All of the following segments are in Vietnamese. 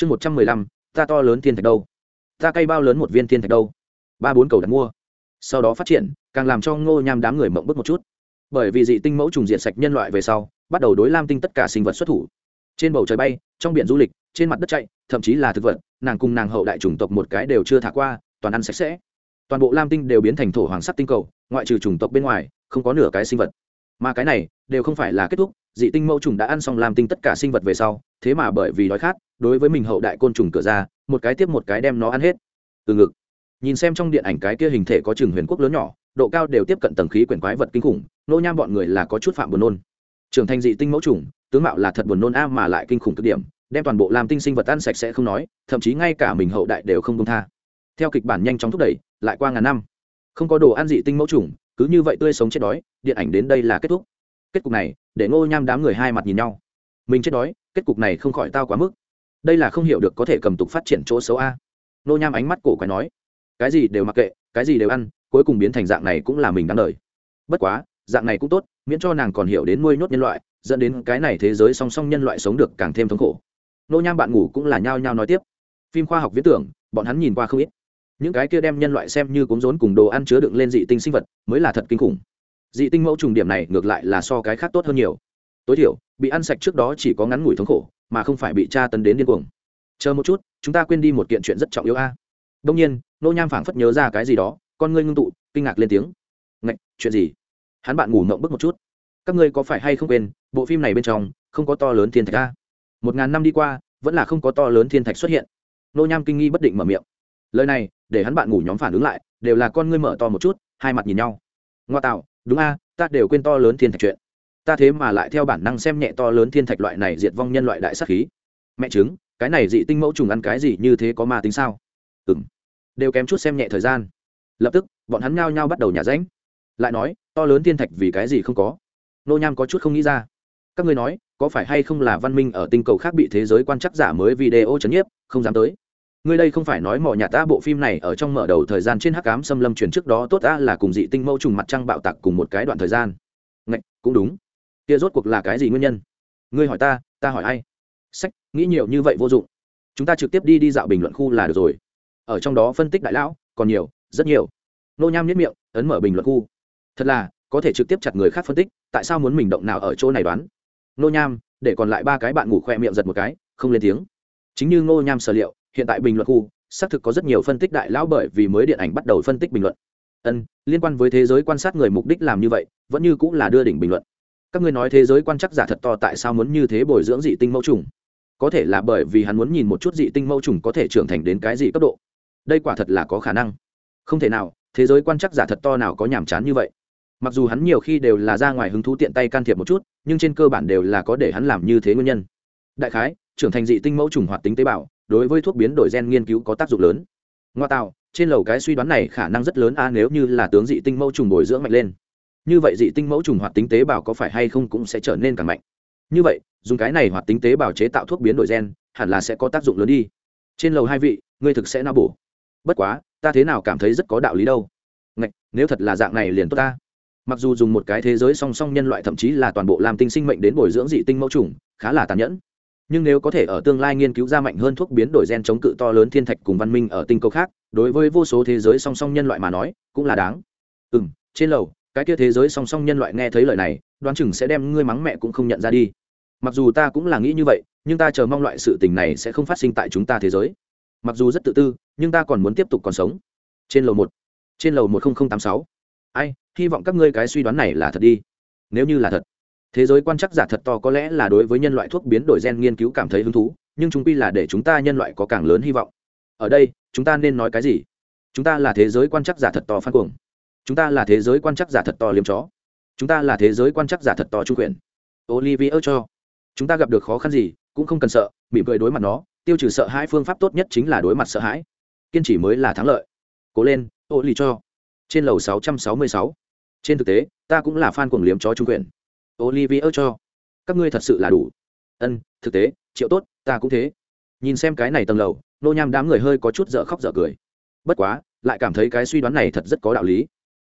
chương một trăm mười lăm, ta to lớn thiên thạch đâu? Ta cay bao lớn một viên thiên thạch đâu? Ba bốn cầu đặt mua. Sau đó phát triển, càng làm cho ngô nham đám người mộng bức một chút. Bởi vì dị tinh mẫu trùng diện sạch nhân loại về sau, bắt đầu đối lam tinh tất cả sinh vật xuất thủ. Trên bầu trời bay, trong biển du lịch, trên mặt đất chạy, thậm chí là thực vật, nàng cùng nàng hậu đại chủng tộc một cái đều chưa thả qua, toàn ăn sạch sẽ. Toàn bộ lam tinh đều biến thành thổ hoàng sắc tinh cầu, ngoại trừ chủng tộc bên ngoài, không có nửa cái sinh vật. Mà cái này, đều không phải là kết thúc dị tinh mẫu trùng đã ăn xong làm tinh tất cả sinh vật về sau, thế mà bởi vì đói khát, đối với mình hậu đại côn trùng cửa ra, một cái tiếp một cái đem nó ăn hết. Từ ngực, nhìn xem trong điện ảnh cái kia hình thể có chừng huyền quốc lớn nhỏ, độ cao đều tiếp cận tầng khí quyển quái vật kinh khủng, nô nham bọn người là có chút phạm buồn nôn. Trưởng thành dị tinh mẫu trùng, tướng mạo là thật buồn nôn a mà lại kinh khủng cực điểm, đem toàn bộ làm tinh sinh vật ăn sạch sẽ không nói, thậm chí ngay cả mình hậu đại đều không công tha. Theo kịch bản nhanh chóng thúc đẩy, lại qua ngàn năm. Không có đồ ăn dị tinh mẫu trùng, cứ như vậy tươi sống chết đói, điện ảnh đến đây là kết thúc kết cục này, để ngô nham đám người hai mặt nhìn nhau. Mình chết đói, kết cục này không khỏi tao quá mức. Đây là không hiểu được có thể cầm tục phát triển chỗ xấu a. Ngô nham ánh mắt cổ quái nói, cái gì đều mặc kệ, cái gì đều ăn, cuối cùng biến thành dạng này cũng là mình đáng lời bất quá, dạng này cũng tốt, miễn cho nàng còn hiểu đến nuôi nhốt nhân loại, dẫn đến cái này thế giới song song nhân loại sống được càng thêm thống khổ. Nô nham bạn ngủ cũng là nhao nhao nói tiếp. Phim khoa học viễn tưởng, bọn hắn nhìn qua không ít. Những cái kia đem nhân loại xem như cúng rốn cùng đồ ăn chứa đựng lên dị tinh sinh vật, mới là thật kinh khủng dị tinh mẫu trùng điểm này ngược lại là so cái khác tốt hơn nhiều. Tối thiểu, bị ăn sạch trước đó chỉ có ngắn ngủi thống khổ, mà không phải bị tra tấn đến điên cuồng. Chờ một chút, chúng ta quên đi một kiện chuyện rất trọng yếu a. Đông nhiên, nô nham phảng phất nhớ ra cái gì đó, con ngươi ngưng tụ, kinh ngạc lên tiếng. Ngạch, chuyện gì? Hắn bạn ngủ mộng bức một chút. Các ngươi có phải hay không quên, bộ phim này bên trong, không có to lớn thiên thạch a? Một ngàn năm đi qua, vẫn là không có to lớn thiên thạch xuất hiện. Nô nham kinh nghi bất định mở miệng. Lời này, để hắn bạn ngủ nhóm phản ứng lại, đều là con ngươi mở to một chút, hai mặt nhìn nhau. Ngoa tạo đúng a, ta đều quên to lớn thiên thạch chuyện. Ta thế mà lại theo bản năng xem nhẹ to lớn thiên thạch loại này diệt vong nhân loại đại sắc khí. Mẹ chứng cái này dị tinh mẫu trùng ăn cái gì như thế có ma tính sao? Ừ m đều kém chút xem nhẹ thời gian. Lập tức, bọn hắn nhao nhao bắt đầu nhả ránh. Lại nói, to lớn thiên thạch vì cái gì không có? Nô nham có chút không nghĩ ra. Các ngươi nói, có phải hay không là văn minh ở tinh cầu khác bị thế giới quan chắc giả mới video chấn nhiếp, không dám tới? Ngươi đây không phải nói mỏ nhà ta bộ phim này ở trong mở đầu thời gian trên hắc ám xâm lâm truyền trước đó tốt ta là cùng dị tinh mẫu trùng mặt trăng bạo tạc cùng một cái đoạn thời gian. Ngạch, cũng đúng. Kia rốt cuộc là cái gì nguyên nhân? Ngươi hỏi ta ta hỏi ai? Sách, nghĩ nhiều như vậy vô dụng. Chúng ta trực tiếp đi đi dạo bình luận khu là được rồi. Ở trong đó phân tích đại lão, còn nhiều, rất nhiều. Nô nham nhất miệng, ấn mở bình luận khu. Thật là, có thể trực tiếp chặt người khác phân tích, tại sao muốn mình động nào ở chỗ này đoán? Nô nham, để còn lại ba cái bạn ngủ khoe miệng giật một cái, không lên tiếng. Chính như nô nham sở liệu hiện tại bình luận khu, xác thực có rất nhiều phân tích đại lão bởi vì mới điện ảnh bắt đầu phân tích bình luận. Ân, liên quan với thế giới quan sát người mục đích làm như vậy, vẫn như cũng là đưa đỉnh bình luận. Các ngươi nói thế giới quan chắc giả thật to tại sao muốn như thế bồi dưỡng dị tinh mẫu trùng? Có thể là bởi vì hắn muốn nhìn một chút dị tinh mẫu trùng có thể trưởng thành đến cái gì cấp độ. Đây quả thật là có khả năng. Không thể nào, thế giới quan chắc giả thật to nào có nhàm chán như vậy. Mặc dù hắn nhiều khi đều là ra ngoài hứng thú tiện tay can thiệp một chút, nhưng trên cơ bản đều là có để hắn làm như thế nguyên nhân. Đại khái, trưởng thành dị tinh mẫu trùng hoạt tính tế bào đối với thuốc biến đổi gen nghiên cứu có tác dụng lớn. Ngoa tạo trên lầu cái suy đoán này khả năng rất lớn a nếu như là tướng dị tinh mẫu trùng bồi dưỡng mạnh lên. Như vậy dị tinh mẫu trùng hoạt tính tế bào có phải hay không cũng sẽ trở nên càng mạnh. Như vậy dùng cái này hoạt tính tế bào chế tạo thuốc biến đổi gen hẳn là sẽ có tác dụng lớn đi. Trên lầu hai vị ngươi thực sẽ na bổ. Bất quá ta thế nào cảm thấy rất có đạo lý đâu. Ngạch, nếu thật là dạng này liền tốt ta. Mặc dù dùng một cái thế giới song song nhân loại thậm chí là toàn bộ làm tinh sinh mệnh đến bồi dưỡng dị tinh mẫu trùng khá là tàn nhẫn nhưng nếu có thể ở tương lai nghiên cứu ra mạnh hơn thuốc biến đổi gen chống cự to lớn thiên thạch cùng văn minh ở tinh cầu khác, đối với vô số thế giới song song nhân loại mà nói, cũng là đáng. Ừ m trên lầu, cái kia thế giới song song nhân loại nghe thấy lời này, đoán chừng sẽ đem ngươi mắng mẹ cũng không nhận ra đi. Mặc dù ta cũng là nghĩ như vậy, nhưng ta chờ mong loại sự tình này sẽ không phát sinh tại chúng ta thế giới. Mặc dù rất tự tư, nhưng ta còn muốn tiếp tục còn sống. Trên lầu một, trên lầu một nghìn tám sáu. Ai, hy vọng các ngươi cái suy đoán này là thật đi. Nếu như là thật thế giới quan chắc giả thật to có lẽ là đối với nhân loại thuốc biến đổi gen nghiên cứu cảm thấy hứng thú, nhưng chúng quy là để chúng ta nhân loại có càng lớn hy vọng. Ở đây, chúng ta nên nói cái gì? Chúng ta là thế giới quan chắc giả thật to phan cuồng. Chúng ta là thế giới quan chắc giả thật to liếm chó. Chúng ta là thế giới quan chắc giả thật to trung quyền. Olivier cho. Chúng ta gặp được khó khăn gì, cũng không cần sợ, mỉm cười đối mặt nó, tiêu trừ sợ hãi phương pháp tốt nhất chính là đối mặt sợ hãi. Kiên trì mới là thắng lợi. Cố lên ô lì cho. Trên lầu 666. trên thực tế, ta cũng là fan cuồng liếm chó trung quyền olivier cho. Các ngươi thật sự là đủ. Ân, thực tế, triệu tốt, ta cũng thế. Nhìn xem cái này tầng lầu, nô nham đám người hơi có chút dở khóc dở cười. Bất quá, lại cảm thấy cái suy đoán này thật rất có đạo lý.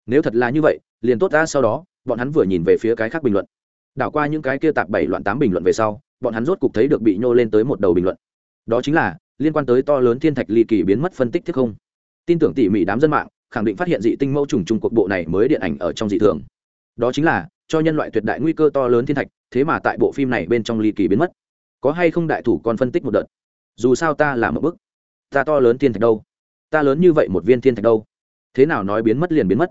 Nếu thật là như vậy, liền tốt ra sau đó, bọn hắn vừa nhìn về phía cái khác bình luận. Đảo qua những cái kia tạp bảy loạn tám bình luận về sau, bọn hắn rốt cục thấy được bị nhô lên tới một đầu bình luận. Đó chính là, liên quan tới to lớn thiên thạch ly kỳ biến mất phân tích thiết không. Tin tưởng tỉ mỉ đám dân mạng, khẳng định phát hiện dị tinh mẫu trùng trung cuộc bộ này mới điện ảnh ở trong dị thường. Đó chính là cho nhân loại tuyệt đại nguy cơ to lớn thiên thạch, thế mà tại bộ phim này bên trong ly kỳ biến mất. Có hay không đại thủ còn phân tích một đợt? Dù sao ta là một bức. Ta to lớn thiên thạch đâu? Ta lớn như vậy một viên thiên thạch đâu? Thế nào nói biến mất liền biến mất?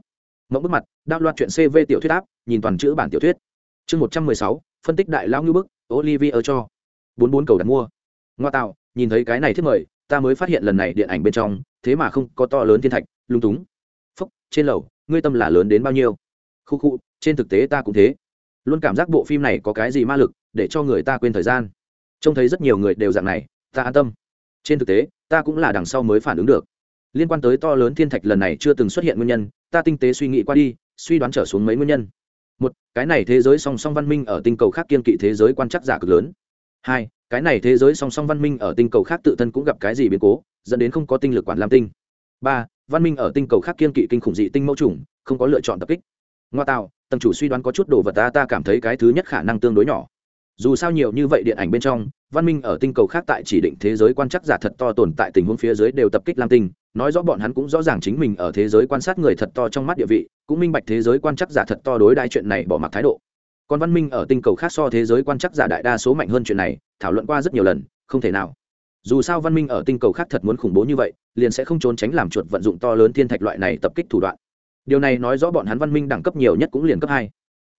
Mẫu bức mặt đáp loạt chuyện cv tiểu thuyết áp, nhìn toàn chữ bản tiểu thuyết. Chương một trăm mười sáu, phân tích đại lão như bức, olivier cho. bốn bốn cầu đặt mua. Ngoa tạo, nhìn thấy cái này thiết mời, ta mới phát hiện lần này điện ảnh bên trong, thế mà không có to lớn thiên thạch, lung túng. Phúc, trên lầu, ngươi tâm là lớn đến bao nhiêu? Khu khu, trên thực tế ta cũng thế. Luôn cảm giác bộ phim này có cái gì ma lực, để cho người ta quên thời gian. Trông thấy rất nhiều người đều dạng này, ta an tâm. Trên thực tế, ta cũng là đằng sau mới phản ứng được. Liên quan tới to lớn thiên thạch lần này chưa từng xuất hiện nguyên nhân, ta tinh tế suy nghĩ qua đi, suy đoán trở xuống mấy nguyên nhân. Một, cái này thế giới song song văn minh ở tinh cầu khác kiên kỵ thế giới quan chắc giả cực lớn. Hai, cái này thế giới song song văn minh ở tinh cầu khác tự thân cũng gặp cái gì biến cố, dẫn đến không có tinh lực quản lam tinh. Ba, văn minh ở tinh cầu khác kiên kỵ kinh khủng dị tinh mẫu trùng không có lựa chọn tập kích ngoa tạo, tầng chủ suy đoán có chút đồ vật ta ta cảm thấy cái thứ nhất khả năng tương đối nhỏ. Dù sao nhiều như vậy điện ảnh bên trong, văn minh ở tinh cầu khác tại chỉ định thế giới quan chắc giả thật to tồn tại tình huống phía dưới đều tập kích lam tinh. Nói rõ bọn hắn cũng rõ ràng chính mình ở thế giới quan sát người thật to trong mắt địa vị, cũng minh bạch thế giới quan chắc giả thật to đối đại chuyện này bỏ mặc thái độ. Còn văn minh ở tinh cầu khác so thế giới quan chắc giả đại đa số mạnh hơn chuyện này, thảo luận qua rất nhiều lần, không thể nào. Dù sao văn minh ở tinh cầu khác thật muốn khủng bố như vậy, liền sẽ không trốn tránh làm chuột vận dụng to lớn thiên thạch loại này tập kích thủ đoạn điều này nói rõ bọn hắn văn minh đẳng cấp nhiều nhất cũng liền cấp hai.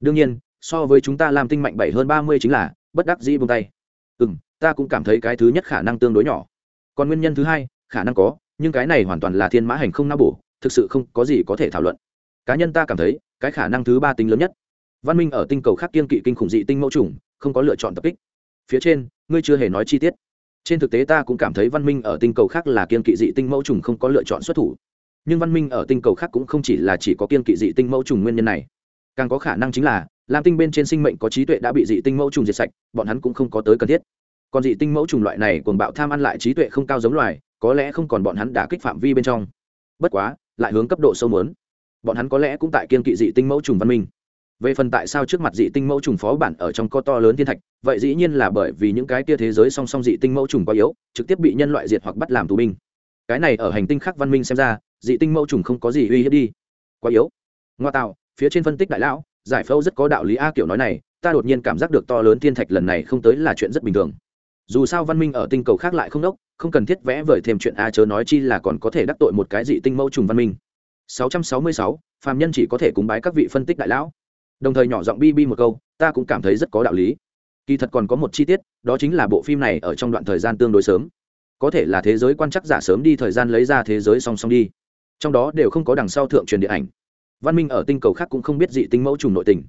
Đương nhiên, so với chúng ta làm tinh mạnh bảy hơn ba mươi chính là bất đắc dĩ buông tay. Ừ m ta cũng cảm thấy cái thứ nhất khả năng tương đối nhỏ. Còn nguyên nhân thứ hai, khả năng có, nhưng cái này hoàn toàn là thiên mã hành không nao bổ, thực sự không có gì có thể thảo luận. Cá nhân ta cảm thấy, cái khả năng thứ ba tính lớn nhất. Văn minh ở tinh cầu khác kiên kỵ kinh khủng dị tinh mẫu trùng không có lựa chọn tập kích. Phía trên, ngươi chưa hề nói chi tiết. Trên thực tế ta cũng cảm thấy văn minh ở tinh cầu khác là kiên kỵ dị tinh mẫu trùng không có lựa chọn xuất thủ nhưng văn minh ở tinh cầu khác cũng không chỉ là chỉ có kiên kỵ dị tinh mẫu trùng nguyên nhân này. Càng có khả năng chính là, lam tinh bên trên sinh mệnh có trí tuệ đã bị dị tinh mẫu trùng diệt sạch, bọn hắn cũng không có tới cần thiết. Còn dị tinh mẫu trùng loại này cuồng bạo tham ăn lại trí tuệ không cao giống loài, có lẽ không còn bọn hắn đã kích phạm vi bên trong. Bất quá, lại hướng cấp độ sâu mớn bọn hắn có lẽ cũng tại kiên kỵ dị tinh mẫu trùng văn minh. Về phần tại sao trước mặt dị tinh mẫu trùng phó bản ở trong co to lớn thiên thạch, vậy dĩ nhiên là bởi vì những cái tia thế giới song song dị tinh mẫu trùng quá yếu, trực tiếp bị nhân loại diệt hoặc bắt làm tù binh. Cái này ở hành tinh khác văn minh xem ra dị tinh mẫu trùng không có gì uy hiếp đi. Quá yếu. Ngoa tạo phía trên phân tích đại lão giải phẫu rất có đạo lý a kiểu nói này ta đột nhiên cảm giác được to lớn thiên thạch lần này không tới là chuyện rất bình thường. Dù sao văn minh ở tinh cầu khác lại không đốc không cần thiết vẽ vời thêm chuyện a chớ nói chi là còn có thể đắc tội một cái dị tinh mẫu trùng văn minh. 666, phàm nhân chỉ có thể cúng bái các vị phân tích đại lão. Đồng thời nhỏ giọng bi bi một câu ta cũng cảm thấy rất có đạo lý. Kỳ thật còn có một chi tiết đó chính là bộ phim này ở trong đoạn thời gian tương đối sớm. Có thể là thế giới quan chắc giả sớm đi thời gian lấy ra thế giới song song đi trong đó đều không có đằng sau thượng truyền điện ảnh. Văn minh ở tinh cầu khác cũng không biết dị tinh mẫu trùng nội tình.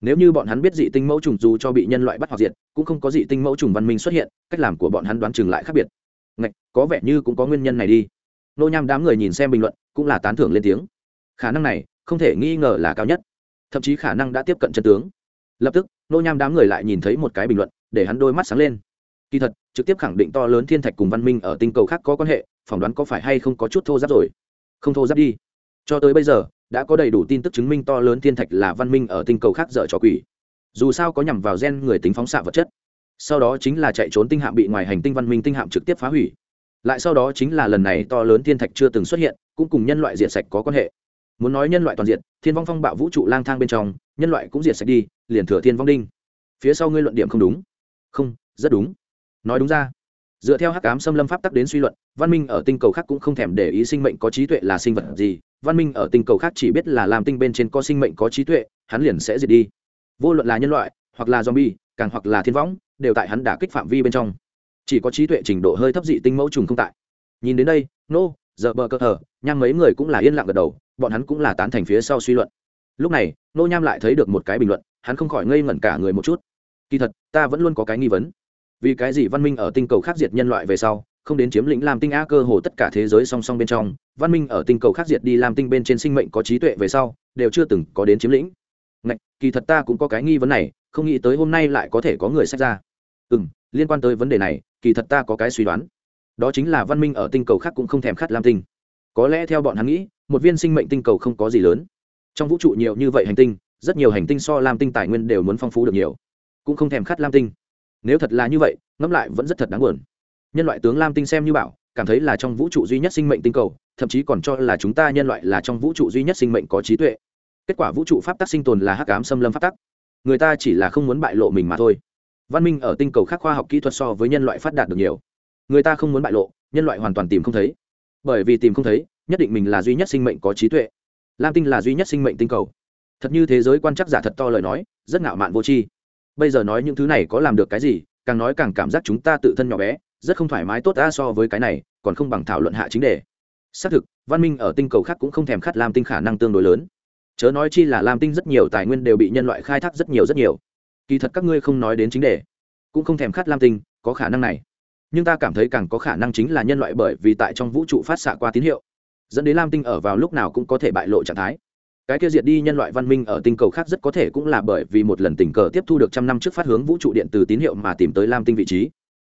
Nếu như bọn hắn biết dị tinh mẫu trùng dù cho bị nhân loại bắt hoặc diệt cũng không có dị tinh mẫu trùng văn minh xuất hiện cách làm của bọn hắn đoán chừng lại khác biệt. Ngạch, có vẻ như cũng có nguyên nhân này đi. Nô nham đám người nhìn xem bình luận cũng là tán thưởng lên tiếng. Khả năng này không thể nghi ngờ là cao nhất. Thậm chí khả năng đã tiếp cận chân tướng. Lập tức nô nham đám người lại nhìn thấy một cái bình luận để hắn đôi mắt sáng lên. Kỳ thật trực tiếp khẳng định to lớn thiên thạch cùng văn minh ở tinh cầu khác có quan hệ phỏng đoán có phải hay không có chút thô giáp rồi không thô giáp đi. Cho tới bây giờ, đã có đầy đủ tin tức chứng minh to lớn thiên thạch là văn minh ở tinh cầu khác dở trò quỷ. Dù sao có nhằm vào gen người tính phóng xạ vật chất. Sau đó chính là chạy trốn tinh hạm bị ngoài hành tinh văn minh tinh hạm trực tiếp phá hủy. Lại sau đó chính là lần này to lớn thiên thạch chưa từng xuất hiện, cũng cùng nhân loại diệt sạch có quan hệ. Muốn nói nhân loại toàn diện, thiên vong phong bạo vũ trụ lang thang bên trong, nhân loại cũng diệt sạch đi, liền thừa thiên vong đinh. Phía sau ngươi luận điểm không đúng. Không, rất đúng. Nói đúng ra dựa theo hắc cám xâm lâm pháp tắc đến suy luận văn minh ở tinh cầu khác cũng không thèm để ý sinh mệnh có trí tuệ là sinh vật gì. Văn minh ở tinh cầu khác chỉ biết là làm tinh bên trên có sinh mệnh có trí tuệ hắn liền sẽ diệt đi. Vô luận là nhân loại hoặc là zombie càng hoặc là thiên võng đều tại hắn đả kích phạm vi bên trong. Chỉ có trí tuệ trình độ hơi thấp dị tinh mẫu trùng không tại. Nhìn đến đây nô、no, giờ bờ cơ thờ nhang mấy người cũng là yên lặng gật đầu bọn hắn cũng là tán thành phía sau suy luận. Lúc này nô nham lại thấy được một cái bình luận hắn không khỏi ngây ngẩn cả người một chút. Kỳ thật ta vẫn luôn có cái nghi vấn vì cái gì văn minh ở tinh cầu khác diệt nhân loại về sau không đến chiếm lĩnh lam tinh a cơ hồ tất cả thế giới song song bên trong văn minh ở tinh cầu khác diệt đi lam tinh bên trên sinh mệnh có trí tuệ về sau đều chưa từng có đến chiếm lĩnh. Ngạch, kỳ thật ta cũng có cái nghi vấn này không nghĩ tới hôm nay lại có thể có người sách ra. Ừ m liên quan tới vấn đề này kỳ thật ta có cái suy đoán. Đó chính là văn minh ở tinh cầu khác cũng không thèm khát lam tinh. Có lẽ theo bọn hắn nghĩ một viên sinh mệnh tinh cầu không có gì lớn. Trong vũ trụ nhiều như vậy hành tinh rất nhiều hành tinh so lam tinh tài nguyên đều muốn phong phú được nhiều. Cũng không thèm khát lam tinh nếu thật là như vậy, ngẫm lại vẫn rất thật đáng buồn. Nhân loại tướng lam tinh xem như bảo, cảm thấy là trong vũ trụ duy nhất sinh mệnh tinh cầu, thậm chí còn cho là chúng ta nhân loại là trong vũ trụ duy nhất sinh mệnh có trí tuệ. Kết quả vũ trụ pháp tắc sinh tồn là hắc ám xâm lâm pháp tắc. Người ta chỉ là không muốn bại lộ mình mà thôi. Văn minh ở tinh cầu khác khoa học kỹ thuật so với nhân loại phát đạt được nhiều. Người ta không muốn bại lộ, nhân loại hoàn toàn tìm không thấy. Bởi vì tìm không thấy, nhất định mình là duy nhất sinh mệnh có trí tuệ. Lam tinh là duy nhất sinh mệnh tinh cầu. Thật như thế giới quan chắc giả thật to lời nói, rất ngạo mạn vô tri bây giờ nói những thứ này có làm được cái gì, càng nói càng cảm giác chúng ta tự thân nhỏ bé, rất không thoải mái tốt ta so với cái này, còn không bằng thảo luận hạ chính đề. Xác thực, văn minh ở tinh cầu khác cũng không thèm khát lam tinh khả năng tương đối lớn. Chớ nói chi là lam tinh rất nhiều tài nguyên đều bị nhân loại khai thác rất nhiều rất nhiều. Kỳ thật các ngươi không nói đến chính đề, cũng không thèm khát lam tinh, có khả năng này. Nhưng ta cảm thấy càng có khả năng chính là nhân loại bởi vì tại trong vũ trụ phát xạ qua tín hiệu, dẫn đến lam tinh ở vào lúc nào cũng có thể bại lộ trạng thái cái kia diệt đi nhân loại văn minh ở tinh cầu khác rất có thể cũng là bởi vì một lần tình cờ tiếp thu được trăm năm trước phát hướng vũ trụ điện từ tín hiệu mà tìm tới lam tinh vị trí.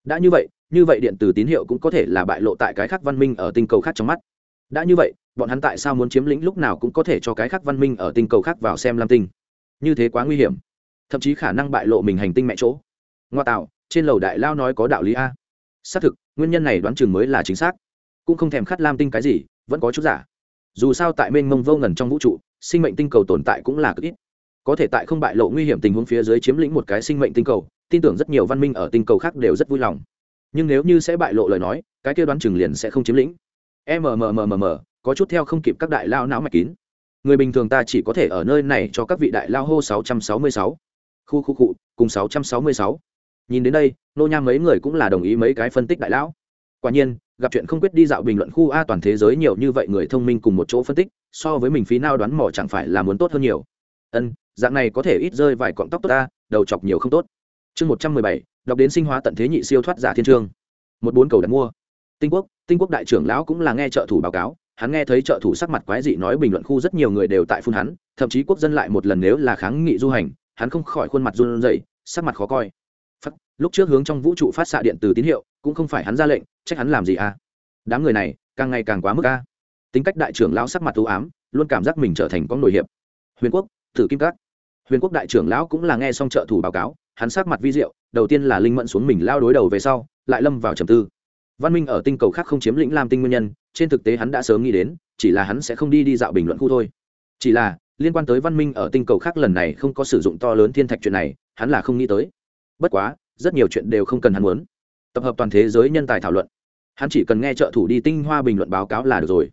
Đã như vậy như vậy điện từ tín hiệu cũng có thể là bại lộ tại cái khác văn minh ở tinh cầu khác trong mắt. Đã như vậy, bọn hắn tại sao muốn chiếm lĩnh lúc nào cũng có thể cho cái khác văn minh ở tinh cầu khác vào xem lam tinh? Như thế quá nguy hiểm. Thậm chí khả năng bại lộ mình hành tinh mẹ chỗ. Ngoa tạo, trên lầu đại lao nói có đạo lý a. Xác thực, nguyên nhân này đoán chừng mới là chính xác. Cũng không thèm khát lam tinh cái gì, vẫn có chút giả. Dù sao tại mênh mông vô ngần trong vũ trụ sinh mệnh tinh cầu tồn tại cũng là cực ít. Có thể tại không bại lộ nguy hiểm tình huống phía dưới chiếm lĩnh một cái sinh mệnh tinh cầu, tin tưởng rất nhiều văn minh ở tinh cầu khác đều rất vui lòng. Nhưng nếu như sẽ bại lộ lời nói, cái kia đoán chừng liền sẽ không chiếm lĩnh. Mmmmm có chút theo không kịp các đại lao não mạch kín. Người bình thường ta chỉ có thể ở nơi này cho các vị đại lao hô 666. khu khu cụ cùng 666. nhìn đến đây, nô nham mấy người cũng là đồng ý mấy cái phân tích đại lão. Quả nhiên, gặp chuyện không quyết đi dạo bình luận khu a toàn thế giới nhiều như vậy người thông minh cùng một chỗ phân tích so với mình phí nào đoán mò chẳng phải là muốn tốt hơn nhiều. Ân dạng này có thể ít rơi vài cọng tóc tốt ta đầu chọc nhiều không tốt. Chương một trăm mười bảy đọc đến sinh hóa tận thế nhị siêu thoát giả thiên trương. Một bốn cầu đặt mua. Tinh quốc tinh quốc đại trưởng lão cũng là nghe trợ thủ báo cáo hắn nghe thấy trợ thủ sắc mặt quái dị nói bình luận khu rất nhiều người đều tại phun hắn thậm chí quốc dân lại một lần nếu là kháng nghị du hành hắn không khỏi khuôn mặt run rẩy sắc mặt khó coi. Phắc, lúc trước hướng trong vũ trụ phát xạ điện từ tín hiệu cũng không phải hắn ra lệnh trách hắn làm gì à? Đám người này càng ngày càng quá mức a tính cách đại trưởng lão sắc mặt u ám, luôn cảm giác mình trở thành con nổi hiệp. Huyền quốc, thử kim cát huyền quốc đại trưởng lão cũng là nghe xong trợ thủ báo cáo, hắn sắc mặt vi diệu, đầu tiên là linh mẫn xuống mình lao đối đầu về sau, lại lâm vào trầm tư. Văn minh ở tinh cầu khác không chiếm lĩnh lam tinh nguyên nhân, trên thực tế hắn đã sớm nghĩ đến, chỉ là hắn sẽ không đi đi dạo bình luận khu thôi. Chỉ là, liên quan tới văn minh ở tinh cầu khác lần này không có sử dụng to lớn thiên thạch chuyện này, hắn là không nghĩ tới. Bất quá, rất nhiều chuyện đều không cần hắn muốn. Tập hợp toàn thế giới nhân tài thảo luận. Hắn chỉ cần nghe trợ thủ đi tinh hoa bình luận báo cáo là được rồi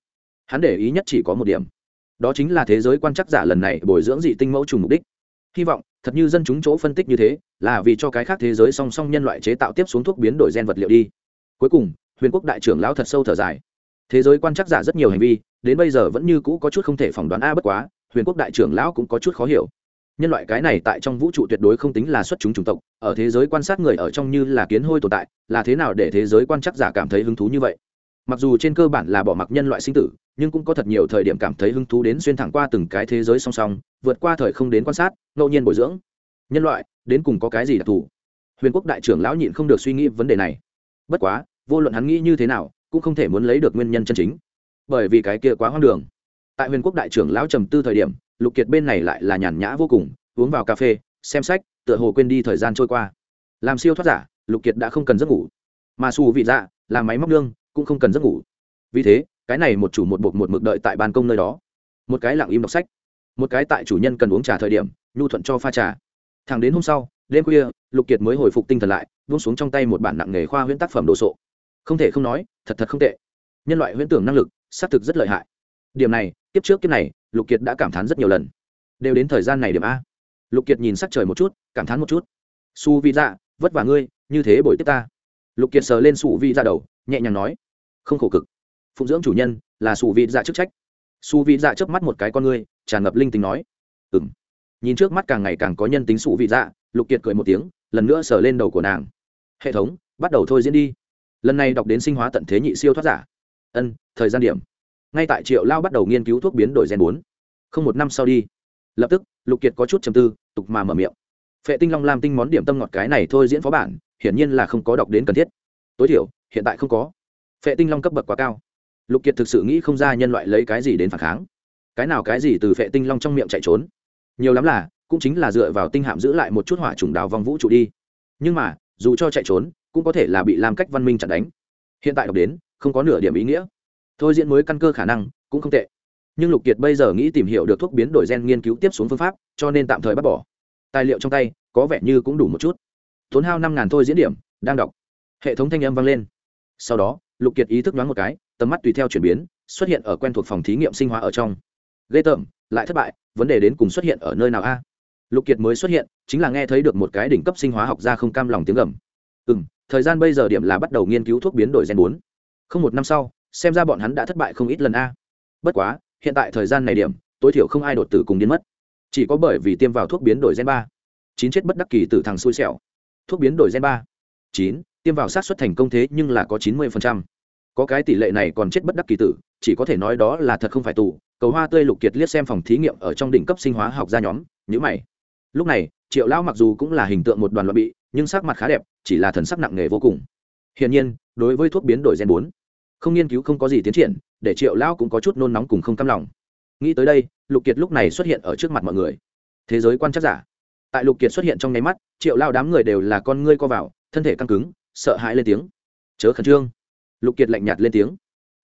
hắn để ý nhất chỉ có một điểm. Đó chính là thế giới quan chắc giả lần này bồi dưỡng dị tinh mẫu trùng mục đích. Hy vọng, thật như dân chúng chỗ phân tích như thế, là vì cho cái khác thế giới song song nhân loại chế tạo tiếp xuống thuốc biến đổi gen vật liệu đi. Cuối cùng, huyền quốc đại trưởng lão thật sâu thở dài. Thế giới quan chắc giả rất nhiều hành vi, đến bây giờ vẫn như cũ có chút không thể phỏng đoán a bất quá, huyền quốc đại trưởng lão cũng có chút khó hiểu. Nhân loại cái này tại trong vũ trụ tuyệt đối không tính là xuất chúng chủng tộc, ở thế giới quan sát người ở trong như là kiến hôi tồn tại, là thế nào để thế giới quan chắc giả cảm thấy hứng thú như vậy? Mặc dù trên cơ bản là bỏ mặc nhân loại sinh tử, nhưng cũng có thật nhiều thời điểm cảm thấy hứng thú đến xuyên thẳng qua từng cái thế giới song song, vượt qua thời không đến quan sát, ngẫu nhiên bồi dưỡng. Nhân loại, đến cùng có cái gì đặc thù? Huyền quốc đại trưởng lão nhịn không được suy nghĩ vấn đề này. Bất quá, vô luận hắn nghĩ như thế nào, cũng không thể muốn lấy được nguyên nhân chân chính. Bởi vì cái kia quá hoang đường. Tại huyền quốc đại trưởng lão trầm tư thời điểm, lục kiệt bên này lại là nhàn nhã vô cùng, uống vào cà phê, xem sách, tựa hồ quên đi thời gian trôi qua. Làm siêu thoát giả, lục kiệt đã không cần giấc ngủ. Mà xù vị dạ làm máy móc nương cũng không cần giấc ngủ. Vì thế, cái này một chủ một buộc một mực đợi tại ban công nơi đó. Một cái lặng im đọc sách. Một cái tại chủ nhân cần uống trà thời điểm, nhu thuận cho pha trà. Thẳng đến hôm sau, đêm khuya, lục kiệt mới hồi phục tinh thần lại, buông xuống trong tay một bản nặng nghề khoa huyễn tác phẩm đồ sộ. Không thể không nói, thật thật không tệ. Nhân loại huyễn tưởng năng lực, xác thực rất lợi hại. Điểm này tiếp trước kiếp này, lục kiệt đã cảm thán rất nhiều lần. Đều đến thời gian này điểm a. Lục kiệt nhìn sắc trời một chút, cảm thán một chút. Su vi dạ vất vả ngươi, như thế bồi tiếp ta. Lục kiệt sờ lên su vi dạ đầu nhẹ nhàng nói, không khổ cực. Phụng dưỡng chủ nhân là su vị dạ chức trách. Su vị dạ chớp mắt một cái con ngươi, tràn ngập linh tính nói ừng nhìn trước mắt càng ngày càng có nhân tính su vị dạ lục kiệt cười một tiếng, lần nữa sờ lên đầu của nàng. Hệ thống, bắt đầu thôi diễn đi. Lần này đọc đến sinh hóa tận thế nhị siêu thoát giả. Ân, thời gian điểm. Ngay tại triệu lao bắt đầu nghiên cứu thuốc biến đổi gen bốn. Không một năm sau đi. Lập tức, lục kiệt có chút chầm tư, tục mà mở miệng. Phệ tinh long làm tinh món điểm tâm ngọt cái này thôi diễn phó bản, hiển nhiên là không có đọc đến cần thiết tối thiểu, hiện tại không có. Phệ tinh long cấp bậc quá cao. Lục kiệt thực sự nghĩ không ra nhân loại lấy cái gì đến phản kháng. Cái nào cái gì từ phệ tinh long trong miệng chạy trốn? Nhiều lắm là, cũng chính là dựa vào tinh hạm giữ lại một chút hỏa trùng đào vong vũ trụ đi. Nhưng mà, dù cho chạy trốn, cũng có thể là bị làm cách văn minh chặn đánh. Hiện tại đọc đến, không có nửa điểm ý nghĩa. Thôi diễn mới căn cơ khả năng, cũng không tệ. Nhưng lục kiệt bây giờ nghĩ tìm hiểu được thuốc biến đổi gen nghiên cứu tiếp xuống phương pháp, cho nên tạm thời bắt bỏ. Tài liệu trong tay, có vẻ như cũng đủ một chút. Tốn hao năm ngàn thôi diễn điểm, đang đọc hệ thống thanh âm vang lên. Sau đó, lục kiệt ý thức đoán một cái, tầm mắt tùy theo chuyển biến, xuất hiện ở quen thuộc phòng thí nghiệm sinh hóa ở trong. Ghê tởm, lại thất bại, vấn đề đến cùng xuất hiện ở nơi nào a? Lục kiệt mới xuất hiện, chính là nghe thấy được một cái đỉnh cấp sinh hóa học ra không cam lòng tiếng gầm. Ừ m thời gian bây giờ điểm là bắt đầu nghiên cứu thuốc biến đổi gen bốn. Không một năm sau, xem ra bọn hắn đã thất bại không ít lần a. Bất quá, hiện tại thời gian này điểm, tối thiểu không ai đột tử cùng biến mất. Chỉ có bởi vì tiêm vào thuốc biến đổi gen ba. Chín chết bất đắc kỳ từ thằng xui xẻo. Thuốc biến đổi gen ba. Chín tiêm vào sát xuất thành công thế nhưng là có chín mươi có cái tỷ lệ này còn chết bất đắc kỳ tử, chỉ có thể nói đó là thật không phải tù. Cầu hoa tươi lục kiệt liếc xem phòng thí nghiệm ở trong đỉnh cấp sinh hóa học gia nhóm nhữ mày. Lúc này, triệu lão mặc dù cũng là hình tượng một đoàn loại bị, nhưng sắc mặt khá đẹp, chỉ là thần sắc nặng nề vô cùng. Hiển nhiên, đối với thuốc biến đổi gen bốn, không nghiên cứu không có gì tiến triển, để triệu lão cũng có chút nôn nóng cùng không cam lòng. Nghĩ tới đây, lục kiệt lúc này xuất hiện ở trước mặt mọi người. Thế giới quan chắc giả. Tại lục kiệt xuất hiện trong nháy mắt, triệu lao đám người đều là con ngươi co vào, thân thể căng cứng sợ hãi lên tiếng. Chớ khẩn trương. Lục kiệt lạnh nhạt lên tiếng.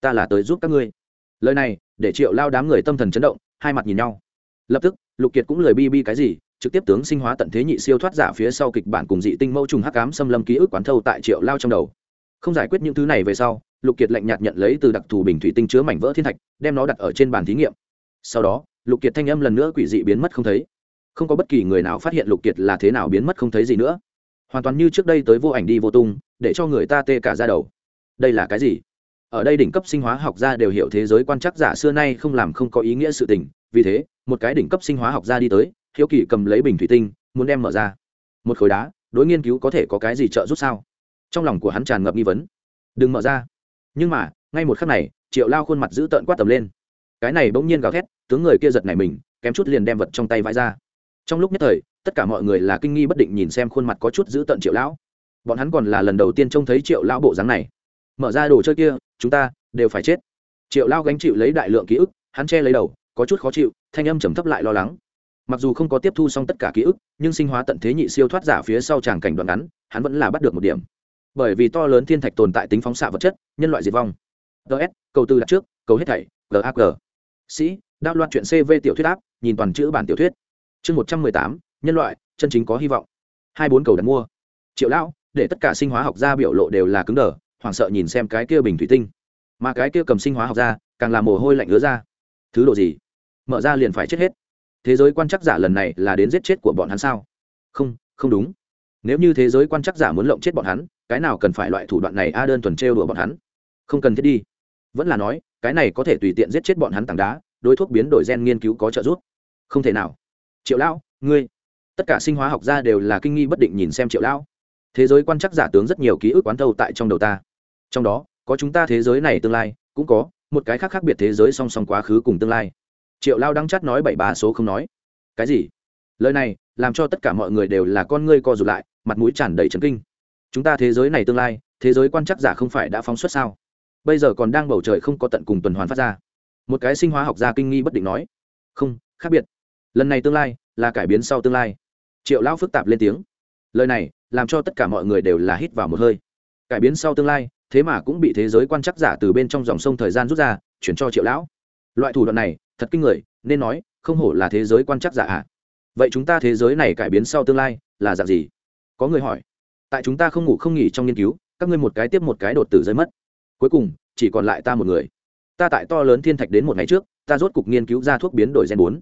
Ta là tới giúp các ngươi. Lời này, để triệu lao đám người tâm thần chấn động, hai mặt nhìn nhau. Lập tức, lục kiệt cũng lời bi bi cái gì, trực tiếp tướng sinh hóa tận thế nhị siêu thoát giả phía sau kịch bản cùng dị tinh mẫu trùng hắc cám xâm lâm ký ức quán thâu tại triệu lao trong đầu. Không giải quyết những thứ này về sau, lục kiệt lạnh nhạt nhận lấy từ đặc thù bình thủy tinh chứa mảnh vỡ thiên thạch, đem nó đặt ở trên bàn thí nghiệm. Sau đó, lục kiệt thanh âm lần nữa quỷ dị biến mất không thấy. Không có bất kỳ người nào phát hiện lục kiệt là thế nào biến mất không thấy gì nữa hoàn toàn như trước đây tới vô ảnh đi vô tung, để cho người ta tê cả ra đầu. Đây là cái gì? Ở đây đỉnh cấp sinh hóa học gia đều hiểu thế giới quan chắc giả xưa nay không làm không có ý nghĩa sự tình, vì thế, một cái đỉnh cấp sinh hóa học gia đi tới, hiếu kỳ cầm lấy bình thủy tinh, muốn đem mở ra. Một khối đá, đối nghiên cứu có thể có cái gì trợ giúp sao? Trong lòng của hắn tràn ngập nghi vấn. Đừng mở ra. Nhưng mà, ngay một khắc này, triệu lao khuôn mặt giữ tợn quát tầm lên. Cái này bỗng nhiên gào thét, tướng người kia giật này mình, kém chút liền đem vật trong tay vãi ra. Trong lúc nhất thời tất cả mọi người là kinh nghi bất định nhìn xem khuôn mặt có chút giữ tợn triệu lão. Bọn hắn còn là lần đầu tiên trông thấy triệu lão bộ dáng này. Mở ra đồ chơi kia, chúng ta đều phải chết. Triệu lão gánh chịu lấy đại lượng ký ức, hắn che lấy đầu, có chút khó chịu, thanh âm trầm thấp lại lo lắng. Mặc dù không có tiếp thu xong tất cả ký ức, nhưng sinh hóa tận thế nhị siêu thoát giả phía sau tràng cảnh đoạn ngắn, hắn vẫn là bắt được một điểm. Bởi vì to lớn thiên thạch tồn tại tính phóng xạ vật chất, nhân loại diệt vong. Ts cầu tư đặt trước, cầu hết thảy gag sĩ đao loạt chuyện cv tiểu thuyết áp, nhìn toàn chữ bản tiểu thuyết. Chương một trăm mười tám nhân loại, chân chính có hy vọng. Hai bốn cầu đặt mua. Triệu lão, để tất cả sinh hóa học gia biểu lộ đều là cứng đờ, hoảng sợ nhìn xem cái kia bình thủy tinh. Mà cái kia cầm sinh hóa học ra càng làm mồ hôi lạnh ứa ra. Thứ độ gì? Mở ra liền phải chết hết. Thế giới quan chắc giả lần này là đến giết chết của bọn hắn sao? Không không đúng. Nếu như thế giới quan chắc giả muốn lộng chết bọn hắn, cái nào cần phải loại thủ đoạn này a đơn thuần trêu đùa bọn hắn? Không cần thiết đi. Vẫn là nói, cái này có thể tùy tiện giết chết bọn hắn tảng đá đối thuốc biến đổi gen nghiên cứu có trợ giúp. Không thể nào. Triệu lão, ngươi tất cả sinh hóa học gia đều là kinh nghi bất định nhìn xem triệu lão. Thế giới quan chắc giả tướng rất nhiều ký ức quán thâu tại trong đầu ta. Trong đó, có chúng ta thế giới này tương lai, cũng có một cái khác khác biệt thế giới song song quá khứ cùng tương lai. Triệu lao đăng chắt nói bảy ba số không nói. Cái gì? Lời này làm cho tất cả mọi người đều là con ngươi co rụt lại, mặt mũi tràn đầy trấn kinh. Chúng ta thế giới này tương lai, thế giới quan chắc giả không phải đã phóng xuất sao? Bây giờ còn đang bầu trời không có tận cùng tuần hoàn phát ra. Một cái sinh hóa học gia kinh nghi bất định nói. Không, khác biệt. Lần này tương lai là cải biến sau tương lai triệu lão phức tạp lên tiếng. Lời này làm cho tất cả mọi người đều là hít vào một hơi. Cải biến sau tương lai, thế mà cũng bị thế giới quan chắc giả từ bên trong dòng sông thời gian rút ra, chuyển cho triệu lão. Loại thủ đoạn này, thật kinh người, nên nói, không hổ là thế giới quan chắc giả ạ. À. vậy chúng ta thế giới này cải biến sau tương lai, là dạng gì? Có người hỏi. Tại chúng ta không ngủ không nghỉ trong nghiên cứu, các ngươi một cái tiếp một cái đột tử rơi mất. Cuối cùng, chỉ còn lại ta một người. Ta tại to lớn thiên thạch đến một ngày trước, ta rốt cục nghiên cứu ra thuốc biến đổi gen bốn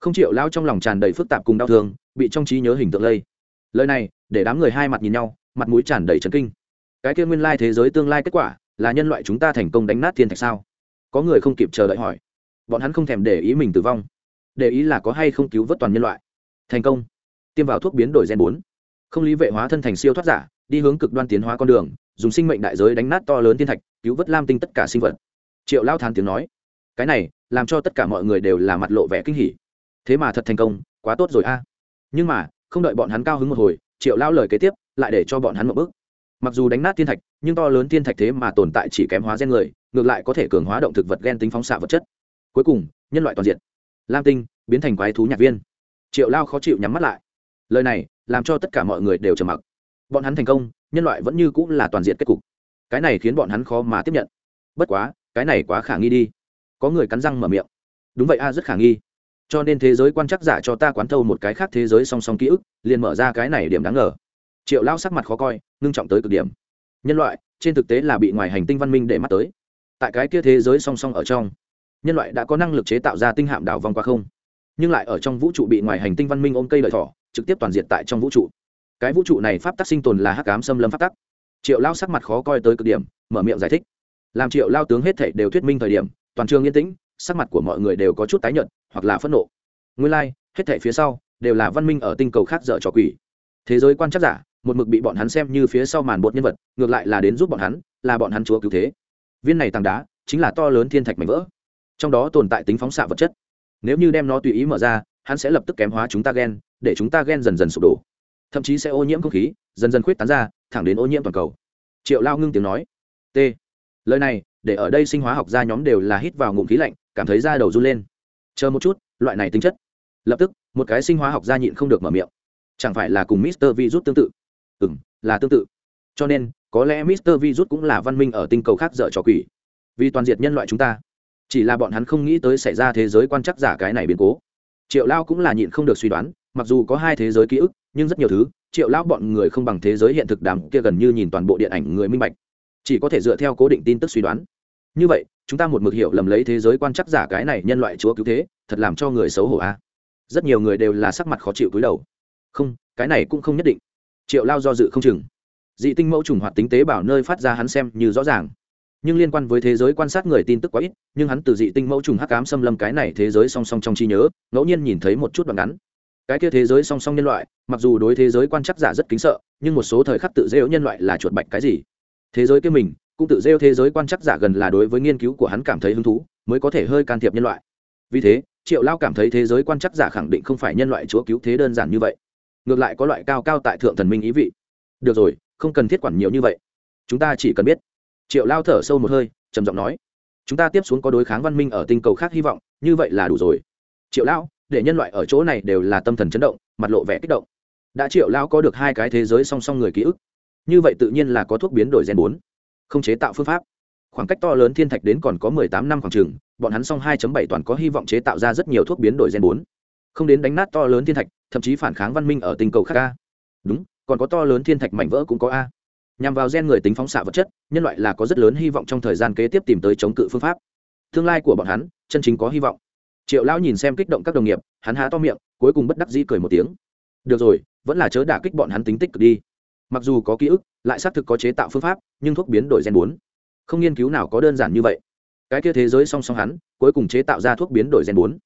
không triệu lao trong lòng tràn đầy phức tạp cùng đau thương, bị trong trí nhớ hình tượng lây. Lời này, để đám người hai mặt nhìn nhau, mặt mũi tràn đầy trấn kinh. Cái kia nguyên lai thế giới tương lai kết quả, là nhân loại chúng ta thành công đánh nát thiên thạch sao? Có người không kịp chờ đợi hỏi. Bọn hắn không thèm để ý mình tử vong. Để ý là có hay không cứu vớt toàn nhân loại. Thành công. Tiêm vào thuốc biến đổi gen bốn. Không lý vệ hóa thân thành siêu thoát giả, đi hướng cực đoan tiến hóa con đường, dùng sinh mệnh đại giới đánh nát to lớn thiên thạch, cứu vớt lam tinh tất cả sinh vật. Triệu lao thán tiếng nói. Cái này, làm cho tất cả mọi người đều là mặt lộ vẻ kinh hỉ thế mà thật thành công, quá tốt rồi a. Nhưng mà, không đợi bọn hắn cao hứng một hồi, triệu lao lời kế tiếp lại để cho bọn hắn một bước. Mặc dù đánh nát thiên thạch, nhưng to lớn thiên thạch thế mà tồn tại chỉ kém hóa gen người, ngược lại có thể cường hóa động thực vật gen tính phóng xạ vật chất. Cuối cùng, nhân loại toàn diện. Lam tinh biến thành quái thú nhạc viên. Triệu lao khó chịu nhắm mắt lại. Lời này làm cho tất cả mọi người đều trầm mặc. Bọn hắn thành công, nhân loại vẫn như cũng là toàn diện kết cục. Cái này khiến bọn hắn khó mà tiếp nhận. Bất quá, cái này quá khả nghi đi. Có người cắn răng mở miệng. Đúng vậy a, rất khả nghi cho nên thế giới quan chắc giả cho ta quán thâu một cái khác thế giới song song ký ức, liền mở ra cái này điểm đáng ngờ. Triệu lao sắc mặt khó coi, ngưng trọng tới cực điểm. Nhân loại, trên thực tế là bị ngoài hành tinh văn minh để mắt tới. Tại cái kia thế giới song song ở trong, nhân loại đã có năng lực chế tạo ra tinh hạm đảo vòng qua không? Nhưng lại ở trong vũ trụ bị ngoài hành tinh văn minh ôm cây lợi thỏ, trực tiếp toàn diện tại trong vũ trụ. Cái vũ trụ này pháp tắc sinh tồn là hắc ám xâm lâm pháp tắc. Triệu lao sắc mặt khó coi tới cực điểm, mở miệng giải thích. Làm triệu lao tướng hết thảy đều thuyết minh thời điểm, toàn trường yên tĩnh sắc mặt của mọi người đều có chút tái nhợt hoặc là phẫn nộ. Nguyên lai、like, hết thảy phía sau đều là văn minh ở tinh cầu khác dở trò quỷ. Thế giới quan chắc giả một mực bị bọn hắn xem như phía sau màn bột nhân vật ngược lại là đến giúp bọn hắn là bọn hắn chúa cứu thế. Viên này tàng đá chính là to lớn thiên thạch mảnh vỡ. Trong đó tồn tại tính phóng xạ vật chất. Nếu như đem nó tùy ý mở ra hắn sẽ lập tức kém hóa chúng ta gen để chúng ta gen dần dần sụp đổ. Thậm chí sẽ ô nhiễm không khí dần dần khuyết tán ra thẳng đến ô nhiễm toàn cầu. Triệu lao ngưng tiếng nói. T. Lời này để ở đây sinh hóa học gia nhóm đều là hít vào ngụm khí lạnh cảm thấy da đầu run lên. Chờ một chút, loại này tính chất. Lập tức, một cái sinh hóa học gia nhịn không được mở miệng. Chẳng phải là cùng mister virus tương tự? Ừ m là tương tự. Cho nên, có lẽ mister virus cũng là văn minh ở tinh cầu khác dở trò quỷ. Vì toàn diệt nhân loại chúng ta. Chỉ là bọn hắn không nghĩ tới xảy ra thế giới quan chắc giả cái này biến cố. Triệu lao cũng là nhịn không được suy đoán, mặc dù có hai thế giới ký ức, nhưng rất nhiều thứ, triệu lao bọn người không bằng thế giới hiện thực đàm kia gần như nhìn toàn bộ điện ảnh người minh bạch. Chỉ có thể dựa theo cố định tin tức suy đoán. Như vậy chúng ta một mực hiểu lầm lấy thế giới quan chắc giả cái này nhân loại chúa cứu thế, thật làm cho người xấu hổ a. Rất nhiều người đều là sắc mặt khó chịu cúi đầu. Không, cái này cũng không nhất định. Triệu lao do dự không chừng. Dị tinh mẫu trùng hoạt tính tế bảo nơi phát ra hắn xem như rõ ràng. Nhưng liên quan với thế giới quan sát người tin tức quá ít, nhưng hắn từ dị tinh mẫu trùng hắc cám xâm lâm cái này thế giới song song trong trí nhớ, ngẫu nhiên nhìn thấy một chút đoạn ngắn. Cái kia thế giới song song nhân loại, mặc dù đối thế giới quan chắc giả rất kính sợ, nhưng một số thời khắc tự rêu nhân loại là chuột bạch cái gì? Thế giới kia mình cũng tự rêu thế giới quan chắc giả gần là đối với nghiên cứu của hắn cảm thấy hứng thú, mới có thể hơi can thiệp nhân loại. Vì thế, triệu lao cảm thấy thế giới quan chắc giả khẳng định không phải nhân loại chúa cứu thế đơn giản như vậy. Ngược lại có loại cao cao tại thượng thần minh ý vị. Được rồi, không cần thiết quản nhiều như vậy. Chúng ta chỉ cần biết. Triệu lao thở sâu một hơi, trầm giọng nói. Chúng ta tiếp xuống có đối kháng văn minh ở tinh cầu khác hy vọng, như vậy là đủ rồi. Triệu lão để nhân loại ở chỗ này đều là tâm thần chấn động, mặt lộ vẻ kích động. Đã triệu lão có được hai cái thế giới song song người ký ức, như vậy tự nhiên là có thuốc biến đổi gen bốn không chế tạo phương pháp. Khoảng cách to lớn thiên thạch đến còn có mười tám năm khoảng trường bọn hắn song hai bảy toàn có hy vọng chế tạo ra rất nhiều thuốc biến đổi gen bốn. Không đến đánh nát to lớn thiên thạch, thậm chí phản kháng văn minh ở tinh cầu khác a. Đúng, còn có to lớn thiên thạch mảnh vỡ cũng có a. Nhằm vào gen người tính phóng xạ vật chất, nhân loại là có rất lớn hy vọng trong thời gian kế tiếp tìm tới chống cự phương pháp. Tương lai của bọn hắn, chân chính có hy vọng. Triệu lão nhìn xem kích động các đồng nghiệp, hắn há to miệng, cuối cùng bất đắc dĩ cười một tiếng. Được rồi, vẫn là chớ đả kích bọn hắn tính tích cực đi mặc dù có ký ức, lại xác thực có chế tạo phương pháp, nhưng thuốc biến đổi gen bốn. Không nghiên cứu nào có đơn giản như vậy. Cái kia thế giới song song hắn, cuối cùng chế tạo ra thuốc biến đổi gen bốn.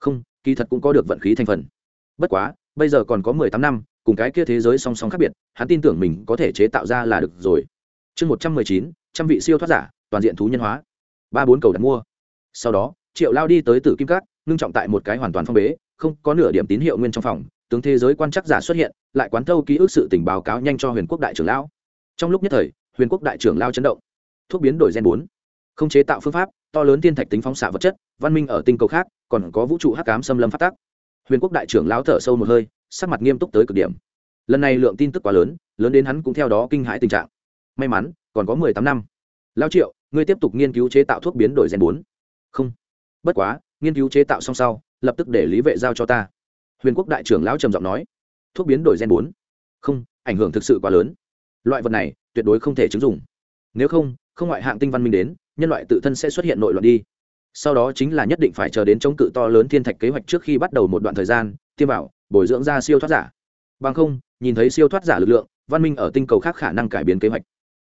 Không, kỳ thật cũng có được vận khí thành phần. Bất quá, bây giờ còn có mười tám năm, cùng cái kia thế giới song song khác biệt, hắn tin tưởng mình có thể chế tạo ra là được rồi. Chương một trăm mười chín, trăm vị siêu thoát giả, toàn diện thú nhân hóa. Ba bốn cầu đặt mua. Sau đó, triệu lao đi tới tử kim cát, ngưng trọng tại một cái hoàn toàn phong bế, không có nửa điểm tín hiệu nguyên trong phòng tướng thế giới quan chắc giả xuất hiện, lại quán thâu ký ức sự tình báo cáo nhanh cho huyền quốc đại trưởng lão. Trong lúc nhất thời, huyền quốc đại trưởng lao chấn động. Thuốc biến đổi gen bốn. Không chế tạo phương pháp, to lớn tiên thạch tính phóng xạ vật chất, văn minh ở tinh cầu khác, còn có vũ trụ hắc cám xâm lâm phát tác huyền quốc đại trưởng lão thở sâu một hơi, sắc mặt nghiêm túc tới cực điểm. Lần này lượng tin tức quá lớn lớn đến hắn cũng theo đó kinh hãi tình trạng. May mắn, còn có mười tám năm. Lao triệu, ngươi tiếp tục nghiên cứu chế tạo thuốc biến đổi gen bốn. Không. Bất quá, nghiên cứu chế tạo xong sau, lập tức để lý vệ giao cho ta huyền quốc đại trưởng lão trầm giọng nói, thuốc biến đổi gen bốn. Không, ảnh hưởng thực sự quá lớn. Loại vật này tuyệt đối không thể chứng dụng. Nếu không không ngoại hạng tinh văn minh đến, nhân loại tự thân sẽ xuất hiện nội loạn đi. Sau đó chính là nhất định phải chờ đến chống cự to lớn thiên thạch kế hoạch trước khi bắt đầu một đoạn thời gian, tiêm bảo, bồi dưỡng ra siêu thoát giả. Bằng không, nhìn thấy siêu thoát giả lực lượng, văn minh ở tinh cầu khác khả năng cải biến kế hoạch.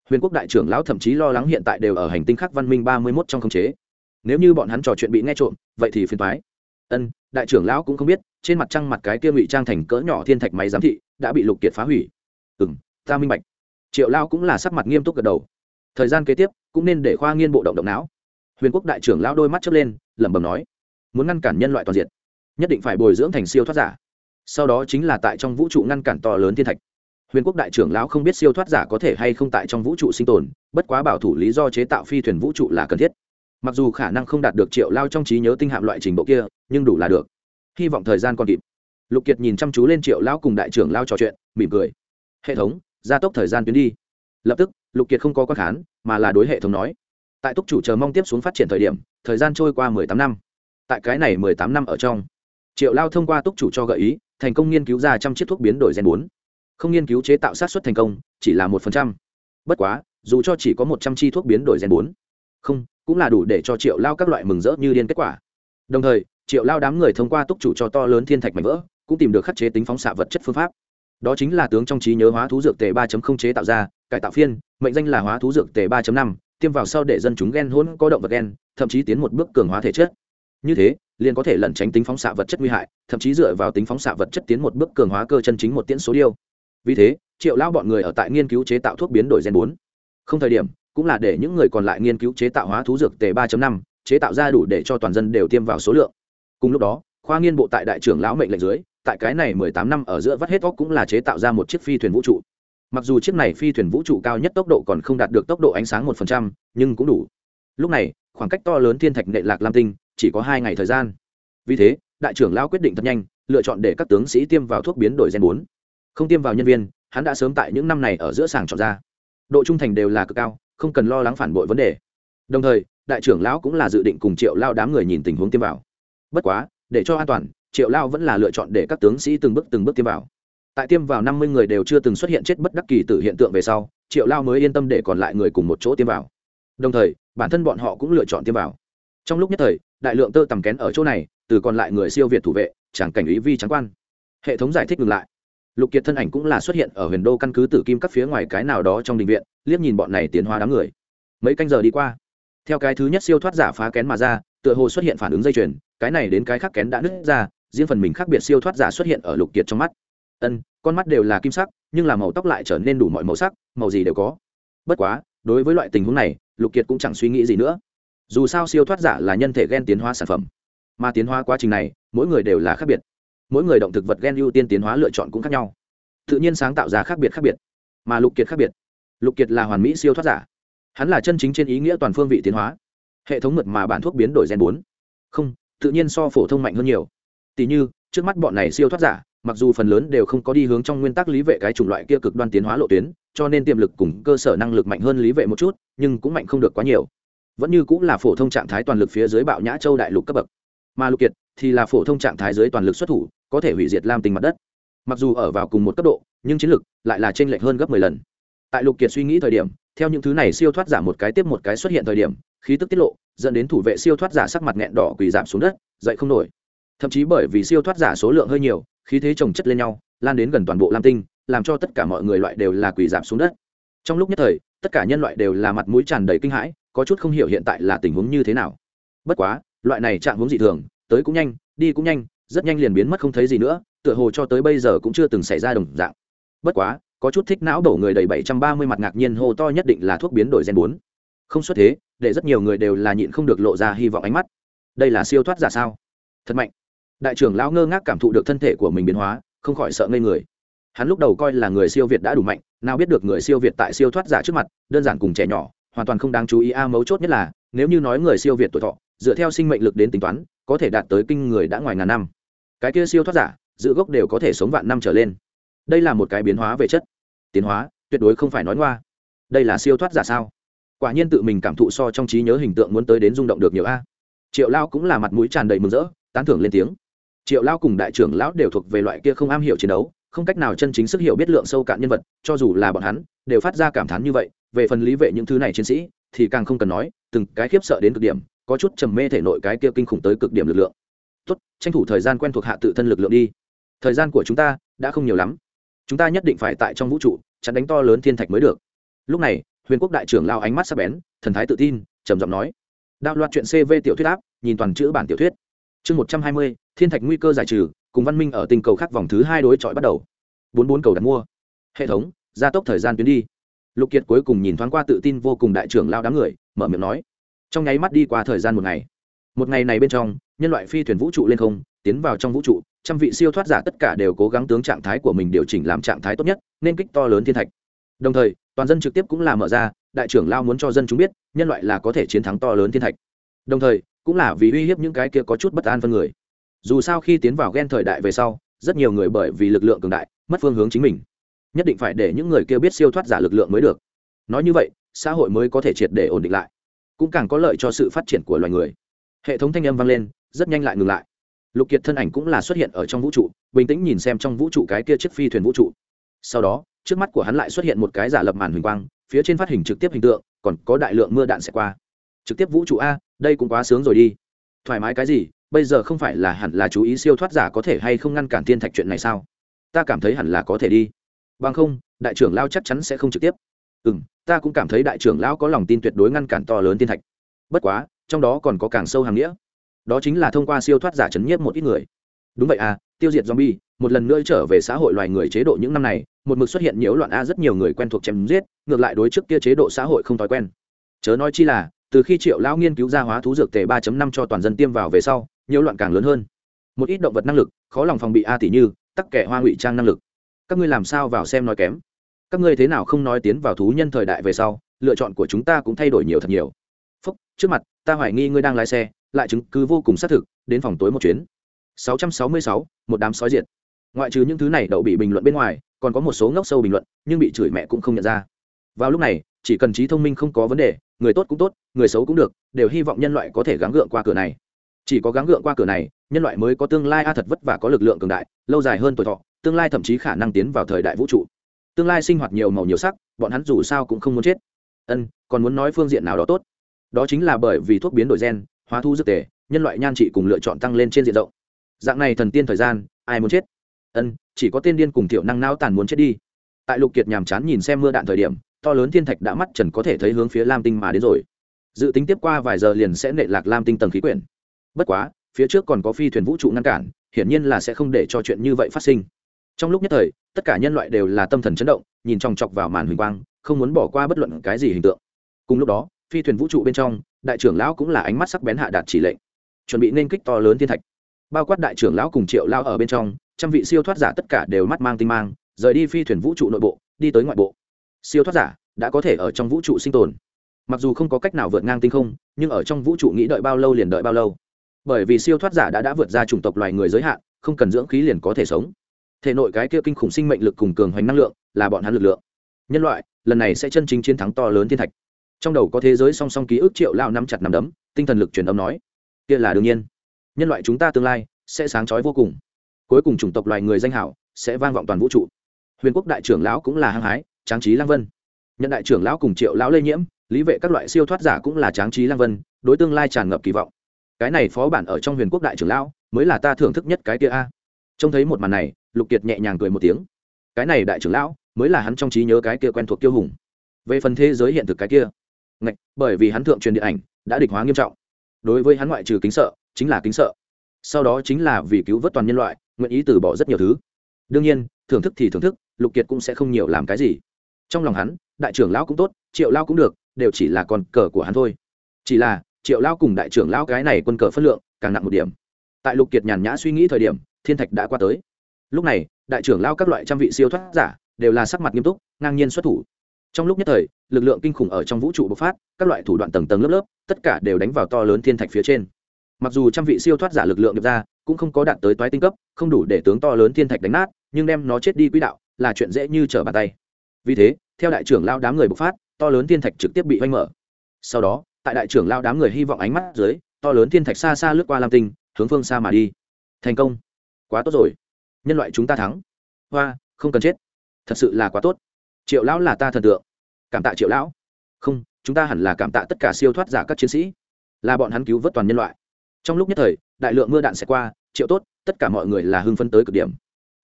Huyền quốc đại trưởng lão thậm chí lo lắng hiện tại đều ở hành tinh khác văn minh ba mươi mốt trong khống chế. Nếu như bọn hắn trò chuyện bị nghe trộm, vậy thì phiền thoái ân đại trưởng lão cũng không biết, trên mặt trăng mặt cái kia ngụy trang thành cỡ nhỏ thiên thạch máy giám thị đã bị lục kiệt phá hủy. Ừ m ta minh bạch. Triệu lao cũng là sắc mặt nghiêm túc gật đầu. Thời gian kế tiếp, cũng nên để khoa nghiên bộ động động não. Huyền quốc đại trưởng lão đôi mắt chớp lên, lẩm bẩm nói, muốn ngăn cản nhân loại toàn diện, nhất định phải bồi dưỡng thành siêu thoát giả. Sau đó chính là tại trong vũ trụ ngăn cản to lớn thiên thạch. Huyền quốc đại trưởng lão không biết siêu thoát giả có thể hay không tại trong vũ trụ sinh tồn, bất quá bảo thủ lý do chế tạo phi thuyền vũ trụ là cần thiết mặc dù khả năng không đạt được triệu lao trong trí nhớ tinh hạm loại trình độ kia, nhưng đủ là được. Hy vọng thời gian còn kịp. Lục kiệt nhìn chăm chú lên triệu lão cùng đại trưởng lao trò chuyện, mỉm cười. Hệ thống, gia tốc thời gian tuyến đi. Lập tức, lục kiệt không có quan khán, mà là đối hệ thống nói. Tại túc chủ chờ mong tiếp xuống phát triển thời điểm, thời gian trôi qua mười tám năm. Tại cái này mười tám năm ở trong, triệu lao thông qua túc chủ cho gợi ý, thành công nghiên cứu ra trăm chiếc thuốc biến đổi gen bốn. Không nghiên cứu chế tạo sát xuất thành công, chỉ là một phần trăm. Bất quá, dù cho chỉ có một trăm chi thuốc biến đổi gen bốn. Không cũng là đủ để cho triệu lao các loại mừng rỡ như điên kết quả. Đồng thời triệu lao đám người thông qua túc chủ cho to lớn thiên thạch mảnh vỡ cũng tìm được khắc chế tính phóng xạ vật chất phương pháp. Đó chính là tướng trong trí nhớ hóa thú dược tề 3.0 chế tạo ra cải tạo phiên mệnh danh là hóa thú dược tề 3.5, tiêm vào sau để dân chúng gen hỗn có động vật gen thậm chí tiến một bước cường hóa thể chất. Như thế liền có thể lẩn tránh tính phóng xạ vật chất nguy hại thậm chí dựa vào tính phóng xạ vật chất tiến một bước cường hóa cơ chân chính một tiễn số điêu. Vì thế triệu lao bọn người ở tại nghiên cứu chế tạo thuốc biến đổi gen 4. không thời điểm cũng là để những người còn lại nghiên cứu chế tạo hóa thú dược tề 3.5, chế tạo ra đủ để cho toàn dân đều tiêm vào số lượng. Cùng lúc đó khoa nghiên bộ tại đại trưởng lão mệnh lệnh dưới tại cái này mười tám năm ở giữa vắt hết óc cũng là chế tạo ra một chiếc phi thuyền vũ trụ. Mặc dù chiếc này phi thuyền vũ trụ cao nhất tốc độ còn không đạt được tốc độ ánh sáng một phần trăm nhưng cũng đủ. Lúc này khoảng cách to lớn thiên thạch nệ lạc lam tinh chỉ có hai ngày thời gian. Vì thế đại trưởng lão quyết định thật nhanh lựa chọn để các tướng sĩ tiêm vào thuốc biến đổi gen 4. không tiêm vào nhân viên hắn đã sớm tại những năm này ở giữa sàng chọn ra. Độ trung thành đều là cực cao không cần lo lắng phản bội vấn đề. Đồng thời, đại trưởng lão cũng là dự định cùng triệu lao đám người nhìn tình huống tiêm vào. Bất quá, để cho an toàn, triệu lao vẫn là lựa chọn để các tướng sĩ từng bước từng bước tiêm vào. Tại tiêm vào năm mươi người đều chưa từng xuất hiện chết bất đắc kỳ tử hiện tượng về sau, triệu lao mới yên tâm để còn lại người cùng một chỗ tiêm vào. Đồng thời, bản thân bọn họ cũng lựa chọn tiêm vào. Trong lúc nhất thời, đại lượng tơ tầm kén ở chỗ này, từ còn lại người siêu việt thủ vệ, chẳng cảnh ý vi trắng quan. Hệ thống giải thích ngừng lại lục kiệt thân ảnh cũng là xuất hiện ở huyền đô căn cứ tử kim các phía ngoài cái nào đó trong đình viện, liếc nhìn bọn này tiến hóa đám người. Mấy canh giờ đi qua, theo cái thứ nhất siêu thoát giả phá kén mà ra, tựa hồ xuất hiện phản ứng dây chuyền, cái này đến cái khác kén đã nứt ra, riêng phần mình khác biệt siêu thoát giả xuất hiện ở lục kiệt trong mắt. Ân, con mắt đều là kim sắc, nhưng là màu tóc lại trở nên đủ mọi màu sắc, màu gì đều có. Bất quá, đối với loại tình huống này, lục kiệt cũng chẳng suy nghĩ gì nữa. Dù sao siêu thoát giả là nhân thể g e n tiến hóa sản phẩm, mà tiến hóa quá trình này, mỗi người đều là khác biệt mỗi người động thực vật gen ưu tiên tiến hóa lựa chọn cũng khác nhau. Tự nhiên sáng tạo ra khác biệt khác biệt, mà lục kiệt khác biệt. Lục kiệt là hoàn mỹ siêu thoát giả. Hắn là chân chính trên ý nghĩa toàn phương vị tiến hóa. Hệ thống mật mà bản thuốc biến đổi gen bốn. Không, tự nhiên so phổ thông mạnh hơn nhiều. Tỷ như, trước mắt bọn này siêu thoát giả, mặc dù phần lớn đều không có đi hướng trong nguyên tắc lý vệ cái chủng loại kia cực đoan tiến hóa lộ tuyến, cho nên tiềm lực cùng cơ sở năng lực mạnh hơn lý vệ một chút, nhưng cũng mạnh không được quá nhiều. Vẫn như cũng là phổ thông trạng thái toàn lực phía dưới bạo nhã châu đại lục cấp bậc. Mà lục kiệt thì là phổ thông trạng thái dưới toàn lực xuất thủ, có thể hủy diệt lam tinh mặt đất. Mặc dù ở vào cùng một cấp độ, nhưng chiến lực lại là t r ê n lệch hơn gấp mười lần. Tại lục kiệt suy nghĩ thời điểm, theo những thứ này siêu thoát giả một cái tiếp một cái xuất hiện thời điểm, khí tức tiết lộ, dẫn đến thủ vệ siêu thoát giả sắc mặt nghẹn đỏ quỳ giảm xuống đất, dậy không nổi. Thậm chí bởi vì siêu thoát giả số lượng hơi nhiều, khí thế trồng chất lên nhau, lan đến gần toàn bộ lam tinh, làm cho tất cả mọi người loại đều là quỳ giảm xuống đất. Trong lúc nhất thời, tất cả nhân loại đều là mặt mũi tràn đầy kinh hãi, có chút không hiểu hiện tại là tình huống như thế nào. Bất quá, loại này trạng huống dị thường tới cũng nhanh, đi cũng nhanh, rất nhanh liền biến mất không thấy gì nữa, tựa hồ cho tới bây giờ cũng chưa từng xảy ra đồng dạng. Bất quá, có chút thích não đổ người đầy bảy trăm ba mươi mặt ngạc nhiên hô to nhất định là thuốc biến đổi gen bốn. Không xuất thế, để rất nhiều người đều là nhịn không được lộ ra hy vọng ánh mắt. Đây là siêu thoát giả sao? Thật mạnh. Đại trưởng lão ngơ ngác cảm thụ được thân thể của mình biến hóa, không khỏi sợ ngây người. Hắn lúc đầu coi là người siêu việt đã đủ mạnh, nào biết được người siêu việt tại siêu thoát giả trước mặt, đơn giản cùng trẻ nhỏ, hoàn toàn không đáng chú ý. A, mấu chốt nhất là, nếu như nói người siêu việt tuổi thọ, dựa theo sinh mệnh lực đến tính toán có thể đạt tới kinh người đã ngoài ngàn năm. Cái kia siêu thoát giả, giữ gốc đều có thể sống vạn năm trở lên. Đây là một cái biến hóa về chất. Tiến hóa, tuyệt đối không phải nói ngoa. Đây là siêu thoát giả sao? Quả nhiên tự mình cảm thụ so trong trí nhớ hình tượng muốn tới đến rung động được nhiều a. Triệu lao cũng là mặt mũi tràn đầy mừng rỡ, tán thưởng lên tiếng. Triệu lao cùng đại trưởng lão đều thuộc về loại kia không am hiểu chiến đấu, không cách nào chân chính sức hiểu biết lượng sâu cạn nhân vật, cho dù là bọn hắn, đều phát ra cảm thán như vậy. Về phần lý vệ những thứ này chiến sĩ, thì càng không cần nói, từng cái khiếp sợ đến cực điểm có chút trầm mê thể nội cái kia kinh khủng tới cực điểm lực lượng. Tốt, tranh thủ thời gian quen thuộc hạ tự thân lực lượng đi. Thời gian của chúng ta đã không nhiều lắm. Chúng ta nhất định phải tại trong vũ trụ, chặn đánh to lớn thiên thạch mới được. Lúc này, huyền quốc đại trưởng lao ánh mắt sắc bén, thần thái tự tin, trầm giọng nói. Đạo loạt chuyện cv tiểu thuyết áp, nhìn toàn chữ bản tiểu thuyết. Chương một trăm hai mươi, thiên thạch nguy cơ giải trừ, cùng văn minh ở tình cầu khác vòng thứ hai đối chọi bắt đầu. Bốn bốn cầu đặt mua. Hệ thống, gia tốc thời gian tuyến đi. Lục kiệt cuối cùng nhìn thoáng qua tự tin vô cùng đại trưởng lao đám người, mở miệng nói trong nháy mắt đi qua thời gian một ngày. Một ngày này bên trong, nhân loại phi thuyền vũ trụ lên không, tiến vào trong vũ trụ, trăm vị siêu thoát giả tất cả đều cố gắng tướng trạng thái của mình điều chỉnh làm trạng thái tốt nhất, nên kích to lớn thiên thạch. Đồng thời, toàn dân trực tiếp cũng là mở ra, đại trưởng lao muốn cho dân chúng biết, nhân loại là có thể chiến thắng to lớn thiên thạch. Đồng thời, cũng là vì uy hiếp những cái kia có chút bất an phân người. Dù sao khi tiến vào ghen thời đại về sau, rất nhiều người bởi vì lực lượng cường đại, mất phương hướng chính mình. Nhất định phải để những người kia biết siêu thoát giả lực lượng mới được. Nói như vậy, xã hội mới có thể triệt để ổn định lại cũng càng có lợi cho sự phát triển của loài người. Hệ thống thanh âm vang lên, rất nhanh lại ngừng lại. Lục kiệt thân ảnh cũng là xuất hiện ở trong vũ trụ, bình tĩnh nhìn xem trong vũ trụ cái kia chiếc phi thuyền vũ trụ. Sau đó, trước mắt của hắn lại xuất hiện một cái giả lập màn huỳnh quang, phía trên phát hình trực tiếp hình tượng, còn có đại lượng mưa đạn sẽ qua. Trực tiếp vũ trụ a, đây cũng quá sướng rồi đi. Thoải mái cái gì, bây giờ không phải là hẳn là chú ý siêu thoát giả có thể hay không ngăn cản thiên thạch chuyện này sao? Ta cảm thấy hẳn là có thể đi. Bằng không, đại trưởng lao chắc chắn sẽ không trực tiếp. Ừ m ta cũng cảm thấy đại trưởng lão có lòng tin tuyệt đối ngăn cản to lớn tiên thạch. Bất quá, trong đó còn có càng sâu hàng nghĩa. Đó chính là thông qua siêu thoát giả chấn nhiếp một ít người. Đúng vậy à tiêu diệt zombie, một lần nữa trở về xã hội loài người chế độ những năm này, một mực xuất hiện nhiễu loạn a rất nhiều người quen thuộc chém giết, ngược lại đối trước kia chế độ xã hội không thói quen. Chớ nói chi là, từ khi triệu lão nghiên cứu ra hóa thú dược tề 3.5 cho toàn dân tiêm vào về sau, nhiễu loạn càng lớn hơn. Một ít động vật năng lực, khó lòng phòng bị a tỷ như, tắc kẻ hoa ngụy trang năng lực. Các ngươi làm sao vào xem nói kém? Các ngươi thế nào không nói tiến vào thú nhân thời đại về sau lựa chọn của chúng ta cũng thay đổi nhiều thật nhiều. Phúc trước mặt ta hoài nghi ngươi đang lái xe lại chứng cứ vô cùng xác thực đến phòng tối một chuyến. 666, một đám sói diệt. Ngoại trừ những thứ này đậu bị bình luận bên ngoài còn có một số ngốc sâu bình luận nhưng bị chửi mẹ cũng không nhận ra. Vào lúc này chỉ cần trí thông minh không có vấn đề người tốt cũng tốt người xấu cũng được đều hy vọng nhân loại có thể gắng gượng qua cửa này. Chỉ có gắng gượng qua cửa này nhân loại mới có tương lai a thật vất vả có lực lượng cường đại lâu dài hơn tuổi thọ tương lai thậm chí khả năng tiến vào thời đại vũ trụ tương lai sinh hoạt nhiều màu nhiều sắc, bọn hắn dù sao cũng không muốn chết. Ân, còn muốn nói phương diện nào đó tốt. Đó chính là bởi vì thuốc biến đổi gen, hóa thu dược tề, nhân loại nhan trị cùng lựa chọn tăng lên trên diện rộng. Dạng này thần tiên thời gian, ai muốn chết? Ân, chỉ có tên điên cùng thiểu năng não tàn muốn chết đi. Tại lục kiệt nhàm chán nhìn xem mưa đạn thời điểm, to lớn thiên thạch đã mắt trần có thể thấy hướng phía lam tinh mà đến rồi. Dự tính tiếp qua vài giờ liền sẽ nệ lạc lam tinh tầng khí quyển. Bất quá, phía trước còn có phi thuyền vũ trụ ngăn cản, hiển nhiên là sẽ không để cho chuyện như vậy phát sinh trong lúc nhất thời, tất cả nhân loại đều là tâm thần chấn động, nhìn chòng chọc vào màn huỳnh quang, không muốn bỏ qua bất luận cái gì hình tượng. Cùng lúc đó, phi thuyền vũ trụ bên trong, đại trưởng lão cũng là ánh mắt sắc bén hạ đạt chỉ lệnh. Chuẩn bị nên kích to lớn thiên thạch. Bao quát đại trưởng lão cùng triệu lao ở bên trong, trăm vị siêu thoát giả tất cả đều mắt mang tinh mang, rời đi phi thuyền vũ trụ nội bộ, đi tới ngoại bộ. Siêu thoát giả đã có thể ở trong vũ trụ sinh tồn. Mặc dù không có cách nào vượt ngang tinh không, nhưng ở trong vũ trụ nghĩ đợi bao lâu liền đợi bao lâu. Bởi vì siêu thoát giả đã đã vượt ra chủng tộc loài người giới hạn, không cần dưỡng khí liền có thể sống thể nội cái kia kinh khủng sinh mệnh lực cùng cường hoành năng lượng là bọn hắn lực lượng. Nhân loại, lần này sẽ chân chính chiến thắng to lớn thiên thạch. Trong đầu có thế giới song song ký ức triệu lao nắm chặt nắm đấm, tinh thần lực truyền âm nói, kia là đương nhiên. Nhân loại chúng ta tương lai sẽ sáng trói vô cùng. Cuối cùng chủng tộc loài người danh hảo sẽ vang vọng toàn vũ trụ. Huyền quốc đại trưởng lão cũng là hăng hái, tráng trí lang vân. Nhận đại trưởng lão cùng triệu lão lây nhiễm, lý vệ các loại siêu thoát giả cũng là tráng trí lang vân, đối tương lai tràn ngập kỳ vọng. Cái này phó bản ở trong huyền quốc đại trưởng lão mới là ta thưởng thức nhất cái kia a. Trông thấy một màn này lục kiệt nhẹ nhàng cười một tiếng. Cái này đại trưởng lão, mới là hắn trong trí nhớ cái kia quen thuộc tiêu hùng. Về phần thế giới hiện thực cái kia, ngạch, bởi vì hắn thượng truyền điện ảnh, đã địch hóa nghiêm trọng. Đối với hắn ngoại trừ kính sợ, chính là kính sợ. Sau đó chính là vì cứu vớt toàn nhân loại, nguyện ý từ bỏ rất nhiều thứ. Đương nhiên, thưởng thức thì thưởng thức, lục kiệt cũng sẽ không nhiều làm cái gì. Trong lòng hắn, đại trưởng lão cũng tốt, triệu lao cũng được, đều chỉ là con cờ của hắn thôi. Chỉ là, triệu lao cùng đại trưởng lão cái này quân cờ phân lượng, càng nặng một điểm. Tại lục kiệt nhàn nhã suy nghĩ thời điểm, thiên thạch đã qua tới lúc này, đại trưởng lao các loại trăm vị siêu thoát giả đều là sắc mặt nghiêm túc, ngang nhiên xuất thủ. Trong lúc nhất thời, lực lượng kinh khủng ở trong vũ trụ bộc phát, các loại thủ đoạn tầng tầng lớp lớp, tất cả đều đánh vào to lớn thiên thạch phía trên. Mặc dù trăm vị siêu thoát giả lực lượng được ra, cũng không có đạt tới toái tinh cấp, không đủ để tướng to lớn thiên thạch đánh nát, nhưng đem nó chết đi quỹ đạo là chuyện dễ như trở bàn tay. Vì thế, theo đại trưởng lao đám người bộc phát, to lớn thiên thạch trực tiếp bị oanh mở. Sau đó, tại đại trưởng lao đám người hy vọng ánh mắt dưới, to lớn thiên thạch xa xa lướt qua lam tinh, hướng phương xa mà đi. Thành công. Quá tốt rồi nhân loại chúng ta thắng. Hoa, không cần chết. Thật sự là quá tốt. Triệu lão là ta thần tượng. Cảm tạ triệu lão. Không, chúng ta hẳn là cảm tạ tất cả siêu thoát giả các chiến sĩ. Là bọn hắn cứu vớt toàn nhân loại. Trong lúc nhất thời, đại lượng mưa đạn sẽ qua, triệu tốt, tất cả mọi người là hưng phân tới cực điểm.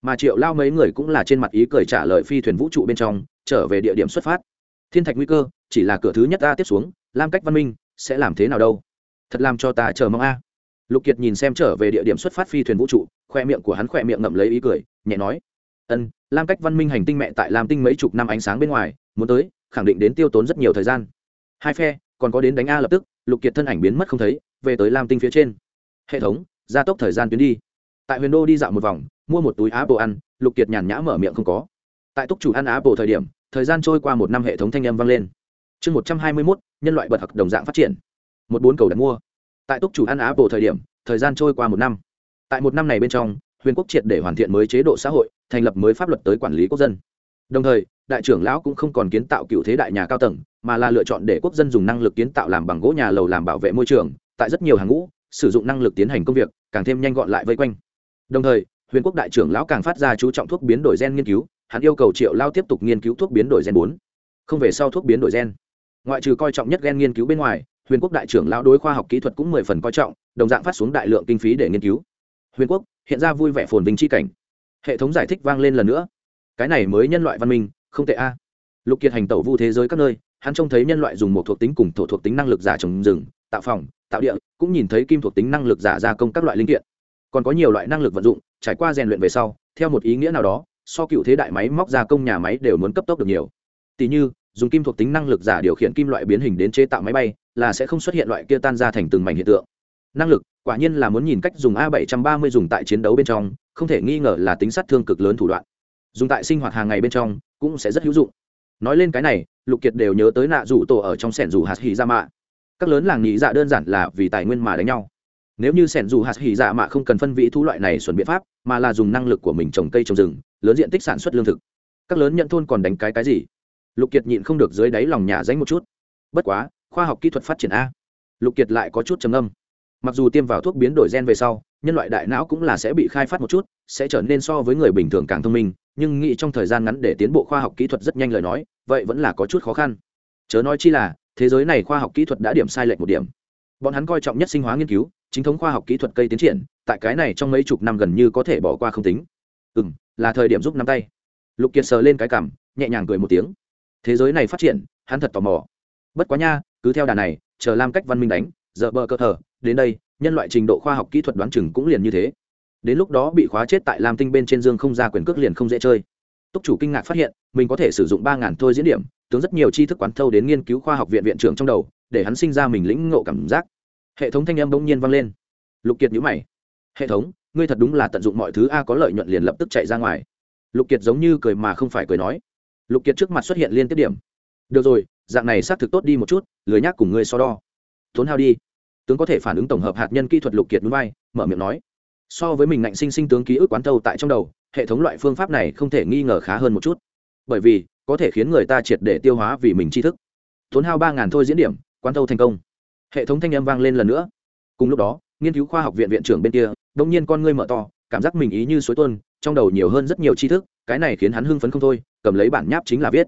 Mà triệu lao mấy người cũng là trên mặt ý cười trả lời phi thuyền vũ trụ bên trong, trở về địa điểm xuất phát. Thiên thạch nguy cơ, chỉ là cửa thứ nhất ta tiếp xuống, lam cách văn minh, sẽ làm thế nào đâu? Thật làm cho ta chờ mong a lục kiệt nhìn xem trở về địa điểm xuất phát phi thuyền vũ trụ, khoe miệng của hắn khoe miệng ngậm lấy ý cười, nhẹ nói, ân, lam cách văn minh hành tinh mẹ tại lam tinh mấy chục năm ánh sáng bên ngoài, muốn tới, khẳng định đến tiêu tốn rất nhiều thời gian. Hai phe, còn có đến đánh a lập tức. Lục kiệt thân ảnh biến mất không thấy, về tới lam tinh phía trên. Hệ thống, gia tốc thời gian tuyến đi. Tại huyền đô đi dạo một vòng, mua một túi apple ăn, lục kiệt nhàn nhã mở miệng không có. Tại túc chủ ăn apple thời điểm, thời gian trôi qua một năm hệ thống thanh âm vang lên. Chương một trăm hai mươi mốt, nhân loại bật học đồng dạng phát triển. Một bốn cầu đặt mua tại túc chủ ăn apple thời điểm, thời gian trôi qua một năm. Tại một năm này bên trong, huyền quốc triệt để hoàn thiện mới chế độ xã hội, thành lập mới pháp luật tới quản lý quốc dân. Đồng thời, đại trưởng lão cũng không còn kiến tạo cựu thế đại nhà cao tầng, mà là lựa chọn để quốc dân dùng năng lực kiến tạo làm bằng gỗ nhà lầu làm bảo vệ môi trường, tại rất nhiều hàng ngũ, sử dụng năng lực tiến hành công việc, càng thêm nhanh gọn lại vây quanh. Đồng thời, huyền quốc đại trưởng lão càng phát ra chú trọng thuốc biến đổi gen nghiên cứu, hắn yêu cầu triệu lao tiếp tục nghiên cứu thuốc biến đổi gen bốn. Không về sau thuốc biến đổi gen. Ngoại trừ coi trọng nhất gen nghiên cứu bên ngoài huyền quốc đại trưởng lão đối khoa học kỹ thuật cũng mười phần coi trọng, đồng dạng phát xuống đại lượng kinh phí để nghiên cứu. Huyền quốc, hiện ra vui vẻ phồn vinh chi cảnh. Hệ thống giải thích vang lên lần nữa. Cái này mới nhân loại văn minh, không tệ a. Lục kiệt hành tẩu vu thế giới các nơi, hắn trông thấy nhân loại dùng một thuộc tính cùng thổ thuộc tính năng lực giả trồng rừng, tạo phòng, tạo địa, cũng nhìn thấy kim thuộc tính năng lực giả gia công các loại linh kiện. Còn có nhiều loại năng lực vận dụng, trải qua rèn luyện về sau, theo một ý nghĩa nào đó, so cựu thế đại máy móc gia công nhà máy đều muốn cấp tốc được nhiều. Tỷ như, dùng kim thuộc tính năng lực giả điều khiển kim loại biến hình đến chế tạo máy bay là sẽ không xuất hiện loại kia tan ra thành từng mảnh hiện tượng. Năng lực, quả nhiên là muốn nhìn cách dùng a 730 dùng tại chiến đấu bên trong, không thể nghi ngờ là tính sát thương cực lớn thủ đoạn. Dùng tại sinh hoạt hàng ngày bên trong, cũng sẽ rất hữu dụng. Nói lên cái này, lục kiệt đều nhớ tới nạ rủ tổ ở trong sẻn rủ hạt hỉ ra mạ. Các lớn làng nghĩ dạ đơn giản là vì tài nguyên mà đánh nhau. Nếu như sẻn rủ hạt hỉ dạ mạ không cần phân vị thu loại này xuẩn biện pháp, mà là dùng năng lực của mình trồng cây trồng rừng, lớn diện tích sản xuất lương thực. Các lớn nhận thôn còn đánh cái cái gì? Lục kiệt nhịn không được dưới đáy lòng nhà danh một chút. Bất quá khoa học kỹ thuật phát triển a. Lục kiệt lại có chút trầm âm mặc dù tiêm vào thuốc biến đổi gen về sau, nhân loại đại não cũng là sẽ bị khai phát một chút, sẽ trở nên so với người bình thường càng thông minh, nhưng nghĩ trong thời gian ngắn để tiến bộ khoa học kỹ thuật rất nhanh lời nói, vậy vẫn là có chút khó khăn. Chớ nói chi là, thế giới này khoa học kỹ thuật đã điểm sai lệch một điểm. Bọn hắn coi trọng nhất sinh hóa nghiên cứu, chính thống khoa học kỹ thuật cây tiến triển, tại cái này trong mấy chục năm gần như có thể bỏ qua không tính. Ừ m là thời điểm giúp nắm tay. Lục kiệt sờ lên cái cằm, nhẹ nhàng cười một tiếng. Thế giới này phát triển, hắn thật tò mò bất quá nha, cứ theo đà này, chờ lam cách văn minh đánh, giờ bờ cơ thờ, đến đây, nhân loại trình độ khoa học kỹ thuật đoán chừng cũng liền như thế. Đến lúc đó bị khóa chết tại lam tinh bên trên dương không ra quyền cước liền không dễ chơi. Túc chủ kinh ngạc phát hiện, mình có thể sử dụng ba ngàn thôi diễn điểm, tướng rất nhiều tri thức quán thâu đến nghiên cứu khoa học viện viện trưởng trong đầu, để hắn sinh ra mình lĩnh ngộ cảm giác. Hệ thống thanh âm bỗng nhiên vang lên. Lục kiệt nhữ mày. Hệ thống, ngươi thật đúng là tận dụng mọi thứ a có lợi nhuận liền lập tức chạy ra ngoài. Lục kiệt giống như cười mà không phải cười nói. Lục kiệt trước mặt xuất hiện liên tiếp điểm được rồi, dạng này xác thực tốt đi một chút, lười nhác cùng ngươi so đo. Tốn hao đi. Tướng có thể phản ứng tổng hợp hạt nhân kỹ thuật lục kiệt núi bay mở miệng nói. So với mình ngạnh sinh sinh tướng ký ức quán thâu tại trong đầu, hệ thống loại phương pháp này không thể nghi ngờ khá hơn một chút. Bởi vì, có thể khiến người ta triệt để tiêu hóa vì mình tri thức. Tốn hao ba ngàn thôi diễn điểm, quán thâu thành công. Hệ thống thanh âm vang lên lần nữa. Cùng lúc đó, nghiên cứu khoa học viện viện trưởng bên kia đông nhiên con ngươi mở to, cảm giác mình ý như suối tuôn, trong đầu nhiều hơn rất nhiều tri thức, cái này khiến hắn hưng phấn không thôi, cầm lấy bản nháp chính là viết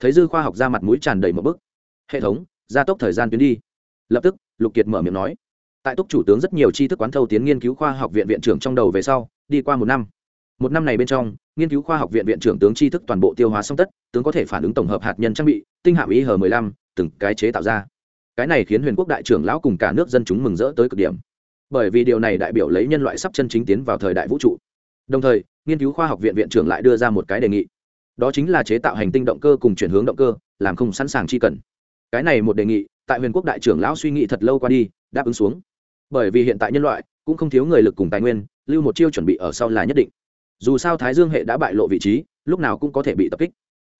thấy dư khoa học ra mặt mũi tràn đầy một bức. Hệ thống, gia tốc thời gian tuyến đi. Lập tức, lục kiệt mở miệng nói. Tại túc chủ tướng rất nhiều tri thức quán thâu tiến nghiên cứu khoa học viện viện trưởng trong đầu về sau, đi qua một năm. Một năm này bên trong, nghiên cứu khoa học viện viện trưởng tướng tri thức toàn bộ tiêu hóa song tất, tướng có thể phản ứng tổng hợp hạt nhân trang bị, tinh hạm ý hờ mười lăm, từng cái chế tạo ra. Cái này khiến huyền quốc đại trưởng lão cùng cả nước dân chúng mừng rỡ tới cực điểm. Bởi vì điều này đại biểu lấy nhân loại sắp chân chính tiến vào thời đại vũ trụ. Đồng thời, nghiên cứu khoa học viện viện trưởng lại đưa ra một cái đề nghị đó chính là chế tạo hành tinh động cơ cùng chuyển hướng động cơ, làm không sẵn sàng chi cần. Cái này một đề nghị, tại huyền quốc đại trưởng lão suy nghĩ thật lâu qua đi, đáp ứng xuống. Bởi vì hiện tại nhân loại, cũng không thiếu người lực cùng tài nguyên, lưu một chiêu chuẩn bị ở sau là nhất định. Dù sao thái dương hệ đã bại lộ vị trí, lúc nào cũng có thể bị tập kích.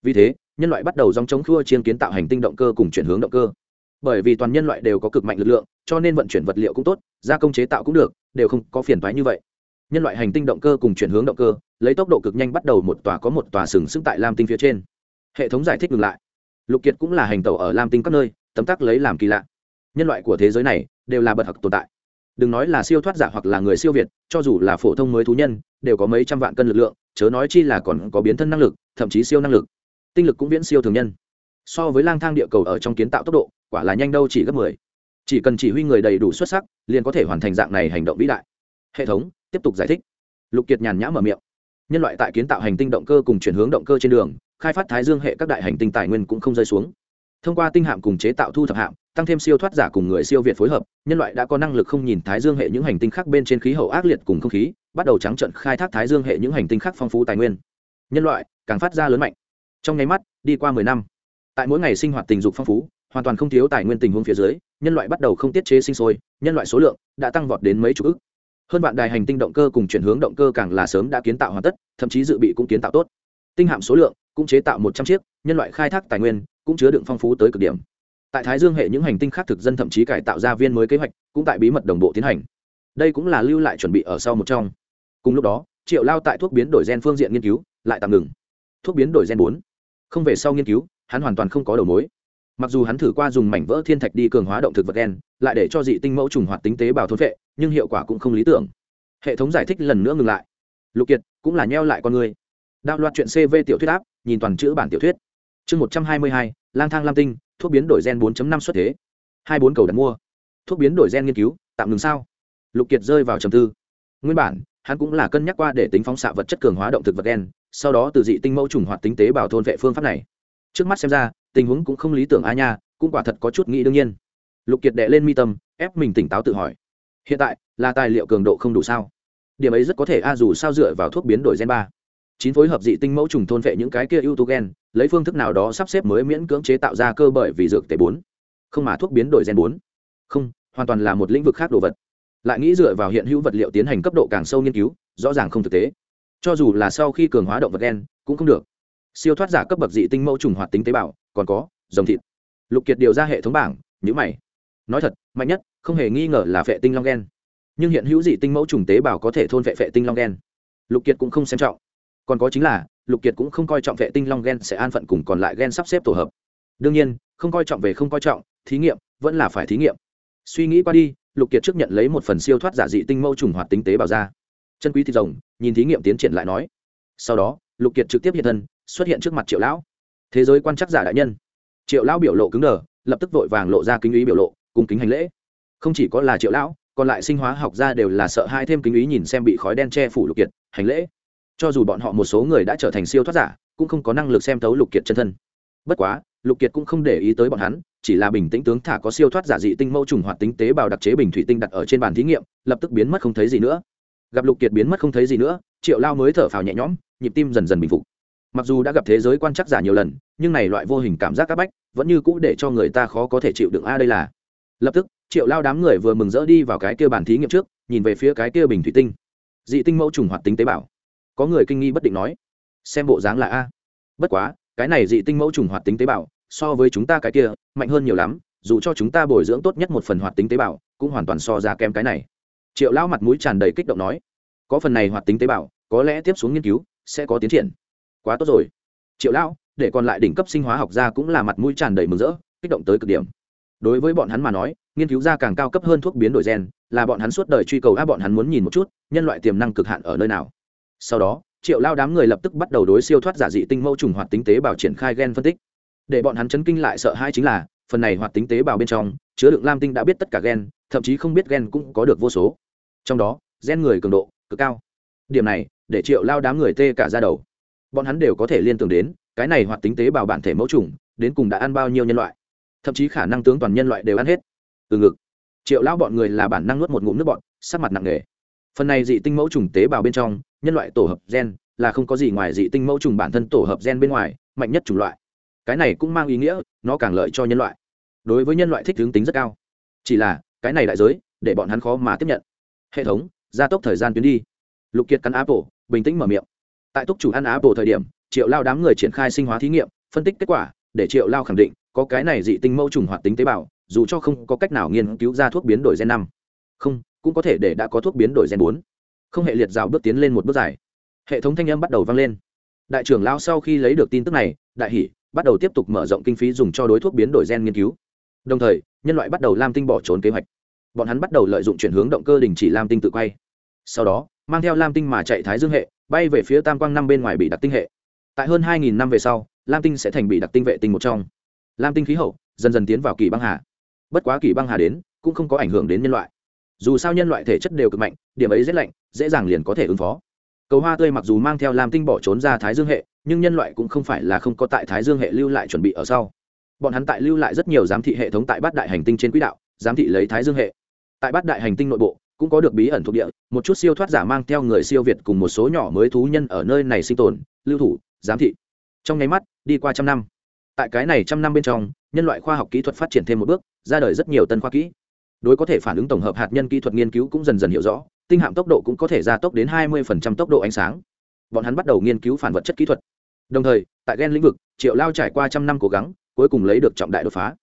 Vì thế, nhân loại bắt đầu dòng chống khua chiên kiến tạo hành tinh động cơ cùng chuyển hướng động cơ. Bởi vì toàn nhân loại đều có cực mạnh lực lượng, cho nên vận chuyển vật liệu cũng tốt, gia công chế tạo cũng được, đều không có phiền thoái như vậy. Nhân loại hành tinh động cơ cùng chuyển hướng động cơ lấy tốc độ cực nhanh bắt đầu một tòa có một tòa sừng sững tại lam tinh phía trên. Hệ thống giải thích ngừng lại. Lục kiệt cũng là hành tàu ở lam tinh các nơi, tấm tắc lấy làm kỳ lạ. Nhân loại của thế giới này đều là bậc học tồn tại. Đừng nói là siêu thoát giả hoặc là người siêu việt, cho dù là phổ thông mới thú nhân, đều có mấy trăm vạn cân lực lượng, chớ nói chi là còn có biến thân năng lực, thậm chí siêu năng lực. Tinh lực cũng viễn siêu thường nhân. So với lang thang địa cầu ở trong kiến tạo tốc độ, quả là nhanh đâu chỉ gấp mười. Chỉ cần chỉ huy người đầy đủ xuất sắc, liền có thể hoàn thành dạng này hành động vĩ đại. Hệ thống, tiếp tục giải thích. Lục kiệt nhàn nhã mở miệng nhân loại tại kiến tạo hành tinh động cơ cùng chuyển hướng động cơ trên đường, khai phát thái dương hệ các đại hành tinh tài nguyên cũng không rơi xuống. Thông qua tinh hạm cùng chế tạo thu thập hạm, tăng thêm siêu thoát giả cùng người siêu việt phối hợp, nhân loại đã có năng lực không nhìn thái dương hệ những hành tinh khác bên trên khí hậu ác liệt cùng không khí, bắt đầu trắng trận khai thác thái dương hệ những hành tinh khác phong phú tài nguyên. Nhân loại càng phát ra lớn mạnh. Trong nháy mắt, đi qua mười năm, tại mỗi ngày sinh hoạt tình dục phong phú, hoàn toàn không thiếu tài nguyên tình huống phía dưới, nhân loại bắt đầu không tiết chế sinh sôi, nhân loại số lượng đã tăng vọt đến mấy chục ức hơn vạn đài hành tinh động cơ cùng chuyển hướng động cơ càng là sớm đã kiến tạo hoàn tất, thậm chí dự bị cũng kiến tạo tốt. Tinh hạm số lượng cũng chế tạo một trăm chiếc, nhân loại khai thác tài nguyên cũng chứa đựng phong phú tới cực điểm. Tại thái dương hệ những hành tinh khác thực dân thậm chí cải tạo ra viên mới kế hoạch cũng tại bí mật đồng bộ tiến hành. Đây cũng là lưu lại chuẩn bị ở sau một trong. Cùng lúc đó, triệu lao tại thuốc biến đổi gen phương diện nghiên cứu, lại tạm ngừng. Thuốc biến đổi gen bốn. Không về sau nghiên cứu, hắn hoàn toàn không có đầu mối mặc dù hắn thử qua dùng mảnh vỡ thiên thạch đi cường hóa động thực vật gen, lại để cho dị tinh mẫu trùng hoạt tính tế bào thôn vệ nhưng hiệu quả cũng không lý tưởng. Hệ thống giải thích lần nữa ngừng lại. Lục kiệt cũng là nheo lại con người. Đạo loạt chuyện cv tiểu thuyết áp nhìn toàn chữ bản tiểu thuyết. Chương một trăm hai mươi hai lang thang lam tinh thuốc biến đổi gen 4 năm xuất thế. hai bốn cầu đặt mua. Thuốc biến đổi gen nghiên cứu tạm ngừng sao? Lục kiệt rơi vào trầm tư. Nguyên bản hắn cũng là cân nhắc qua để tính phóng xạ vật chất cường hóa động thực vật gen sau đó từ dị tinh mẫu trùng hoạt tính tế bào thôn vệ phương pháp này. Trước mắt xem ra tình huống cũng không lý tưởng a nha, cũng quả thật có chút nghĩ đương nhiên. Lục kiệt đệ lên mi tâm, ép mình tỉnh táo tự hỏi. Hiện tại, là tài liệu cường độ không đủ sao? Điểm ấy rất có thể a, dù sao dựa vào thuốc biến đổi gen ba. Chín phối hợp dị tinh mẫu trùng thôn vệ những cái kia ưu tú gen, lấy phương thức nào đó sắp xếp mới miễn cưỡng chế tạo ra cơ bởi vì dược tế bốn. Không mà thuốc biến đổi gen bốn. Không, hoàn toàn là một lĩnh vực khác đồ vật. Lại nghĩ dựa vào hiện hữu vật liệu tiến hành cấp độ càng sâu nghiên cứu, rõ ràng không thực tế. Cho dù là sau khi cường hóa động vật gen, cũng không được. Siêu thoát giả cấp bậc dị tinh mẫu trùng hoạt tính tế bào còn có, dòng thịt. Lục kiệt điều ra hệ thống bảng nhữ mày. Nói thật, mạnh nhất, không hề nghi ngờ là vệ tinh long gen. Nhưng hiện hữu dị tinh mẫu trùng tế bào có thể thôn vệ vệ tinh long gen. Lục kiệt cũng không xem trọng. Còn có chính là, lục kiệt cũng không coi trọng vệ tinh long gen sẽ an phận cùng còn lại gen sắp xếp tổ hợp. Đương nhiên, không coi trọng về không coi trọng, thí nghiệm vẫn là phải thí nghiệm. Suy nghĩ qua đi, lục kiệt trước nhận lấy một phần siêu thoát giả dị tinh mẫu trùng hoạt tính tế bào ra. Chân quý thịt rồng, nhìn thí nghiệm tiến triển lại nói. Sau đó, lục kiệt trực tiếp hiện thân, xuất hiện trước mặt triệu lão thế giới quan chắc giả đại nhân. Triệu lão biểu lộ cứng đờ, lập tức vội vàng lộ ra kính ý biểu lộ, cùng kính hành lễ. Không chỉ có là triệu lão, còn lại sinh hóa học gia đều là sợ hai thêm kính ý nhìn xem bị khói đen che phủ lục kiệt, hành lễ. Cho dù bọn họ một số người đã trở thành siêu thoát giả, cũng không có năng lực xem tấu lục kiệt chân thân. Bất quá, lục kiệt cũng không để ý tới bọn hắn, chỉ là bình tĩnh tướng thả có siêu thoát giả dị tinh mẫu trùng hoạt tính tế bào đặc chế bình thủy tinh đặt ở trên bàn thí nghiệm, lập tức biến mất không thấy gì nữa. Gặp lục kiệt biến mất không thấy gì nữa, triệu lao mới thở phào nhẹ nhõm, nhịp tim dần dần bình phục mặc dù đã gặp thế giới quan chắc giả nhiều lần, nhưng này loại vô hình cảm giác áp bách vẫn như cũ để cho người ta khó có thể chịu đựng. A, đây là lập tức, triệu lao đám người vừa mừng rỡ đi vào cái kia bàn thí nghiệm trước, nhìn về phía cái kia bình thủy tinh. Dị tinh mẫu trùng hoạt tính tế bào. Có người kinh nghi bất định nói, xem bộ dáng là a. Bất quá, cái này dị tinh mẫu trùng hoạt tính tế bào, so với chúng ta cái kia, mạnh hơn nhiều lắm, dù cho chúng ta bồi dưỡng tốt nhất một phần hoạt tính tế bào, cũng hoàn toàn so ra kém cái này. Triệu lão mặt mũi tràn đầy kích động nói, có phần này hoạt tính tế bào, có lẽ tiếp xuống nghiên cứu sẽ có tiến triển quá tốt rồi. Triệu lão, để còn lại đỉnh cấp sinh hóa học ra cũng là mặt mũi tràn đầy mừng rỡ, kích động tới cực điểm. Đối với bọn hắn mà nói, nghiên cứu ra càng cao cấp hơn thuốc biến đổi gen, là bọn hắn suốt đời truy cầu, a, bọn hắn muốn nhìn một chút, nhân loại tiềm năng cực hạn ở nơi nào? Sau đó, triệu lao đám người lập tức bắt đầu đối siêu thoát giả dị tinh mẫu trùng hoạt tính tế bào triển khai gen phân tích. Để bọn hắn chấn kinh lại sợ hai chính là, phần này hoạt tính tế bào bên trong, chứa đựng lam tinh đã biết tất cả gen, thậm chí không biết gen cũng có được vô số. Trong đó, gen người cường độ cực cao. Điểm này, để triệu lao đám người tê cả ra đầu bọn hắn đều có thể liên tưởng đến, cái này hoạt tính tế bào bản thể mẫu trùng, đến cùng đã ăn bao nhiêu nhân loại. Thậm chí khả năng tướng toàn nhân loại đều ăn hết. Từ ngực, triệu lão bọn người là bản năng nuốt một ngụm nước bọn sắc mặt nặng nề. Phần này dị tinh mẫu trùng tế bào bên trong, nhân loại tổ hợp gen là không có gì ngoài dị tinh mẫu trùng bản thân tổ hợp gen bên ngoài, mạnh nhất chủng loại. Cái này cũng mang ý nghĩa, nó càng lợi cho nhân loại. Đối với nhân loại thích hướng tính rất cao. Chỉ là, cái này đại giới, để bọn hắn khó mà tiếp nhận. Hệ thống, gia tốc thời gian tuyến đi. Lục kiệt cắn apple, bình tĩnh mở miệng tại túc chủ ăn apple thời điểm, triệu lao đám người triển khai sinh hóa thí nghiệm, phân tích kết quả, để triệu lao khẳng định, có cái này dị tinh mẫu trùng hoạt tính tế bào, dù cho không có cách nào nghiên cứu ra thuốc biến đổi gen năm. Không, cũng có thể để đã có thuốc biến đổi gen bốn. Không hệ liệt rào bước tiến lên một bước dài. Hệ thống thanh âm bắt đầu vang lên. Đại trưởng lao sau khi lấy được tin tức này, đại hỷ bắt đầu tiếp tục mở rộng kinh phí dùng cho đối thuốc biến đổi gen nghiên cứu. Đồng thời, nhân loại bắt đầu lam tinh bỏ trốn kế hoạch. Bọn hắn bắt đầu lợi dụng chuyển hướng động cơ đình chỉ lam tinh tự quay. Sau đó mang theo lam tinh mà chạy thái dương hệ, bay về phía tam quang năm bên ngoài bị đặc tinh hệ. Tại hơn 2.000 năm về sau, lam tinh sẽ thành bị đặc tinh vệ tinh một trong. Lam tinh khí hậu dần dần tiến vào kỳ băng hà. Bất quá kỳ băng hà đến, cũng không có ảnh hưởng đến nhân loại. Dù sao nhân loại thể chất đều cực mạnh, điểm ấy rét lạnh, dễ dàng liền có thể ứng phó. Cầu hoa tươi mặc dù mang theo lam tinh bỏ trốn ra thái dương hệ, nhưng nhân loại cũng không phải là không có tại thái dương hệ lưu lại chuẩn bị ở sau. Bọn hắn tại lưu lại rất nhiều giám thị hệ thống tại bát đại hành tinh trên quỹ đạo, giám thị lấy thái dương hệ. Tại bát đại hành tinh nội bộ cũng có được bí ẩn thuộc địa, một chút siêu thoát giả mang theo người siêu việt cùng một số nhỏ mới thú nhân ở nơi này sinh tồn, lưu thủ, giám thị. Trong nháy mắt, đi qua trăm năm. Tại cái này trăm năm bên trong, nhân loại khoa học kỹ thuật phát triển thêm một bước, ra đời rất nhiều tân khoa kỹ. Đối có thể phản ứng tổng hợp hạt nhân kỹ thuật nghiên cứu cũng dần dần hiểu rõ, tinh hạm tốc độ cũng có thể gia tốc đến 20% tốc độ ánh sáng. Bọn hắn bắt đầu nghiên cứu phản vật chất kỹ thuật. Đồng thời, tại gen lĩnh vực, triệu lao trải qua trăm năm cố gắng, cuối cùng lấy được trọng đại đột phá.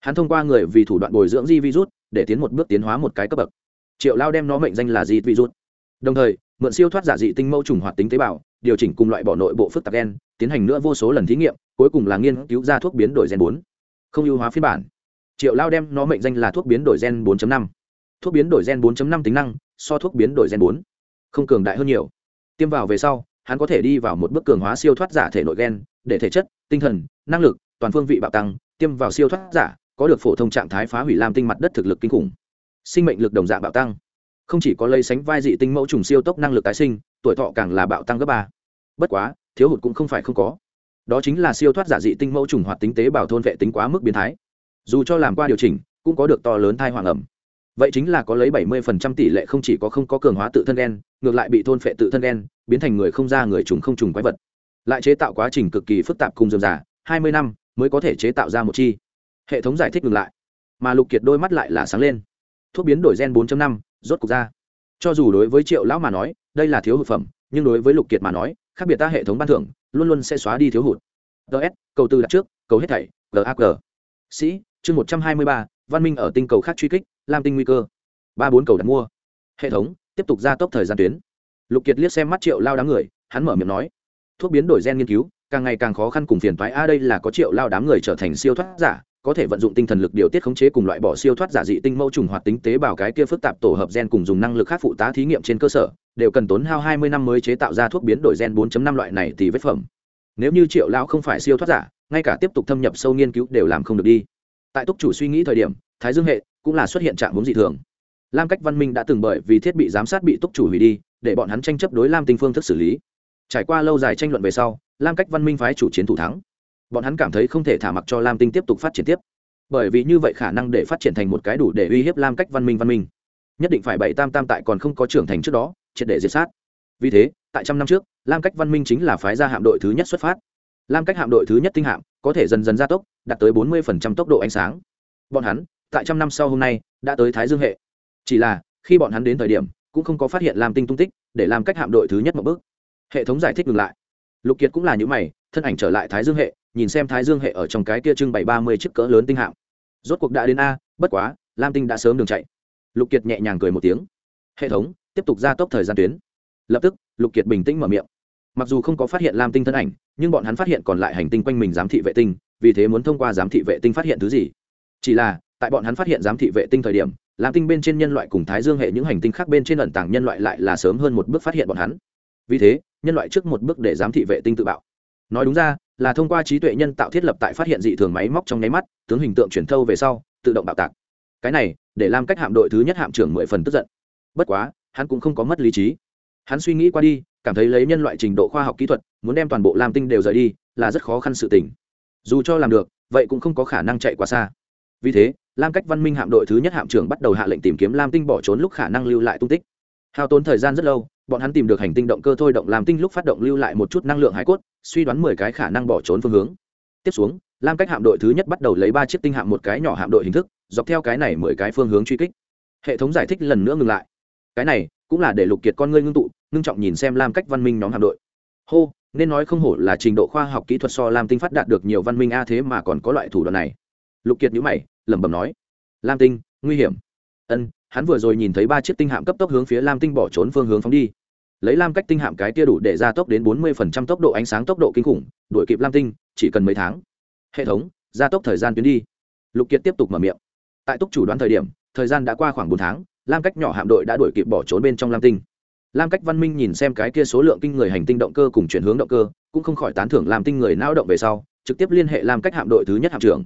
Hắn thông qua người vì thủ đoạn bồi dưỡng di virus để tiến một bước tiến hóa một cái cấp bậc triệu lao đem nó mệnh danh là di virus đồng thời, mượn siêu thoát giả dị tinh mẫu trùng hoạt tính tế bào, điều chỉnh cùng loại bỏ nội bộ phức tạp gen, tiến hành nữa vô số lần thí nghiệm, cuối cùng là nghiên cứu ra thuốc biến đổi gen bốn. Không ưu hóa phiên bản. Triệu lao đem nó mệnh danh là thuốc biến đổi gen 4.5. thuốc biến đổi gen 4.5 tính năng, so thuốc biến đổi gen 4 không cường đại hơn nhiều. Tiêm vào về sau, hắn có thể đi vào một bước cường hóa siêu thoát giả thể nội gen, để thể chất, tinh thần, năng lực, toàn phương vị bạo tăng, tiêm vào siêu thoát giả, có được phổ thông trạng thái phá hủy lam tinh mặt đất thực lực kinh khủng sinh mệnh lực đồng dạng bạo tăng. Không chỉ có lấy sánh vai dị tinh mẫu trùng siêu tốc năng lực tái sinh, tuổi thọ càng là bạo tăng gấp ba. Bất quá, thiếu hụt cũng không phải không có. Đó chính là siêu thoát giả dị tinh mẫu trùng hoạt tính tế bào thôn vệ tính quá mức biến thái. Dù cho làm qua điều chỉnh, cũng có được to lớn thai hoàng ẩm. Vậy chính là có lấy bảy mươi phần trăm tỷ lệ không chỉ có không có cường hóa tự thân đen ngược lại bị thôn phệ tự thân đen biến thành người không ra người trùng không trùng quái vật. Lại chế tạo quá trình cực kỳ phức tạp cùng dườm giả hai mươi năm mới có thể chế tạo ra một chi. Hệ thống giải thích ngừng lại, mà lục kiệt đôi mắt lại là sáng lên thuốc biến đổi gen 4 năm, rốt cục ra. Cho dù đối với triệu lão mà nói, đây là thiếu hụt phẩm, nhưng đối với lục kiệt mà nói, khác biệt ta hệ thống ban thưởng, luôn luôn sẽ xóa đi thiếu hụt. Ts cầu từ đặt trước, cầu hết thảy gag sĩ, chương một trăm hai mươi ba, văn minh ở tinh cầu khác truy kích, lam tinh nguy cơ. Ba bốn cầu đặt mua. Hệ thống, tiếp tục gia tốc thời gian tuyến. Lục kiệt liếc xem mắt triệu lao đám người, hắn mở miệng nói, thuốc biến đổi gen nghiên cứu, càng ngày càng khó khăn cùng phiền toái, a, đây là có triệu lao đám người trở thành siêu thoát giả có thể vận dụng tinh thần lực điều tiết khống chế cùng loại bỏ siêu thoát giả dị tinh mẫu trùng hoạt tính tế bào cái kia phức tạp tổ hợp gen cùng dùng năng lực khác phụ tá thí nghiệm trên cơ sở, đều cần tốn hao hai mươi năm mới chế tạo ra thuốc biến đổi gen 4 năm loại này thì vết phẩm. Nếu như triệu lão không phải siêu thoát giả, ngay cả tiếp tục thâm nhập sâu nghiên cứu đều làm không được đi. Tại túc chủ suy nghĩ thời điểm, thái dương hệ cũng là xuất hiện trạng muốn dị thường. Lam cách văn minh đã từng bởi vì thiết bị giám sát bị túc chủ hủy đi, để bọn hắn tranh chấp đối lam tinh phương thức xử lý. Trải qua lâu dài tranh luận về sau, lam cách văn minh phái chủ chiến thủ thắng bọn hắn cảm thấy không thể thả mặc cho lam tinh tiếp tục phát triển tiếp. Bởi vì như vậy khả năng để phát triển thành một cái đủ để uy hiếp lam cách văn minh văn minh. Nhất định phải bảy tam tam tại còn không có trưởng thành trước đó, triệt để diệt sát. Vì thế, tại trăm năm trước, lam cách văn minh chính là phái ra hạm đội thứ nhất xuất phát. Lam cách hạm đội thứ nhất tinh hạm có thể dần dần gia tốc, đạt tới bốn mươi tốc độ ánh sáng. Bọn hắn, tại trăm năm sau hôm nay, đã tới thái dương hệ. Chỉ là, khi bọn hắn đến thời điểm, cũng không có phát hiện lam tinh tung tích, để làm cách hạm đội thứ nhất một bước. Hệ thống giải thích ngừng lại. Lục kiệt cũng là những mày, thân ảnh trở lại thái dương hệ nhìn xem thái dương hệ ở trong cái kia trưng bày ba mươi chiếc cỡ lớn tinh hạm. Rốt cuộc đã đến a, bất quá, lam tinh đã sớm đường chạy. Lục kiệt nhẹ nhàng cười một tiếng. Hệ thống, tiếp tục gia tốc thời gian tuyến. Lập tức, lục kiệt bình tĩnh mở miệng. Mặc dù không có phát hiện lam tinh thân ảnh, nhưng bọn hắn phát hiện còn lại hành tinh quanh mình giám thị vệ tinh, vì thế muốn thông qua giám thị vệ tinh phát hiện thứ gì? Chỉ là, tại bọn hắn phát hiện giám thị vệ tinh thời điểm, lam tinh bên trên nhân loại cùng thái dương hệ những hành tinh khác bên trên ẩn tàng nhân loại lại là sớm hơn một bước phát hiện bọn hắn. Vì thế, nhân loại trước một bước để giám thị vệ tinh tự bạo nói đúng ra, là thông qua trí tuệ nhân tạo thiết lập tại phát hiện dị thường máy móc trong nháy mắt, tướng hình tượng chuyển thâu về sau, tự động bạo tạc. Cái này, để làm cách hạm đội thứ nhất hạm trưởng mười phần tức giận. Bất quá, hắn cũng không có mất lý trí. Hắn suy nghĩ qua đi, cảm thấy lấy nhân loại trình độ khoa học kỹ thuật, muốn đem toàn bộ lam tinh đều rời đi, là rất khó khăn sự tình. Dù cho làm được, vậy cũng không có khả năng chạy quá xa. Vì thế, lam cách văn minh hạm đội thứ nhất hạm trưởng bắt đầu hạ lệnh tìm kiếm lam tinh bỏ trốn lúc khả năng lưu lại tung tích. Hao tốn thời gian rất lâu bọn hắn tìm được hành tinh động cơ thôi động làm tinh lúc phát động lưu lại một chút năng lượng hải cốt, suy đoán mười cái khả năng bỏ trốn phương hướng. Tiếp xuống, lam cách hạm đội thứ nhất bắt đầu lấy ba chiếc tinh hạm một cái nhỏ hạm đội hình thức, dọc theo cái này mười cái phương hướng truy kích. Hệ thống giải thích lần nữa ngừng lại. Cái này cũng là để lục kiệt con ngươi ngưng tụ, ngưng trọng nhìn xem lam cách văn minh nhóm hạm đội. Hô, nên nói không hổ là trình độ khoa học kỹ thuật so lam tinh phát đạt được nhiều văn minh a thế mà còn có loại thủ đoạn này. Lục kiệt nhữ mày, lẩm bẩm nói, lam tinh, nguy hiểm. Ân hắn vừa rồi nhìn thấy ba chiếc tinh hạm cấp tốc hướng phía lam tinh bỏ trốn phương hướng phóng đi. Lấy lam cách tinh hạm cái tia đủ để gia tốc đến bốn mươi phần trăm tốc độ ánh sáng tốc độ kinh khủng, đuổi kịp lam tinh, chỉ cần mấy tháng. Hệ thống, gia tốc thời gian tuyến đi. Lục kiệt tiếp tục mở miệng. Tại túc chủ đoán thời điểm, thời gian đã qua khoảng bốn tháng, lam cách nhỏ hạm đội đã đuổi kịp bỏ trốn bên trong lam tinh. Lam cách văn minh nhìn xem cái kia số lượng kinh người hành tinh động cơ cùng chuyển hướng động cơ, cũng không khỏi tán thưởng làm tinh người não động về sau, trực tiếp liên hệ lam cách hạm đội thứ nhất hạm trưởng.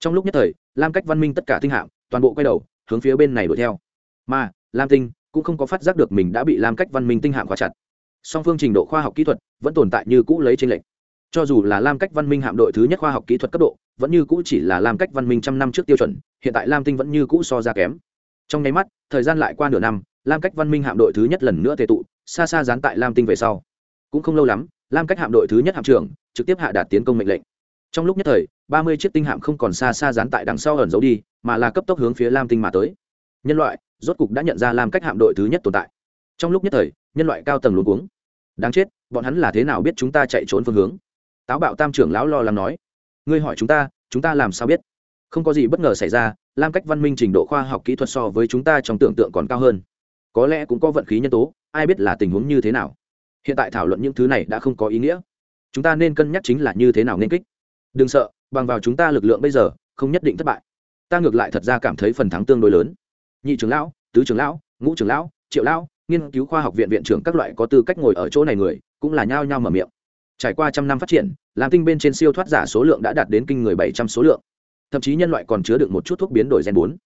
Trong lúc nhất thời, lam cách văn minh tất cả tinh hạm toàn bộ quay đầu, hướng phía bên này đuổi theo mà lam tinh cũng không có phát giác được mình đã bị lam cách văn minh tinh hạm khóa chặt song phương trình độ khoa học kỹ thuật vẫn tồn tại như cũ lấy trên lệnh cho dù là lam cách văn minh hạm đội thứ nhất khoa học kỹ thuật cấp độ vẫn như cũ chỉ là lam cách văn minh trăm năm trước tiêu chuẩn, hiện tại lam tinh vẫn như cũ so ra kém. trong nháy mắt, thời gian lại qua nửa năm, lam cách văn minh hạm đội thứ nhất lần nữa tệ tụ, xa xa dán tại lam tinh về sau. cũng không lâu lắm, lam cách hạm đội thứ nhất hạm trưởng trực tiếp hạ đạt tiến công mệnh lệnh. trong lúc nhất thời, ba mươi chiếc tinh hạm không còn xa xa dán tại đằng sau ẩn giấu đi, mà là cấp tốc hướng phía lam tinh mà tới nhân loại rốt cục đã nhận ra làm cách hạm đội thứ nhất tồn tại. Trong lúc nhất thời, nhân loại cao tầng luôn cuống. Đáng chết, bọn hắn là thế nào biết chúng ta chạy trốn phương hướng? Táo bạo tam trưởng lão lo lắng nói. Ngươi hỏi chúng ta chúng ta làm sao biết? Không có gì bất ngờ xảy ra lam cách văn minh trình độ khoa học kỹ thuật so với chúng ta trong tưởng tượng còn cao hơn. Có lẽ cũng có vận khí nhân tố, ai biết là tình huống như thế nào. Hiện tại thảo luận những thứ này đã không có ý nghĩa. Chúng ta nên cân nhắc chính là như thế nào nên kích. Đừng sợ, bằng vào chúng ta lực lượng bây giờ, không nhất định thất bại. Ta ngược lại thật ra cảm thấy phần thắng tương đối lớn nhị trưởng lão, tứ trưởng lão, ngũ trưởng lão, triệu lão, nghiên cứu khoa học viện viện trưởng các loại có tư cách ngồi ở chỗ này người, cũng là nhao nhao mở miệng. Trải qua trăm năm phát triển, làm tinh bên trên siêu thoát giả số lượng đã đạt đến kinh người bảy trăm số lượng. Thậm chí nhân loại còn chứa được một chút thuốc biến đổi gen bốn.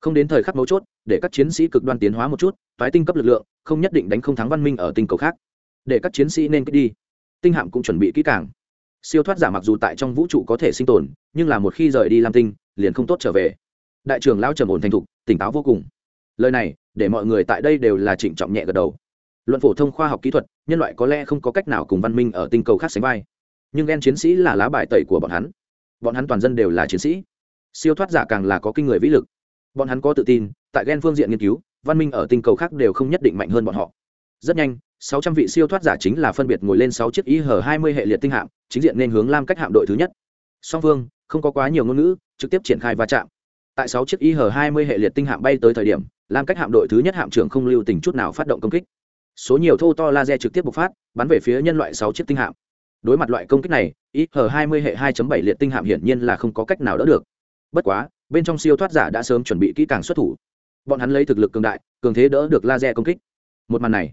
Không đến thời khắc mấu chốt, để các chiến sĩ cực đoan tiến hóa một chút thoái tinh cấp lực lượng, không nhất định đánh không thắng văn minh ở tinh cầu khác. Để các chiến sĩ nên kích đi. Tinh hạm cũng chuẩn bị kỹ càng. Siêu thoát giả mặc dù tại trong vũ trụ có thể sinh tồn, nhưng là một khi rời đi lam tinh, liền không tốt trở về đại trưởng lao trầm ổn thành thục, tỉnh táo vô cùng. Lời này, để mọi người tại đây đều là trịnh trọng nhẹ gật đầu. Luận phổ thông khoa học kỹ thuật, nhân loại có lẽ không có cách nào cùng văn minh ở tinh cầu khác sánh vai. Nhưng ghen chiến sĩ là lá bài tẩy của bọn hắn. Bọn hắn toàn dân đều là chiến sĩ. Siêu thoát giả càng là có kinh người vĩ lực. Bọn hắn có tự tin, tại ghen phương diện nghiên cứu, văn minh ở tinh cầu khác đều không nhất định mạnh hơn bọn họ. Rất nhanh, sáu trăm vị siêu thoát giả chính là phân biệt ngồi lên sáu chiếc y hờ hai mươi hệ liệt tinh hạm, chính diện nên hướng lam cách hạm đội thứ nhất. Song phương, không có quá nhiều ngôn ngữ, trực tiếp triển khai va chạm tại sáu chiếc y hờ hai mươi hệ liệt tinh hạm bay tới thời điểm lam cách hạm đội thứ nhất hạm trưởng không lưu tình chút nào phát động công kích. Số nhiều thô to laser trực tiếp bộc phát bắn về phía nhân loại sáu chiếc tinh hạm. Đối mặt loại công kích này y hờ hai mươi hệ 2 bảy liệt tinh hạm hiển nhiên là không có cách nào đỡ được. Bất quá bên trong siêu thoát giả đã sớm chuẩn bị kỹ càng xuất thủ. Bọn hắn lấy thực lực cường đại cường thế đỡ được laser công kích. Một màn này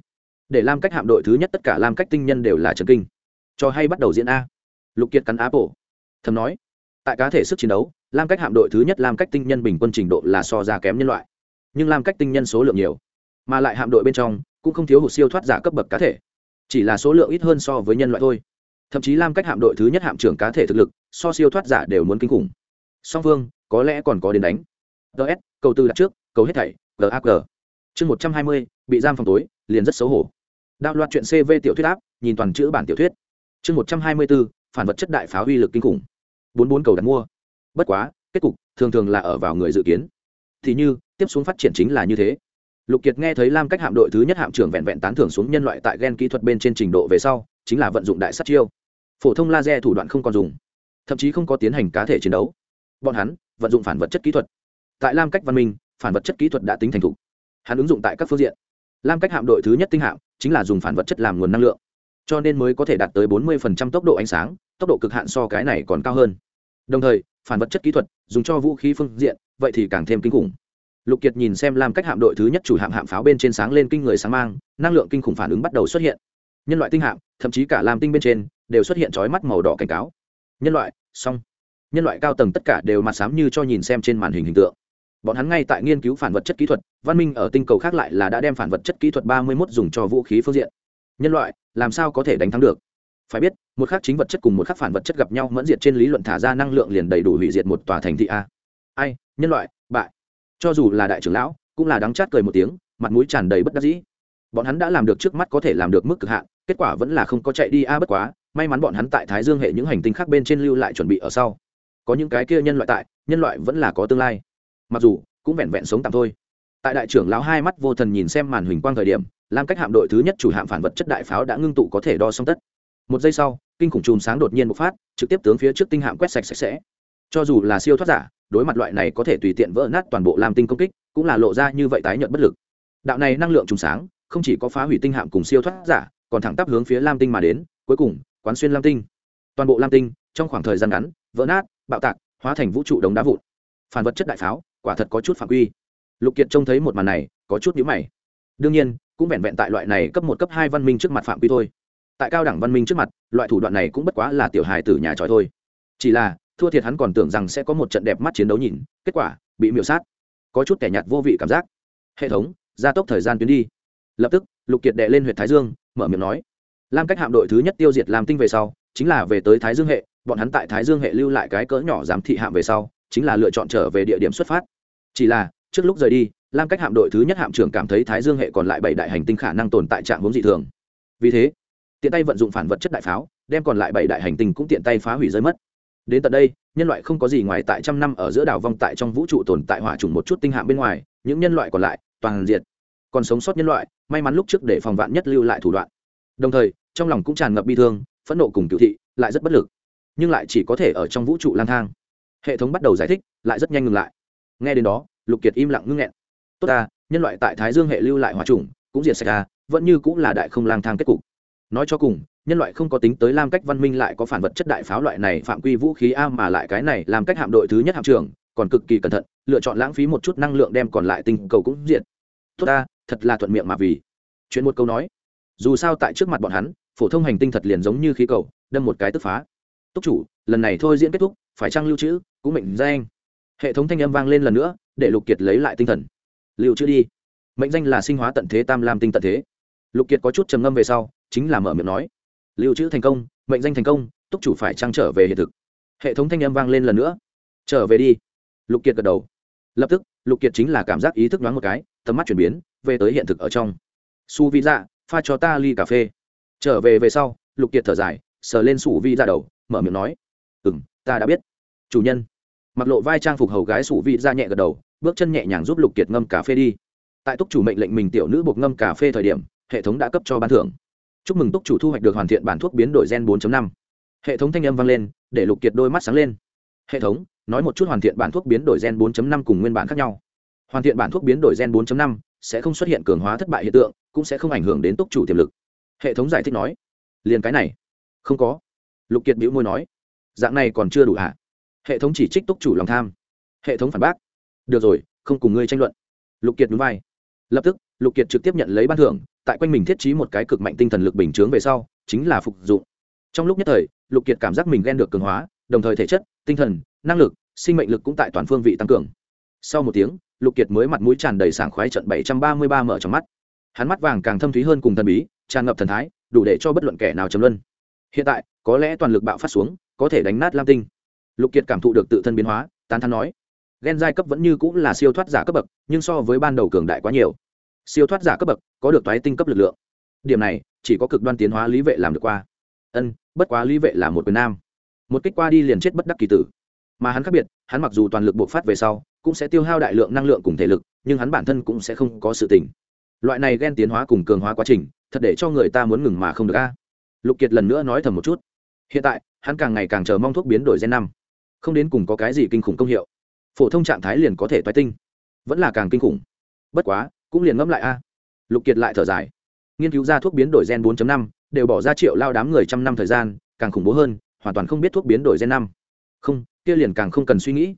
để lam cách hạm đội thứ nhất tất cả lam cách tinh nhân đều là trần kinh. Cho hay bắt đầu diễn a. Lục kiệt cắn áp bổ, thầm nói tại cá thể sức chiến đấu, lam cách hạm đội thứ nhất lam cách tinh nhân bình quân trình độ là so ra kém nhân loại. Nhưng lam cách tinh nhân số lượng nhiều, mà lại hạm đội bên trong cũng không thiếu hụt siêu thoát giả cấp bậc cá thể. Chỉ là số lượng ít hơn so với nhân loại thôi. Thậm chí lam cách hạm đội thứ nhất hạm trưởng cá thể thực lực, so siêu thoát giả đều muốn kinh khủng. Song phương, có lẽ còn có đến đánh. Ts cầu tư đặt trước, cầu hết thảy gag chương một trăm hai mươi, bị giam phòng tối, liền rất xấu hổ. Đạo loạt chuyện cv tiểu thuyết áp, nhìn toàn chữ bản tiểu thuyết. Chương một trăm hai mươi bốn phản vật chất đại phá uy lực kinh khủng bốn bốn cầu đặt mua. Bất quá, kết cục thường thường là ở vào người dự kiến. Thì như, tiếp xuống phát triển chính là như thế. Lục kiệt nghe thấy lam cách hạm đội thứ nhất hạm trưởng vẹn vẹn tán thưởng xuống nhân loại tại gen kỹ thuật bên trên trình độ về sau, chính là vận dụng đại sát chiêu. Phổ thông laser thủ đoạn không còn dùng, thậm chí không có tiến hành cá thể chiến đấu. Bọn hắn vận dụng phản vật chất kỹ thuật. Tại lam cách văn minh, phản vật chất kỹ thuật đã tính thành thục. Hắn ứng dụng tại các phương diện. Lam cách hạm đội thứ nhất tinh hạm chính là dùng phản vật chất làm nguồn năng lượng, cho nên mới có thể đạt tới 40% tốc độ ánh sáng, tốc độ cực hạn so cái này còn cao hơn đồng thời, phản vật chất kỹ thuật, dùng cho vũ khí phương diện, vậy thì càng thêm kinh khủng. Lục kiệt nhìn xem làm cách hạm đội thứ nhất chủ hạm hạm pháo bên trên sáng lên kinh người sáng mang, năng lượng kinh khủng phản ứng bắt đầu xuất hiện. Nhân loại tinh hạm, thậm chí cả làm tinh bên trên, đều xuất hiện chói mắt màu đỏ cảnh cáo. Nhân loại, xong. Nhân loại cao tầng tất cả đều mặt xám như cho nhìn xem trên màn hình hình tượng. Bọn hắn ngay tại nghiên cứu phản vật chất kỹ thuật, văn minh ở tinh cầu khác lại là đã đem phản vật chất kỹ thuật ba mươi mốt dùng cho vũ khí phương diện. Nhân loại, làm sao có thể đánh thắng được? Phải biết, một khắc chính vật chất cùng một khắc phản vật chất gặp nhau mẫn diệt trên lý luận thả ra năng lượng liền đầy đủ hủy diệt một tòa thành thị a. Ai, nhân loại, bại. Cho dù là đại trưởng lão, cũng là đắng chát cười một tiếng, mặt mũi tràn đầy bất đắc dĩ. Bọn hắn đã làm được trước mắt có thể làm được mức cực hạn, kết quả vẫn là không có chạy đi a bất quá, may mắn bọn hắn tại thái dương hệ những hành tinh khác bên trên lưu lại chuẩn bị ở sau. Có những cái kia nhân loại tại, nhân loại vẫn là có tương lai. Mặc dù, cũng vẹn vẹn sống tạm thôi. Tại đại trưởng lão hai mắt vô thần nhìn xem màn huỳnh quang thời điểm, lam cách hạm đội thứ nhất chủ hạm phản vật chất đại pháo đã ngưng tụ có thể đo xong tất một giây sau, kinh khủng chùm sáng đột nhiên bộc phát, trực tiếp tướng phía trước tinh hạm quét sạch sạch sẽ. Cho dù là siêu thoát giả, đối mặt loại này có thể tùy tiện vỡ nát toàn bộ lam tinh công kích, cũng là lộ ra như vậy tái nhợt bất lực. Đạo này năng lượng trùng sáng, không chỉ có phá hủy tinh hạm cùng siêu thoát giả, còn thẳng tắp hướng phía lam tinh mà đến, cuối cùng, quán xuyên lam tinh. Toàn bộ lam tinh, trong khoảng thời gian ngắn, vỡ nát, bạo tạc, hóa thành vũ trụ đống đá vụn. Phản vật chất đại pháo, quả thật có chút phạm quy. Lục kiệt trông thấy một màn này, có chút nhữ mày. Đương nhiên, cũng vẹn vẹn tại loại này cấp một, cấp hai văn minh trước mặt phạm quy thôi tại cao đẳng văn minh trước mặt, loại thủ đoạn này cũng bất quá là tiểu hài tử nhà tròi thôi. Chỉ là, thua thiệt hắn còn tưởng rằng sẽ có một trận đẹp mắt chiến đấu nhìn, kết quả, bị miễu sát. Có chút kẻ nhạt vô vị cảm giác. Hệ thống, gia tốc thời gian tuyến đi. Lập tức, lục kiệt đệ lên huyện thái dương, mở miệng nói. Lam cách hạm đội thứ nhất tiêu diệt làm tinh về sau, chính là về tới thái dương hệ, bọn hắn tại thái dương hệ lưu lại cái cỡ nhỏ giám thị hạm về sau, chính là lựa chọn trở về địa điểm xuất phát. Chỉ là, trước lúc rời đi, lam cách hạm đội thứ nhất hạm trưởng cảm thấy thái dương hệ còn lại bảy đại hành tinh khả năng tồn tại trạng vốn dị thường. Vì thế tiện tay vận dụng phản vật chất đại pháo, đem còn lại bảy đại hành tinh cũng tiện tay phá hủy rơi mất. Đến tận đây, nhân loại không có gì ngoài tại trăm năm ở giữa đảo vong tại trong vũ trụ tồn tại hỏa trùng một chút tinh hạm bên ngoài, những nhân loại còn lại, toàn diệt. Còn sống sót nhân loại, may mắn lúc trước để phòng vạn nhất lưu lại thủ đoạn. Đồng thời, trong lòng cũng tràn ngập bi thương, phẫn nộ cùng cựu thị, lại rất bất lực. Nhưng lại chỉ có thể ở trong vũ trụ lang thang. Hệ thống bắt đầu giải thích, lại rất nhanh ngừng lại. Nghe đến đó, lục kiệt im lặng ngưng nghẹn. Tốt ta, nhân loại tại thái dương hệ lưu lại hòa trùng, cũng diệt sạch ta, vẫn như cũng là đại không lang thang kết cục nói cho cùng, nhân loại không có tính tới lam cách văn minh lại có phản vật chất đại pháo loại này phạm quy vũ khí a mà lại cái này làm cách hạm đội thứ nhất hạm trưởng, còn cực kỳ cẩn thận, lựa chọn lãng phí một chút năng lượng đem còn lại tinh cầu cũng diện tốt ta, thật là thuận miệng mà vì. Chuyện một câu nói. Dù sao tại trước mặt bọn hắn, phổ thông hành tinh thật liền giống như khí cầu, đâm một cái tức phá. Túc chủ, lần này thôi diễn kết thúc, phải trang lưu trữ, cũng mệnh danh. Hệ thống thanh âm vang lên lần nữa, để lục kiệt lấy lại tinh thần. Lưu trữ đi. Mệnh danh là sinh hóa tận thế tam lam tinh tận thế. Lục kiệt có chút trầm ngâm về sau chính là mở miệng nói. Lưu trữ thành công, mệnh danh thành công, túc chủ phải trang trở về hiện thực. Hệ thống thanh âm vang lên lần nữa. Trở về đi. Lục kiệt gật đầu. Lập tức, lục kiệt chính là cảm giác ý thức đoán một cái, tầm mắt chuyển biến, về tới hiện thực ở trong. Su vi dạ pha cho ta ly cà phê. Trở về về sau, lục kiệt thở dài, sờ lên sủ vi ra đầu, mở miệng nói. Ừ m ta đã biết. Chủ nhân. Mặc lộ vai trang phục hầu gái sủ vi ra nhẹ gật đầu, bước chân nhẹ nhàng giúp lục kiệt ngâm cà phê đi. Tại túc chủ mệnh lệnh mình tiểu nữ buộc ngâm cà phê thời điểm, hệ thống đã cấp cho ban thưởng chúc mừng túc chủ thu hoạch được hoàn thiện bản thuốc biến đổi gen 4 5 hệ thống thanh âm vang lên, để lục kiệt đôi mắt sáng lên. Hệ thống, nói một chút hoàn thiện bản thuốc biến đổi gen 4 5 cùng nguyên bản khác nhau. Hoàn thiện bản thuốc biến đổi gen 4 5 sẽ không xuất hiện cường hóa thất bại hiện tượng, cũng sẽ không ảnh hưởng đến túc chủ tiềm lực. Hệ thống giải thích nói, liền cái này, không có. Lục kiệt bĩu môi nói, dạng này còn chưa đủ hả? Hệ thống chỉ trích túc chủ lòng tham. Hệ thống phản bác, được rồi, không cùng ngươi tranh luận. Lục kiệt núi vai. Lập tức, lục kiệt trực tiếp nhận lấy ban thưởng tại quanh mình thiết trí một cái cực mạnh tinh thần lực bình chướng về sau, chính là phục dụng. Trong lúc nhất thời, lục kiệt cảm giác mình ghen được cường hóa, đồng thời thể chất, tinh thần, năng lực, sinh mệnh lực cũng tại toàn phương vị tăng cường. Sau một tiếng, lục kiệt mới mặt mũi tràn đầy sảng khoái trận bảy trăm ba mươi ba mở trong mắt. Hắn mắt vàng càng thâm thúy hơn cùng thần bí, tràn ngập thần thái, đủ để cho bất luận kẻ nào chấm luân. Hiện tại, có lẽ toàn lực bạo phát xuống, có thể đánh nát lam tinh. Lục kiệt cảm thụ được tự thân biến hóa, tán thán nói ghen giai cấp vẫn như cũng là siêu thoát giả cấp bậc, nhưng so với ban đầu cường đại quá nhiều siêu thoát giả cấp bậc, có được toái tinh cấp lực lượng. Điểm này, chỉ có cực đoan tiến hóa lý vệ làm được qua. Ân, bất quá lý vệ là một quyền nam. Một kích qua đi liền chết bất đắc kỳ tử. Mà hắn khác biệt, hắn mặc dù toàn lực bộc phát về sau, cũng sẽ tiêu hao đại lượng năng lượng cùng thể lực, nhưng hắn bản thân cũng sẽ không có sự tỉnh. Loại này ghen tiến hóa cùng cường hóa quá trình, thật để cho người ta muốn ngừng mà không được a. Lục kiệt lần nữa nói thầm một chút. Hiện tại, hắn càng ngày càng chờ mong thuốc biến đổi gen năm. Không đến cùng có cái gì kinh khủng công hiệu. Phổ thông trạng thái liền có thể toái tinh. Vẫn là càng kinh khủng. Bất quá cũng liền ngẫm lại a. Lục kiệt lại thở dài. Nghiên cứu ra thuốc biến đổi gen 4 năm, đều bỏ ra triệu lao đám người trăm năm thời gian, càng khủng bố hơn, hoàn toàn không biết thuốc biến đổi gen năm. Không, kia liền càng không cần suy nghĩ.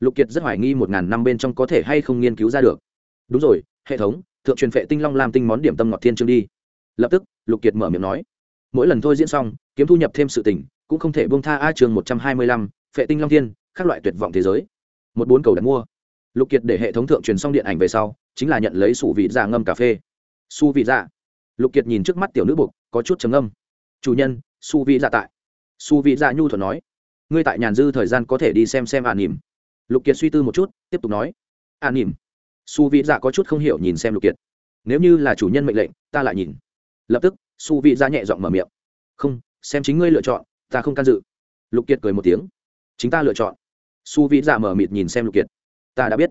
Lục kiệt rất hoài nghi một ngàn năm bên trong có thể hay không nghiên cứu ra được. Đúng rồi, hệ thống, thượng truyền phệ tinh long làm tinh món điểm tâm ngọt thiên trương đi. Lập tức, lục kiệt mở miệng nói. Mỗi lần thôi diễn xong, kiếm thu nhập thêm sự tỉnh cũng không thể bông tha a chương một trăm hai mươi lăm, phệ tinh long thiên, các loại tuyệt vọng thế giới. Một bốn cầu đặt mua. Lục kiệt để hệ thống thượng truyền xong điện ảnh về sau chính là nhận lấy sủ vị dạ ngâm cà phê. Su vị dạ. Lục kiệt nhìn trước mắt tiểu nữ buộc có chút trầm ngâm. Chủ nhân su vị dạ tại. Su vị dạ nhu thuận nói. Ngươi tại nhàn dư thời gian có thể đi xem xem ả nỉm. Lục kiệt suy tư một chút, tiếp tục nói. Ả nỉm. Su vị dạ có chút không hiểu nhìn xem lục kiệt. Nếu như là chủ nhân mệnh lệnh, ta lại nhìn. Lập tức su vị dạ nhẹ giọng mở miệng. Không, xem chính ngươi lựa chọn, ta không can dự. Lục kiệt cười một tiếng. Chính ta lựa chọn. Su vị dạ mở mịt nhìn xem lục kiệt. Ta đã biết.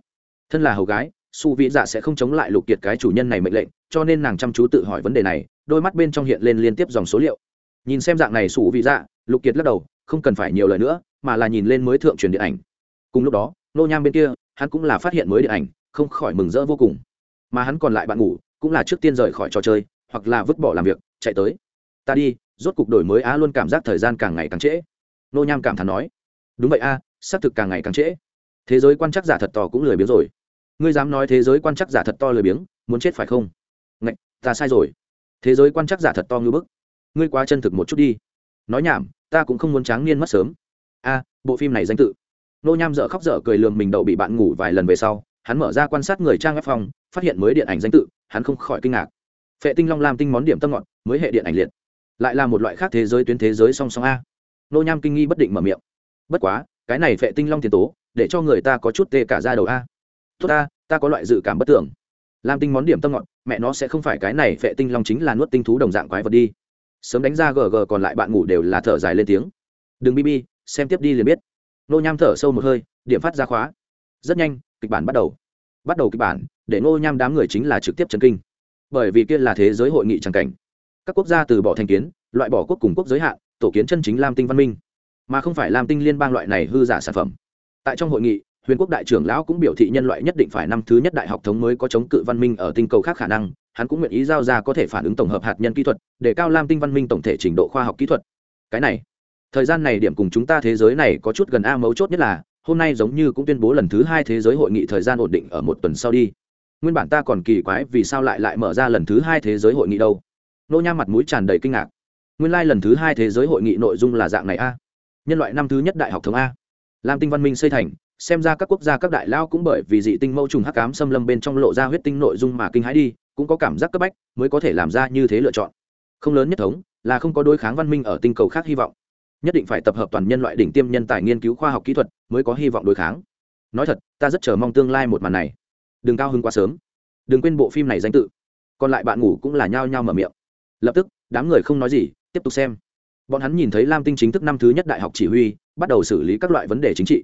Thân là hầu gái su Vĩ dạ sẽ không chống lại lục kiệt cái chủ nhân này mệnh lệnh, cho nên nàng chăm chú tự hỏi vấn đề này, đôi mắt bên trong hiện lên liên tiếp dòng số liệu. Nhìn xem dạng này su Vĩ dạ lục kiệt lắc đầu, không cần phải nhiều lời nữa, mà là nhìn lên mới thượng truyền điện ảnh. Cùng lúc đó, nô nham bên kia, hắn cũng là phát hiện mới điện ảnh, không khỏi mừng rỡ vô cùng. Mà hắn còn lại bạn ngủ, cũng là trước tiên rời khỏi trò chơi, hoặc là vứt bỏ làm việc, chạy tới. Ta đi, rốt cục đổi mới á luôn cảm giác thời gian càng ngày càng trễ. Nô nham cảm thán nói. Đúng vậy a, xác thực càng ngày càng trễ. Thế giới quan chắc giả thật to cũng lười biếng rồi ngươi dám nói thế giới quan chắc giả thật to lười biếng, muốn chết phải không? Ngạch, ta sai rồi. Thế giới quan chắc giả thật to ngư bức. Ngươi quá chân thực một chút đi. Nói nhảm, ta cũng không muốn tráng niên mất sớm. A, bộ phim này danh tự. Nô nham dở khóc dở cười lường mình đậu bị bạn ngủ vài lần về sau, hắn mở ra quan sát người trang web phòng, phát hiện mới điện ảnh danh tự, hắn không khỏi kinh ngạc. Phệ tinh long làm tinh món điểm tâm ngọt, mới hệ điện ảnh liệt. Lại là một loại khác thế giới tuyến thế giới song song a. Nô nham kinh nghi bất định mở miệng. Bất quá, cái này phệ tinh long tiền tố, để cho người ta có chút tê cả ra đầu a tốt ta ta có loại dự cảm bất tưởng. Lam tinh món điểm tâm ngọt, mẹ nó sẽ không phải cái này Vệ tinh long chính là nuốt tinh thú đồng dạng quái vật đi. Sớm đánh ra gg còn lại bạn ngủ đều là thở dài lên tiếng. Đừng bb xem tiếp đi liền biết. Nô nham thở sâu một hơi, điểm phát ra khóa. Rất nhanh, kịch bản bắt đầu. Bắt đầu kịch bản, để nô nham đám người chính là trực tiếp chân kinh. Bởi vì kia là thế giới hội nghị tràng cảnh. Các quốc gia từ bỏ thành kiến, loại bỏ quốc cùng quốc giới hạn, tổ kiến chân chính lam tinh văn minh. Mà không phải lam tinh liên bang loại này hư giả sản phẩm. Tại trong hội nghị huyền quốc đại trưởng lão cũng biểu thị nhân loại nhất định phải năm thứ nhất đại học thống mới có chống cự văn minh ở tinh cầu khác khả năng, hắn cũng nguyện ý giao ra có thể phản ứng tổng hợp hạt nhân kỹ thuật, để cao lam tinh văn minh tổng thể trình độ khoa học kỹ thuật. Cái này, thời gian này điểm cùng chúng ta thế giới này có chút gần a mấu chốt nhất là, hôm nay giống như cũng tuyên bố lần thứ hai thế giới hội nghị thời gian ổn định ở một tuần sau đi. Nguyên bản ta còn kỳ quái vì sao lại lại mở ra lần thứ hai thế giới hội nghị đâu. Nô nham mặt mũi tràn đầy kinh ngạc. Nguyên lai、like、lần thứ hai thế giới hội nghị nội dung là dạng này a. Nhân loại năm thứ nhất đại học thống a. Lam tinh văn minh xây thành xem ra các quốc gia các đại lao cũng bởi vì dị tinh mâu trùng hắc cám xâm lâm bên trong lộ ra huyết tinh nội dung mà kinh hãi đi, cũng có cảm giác cấp bách, mới có thể làm ra như thế lựa chọn. Không lớn nhất thống là không có đối kháng văn minh ở tinh cầu khác hy vọng. Nhất định phải tập hợp toàn nhân loại đỉnh tiêm nhân tài nghiên cứu khoa học kỹ thuật mới có hy vọng đối kháng. Nói thật, ta rất chờ mong tương lai một màn này. Đừng cao hứng quá sớm. Đừng quên bộ phim này danh tự. Còn lại bạn ngủ cũng là nhao nhao mở miệng. Lập tức, đám người không nói gì, tiếp tục xem. Bọn hắn nhìn thấy lam tinh chính thức năm thứ nhất đại học chỉ huy, bắt đầu xử lý các loại vấn đề chính trị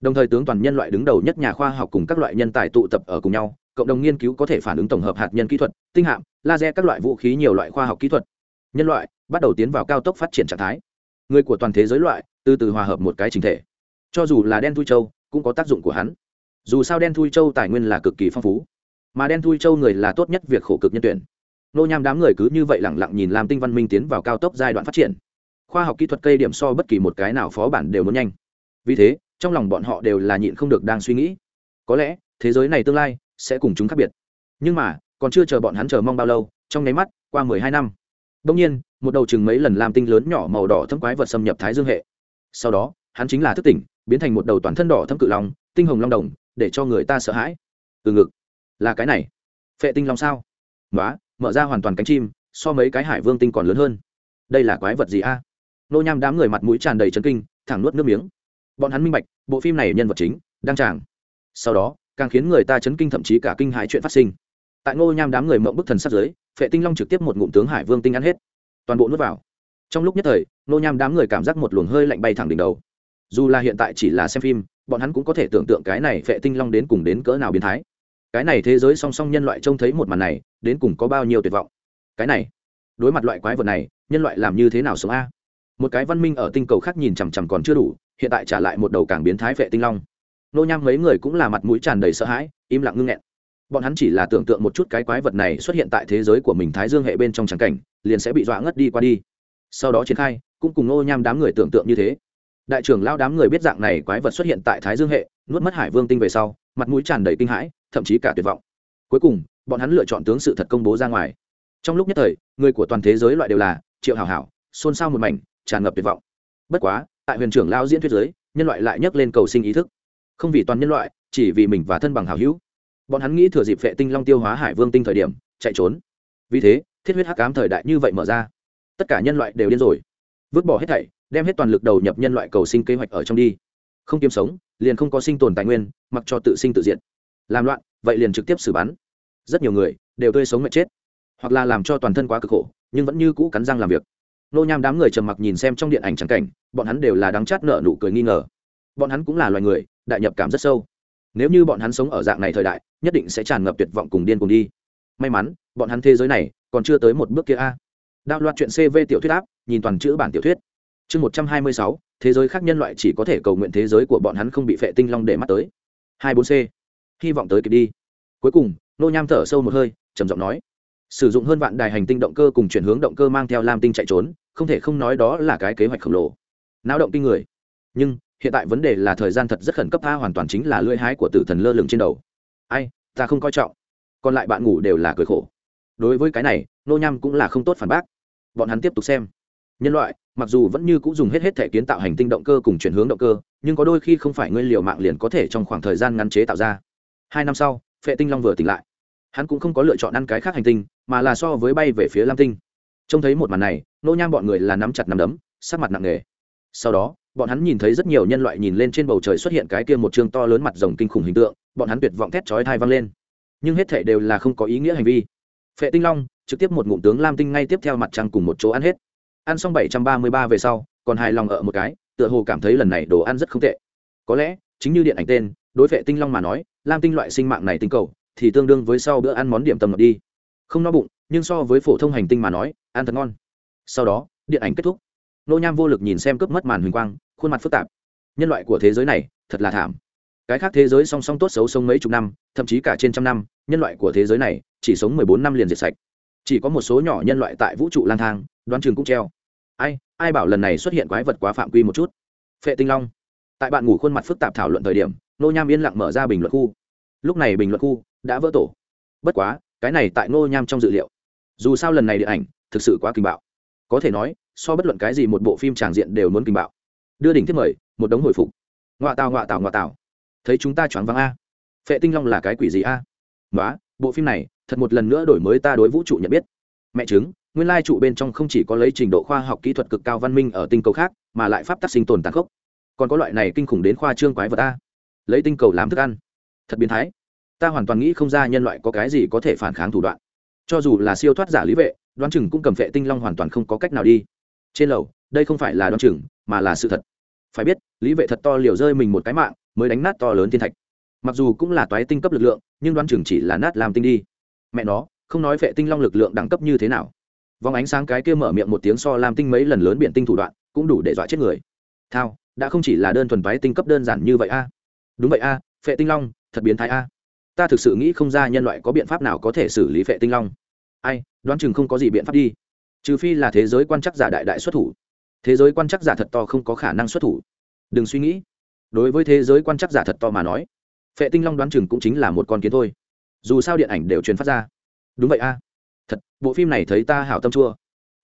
đồng thời tướng toàn nhân loại đứng đầu nhất nhà khoa học cùng các loại nhân tài tụ tập ở cùng nhau, cộng đồng nghiên cứu có thể phản ứng tổng hợp hạt nhân kỹ thuật, tinh hạm, laser các loại vũ khí nhiều loại khoa học kỹ thuật. Nhân loại bắt đầu tiến vào cao tốc phát triển trạng thái. Người của toàn thế giới loại từ từ hòa hợp một cái trình thể. Cho dù là đen thui châu cũng có tác dụng của hắn. Dù sao đen thui châu tài nguyên là cực kỳ phong phú, mà đen thui châu người là tốt nhất việc khổ cực nhân tuyển. Nô nham đám người cứ như vậy lẳng lặng nhìn làm tinh văn minh tiến vào cao tốc giai đoạn phát triển. Khoa học kỹ thuật cây điểm so bất kỳ một cái nào phó bản đều muốn nhanh. Vì thế trong lòng bọn họ đều là nhịn không được đang suy nghĩ. Có lẽ, thế giới này tương lai sẽ cùng chúng khác biệt. Nhưng mà, còn chưa chờ bọn hắn chờ mong bao lâu, trong nháy mắt, qua mười hai năm. Đông nhiên, một đầu chừng mấy lần làm tinh lớn nhỏ màu đỏ thâm quái vật xâm nhập thái dương hệ. Sau đó, hắn chính là thức tỉnh, biến thành một đầu toàn thân đỏ thâm cự long, tinh hồng long đồng, để cho người ta sợ hãi. Từ ngực. Là cái này. Phệ tinh long sao? Nói mở ra hoàn toàn cánh chim, so mấy cái hải vương tinh còn lớn hơn. Đây là quái vật gì a? Nô nham đám người mặt mũi tràn đầy chấn kinh, thẳng nuốt nước miếng bọn hắn minh bạch, bộ phim này nhân vật chính đang tràng. Sau đó, càng khiến người ta chấn kinh thậm chí cả kinh hãi chuyện phát sinh. Tại ngô nham đám người mộng bức thần sát giới phệ tinh long trực tiếp một ngụm tướng hải vương tinh ăn hết. Toàn bộ nuốt vào. Trong lúc nhất thời, ngô nham đám người cảm giác một luồng hơi lạnh bay thẳng đỉnh đầu. Dù là hiện tại chỉ là xem phim, bọn hắn cũng có thể tưởng tượng cái này phệ tinh long đến cùng đến cỡ nào biến thái. Cái này thế giới song song nhân loại trông thấy một màn này, đến cùng có bao nhiêu tuyệt vọng. Cái này, đối mặt loại quái vật này, nhân loại làm như thế nào sống a? Một cái văn minh ở tinh cầu khác nhìn chằm chằm còn chưa đủ hiện tại trả lại một đầu càng biến thái vệ tinh long. Nô nham mấy người cũng là mặt mũi tràn đầy sợ hãi, im lặng ngưng nghẹn. Bọn hắn chỉ là tưởng tượng một chút cái quái vật này xuất hiện tại thế giới của mình thái dương hệ bên trong trắng cảnh, liền sẽ bị dọa ngất đi qua đi. Sau đó triển khai, cũng cùng nô nham đám người tưởng tượng như thế. Đại trưởng lao đám người biết dạng này quái vật xuất hiện tại thái dương hệ, nuốt mất hải vương tinh về sau, mặt mũi tràn đầy kinh hãi, thậm chí cả tuyệt vọng. Cuối cùng, bọn hắn lựa chọn tướng sự thật công bố ra ngoài. Trong lúc nhất thời, người của toàn thế giới loại đều là, triệu hảo hảo, xôn xao một mảnh, tràn ngập tuyệt vọng. Bất quá tại huyền trưởng lao diễn thuyết giới, nhân loại lại nhấc lên cầu sinh ý thức. Không vì toàn nhân loại, chỉ vì mình và thân bằng hảo hữu. Bọn hắn nghĩ thừa dịp vệ tinh long tiêu hóa hải vương tinh thời điểm, chạy trốn. Vì thế, thiết huyết hắc ám thời đại như vậy mở ra. Tất cả nhân loại đều điên rồi. Vứt bỏ hết thảy, đem hết toàn lực đầu nhập nhân loại cầu sinh kế hoạch ở trong đi. Không kiếm sống, liền không có sinh tồn tài nguyên, mặc cho tự sinh tự diện làm loạn, vậy liền trực tiếp xử bắn. Rất nhiều người đều tươi sống mệt chết. Hoặc là làm cho toàn thân quá cực khổ, nhưng vẫn như cũ cắn răng làm việc nô nham đám người trầm mặc nhìn xem trong điện ảnh trắng cảnh, bọn hắn đều là đắng chát nợ nụ cười nghi ngờ. Bọn hắn cũng là loài người, đại nhập cảm rất sâu. Nếu như bọn hắn sống ở dạng này thời đại, nhất định sẽ tràn ngập tuyệt vọng cùng điên cùng đi. May mắn, bọn hắn thế giới này còn chưa tới một bước kia a. Đạo loạt chuyện cv tiểu thuyết áp, nhìn toàn chữ bản tiểu thuyết. Chương một trăm hai mươi sáu, thế giới khác nhân loại chỉ có thể cầu nguyện thế giới của bọn hắn không bị phệ tinh long để mắt tới. Hai bốn c. Hy vọng tới kịp đi. Cuối cùng, nô nham thở sâu một hơi, trầm giọng nói sử dụng hơn vạn đài hành tinh động cơ cùng chuyển hướng động cơ mang theo lam tinh chạy trốn, không thể không nói đó là cái kế hoạch khổng lồ. Náo động kinh người. Nhưng, hiện tại vấn đề là thời gian thật rất khẩn cấp tha hoàn toàn chính là lưỡi hái của tử thần lơ lửng trên đầu. Ai, ta không coi trọng. Còn lại bạn ngủ đều là cười khổ. Đối với cái này, nô nham cũng là không tốt phản bác. Bọn hắn tiếp tục xem. Nhân loại, mặc dù vẫn như cũng dùng hết hết thể kiến tạo hành tinh động cơ cùng chuyển hướng động cơ, nhưng có đôi khi không phải nguyên liều mạng liền có thể trong khoảng thời gian ngắn chế tạo ra. Hai năm sau, phệ tinh long vừa tỉnh lại hắn cũng không có lựa chọn ăn cái khác hành tinh, mà là so với bay về phía lam tinh. Trông thấy một màn này, nô nham bọn người là nắm chặt nắm đấm, sắc mặt nặng nề. Sau đó, bọn hắn nhìn thấy rất nhiều nhân loại nhìn lên trên bầu trời xuất hiện cái kia một chương to lớn mặt rồng kinh khủng hình tượng, bọn hắn tuyệt vọng thét chói thai vang lên. Nhưng hết thể đều là không có ý nghĩa hành vi. Phệ tinh long, trực tiếp một ngụm tướng lam tinh ngay tiếp theo mặt trăng cùng một chỗ ăn hết. Ăn xong bảy trăm ba mươi ba về sau, còn hài lòng ở một cái, tựa hồ cảm thấy lần này đồ ăn rất không tệ. Có lẽ, chính như điện ảnh tên, đối phệ tinh long mà nói, lam tinh loại sinh mạng này tinh cầu thì tương đương với sau bữa ăn món điểm tâm ngập đi. Không no bụng, nhưng so với phổ thông hành tinh mà nói, ăn thật ngon. Sau đó, điện ảnh kết thúc. Nô nham vô lực nhìn xem cướp mất màn huỳnh quang, khuôn mặt phức tạp. Nhân loại của thế giới này, thật là thảm. Cái khác thế giới song song tốt xấu sống mấy chục năm, thậm chí cả trên trăm năm, nhân loại của thế giới này, chỉ sống mười bốn năm liền diệt sạch. Chỉ có một số nhỏ nhân loại tại vũ trụ lang thang, đoán chừng cũng treo. Ai ai bảo lần này xuất hiện quái vật quá phạm quy một chút? Phệ tinh long. Tại bạn ngủ khuôn mặt phức tạp thảo luận thời điểm, nô nham yên lặng mở ra bình luận khu. Lúc này bình luận khu đã vỡ tổ. Bất quá, cái này tại nô nham trong dự liệu, dù sao lần này điện ảnh thực sự quá kinh bạo. Có thể nói, so bất luận cái gì một bộ phim tràng diện đều muốn kinh bạo. Đưa đỉnh thiết mời, một đống hồi phục. Ngoạ tào ngoạ tào ngoạ tào. Thấy chúng ta choáng váng a. Phệ tinh long là cái quỷ gì a? Nói bộ phim này thật một lần nữa đổi mới ta đối vũ trụ nhận biết. Mẹ chứng, nguyên lai trụ bên trong không chỉ có lấy trình độ khoa học kỹ thuật cực cao văn minh ở tinh cầu khác, mà lại pháp tác sinh tồn tàn khốc. Còn có loại này kinh khủng đến khoa trương quái vật a. Lấy tinh cầu làm thức ăn. Thật biến thái ta hoàn toàn nghĩ không ra nhân loại có cái gì có thể phản kháng thủ đoạn. Cho dù là siêu thoát giả lý vệ đoán chừng cũng cầm vệ tinh long hoàn toàn không có cách nào đi. Trên lầu đây không phải là đoán chừng mà là sự thật. Phải biết lý vệ thật to liều rơi mình một cái mạng mới đánh nát to lớn thiên thạch. Mặc dù cũng là toái tinh cấp lực lượng nhưng đoán chừng chỉ là nát làm tinh đi. Mẹ nó không nói vệ tinh long lực lượng đẳng cấp như thế nào. Vòng ánh sáng cái kia mở miệng một tiếng so làm tinh mấy lần lớn biện tinh thủ đoạn cũng đủ để dọa chết người. Thao đã không chỉ là đơn thuần toái tinh cấp đơn giản như vậy a. Đúng vậy a à, phệ tinh long thật biến thái a ta thực sự nghĩ không ra nhân loại có biện pháp nào có thể xử lý phệ tinh long. Ai, đoán chừng không có gì biện pháp đi. Trừ phi là thế giới quan chắc giả đại đại xuất thủ. Thế giới quan chắc giả thật to không có khả năng xuất thủ. Đừng suy nghĩ. Đối với thế giới quan chắc giả thật to mà nói phệ tinh long đoán chừng cũng chính là một con kiến thôi. Dù sao điện ảnh đều truyền phát ra. Đúng vậy a. Thật, bộ phim này thấy ta hảo tâm chua.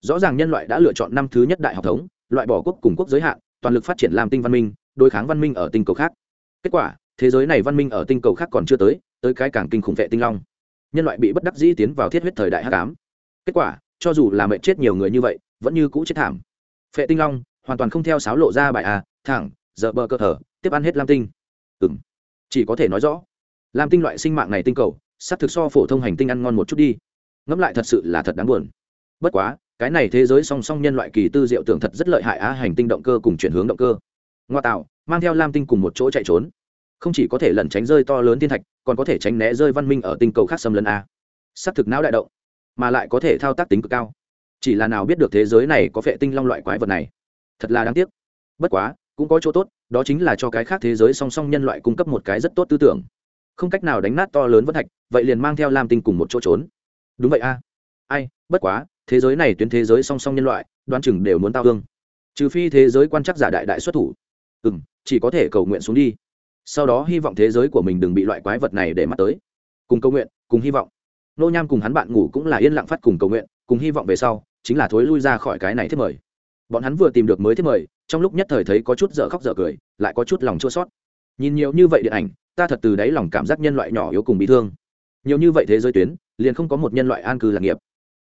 Rõ ràng nhân loại đã lựa chọn năm thứ nhất đại học thống, loại bỏ quốc cùng quốc giới hạn, toàn lực phát triển làm tinh văn minh, đối kháng văn minh ở tinh cầu khác. Kết quả, thế giới này văn minh ở tinh cầu khác còn chưa tới tới cái càng kinh khủng vệ tinh long. Nhân loại bị bất đắc dĩ tiến vào thiết huyết thời đại h tám kết quả, cho dù là mệnh chết nhiều người như vậy, vẫn như cũ chết thảm. Phệ tinh long, hoàn toàn không theo sáo lộ ra bài a, thẳng, giờ bờ cơ thở, tiếp ăn hết lam tinh. Ừ m chỉ có thể nói rõ. Lam tinh loại sinh mạng này tinh cầu s ắ c thực so phổ thông hành tinh ăn ngon một chút đi. Ngẫm lại thật sự là thật đáng buồn. Bất quá, cái này thế giới song song nhân loại kỳ tư diệu tưởng thật rất lợi hại á hành tinh động cơ cùng chuyển hướng động cơ. Ngoa tạo, mang theo lam tinh cùng một chỗ chạy trốn không chỉ có thể lẩn tránh rơi to lớn thiên thạch, còn có thể tránh né rơi văn minh ở tinh cầu khác xâm lấn a. S c thực não đại động, mà lại có thể thao tác tính cực cao. Chỉ là nào biết được thế giới này có vệ tinh long loại quái vật này. Thật là đáng tiếc. Bất quá, cũng có chỗ tốt, đó chính là cho cái khác thế giới song song nhân loại cung cấp một cái rất tốt tư tưởng. Không cách nào đánh nát to lớn vân thạch, vậy liền mang theo lam tinh cùng một chỗ trốn. Đúng vậy a. Ai, bất quá, thế giới này tuyến thế giới song song nhân loại, đoán chừng đều muốn tao hương trừ phi thế giới quan chắc giả đại đại xuất thủ. Ừ m chỉ có thể cầu nguyện xuống đi sau đó hy vọng thế giới của mình đừng bị loại quái vật này để mắt tới. Cùng cầu nguyện, cùng hy vọng. Nô nham cùng hắn bạn ngủ cũng là yên lặng phát cùng cầu nguyện, cùng hy vọng về sau, chính là thối lui ra khỏi cái này thiết mời. Bọn hắn vừa tìm được mới thiết mời, trong lúc nhất thời thấy có chút dở khóc dở cười, lại có chút lòng chua sót nhìn nhiều như vậy điện ảnh, ta thật từ đáy lòng cảm giác nhân loại nhỏ yếu cùng bị thương. Nhiều như vậy thế giới tuyến, liền không có một nhân loại an cư lạc nghiệp.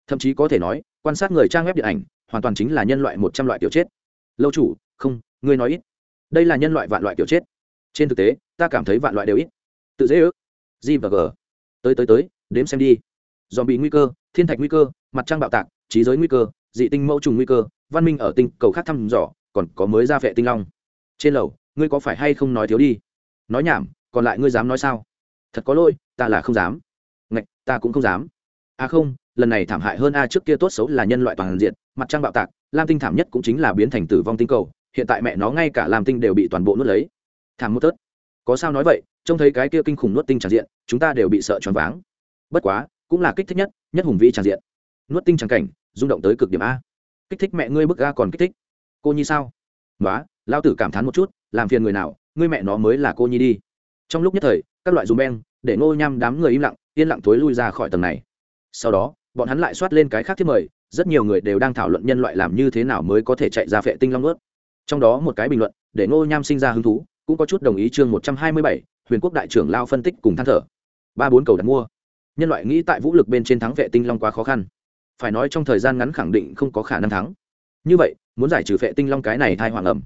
Thậm chí có thể nói, quan sát người trang web điện ảnh, hoàn toàn chính là nhân loại một trăm loại kiểu chết. Lâu chủ, không, ngươi nói ít. Đây là nhân loại vạn loại kiểu chết trên thực tế, ta cảm thấy vạn loại đều ít. Tự dễ ước. G và g. Tới tới tới, đếm xem đi. Dòm bị nguy cơ, thiên thạch nguy cơ, mặt trăng bạo tạc, trí giới nguy cơ, dị tinh mẫu trùng nguy cơ, văn minh ở tinh cầu khác thăm dò, còn có mới ra vệ tinh long. Trên lầu, ngươi có phải hay không nói thiếu đi? Nói nhảm, còn lại ngươi dám nói sao? Thật có lỗi, ta là không dám. Ngạch, ta cũng không dám. À không, lần này thảm hại hơn a trước kia tốt xấu là nhân loại toàn diện, mặt trăng bạo tạc, lam tinh thảm nhất cũng chính là biến thành tử vong tinh cầu, hiện tại mẹ nó ngay cả lam tinh đều bị toàn bộ nuốt lấy thảm một tớt. Có sao nói vậy, trông thấy cái kia kinh khủng nuốt tinh tràn diện, chúng ta đều bị sợ choáng váng. Bất quá, cũng là kích thích nhất nhất hùng vĩ tràn diện. Nuốt tinh tràn cảnh, rung động tới cực điểm a. Kích thích mẹ ngươi bức ga còn kích thích. Cô nhi sao? Nói lao tử cảm thán một chút, làm phiền người nào, ngươi mẹ nó mới là cô nhi đi. Trong lúc nhất thời, các loại dùm beng, để ngô nham đám người im lặng, yên lặng thối lui ra khỏi tầng này. Sau đó, bọn hắn lại soát lên cái khác thiết mời, rất nhiều người đều đang thảo luận nhân loại làm như thế nào mới có thể chạy ra vệ tinh long ướt trong đó một cái bình luận, để ngô nham sinh ra hứng thú cũng có chút đồng ý chương một trăm hai mươi bảy, huyền quốc đại trưởng lao phân tích cùng than thở. Ba bốn cầu đặt mua. Nhân loại nghĩ tại vũ lực bên trên thắng vệ tinh long quá khó khăn. Phải nói trong thời gian ngắn khẳng định không có khả năng thắng. Như vậy, muốn giải trừ vệ tinh long cái này thai hoàng ẩm.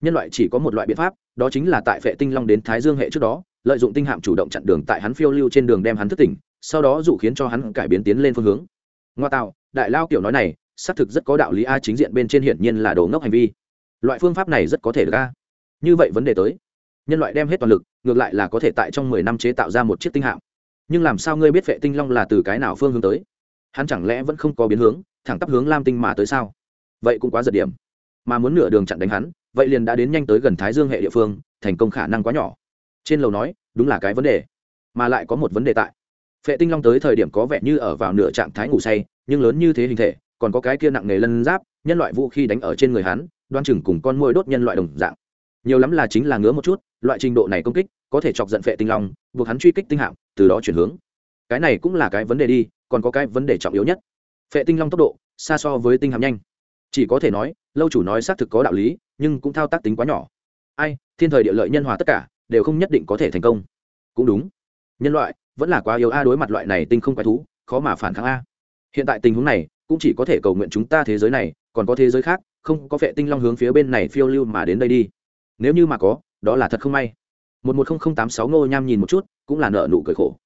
Nhân loại chỉ có một loại biện pháp, đó chính là tại vệ tinh long đến thái dương hệ trước đó, lợi dụng tinh hạm chủ động chặn đường tại hắn phiêu lưu trên đường đem hắn thức tỉnh, sau đó dụ khiến cho hắn cải biến tiến lên phương hướng. Ngoa tạo, đại lao kiểu nói này, xác thực rất có đạo lý a, chính diện bên trên hiển nhiên là đồ ngốc hành vi. Loại phương pháp này rất có thể được a như vậy vấn đề tới. Nhân loại đem hết toàn lực, ngược lại là có thể tại trong mười năm chế tạo ra một chiếc tinh hạm. Nhưng làm sao ngươi biết vệ tinh long là từ cái nào phương hướng tới? Hắn chẳng lẽ vẫn không có biến hướng, thẳng tắp hướng lam tinh mà tới sao? Vậy cũng quá giật điểm. Mà muốn nửa đường chặn đánh hắn, vậy liền đã đến nhanh tới gần thái dương hệ địa phương, thành công khả năng quá nhỏ. Trên lầu nói, đúng là cái vấn đề. Mà lại có một vấn đề tại. Phệ tinh long tới thời điểm có vẻ như ở vào nửa trạng thái ngủ say, nhưng lớn như thế hình thể, còn có cái kia nặng nề lân giáp, nhân loại vũ khí đánh ở trên người hắn, đoan chừng cùng con môi đốt nhân loại đồng dạng nhiều lắm là chính là ngứa một chút, loại trình độ này công kích, có thể chọc giận phệ tinh long, buộc hắn truy kích tinh hạm, từ đó chuyển hướng. Cái này cũng là cái vấn đề đi, còn có cái vấn đề trọng yếu nhất. Phệ tinh long tốc độ, xa so với tinh hạm nhanh. Chỉ có thể nói, lâu chủ nói xác thực có đạo lý, nhưng cũng thao tác tính quá nhỏ. Ai, thiên thời địa lợi nhân hòa tất cả, đều không nhất định có thể thành công. Cũng đúng. Nhân loại, vẫn là quá yếu a đối mặt loại này tinh không quái thú, khó mà phản kháng a. Hiện tại tình huống này, cũng chỉ có thể cầu nguyện chúng ta thế giới này, còn có thế giới khác, không có vệ tinh long hướng phía bên này phiêu lưu mà đến đây đi nếu như mà có, đó là thật không may. Một một nghìn tám sáu ngô nham nhìn một chút, cũng là nợ nụ cười khổ.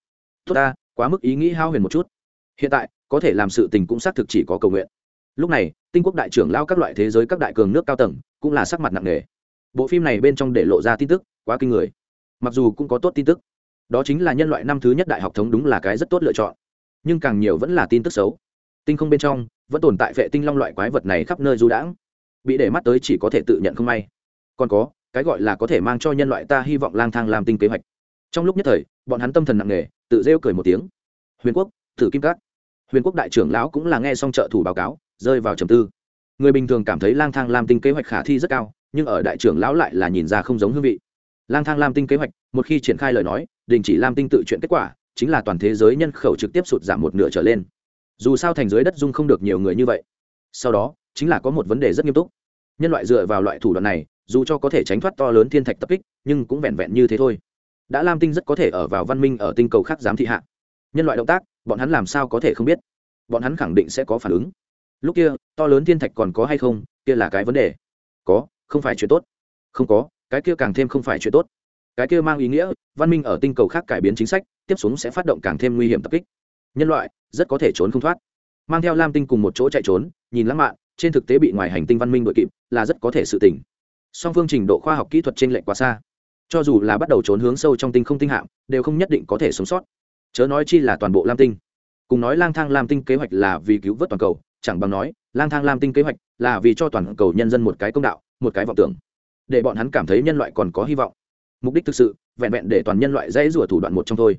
Tốt ta, quá mức ý nghĩ hao huyền một chút. Hiện tại, có thể làm sự tình cũng xác thực chỉ có cầu nguyện. Lúc này, tinh quốc đại trưởng lao các loại thế giới các đại cường nước cao tầng, cũng là sắc mặt nặng nề. Bộ phim này bên trong để lộ ra tin tức, quá kinh người. Mặc dù cũng có tốt tin tức, đó chính là nhân loại năm thứ nhất đại học thống đúng là cái rất tốt lựa chọn. Nhưng càng nhiều vẫn là tin tức xấu. Tinh không bên trong, vẫn tồn tại vệ tinh long loại quái vật này khắp nơi du đãng. Bị để mắt tới chỉ có thể tự nhận không may. Còn có cái gọi là có thể mang cho nhân loại ta hy vọng lang thang làm tinh kế hoạch. Trong lúc nhất thời, bọn hắn tâm thần nặng nề, tự rêu cười một tiếng. Huyền quốc, thử kim cát. Huyền quốc đại trưởng lão cũng là nghe xong trợ thủ báo cáo, rơi vào trầm tư. Người bình thường cảm thấy lang thang làm tinh kế hoạch khả thi rất cao, nhưng ở đại trưởng lão lại là nhìn ra không giống hương vị. Lang thang làm tinh kế hoạch, một khi triển khai lời nói, đình chỉ làm tinh tự chuyện kết quả, chính là toàn thế giới nhân khẩu trực tiếp sụt giảm một nửa trở lên. Dù sao thành giới đất dung không được nhiều người như vậy. Sau đó, chính là có một vấn đề rất nghiêm túc. Nhân loại dựa vào loại thủ đoạn này dù cho có thể tránh thoát to lớn thiên thạch tập kích, nhưng cũng vẹn vẹn như thế thôi. Đã lam tinh rất có thể ở vào văn minh ở tinh cầu khác giám thị hạ. Nhân loại động tác, bọn hắn làm sao có thể không biết? Bọn hắn khẳng định sẽ có phản ứng. Lúc kia, to lớn thiên thạch còn có hay không, kia là cái vấn đề. Có, không phải chuyện tốt. Không có, cái kia càng thêm không phải chuyện tốt. Cái kia mang ý nghĩa, văn minh ở tinh cầu khác cải biến chính sách, tiếp xuống sẽ phát động càng thêm nguy hiểm tập kích. Nhân loại, rất có thể trốn không thoát. Mang theo lam tinh cùng một chỗ chạy trốn, nhìn lãng mạn, trên thực tế bị ngoài hành tinh văn minh đội kịp, là rất có thể sự tỉnh song phương trình độ khoa học kỹ thuật t r ê n lệch quá xa. Cho dù là bắt đầu trốn hướng sâu trong tinh không tinh hạm, đều không nhất định có thể sống sót. Chớ nói chi là toàn bộ lam tinh. Cùng nói lang thang lam tinh kế hoạch là vì cứu vớt toàn cầu, chẳng bằng nói, lang thang lam tinh kế hoạch là vì cho toàn cầu nhân dân một cái công đạo, một cái vọng tưởng. Để bọn hắn cảm thấy nhân loại còn có hy vọng. Mục đích thực sự, vẹn vẹn để toàn nhân loại dễ rủa thủ đoạn một trong thôi.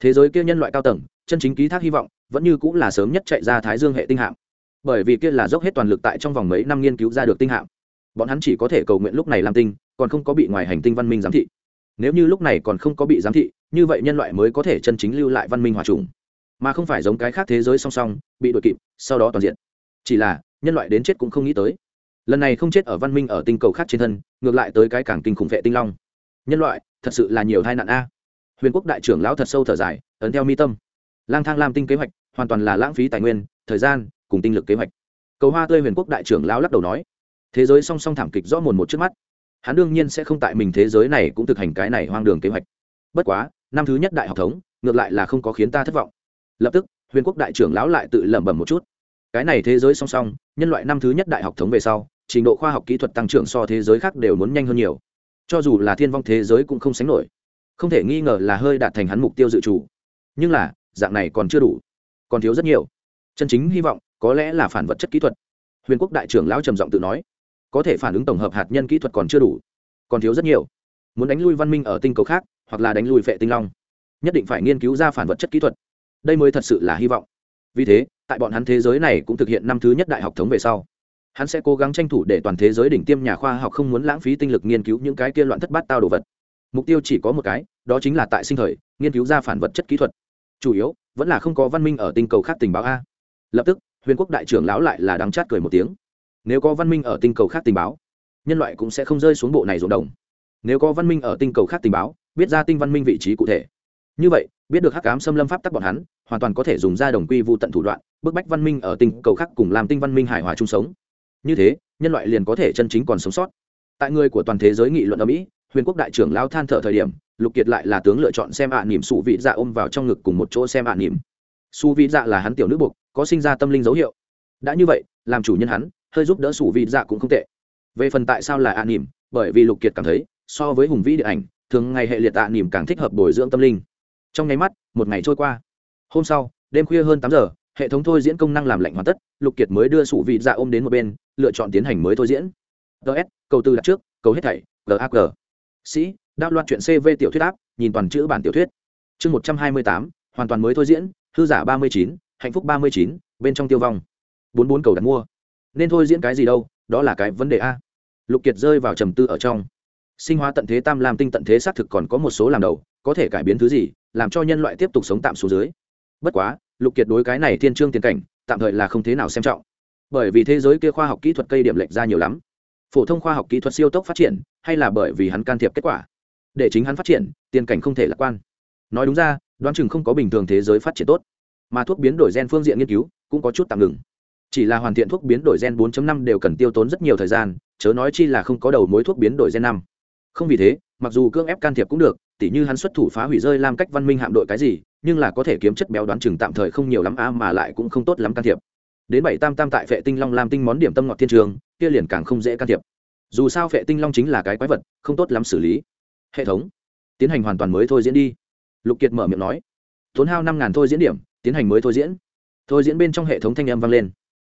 Thế giới kia nhân loại cao tầng, chân chính ký thác hy vọng, vẫn như cũng là sớm nhất chạy ra thái dương hệ tinh hạm. Bởi vì kia là dốc hết toàn lực tại trong vòng mấy năm nghiên cứu ra được tinh hạm bọn hắn chỉ có thể cầu nguyện lúc này làm tinh, còn không có bị ngoài hành tinh văn minh giám thị. Nếu như lúc này còn không có bị giám thị, như vậy nhân loại mới có thể chân chính lưu lại văn minh hòa trùng. Mà không phải giống cái khác thế giới song song, bị đội kịp, sau đó toàn diện. Chỉ là, nhân loại đến chết cũng không nghĩ tới. Lần này không chết ở văn minh ở tinh cầu khác trên thân, ngược lại tới cái cảng kinh khủng vệ tinh long. Nhân loại, thật sự là nhiều tai nạn a. Huyền quốc đại trưởng lão thật sâu thở dài, ấn theo mi tâm. Lang thang lam tinh kế hoạch, hoàn toàn là lãng phí tài nguyên, thời gian, cùng tinh lực kế hoạch. Cầu hoa tươi huyền quốc đại trưởng lão lắc đầu nói thế giới song song thảm kịch rõ mồn một trước mắt. Hắn đương nhiên sẽ không tại mình thế giới này cũng thực hành cái này hoang đường kế hoạch. Bất quá, năm thứ nhất đại học thống, ngược lại là không có khiến ta thất vọng. Lập tức, huyền quốc đại trưởng lão lại tự lẩm bẩm một chút. Cái này thế giới song song, nhân loại năm thứ nhất đại học thống về sau, trình độ khoa học kỹ thuật tăng trưởng so thế giới khác đều muốn nhanh hơn nhiều. Cho dù là thiên vong thế giới cũng không sánh nổi. Không thể nghi ngờ là hơi đạt thành hắn mục tiêu dự trù. Nhưng là, dạng này còn chưa đủ. Còn thiếu rất nhiều. Chân chính hy vọng, có lẽ là phản vật chất kỹ thuật. Huyền quốc đại trưởng lão trầm giọng tự nói có thể phản ứng tổng hợp hạt nhân kỹ thuật còn chưa đủ, còn thiếu rất nhiều. Muốn đánh lui văn minh ở tinh cầu khác, hoặc là đánh lui vệ tinh long, nhất định phải nghiên cứu ra phản vật chất kỹ thuật. Đây mới thật sự là hy vọng. Vì thế, tại bọn hắn thế giới này cũng thực hiện năm thứ nhất đại học thống về sau, hắn sẽ cố gắng tranh thủ để toàn thế giới đỉnh tiêm nhà khoa học không muốn lãng phí tinh lực nghiên cứu những cái kia loạn thất bát tao đồ vật. Mục tiêu chỉ có một cái, đó chính là tại sinh thời, nghiên cứu ra phản vật chất kỹ thuật. Chủ yếu, vẫn là không có văn minh ở tinh cầu khác tình báo a. Lập tức, huyền quốc đại trưởng lão lại là đắng chát cười một tiếng nếu có văn minh ở tinh cầu khác tình báo, nhân loại cũng sẽ không rơi xuống bộ này ruộng đồng. Nếu có văn minh ở tinh cầu khác tình báo, biết ra tinh văn minh vị trí cụ thể. Như vậy, biết được hắc ám xâm lâm pháp tắc bọn hắn, hoàn toàn có thể dùng ra đồng quy vụ tận thủ đoạn, bức bách văn minh ở tinh cầu khác cùng làm tinh văn minh hài hòa chung sống. Như thế, nhân loại liền có thể chân chính còn sống sót. Tại người của toàn thế giới nghị luận ở mỹ, huyền quốc đại trưởng lao than thở thời điểm, lục kiệt lại là tướng lựa chọn xem ạ à nỉm sụ vị dạ ôm vào trong ngực cùng một chỗ xem ạ à nỉm su vị dạ là hắn tiểu nữ buộc, có sinh ra tâm linh dấu hiệu. Đã như vậy, làm chủ nhân hắn hơi giúp đỡ sủ vị dạ cũng không tệ. Về phần tại sao là ạ nỉm, bởi vì lục kiệt cảm thấy, so với hùng vĩ điện ảnh, thường ngày hệ liệt ạ nỉm càng thích hợp bồi dưỡng tâm linh. Trong nháy mắt, một ngày trôi qua. Hôm sau, đêm khuya hơn tám giờ, hệ thống thôi diễn công năng làm lạnh hoàn tất, lục kiệt mới đưa sủ vị dạ ôm đến một bên, lựa chọn tiến hành mới thôi diễn. Ts cầu tư đặt trước, cầu hết thảy gag sĩ đạo loạt chuyện cv tiểu thuyết áp nhìn toàn chữ bản tiểu thuyết. Chương một trăm hai mươi tám, hoàn toàn mới thôi diễn, hư giả ba mươi chín, hạnh phúc ba mươi chín, bên trong tiêu vong. Bốn bốn cầu đặt mua nên thôi diễn cái gì đâu, đó là cái vấn đề a. Lục kiệt rơi vào trầm tư ở trong. Sinh hóa tận thế tam lam tinh tận thế xác thực còn có một số làm đầu, có thể cải biến thứ gì, làm cho nhân loại tiếp tục sống tạm xuống dưới. Bất quá, lục kiệt đối cái này thiên trương tiền cảnh, tạm thời là không thế nào xem trọng. Bởi vì thế giới kia khoa học kỹ thuật cây điểm lệch ra nhiều lắm. Phổ thông khoa học kỹ thuật siêu tốc phát triển, hay là bởi vì hắn can thiệp kết quả. Để chính hắn phát triển, tiền cảnh không thể lạc quan. Nói đúng ra, đoán chừng không có bình thường thế giới phát triển tốt. Mà thuốc biến đổi gen phương diện nghiên cứu, cũng có chút tạm ngừng chỉ là hoàn thiện thuốc biến đổi gen 4.5 đều cần tiêu tốn rất nhiều thời gian, chớ nói chi là không có đầu mối thuốc biến đổi gen năm. Không vì thế, mặc dù cưỡng ép can thiệp cũng được, tỉ như hắn xuất thủ phá hủy rơi làm cách văn minh hạm đội cái gì, nhưng là có thể kiếm chất béo đoán chừng tạm thời không nhiều lắm a mà lại cũng không tốt lắm can thiệp. Đến bảy tam tam tại vệ tinh long lam tinh món điểm tâm ngọt thiên trường, kia liền càng không dễ can thiệp. Dù sao vệ tinh long chính là cái quái vật, không tốt lắm xử lý. Hệ thống. Tiến hành hoàn toàn mới thôi diễn đi. Lục kiệt mở miệng nói. Tốn hao năm ngàn thôi diễn điểm, tiến hành mới thôi diễn. Thôi diễn bên trong hệ thống thanh âm vang lên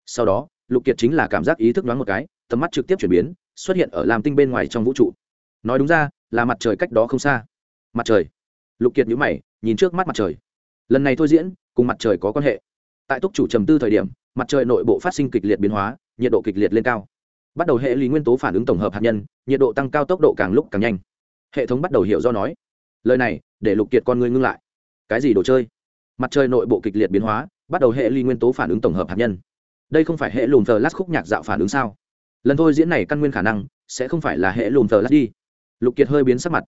sau đó, lục kiệt chính là cảm giác ý thức đoán một cái, tầm mắt trực tiếp chuyển biến, xuất hiện ở lam tinh bên ngoài trong vũ trụ. Nói đúng ra, là mặt trời cách đó không xa. Mặt trời. Lục kiệt nhữ mày, nhìn trước mắt mặt trời. Lần này thôi diễn, cùng mặt trời có quan hệ. Tại túc chủ trầm tư thời điểm, mặt trời nội bộ phát sinh kịch liệt biến hóa, nhiệt độ kịch liệt lên cao. Bắt đầu hệ lý nguyên tố phản ứng tổng hợp hạt nhân, nhiệt độ tăng cao tốc độ càng lúc càng nhanh. Hệ thống bắt đầu hiểu do nói. Lời này, để lục kiệt con người ngưng lại. Cái gì đồ chơi? Mặt trời nội bộ kịch liệt biến hóa, bắt đầu hệ ly nguyên tố phản ứng tổng hợp hạt nhân đây không phải hệ lùm thờ lát khúc nhạc dạo phản ứng sao? Lần thôi diễn này căn nguyên khả năng sẽ không phải là hệ lùm thờ lát đi. Lục kiệt hơi biến sắc mặt.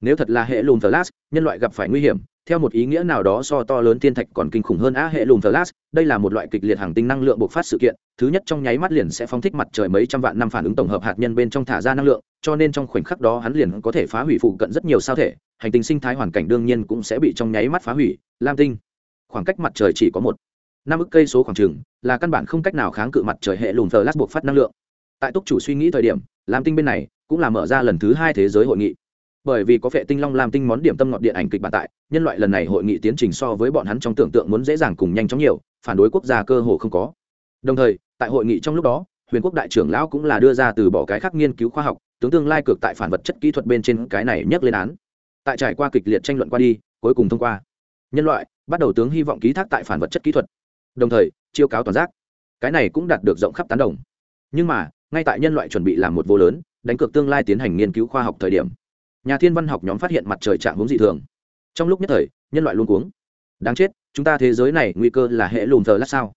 Nếu thật là hệ lùm thờ lát, nhân loại gặp phải nguy hiểm, theo một ý nghĩa nào đó so to lớn thiên thạch còn kinh khủng hơn á hệ lùm thờ lát, đây là một loại kịch liệt hàng tinh năng lượng bộc phát sự kiện, thứ nhất trong nháy mắt liền sẽ phóng thích mặt trời mấy trăm vạn năm phản ứng tổng hợp hạt nhân bên trong thả ra năng lượng, cho nên trong khoảnh khắc đó hắn liền có thể phá hủy phụ cận rất nhiều sao thể, hành tinh sinh thái hoàn cảnh đương nhiên cũng sẽ bị trong nháy mắt phá hủy. Lam tinh, khoảng cách mặt trời chỉ có một năm ức cây số khoảng trừng là căn bản không cách nào kháng cự mặt trời hệ lùn thờ lát buộc phát năng lượng. Tại túc chủ suy nghĩ thời điểm, lam tinh bên này cũng là mở ra lần thứ hai thế giới hội nghị. Bởi vì có vệ tinh long làm tinh món điểm tâm ngọt điện ảnh kịch bản tại, nhân loại lần này hội nghị tiến trình so với bọn hắn trong tưởng tượng muốn dễ dàng cùng nhanh chóng nhiều, phản đối quốc gia cơ hồ không có. Đồng thời, tại hội nghị trong lúc đó, huyền quốc đại trưởng lão cũng là đưa ra từ bỏ cái khác nghiên cứu khoa học, tướng tương lai cực tại phản vật chất kỹ thuật bên trên cái này nhắc lên án. Tại trải qua kịch liệt tranh luận qua đi, cuối cùng thông qua. Nhân loại bắt đầu tướng hy vọng ký thác tại phản vật chất kỹ thuật đồng thời, chiêu cáo toàn giác. Cái này cũng đạt được rộng khắp tán đồng. Nhưng mà, ngay tại nhân loại chuẩn bị làm một vô lớn, đánh cược tương lai tiến hành nghiên cứu khoa học thời điểm, nhà thiên văn học nhóm phát hiện mặt trời trạng hướng dị thường. Trong lúc nhất thời, nhân loại luôn cuống. Đáng chết, chúng ta thế giới này nguy cơ là hệ lùm thờ lát sao?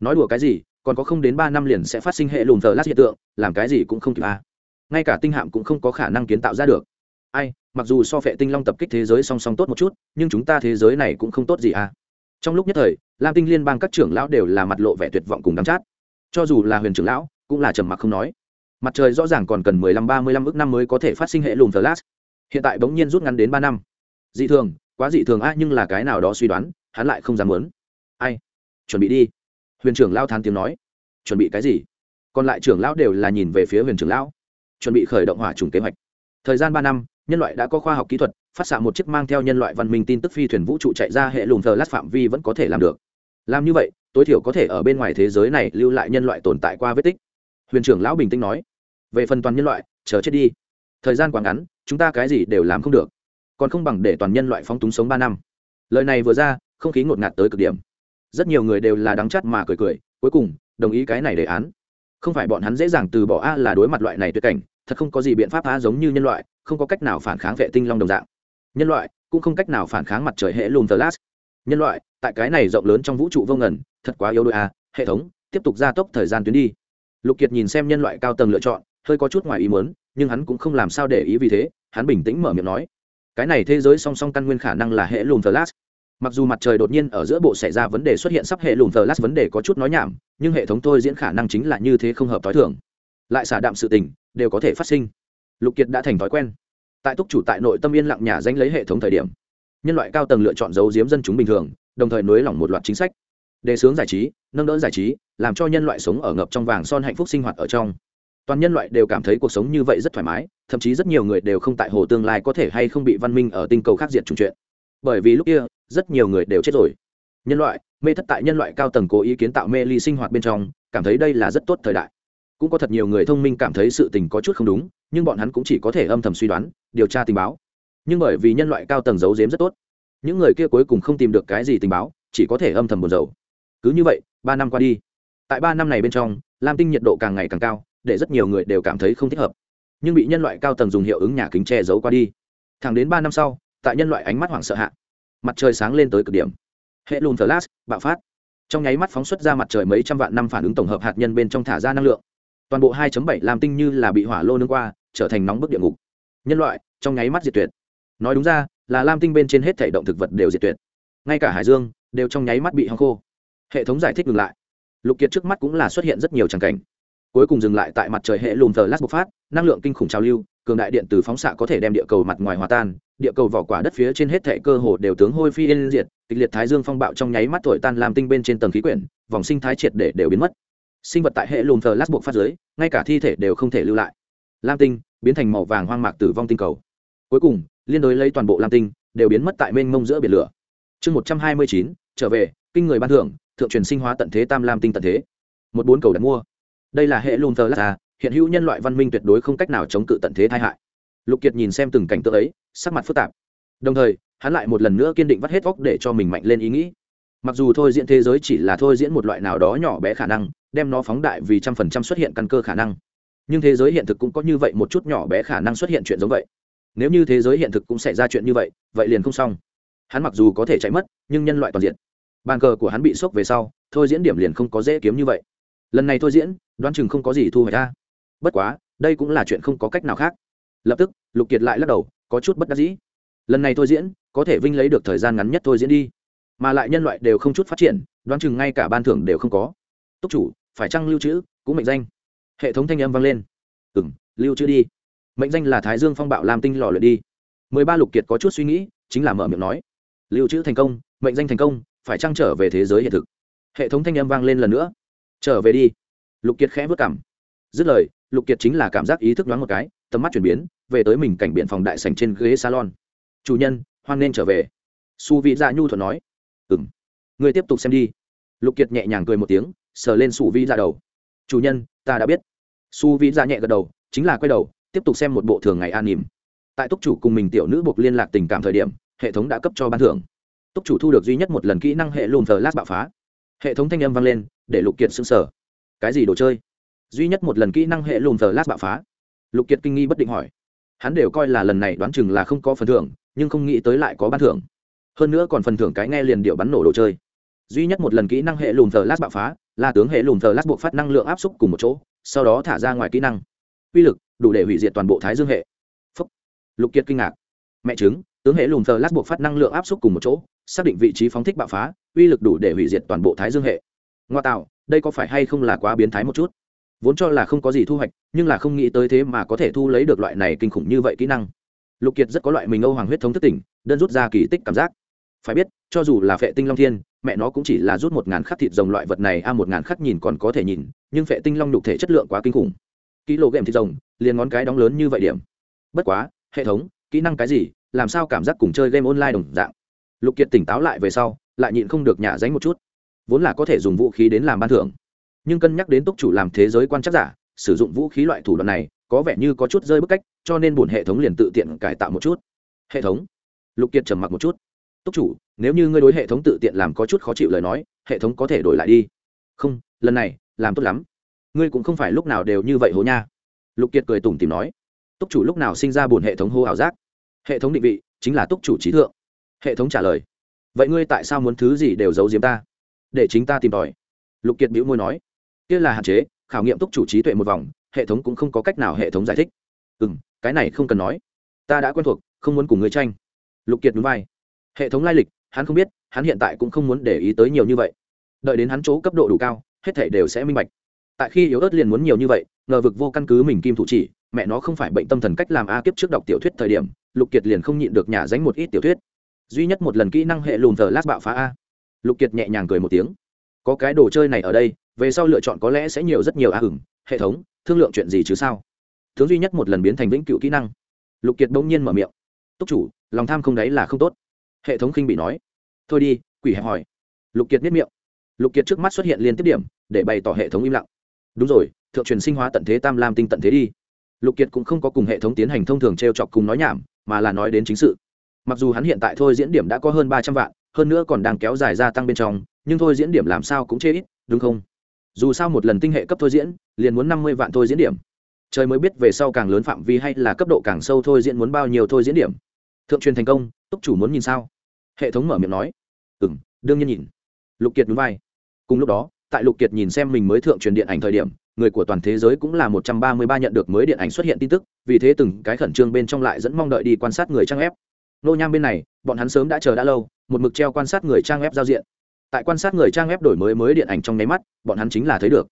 Nói đùa cái gì, còn có không đến ba năm liền sẽ phát sinh hệ lùm thờ lát hiện tượng, làm cái gì cũng không kịp a. À. ngay cả tinh hạm cũng không có khả năng kiến tạo ra được. Ai, mặc dù so phệ tinh long tập kích thế giới song song tốt một chút, nhưng chúng ta thế giới này cũng không tốt gì à trong lúc nhất thời, lam tinh liên bang các trưởng lão đều là mặt lộ vẻ tuyệt vọng cùng đắm chát. Cho dù là huyền trưởng lão, cũng là trầm mặc không nói. Mặt trời rõ ràng còn cần mười lăm, ba mươi lăm ước năm mới có thể phát sinh hệ lùm flash hiện tại bỗng nhiên rút ngắn đến ba năm. Dị thường, quá dị thường a, nhưng là cái nào đó suy đoán, hắn lại không dám muốn. Ai? Chuẩn bị đi. Huyền trưởng lao thán tiếng nói. Chuẩn bị cái gì? Còn lại trưởng lão đều là nhìn về phía huyền trưởng lão. Chuẩn bị khởi động hỏa trùng kế hoạch. Thời gian ba năm nhân loại đã có khoa học kỹ thuật, phát xạ một chiếc mang theo nhân loại văn minh tin tức phi thuyền vũ trụ chạy ra hệ lùm thờ lát phạm vi vẫn có thể làm được. Làm như vậy, tối thiểu có thể ở bên ngoài thế giới này lưu lại nhân loại tồn tại qua vết tích. Huyền trưởng lão bình tĩnh nói. Về phần toàn nhân loại, chờ chết đi. Thời gian quá ngắn, chúng ta cái gì đều làm không được. Còn không bằng để toàn nhân loại phóng túng sống ba năm. Lời này vừa ra, không khí ngột ngạt tới cực điểm. Rất nhiều người đều là đắng chắt mà cười cười, cuối cùng, đồng ý cái này đề án. Không phải bọn hắn dễ dàng từ bỏ a là đối mặt loại này tuyệt cảnh thật không có gì biện pháp á giống như nhân loại, không có cách nào phản kháng vệ tinh long đồng dạng. Nhân loại cũng không cách nào phản kháng mặt trời hệ lùm tờ lát nhân loại, tại cái này rộng lớn trong vũ trụ vô ngần, thật quá yếu đuối a hệ thống, tiếp tục gia tốc thời gian tuyến đi. Lục kiệt nhìn xem nhân loại cao tầng lựa chọn, hơi có chút ngoài ý muốn, nhưng hắn cũng không làm sao để ý vì thế, hắn bình tĩnh mở miệng nói. Cái này thế giới song song căn nguyên khả năng là hệ lùm flash mặc dù mặt trời đột nhiên ở giữa bộ xảy ra vấn đề xuất hiện sắp hệ lùm flash vấn đề có chút nói nhảm, nhưng hệ thống tôi diễn khả năng chính là như thế không hợp t h o i thường. Lại xả đạm sự tình đều có thể phát sinh. Lục kiệt đã thành thói quen. Tại túc chủ tại nội tâm yên lặng nhà danh lấy hệ thống thời điểm, nhân loại cao tầng lựa chọn giấu diếm dân chúng bình thường, đồng thời nới lỏng một loạt chính sách. Đề xướng giải trí, nâng đỡ giải trí, làm cho nhân loại sống ở ngập trong vàng son hạnh phúc sinh hoạt ở trong. Toàn nhân loại đều cảm thấy cuộc sống như vậy rất thoải mái, thậm chí rất nhiều người đều không tại hồ tương lai có thể hay không bị văn minh ở tinh cầu khác diệt trùng chuyện. Bởi vì lúc kia, rất nhiều người đều chết rồi. Nhân loại, mê thất tại nhân loại cao tầng cố ý kiến tạo mê ly sinh hoạt bên trong, cảm thấy đây là rất tốt thời đại cũng có thật nhiều người thông minh cảm thấy sự tình có chút không đúng, nhưng bọn hắn cũng chỉ có thể âm thầm suy đoán, điều tra tình báo. Nhưng bởi vì nhân loại cao tầng giấu giếm rất tốt, những người kia cuối cùng không tìm được cái gì tình báo, chỉ có thể âm thầm buồn dầu cứ như vậy, ba năm qua đi. Tại ba năm này bên trong, lam tinh nhiệt độ càng ngày càng cao, để rất nhiều người đều cảm thấy không thích hợp. Nhưng bị nhân loại cao tầng dùng hiệu ứng nhà kính che giấu qua đi. Thẳng đến ba năm sau, tại nhân loại ánh mắt hoảng sợ hạ, mặt trời sáng lên tới cực điểm. Hệ lùn lát bạo phát. Trong nháy mắt phóng xuất ra mặt trời mấy trăm vạn năm phản ứng tổng hợp hạt nhân bên trong thả ra năng lượng toàn bộ 2.7 làm tinh như là bị hỏa lô nương qua, trở thành nóng bức địa ngục. Nhân loại, trong nháy mắt diệt tuyệt. Nói đúng ra, là lam tinh bên trên hết thể động thực vật đều diệt tuyệt. Ngay cả hải dương, đều trong nháy mắt bị hong khô. Hệ thống giải thích ngừng lại. Lục kiệt trước mắt cũng là xuất hiện rất nhiều tràng cảnh. Cuối cùng dừng lại tại mặt trời hệ lùm thờ lát bộc phát, năng lượng kinh khủng trào lưu, cường đại điện từ phóng xạ có thể đem địa cầu mặt ngoài hòa tan, địa cầu vỏ quả đất phía trên hết thệ cơ hồ đều tướng hôi phi yên diệt, kịch liệt thái dương phong bạo trong nháy mắt thổi tan làm tinh bên trên tầng khí quyển, vòng sinh thái triệt để đều biến mất sinh vật tại hệ lùm thờ lát buộc phát giới ngay cả thi thể đều không thể lưu lại. Lam tinh biến thành màu vàng hoang mạc tử vong tinh cầu. Cuối cùng, liên đối lấy toàn bộ lam tinh đều biến mất tại mênh mông giữa biển lửa. Chương một trăm hai mươi chín, trở về, kinh người ban thưởng, thượng truyền sinh hóa tận thế tam lam tinh tận thế. Một bốn cầu đặt mua. Đây là hệ lùm thờ lát à, hiện hữu nhân loại văn minh tuyệt đối không cách nào chống cự tận thế tai hại. Lục kiệt nhìn xem từng cảnh tượng ấy, sắc mặt phức tạp. Đồng thời, hắn lại một lần nữa kiên định vắt hết óc để cho mình mạnh lên ý nghĩ. Mặc dù thôi diễn thế giới chỉ là thôi diễn một loại nào đó nhỏ bé khả năng đem nó phóng đại vì trăm phần trăm xuất hiện căn cơ khả năng. Nhưng thế giới hiện thực cũng có như vậy một chút nhỏ bé khả năng xuất hiện chuyện giống vậy. Nếu như thế giới hiện thực cũng xảy ra chuyện như vậy vậy liền không xong. Hắn mặc dù có thể chạy mất, nhưng nhân loại toàn diện. Bàn cờ của hắn bị sốc về sau, thôi diễn điểm liền không có dễ kiếm như vậy. Lần này thôi diễn, đoán chừng không có gì thu hồi ra. Bất quá, đây cũng là chuyện không có cách nào khác. Lập tức, lục kiệt lại lắc đầu, có chút bất đắc dĩ. Lần này thôi diễn, có thể vinh lấy được thời gian ngắn nhất thôi diễn đi. Mà lại nhân loại đều không chút phát triển, đoán chừng ngay cả ban thưởng đều không có. Túc chủ phải chăng lưu trữ, cũng mệnh danh. Hệ thống thanh âm vang lên. Ừ m lưu trữ đi. Mệnh danh là thái dương phong bạo làm tinh lò luyện đi. Mười ba lục kiệt có chút suy nghĩ, chính là mở miệng nói. Lưu trữ thành công, mệnh danh thành công, phải trăng trở về thế giới hiện thực? Hệ thống thanh âm vang lên lần nữa. Trở về đi. Lục kiệt khẽ vất cảm. Dứt lời, lục kiệt chính là cảm giác ý thức đoán một cái, tầm mắt chuyển biến, về tới mình cảnh biện phòng đại sành trên ghế salon. Chủ nhân, hoan nên trở về. Su vị dạ nhu thuận nói. Ừ m người tiếp tục xem đi. Lục kiệt nhẹ nhàng cười một tiếng sờ lên su vi ra dạ đầu. Chủ nhân, ta đã biết. Su vi ra dạ nhẹ gật đầu, chính là quay đầu, tiếp tục xem một bộ thường ngày an nỉm tại túc chủ cùng mình tiểu nữ buộc liên lạc tình cảm thời điểm, hệ thống đã cấp cho ban thưởng. Túc chủ thu được duy nhất một lần kỹ năng hệ lùn thờ lát bạo phá. Hệ thống thanh âm vang lên, để lục kiệt xưng sở cái gì đồ chơi? Duy nhất một lần kỹ năng hệ lùn thờ lát bạo phá. Lục kiệt kinh nghi bất định hỏi. Hắn đều coi là lần này đoán chừng là không có phần thưởng, nhưng không nghĩ tới lại có ban thưởng. Hơn nữa còn phần thưởng cái nghe liền điệu bắn nổ đồ chơi. Duy nhất một lần kỹ năng hệ lùm thờ lát bạo phá là tướng hệ lùm thờ lát buộc phát năng lượng áp xúc cùng một chỗ, sau đó thả ra ngoài kỹ năng. Uy lực, đủ để hủy diệt toàn bộ thái dương hệ. Phúc. lục kiệt kinh ngạc. Mẹ chứng, tướng hệ lùm thờ lát buộc phát năng lượng áp xúc cùng một chỗ, xác định vị trí phóng thích bạo phá uy lực đủ để hủy diệt toàn bộ thái dương hệ. Ngoa tạo, đây có phải hay không là quá biến thái một chút? Vốn cho là không có gì thu hoạch, nhưng là không nghĩ tới thế mà có thể thu lấy được loại này kinh khủng như vậy kỹ năng. Lục kiệt rất có loại mình âu hoàng huyết thống thất tỉnh, đơn rút ra kỳ tích cảm giác. Phải biết, cho dù là phệ tinh long thiên mẹ nó cũng chỉ là rút một ngàn khắc thịt rồng loại vật này, a, một ngàn khắc nhìn còn có thể nhìn, nhưng phệ tinh long nhục thể chất lượng quá kinh khủng. Kỹ lộ ghệm thịt rồng, liền ngón cái đóng lớn như vậy điểm. Bất quá, hệ thống, kỹ năng cái gì, làm sao cảm giác cùng chơi game online đồng dạng? Lục kiệt tỉnh táo lại về sau, lại nhịn không được nhả dánh một chút. Vốn là có thể dùng vũ khí đến làm ban thưởng, nhưng cân nhắc đến túc chủ làm thế giới quan chắc giả, sử dụng vũ khí loại thủ đoạn này, có vẻ như có chút rơi bức cách, cho nên bổn hệ thống liền tự tiện cải tạo một chút. Hệ thống, lục kiệt trầm mặc một chút. Túc chủ nếu như ngươi đối hệ thống tự tiện làm có chút khó chịu lời nói, hệ thống có thể đổi lại đi. Không, lần này, làm tốt lắm. Ngươi cũng không phải lúc nào đều như vậy hố nha. Lục kiệt cười tủm tìm nói. Túc chủ lúc nào sinh ra bổn hệ thống hô ảo giác? Hệ thống định vị chính là túc chủ trí thượng. Hệ thống trả lời. Vậy ngươi tại sao muốn thứ gì đều giấu giếm ta? Để chính ta tìm tòi. Lục kiệt bĩu môi nói. Kia là hạn chế, khảo nghiệm túc chủ trí tuệ một vòng, hệ thống cũng không có cách nào hệ thống giải thích. Ừ m cái này không cần nói. Ta đã quen thuộc, không muốn cùng ngươi tranh. Lục kiệt núi vai hệ thống lai lịch, hắn không biết, hắn hiện tại cũng không muốn để ý tới nhiều như vậy. Đợi đến hắn chỗ cấp độ đủ cao, hết thể đều sẽ minh bạch. Tại khi yếu ớt liền muốn nhiều như vậy, ngờ vực vô căn cứ mình kim thủ chỉ, mẹ nó không phải bệnh tâm thần cách làm a kiếp trước đọc tiểu thuyết thời điểm, lục kiệt liền không nhịn được nhà dánh một ít tiểu thuyết. Duy nhất một lần kỹ năng hệ lùn thờ lát bạo phá a. Lục kiệt nhẹ nhàng cười một tiếng. Có cái đồ chơi này ở đây, về sau lựa chọn có lẽ sẽ nhiều rất nhiều a hừng hệ thống, thương lượng chuyện gì chứ sao? Tướng duy nhất một lần biến thành vĩnh cựu kỹ năng. Lục kiệt bỗng nhiên mở miệng. Túc chủ, lòng tham không đáy là không tốt hệ thống khinh bị nói. Thôi đi, quỷ hẹp hỏi. Lục kiệt biết miệng. Lục kiệt trước mắt xuất hiện liên tiếp điểm, để bày tỏ hệ thống im lặng. Đúng rồi, thượng truyền sinh hóa tận thế tam lam tinh tận thế đi. Lục kiệt cũng không có cùng hệ thống tiến hành thông thường t r e o chọc cùng nói nhảm, mà là nói đến chính sự. Mặc dù hắn hiện tại thôi diễn điểm đã có hơn ba trăm vạn, hơn nữa còn đang kéo dài gia tăng bên trong, nhưng thôi diễn điểm làm sao cũng chê ít, đúng không? Dù sao một lần tinh hệ cấp thôi diễn, liền muốn năm mươi vạn thôi diễn điểm. Trời mới biết về sau càng lớn phạm vi hay là cấp độ càng sâu thôi diễn muốn bao nhiêu thôi diễn điểm. Thượng truyền thành công, túc chủ muốn nhìn sao? Hệ thống mở miệng nói ừ m đương nhiên nhìn. Lục kiệt núi vai. Cùng lúc đó, tại lục kiệt nhìn xem mình mới thượng truyền điện ảnh thời điểm, người của toàn thế giới cũng là một trăm ba mươi ba nhận được mới điện ảnh xuất hiện tin tức, vì thế từng cái khẩn trương bên trong lại dẫn mong đợi đi quan sát người trang ép nô nham bên này, bọn hắn sớm đã chờ đã lâu, một mực treo quan sát người trang ép giao diện. Tại quan sát người trang ép đổi mới mới điện ảnh trong nháy mắt, bọn hắn chính là thấy được.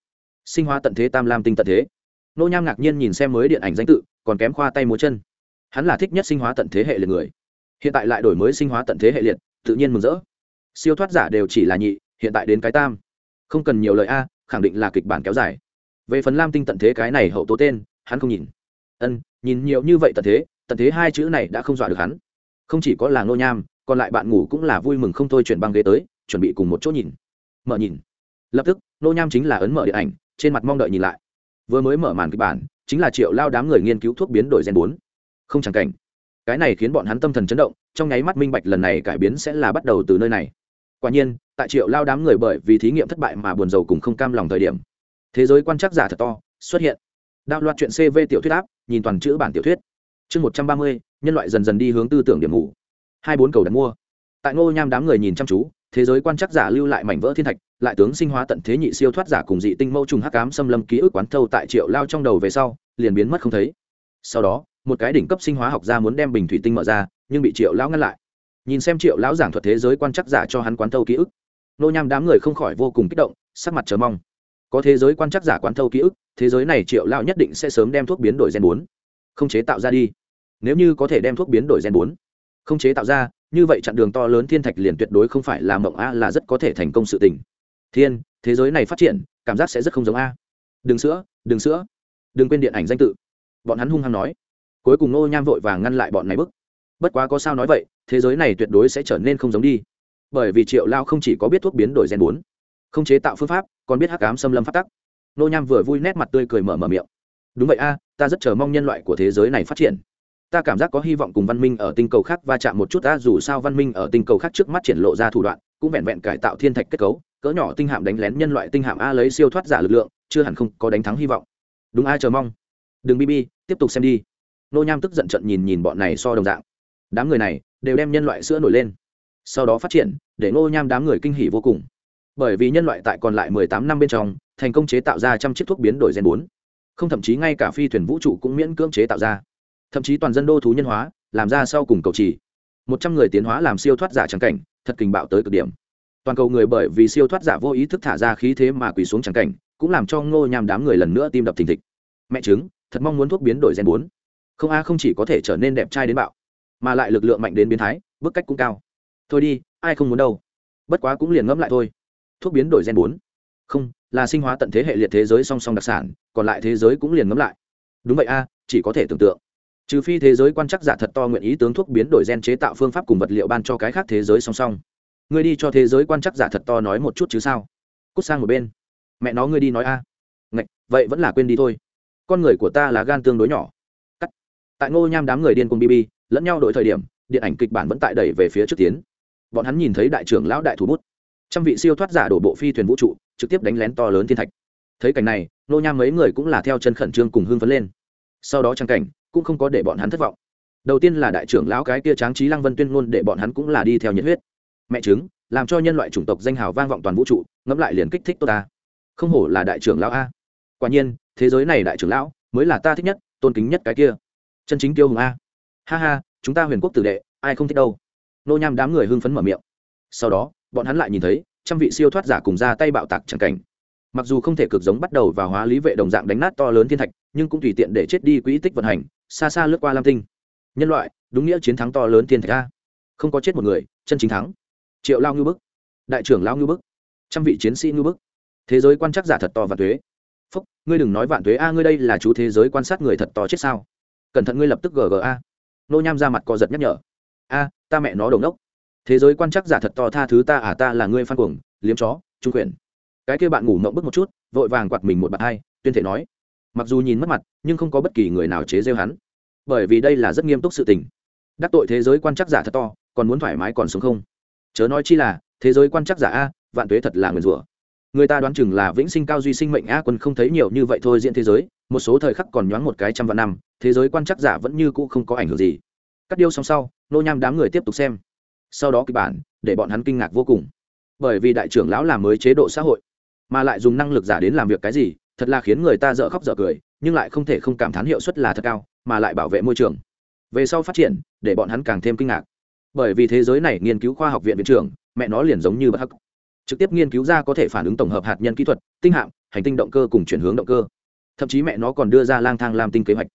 Sinh hóa tận thế tam lam tinh tận thế. Nô nham ngạc nhiên nhìn xem mới điện ảnh danh tự, còn kém khoa tay múa chân. Hắn là thích nhất sinh hóa tận thế hệ liệt người hiện tại lại đổi mới sinh hóa tận thế hệ liệt, tự nhiên mừng rỡ. Siêu thoát giả đều chỉ là nhị, hiện tại đến cái tam. Không cần nhiều lời a, khẳng định là kịch bản kéo dài. Về phần lam tinh tận thế cái này hậu tố tên, hắn không nhìn. Ân, nhìn nhiều như vậy tận thế tận thế hai chữ này đã không dọa được hắn. Không chỉ có là nô nham, còn lại bạn ngủ cũng là vui mừng không thôi chuyển băng ghế tới, chuẩn bị cùng một chỗ nhìn. Mở nhìn. Lập tức nô nham chính là ấn mở điện ảnh, trên mặt mong đợi nhìn lại. Vừa mới mở màn kịch bản, chính là triệu lao đám người nghiên cứu thuốc biến đổi gen bốn. Không chẳng cảnh cái này khiến bọn hắn tâm thần chấn động, trong nháy mắt minh bạch lần này cải biến sẽ là bắt đầu từ nơi này. Quả nhiên, tại triệu lao đám người bởi vì thí nghiệm thất bại mà buồn rầu cùng không cam lòng thời điểm, thế giới quan trắc giả thật to xuất hiện. Đạo loạt chuyện cv tiểu thuyết áp, nhìn toàn chữ bản tiểu thuyết. Chương một trăm ba mươi, nhân loại dần dần đi hướng tư tưởng điểm ngủ. Hai bốn cầu đặt mua. Tại ngô nham đám người nhìn chăm chú, thế giới quan trắc giả lưu lại mảnh vỡ thiên thạch, lại tướng sinh hóa tận thế nhị siêu thoát giả cùng dị tinh mâu trùng hắc cám xâm lâm ký ức quán thâu tại triệu lao trong đầu về sau, liền biến mất không thấy. Sau đó một cái đỉnh cấp sinh hóa học gia muốn đem bình thủy tinh mở ra, nhưng bị triệu lão ngăn lại. Nhìn xem triệu lão giảng thuật thế giới quan chắc giả cho hắn quán thâu ký ức, nô nham đám người không khỏi vô cùng kích động, sắc mặt chờ mong. Có thế giới quan chắc giả quán thâu ký ức, thế giới này triệu lão nhất định sẽ sớm đem thuốc biến đổi gen bốn. Không chế tạo ra đi. Nếu như có thể đem thuốc biến đổi gen bốn, không chế tạo ra, như vậy chặn đường to lớn thiên thạch liền tuyệt đối không phải là mộng a, là rất có thể thành công sự tình. Thiên, thế giới này phát triển, cảm giác sẽ rất không giống a. Đừng sữa đừng sữa. Đừng quên điện ảnh danh tự. Bọn hắn hung hăng nói cuối cùng nô nham vội vàng ngăn lại bọn này bức bất quá có sao nói vậy, thế giới này tuyệt đối sẽ trở nên không giống đi. Bởi vì triệu lao không chỉ có biết thuốc biến đổi gen bốn, không chế tạo phương pháp, còn biết hắc ám xâm lâm phát tắc. Nô nham vừa vui nét mặt tươi cười mở mở miệng. Đúng vậy a, ta rất chờ mong nhân loại của thế giới này phát triển. Ta cảm giác có hy vọng cùng văn minh ở tinh cầu khác va chạm một chút ta dù sao văn minh ở tinh cầu khác trước mắt triển lộ ra thủ đoạn, cũng vẹn vẹn cải tạo thiên thạch kết cấu, cỡ nhỏ tinh hạm đánh lén nhân loại tinh hạm a lấy siêu thoát giả lực lượng, chưa hẳn không có đánh thắng hy vọng. Đúng a, chờ mong. Đừng bb tiếp tục xem đi nô nham tức giận trận nhìn nhìn bọn này so đồng dạng. Đám người này đều đem nhân loại sữa nổi lên. Sau đó phát triển, để nô nham đám người kinh hỉ vô cùng. Bởi vì nhân loại tại còn lại mười tám năm bên trong, thành công chế tạo ra trăm chiếc thuốc biến đổi gen bốn. Không thậm chí ngay cả phi thuyền vũ trụ cũng miễn cưỡng chế tạo ra. Thậm chí toàn dân đô thú nhân hóa, làm ra sau cùng cầu trì. Một trăm người tiến hóa làm siêu thoát giả trắng cảnh, thật kình bạo tới cực điểm. Toàn cầu người bởi vì siêu thoát giả vô ý thức thả ra khí thế mà quỳ xuống trắng cảnh, cũng làm cho ngô nham đám người lần nữa tim đập thình thịch. Mẹ chứng thật mong muốn thuốc biến đổi gen bốn không a không chỉ có thể trở nên đẹp trai đến bạo, mà lại lực lượng mạnh đến biến thái, bức cách cũng cao. Thôi đi, ai không muốn đâu. Bất quá cũng liền ngẫm lại thôi. Thuốc biến đổi gen bốn. Không, là sinh hóa tận thế hệ liệt thế giới song song đặc sản, còn lại thế giới cũng liền ngẫm lại. Đúng vậy a, chỉ có thể tưởng tượng. Trừ phi thế giới quan chắc giả thật to nguyện ý tướng thuốc biến đổi gen chế tạo phương pháp cùng vật liệu ban cho cái khác thế giới song song. Ngươi đi cho thế giới quan chắc giả thật to nói một chút chứ sao? Cút sang một bên. Mẹ nó ngươi đi nói a. À. ngạch, vậy vẫn là quên đi thôi. Con người của ta là gan tương đối nhỏ tại ngô nham đám người điên cùng bb lẫn nhau đổi thời điểm, điện ảnh kịch bản vẫn tại đẩy về phía trước tiến. Bọn hắn nhìn thấy đại trưởng lão đại thủ bút. Trăm vị siêu thoát giả đổ bộ phi thuyền vũ trụ, trực tiếp đánh lén to lớn thiên thạch. Thấy cảnh này, ngô nham mấy người cũng là theo chân khẩn trương cùng hưng phấn lên. Sau đó trang cảnh, cũng không có để bọn hắn thất vọng. Đầu tiên là đại trưởng lão cái kia tráng trí lăng vân tuyên ngôn để bọn hắn cũng là đi theo nhiệt huyết. Mẹ chứng làm cho nhân loại chủng tộc danh hào vang vọng toàn vũ trụ, ngẫm lại liền kích thích tôi ta. Không hổ là đại trưởng lão a. Quả nhiên, thế giới này đại trưởng lão mới là ta thích nhất, tôn kính nhất cái kia chân chính tiêu hùng a. Ha ha, chúng ta huyền quốc tử đệ, ai không thích đâu. Nô nham đám người hưng phấn mở miệng. Sau đó, bọn hắn lại nhìn thấy, trăm vị siêu thoát giả cùng ra tay bạo tạc chẳng cảnh. Mặc dù không thể cực giống bắt đầu và hóa lý vệ đồng dạng đánh nát to lớn thiên thạch, nhưng cũng tùy tiện để chết đi quỹ tích vận hành, xa xa lướt qua lam tinh. Nhân loại, đúng nghĩa chiến thắng to lớn thiên thạch a. Không có chết một người, chân chính thắng. Triệu lao ngư bức. Đại trưởng lao ngư bức. Trăm vị chiến sĩ ngư bức. Thế giới quan chắc giả thật to và thuế phúc, ngươi đừng nói vạn thuế a, ngươi đây là chú thế giới quan sát người thật to chết sao? Cẩn thận ngươi lập tức gga nô nham ra mặt co giật nhắc nhở. A, ta mẹ nó đầu nốc thế giới quan chắc giả thật to tha thứ ta à ta là ngươi phan cuồng, liếm chó, trung quyền. Cái kia bạn ngủ mộng bức một chút, vội vàng quạt mình một bạn hai, tuyên thể nói. Mặc dù nhìn mất mặt, nhưng không có bất kỳ người nào chế rêu hắn. Bởi vì đây là rất nghiêm túc sự tình. Đắc tội thế giới quan chắc giả thật to, còn muốn thoải mái còn sống không? Chớ nói chi là, thế giới quan chắc giả a, vạn tuế thật là nguyền rủa. Người ta đoán chừng là vĩnh sinh cao duy sinh mệnh a quân không thấy nhiều như vậy thôi diễn thế giới một số thời khắc còn nhoáng một cái trăm vạn năm, thế giới quan chắc giả vẫn như cũ không có ảnh hưởng gì. Cắt điêu xong sau, nô nham đám người tiếp tục xem. Sau đó kịch bản, để bọn hắn kinh ngạc vô cùng. Bởi vì đại trưởng lão làm mới chế độ xã hội, mà lại dùng năng lực giả đến làm việc cái gì, thật là khiến người ta dở khóc dở cười, nhưng lại không thể không cảm thán hiệu suất là thật cao, mà lại bảo vệ môi trường. Về sau phát triển, để bọn hắn càng thêm kinh ngạc. Bởi vì thế giới này nghiên cứu khoa học viện viện trưởng, mẹ nó liền giống như bất hắc. Trực tiếp nghiên cứu ra có thể phản ứng tổng hợp hạt nhân kỹ thuật, tinh hạm, hành tinh động cơ cùng chuyển hướng động cơ thậm chí mẹ nó còn đưa ra lang thang làm tinh kế hoạch.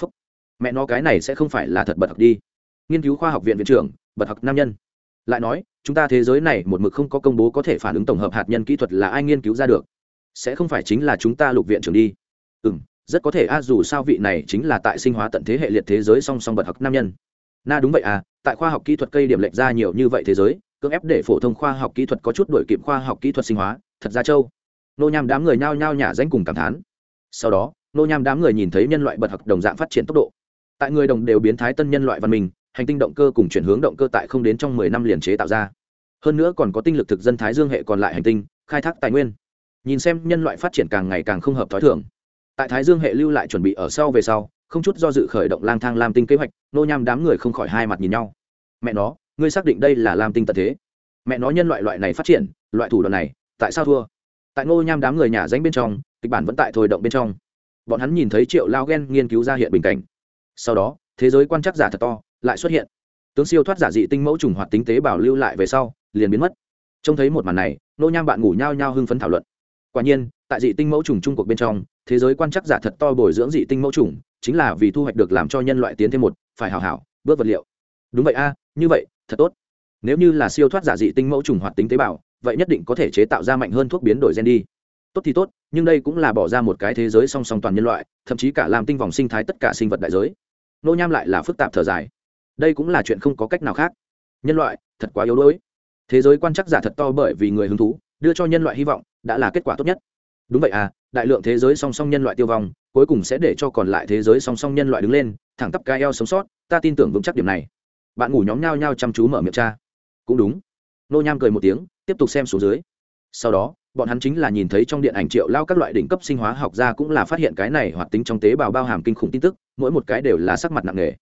Phúc. mẹ nó cái này sẽ không phải là thật bật học đi. Nghiên cứu khoa học viện viện trưởng, bật học nam nhân. Lại nói, chúng ta thế giới này một mực không có công bố có thể phản ứng tổng hợp hạt nhân kỹ thuật là ai nghiên cứu ra được. Sẽ không phải chính là chúng ta lục viện trưởng đi. Ừ m rất có thể a, dù sao vị này chính là tại sinh hóa tận thế hệ liệt thế giới song song bật học nam nhân. Na đúng vậy à tại khoa học kỹ thuật cây điểm lệch ra nhiều như vậy thế giới, cưỡng ép để phổ thông khoa học kỹ thuật có chút đổi kịp khoa học kỹ thuật sinh hóa, thật ra châu nô nham đám người nhao nhao nhả danh cùng cảm thán sau đó, nô nham đám người nhìn thấy nhân loại bật học đồng dạng phát triển tốc độ. Tại người đồng đều biến thái tân nhân loại văn minh, hành tinh động cơ cùng chuyển hướng động cơ tại không đến trong mười năm liền chế tạo ra. Hơn nữa còn có tinh lực thực dân thái dương hệ còn lại hành tinh, khai thác tài nguyên. Nhìn xem nhân loại phát triển càng ngày càng không hợp t h ó i thưởng tại thái dương hệ lưu lại chuẩn bị ở sau về sau, không chút do dự khởi động lang thang lam tinh kế hoạch, nô nham đám người không khỏi hai mặt nhìn nhau. Mẹ nó, ngươi xác định đây là lam tinh tật thế? Mẹ nó nhân loại loại này phát triển, loại thủ đoạn này, tại sao thua? Tại nô nham đám người nhà danh bên trong kịch bản vẫn tại thôi động bên trong. Bọn hắn nhìn thấy triệu lao ghen nghiên cứu ra hiện bình cảnh. Sau đó, thế giới quan chắc giả thật to, lại xuất hiện. Tướng siêu thoát giả dị tinh mẫu trùng hoạt tính tế bảo lưu lại về sau, liền biến mất. Trông thấy một màn này, nô nham bạn ngủ nhao nhao hưng phấn thảo luận. Quả nhiên, tại dị tinh mẫu trùng trung cuộc bên trong, thế giới quan chắc giả thật to bồi dưỡng dị tinh mẫu trùng, chính là vì thu hoạch được làm cho nhân loại tiến thêm một, phải hào hảo, bước vật liệu. Đúng vậy a, như vậy, thật tốt. Nếu như là siêu thoát giả dị tinh mẫu trùng hoạt tính tế bào, vậy nhất định có thể chế tạo ra mạnh hơn thuốc biến đổi gen đi tốt thì tốt, nhưng đây cũng là bỏ ra một cái thế giới song song toàn nhân loại, thậm chí cả làm tinh vòng sinh thái tất cả sinh vật đại giới. Nô nham lại là phức tạp thở dài. Đây cũng là chuyện không có cách nào khác. Nhân loại, thật quá yếu đuối. Thế giới quan chắc giả thật to bởi vì người hứng thú, đưa cho nhân loại hy vọng, đã là kết quả tốt nhất. Đúng vậy à đại lượng thế giới song song nhân loại tiêu vong, cuối cùng sẽ để cho còn lại thế giới song song nhân loại đứng lên, thẳng tắp cái eo sống sót, ta tin tưởng vững chắc điểm này. Bạn ngủ nhóm nhau nhau chăm chú mở miệng cha. Cũng đúng. Nô nham cười một tiếng, tiếp tục xem xuống dưới. Sau đó bọn hắn chính là nhìn thấy trong điện ảnh triệu lao các loại đỉnh cấp sinh hóa học ra cũng là phát hiện cái này hoạt tính trong tế bào bao hàm kinh khủng tin tức, mỗi một cái đều là sắc mặt nặng nề.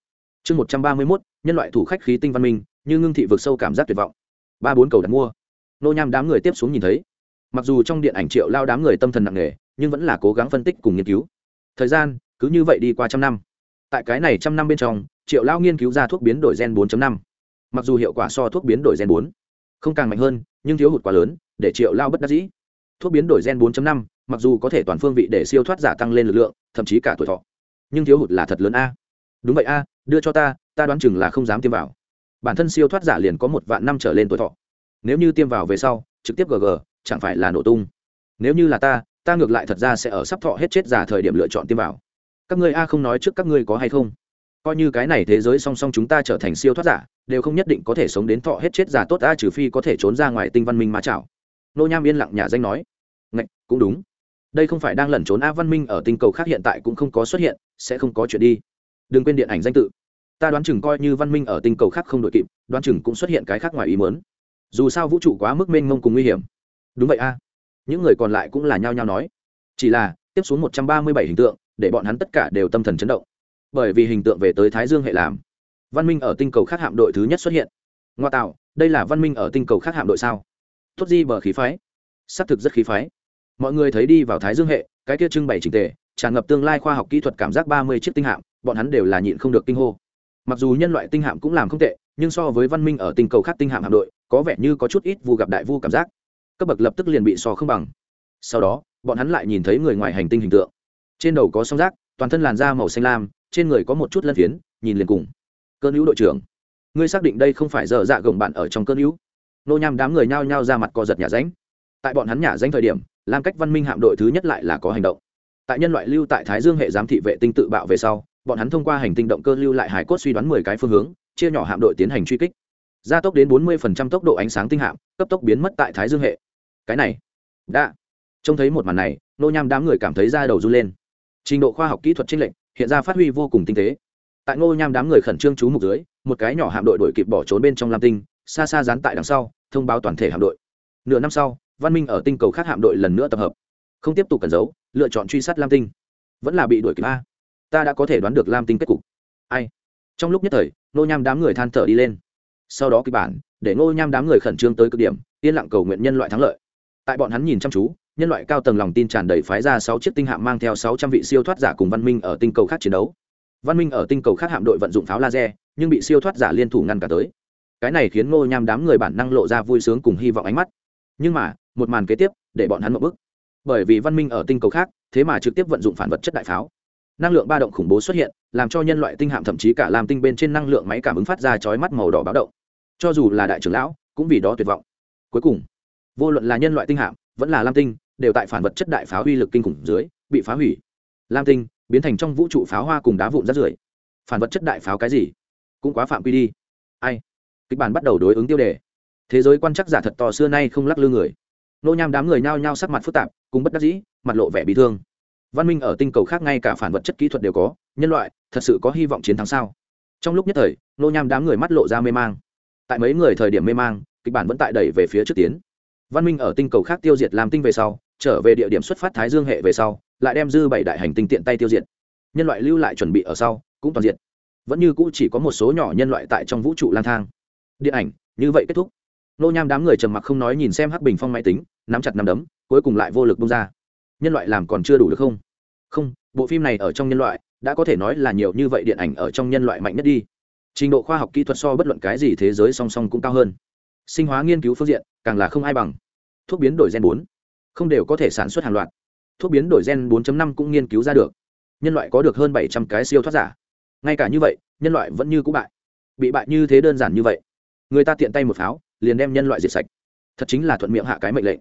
Chương một trăm ba mươi mốt, nhân loại thủ khách khí tinh văn minh, như ngưng thị vực sâu cảm giác tuyệt vọng. Ba bốn cầu đặt mua. Nô nham đám người tiếp xuống nhìn thấy. Mặc dù trong điện ảnh triệu lao đám người tâm thần nặng nề, nhưng vẫn là cố gắng phân tích cùng nghiên cứu. Thời gian, cứ như vậy đi qua trăm năm. Tại cái này trăm năm bên trong, triệu lao nghiên cứu ra thuốc biến đổi gen 4 năm. Mặc dù hiệu quả so thuốc biến đổi gen 4 không càng mạnh hơn, nhưng thiếu hụt quá lớn, để triệu lao bất đắc dĩ thuốc biến đổi gen 4.5, mặc dù có thể toàn phương vị để siêu thoát giả tăng lên lực lượng thậm chí cả tuổi thọ. Nhưng thiếu hụt là thật lớn a. Đúng vậy a đưa cho ta ta đoán chừng là không dám tiêm vào. Bản thân siêu thoát giả liền có một vạn năm trở lên tuổi thọ. Nếu như tiêm vào về sau trực tiếp gg chẳng phải là nổ tung. Nếu như là ta ta ngược lại thật ra sẽ ở sắp thọ hết chết giả thời điểm lựa chọn tiêm vào. Các ngươi a không nói trước các ngươi có hay không? Coi như cái này thế giới song song chúng ta trở thành siêu thoát giả đều không nhất định có thể sống đến thọ hết chết giả tốt a trừ phi có thể trốn ra ngoài tinh văn minh mà chảo nô nham yên lặng nhà danh nói. Ngạch, cũng đúng. Đây không phải đang lẩn trốn a văn minh ở tinh cầu khác hiện tại cũng không có xuất hiện, sẽ không có chuyện đi. Đừng quên điện ảnh danh tự. Ta đoán chừng coi như văn minh ở tinh cầu khác không đội kịp, đoán chừng cũng xuất hiện cái khác ngoài ý mớn dù sao vũ trụ quá mức mênh mông cùng nguy hiểm. Đúng vậy a. Những người còn lại cũng là nhao nhao nói. Chỉ là, tiếp xuống một trăm ba mươi bảy hình tượng, để bọn hắn tất cả đều tâm thần chấn động. Bởi vì hình tượng về tới thái dương hệ làm. Văn minh ở tinh cầu khác hạm đội thứ nhất xuất hiện. Ngoa tạo, đây là văn minh ở tinh cầu khác hạm đội sao? Tốt di bờ khí phái? Xác thực rất khí phái. Mọi người thấy đi vào thái dương hệ, cái kia trưng bày trình tề, tràn ngập tương lai khoa học kỹ thuật cảm giác ba mươi chiếc tinh hạm, bọn hắn đều là nhịn không được kinh hô. Mặc dù nhân loại tinh hạm cũng làm không tệ, nhưng so với văn minh ở tinh cầu khác tinh hạm hạm đội, có vẻ như có chút ít vu gặp đại vu cảm giác. Cấp bậc lập tức liền bị so không bằng. Sau đó, bọn hắn lại nhìn thấy người ngoài hành tinh hình tượng. Trên đầu có song rác toàn thân làn da màu xanh lam, trên người có một chút lân phiến, nhìn liền cùng. Cơn hữu đội trưởng, ngươi xác định đây không phải dở dạ gồng bạn ở trong cơn hữu? Nô nham đám người nhao nhao ra mặt co giật nhà ránh. Tại bọn hắn nhà ránh thời điểm làm cách văn minh hạm đội thứ nhất lại là có hành động. Tại nhân loại lưu tại thái dương hệ giám thị vệ tinh tự bạo về sau, bọn hắn thông qua hành tinh động cơ lưu lại hải cốt suy đoán mười cái phương hướng, chia nhỏ hạm đội tiến hành truy kích. Gia tốc đến bốn mươi phần trăm tốc độ ánh sáng tinh hạm, cấp tốc biến mất tại thái dương hệ. Cái này, đã. Trông thấy một màn này, nô nham đám người cảm thấy da đầu run lên. Trình độ khoa học kỹ thuật tranh lệch, hiện ra phát huy vô cùng tinh tế. Tại ngô nham đám người khẩn trương chú mục dưới, một cái nhỏ hạm đội đổi kịp bỏ trốn bên trong lam tinh, xa xa dán tại đằng sau thông báo toàn thể hạm đội. Nửa năm sau, văn minh ở tinh cầu khác hạm đội lần nữa tập hợp. Không tiếp tục cẩn giấu, lựa chọn truy sát lam tinh. Vẫn là bị đuổi kịp a. Ta đã có thể đoán được lam tinh kết cục. Ai? Trong lúc nhất thời nô nham đám người than thở đi lên. Sau đó kịch bản, để nô nham đám người khẩn trương tới cực điểm, yên lặng cầu nguyện nhân loại thắng lợi. Tại bọn hắn nhìn chăm chú, nhân loại cao tầng lòng tin tràn đầy phái ra sáu chiếc tinh hạm mang theo sáu trăm vị siêu thoát giả cùng văn minh ở tinh cầu khác chiến đấu. Văn minh ở tinh cầu khác hạm đội vận dụng pháo laser, nhưng bị siêu thoát giả liên thủ ngăn cả tới cái này khiến ngô nham đám người bản năng lộ ra vui sướng cùng hy vọng ánh mắt. Nhưng mà, một màn kế tiếp, để bọn hắn một bức. Bởi vì văn minh ở tinh cầu khác, thế mà trực tiếp vận dụng phản vật chất đại pháo. Năng lượng ba động khủng bố xuất hiện, làm cho nhân loại tinh hạm thậm chí cả làm tinh bên trên năng lượng máy cảm ứng phát ra chói mắt màu đỏ báo động. Cho dù là đại trưởng lão, cũng vì đó tuyệt vọng. Cuối cùng, vô luận là nhân loại tinh hạm, vẫn là lam tinh, đều tại phản vật chất đại pháo uy lực kinh khủng dưới, bị phá hủy. Lam tinh, biến thành trong vũ trụ pháo hoa cùng đá vụn rát rưởi. Phản vật chất đại pháo cái gì? Cũng quá phạm quy đi. Ai? Kịch bản bắt đầu đối ứng tiêu đề. Thế giới quan chắc giả thật to xưa nay không lắc lư người. Nô nham đám người nhao nhao sắc mặt phức tạp, cùng bất đắc dĩ, mặt lộ vẻ bị thương. Văn minh ở tinh cầu khác ngay cả phản vật chất kỹ thuật đều có, nhân loại, thật sự có hy vọng chiến thắng sao? Trong lúc nhất thời, nô nham đám người mắt lộ ra mê mang. Tại mấy người thời điểm mê mang, kịch bản vẫn tại đẩy về phía trước tiến. Văn minh ở tinh cầu khác tiêu diệt làm tinh về sau, trở về địa điểm xuất phát thái dương hệ về sau, lại đem dư bảy đại hành tinh tiện tay tiêu diệt. Nhân loại lưu lại chuẩn bị ở sau, cũng toàn diện. Vẫn như cũ chỉ có một số nhỏ nhân loại tại trong vũ trụ lang thang điện ảnh, như vậy kết thúc. Nô nham đám người trầm mặc không nói nhìn xem hắc bình phong máy tính, nắm chặt nắm đấm, cuối cùng lại vô lực bung ra. Nhân loại làm còn chưa đủ được không? Không, bộ phim này ở trong nhân loại, đã có thể nói là nhiều như vậy điện ảnh ở trong nhân loại mạnh nhất đi. Trình độ khoa học kỹ thuật so bất luận cái gì thế giới song song cũng cao hơn. Sinh hóa nghiên cứu phương diện, càng là không ai bằng. Thuốc biến đổi gen bốn, không đều có thể sản xuất hàng loạt. Thuốc biến đổi gen 4 năm cũng nghiên cứu ra được. Nhân loại có được hơn bảy trăm cái siêu thoát giả. Ngay cả như vậy, nhân loại vẫn như cũ bại. Bị bại như thế đơn giản như vậy người ta tiện tay một pháo, liền đem nhân loại diệt sạch. Thật chính là thuận miệng hạ cái mệnh lệnh.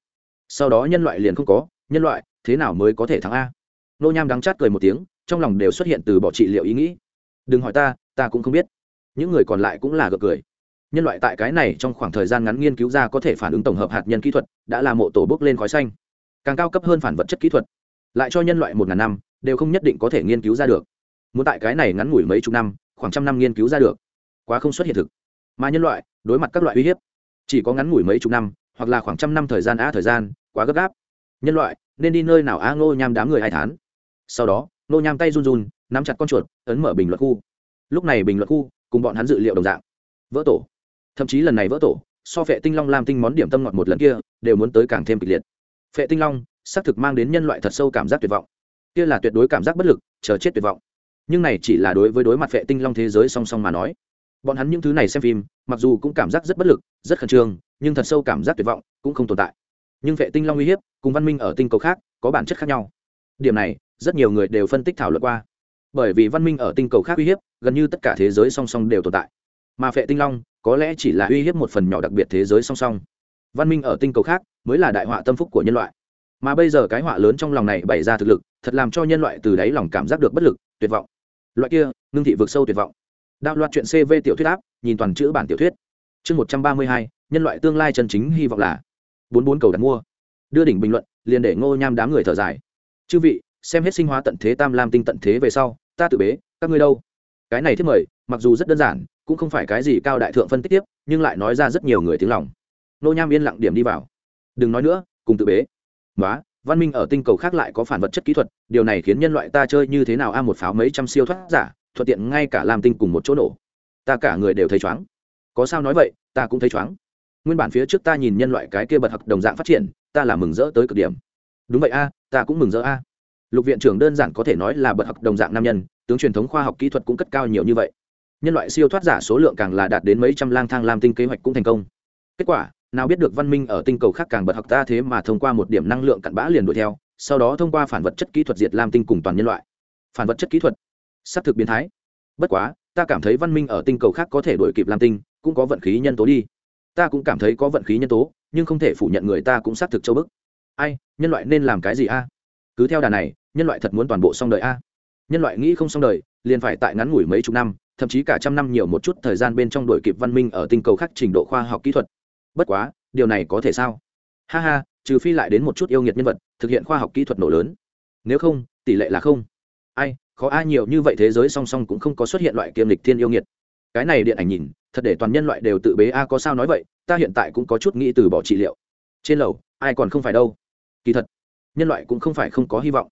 Sau đó nhân loại liền không có, nhân loại, thế nào mới có thể thắng a? Nô nham đắng chát cười một tiếng, trong lòng đều xuất hiện từ bỏ trị liệu ý nghĩ. Đừng hỏi ta ta cũng không biết. Những người còn lại cũng là gật cười. Nhân loại tại cái này trong khoảng thời gian ngắn nghiên cứu ra có thể phản ứng tổng hợp hạt nhân kỹ thuật, đã là mộ tổ bước lên khói xanh. Càng cao cấp hơn phản vật chất kỹ thuật, lại cho nhân loại một ngàn năm, đều không nhất định có thể nghiên cứu ra được. Muốn tại cái này ngắn ngủi mấy chục năm, khoảng trăm năm nghiên cứu ra được, quá không xuất hiện thực mà nhân loại, đối mặt các loại uy hiếp, chỉ có ngắn ngủi mấy chục năm, hoặc là khoảng trăm năm thời gian á thời gian, quá gấp gáp. Nhân loại, nên đi nơi nào á ngô nham đám người hai tháng sau đó, ngô nham tay run run, nắm chặt con chuột, ấn mở bình luận khu. Lúc này bình luận khu, cùng bọn hắn dự liệu đồng dạng. Vỡ tổ. Thậm chí lần này vỡ tổ, so phệ tinh long làm tinh món điểm tâm ngọt một lần kia, đều muốn tới càng thêm kịch liệt. Phệ tinh long, xác thực mang đến nhân loại thật sâu cảm giác tuyệt vọng. Kia là tuyệt đối cảm giác bất lực, chờ chết tuyệt vọng. Nhưng này chỉ là đối với đối mặt phệ tinh long thế giới song song mà nói bọn hắn những thứ này xem phim, mặc dù cũng cảm giác rất bất lực, rất khẩn trương, nhưng thật sâu cảm giác tuyệt vọng cũng không tồn tại. Nhưng vệ tinh long uy hiếp cùng văn minh ở tinh cầu khác có bản chất khác nhau. Điểm này, rất nhiều người đều phân tích thảo luận qua. Bởi vì văn minh ở tinh cầu khác uy hiếp, gần như tất cả thế giới song song đều tồn tại. Mà vệ tinh long có lẽ chỉ là uy hiếp một phần nhỏ đặc biệt thế giới song song. Văn minh ở tinh cầu khác mới là đại họa tâm phúc của nhân loại. Mà bây giờ cái họa lớn trong lòng này bày ra thực lực, thật làm cho nhân loại từ đáy lòng cảm giác được bất lực, tuyệt vọng. Loại kia, ngưng thị vượt sâu tuyệt vọng đạo loạt chuyện cv tiểu thuyết áp, nhìn toàn chữ bản tiểu thuyết. Chương một trăm ba mươi hai, nhân loại tương lai chân chính hy vọng là bốn bốn cầu đặt mua. Đưa đỉnh bình luận, liền để ngô nham đám người thở dài. Chư vị, xem hết sinh hóa tận thế tam lam tinh tận thế về sau, ta tự bế, các ngươi đâu? Cái này thiết mời, mặc dù rất đơn giản, cũng không phải cái gì cao đại thượng phân tích tiếp, nhưng lại nói ra rất nhiều người tiếng lòng. Ngô nham yên lặng điểm đi vào. Đừng nói nữa, cùng tự bế. Nói văn minh ở tinh cầu khác lại có phản vật chất kỹ thuật, điều này khiến nhân loại ta chơi như thế nào a, một pháo mấy trăm siêu thoát giả thuận tiện ngay cả làm tinh cùng một chỗ nổ. Ta cả người đều thấy chóng có sao nói vậy, ta cũng thấy chóng nguyên bản phía trước ta nhìn nhân loại cái kia bật học đồng dạng phát triển, ta là mừng rỡ tới cực điểm. Đúng vậy a, ta cũng mừng rỡ a. Lục viện trưởng đơn giản có thể nói là bật học đồng dạng nam nhân, tướng truyền thống khoa học kỹ thuật cũng cất cao nhiều như vậy. Nhân loại siêu thoát giả số lượng càng là đạt đến mấy trăm lang thang lam tinh kế hoạch cũng thành công. Kết quả, nào biết được văn minh ở tinh cầu khác càng bật học ta thế mà thông qua một điểm năng lượng cặn bã liền đuổi theo, sau đó thông qua phản vật chất kỹ thuật diệt lam tinh cùng toàn nhân loại. Phản vật chất kỹ thuật sắp thực biến thái. Bất quá, ta cảm thấy văn minh ở tinh cầu khác có thể đuổi kịp lam tinh, cũng có vận khí nhân tố đi. Ta cũng cảm thấy có vận khí nhân tố, nhưng không thể phủ nhận người ta cũng xác thực châu bức. Ai, nhân loại nên làm cái gì a? À? Cứ theo đà này, nhân loại thật muốn toàn bộ xong đời a? À? Nhân loại nghĩ không xong đời, liền phải tại ngắn ngủi mấy chục năm, thậm chí cả trăm năm nhiều một chút thời gian bên trong đổi kịp văn minh ở tinh cầu khác trình độ khoa học kỹ thuật. Bất quá, điều này có thể sao? Ha ha, trừ phi lại đến một chút yêu nghiệt nhân vật, thực hiện khoa học kỹ thuật nổ lớn. Nếu không, tỷ lệ là không khó ai nhiều như vậy thế giới song song cũng không có xuất hiện loại kiêm lịch thiên yêu nghiệt. Cái này điện ảnh nhìn, thật để toàn nhân loại đều tự bế a, có sao nói vậy, ta hiện tại cũng có chút nghĩ từ bỏ trị liệu. Trên lầu, ai còn không phải đâu? Kỳ thật, nhân loại cũng không phải không có hy vọng.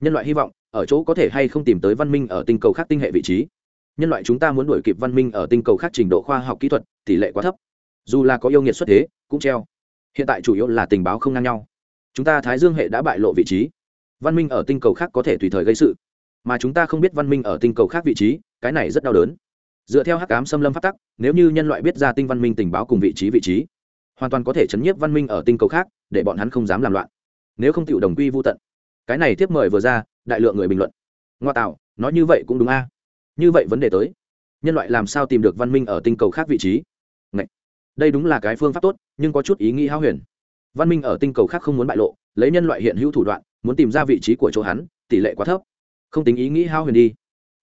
Nhân loại hy vọng, ở chỗ có thể hay không tìm tới văn minh ở tinh cầu khác tinh hệ vị trí. Nhân loại chúng ta muốn đuổi kịp văn minh ở tinh cầu khác trình độ khoa học kỹ thuật, tỷ lệ quá thấp. Dù là có yêu nghiệt xuất thế, cũng treo. Hiện tại chủ yếu là tình báo không ngang nhau. Chúng ta thái dương hệ đã bại lộ vị trí. Văn minh ở tinh cầu khác có thể tùy thời gây sự mà chúng ta không biết văn minh ở tinh cầu khác vị trí, cái này rất đau đớn. Dựa theo hắc ám xâm lâm phát tắc, nếu như nhân loại biết ra tinh văn minh tình báo cùng vị trí vị trí, hoàn toàn có thể chấn nhiếp văn minh ở tinh cầu khác, để bọn hắn không dám làm loạn. Nếu không chịu đồng quy vô tận. Cái này tiếp mời vừa ra, đại lượng người bình luận. Ngoa tạo, nói như vậy cũng đúng a. Như vậy vấn đề tới. Nhân loại làm sao tìm được văn minh ở tinh cầu khác vị trí? Ngậy! đây đúng là cái phương pháp tốt, nhưng có chút ý nghĩ hao huyền. Văn minh ở tinh cầu khác không muốn bại lộ, lấy nhân loại hiện hữu thủ đoạn, muốn tìm ra vị trí của chỗ hắn, tỷ lệ quá thấp không tính ý nghĩ hao huyền đi.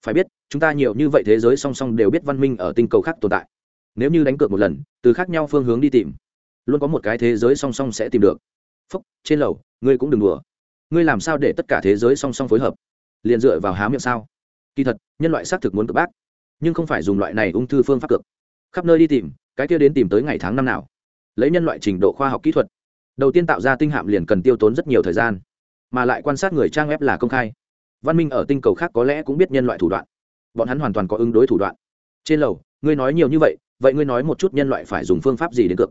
Phải biết, chúng ta nhiều như vậy thế giới song song đều biết văn minh ở tinh cầu khác tồn tại. Nếu như đánh cược một lần, từ khác nhau phương hướng đi tìm, luôn có một cái thế giới song song sẽ tìm được. Phúc, trên lầu, ngươi cũng đừng đùa. Ngươi làm sao để tất cả thế giới song song phối hợp? Liền dựa vào há miệng sao? Kỳ thật, nhân loại xác thực muốn cực bác, nhưng không phải dùng loại này ung thư phương pháp cực khắp nơi đi tìm, cái kia đến tìm tới ngày tháng năm nào. Lấy nhân loại trình độ khoa học kỹ thuật, đầu tiên tạo ra tinh hạm liền cần tiêu tốn rất nhiều thời gian, mà lại quan sát người trang web là công khai văn minh ở tinh cầu khác có lẽ cũng biết nhân loại thủ đoạn. Bọn hắn hoàn toàn có ứng đối thủ đoạn. Trên lầu, ngươi nói nhiều như vậy vậy ngươi nói một chút nhân loại phải dùng phương pháp gì đến cược?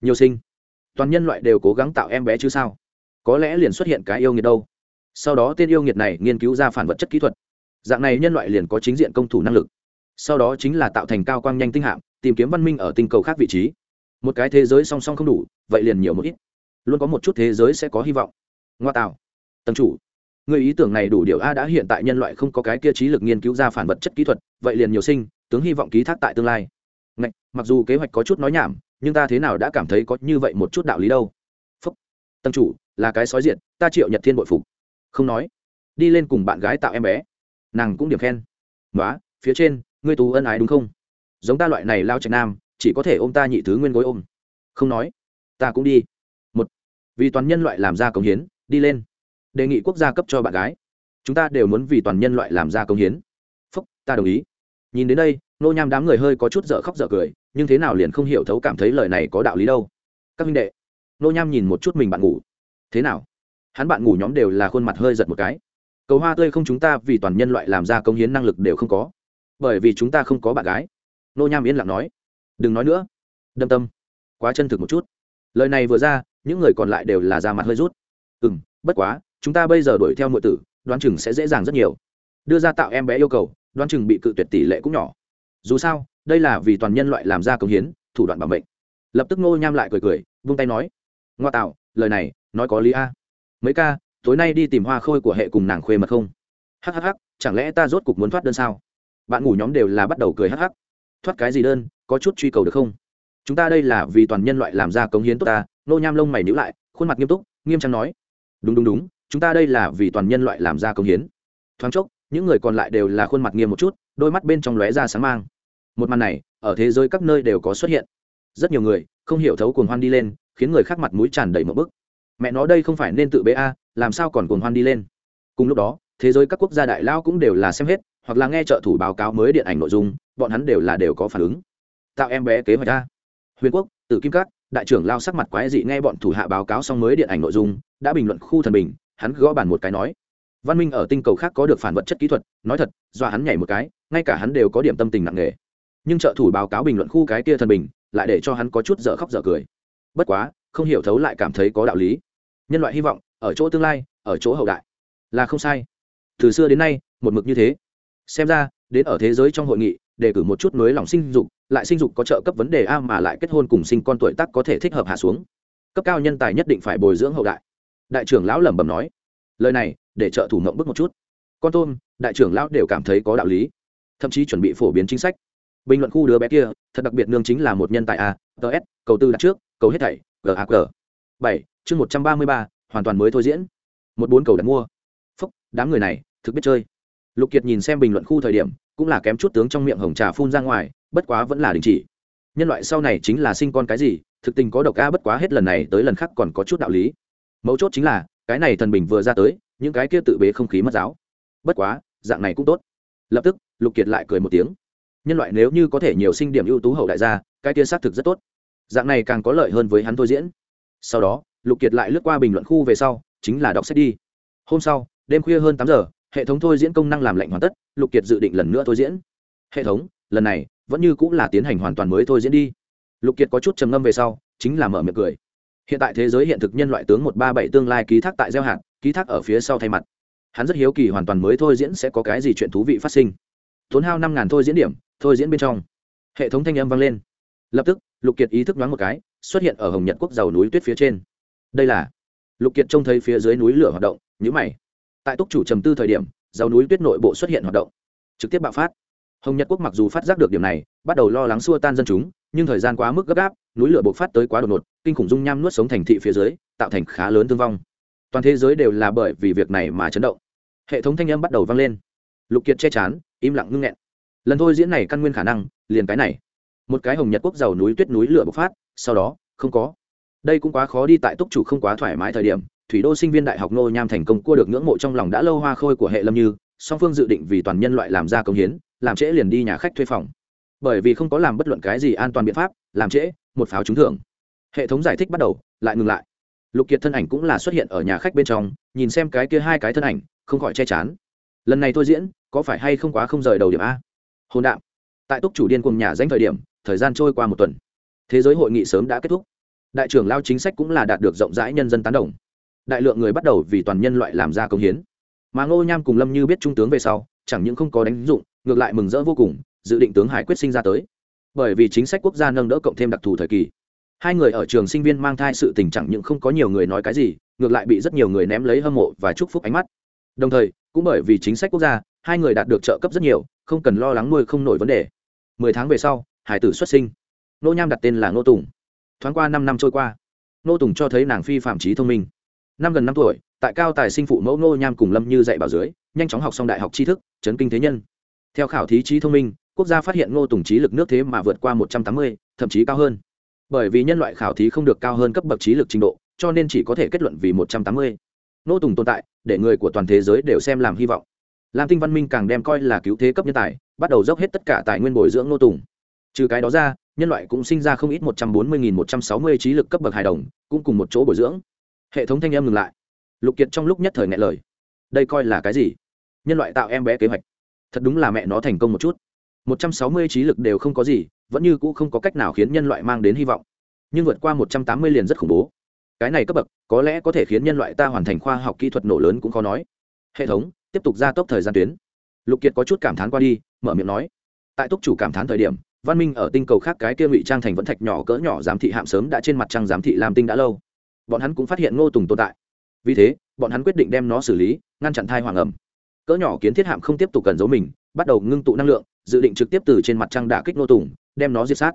Nhiều sinh. Toàn nhân loại đều cố gắng tạo em bé chứ sao? Có lẽ liền xuất hiện cái yêu nghiệt đâu. Sau đó tên yêu nghiệt này nghiên cứu ra phản vật chất kỹ thuật. Dạng này nhân loại liền có chính diện công thủ năng lực. Sau đó chính là tạo thành cao quang nhanh tinh hạm, tìm kiếm văn minh ở tinh cầu khác vị trí. Một cái thế giới song song không đủ, vậy liền nhiều một ít. Luôn có một chút thế giới sẽ có hy vọng. Ngoa tạo. Tầng chủ người ý tưởng này đủ điều a đã hiện tại nhân loại không có cái kia trí lực nghiên cứu ra phản vật chất kỹ thuật vậy liền nhiều sinh tướng hy vọng ký thác tại tương lai. Ngạch, mặc dù kế hoạch có chút nói nhảm nhưng ta thế nào đã cảm thấy có như vậy một chút đạo lý đâu. Phúc. Tăng chủ là cái sói diện ta triệu nhật thiên bội phục. Không nói. Đi lên cùng bạn gái tạo em bé. Nàng cũng điểm khen. Nói phía trên ngươi tú ân ái đúng không? Giống ta loại này lao trạch nam chỉ có thể ôm ta nhị thứ nguyên gối ôm. Không nói. Ta cũng đi. Một. Vì toàn nhân loại làm ra công hiến đi lên đề nghị quốc gia cấp cho bạn gái. Chúng ta đều muốn vì toàn nhân loại làm ra công hiến. Phúc, ta đồng ý. Nhìn đến đây, nô nham đám người hơi có chút dở khóc dở cười, nhưng thế nào liền không hiểu thấu cảm thấy lời này có đạo lý đâu. Các minh đệ, nô nham nhìn một chút mình bạn ngủ. Thế nào? Hắn bạn ngủ nhóm đều là khuôn mặt hơi giật một cái. Cầu hoa tươi không chúng ta vì toàn nhân loại làm ra công hiến năng lực đều không có. Bởi vì chúng ta không có bạn gái. Nô nham yên lặng nói. Đừng nói nữa. Đâm tâm. Quá chân thực một chút. Lời này vừa ra, những người còn lại đều là ra mặt hơi rút. Ừ m bất quá chúng ta bây giờ đuổi theo mọi tử, đoán chừng sẽ dễ dàng rất nhiều. Đưa ra tạo em bé yêu cầu, đoán chừng bị cự tuyệt tỷ lệ cũng nhỏ. Dù sao, đây là vì toàn nhân loại làm ra công hiến, thủ đoạn bảo mệnh. Lập tức ngô nham lại cười cười, vung tay nói, ngoa tạo, lời này, nói có lý a. Mấy ca, tối nay đi tìm hoa khôi của hệ cùng nàng khuê mật không? Hhh chẳng lẽ ta rốt cục muốn thoát đơn sao? Bạn ngủ nhóm đều là bắt đầu cười hh thoát cái gì đơn, có chút truy cầu được không? Chúng ta đây là vì toàn nhân loại làm ra cống hiến tốt ta. Nô nham lông mày nhữ lại, khuôn mặt nghiêm túc, nghiêm trang nói, đúng đúng đúng chúng ta đây là vì toàn nhân loại làm ra công hiến. Thoáng chốc, những người còn lại đều là khuôn mặt nghiêm một chút, đôi mắt bên trong lóe ra sáng mang. Một màn này, ở thế giới các nơi đều có xuất hiện. Rất nhiều người, không hiểu thấu cuồng hoan đi lên, khiến người khác mặt mũi tràn đầy một bức. Mẹ nó đây không phải nên tự bế a, làm sao còn cuồng hoan đi lên? Cùng lúc đó, thế giới các quốc gia đại lao cũng đều là xem hết, hoặc là nghe trợ thủ báo cáo mới điện ảnh nội dung, bọn hắn đều là đều có phản ứng. Tạo em bé kế hoạch a. Huyền quốc, tử kim cát đại trưởng lao sắc mặt quái dị nghe bọn thủ hạ báo cáo xong mới điện ảnh nội dung, đã bình luận khu thần bình hắn gõ bàn một cái nói, văn minh ở tinh cầu khác có được phản vật chất kỹ thuật, nói thật, do hắn nhảy một cái, ngay cả hắn đều có điểm tâm tình nặng nề. Nhưng trợ thủ báo cáo bình luận khu cái kia thần bình, lại để cho hắn có chút dở khóc dở cười. Bất quá, không hiểu thấu lại cảm thấy có đạo lý. Nhân loại hy vọng, ở chỗ tương lai, ở chỗ hậu đại. Là không sai. Từ xưa đến nay, một mực như thế. Xem ra, đến ở thế giới trong hội nghị đề cử một chút nối lòng sinh dục, lại sinh dục có trợ cấp vấn đề a mà lại kết hôn cùng sinh con tuổi tác có thể thích hợp hạ xuống. Cấp cao nhân tài nhất định phải bồi dưỡng hậu đại đại trưởng lão lẩm bẩm nói, lời này để trợ thủ mộng bức một chút. Con tôm, đại trưởng lão đều cảm thấy có đạo lý, thậm chí chuẩn bị phổ biến chính sách. Bình luận khu đứa bé kia, thật đặc biệt nương chính là một nhân tài a ts cầu tư đặt trước, cầu hết thảy gag bảy, chương một trăm ba mươi ba, hoàn toàn mới thôi diễn. Một bốn cầu đặt mua. Phúc, đám người này, thực biết chơi. Lục kiệt nhìn xem bình luận khu thời điểm, cũng là kém chút tướng trong miệng hồng trà phun ra ngoài, bất quá vẫn là đình chỉ. Nhân loại sau này chính là sinh con cái gì, thực tình có độc a bất quá hết lần này tới lần khác còn có chút đạo lý mấu chốt chính là, cái này thần bình vừa ra tới, những cái kia tự bế không khí mất giáo. Bất quá, dạng này cũng tốt. Lập tức, lục kiệt lại cười một tiếng. Nhân loại nếu như có thể nhiều sinh điểm ưu tú hậu đại gia, cái kia xác thực rất tốt. Dạng này càng có lợi hơn với hắn thôi diễn. Sau đó, lục kiệt lại lướt qua bình luận khu về sau, chính là đọc sách đi. Hôm sau, đêm khuya hơn tám giờ, hệ thống thôi diễn công năng làm lệnh hoàn tất, lục kiệt dự định lần nữa thôi diễn. Hệ thống, lần này, vẫn như cũng là tiến hành hoàn toàn mới thôi diễn đi. Lục kiệt có chút trầm ngâm về sau, chính là mở miệng cười hiện tại thế giới hiện thực nhân loại tướng một ba bảy tương lai ký thác tại gieo hạt, ký thác ở phía sau thay mặt. Hắn rất hiếu kỳ hoàn toàn mới thôi diễn sẽ có cái gì chuyện thú vị phát sinh. Tốn hao năm ngàn thôi diễn điểm, thôi diễn bên trong. Hệ thống thanh âm vang lên. Lập tức, lục kiệt ý thức đoán một cái, xuất hiện ở hồng nhật quốc giàu núi tuyết phía trên. Đây là lục kiệt trông thấy phía dưới núi lửa hoạt động nhữ mày. Tại túc chủ trầm tư thời điểm, giàu núi tuyết nội bộ xuất hiện hoạt động. Trực tiếp bạo phát. Hồng nhật quốc mặc dù phát giác được điểm này, bắt đầu lo lắng xua tan dân chúng, nhưng thời gian quá mức gấp gáp núi lửa bộc phát tới quá đột ngột, kinh khủng dung nham nuốt sống thành thị phía dưới, tạo thành khá lớn thương vong. Toàn thế giới đều là bởi vì việc này mà chấn động. Hệ thống thanh âm bắt đầu vang lên. Lục kiệt che chán, im lặng ngưng nghẹn. Lần thôi diễn này căn nguyên khả năng, liền cái này. Một cái hồng nhật quốc giàu núi tuyết núi lửa bộc phát, sau đó, không có. Đây cũng quá khó đi tại túc chủ không quá thoải mái thời điểm, thủy đô sinh viên đại học nô nham thành công cua được ngưỡng mộ trong lòng đã lâu hoa khôi của hệ lâm như, song phương dự định vì toàn nhân loại làm ra công hiến, làm trễ liền đi nhà khách thuê phòng bởi vì không có làm bất luận cái gì an toàn biện pháp, làm trễ, một pháo trúng thưởng. Hệ thống giải thích bắt đầu, lại ngừng lại. Lục kiệt thân ảnh cũng là xuất hiện ở nhà khách bên trong, nhìn xem cái kia hai cái thân ảnh, không khỏi che chán. Lần này tôi diễn, có phải hay không quá không rời đầu điểm a? Hồn đạm. Tại túc chủ điên cùng nhà danh thời điểm, thời gian trôi qua một tuần. Thế giới hội nghị sớm đã kết thúc. Đại trưởng lao chính sách cũng là đạt được rộng rãi nhân dân tán đồng. Đại lượng người bắt đầu vì toàn nhân loại làm ra công hiến. Mà ngô nham cùng lâm như biết trung tướng về sau, chẳng những không có đánh dụng, ngược lại mừng rỡ vô cùng dự định tướng hải quyết sinh ra tới. Bởi vì chính sách quốc gia nâng đỡ cộng thêm đặc thù thời kỳ. Hai người ở trường sinh viên mang thai sự tình chẳng những không có nhiều người nói cái gì, ngược lại bị rất nhiều người ném lấy hâm mộ và chúc phúc ánh mắt. Đồng thời, cũng bởi vì chính sách quốc gia, hai người đạt được trợ cấp rất nhiều, không cần lo lắng nuôi không nổi vấn đề. Mười tháng về sau, hải tử xuất sinh. Nô nham đặt tên là nô tùng. Thoáng qua năm năm trôi qua, nô tùng cho thấy nàng phi phạm trí thông minh. Năm gần năm tuổi, tại cao tài sinh phụ mẫu nô nham cùng lâm như dạy bảo dưới, nhanh chóng học xong đại học tri thức, chấn kinh thế nhân. Theo khảo thí trí thông minh quốc gia phát hiện Ngô tùng trí lực nước thế mà vượt qua một trăm tám mươi, thậm chí cao hơn. Bởi vì nhân loại khảo thí không được cao hơn cấp bậc trí lực trình độ, cho nên chỉ có thể kết luận vì một trăm tám mươi. Ngô tùng tồn tại, để người của toàn thế giới đều xem làm hy vọng. Lam tinh văn minh càng đem coi là cứu thế cấp nhân tài, bắt đầu dốc hết tất cả tài nguyên bồi dưỡng Ngô tùng. Trừ cái đó ra, nhân loại cũng sinh ra không ít một trăm bốn mươi nghìn một trăm sáu mươi trí lực cấp bậc hài đồng, cũng cùng một chỗ bồi dưỡng. Hệ thống thanh em ngừng lại. Lục kiệt trong lúc nhất thời ngại lời. Đây coi là cái gì? Nhân loại tạo em bé kế hoạch. Thật đúng là mẹ nó thành công một chút một trăm sáu mươi trí lực đều không có gì, vẫn như cũ không có cách nào khiến nhân loại mang đến hy vọng. Nhưng vượt qua một trăm tám mươi liền rất khủng bố. Cái này cấp bậc, có lẽ có thể khiến nhân loại ta hoàn thành khoa học kỹ thuật nổ lớn cũng khó nói. Hệ thống, tiếp tục gia tốc thời gian tuyến. Lục kiệt có chút cảm thán qua đi, mở miệng nói. Tại túc chủ cảm thán thời điểm, văn minh ở tinh cầu khác cái kia ngụy trang thành vẫn thạch nhỏ cỡ nhỏ giám thị hạm sớm đã trên mặt trăng giám thị làm tinh đã lâu. Bọn hắn cũng phát hiện ngô tùng tồn tại. Vì thế, bọn hắn quyết định đem nó xử lý, ngăn chặn thai hoàng ẩm. Cỡ nhỏ kiến thiết hạm không tiếp tục cần giấu mình, bắt đầu ngưng tụ năng lượng dự định trực tiếp từ trên mặt trăng đả kích nô tùng, đem nó diệt sát.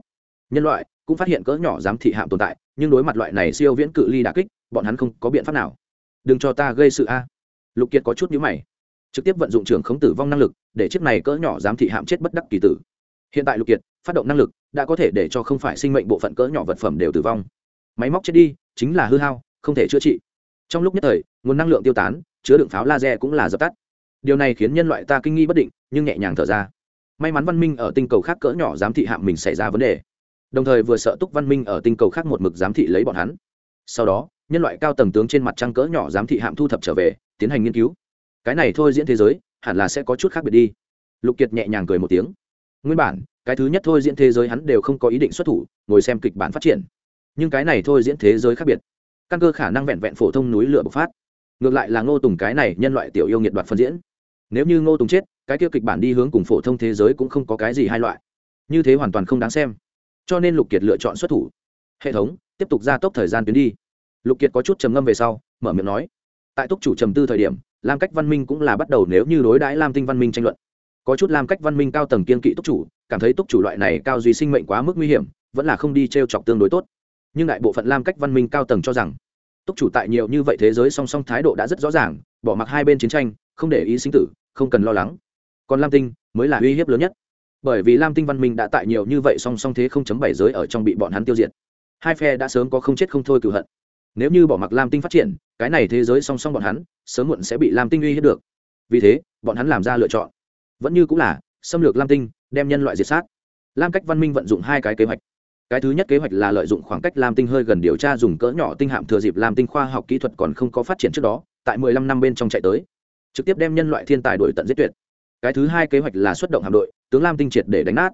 Nhân loại cũng phát hiện cỡ nhỏ giám thị hạm tồn tại, nhưng đối mặt loại này siêu viễn cự ly đả kích, bọn hắn không có biện pháp nào. Đừng cho ta gây sự a. Lục kiệt có chút nhữ mày. Trực tiếp vận dụng trường không tử vong năng lực, để chiếc này cỡ nhỏ giám thị hạm chết bất đắc kỳ tử. Hiện tại lục kiệt, phát động năng lực, đã có thể để cho không phải sinh mệnh bộ phận cỡ nhỏ vật phẩm đều tử vong. Máy móc chết đi, chính là hư hao, không thể chữa trị. Trong lúc nhất thời, nguồn năng lượng tiêu tán, chứa đựng pháo laser cũng là dập tắt. Điều này khiến nhân loại ta kinh nghi bất định, nhưng nhẹ nhàng thở ra may mắn văn minh ở tinh cầu khác cỡ nhỏ giám thị hạm mình xảy ra vấn đề. Đồng thời vừa sợ túc văn minh ở tinh cầu khác một mực giám thị lấy bọn hắn. Sau đó, nhân loại cao tầng tướng trên mặt trăng cỡ nhỏ giám thị hạm thu thập trở về, tiến hành nghiên cứu. Cái này thôi diễn thế giới, hẳn là sẽ có chút khác biệt đi. Lục kiệt nhẹ nhàng cười một tiếng. Nguyên bản, cái thứ nhất thôi diễn thế giới hắn đều không có ý định xuất thủ, ngồi xem kịch bản phát triển. Nhưng cái này thôi diễn thế giới khác biệt. Căn cơ khả năng vẹn vẹn phổ thông núi lửa bộc phát. Ngược lại là ngô tùng cái này nhân loại tiểu yêu nghiệt đoạt phân diễn. Nếu như ngô tùng chết cái kia kịch bản đi hướng cùng phổ thông thế giới cũng không có cái gì hai loại. Như thế hoàn toàn không đáng xem. Cho nên lục kiệt lựa chọn xuất thủ. Hệ thống, tiếp tục gia tốc thời gian tuyến đi. Lục kiệt có chút trầm ngâm về sau, mở miệng nói. Tại túc chủ trầm tư thời điểm, lam cách văn minh cũng là bắt đầu nếu như đối đãi lam tinh văn minh tranh luận. Có chút lam cách văn minh cao tầng kiên kỵ túc chủ, cảm thấy túc chủ loại này cao duy sinh mệnh quá mức nguy hiểm, vẫn là không đi t r e o chọc tương đối tốt. Nhưng đại bộ phận lam cách văn minh cao tầng cho rằng, túc chủ tại nhiều như vậy thế giới song song thái độ đã rất rõ ràng, bỏ mặc hai bên chiến tranh, không để ý sinh tử, không cần lo lắng còn lam tinh mới là uy hiếp lớn nhất. Bởi vì lam tinh văn minh đã tại nhiều như vậy song song thế không chấm bảy giới ở trong bị bọn hắn tiêu diệt. Hai phe đã sớm có không chết không thôi cựu hận. Nếu như bỏ mặc lam tinh phát triển, cái này thế giới song song bọn hắn sớm muộn sẽ bị lam tinh uy hiếp được. Vì thế, bọn hắn làm ra lựa chọn. Vẫn như cũng là, xâm lược lam tinh, đem nhân loại diệt sát. Lam cách văn minh vận dụng hai cái kế hoạch. Cái thứ nhất kế hoạch là lợi dụng khoảng cách lam tinh hơi gần điều tra dùng cỡ nhỏ tinh hạm thừa dịp lam tinh khoa học kỹ thuật còn không có phát triển trước đó, tại 15 năm bên trong chạy tới. Trực tiếp đem nhân loại thiên tài đổi tận giết tuyệt cái thứ hai kế hoạch là xuất động hạm đội, tướng lam tinh triệt để đánh nát.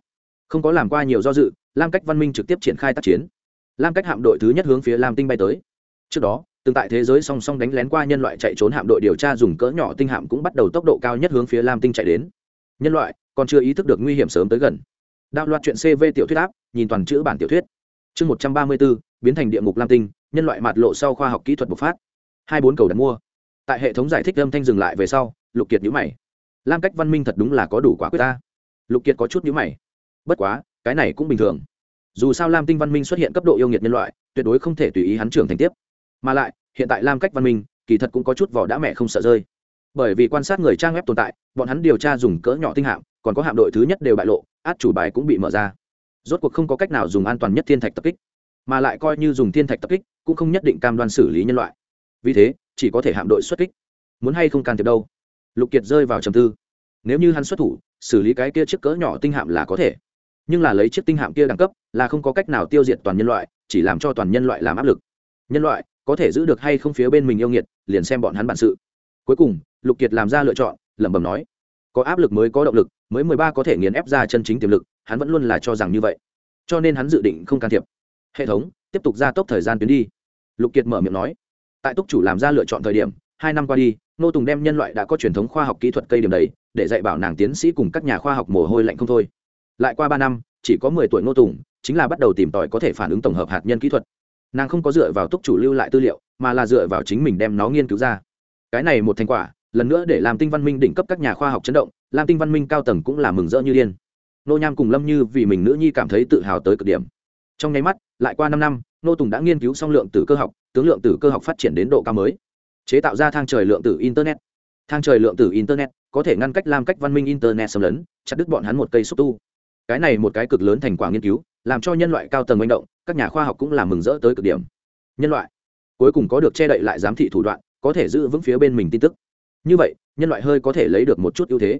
Không có làm qua nhiều do dự, lam cách văn minh trực tiếp triển khai tác chiến. Lam cách hạm đội thứ nhất hướng phía lam tinh bay tới. Trước đó, từng tại thế giới song song đánh lén qua nhân loại chạy trốn hạm đội điều tra dùng cỡ nhỏ tinh hạm cũng bắt đầu tốc độ cao nhất hướng phía lam tinh chạy đến. Nhân loại còn chưa ý thức được nguy hiểm sớm tới gần. Đạo loạt chuyện cv tiểu thuyết áp, nhìn toàn chữ bản tiểu thuyết. Chương một trăm ba mươi bốn biến thành địa ngục lam tinh, nhân loại mạt lộ sau khoa học kỹ thuật bộc phát. Hai bốn cầu đặt mua. Tại hệ thống giải thích âm thanh dừng lại về sau, lục kiệt nhữ mày lam cách văn minh thật đúng là có đủ quả quyết ta. Lục kiệt có chút nhữ mày. Bất quá, cái này cũng bình thường. Dù sao lam tinh văn minh xuất hiện cấp độ yêu nghiệt nhân loại, tuyệt đối không thể tùy ý hắn trưởng thành tiếp. Mà lại, hiện tại lam cách văn minh, kỳ thật cũng có chút vỏ đã mẹ không sợ rơi. Bởi vì quan sát người trang web tồn tại, bọn hắn điều tra dùng cỡ nhỏ tinh hạm, còn có hạm đội thứ nhất đều bại lộ, át chủ bài cũng bị mở ra. Rốt cuộc không có cách nào dùng an toàn nhất thiên thạch tập kích, mà lại coi như dùng thiên thạch tập kích, cũng không nhất định cam đoan xử lý nhân loại. Vì thế, chỉ có thể hạm đội xuất kích. Muốn hay không can thiệp đâu? Lục kiệt rơi vào trầm tư. Nếu như hắn xuất thủ, xử lý cái kia chiếc cỡ nhỏ tinh hạm là có thể. Nhưng là lấy chiếc tinh hạm kia đẳng cấp, là không có cách nào tiêu diệt toàn nhân loại, chỉ làm cho toàn nhân loại làm áp lực. Nhân loại, có thể giữ được hay không phía bên mình yêu nghiệt, liền xem bọn hắn bản sự. Cuối cùng, lục kiệt làm ra lựa chọn, lẩm bẩm nói, có áp lực mới có động lực, mới mười ba có thể nghiền ép ra chân chính tiềm lực, hắn vẫn luôn là cho rằng như vậy. Cho nên hắn dự định không can thiệp. Hệ thống, tiếp tục gia tốc thời gian tuyến đi. Lục kiệt mở miệng nói, tại túc chủ làm ra lựa chọn thời điểm, hai năm qua đi nô tùng đem nhân loại đã có truyền thống khoa học kỹ thuật cây điểm đấy, để dạy bảo nàng tiến sĩ cùng các nhà khoa học mồ hôi lạnh không thôi. Lại qua ba năm, chỉ có mười tuổi nô tùng, chính là bắt đầu tìm tòi có thể phản ứng tổng hợp hạt nhân kỹ thuật. Nàng không có dựa vào túc chủ lưu lại tư liệu, mà là dựa vào chính mình đem nó nghiên cứu ra. Cái này một thành quả, lần nữa để làm tinh văn minh đỉnh cấp các nhà khoa học chấn động làm tinh văn minh cao tầng cũng là mừng rỡ như điên. Nô nham cùng lâm như vì mình nữ nhi cảm thấy tự hào tới cực điểm. Trong nháy mắt, lại qua năm năm, nô tùng đã nghiên cứu xong lượng tử cơ học, tướng lượng tử cơ học phát triển đến độ cao mới chế tạo ra thang trời lượng tử internet. Thang trời lượng tử internet có thể ngăn cách làm cách văn minh internet xâm lấn, chặt đứt bọn hắn một cây xúc tu. Cái này một cái cực lớn thành quả nghiên cứu, làm cho nhân loại cao tầng manh động, các nhà khoa học cũng làm mừng rỡ tới cực điểm. Nhân loại, cuối cùng có được che đậy lại giám thị thủ đoạn, có thể giữ vững phía bên mình tin tức. Như vậy, nhân loại hơi có thể lấy được một chút ưu thế.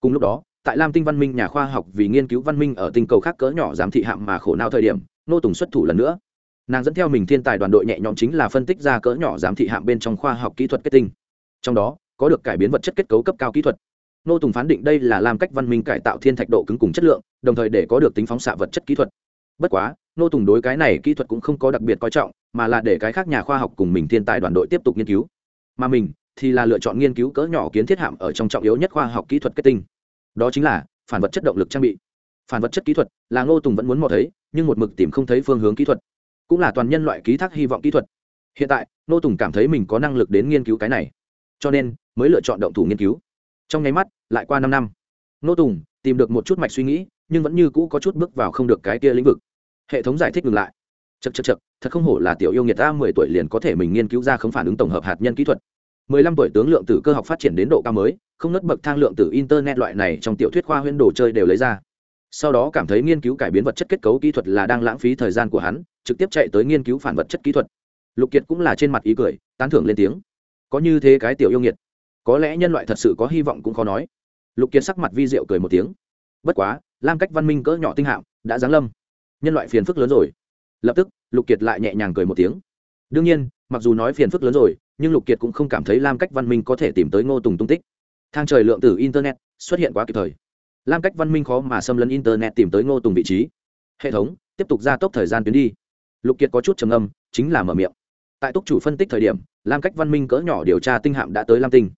Cùng lúc đó, tại lam tinh văn minh nhà khoa học vì nghiên cứu văn minh ở tinh cầu khác cỡ nhỏ giám thị hạm mà khổ não thời điểm, nô tùng xuất thủ lần nữa nàng dẫn theo mình thiên tài đoàn đội nhẹ nhõm chính là phân tích ra cỡ nhỏ giám thị hạm bên trong khoa học kỹ thuật kết tinh. Trong đó, có được cải biến vật chất kết cấu cấp cao kỹ thuật. Nô tùng phán định đây là làm cách văn minh cải tạo thiên thạch độ cứng cùng chất lượng, đồng thời để có được tính phóng xạ vật chất kỹ thuật. Bất quá, nô tùng đối cái này kỹ thuật cũng không có đặc biệt coi trọng, mà là để cái khác nhà khoa học cùng mình thiên tài đoàn đội tiếp tục nghiên cứu. Mà mình thì là lựa chọn nghiên cứu cỡ nhỏ kiến thiết hạm ở trong trọng yếu nhất khoa học kỹ thuật kết tinh. Đó chính là phản vật chất động lực trang bị. Phản vật chất kỹ thuật là ngô tùng vẫn muốn mò thấy, nhưng một mực tìm không thấy phương hướng kỹ thuật cũng là toàn nhân loại ký thác hy vọng kỹ thuật. Hiện tại, Nô tùng cảm thấy mình có năng lực đến nghiên cứu cái này, cho nên mới lựa chọn động thủ nghiên cứu. Trong nháy mắt, lại qua năm năm, Nô tùng tìm được một chút mạch suy nghĩ, nhưng vẫn như cũ có chút bước vào không được cái kia lĩnh vực. Hệ thống giải thích ngừng lại. Chật chật chật thật không hổ là tiểu yêu nghiệt ta, mười tuổi liền có thể mình nghiên cứu ra không phản ứng tổng hợp hạt nhân kỹ thuật. Mười lăm tuổi tướng lượng tử cơ học phát triển đến độ cao mới, không nớt bậc thang lượng tử internet loại này trong tiểu thuyết khoa huyễn đồ chơi đều lấy ra sau đó cảm thấy nghiên cứu cải biến vật chất kết cấu kỹ thuật là đang lãng phí thời gian của hắn, trực tiếp chạy tới nghiên cứu phản vật chất kỹ thuật. Lục kiệt cũng là trên mặt ý cười, tán thưởng lên tiếng. Có như thế cái tiểu yêu nghiệt, có lẽ nhân loại thật sự có hy vọng cũng khó nói. Lục kiệt sắc mặt vi diệu cười một tiếng. Bất quá, lam cách văn minh cỡ nhỏ tinh hạm đã giáng lâm. Nhân loại phiền phức lớn rồi. Lập tức, lục kiệt lại nhẹ nhàng cười một tiếng. Đương nhiên, mặc dù nói phiền phức lớn rồi, nhưng lục kiệt cũng không cảm thấy lam cách văn minh có thể tìm tới ngô tùng tung tích. Thang trời lượng tử internet xuất hiện quá kịp thời lam cách văn minh khó mà xâm lấn internet tìm tới ngô tùng vị trí. Hệ thống, tiếp tục gia tốc thời gian tuyến đi. Lục kiệt có chút trầm âm chính là mở miệng. Tại túc chủ phân tích thời điểm, lam cách văn minh cỡ nhỏ điều tra tinh hạm đã tới lam tinh.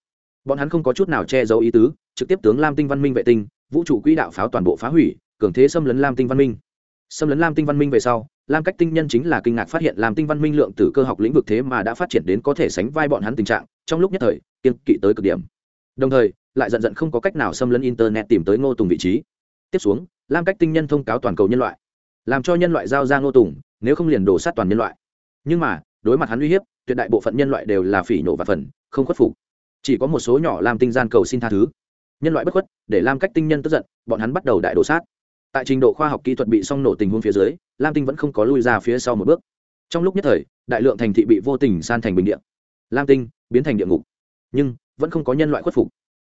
Bọn hắn không có chút nào che giấu ý tứ, trực tiếp tướng lam tinh văn minh vệ tinh, vũ trụ quỹ đạo pháo toàn bộ phá hủy, cường thế xâm lấn lam tinh văn minh. Xâm lấn lam tinh văn minh về sau, lam cách tinh nhân chính là kinh ngạc phát hiện Lam tinh văn minh lượng từ cơ học lĩnh vực thế mà đã phát triển đến có thể sánh vai bọn hắn tình trạng, trong lúc nhất thời kiên kỵ tới cực điểm. Đồng thời lại dần dần không có cách nào xâm lấn internet tìm tới ngô tùng vị trí. Tiếp xuống, lam cách tinh nhân thông cáo toàn cầu nhân loại. Làm cho nhân loại giao ra ngô tùng, nếu không liền đổ sát toàn nhân loại. Nhưng mà, đối mặt hắn uy hiếp, tuyệt đại bộ phận nhân loại đều là phỉ nhổ và phần, không khuất phục. Chỉ có một số nhỏ làm tinh gian cầu xin tha thứ. Nhân loại bất khuất, để lam cách tinh nhân tức giận, bọn hắn bắt đầu đại đổ sát. Tại trình độ khoa học kỹ thuật bị song nổ tình huống phía dưới, lam tinh vẫn không có lui ra phía sau một bước. Trong lúc nhất thời, đại lượng thành thị bị vô tình san thành bình địa. Lam tinh biến thành địa ngục. Nhưng, vẫn không có nhân loại khuất phục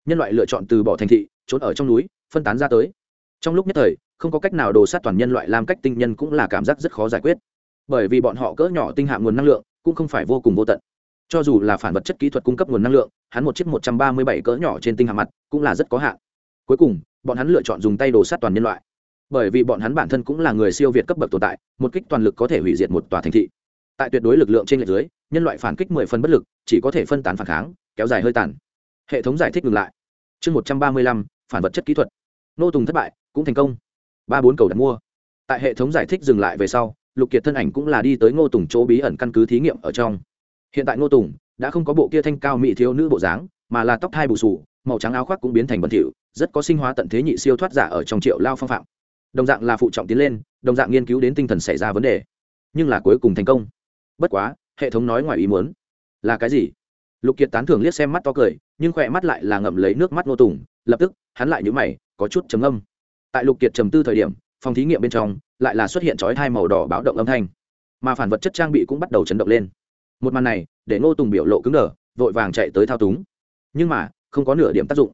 nhân loại lựa chọn từ bỏ thành thị, trốn ở trong núi, phân tán ra tới. Trong lúc nhất thời, không có cách nào đồ sát toàn nhân loại làm cách tinh nhân cũng là cảm giác rất khó giải quyết. Bởi vì bọn họ cỡ nhỏ tinh hạ nguồn năng lượng, cũng không phải vô cùng vô tận. Cho dù là phản vật chất kỹ thuật cung cấp nguồn năng lượng, hắn một chiếc một trăm ba mươi bảy cỡ nhỏ trên tinh hạ mặt cũng là rất có hạn. Cuối cùng, bọn hắn lựa chọn dùng tay đồ sát toàn nhân loại. Bởi vì bọn hắn bản thân cũng là người siêu việt cấp bậc tồn tại, một kích toàn lực có thể hủy diệt một tòa thành thị. Tại tuyệt đối lực lượng trên lệch dưới, nhân loại phản kích mười phân bất lực, chỉ có thể phân tán phản kháng, kéo dài hơi tàn. Hệ thống giải thích ngừng lại chương một trăm ba mươi lăm, phản vật chất kỹ thuật. Nô tùng thất bại, cũng thành công. Ba bốn cầu đặt mua. Tại hệ thống giải thích dừng lại về sau, lục kiệt thân ảnh cũng là đi tới ngô tùng chỗ bí ẩn căn cứ thí nghiệm ở trong. Hiện tại ngô tùng đã không có bộ kia thanh cao mỹ thiếu nữ bộ dáng, mà là tóc thai bù sù màu trắng áo khoác cũng biến thành bẩn thỉu, rất có sinh hóa tận thế nhị siêu thoát giả ở trong triệu lao phong phạm. Đồng dạng là phụ trọng tiến lên, đồng dạng nghiên cứu đến tinh thần xảy ra vấn đề. Nhưng là cuối cùng thành công. Bất quá, hệ thống nói ngoài ý muốn. Là cái gì? Lục kiệt tán thưởng liếc xem mắt to cười, nhưng khỏe mắt lại là ngậm lấy nước mắt ngô tùng, lập tức, hắn lại nhũ mày, có chút trầm âm tại lục kiệt trầm tư thời điểm, phòng thí nghiệm bên trong, lại là xuất hiện chói hai màu đỏ báo động âm thanh. Mà phản vật chất trang bị cũng bắt đầu chấn động lên. Một màn này, để ngô tùng biểu lộ cứng đờ, vội vàng chạy tới thao túng. Nhưng mà, không có nửa điểm tác dụng.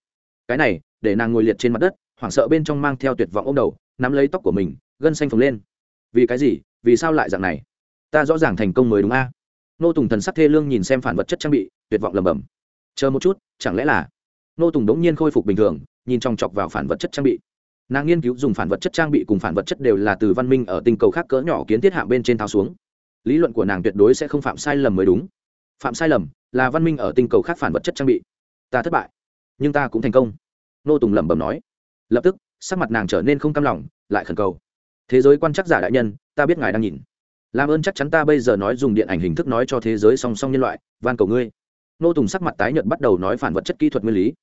Cái này, để nàng ngồi liệt trên mặt đất, hoảng sợ bên trong mang theo tuyệt vọng ô m đầu, nắm lấy tóc của mình, gân xanh phồng lên. Vì cái gì? Vì sao lại dạng này? Ta rõ ràng thành công mới đúng a. Nô tùng thần sắc thê lương nhìn xem phản vật chất trang bị tuyệt vọng lầm bầm chờ một chút, chẳng lẽ là nô tùng đống nhiên khôi phục bình thường, nhìn trong chọc vào phản vật chất trang bị. Nàng nghiên cứu dùng phản vật chất trang bị cùng phản vật chất đều là từ văn minh ở tinh cầu khác cỡ nhỏ kiến thiết hạ bên trên tháo xuống. Lý luận của nàng tuyệt đối sẽ không phạm sai lầm mới đúng. Phạm sai lầm là văn minh ở tinh cầu khác phản vật chất trang bị. Ta thất bại, nhưng ta cũng thành công. Nô tùng lẩm bẩm nói. Lập tức, sắc mặt nàng trở nên không cam lòng, lại khẩn cầu. Thế giới quan chắc giả đại nhân, ta biết ngài đang nhìn. Làm ơn chắc chắn ta bây giờ nói dùng điện ảnh hình thức nói cho thế giới song song nhân loại, van cầu ngươi nô tùng sắc mặt tái nhợt bắt đầu nói phản vật chất kỹ thuật nguyên lý.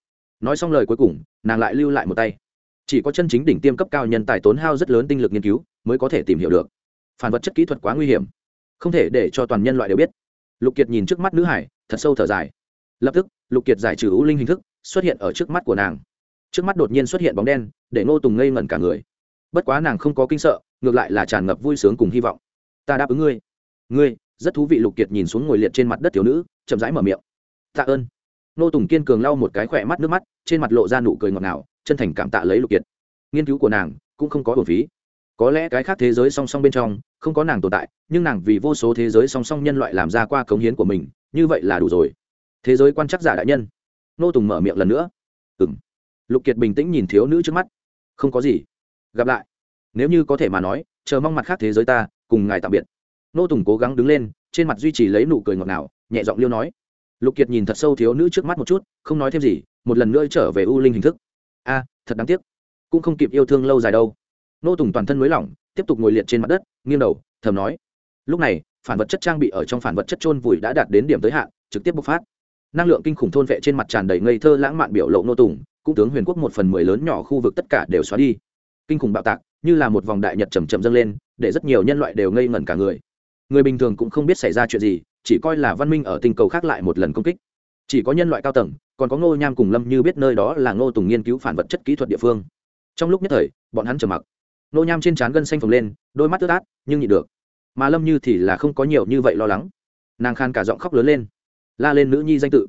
Nói xong lời cuối cùng, nàng lại lưu lại một tay. Chỉ có chân chính đỉnh tiêm cấp cao nhân tài tốn hao rất lớn tinh lực nghiên cứu, mới có thể tìm hiểu được. Phản vật chất kỹ thuật quá nguy hiểm. Không thể để cho toàn nhân loại đều biết. Lục kiệt nhìn trước mắt nữ hải, thật sâu thở dài. Lập tức, lục kiệt giải trừ ưu linh hình thức, xuất hiện ở trước mắt của nàng. Trước mắt đột nhiên xuất hiện bóng đen, để ngô tùng ngây ngẩn cả người. Bất quá nàng không có kinh sợ, ngược lại là tràn ngập vui sướng cùng hy vọng. Ta đáp ứng ngươi. Ngươi? Rất thú vị, lục kiệt nhìn xuống ngồi liệt trên mặt đất thiếu nữ, chậm rãi mở miệng tạ ơn. Nô tùng kiên cường lau một cái khỏe mắt nước mắt, trên mặt lộ ra nụ cười ngọt ngào, chân thành cảm tạ lấy lục kiệt. Nghiên cứu của nàng cũng không có hồn phí. Có lẽ cái khác thế giới song song bên trong, không có nàng tồn tại, nhưng nàng vì vô số thế giới song song nhân loại làm ra qua cống hiến của mình, như vậy là đủ rồi. Thế giới quan chắc giả đại nhân. Nô tùng mở miệng lần nữa. Ừ m lục kiệt bình tĩnh nhìn thiếu nữ trước mắt. Không có gì. Gặp lại. Nếu như có thể mà nói, chờ mong mặt khác thế giới ta, cùng ngài tạm biệt. Nô tùng cố gắng đứng lên, trên mặt duy trì lấy nụ cười ngọt ngào, nhẹ giọng liêu nói lục kiệt nhìn thật sâu thiếu nữ trước mắt một chút, không nói thêm gì, một lần nữa trở về u linh hình thức. A, thật đáng tiếc. Cũng không kịp yêu thương lâu dài đâu. Nô tùng toàn thân nới lỏng, tiếp tục ngồi liệt trên mặt đất, nghiêng đầu, thầm nói. Lúc này, phản vật chất trang bị ở trong phản vật chất trôn vùi đã đạt đến điểm tới hạn, trực tiếp bộc phát. Năng lượng kinh khủng thôn vệ trên mặt tràn đầy ngây thơ lãng mạn biểu lộ nô tùng, cũng tướng huyền quốc một phần mười lớn nhỏ khu vực tất cả đều xóa đi. Kinh khủng bạo tạc, như là một vòng đại nhật chầm chậm dâng lên, để rất nhiều nhân loại đều ngây ngẩn cả người. Người bình thường cũng không biết xảy ra chuyện gì chỉ coi là văn minh ở tinh cầu khác lại một lần công kích. Chỉ có nhân loại cao tầng, còn có ngô nham cùng lâm như biết nơi đó là ngô tùng nghiên cứu phản vật chất kỹ thuật địa phương. Trong lúc nhất thời, bọn hắn trầm mặc. Ngô nham trên trán gân xanh phồng lên, đôi mắt tứ át, nhưng nhịn được. Mà lâm như thì là không có nhiều như vậy lo lắng. Nàng khan cả giọng khóc lớn lên. La lên nữ nhi danh tự.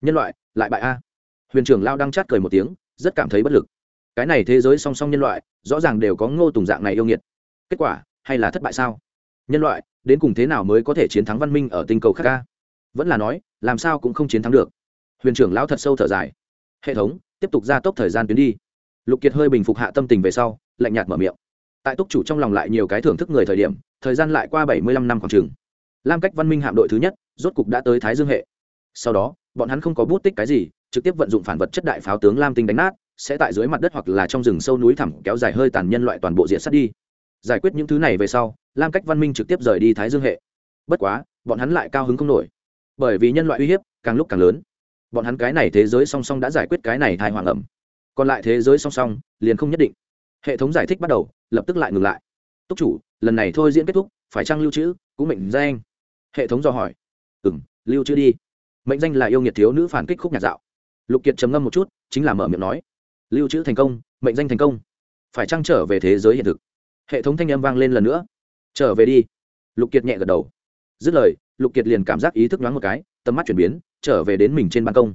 Nhân loại, lại bại a. Huyền trưởng lao đang chát cười một tiếng, rất cảm thấy bất lực. Cái này thế giới song song nhân loại, rõ ràng đều có ngô tùng dạng này yêu nghiệt. Kết quả, hay là thất bại sao? Nhân loại đến cùng thế nào mới có thể chiến thắng văn minh ở tinh cầu khác ca vẫn là nói, làm sao cũng không chiến thắng được. Huyền trưởng lão thật sâu thở dài. Hệ thống, tiếp tục gia tốc thời gian tuyến đi. Lục kiệt hơi bình phục hạ tâm tình về sau, lạnh nhạt mở miệng. Tại túc chủ trong lòng lại nhiều cái thưởng thức người thời điểm, thời gian lại qua bảy mươi lăm năm khoảng trường lam cách văn minh hạm đội thứ nhất, rốt cục đã tới thái dương hệ. Sau đó, bọn hắn không có bút tích cái gì, trực tiếp vận dụng phản vật chất đại pháo tướng lam tinh đánh nát, sẽ tại dưới mặt đất hoặc là trong rừng sâu núi thẳm kéo dài hơi tàn nhân loại toàn bộ diện sắt đi giải quyết những thứ này về sau, lam cách văn minh trực tiếp rời đi thái dương hệ. Bất quá, bọn hắn lại cao hứng không nổi. Bởi vì nhân loại uy hiếp càng lúc càng lớn. Bọn hắn cái này thế giới song song đã giải quyết cái này thai hoàng ẩm. Còn lại thế giới song song liền không nhất định. Hệ thống giải thích bắt đầu, lập tức lại ngừng lại. Túc chủ, lần này thôi diễn kết thúc, phải chăng lưu trữ, cũng mệnh danh? Hệ thống do hỏi. Ừ m lưu trữ đi. Mệnh danh là yêu nghiệt thiếu nữ phản kích khúc nhạc dạo. Lục kiệt trầm ngâm một chút, chính là mở miệng nói. Lưu trữ thành công, mệnh danh thành công. Phải chăng trở về thế giới hiện thực? Hệ thống thanh âm vang lên lần nữa. Trở về đi. Lục kiệt nhẹ gật đầu. Dứt lời, lục kiệt liền cảm giác ý thức nhoáng một cái, tầm mắt chuyển biến, trở về đến mình trên ban công.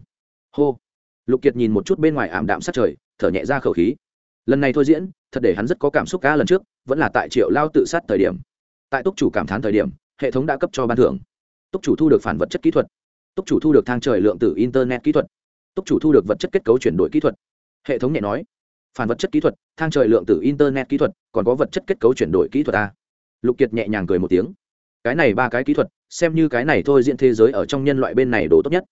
Hô! Lục kiệt nhìn một chút bên ngoài ảm đạm sát trời, thở nhẹ ra khẩu khí. Lần này thôi diễn, thật để hắn rất có cảm xúc ca lần trước, vẫn là tại triệu lao tự sát thời điểm. Tại túc chủ cảm thán thời điểm, hệ thống đã cấp cho ban thưởng. Túc chủ thu được phản vật chất kỹ thuật. Túc chủ thu được thang trời lượng tử internet kỹ thuật. Túc chủ thu được vật chất kết cấu chuyển đổi kỹ thuật. Hệ thống nhẹ nói phản vật chất kỹ thuật, thang trời lượng tử internet kỹ thuật, còn có vật chất kết cấu chuyển đổi kỹ thuật a. Lục kiệt nhẹ nhàng cười một tiếng. Cái này ba cái kỹ thuật, xem như cái này thôi diễn thế giới ở trong nhân loại bên này đồ tốt nhất.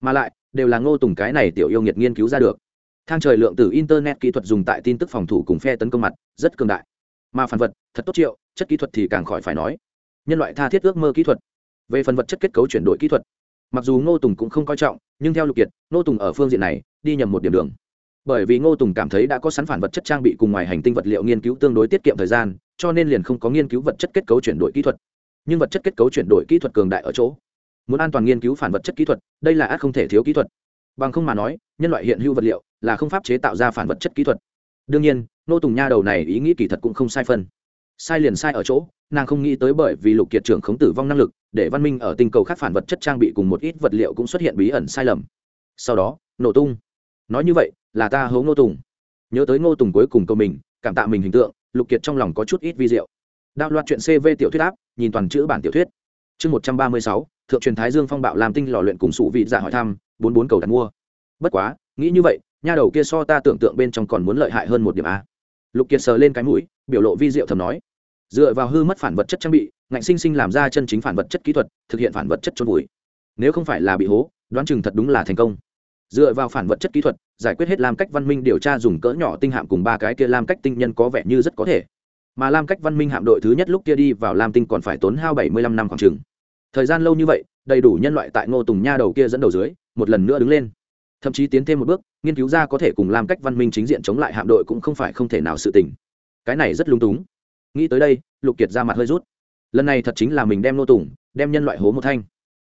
Mà lại, đều là ngô tùng cái này tiểu yêu nghiệt nghiên cứu ra được. Thang trời lượng tử internet kỹ thuật dùng tại tin tức phòng thủ cùng phe tấn công mặt, rất cường đại. Mà phản vật, thật tốt triệu, chất kỹ thuật thì càng khỏi phải nói. Nhân loại tha thiết ước mơ kỹ thuật. Về phần vật chất kết cấu chuyển đổi kỹ thuật, mặc dù ngô tùng cũng không coi trọng, nhưng theo lục kiệt, ngô tùng ở phương diện này, đi nhầm một điểm đường bởi vì ngô tùng cảm thấy đã có sẵn phản vật chất trang bị cùng ngoài hành tinh vật liệu nghiên cứu tương đối tiết kiệm thời gian, cho nên liền không có nghiên cứu vật chất kết cấu chuyển đổi kỹ thuật. Nhưng vật chất kết cấu chuyển đổi kỹ thuật cường đại ở chỗ, muốn an toàn nghiên cứu phản vật chất kỹ thuật, đây là át không thể thiếu kỹ thuật. Bằng không mà nói, nhân loại hiện hữu vật liệu là không pháp chế tạo ra phản vật chất kỹ thuật. Đương nhiên nô tùng nha đầu này ý nghĩ kỳ thật cũng không sai phân. Sai liền sai ở chỗ, nàng không nghĩ tới bởi vì lục kiệt trưởng khống tử vong năng lực, để văn minh ở tinh cầu khác phản vật chất trang bị cùng một ít vật liệu cũng xuất hiện bí ẩn sai lầm. Sau đó, nổ tung. Nói như vậy là ta hấu ngô tùng. Nhớ tới ngô tùng cuối cùng câu mình, cảm tạ mình hình tượng, lục kiệt trong lòng có chút ít vi diệu. Đạo loạt chuyện cv tiểu thuyết áp, nhìn toàn chữ bản tiểu thuyết. Chương một trăm ba mươi sáu, thượng truyền thái dương phong bạo làm tinh lò luyện cùng sụ vị giả hỏi thăm, bốn bốn cầu đặt mua. Bất quá, nghĩ như vậy, nha đầu kia so ta tưởng tượng bên trong còn muốn lợi hại hơn một điểm a. Lục kiệt sờ lên cái mũi, biểu lộ vi diệu thầm nói. Dựa vào hư mất phản vật chất trang bị, ngạnh sinh sinh làm ra chân chính phản vật chất kỹ thuật, thực hiện phản vật chất trôn vùi. Nếu không phải là bị hố, đoán chừng thật đúng là thành công dựa vào phản vật chất kỹ thuật, giải quyết hết lam cách văn minh điều tra dùng cỡ nhỏ tinh hạm cùng ba cái kia lam cách tinh nhân có vẻ như rất có thể. Mà lam cách văn minh hạm đội thứ nhất lúc kia đi vào lam tinh còn phải tốn hao bảy mươi lăm năm khoảng chừng. Thời gian lâu như vậy, đầy đủ nhân loại tại ngô tùng nha đầu kia dẫn đầu dưới, một lần nữa đứng lên. Thậm chí tiến thêm một bước, nghiên cứu ra có thể cùng lam cách văn minh chính diện chống lại hạm đội cũng không phải không thể nào sự tình. Cái này rất lung túng. Nghĩ tới đây, lục kiệt ra mặt hơi rút. Lần này thật chính là mình đem nô tùng, đem nhân loại hố một thanh.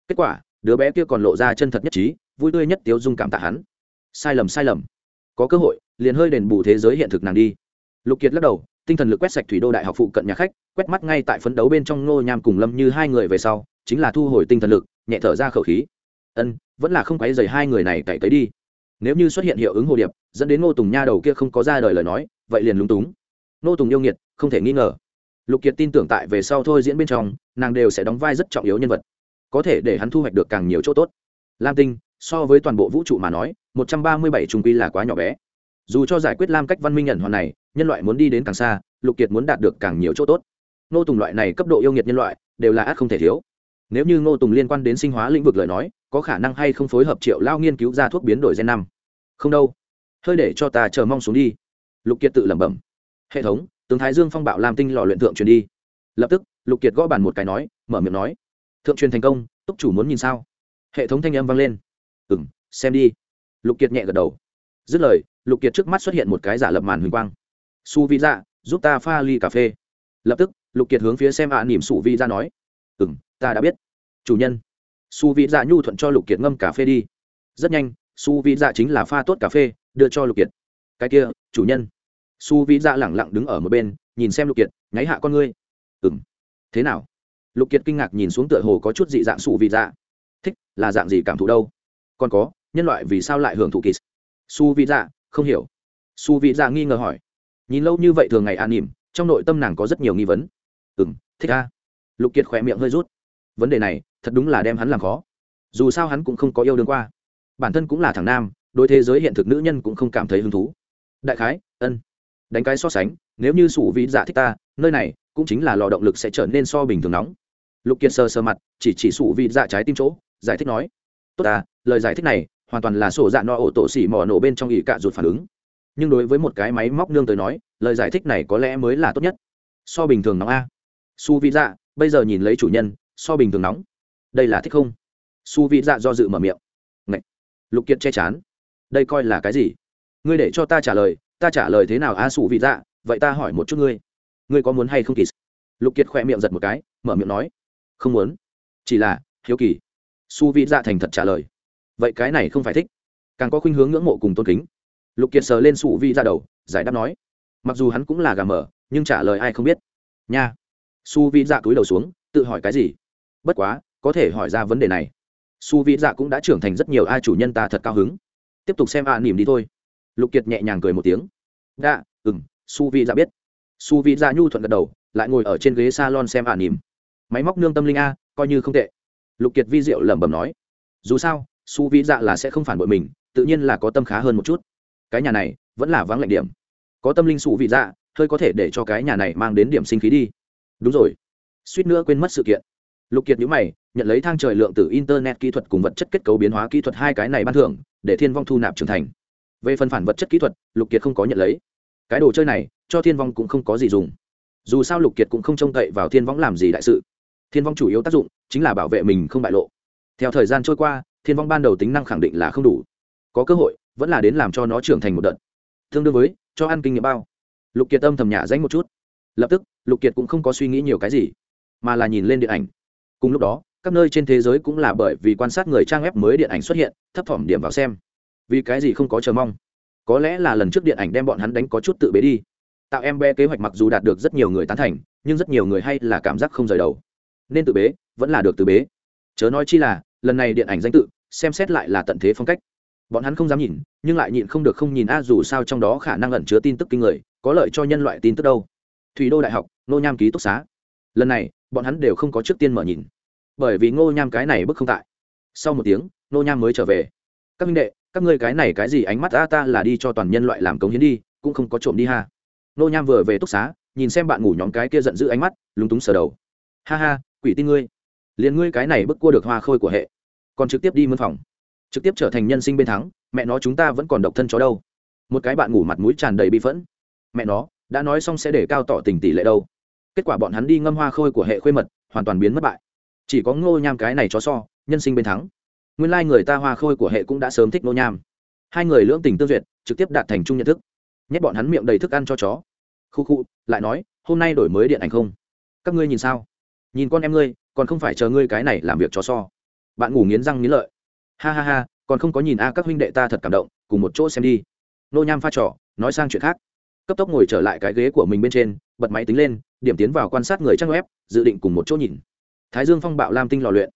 Kết quả, đứa bé kia còn lộ ra chân thật nhất trí vui tươi nhất tiếu dung cảm tạ hắn. Sai lầm sai lầm. Có cơ hội, liền hơi đền bù thế giới hiện thực nàng đi. Lục kiệt lắc đầu, tinh thần lực quét sạch thủy đô đại học phụ cận nhà khách, quét mắt ngay tại phấn đấu bên trong ngô nham cùng lâm như hai người về sau, chính là thu hồi tinh thần lực, nhẹ thở ra khẩu khí. Ân, vẫn là không quấy dày hai người này cày tới đi. Nếu như xuất hiện hiệu ứng hồ điệp, dẫn đến ngô tùng nha đầu kia không có ra đời lời nói, vậy liền lúng túng. Ngô tùng yêu nghiệt, không thể nghi ngờ. Lục kiệt tin tưởng tại về sau thôi diễn bên trong, nàng đều sẽ đóng vai rất trọng yếu nhân vật. Có thể để hắn thu hoạch được càng nhiều chỗ tốt. Lam tinh so với toàn bộ vũ trụ mà nói, một trăm ba mươi bảy trung quy là quá nhỏ bé. Dù cho giải quyết lam cách văn minh nhận hoàn này, nhân loại muốn đi đến càng xa, lục kiệt muốn đạt được càng nhiều chỗ tốt. Ngô tùng loại này cấp độ yêu nghiệt nhân loại, đều là ác không thể thiếu. Nếu như ngô tùng liên quan đến sinh hóa lĩnh vực lời nói, có khả năng hay không phối hợp triệu lao nghiên cứu ra thuốc biến đổi gen năm? Không đâu. Hơi để cho ta chờ mong xuống đi. Lục kiệt tự lẩm bẩm. Hệ thống, tướng thái dương phong bạo làm tinh lò luyện thượng truyền đi. Lập tức, lục kiệt gõ bàn một cái nói, mở miệng nói. Thượng truyền thành công, túc chủ muốn nhìn sao? Hệ thống thanh âm vang lên ừ m xem đi. Lục kiệt nhẹ gật đầu. Dứt lời lục kiệt trước mắt xuất hiện một cái giả lập màn huỳnh quang. Su vi ra giúp ta pha ly cà phê. Lập tức lục kiệt hướng phía xem ạ à, nỉm sủ vi ra nói. Ừ m ta đã biết. Chủ nhân. Su vi ra nhu thuận cho lục kiệt ngâm cà phê đi. Rất nhanh su vi ra chính là pha tốt cà phê đưa cho lục kiệt. Cái kia chủ nhân. Su vi ra lẳng lặng đứng ở một bên nhìn xem lục kiệt nháy hạ con ngươi. Ừ m thế nào? Lục kiệt kinh ngạc nhìn xuống tựa hồ có chút dị dạng su vi dạ. Thích là dạng gì cảm thụ đâu? Còn có, nhân loại vì sao lại hưởng thụ kỳ su vị dạ không hiểu. Su vị dạ nghi ngờ hỏi. Nhìn lâu như vậy thường ngày an nỉm, trong nội tâm nàng có rất nhiều nghi vấn. Ừ m thích a. Lục kiệt khỏe miệng hơi rút. Vấn đề này, thật đúng là đem hắn làm khó. Dù sao hắn cũng không có yêu đương qua. Bản thân cũng là thằng nam, đối thế giới hiện thực nữ nhân cũng không cảm thấy hứng thú. Đại khái, ân. Đánh cái so sánh, nếu như sủ vị dạ thích ta, nơi này cũng chính là lò động lực sẽ trở nên so bình thường nóng. Lục kiệt sờ sờ mặt, chỉ chỉ sủ vị dạ trái tim chỗ, giải thích nói tốt ta lời giải thích này hoàn toàn là sổ dạ no ổ tổ xỉ mỏ nổ bên trong ỉ cạ ruột phản ứng. Nhưng đối với một cái máy móc nương tới nói lời giải thích này có lẽ mới là tốt nhất. So bình thường nóng a. Su vị dạ bây giờ nhìn lấy chủ nhân so bình thường nóng. Đây là thích không? Su vị dạ do dự mở miệng. Ngậy. lục kiệt che chán. Đây coi là cái gì? Ngươi để cho ta trả lời ta trả lời thế nào a à, su vị dạ? Vậy ta hỏi một chút ngươi. Ngươi có muốn hay không kỳ? Lục kiệt khỏe miệng giật một cái mở miệng nói. Không muốn. Chỉ là hiếu kỳ su vị dạ thành thật trả lời. Vậy cái này không phải thích. Càng có khuynh hướng ngưỡng mộ cùng tôn kính. Lục kiệt sờ lên su vị dạ đầu giải đáp nói. Mặc dù hắn cũng là gà mở nhưng trả lời ai không biết. Nha. Su vị dạ cúi đầu xuống tự hỏi cái gì? Bất quá có thể hỏi ra vấn đề này. Su vĩ dạ cũng đã trưởng thành rất nhiều ai chủ nhân ta thật cao hứng. Tiếp tục xem ạ à, nỉm đi thôi. Lục kiệt nhẹ nhàng cười một tiếng. Dạ, đã ừ m su vị dạ biết. Su vị dạ nhu thuận gật đầu lại ngồi ở trên ghế s a lon xem ạ à, nỉm máy móc nương tâm linh a coi như không tệ lục kiệt vi diệu lẩm bẩm nói, dù sao, su Vi dạ là sẽ không phản bội mình, tự nhiên là có tâm khá hơn một chút. Cái nhà này vẫn là vắng lạnh điểm. Có tâm linh su Vi dạ hơi có thể để cho cái nhà này mang đến điểm sinh khí đi. Đúng rồi. Suýt nữa quên mất sự kiện. Lục kiệt nhữ mày, nhận lấy thang trời lượng từ internet kỹ thuật cùng vật chất kết cấu biến hóa kỹ thuật hai cái này ban thưởng, để thiên vong thu nạp trưởng thành. Về phần phản vật chất kỹ thuật, lục kiệt không có nhận lấy. Cái đồ chơi này, cho thiên vong cũng không có gì dùng. Dù sao lục kiệt cũng không trông cậy vào thiên vong làm gì đại sự thiên vong chủ yếu tác dụng chính là bảo vệ mình không bại lộ. Theo thời gian trôi qua, thiên vong ban đầu tính năng khẳng định là không đủ. Có cơ hội, vẫn là đến làm cho nó trưởng thành một đợt. Tương đương với, cho ăn kinh nghiệm bao. Lục kiệt âm thầm nhả danh một chút. Lập tức, lục kiệt cũng không có suy nghĩ nhiều cái gì, mà là nhìn lên điện ảnh. Cùng lúc đó, các nơi trên thế giới cũng là bởi vì quan sát người trang web mới điện ảnh xuất hiện, thấp thỏm điểm vào xem. Vì cái gì không có chờ mong? Có lẽ là lần trước điện ảnh đem bọn hắn đánh có chút tự bế đi. Tạo em bé kế hoạch mặc dù đạt được rất nhiều người tán thành, nhưng rất nhiều người hay là cảm giác không rời đầu nên tự bế, vẫn là được tự bế. Chớ nói chi là, lần này điện ảnh danh tự, xem xét lại là tận thế phong cách. Bọn hắn không dám nhìn, nhưng lại nhịn không được không nhìn a dù sao trong đó khả năng ẩn chứa tin tức kinh người, có lợi cho nhân loại tin tức đâu. Thủy đô đại học nô nham ký túc xá. Lần này, bọn hắn đều không có trước tiên mở nhìn. Bởi vì ngô nham cái này bức không tại. Sau một tiếng nô nham mới trở về. Các minh đệ, các ngươi cái này cái gì ánh mắt a ta là đi cho toàn nhân loại làm cống hiến đi, cũng không có trộm đi ha. Nô nham vừa về túc xá, nhìn xem bạn ngủ nhóm cái kia giận dữ ánh mắt, lúng túng sờ đầu. Ha ha quỷ tin ngươi. Liền ngươi cái này bức cua được hoa khôi của hệ. Còn trực tiếp đi mân phòng. Trực tiếp trở thành nhân sinh bên thắng, mẹ nó chúng ta vẫn còn độc thân chó đâu. Một cái bạn ngủ mặt mũi tràn đầy bi phẫn. Mẹ nó, đã nói xong sẽ để cao tỏ tình tỷ lệ đâu. Kết quả bọn hắn đi ngâm hoa khôi của hệ khuê mật, hoàn toàn biến mất bại. Chỉ có ngô nham cái này chó so, nhân sinh bên thắng. Nguyên lai、like、người ta hoa khôi của hệ cũng đã sớm thích ngô nham. Hai người lưỡng tình tương duyệt, trực tiếp đạt thành chung nhận thức. Nhét bọn hắn miệng đầy thức ăn cho chó. Khu khu, lại nói, hôm nay đổi mới điện ảnh không? Các ngươi nhìn sao? Nhìn con em ngươi, còn không phải chờ ngươi cái này làm việc cho so. Bạn ngủ nghiến răng nghiến lợi. Ha ha ha, còn không có nhìn a các huynh đệ ta thật cảm động, cùng một chỗ xem đi. Nô nham pha trò, nói sang chuyện khác. Cấp tốc ngồi trở lại cái ghế của mình bên trên, bật máy tính lên, điểm tiến vào quan sát người trang web, dự định cùng một chỗ nhìn. Thái dương phong bạo lam tinh lò luyện.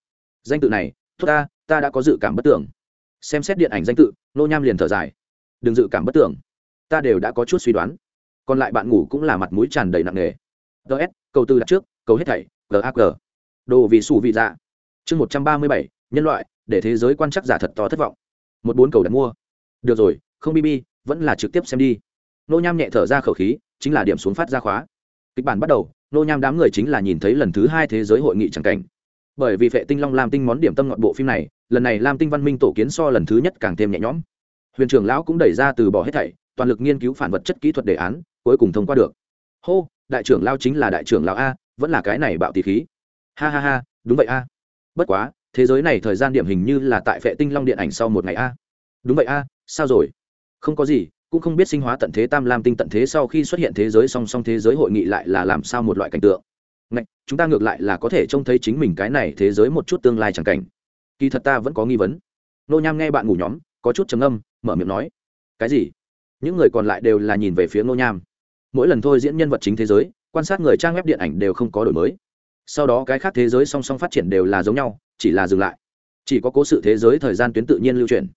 Danh tự này, tốt ta ta đã có dự cảm bất tưởng. Xem xét điện ảnh danh tự, nô nham liền thở dài. Đừng dự cảm bất tưởng. Ta đều đã có chút suy đoán. Còn lại bạn ngủ cũng là mặt mũi tràn đầy nặng nề. Ts câu tư đặt trước câu hết thảy gag đồ vị sủ vị dạ. Chương một trăm ba mươi bảy, nhân loại, để thế giới quan chắc giả thật to thất vọng. Một bốn cầu đặt mua. Được rồi, không bb vẫn là trực tiếp xem đi. Nô nham nhẹ thở ra khẩu khí, chính là điểm xuống phát ra khóa. Kịch bản bắt đầu, nô nham đám người chính là nhìn thấy lần thứ hai thế giới hội nghị c cảnh. Bởi vì vệ tinh long lam tinh món điểm tâm ngọn bộ phim này, lần này lam tinh văn minh tổ kiến so lần thứ nhất càng thêm nhẹ nhõm. Huyền trưởng lão cũng đẩy ra từ bỏ hết thảy, toàn lực nghiên cứu phản vật chất kỹ thuật đề án, cuối cùng thông qua được. Hô, đại trưởng lao chính là đại trưởng lão a vẫn là cái này bạo tỷ khí. Ha ha ha đúng vậy a. Bất quá thế giới này thời gian điểm hình như là tại vệ tinh long điện ảnh sau một ngày a. Đúng vậy a sao rồi? Không có gì cũng không biết sinh hóa tận thế tam lam tinh tận thế sau khi xuất hiện thế giới song song thế giới hội nghị lại là làm sao một loại cảnh tượng. Ngạch, chúng ta ngược lại là có thể trông thấy chính mình cái này thế giới một chút tương lai chẳng cảnh. Kỳ thật ta vẫn có nghi vấn. Nô nham nghe bạn ngủ nhóm có chút trầm âm mở miệng nói cái gì? Những người còn lại đều là nhìn về phía nô nham. Mỗi lần thôi diễn nhân vật chính thế giới quan sát người trang web điện ảnh đều không có đổi mới. Sau đó cái khác thế giới song song phát triển đều là giống nhau, chỉ là dừng lại. Chỉ có cố sự thế giới thời gian tuyến tự nhiên lưu truyền.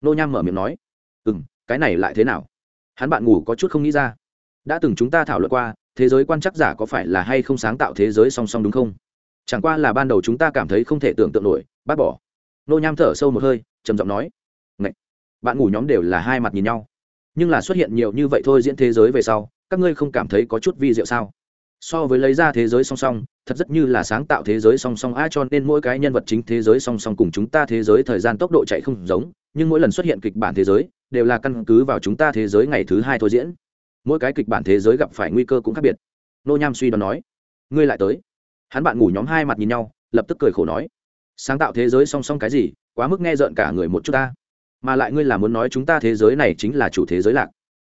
Nô nham mở miệng nói ừ m cái này lại thế nào? Hắn bạn ngủ có chút không nghĩ ra. Đã từng chúng ta thảo luận qua, thế giới quan chắc giả có phải là hay không sáng tạo thế giới song song đúng không? Chẳng qua là ban đầu chúng ta cảm thấy không thể tưởng tượng nổi, bác bỏ. Nô nham thở sâu một hơi, trầm giọng nói, Ngậy! bạn ngủ nhóm đều là hai mặt nhìn nhau. Nhưng là xuất hiện nhiều như vậy thôi diễn thế giới về sau, các ngươi không cảm thấy có chút vi diệu sao? So với lấy ra thế giới song song, thật rất như là sáng tạo thế giới song song. A, cho nên mỗi cái nhân vật chính thế giới song song cùng chúng ta thế giới thời gian tốc độ chạy không giống, nhưng mỗi lần xuất hiện kịch bản thế giới, đều là căn cứ vào chúng ta thế giới ngày thứ hai thôi diễn. Mỗi cái kịch bản thế giới gặp phải nguy cơ cũng khác biệt. Nô nham suy đoán nói, ngươi lại tới. Hắn bạn ngủ nhóm hai mặt nhìn nhau, lập tức cười khổ nói, sáng tạo thế giới song song cái gì? Quá mức nghe rợn cả người một chút ta. Mà lại ngươi là muốn nói chúng ta thế giới này chính là chủ thế giới lạc.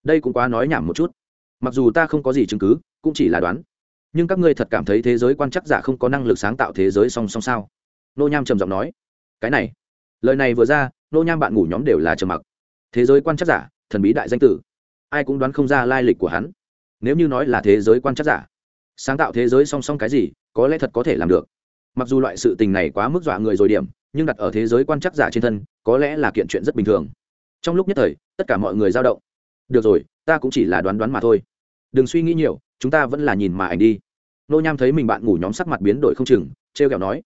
Đây cũng quá nói nhảm một chút mặc dù ta không có gì chứng cứ, cũng chỉ là đoán. Nhưng các ngươi thật cảm thấy thế giới quan chắc giả không có năng lực sáng tạo thế giới song song sao? Nô nham trầm giọng nói. Cái này, lời này vừa ra, nô nham bạn ngủ nhóm đều là trầm mặc. Thế giới quan chắc giả, thần bí đại danh tử. Ai cũng đoán không ra lai lịch của hắn. Nếu như nói là thế giới quan chắc giả, sáng tạo thế giới song song cái gì, có lẽ thật có thể làm được. Mặc dù loại sự tình này quá mức dọa người rồi điểm, nhưng đặt ở thế giới quan chắc giả trên thân, có lẽ là kiện chuyện rất bình thường. Trong lúc nhất thời, tất cả mọi người dao động được rồi, ta cũng chỉ là đoán đoán mà thôi. Đừng suy nghĩ nhiều, chúng ta vẫn là nhìn mà ảnh đi. Nô nham thấy mình bạn ngủ nhóm sắc mặt biến đổi không chừng t r e o kẹo nói,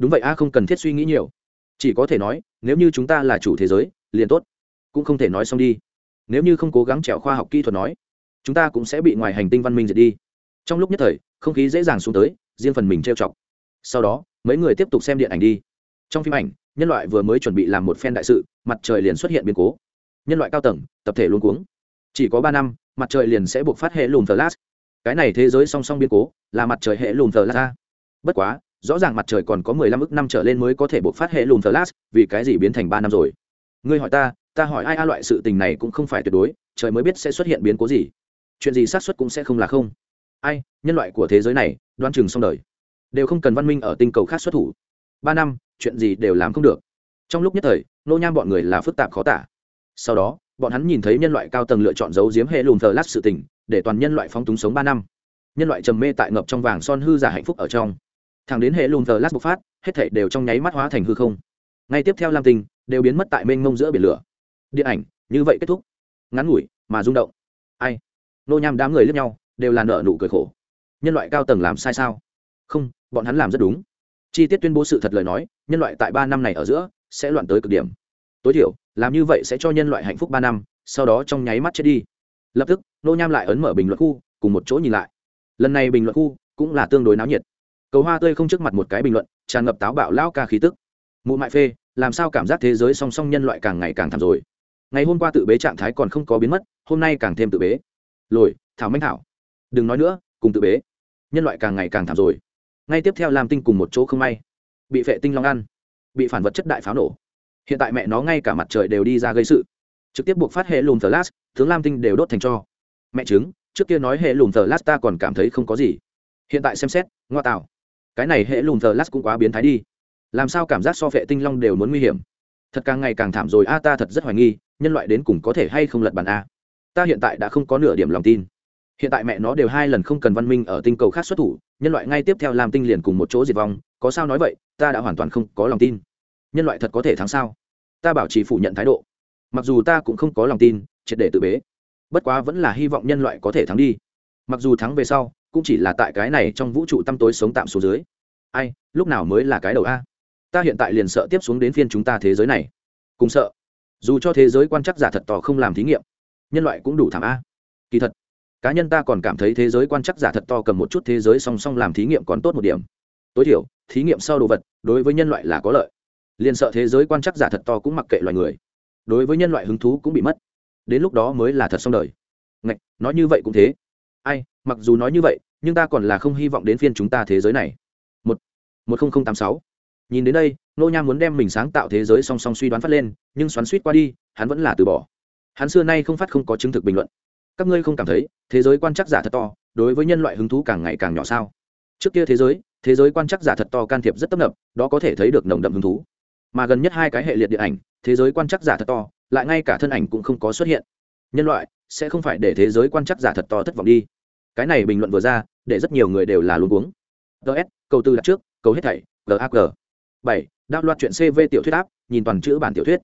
đúng vậy a, không cần thiết suy nghĩ nhiều. Chỉ có thể nói, nếu như chúng ta là chủ thế giới, liền tốt. Cũng không thể nói xong đi. Nếu như không cố gắng trèo khoa học kỹ thuật nói, chúng ta cũng sẽ bị ngoài hành tinh văn minh diệt đi. Trong lúc nhất thời, không khí dễ dàng xuống tới, riêng phần mình trêu chọc. Sau đó, mấy người tiếp tục xem điện ảnh đi. Trong phim ảnh, nhân loại vừa mới chuẩn bị làm một phen đại sự, mặt trời liền xuất hiện biến cố. Nhân loại cao tầng, tập thể luôn cuống chỉ có ba năm, mặt trời liền sẽ buộc phát hệ lùm flash. Cái này thế giới song song biến cố, là mặt trời hệ lùm flash bất quá, rõ ràng mặt trời còn có mười lăm ức năm trở lên mới có thể buộc phát hệ lùm flash, vì cái gì biến thành ba năm rồi? Ngươi hỏi ta ta hỏi ai a loại sự tình này cũng không phải tuyệt đối, trời mới biết sẽ xuất hiện biến cố gì. Chuyện gì xác suất cũng sẽ không là không. Ai, nhân loại của thế giới này đoan chừng xong đời. Đều không cần văn minh ở tinh cầu khác xuất thủ. Ba năm, chuyện gì đều làm không được. Trong lúc nhất thời, nô nham bọn người là phức tạp khó tả. Sau đó bọn hắn nhìn thấy nhân loại cao tầng lựa chọn giấu giếm hệ lùm thờ lát sự tình, để toàn nhân loại phóng túng sống ba năm. Nhân loại trầm mê tại ngập trong vàng son hư giả hạnh phúc ở trong. Thẳng đến hệ lùm thờ lát bộc phát, hết thảy đều trong nháy mắt hóa thành hư không. Ngay tiếp theo lam tinh đều biến mất tại mênh mông giữa biển lửa. Điện ảnh, như vậy kết thúc. Ngắn ngủi, mà rung động. Ai? Nô nham đám người lướt nhau, đều là nợ nụ cười khổ. Nhân loại cao tầng làm sai sao? Không, bọn hắn làm rất đúng. Chi tiết tuyên bố sự thật lời nói, nhân loại tại ba năm này ở giữa, sẽ loạn tới cực điểm. Tối thiểu làm như vậy sẽ cho nhân loại hạnh phúc ba năm, sau đó trong nháy mắt chết đi. Lập tức, nô nham lại ấn mở bình luận khu, cùng một chỗ nhìn lại. Lần này bình luận khu cũng là tương đối náo nhiệt. Cầu hoa tươi không trước mặt một cái bình luận, tràn ngập táo bạo lao ca khí tức. Mụ mại phê, làm sao cảm giác thế giới song song nhân loại càng ngày càng thảm rồi. Ngày hôm qua tự bế trạng thái còn không có biến mất, hôm nay càng thêm tự bế. Lồi, thảo manh thảo. Đừng nói nữa, cùng tự bế. Nhân loại càng ngày càng thảm rồi. Ngay tiếp theo làm tinh cùng một chỗ không may. Bị phệ tinh long ăn. Bị phản vật chất đại pháo nổ hiện tại mẹ nó ngay cả mặt trời đều đi ra gây sự. Trực tiếp buộc phát hệ lùm thờ lát tướng lam tinh đều đốt thành cho. Mẹ chứng trước kia nói hệ lùm thờ lát ta còn cảm thấy không có gì. Hiện tại xem xét, ngoa tạo. Cái này hệ lùm thờ lát cũng quá biến thái đi. Làm sao cảm giác so vệ tinh long đều muốn nguy hiểm? Thật càng ngày càng thảm rồi, a, ta thật rất hoài nghi, nhân loại đến cùng có thể hay không lật bàn a? Ta hiện tại đã không có nửa điểm lòng tin. Hiện tại mẹ nó đều hai lần không cần văn minh ở tinh cầu khác xuất thủ, nhân loại ngay tiếp theo làm tinh liền cùng một chỗ diệt vong, có sao nói vậy, ta đã hoàn toàn không có lòng tin nhân loại thật có thể thắng sao? Ta bảo trì phủ nhận thái độ. Mặc dù ta cũng không có lòng tin, triệt để tự bế. Bất quá vẫn là hy vọng nhân loại có thể thắng đi. Mặc dù thắng về sau, cũng chỉ là tại cái này trong vũ trụ tăm tối sống tạm số dưới. Ai, lúc nào mới là cái đầu a? Ta hiện tại liền sợ tiếp xuống đến phiên chúng ta thế giới này. Cùng sợ. Dù cho thế giới quan chắc giả thật tỏ không làm thí nghiệm, nhân loại cũng đủ thảm a. Kỳ thật, cá nhân ta còn cảm thấy thế giới quan chắc giả thật to cầm một chút thế giới song song làm thí nghiệm còn tốt một điểm. Tối thiểu, thí nghiệm sau đồ vật, đối với nhân loại là có lợi liền sợ thế giới quan chắc giả thật to cũng mặc kệ loài người. Đối với nhân loại hứng thú cũng bị mất. Đến lúc đó mới là thật xong đời. Ngạch, nói như vậy cũng thế. Ai mặc dù nói như vậy nhưng ta còn là không hy vọng đến phiên chúng ta thế giới này. Một một nghìn tám sáu. Nhìn đến đây nô nha muốn đem mình sáng tạo thế giới song song suy đoán phát lên nhưng xoắn suýt qua đi hắn vẫn là từ bỏ. Hắn xưa nay không phát không có chứng thực bình luận. Các ngươi không cảm thấy thế giới quan chắc giả thật to đối với nhân loại hứng thú càng ngày càng nhỏ sao? Trước kia thế giới thế giới quan chắc giả thật to can thiệp rất tấp nập đó có thể thấy được nồng đậm hứng thú mà gần nhất hai cái hệ liệt điện ảnh, thế giới quan chắc giả thật to, lại ngay cả thân ảnh cũng không có xuất hiện. Nhân loại, sẽ không phải để thế giới quan chắc giả thật to thất vọng đi. Cái này bình luận vừa ra, để rất nhiều người đều là luôn uống ts câu tư đặt trước câu hết thảy gag bảy đạo loạt chuyện cv tiểu thuyết áp, nhìn toàn chữ bản tiểu thuyết.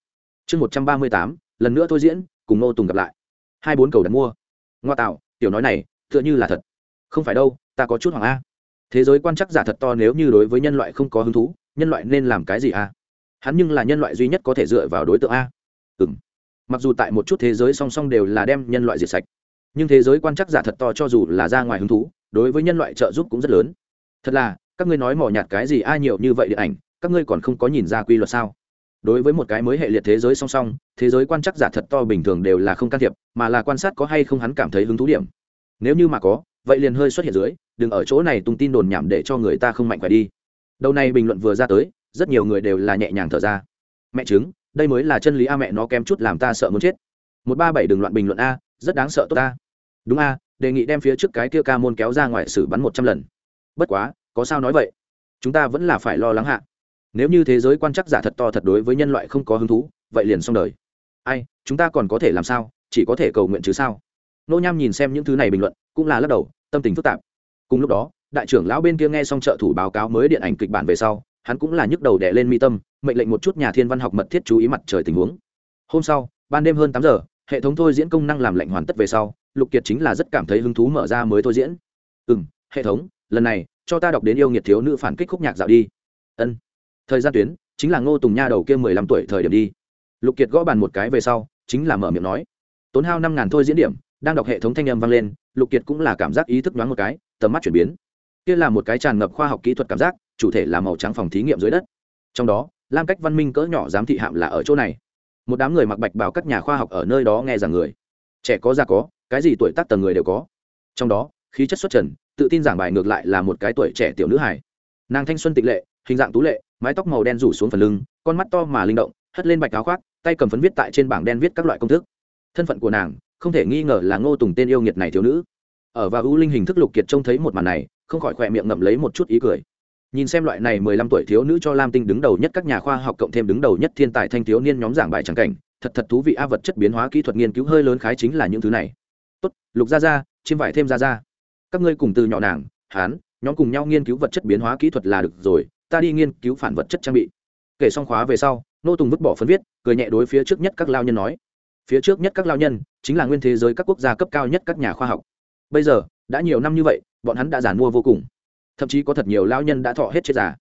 Chương một trăm ba mươi tám, lần nữa thôi diễn, cùng nô tùng gặp lại. Hai bốn cầu đặt mua. Ngoa tạo, tiểu nói này, tựa như là thật. Không phải đâu, ta có chút hoàng a. Thế giới quan chắc giả thật to nếu như đối với nhân loại không có hứng thú, nhân loại nên làm cái gì a? Hắn nhưng là nhân loại duy nhất có thể dựa vào đối tượng a. Ừ m mặc dù tại một chút thế giới song song đều là đem nhân loại diệt sạch, nhưng thế giới quan chắc giả thật to cho dù là ra ngoài hứng thú, đối với nhân loại trợ giúp cũng rất lớn. Thật là, các ngươi nói mỏ nhạt cái gì ai nhiều như vậy điện ảnh, các ngươi còn không có nhìn ra quy luật sao? Đối với một cái mới hệ liệt thế giới song song, thế giới quan chắc giả thật to bình thường đều là không can thiệp, mà là quan sát có hay không hắn cảm thấy hứng thú điểm. Nếu như mà có, vậy liền hơi xuất hiện dưới, đừng ở chỗ này tung tin đồn nhảm để cho người ta không mạnh khỏe đi. Đầu này bình luận vừa ra tới rất nhiều người đều là nhẹ nhàng thở ra. Mẹ chứng đây mới là chân lý a mẹ nó kém chút làm ta sợ muốn chết. Một ba bảy đừng loạn bình luận a, rất đáng sợ tốt ta. Đúng a, đề nghị đem phía trước cái kia ca môn kéo ra ngoài xử bắn một trăm lần. Bất quá, có sao nói vậy? Chúng ta vẫn là phải lo lắng hạ. Nếu như thế giới quan chắc giả thật to thật đối với nhân loại không có hứng thú, vậy liền xong đời. Ai, chúng ta còn có thể làm sao? Chỉ có thể cầu nguyện chứ sao? Nô nham nhìn xem những thứ này bình luận, cũng là lắc đầu, tâm tình phức tạp. Cùng lúc đó, đại trưởng lão bên kia nghe xong trợ thủ báo cáo mới điện ảnh kịch bản về sau hắn cũng là nhức đầu đẻ lên mi tâm, mệnh lệnh một chút nhà thiên văn học mật thiết chú ý mặt trời tình huống. Hôm sau, ban đêm hơn tám giờ, hệ thống thôi diễn công năng làm lệnh hoàn tất về sau, lục kiệt chính là rất cảm thấy hứng thú mở ra mới thôi diễn. Ừ m hệ thống, lần này, cho ta đọc đến yêu nghiệt thiếu nữ phản kích khúc nhạc dạo đi. Ân. Thời gian tuyến, chính là ngô tùng nha đầu kia mười lăm tuổi thời điểm đi. Lục kiệt gõ bàn một cái về sau, chính là mở miệng nói. Tốn hao năm ngàn thôi diễn điểm, đang đọc hệ thống thanh âm vang lên, lục kiệt cũng là cảm giác ý thức đoán một cái, tầm mắt chuyển biến. Kia là một cái tràn ngập khoa học kỹ thuật cảm giác chủ thể là màu trắng phòng thí nghiệm dưới đất. Trong đó, lam cách văn minh cỡ nhỏ giám thị hạm là ở chỗ này. Một đám người mặc bạch bảo các nhà khoa học ở nơi đó nghe rằng người. Trẻ có già có, cái gì tuổi tác tầng người đều có. Trong đó, khí chất xuất trần, tự tin giảng bài ngược lại là một cái tuổi trẻ tiểu nữ hải nàng thanh xuân tịnh lệ, hình dạng tú lệ, mái tóc màu đen rủ xuống phần lưng, con mắt to mà linh động, hất lên bạch áo khoác, tay cầm phấn viết tại trên bảng đen viết các loại công thức. Thân phận của nàng, không thể nghi ngờ là ngô tùng tên yêu nghiệt này thiếu nữ. Ở và ưu linh hình thức lục kiệt trông thấy một màn này, không khỏi khỏe miệng ngậm lấy một chút ý cười nhìn xem loại này mười lăm tuổi thiếu nữ cho lam tinh đứng đầu nhất, các nhà khoa học cộng thêm đứng đầu nhất thiên tài thanh thiếu niên nhóm giảng bài chẳng cảnh, thật thật thú vị a, vật chất biến hóa kỹ thuật nghiên cứu hơi lớn khái chính là những thứ này. Tốt, lục ra ra chiêm vải thêm ra ra các ngươi cùng từ nhỏ nàng, hán, nhóm cùng nhau nghiên cứu vật chất biến hóa kỹ thuật là được rồi, ta đi nghiên cứu phản vật chất trang bị. Kể xong khóa về sau, nô tùng vứt bỏ phân viết, cười nhẹ đối phía trước nhất các lao nhân nói. Phía trước nhất các lao nhân chính là nguyên thế giới các quốc gia cấp cao nhất các nhà khoa học. Bây giờ, đã nhiều năm như vậy, bọn hắn đã giản mua vô cùng thậm chí có thật nhiều lao nhân đã thọ hết chết già.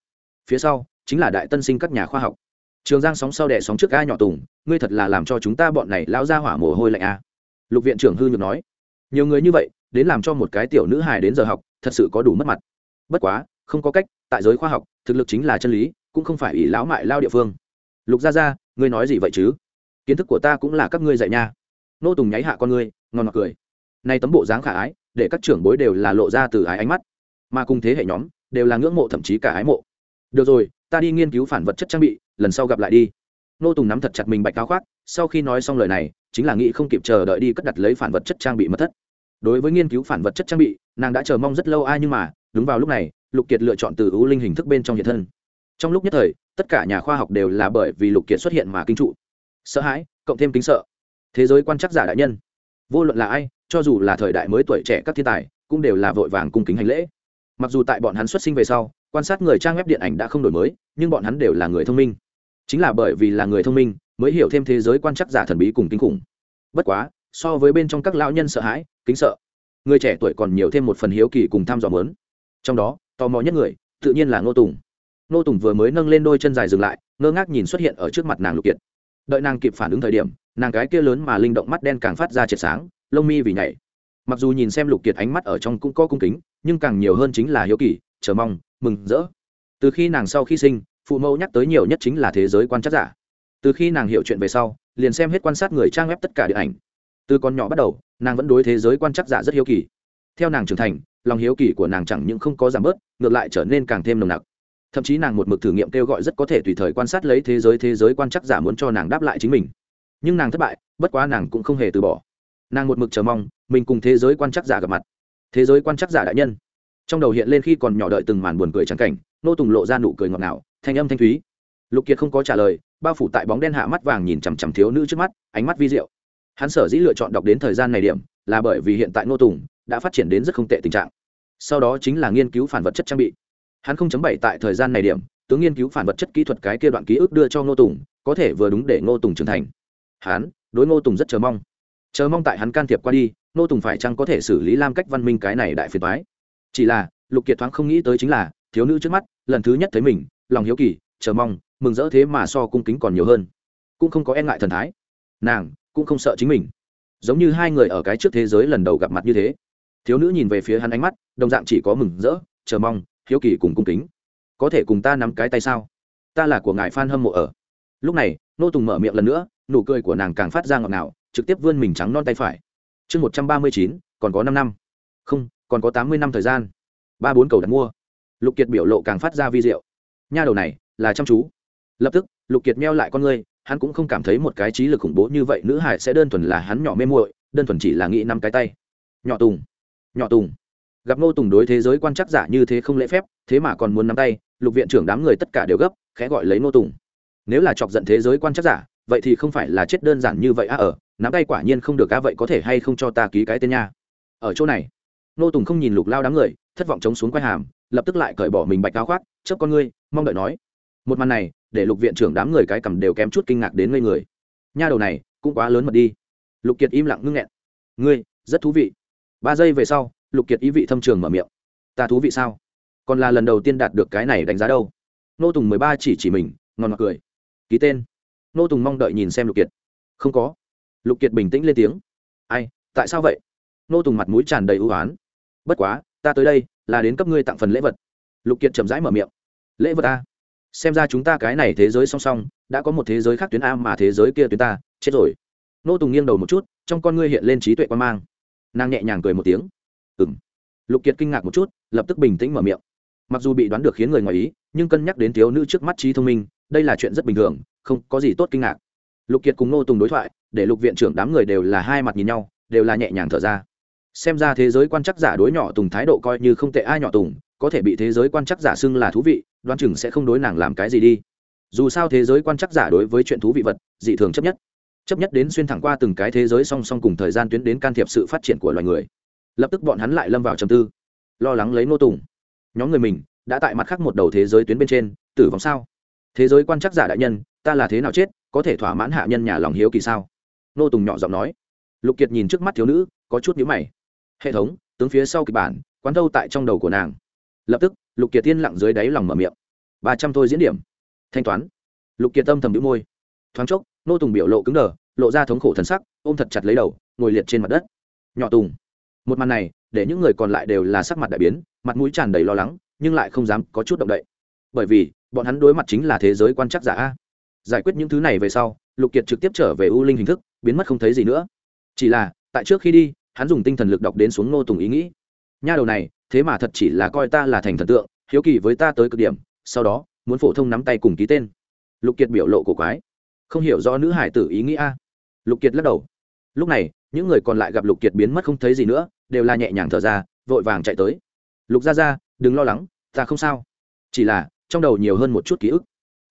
Phía sau, chính là đại tân sinh các nhà khoa học. Trường giang sóng sau đẻ sóng trước ga nhỏ tùng, ngươi thật là làm cho chúng ta bọn này lao ra hỏa mồ hôi lạnh a lục viện trưởng hư nhược nói. Nhiều người như vậy, đến làm cho một cái tiểu nữ hài đến giờ học, thật sự có đủ mất mặt. Bất quá, không có cách, tại giới khoa học, thực lực chính là chân lý, cũng không phải ỷ lão mại lao địa phương. Lục gia gia, ngươi nói gì vậy chứ? Kiến thức của ta cũng là các ngươi dạy nha. Nô tùng nháy hạ con ngươi, ngon ngọt cười. Nay tấm bộ dáng khả ái, để các trưởng bối đều là lộ ra từ ái ánh mắt mà cùng thế hệ nhóm đều là ngưỡng mộ thậm chí cả ái mộ. Được rồi, ta đi nghiên cứu phản vật chất trang bị, lần sau gặp lại đi. Nô tùng nắm thật chặt mình bạch cao khoác, sau khi nói xong lời này, chính là nghĩ không kịp chờ đợi đi cất đặt lấy phản vật chất trang bị mất thất. Đối với nghiên cứu phản vật chất trang bị, nàng đã chờ mong rất lâu ai nhưng mà, đúng vào lúc này, lục kiệt lựa chọn từ ưu linh hình thức bên trong hiện thân. Trong lúc nhất thời, tất cả nhà khoa học đều là bởi vì lục kiệt xuất hiện mà kinh trụ. Sợ hãi, cộng thêm kính sợ. Thế giới quan chắc giả đại nhân. Vô luận là ai, cho dù là thời đại mới tuổi trẻ các thiên tài, cũng đều là vội vàng cung kính hành lễ mặc dù tại bọn hắn xuất sinh về sau, quan sát người trang web điện ảnh đã không đổi mới, nhưng bọn hắn đều là người thông minh. Chính là bởi vì là người thông minh, mới hiểu thêm thế giới quan chắc giả thần bí cùng kinh khủng. Bất quá, so với bên trong các lão nhân sợ hãi, kính sợ. Người trẻ tuổi còn nhiều thêm một phần hiếu kỳ cùng tham dò mớn. Trong đó, tò mò nhất người, tự nhiên là ngô tùng. Ngô tùng vừa mới nâng lên đôi chân dài dừng lại, ngơ ngác nhìn xuất hiện ở trước mặt nàng lục kiệt. Đợi nàng kịp phản ứng thời điểm, nàng cái kia lớn mà linh động mắt đen càng phát ra triệt sáng, lông mi vì nhảy. Mặc dù nhìn xem lục kiệt ánh mắt ở trong cũng có cung kính nhưng càng nhiều hơn chính là hiếu kỳ, chờ mong, mừng, rỡ. Từ khi nàng sau khi sinh, phụ mẫu nhắc tới nhiều nhất chính là thế giới quan trắc giả. Từ khi nàng hiểu chuyện về sau, liền xem hết quan sát người trang web tất cả điện ảnh. Từ con nhỏ bắt đầu, nàng vẫn đối thế giới quan trắc giả rất hiếu kỳ. Theo nàng trưởng thành, lòng hiếu kỳ của nàng chẳng những không có giảm bớt, ngược lại trở nên càng thêm nồng nặc. Thậm chí nàng một mực thử nghiệm kêu gọi rất có thể tùy thời quan sát lấy thế giới thế giới quan trắc giả muốn cho nàng đáp lại chính mình. Nhưng nàng thất bại, bất quá nàng cũng không hề từ bỏ. Nàng một mực chờ mong, mình cùng thế giới quan trắc giả gặp mặt thế giới quan chắc giả đại nhân. Trong đầu hiện lên khi còn nhỏ đợi từng màn buồn cười trắng cảnh, nô tùng lộ ra nụ cười ngọt ngào, thanh âm thanh thúy. Lục kiệt không có trả lời, bao phủ tại bóng đen hạ mắt vàng nhìn chằm chằm thiếu nữ trước mắt, ánh mắt vi diệu. Hắn sở dĩ lựa chọn đọc đến thời gian này điểm, là bởi vì hiện tại nô tùng đã phát triển đến rất không tệ tình trạng. Sau đó chính là nghiên cứu phản vật chất trang bị. Hắn không chấm bảy tại thời gian này điểm, tướng nghiên cứu phản vật chất kỹ thuật cái kia đoạn ký ức đưa cho ngô tùng, có thể vừa đúng để ngô tùng trưởng thành. Hắn, đối ngô tùng rất chờ mong chờ mong tại hắn can thiệp qua đi, nô tùng phải chăng có thể xử lý lam cách văn minh cái này đại phiền thoái chỉ là, lục kiệt thoáng không nghĩ tới chính là, thiếu nữ trước mắt, lần thứ nhất thấy mình, lòng hiếu kỳ, chờ mong, mừng rỡ thế mà so cung kính còn nhiều hơn. Cũng không có e ngại thần thái. Nàng, cũng không sợ chính mình. Giống như hai người ở cái trước thế giới lần đầu gặp mặt như thế. Thiếu nữ nhìn về phía hắn ánh mắt, đồng dạng chỉ có mừng rỡ, chờ mong, hiếu kỳ cùng cung kính. Có thể cùng ta nắm cái tay sao? Ta là của ngài phan hâm mộ ở. Lúc này, nô tùng mở miệng lần nữa, nụ cười của nàng càng phát ra ngọt ngào trực tiếp vươn mình trắng non tay phải. Chương một trăm ba mươi chín, còn có năm năm. Không, còn có tám mươi năm thời gian. Ba bốn cầu đặt mua. Lục kiệt biểu lộ càng phát ra vi diệu. Nha đầu này, là chăm chú. Lập tức, lục kiệt meo lại con ngươi, hắn cũng không cảm thấy một cái trí lực khủng bố như vậy, nữ hải sẽ đơn thuần là hắn nhỏ mê muội, đơn thuần chỉ là nghĩ năm cái tay. Nhỏ tùng. Nhỏ tùng. Gặp ngô tùng đối thế giới quan chắc giả như thế không lễ phép, thế mà còn muốn nắm tay, lục viện trưởng đám người tất cả đều gấp, khẽ gọi lấy ngô tùng. Nếu là chọc giận thế giới quan chắc giả, vậy thì không phải là chết đơn giản như vậy á ở nắm tay quả nhiên không được á, vậy có thể hay không cho ta ký cái tên nha? Ở chỗ này, nô tùng không nhìn lục lao đám người, thất vọng chống xuống quay hàm, lập tức lại cởi bỏ mình bạch cao khoác, chớp con ngươi, mong đợi nói. Một màn này, để lục viện trưởng đám người cái cầm đều kém chút kinh ngạc đến ngây người. Nha đầu này, cũng quá lớn mật đi. Lục kiệt im lặng ngưng nghẹn. Ngươi, rất thú vị. Ba giây về sau, lục kiệt ý vị thâm trường mở miệng. Ta thú vị sao? Còn là lần đầu tiên đạt được cái này đánh giá đâu. Nô tùng mười ba chỉ chỉ mình, ngon ngọt cười. Ký tên. Nô tùng mong đợi nhìn xem lục kiệt. Không có lục kiệt bình tĩnh lên tiếng. Ai, tại sao vậy? Nô tùng mặt mũi tràn đầy ưu oán. Bất quá, ta tới đây là đến cấp ngươi tặng phần lễ vật. Lục kiệt chậm rãi mở miệng. Lễ vật a xem ra chúng ta cái này thế giới song song, đã có một thế giới khác tuyến a mà thế giới kia tuyến ta, chết rồi. Nô tùng nghiêng đầu một chút, trong con ngươi hiện lên trí tuệ quan mang. Nàng nhẹ nhàng cười một tiếng. Ừ m lục kiệt kinh ngạc một chút, lập tức bình tĩnh mở miệng. Mặc dù bị đoán được khiến người ngoài ý, nhưng cân nhắc đến thiếu nữ trước mắt trí thông minh, đây là chuyện rất bình thường, không có gì tốt kinh ngạc. Lục kiệt cùng nô tùng đối thoại để lục viện trưởng đám người đều là hai mặt nhìn nhau, đều là nhẹ nhàng thở ra. Xem ra thế giới quan chắc giả đối nhỏ tùng thái độ coi như không tệ ai nhỏ tùng, có thể bị thế giới quan chắc giả xưng là thú vị, đoán chừng sẽ không đối nàng làm cái gì đi. Dù sao thế giới quan chắc giả đối với chuyện thú vị vật, dị thường chấp nhất. Chấp nhất đến xuyên thẳng qua từng cái thế giới song song cùng thời gian tuyến đến can thiệp sự phát triển của loài người. Lập tức bọn hắn lại lâm vào trầm tư. Lo lắng lấy nô tùng. Nhóm người mình, đã tại mặt khác một đầu thế giới tuyến bên trên, tử vong sao? Thế giới quan chắc giả đại nhân, ta là thế nào chết, có thể thỏa mãn hạ nhân nhà lòng hiếu kỳ sao? Nô tùng nhỏ giọng nói. Lục kiệt nhìn trước mắt thiếu nữ, có chút nhíu mày. Hệ thống, tướng phía sau kịch bản, quán thâu tại trong đầu của nàng. Lập tức, lục kiệt tiên lặng dưới đáy lòng mở miệng. Ba trăm thôi diễn điểm. Thanh toán. Lục kiệt tâm thầm đĩu môi. Thoáng chốc, nô tùng biểu lộ cứng đờ, lộ ra thống khổ thần sắc, ôm thật chặt lấy đầu, ngồi liệt trên mặt đất. Nhỏ tùng. Một màn này, để những người còn lại đều là sắc mặt đại biến, mặt mũi tràn đầy lo lắng, nhưng lại không dám có chút động đậy. Bởi vì, bọn hắn đối mặt chính là thế giới quan chắc giả a giải quyết những thứ này về sau, lục kiệt trực tiếp trở về u linh hình thức, biến mất không thấy gì nữa. Chỉ là, tại trước khi đi, hắn dùng tinh thần lực đọc đến xuống nô tùng ý nghĩ. Nha đầu này, thế mà thật chỉ là coi ta là thành thần tượng, hiếu kỳ với ta tới cực điểm, sau đó, muốn phổ thông nắm tay cùng ký tên. Lục kiệt biểu lộ cổ quái. Không hiểu do nữ hải tử ý nghĩ a. Lục kiệt lắc đầu. Lúc này, những người còn lại gặp lục kiệt biến mất không thấy gì nữa, đều là nhẹ nhàng thở ra, vội vàng chạy tới. Lục ra ra đừng lo lắng, ta không sao. Chỉ là, trong đầu nhiều hơn một chút ký ức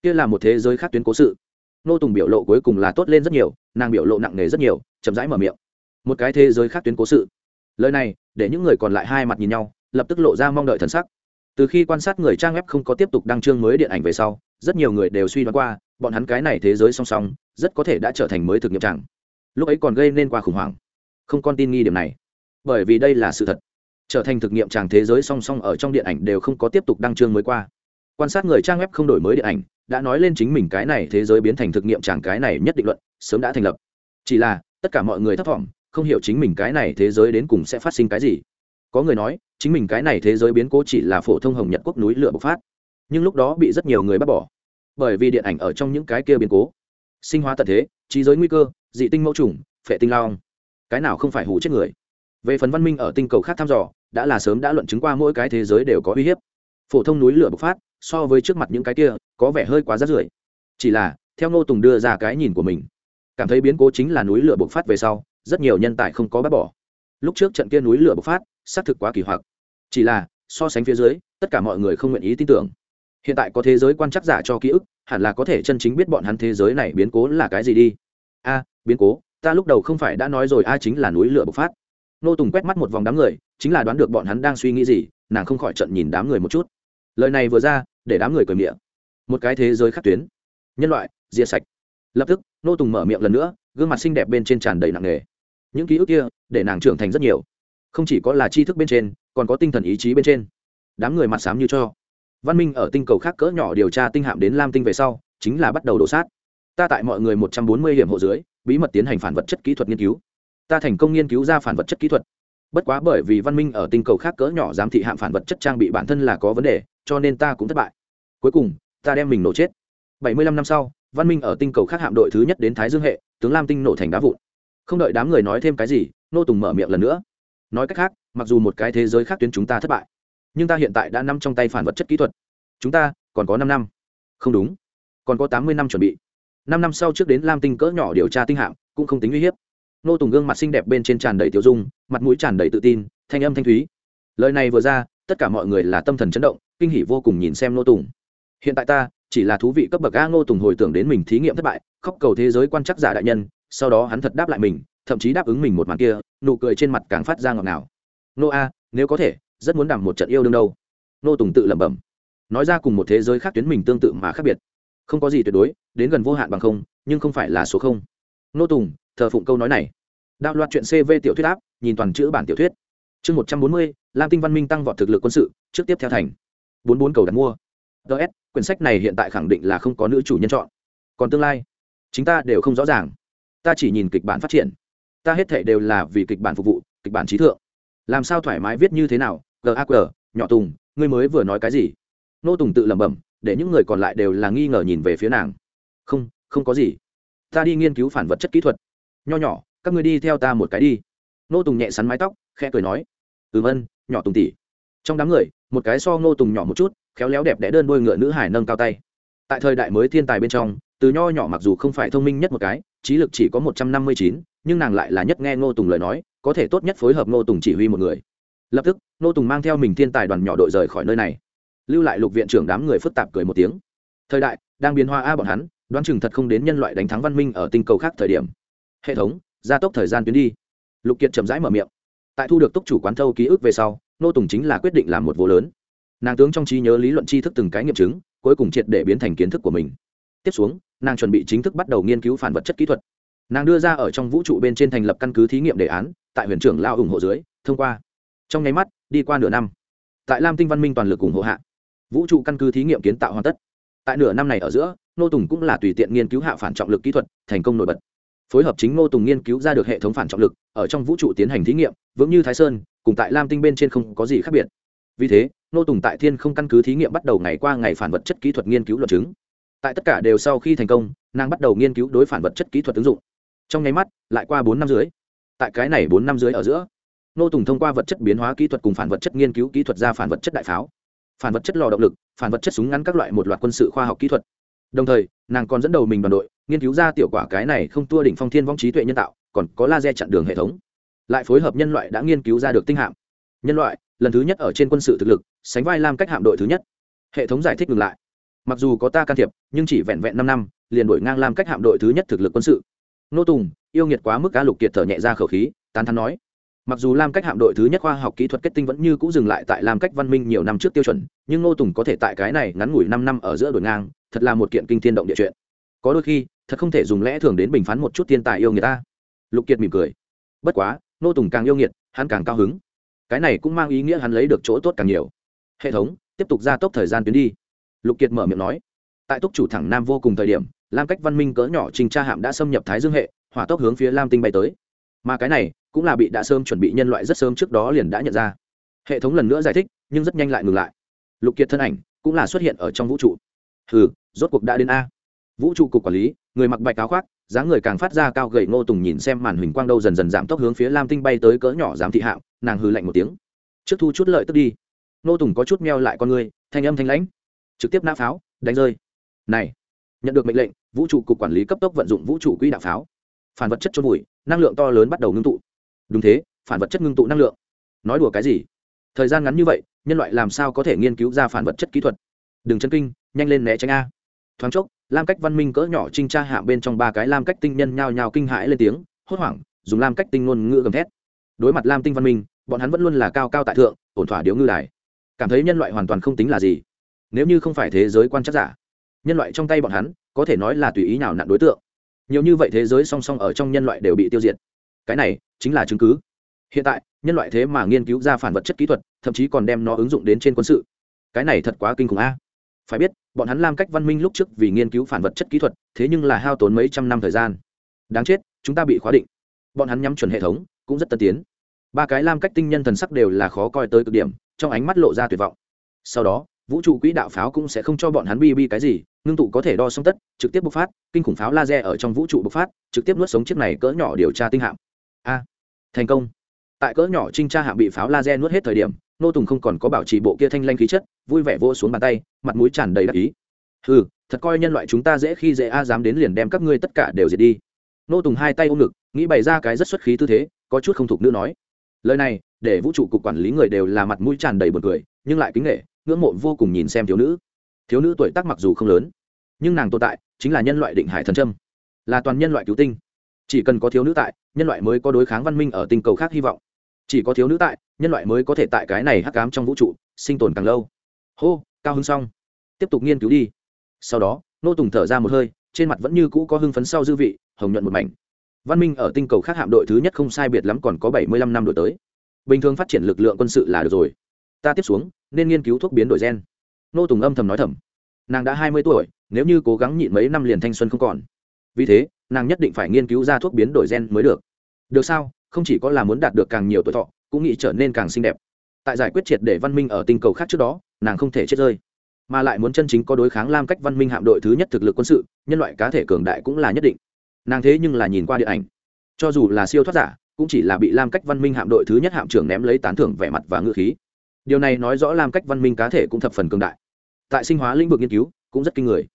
kia là một thế giới khác tuyến cố sự. Nô tùng biểu lộ cuối cùng là tốt lên rất nhiều, nàng biểu lộ nặng nề rất nhiều, chậm rãi mở miệng. Một cái thế giới khác tuyến cố sự. Lời này, để những người còn lại hai mặt nhìn nhau, lập tức lộ ra mong đợi thần sắc. Từ khi quan sát người trang web không có tiếp tục đăng chương mới điện ảnh về sau, rất nhiều người đều suy đoán qua, bọn hắn cái này thế giới song song, rất có thể đã trở thành mới thực nghiệm chẳng lúc ấy còn gây nên qua khủng hoảng. Không con tin nghi điểm này. Bởi vì đây là sự thật. Trở thành thực nghiệm tràng thế giới song song ở trong điện ảnh đều không có tiếp tục đăng chương mới qua. Quan sát người trang web không đổi mới điện ảnh đã nói lên chính mình cái này thế giới biến thành thực nghiệm chẳng cái này nhất định luận, sớm đã thành lập. Chỉ là, tất cả mọi người thấp thỏm, không hiểu chính mình cái này thế giới đến cùng sẽ phát sinh cái gì. Có người nói, chính mình cái này thế giới biến cố chỉ là phổ thông hồng nhật quốc núi lửa bộc phát. Nhưng lúc đó bị rất nhiều người bắt bỏ. Bởi vì điện ảnh ở trong những cái kia biến cố. Sinh hóa tận thế, trí giới nguy cơ, dị tinh mẫu trùng phệ tinh lao cái nào không phải hủ chết người. Về phần văn minh ở tinh cầu khác thăm dò, đã là sớm đã luận chứng qua mỗi cái thế giới đều có uy hiếp. Phổ thông núi lửa bộc phát so với trước mặt những cái kia, có vẻ hơi quá rát rưởi. Chỉ là, theo ngô tùng đưa ra cái nhìn của mình, cảm thấy biến cố chính là núi lửa bộc phát về sau, rất nhiều nhân tài không có bác bỏ. Lúc trước trận kia núi lửa bộc phát, xác thực quá kỳ hoặc. Chỉ là, so sánh phía dưới, tất cả mọi người không nguyện ý tin tưởng. Hiện tại có thế giới quan chắc giả cho ký ức, hẳn là có thể chân chính biết bọn hắn thế giới này biến cố là cái gì đi. A, biến cố, ta lúc đầu không phải đã nói rồi, a chính là núi lửa bộc phát. Nô tùng quét mắt một vòng đám người, chính là đoán được bọn hắn đang suy nghĩ gì, nàng không khỏi trận nhìn đám người một chút. Lời này vừa ra để đám người cười miệng một cái thế giới khắc tuyến. Nhân loại diệt sạch. Lập tức, nô tùng mở miệng lần nữa, gương mặt xinh đẹp bên trên tràn đầy nặng nề. Những ký ức kia, để nàng trưởng thành rất nhiều. Không chỉ có là tri thức bên trên, còn có tinh thần ý chí bên trên. Đám người mặt xám như cho. Văn minh ở tinh cầu khác cỡ nhỏ điều tra tinh hạm đến lam tinh về sau, chính là bắt đầu đổ sát. Ta tại mọi người một trăm bốn mươi hiểm hộ dưới, bí mật tiến hành phản vật chất kỹ thuật nghiên cứu. Ta thành công nghiên cứu ra phản vật chất kỹ thuật. Bất quá bởi vì văn minh ở tinh cầu khác cỡ nhỏ giám thị hạm phản vật chất trang bị bản thân là có vấn đề cho nên ta cũng thất bại. Cuối cùng, ta đem mình nổ chết. Bảy mươi lăm năm sau, văn minh ở tinh cầu khác hạm đội thứ nhất đến thái dương hệ, tướng lam tinh nổ thành đá vụn. Không đợi đám người nói thêm cái gì, nô tùng mở miệng lần nữa. Nói cách khác, mặc dù một cái thế giới khác tuyến chúng ta thất bại, nhưng ta hiện tại đã nằm trong tay phản vật chất kỹ thuật. Chúng ta, còn có năm năm. Không đúng. Còn có tám mươi năm chuẩn bị. Năm năm sau trước đến lam tinh cỡ nhỏ điều tra tinh hạm, cũng không tính uy hiếp. Nô tùng gương mặt xinh đẹp bên trên tràn đầy tiêu dung, mặt mũi tràn đầy tự tin, thanh âm thanh thúy. Lời này vừa ra tất cả mọi người là tâm thần chấn động, kinh hỉ vô cùng nhìn xem nô tùng. Hiện tại ta, chỉ là thú vị cấp bậc a nô tùng hồi tưởng đến mình thí nghiệm thất bại, khóc cầu thế giới quan chắc giả đại nhân, sau đó hắn thật đáp lại mình, thậm chí đáp ứng mình một màn kia, nụ cười trên mặt càng phát ra ngọt ngào. Nô a, nếu có thể, rất muốn đảm một trận yêu đương đâu. Nô tùng tự lẩm bẩm. Nói ra cùng một thế giới khác tuyến mình tương tự mà khác biệt. Không có gì tuyệt đối, đến gần vô hạn bằng không, nhưng không phải là số không. Nô tùng, thờ phụng câu nói này. Đạo loạt chuyện cv tiểu thuyết áp, nhìn toàn chữ bản tiểu thuyết. Chương một trăm bốn mươi lam tinh văn minh tăng vọt thực lực quân sự, trước tiếp theo thành. Bốn bốn cầu đặt mua. Ts quyển sách này hiện tại khẳng định là không có nữ chủ nhân chọn. Còn tương lai chúng ta đều không rõ ràng. Ta chỉ nhìn kịch bản phát triển. Ta hết thể đều là vì kịch bản phục vụ, kịch bản trí thượng. Làm sao thoải mái viết như thế nào? Gaq nhỏ tùng, ngươi mới vừa nói cái gì? Nô tùng tự lẩm bẩm, để những người còn lại đều là nghi ngờ nhìn về phía nàng. Không không có gì. Ta đi nghiên cứu phản vật chất kỹ thuật. Nho nhỏ, các ngươi đi theo ta một cái đi. Nô tùng nhẹ sắn mái tóc, khẽ cười nói ừm ân, nhỏ tùng tỉ trong đám người, một cái so Ngô tùng nhỏ một chút, khéo léo đẹp đẽ đơn đôi ngựa nữ hải nâng cao tay. Tại thời đại mới thiên tài bên trong, từ nho nhỏ mặc dù không phải thông minh nhất một cái, trí lực chỉ có một trăm năm mươi chín, nhưng nàng lại là nhất nghe ngô tùng lời nói, có thể tốt nhất phối hợp ngô tùng chỉ huy một người. Lập tức, ngô tùng mang theo mình thiên tài đoàn nhỏ đội rời khỏi nơi này. Lưu lại lục viện trưởng đám người phức tạp cười một tiếng. Thời đại đang biến hoa a bọn hắn, đoán chừng thật không đến nhân loại đánh thắng văn minh ở tinh cầu khác thời điểm. Hệ thống, gia tốc thời gian tuyến đi. Lục kiệt chậm rãi mở miệng tại thu được túc chủ quán thâu ký ức về sau, nô tùng chính là quyết định làm một vô lớn. Nàng tướng trong trí nhớ lý luận tri thức từng cái nghiệm chứng, cuối cùng triệt để biến thành kiến thức của mình. Tiếp xuống, nàng chuẩn bị chính thức bắt đầu nghiên cứu phản vật chất kỹ thuật. Nàng đưa ra ở trong vũ trụ bên trên thành lập căn cứ thí nghiệm đề án, tại huyền trưởng lao ủng hộ dưới, thông qua. Trong nháy mắt, đi qua nửa năm. Tại lam tinh văn minh toàn lực ủng hộ hạ, vũ trụ căn cứ thí nghiệm kiến tạo hoàn tất. Tại nửa năm này ở giữa, nô tùng cũng là tùy tiện nghiên cứu hạ phản trọng lực kỹ thuật, thành công nổi bật phối hợp chính Ngô tùng nghiên cứu ra được hệ thống phản trọng lực, ở trong vũ trụ tiến hành thí nghiệm, vững như thái sơn, cùng tại lam tinh bên trên không có gì khác biệt. Vì thế, Ngô tùng tại thiên không căn cứ thí nghiệm bắt đầu ngày qua ngày phản vật chất kỹ thuật nghiên cứu luận chứng. Tại tất cả đều sau khi thành công, nàng bắt đầu nghiên cứu đối phản vật chất kỹ thuật ứng dụng. Trong nháy mắt, lại qua bốn năm dưới tại cái này bốn năm dưới ở giữa, Ngô tùng thông qua vật chất biến hóa kỹ thuật cùng phản vật chất nghiên cứu kỹ thuật ra phản vật chất đại pháo. Phản vật chất lò động lực, phản vật chất súng ngắn các loại một loạt quân sự khoa học kỹ thuật. Đồng thời, nàng còn dẫn đầu mình đoàn đội nghiên cứu ra tiểu quả cái này không tua đỉnh phong thiên vong trí tuệ nhân tạo, còn có laser chặn đường hệ thống. Lại phối hợp nhân loại đã nghiên cứu ra được tinh hạm. Nhân loại, lần thứ nhất ở trên quân sự thực lực, sánh vai làm cách hạm đội thứ nhất. Hệ thống giải thích ngừng lại. Mặc dù có ta can thiệp, nhưng chỉ vẹn vẹn năm năm, liền đổi ngang làm cách hạm đội thứ nhất thực lực quân sự. Nô tùng, yêu nghiệt quá mức cá lục kiệt thở nhẹ ra khẩu khí, tán thắn nói. Mặc dù lam cách hạm đội thứ nhất khoa học kỹ thuật kết tinh vẫn như c ũ dừng lại tại lam cách văn minh nhiều năm trước tiêu chuẩn, nhưng ngô tùng có thể tại cái này ngắn ngủi năm năm ở giữa đổi ngang, thật là một kiện kinh thiên động địa chuyện. Có đôi khi thật không thể dùng lẽ thường đến bình phán một chút thiên tài yêu người ta. Lục kiệt mỉm cười. Bất quá, nô tùng càng yêu nghiệt, hắn càng cao hứng. Cái này cũng mang ý nghĩa hắn lấy được chỗ tốt càng nhiều. Hệ thống, tiếp tục gia tốc thời gian tuyến đi. Lục kiệt mở miệng nói. Tại túc chủ thẳng nam vô cùng thời điểm, lam cách văn minh cỡ nhỏ trình tra hạm đã xâm nhập thái dương hệ, hỏa tốc hướng phía lam tinh bay tới. Mà cái này cũng là bị đã sớm chuẩn bị nhân loại rất sớm trước đó liền đã nhận ra. Hệ thống lần nữa giải thích, nhưng rất nhanh lại ngừng lại. Lục kiệt thân ảnh cũng là xuất hiện ở trong vũ trụ. Hừ, rốt cuộc đã đến a. Vũ trụ cục quản lý người mặc bạch áo khoác dáng người càng phát ra cao gầy ngô tùng nhìn xem màn hình quang đâu dần dần giảm tốc hướng phía lam tinh bay tới cỡ nhỏ giám thị hạo nàng hư lạnh một tiếng. Trước thu chút lợi tức đi. Ngô tùng có chút meo lại con người thanh âm thanh lãnh. Trực tiếp nã pháo đánh rơi. Này nhận được mệnh lệnh vũ trụ cục quản lý cấp tốc vận dụng vũ trụ quỹ đạo pháo. Phản vật chất trôn bụi, năng lượng to lớn bắt đầu ngưng tụ. Đúng thế phản vật chất ngưng tụ năng lượng. Nói đùa cái gì? Thời gian ngắn như vậy nhân loại làm sao có thể nghiên cứu ra phản vật chất kỹ thuật? Đừng chân kinh nhanh lên né tránh a. Thoáng chốc lam cách văn minh cỡ nhỏ trinh tra hạ bên trong ba cái lam cách tinh nhân nhao nhao kinh hãi lên tiếng, hốt hoảng, dùng lam cách tinh ngôn ngữ gầm thét. Đối mặt lam tinh văn minh, bọn hắn vẫn luôn là cao cao tại thượng, ổn thỏa điếu ngư đài. Cảm thấy nhân loại hoàn toàn không tính là gì. Nếu như không phải thế giới quan chắc giả, nhân loại trong tay bọn hắn, có thể nói là tùy ý nào nặn đối tượng. Nhiều như vậy thế giới song song ở trong nhân loại đều bị tiêu diệt. Cái này, chính là chứng cứ. Hiện tại, nhân loại thế mà nghiên cứu ra phản vật chất kỹ thuật, thậm chí còn đem nó ứng dụng đến trên quân sự. Cái này thật quá kinh khủng a phải biết, bọn hắn làm cách văn minh lúc trước vì nghiên cứu phản vật chất kỹ thuật, thế nhưng là hao tốn mấy trăm năm thời gian. Đáng chết, chúng ta bị khóa định. Bọn hắn nhắm chuẩn hệ thống, cũng rất tân tiến. Ba cái lam cách tinh nhân thần sắc đều là khó coi tới cực điểm, trong ánh mắt lộ ra tuyệt vọng. Sau đó, vũ trụ quỹ đạo pháo cũng sẽ không cho bọn hắn bi bi cái gì, ngưng tụ có thể đo song tất, trực tiếp bộc phát, kinh khủng pháo laser ở trong vũ trụ bộc phát, trực tiếp nuốt sống chiếc này cỡ nhỏ điều tra tinh hạm. A, thành công. Tại cỡ nhỏ trinh tra hạm bị pháo laser nuốt hết thời điểm nô tùng không còn có bảo trì bộ kia thanh lanh khí chất, vui vẻ vô xuống bàn tay, mặt mũi tràn đầy đắc ý. Ừ thật coi nhân loại chúng ta dễ khi dễ a, dám đến liền đem các ngươi tất cả đều diệt đi. Nô tùng hai tay ôm ngực, nghĩ bày ra cái rất xuất khí tư thế, có chút không thục nữ nói. Lời này, để vũ trụ cục quản lý người đều là mặt mũi tràn đầy bật cười, nhưng lại kính nghệ ngưỡng mộ vô cùng nhìn xem thiếu nữ. Thiếu nữ tuổi tác mặc dù không lớn, nhưng nàng tồn tại chính là nhân loại định hải thần trâm là toàn nhân loại cứu tinh. Chỉ cần có thiếu nữ tại, nhân loại mới có đối kháng văn minh ở tinh cầu khác hy vọng chỉ có thiếu nữ tại, nhân loại mới có thể tại cái này hắc cám trong vũ trụ, sinh tồn càng lâu. Hô, cao hứng xong. Tiếp tục nghiên cứu đi. Sau đó, nô tùng thở ra một hơi, trên mặt vẫn như cũ có hưng phấn sau dư vị, hồng nhuận một mảnh. Văn minh ở tinh cầu khác hạm đội thứ nhất không sai biệt lắm còn có bảy mươi lăm năm đổi tới. Bình thường phát triển lực lượng quân sự là được rồi. Ta tiếp xuống, nên nghiên cứu thuốc biến đổi gen. Nô tùng âm thầm nói thầm. Nàng đã hai mươi tuổi, nếu như cố gắng nhịn mấy năm liền thanh xuân không còn. Vì thế, nàng nhất định phải nghiên cứu ra thuốc biến đổi gen mới được. Được sao? Không chỉ có là muốn đạt được càng nhiều tuổi thọ, cũng nghĩ trở nên càng xinh đẹp. Tại giải quyết triệt để văn minh ở tinh cầu khác trước đó, nàng không thể chết rơi, mà lại muốn chân chính có đối kháng lam cách văn minh hạm đội thứ nhất thực lực quân sự, nhân loại cá thể cường đại cũng là nhất định. Nàng thế nhưng là nhìn qua điện ảnh. Cho dù là siêu thoát giả, cũng chỉ là bị lam cách văn minh hạm đội thứ nhất hạm trưởng ném lấy tán thưởng vẻ mặt và ngựa khí. Điều này nói rõ lam cách văn minh cá thể cũng thập phần cường đại. Tại sinh hóa lĩnh vực nghiên cứu, cũng rất kinh người.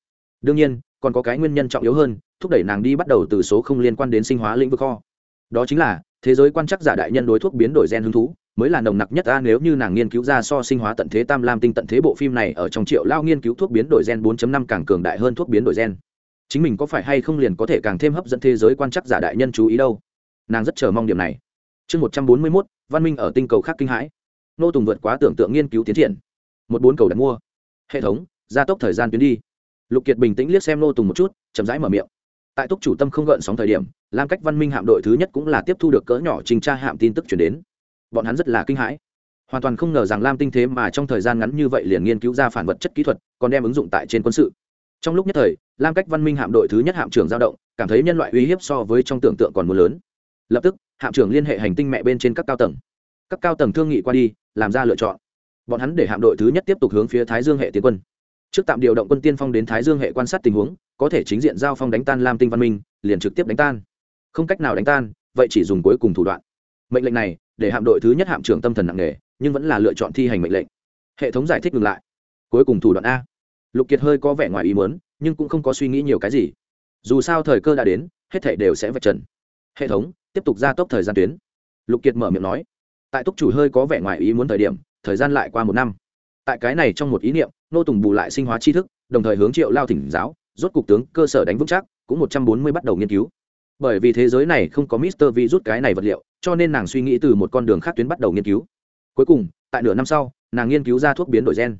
Đương nhiên, còn có cái nguyên nhân trọng yếu hơn, thúc đẩy nàng đi bắt đầu từ số không liên quan đến sinh hóa lĩnh vực kho đó chính là thế giới quan chắc giả đại nhân đối thuốc biến đổi gen hứng thú mới là nồng nặc nhất ta nếu như nàng nghiên cứu ra so sinh hóa tận thế tam lam tinh tận thế bộ phim này ở trong triệu lao nghiên cứu thuốc biến đổi gen 4.5 càng cường đại hơn thuốc biến đổi gen. Chính mình có phải hay không liền có thể càng thêm hấp dẫn thế giới quan chắc giả đại nhân chú ý đâu? Nàng rất chờ mong điểm này. Chương 141, văn minh ở tinh cầu khác kinh hãi. Nô tùng vượt quá tưởng tượng nghiên cứu tiến triển. Một bốn cầu đặt mua. Hệ thống gia tốc thời gian tuyến đi. Lục kiệt bình tĩnh liếc xem nô tùng một chút chậm rãi mở miệng tại túc chủ tâm không gợn sóng thời điểm, lam cách văn minh hạm đội thứ nhất cũng là tiếp thu được cỡ nhỏ trình tra hạm tin tức chuyển đến. Bọn hắn rất là kinh hãi. Hoàn toàn không ngờ rằng lam tinh thế mà trong thời gian ngắn như vậy liền nghiên cứu ra phản vật chất kỹ thuật, còn đem ứng dụng tại trên quân sự. Trong lúc nhất thời, lam cách văn minh hạm đội thứ nhất hạm trưởng giao động, cảm thấy nhân loại uy hiếp so với trong tưởng tượng còn mưa lớn. Lập tức, hạm trưởng liên hệ hành tinh mẹ bên trên các cao tầng. Các cao tầng thương nghị qua đi, làm ra lựa chọn. Bọn hắn để hạm đội thứ nhất tiếp tục hướng phía thái dương hệ tiến quân trước tạm điều động quân tiên phong đến thái dương hệ quan sát tình huống, có thể chính diện giao phong đánh tan lam tinh văn minh, liền trực tiếp đánh tan. Không cách nào đánh tan, vậy chỉ dùng cuối cùng thủ đoạn. Mệnh lệnh này, để hạm đội thứ nhất hạm trưởng tâm thần nặng nề, nhưng vẫn là lựa chọn thi hành mệnh lệnh. Hệ thống giải thích ngược lại. Cuối cùng thủ đoạn a. Lục kiệt hơi có vẻ ngoài ý muốn, nhưng cũng không có suy nghĩ nhiều cái gì. Dù sao thời cơ đã đến, hết thể đều sẽ vạch trần. Hệ thống, tiếp tục gia tốc thời gian tuyến. Lục kiệt mở miệng nói. Tại túc chủ hơi có vẻ ngoài ý muốn thời điểm, thời gian lại qua một năm. Tại cái này trong một ý niệm nô tùng bù lại sinh hóa tri thức, đồng thời hướng triệu lao thỉnh giáo, rốt cục tướng cơ sở đánh vững chắc, cũng một trăm bốn mươi bắt đầu nghiên cứu. Bởi vì thế giới này không có mister vi rút cái này vật liệu, cho nên nàng suy nghĩ từ một con đường khác tuyến bắt đầu nghiên cứu. Cuối cùng, tại nửa năm sau, nàng nghiên cứu ra thuốc biến đổi gen.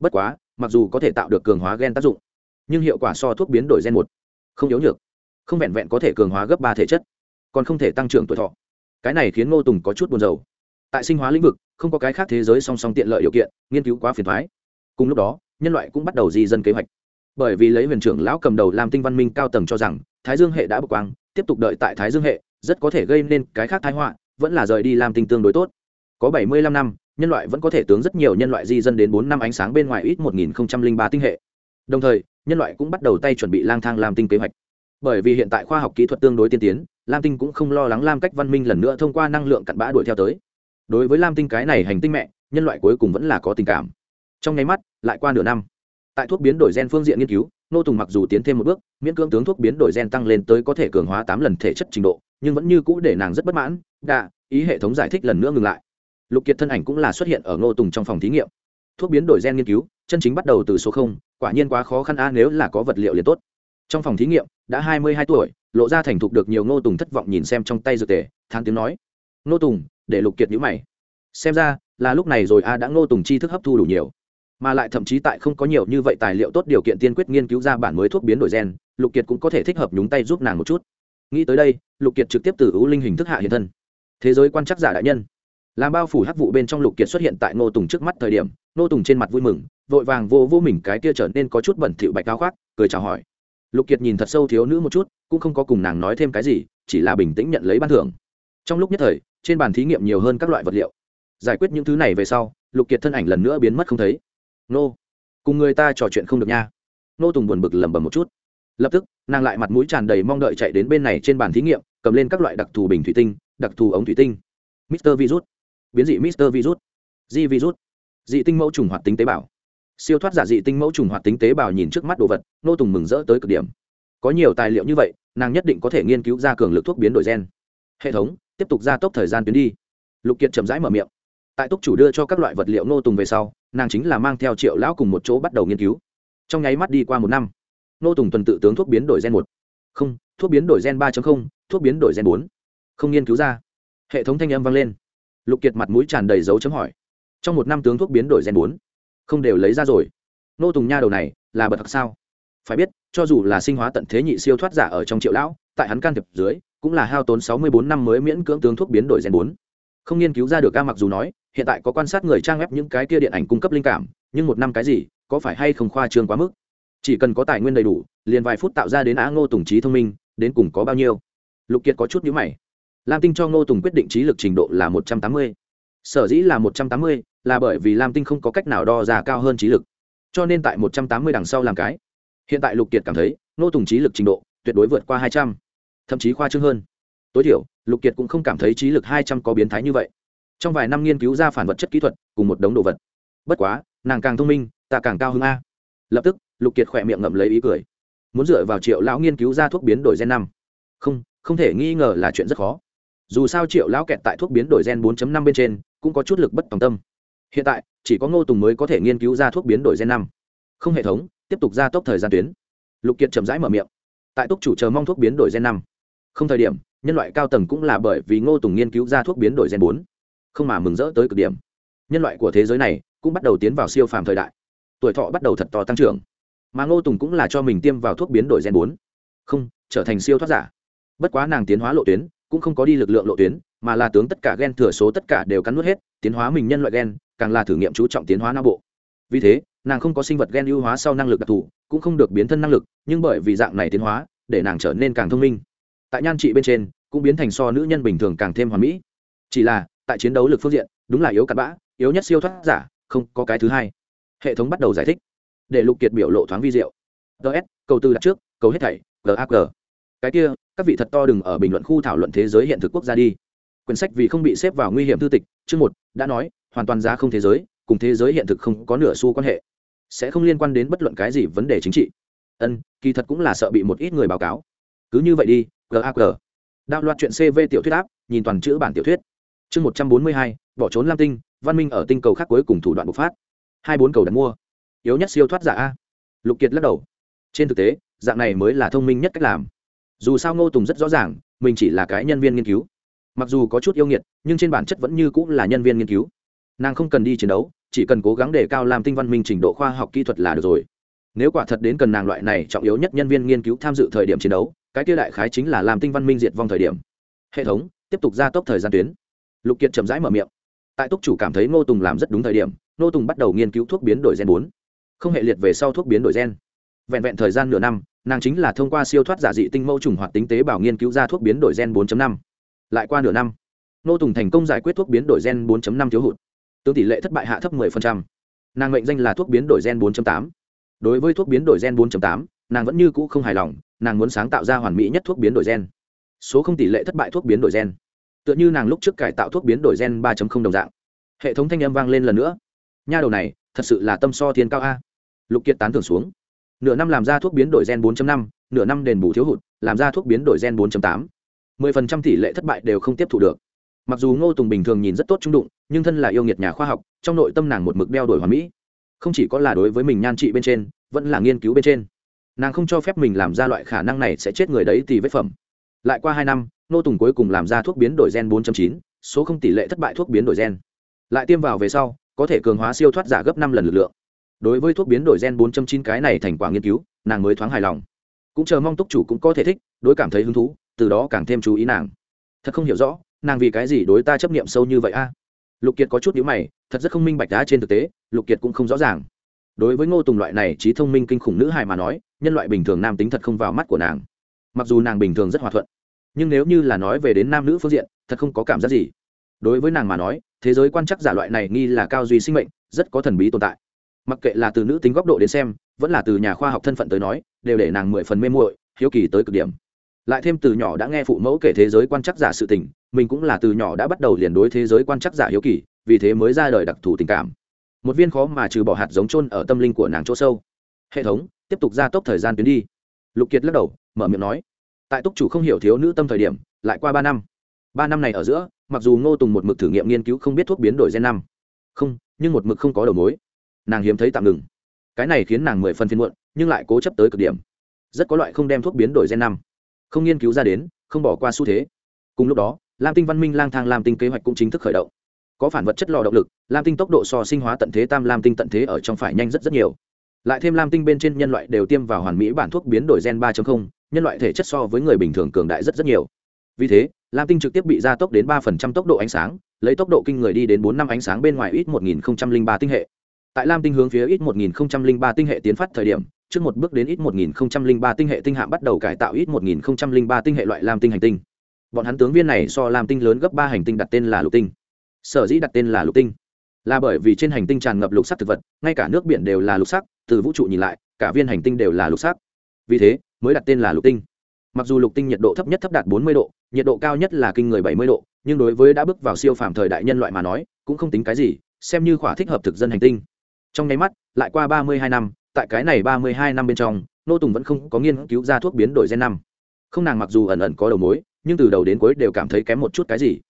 Bất quá, mặc dù có thể tạo được cường hóa gen tác dụng, nhưng hiệu quả so thuốc biến đổi gen một không yếu nhược, không vẹn vẹn có thể cường hóa gấp ba thể chất, còn không thể tăng trưởng tuổi thọ. Cái này khiến ngô tùng có chút buồn rầu. Tại sinh hóa lĩnh vực, không có cái khác thế giới song song tiện lợi điều kiện, nghiên cứu quá phiền thoái cùng lúc đó, nhân loại cũng bắt đầu di dân kế hoạch. Bởi vì lấy huyền trưởng lão cầm đầu làm tinh văn minh cao tầng cho rằng, thái dương hệ đã bực quang, tiếp tục đợi tại thái dương hệ, rất có thể gây nên cái khác thái họa, vẫn là rời đi làm tinh tương đối tốt. Có bảy mươi lăm năm, nhân loại vẫn có thể tướng rất nhiều nhân loại di dân đến bốn năm ánh sáng bên ngoài ít một nghìn ba tinh hệ. Đồng thời, nhân loại cũng bắt đầu tay chuẩn bị lang thang làm tinh kế hoạch. Bởi vì hiện tại khoa học kỹ thuật tương đối tiên tiến, lam tinh cũng không lo lắng lam cách văn minh lần nữa thông qua năng lượng cặn bã đuổi theo tới. Đối với lam tinh cái này hành tinh mẹ, nhân loại cuối cùng vẫn là có tình cảm trong nháy mắt, lại qua nửa năm. Tại thuốc biến đổi gen phương diện nghiên cứu, nô tùng mặc dù tiến thêm một bước, miễn cưỡng tướng thuốc biến đổi gen tăng lên tới có thể cường hóa tám lần thể chất trình độ, nhưng vẫn như cũ để nàng rất bất mãn, đạ, ý hệ thống giải thích lần nữa ngừng lại. Lục kiệt thân ảnh cũng là xuất hiện ở ngô tùng trong phòng thí nghiệm. Thuốc biến đổi gen nghiên cứu, chân chính bắt đầu từ số không, quả nhiên quá khó khăn a, nếu là có vật liệu liền tốt. Trong phòng thí nghiệm, đã hai mươi hai tuổi, lộ ra thành thục được nhiều ngô tùng thất vọng nhìn xem trong tay dược tề, thán tiếng nói ngô tùng, để lục kiệt nhữ mày. Xem ra, là lúc này rồi a, đã ngô tùng chi thức hấp thu đủ nhiều mà lại thậm chí tại không có nhiều như vậy tài liệu tốt điều kiện tiên quyết nghiên cứu ra bản mới thuốc biến đổi gen, lục kiệt cũng có thể thích hợp nhúng tay giúp nàng một chút. Nghĩ tới đây, lục kiệt trực tiếp từ ưu linh hình thức hạ hiện thân. Thế giới quan chắc giả đại nhân. Làm bao phủ hắc vụ bên trong lục kiệt xuất hiện tại ngô tùng trước mắt thời điểm, ngô tùng trên mặt vui mừng, vội vàng vô vô mình cái kia trở nên có chút bẩn thỉu bạch cao khoác, cười chào hỏi. Lục kiệt nhìn thật sâu thiếu nữ một chút, cũng không có cùng nàng nói thêm cái gì, chỉ là bình tĩnh nhận lấy ban thưởng. Trong lúc nhất thời, trên bàn thí nghiệm nhiều hơn các loại vật liệu. Giải quyết những thứ này về sau, lục kiệt thân ảnh lần nữa biến mất không thấy nô, cùng người ta trò chuyện không được nha. Nô tùng buồn bực lẩm bẩm một chút. Lập tức, nàng lại mặt mũi tràn đầy mong đợi chạy đến bên này trên bàn thí nghiệm, cầm lên các loại đặc thù bình thủy tinh, đặc thù ống thủy tinh. Mister virus. Biến dị mister virus. Di virus. Dị tinh mẫu trùng hoạt tính tế bào. Siêu thoát giả dị tinh mẫu trùng hoạt tính tế bào nhìn trước mắt đồ vật, nô tùng mừng rỡ tới cực điểm. Có nhiều tài liệu như vậy, nàng nhất định có thể nghiên cứu ra cường lực thuốc biến đổi gen. Hệ thống, tiếp tục gia tốc thời gian tuyến đi. Lục kiệt chậm rãi mở miệng tại túc chủ đưa cho các loại vật liệu nô tùng về sau, nàng chính là mang theo triệu lão cùng một chỗ bắt đầu nghiên cứu. Trong nháy mắt đi qua một năm, nô tùng tuần tự tướng thuốc biến đổi gen một. Không, thuốc biến đổi gen ba thuốc biến đổi gen bốn. Không nghiên cứu ra. Hệ thống thanh âm vang lên. Lục kiệt mặt mũi tràn đầy dấu chấm hỏi. Trong một năm tướng thuốc biến đổi gen bốn, không đều lấy ra rồi. Nô tùng nha đầu này, là bật thật sao? Phải biết, cho dù là sinh hóa tận thế nhị siêu thoát giả ở trong triệu lão, tại hắn can thiệp dưới, cũng là hao tốn sáu mươi bốn năm mới miễn cưỡng tướng thuốc biến đổi gen bốn. Không nghiên cứu ra được ca mặc dù nói hiện tại có quan sát người trang web những cái kia điện ảnh cung cấp linh cảm, nhưng một năm cái gì, có phải hay không khoa trương quá mức? Chỉ cần có tài nguyên đầy đủ, liền vài phút tạo ra đến á ngô tùng trí thông minh, đến cùng có bao nhiêu? Lục kiệt có chút nhữ mày. Lam tinh cho ngô tùng quyết định trí lực trình độ là một trăm tám mươi. Sở dĩ là một trăm tám mươi, là bởi vì lam tinh không có cách nào đo ra cao hơn trí lực. Cho nên tại một trăm tám mươi đằng sau làm cái. Hiện tại lục kiệt cảm thấy, ngô tùng trí lực trình độ tuyệt đối vượt qua hai trăm, thậm chí khoa trương hơn. Tối thiểu, lục kiệt cũng không cảm thấy trí lực hai trăm có biến thái như vậy trong vài năm nghiên cứu ra phản vật chất kỹ thuật, cùng một đống đồ vật. Bất quá, nàng càng thông minh, ta càng cao hơn a. Lập tức, lục kiệt khỏe miệng ngậm lấy ý cười. Muốn dựa vào triệu lão nghiên cứu ra thuốc biến đổi gen năm. Không không thể nghi ngờ là chuyện rất khó. Dù sao triệu lão kẹt tại thuốc biến đổi gen 4.5 bên trên, cũng có chút lực bất tòng tâm. Hiện tại, chỉ có ngô tùng mới có thể nghiên cứu ra thuốc biến đổi gen năm. Không hệ thống, tiếp tục gia tốc thời gian tuyến. Lục kiệt chậm rãi mở miệng. Tại túc chủ chờ mong thuốc biến đổi gen năm. Không thời điểm, nhân loại cao tầng cũng là bởi vì ngô tùng nghiên cứu ra thuốc biến đổi gen bốn không mà mừng rỡ tới cực điểm. Nhân loại của thế giới này cũng bắt đầu tiến vào siêu phàm thời đại. Tuổi thọ bắt đầu thật to tăng trưởng. Mà ngô tùng cũng là cho mình tiêm vào thuốc biến đổi gen bốn. Không, trở thành siêu thoát giả. Bất quá nàng tiến hóa lộ tuyến, cũng không có đi lực lượng lộ tuyến, mà là tướng tất cả gen thừa số tất cả đều cắn nuốt hết, tiến hóa mình nhân loại gen, càng là thử nghiệm chú trọng tiến hóa não bộ. Vì thế, nàng không có sinh vật gen ưu hóa sau năng lực đặc thù, cũng không được biến thân năng lực, nhưng bởi vì dạng này tiến hóa, để nàng trở nên càng thông minh. Tại nhan trị bên trên, cũng biến thành so nữ nhân bình thường càng thêm hoàn mỹ. Chỉ là tại chiến đấu lực phương diện, đúng là yếu cặn bã, yếu nhất siêu thoát giả, không có cái thứ hai. Hệ thống bắt đầu giải thích. Để lục kiệt biểu lộ thoáng vi diệu. Ts cầu tư đặt trước, cầu hết thảy gag cái kia, các vị thật to đừng ở bình luận khu thảo luận thế giới hiện thực quốc gia đi. Quyển sách vì không bị xếp vào nguy hiểm thư tịch, chương một, đã nói, hoàn toàn giá không thế giới, cùng thế giới hiện thực không có nửa xu quan hệ. Sẽ không liên quan đến bất luận cái gì vấn đề chính trị. Ân, kỳ thật cũng là sợ bị một ít người báo cáo. Cứ như vậy đi gag đạo loạt chuyện cv tiểu thuyết áp, nhìn toàn chữ bản tiểu thuyết chương một trăm bốn mươi hai, bỏ trốn lam tinh, văn minh ở tinh cầu khác cuối cùng thủ đoạn bộc phát. Hai bốn cầu đặt mua. Yếu nhất siêu thoát giả a. Lục kiệt lắc đầu. Trên thực tế, dạng này mới là thông minh nhất cách làm. Dù sao ngô tùng rất rõ ràng, mình chỉ là cái nhân viên nghiên cứu. Mặc dù có chút yêu nghiệt, nhưng trên bản chất vẫn như cũng là nhân viên nghiên cứu. Nàng không cần đi chiến đấu, chỉ cần cố gắng đề cao làm tinh văn minh trình độ khoa học kỹ thuật là được rồi. Nếu quả thật đến cần nàng loại này trọng yếu nhất nhân viên nghiên cứu tham dự thời điểm chiến đấu, cái tiêu đại khái chính là làm tinh văn minh diệt vong thời điểm. Hệ thống, tiếp tục gia tốc thời gian tuyến lục kiệt chậm rãi mở miệng tại túc chủ cảm thấy ngô tùng làm rất đúng thời điểm ngô tùng bắt đầu nghiên cứu thuốc biến đổi gen bốn không hệ liệt về sau thuốc biến đổi gen vẹn vẹn thời gian nửa năm nàng chính là thông qua siêu thoát giả dị tinh mẫu trùng hoạt tính tế bào nghiên cứu ra thuốc biến đổi gen 4.5. lại qua nửa năm Ngô tùng thành công giải quyết thuốc biến đổi gen 4.5 thiếu hụt tương tỷ lệ thất bại hạ thấp 10%. nàng mệnh danh là thuốc biến đổi gen 4.8. đối với thuốc biến đổi gen 4.8, nàng vẫn như cũ không hài lòng nàng muốn sáng tạo ra hoàn mỹ nhất thuốc biến đổi gen số không tỷ lệ thất bại thuốc biến đổi gen tựa như nàng lúc trước cải tạo thuốc biến đổi gen 3.0 đồng dạng. Hệ thống thanh âm vang lên lần nữa. Nha đầu này thật sự là tâm so thiên cao a. Lục kiệt tán thưởng xuống. Nửa năm làm ra thuốc biến đổi gen 4.5, nửa năm đền bù thiếu hụt làm ra thuốc biến đổi gen 4.8. 10% tỷ lệ thất bại đều không tiếp thu được. Mặc dù ngô tùng bình thường nhìn rất tốt trung đụng nhưng thân là yêu nghiệt nhà khoa học trong nội tâm nàng một mực đeo đổi hoàn mỹ. Không chỉ có là đối với mình nhan trị bên trên vẫn là nghiên cứu bên trên. Nàng không cho phép mình làm ra loại khả năng này sẽ chết người đấy thì vết phẩm. Lại qua hai năm ngô tùng cuối cùng làm ra thuốc biến đổi gen 4.9, số không tỷ lệ thất bại thuốc biến đổi gen. Lại tiêm vào về sau có thể cường hóa siêu thoát giả gấp năm lần lực lượng. Đối với thuốc biến đổi gen 4.9 cái này thành quả nghiên cứu nàng mới thoáng hài lòng. Cũng chờ mong túc chủ cũng có thể thích đối cảm thấy hứng thú từ đó càng thêm chú ý nàng. Thật không hiểu rõ nàng vì cái gì đối ta chấp niệm sâu như vậy a? Lục kiệt có chút nhíu mày thật rất không minh bạch đá trên thực tế lục kiệt cũng không rõ ràng. Đối với ngô tùng loại này trí thông minh kinh khủng nữ hài mà nói nhân loại bình thường nam tính thật không vào mắt của nàng. Mặc dù nàng bình thường rất hòa thuận nhưng nếu như là nói về đến nam nữ phương diện, thật không có cảm giác gì. Đối với nàng mà nói, thế giới quan chắc giả loại này nghi là cao duy sinh mệnh, rất có thần bí tồn tại. Mặc kệ là từ nữ tính góc độ đến xem, vẫn là từ nhà khoa học thân phận tới nói, đều để nàng mười phần mê muội, hiếu kỳ tới cực điểm. Lại thêm từ nhỏ đã nghe phụ mẫu kể thế giới quan chắc giả sự tình, mình cũng là từ nhỏ đã bắt đầu liền đối thế giới quan chắc giả hiếu kỳ, vì thế mới ra đời đặc thù tình cảm. Một viên khó mà trừ bỏ hạt giống trôn ở tâm linh của nàng chỗ sâu. Hệ thống, tiếp tục gia tốc thời gian tuyến đi. Lục kiệt lắc đầu, mở miệng nói tại túc chủ không hiểu thiếu nữ tâm thời điểm, lại qua ba năm. Ba năm này ở giữa, mặc dù ngô tùng một mực thử nghiệm nghiên cứu không biết thuốc biến đổi gen năm. Không, nhưng một mực không có đầu mối. Nàng hiếm thấy tạm ngừng. Cái này khiến nàng mười phân phiên muộn, nhưng lại cố chấp tới cực điểm. Rất có loại không đem thuốc biến đổi gen năm. Không nghiên cứu ra đến, không bỏ qua xu thế. Cùng lúc đó, lam tinh văn minh lang thang lam tinh kế hoạch cũng chính thức khởi động. Có phản vật chất lò động lực, lam tinh tốc độ so sinh hóa tận thế tam lam tinh tận thế ở trong phải nhanh rất rất nhiều. Lại thêm lam tinh bên trên nhân loại đều tiêm vào hoàn mỹ bản thuốc biến đổi gen ba nhân loại thể chất so với người bình thường cường đại rất rất nhiều. Vì thế, lam tinh trực tiếp bị gia tốc đến ba phần trăm tốc độ ánh sáng, lấy tốc độ kinh người đi đến bốn năm ánh sáng bên ngoài ít một nghìn ba tinh hệ. Tại lam tinh hướng phía ít một nghìn ba tinh hệ tiến phát thời điểm, trước một bước đến ít một nghìn ba tinh hệ tinh hạm bắt đầu cải tạo ít một nghìn ba tinh hệ loại lam tinh hành tinh. Bọn hắn tướng viên này so lam tinh lớn gấp ba hành tinh đặt tên là lục tinh. Sở dĩ đặt tên là lục tinh là bởi vì trên hành tinh tràn ngập lục sắc thực vật, ngay cả nước biển đều là lục sắc, từ vũ trụ nhìn lại, cả viên hành tinh đều là lục sắc. Vì thế mới đặt tên là lục tinh. Mặc dù lục tinh nhiệt độ thấp nhất thấp đạt bốn mươi độ, nhiệt độ cao nhất là kinh người bảy mươi độ, nhưng đối với đã bước vào siêu phàm thời đại nhân loại mà nói, cũng không tính cái gì, xem như khỏa thích hợp thực dân hành tinh. Trong nháy mắt, lại qua ba mươi hai năm, tại cái này ba mươi hai năm bên trong, nô tùng vẫn không có nghiên cứu ra thuốc biến đổi gen năm. Không nàng mặc dù ẩn ẩn có đầu mối, nhưng từ đầu đến cuối đều cảm thấy kém một chút cái gì.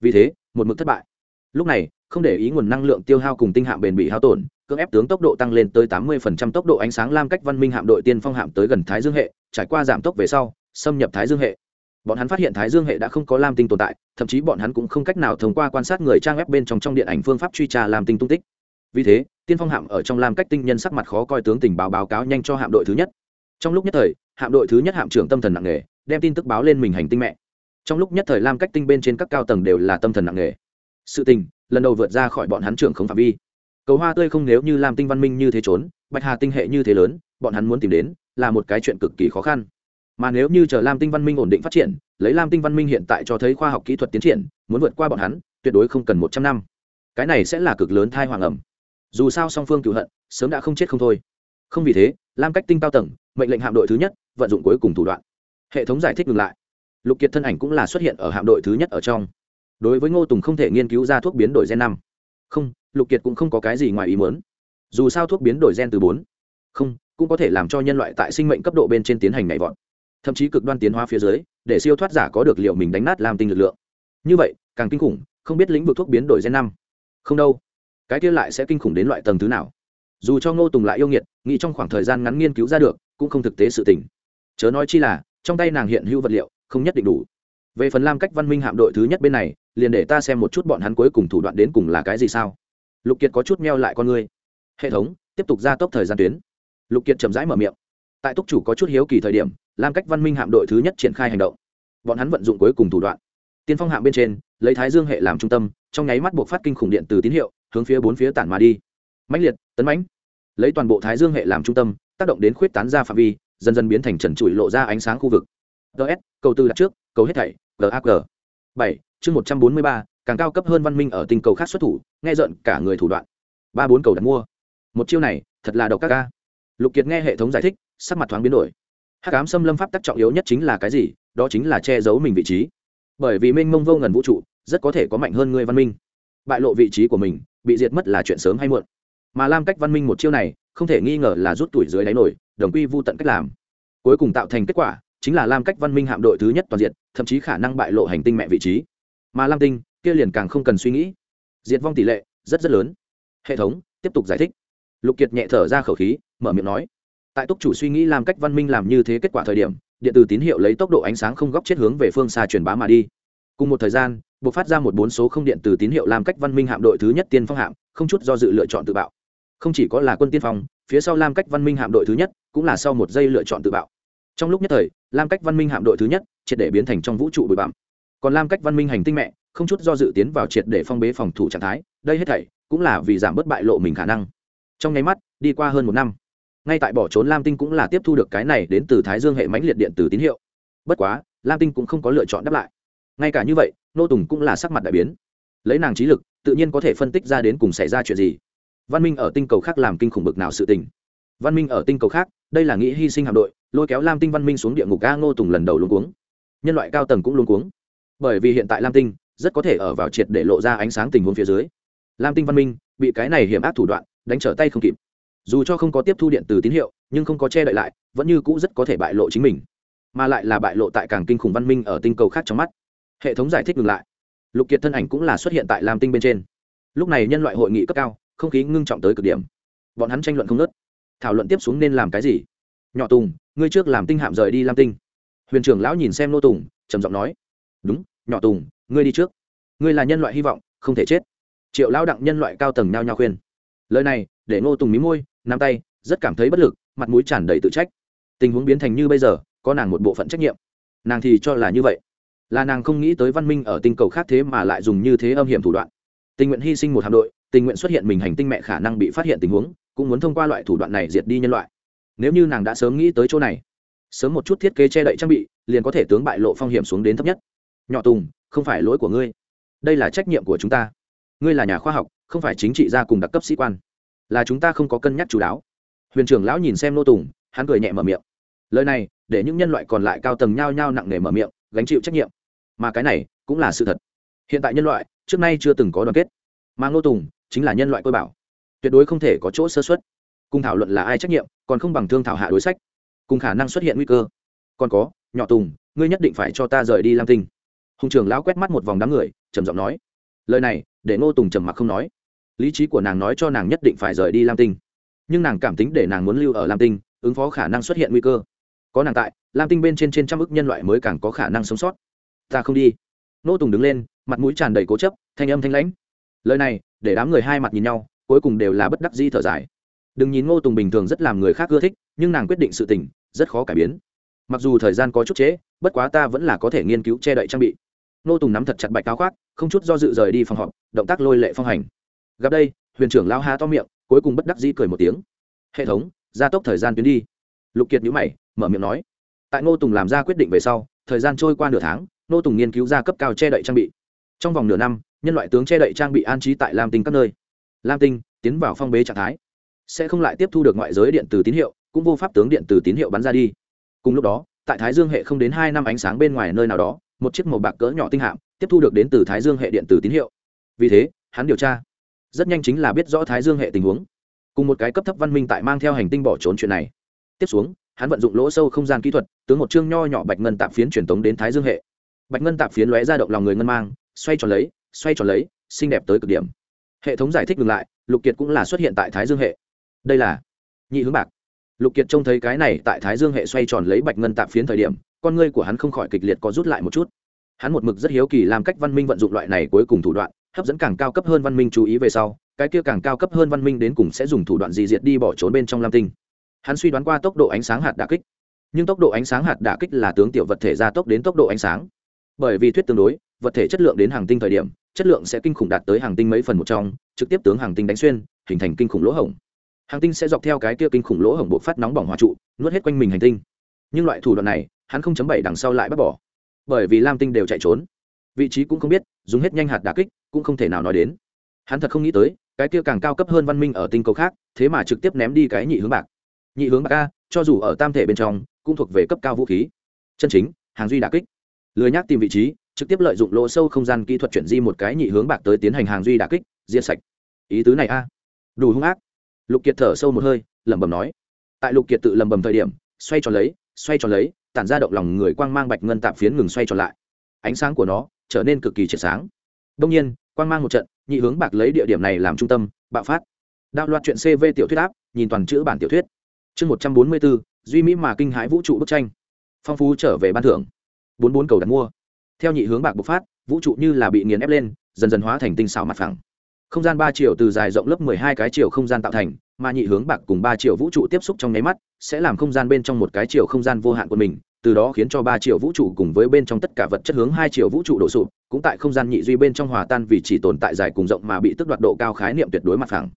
Vì thế, một mực thất bại. Lúc này, không để ý nguồn năng lượng tiêu hao cùng tinh hạm bền bị hao tổn cưỡng ép tướng tốc độ tăng lên tới tám mươi tốc độ ánh sáng lam cách văn minh hạm đội tiên phong hạm tới gần thái dương hệ, trải qua giảm tốc về sau, xâm nhập thái dương hệ. Bọn hắn phát hiện thái dương hệ đã không có lam tinh tồn tại, thậm chí bọn hắn cũng không cách nào thông qua quan sát người trang web bên trong trong điện ảnh phương pháp truy tra lam tinh tung tích. Vì thế, tiên phong hạm ở trong lam cách tinh nhân sắc mặt khó coi tướng tình báo báo cáo nhanh cho hạm đội thứ nhất. Trong lúc nhất thời, hạm đội thứ nhất hạm trưởng tâm thần nặng nề, đem tin tức báo lên mình hành tinh mẹ. Trong lúc nhất thời lam cách tinh bên trên các cao tầng đều là tâm thần nặng nề. Sự tình, lần đầu vượt ra khỏi bọn hắn trưởng không phạm vi cầu hoa tươi không nếu như làm tinh văn minh như thế trốn, bạch hà tinh hệ như thế lớn, bọn hắn muốn tìm đến là một cái chuyện cực kỳ khó khăn. Mà nếu như chờ lam tinh văn minh ổn định phát triển, lấy lam tinh văn minh hiện tại cho thấy khoa học kỹ thuật tiến triển, muốn vượt qua bọn hắn, tuyệt đối không cần một trăm năm. Cái này sẽ là cực lớn thai hoàng ẩm. Dù sao song phương cựu hận, sớm đã không chết không thôi. Không vì thế, lam cách tinh cao tầng, mệnh lệnh hạm đội thứ nhất, vận dụng cuối cùng thủ đoạn. Hệ thống giải thích ngừng lại. Lục kiệt thân ảnh cũng là xuất hiện ở hạm đội thứ nhất ở trong. Đối với ngô tùng không thể nghiên cứu ra thuốc biến đổi gen năm. Không lục kiệt cũng không có cái gì ngoài ý muốn. Dù sao thuốc biến đổi gen từ bốn. Không, cũng có thể làm cho nhân loại tại sinh mệnh cấp độ bên trên tiến hành nhảy vọt. Thậm chí cực đoan tiến hóa phía dưới, để siêu thoát giả có được liệu mình đánh nát làm tinh lực lượng. Như vậy, càng kinh khủng, không biết lĩnh vực thuốc biến đổi gen năm. Không đâu. Cái kia lại sẽ kinh khủng đến loại tầng thứ nào? Dù cho ngô tùng lại yêu nghiệt, nghĩ trong khoảng thời gian ngắn nghiên cứu ra được, cũng không thực tế sự tình. Chớ nói chi là, trong tay nàng hiện hữu vật liệu, không nhất định đủ. Về phần lam cách văn minh hạm đội thứ nhất bên này, liền để ta xem một chút bọn hắn cuối cùng thủ đoạn đến cùng là cái gì sao? Lục kiệt có chút meo lại con ngươi. Hệ thống, tiếp tục gia tốc thời gian tuyến. Lục kiệt chậm rãi mở miệng. Tại túc chủ có chút hiếu kỳ thời điểm, lam cách văn minh hạm đội thứ nhất triển khai hành động. Bọn hắn vận dụng cuối cùng thủ đoạn. Tiên phong hạm bên trên, lấy thái dương hệ làm trung tâm, trong nháy mắt buộc phát kinh khủng điện từ tín hiệu, hướng phía bốn phía tản mà đi. Mãnh liệt, tấn mãnh. Lấy toàn bộ thái dương hệ làm trung tâm, tác động đến khuyết tán ra phạm vi, dần dần biến thành trần trụi lộ ra ánh sáng khu vực. Ts cầu tư đặt trước, cầu hết thảy gag bảy, chương một trăm bốn mươi ba, càng cao cấp hơn văn minh ở tinh cầu khác xuất thủ nghe giận cả người thủ đoạn. Ba bốn cầu đặt mua. Một chiêu này, thật là độc các ca. Lục kiệt nghe hệ thống giải thích, sắc mặt thoáng biến đổi. Hắc ám xâm lâm pháp tắc trọng yếu nhất chính là cái gì? Đó chính là che giấu mình vị trí. Bởi vì minh mông vô ngần vũ trụ, rất có thể có mạnh hơn người văn minh. Bại lộ vị trí của mình, bị diệt mất là chuyện sớm hay muộn. Mà lam cách văn minh một chiêu này, không thể nghi ngờ là rút tuổi dưới đáy nổi, đồng quy vô tận cách làm. Cuối cùng tạo thành kết quả, chính là lam cách văn minh hạm đội thứ nhất toàn diện, thậm chí khả năng bại lộ hành tinh mẹ vị trí. Mà lam tinh, kia liền càng không cần suy nghĩ diệt vong tỷ lệ rất rất lớn. Hệ thống, tiếp tục giải thích. Lục kiệt nhẹ thở ra khẩu khí, mở miệng nói, tại túc chủ suy nghĩ làm cách văn minh làm như thế kết quả thời điểm, điện tử tín hiệu lấy tốc độ ánh sáng không góc chết hướng về phương xa truyền bá mà đi. Cùng một thời gian, buộc phát ra một bốn số không điện từ tín hiệu làm cách văn minh hạm đội thứ nhất tiên phong hạm, không chút do dự lựa chọn tự bạo. Không chỉ có là quân tiên phong, phía sau lam cách văn minh hạm đội thứ nhất, cũng là sau một giây lựa chọn tự bạo. Trong lúc nhất thời lam cách văn minh hạm đội thứ nhất, triệt để biến thành trong vũ trụ bụi bặm. Còn lam cách văn minh hành tinh mẹ không chút do dự tiến vào triệt để phong bế phòng thủ trạng thái, đây hết thảy cũng là vì giảm bớt bại lộ mình khả năng. Trong nháy mắt, đi qua hơn một năm, ngay tại bỏ trốn lam tinh cũng là tiếp thu được cái này đến từ thái dương hệ mãnh liệt điện từ tín hiệu. Bất quá, lam tinh cũng không có lựa chọn đáp lại. Ngay cả như vậy, nô tùng cũng là sắc mặt đại biến. Lấy nàng trí lực, tự nhiên có thể phân tích ra đến cùng xảy ra chuyện gì. Văn minh ở tinh cầu khác làm kinh khủng bực nào sự tình. Văn minh ở tinh cầu khác, đây là nghĩ hy sinh hạm đội, lôi kéo lam tinh văn minh xuống địa ngục ga ngô tùng lần đầu luôn cuống. Nhân loại cao tầng cũng luôn cuống. Bởi vì hiện tại lam tinh rất có thể ở vào triệt để lộ ra ánh sáng tình huống phía dưới. Lam tinh văn minh bị cái này hiểm ác thủ đoạn đánh trở tay không kịp. Dù cho không có tiếp thu điện từ tín hiệu, nhưng không có che đậy lại, vẫn như cũ rất có thể bại lộ chính mình. Mà lại là bại lộ tại càng kinh khủng văn minh ở tinh cầu khác trong mắt. Hệ thống giải thích ngừng lại. Lục kiệt thân ảnh cũng là xuất hiện tại lam tinh bên trên. Lúc này nhân loại hội nghị cấp cao, không khí ngưng trọng tới cực điểm. Bọn hắn tranh luận không nớt thảo luận tiếp xuống nên làm cái gì? Nhỏ tùng, ngươi trước làm tinh hạm rời đi lam tinh. Huyền trưởng lão nhìn xem nô tùng, trầm giọng nói. Đúng, nhỏ tùng ngươi đi trước. Ngươi là nhân loại hy vọng, không thể chết. Triệu lão đặng nhân loại cao tầng nhao nhao khuyên. Lời này, để ngô tùng mí môi, nắm tay, rất cảm thấy bất lực, mặt mũi tràn đầy tự trách. Tình huống biến thành như bây giờ, có nàng một bộ phận trách nhiệm. Nàng thì cho là như vậy. Là nàng không nghĩ tới văn minh ở tinh cầu khác thế mà lại dùng như thế âm hiểm thủ đoạn. Tình nguyện hy sinh một hạm đội, tình nguyện xuất hiện mình hành tinh mẹ khả năng bị phát hiện tình huống, cũng muốn thông qua loại thủ đoạn này diệt đi nhân loại. Nếu như nàng đã sớm nghĩ tới chỗ này, sớm một chút thiết kế che đậy trang bị, liền có thể tướng bại lộ phong hiểm xuống đến thấp nhất nhỏ tùng, không phải lỗi của ngươi. Đây là trách nhiệm của chúng ta. Ngươi là nhà khoa học, không phải chính trị gia cùng đặc cấp sĩ quan. Là chúng ta không có cân nhắc chú đáo. Huyền trưởng lão nhìn xem nô tùng, hắn cười nhẹ mở miệng. Lời này, để những nhân loại còn lại cao tầng nhao nhao nặng nề mở miệng, gánh chịu trách nhiệm. Mà cái này, cũng là sự thật. Hiện tại nhân loại, trước nay chưa từng có đoàn kết. Mà nô tùng, chính là nhân loại tôi bảo. Tuyệt đối không thể có chỗ sơ xuất cùng thảo luận là ai trách nhiệm, còn không bằng thương thảo hạ đối sách. Cùng khả năng xuất hiện nguy cơ. Còn có, nhỏ tùng, ngươi nhất định phải cho ta rời đi lam tinh hùng trưởng lão quét mắt một vòng đám người trầm giọng nói lời này để ngô tùng trầm mặc không nói lý trí của nàng nói cho nàng nhất định phải rời đi lam tinh nhưng nàng cảm tính để nàng muốn lưu ở lam tinh ứng phó khả năng xuất hiện nguy cơ có nàng tại lam tinh bên trên trên trăm ước nhân loại mới càng có khả năng sống sót ta không đi Ngô tùng đứng lên mặt mũi tràn đầy cố chấp thanh âm thanh lãnh lời này để đám người hai mặt nhìn nhau cuối cùng đều là bất đắc di thở dài đừng nhìn ngô tùng bình thường rất làm người khác ưa thích nhưng nàng quyết định sự tình rất khó cải biến mặc dù thời gian có chút trễ bất quá ta vẫn là có thể nghiên cứu che đậy trang bị Nô tùng nắm thật chặt bạch cáo khoác, không chút do dự rời đi phòng họp, động tác lôi lệ phong hành. Gặp đây, huyền trưởng lao há to miệng, cuối cùng bất đắc dĩ cười một tiếng. Hệ thống, gia tốc thời gian tuyến đi. Lục kiệt nhữ mày, mở miệng nói. Tại ngô tùng làm ra quyết định về sau, thời gian trôi qua nửa tháng, ngô tùng nghiên cứu ra cấp cao che đậy trang bị. Trong vòng nửa năm, nhân loại tướng che đậy trang bị an trí tại lam tinh các nơi. Lam tinh, tiến vào phong bế trạng thái. Sẽ không lại tiếp thu được ngoại giới điện từ tín hiệu, cũng vô pháp tướng điện từ tín hiệu bắn ra đi. Cùng lúc đó, tại thái dương hệ không đến hai năm ánh sáng bên ngoài nơi nào đó một chiếc màu bạc cỡ nhỏ tinh hạm, tiếp thu được đến từ thái dương hệ điện tử tín hiệu. Vì thế, hắn điều tra, rất nhanh chính là biết rõ thái dương hệ tình huống. Cùng một cái cấp thấp văn minh tại mang theo hành tinh bỏ trốn chuyện này. Tiếp xuống, hắn vận dụng lỗ sâu không gian kỹ thuật, tướng một chương nho nhỏ bạch ngân tạp phiến truyền tống đến thái dương hệ. Bạch ngân tạp phiến lóe ra động lòng người ngân mang, xoay tròn lấy, xoay tròn lấy, xinh đẹp tới cực điểm. Hệ thống giải thích ngừng lại, lục kiệt cũng là xuất hiện tại thái dương hệ. Đây là nhị hướng bạc. Lục kiệt trông thấy cái này tại thái dương hệ xoay tròn lấy bạch ngân tạp phiến thời điểm con ngươi của hắn không khỏi kịch liệt có rút lại một chút. Hắn một mực rất hiếu kỳ làm cách văn minh vận dụng loại này cuối cùng thủ đoạn, hấp dẫn càng cao cấp hơn văn minh chú ý về sau, cái kia càng cao cấp hơn văn minh đến cùng sẽ dùng thủ đoạn gì diệt đi bỏ trốn bên trong lam tinh. Hắn suy đoán qua tốc độ ánh sáng hạt đà kích. Nhưng tốc độ ánh sáng hạt đà kích là tướng tiểu vật thể gia tốc đến tốc độ ánh sáng. Bởi vì thuyết tương đối, vật thể chất lượng đến hàng tinh thời điểm, chất lượng sẽ kinh khủng đạt tới hàng tinh mấy phần một trong, trực tiếp tướng hàng tinh đánh xuyên, hình thành kinh khủng lỗ hổng. Hàng tinh sẽ dọc theo cái kia kinh khủng lỗ hổng buộc phát nóng bỏng hòa trụ, nuốt hết quanh mình hành tinh. Nhưng loại thủ đoạn này hắn không chấm bảy đằng sau lại bắt bỏ. Bởi vì lam tinh đều chạy trốn. Vị trí cũng không biết, dùng hết nhanh hạt đà kích, cũng không thể nào nói đến. Hắn thật không nghĩ tới, cái kia càng cao cấp hơn văn minh ở tinh cầu khác, thế mà trực tiếp ném đi cái nhị hướng bạc. Nhị hướng bạc a, cho dù ở tam thể bên trong, cũng thuộc về cấp cao vũ khí. Chân chính, hàng duy đà kích. Lười nhác tìm vị trí, trực tiếp lợi dụng lỗ sâu không gian kỹ thuật chuyển di một cái nhị hướng bạc tới tiến hành hàng duy đà kích, diệt sạch. Ý tứ này a. Đủ hung ác. Lục kiệt thở sâu một hơi, lẩm bẩm nói. Tại lục kiệt tự lẩm bẩm thời điểm, xoay tròn lấy, xoay tròn lấy tản ra động lòng người quang mang bạch ngân tạm phiến ngừng xoay tròn lại. Ánh sáng của nó trở nên cực kỳ triệt sáng. Đông nhiên, quang mang một trận, nhị hướng bạc lấy địa điểm này làm trung tâm, bạo phát. Đạo loạt chuyện cv tiểu thuyết áp, nhìn toàn chữ bản tiểu thuyết. Chương một trăm bốn mươi bốn duy mỹ mà kinh hãi vũ trụ bức tranh. Phong phú trở về ban thưởng. bốn bốn cầu đặt mua. Theo nhị hướng bạc bộc phát, vũ trụ như là bị nghiền ép lên, dần dần hóa thành tinh xảo mặt phẳng. Không gian ba triệu từ dài rộng lớp mười hai cái chiều không gian tạo thành mà nhị hướng bạc cùng ba triệu vũ trụ tiếp xúc trong nháy mắt, sẽ làm không gian bên trong một cái chiều không gian vô hạn của mình, từ đó khiến cho ba triệu vũ trụ cùng với bên trong tất cả vật chất hướng hai triệu vũ trụ đổ sụp, cũng tại không gian nhị duy bên trong hòa tan vì chỉ tồn tại dài cùng rộng mà bị tức đoạt độ cao khái niệm tuyệt đối mặt phẳng.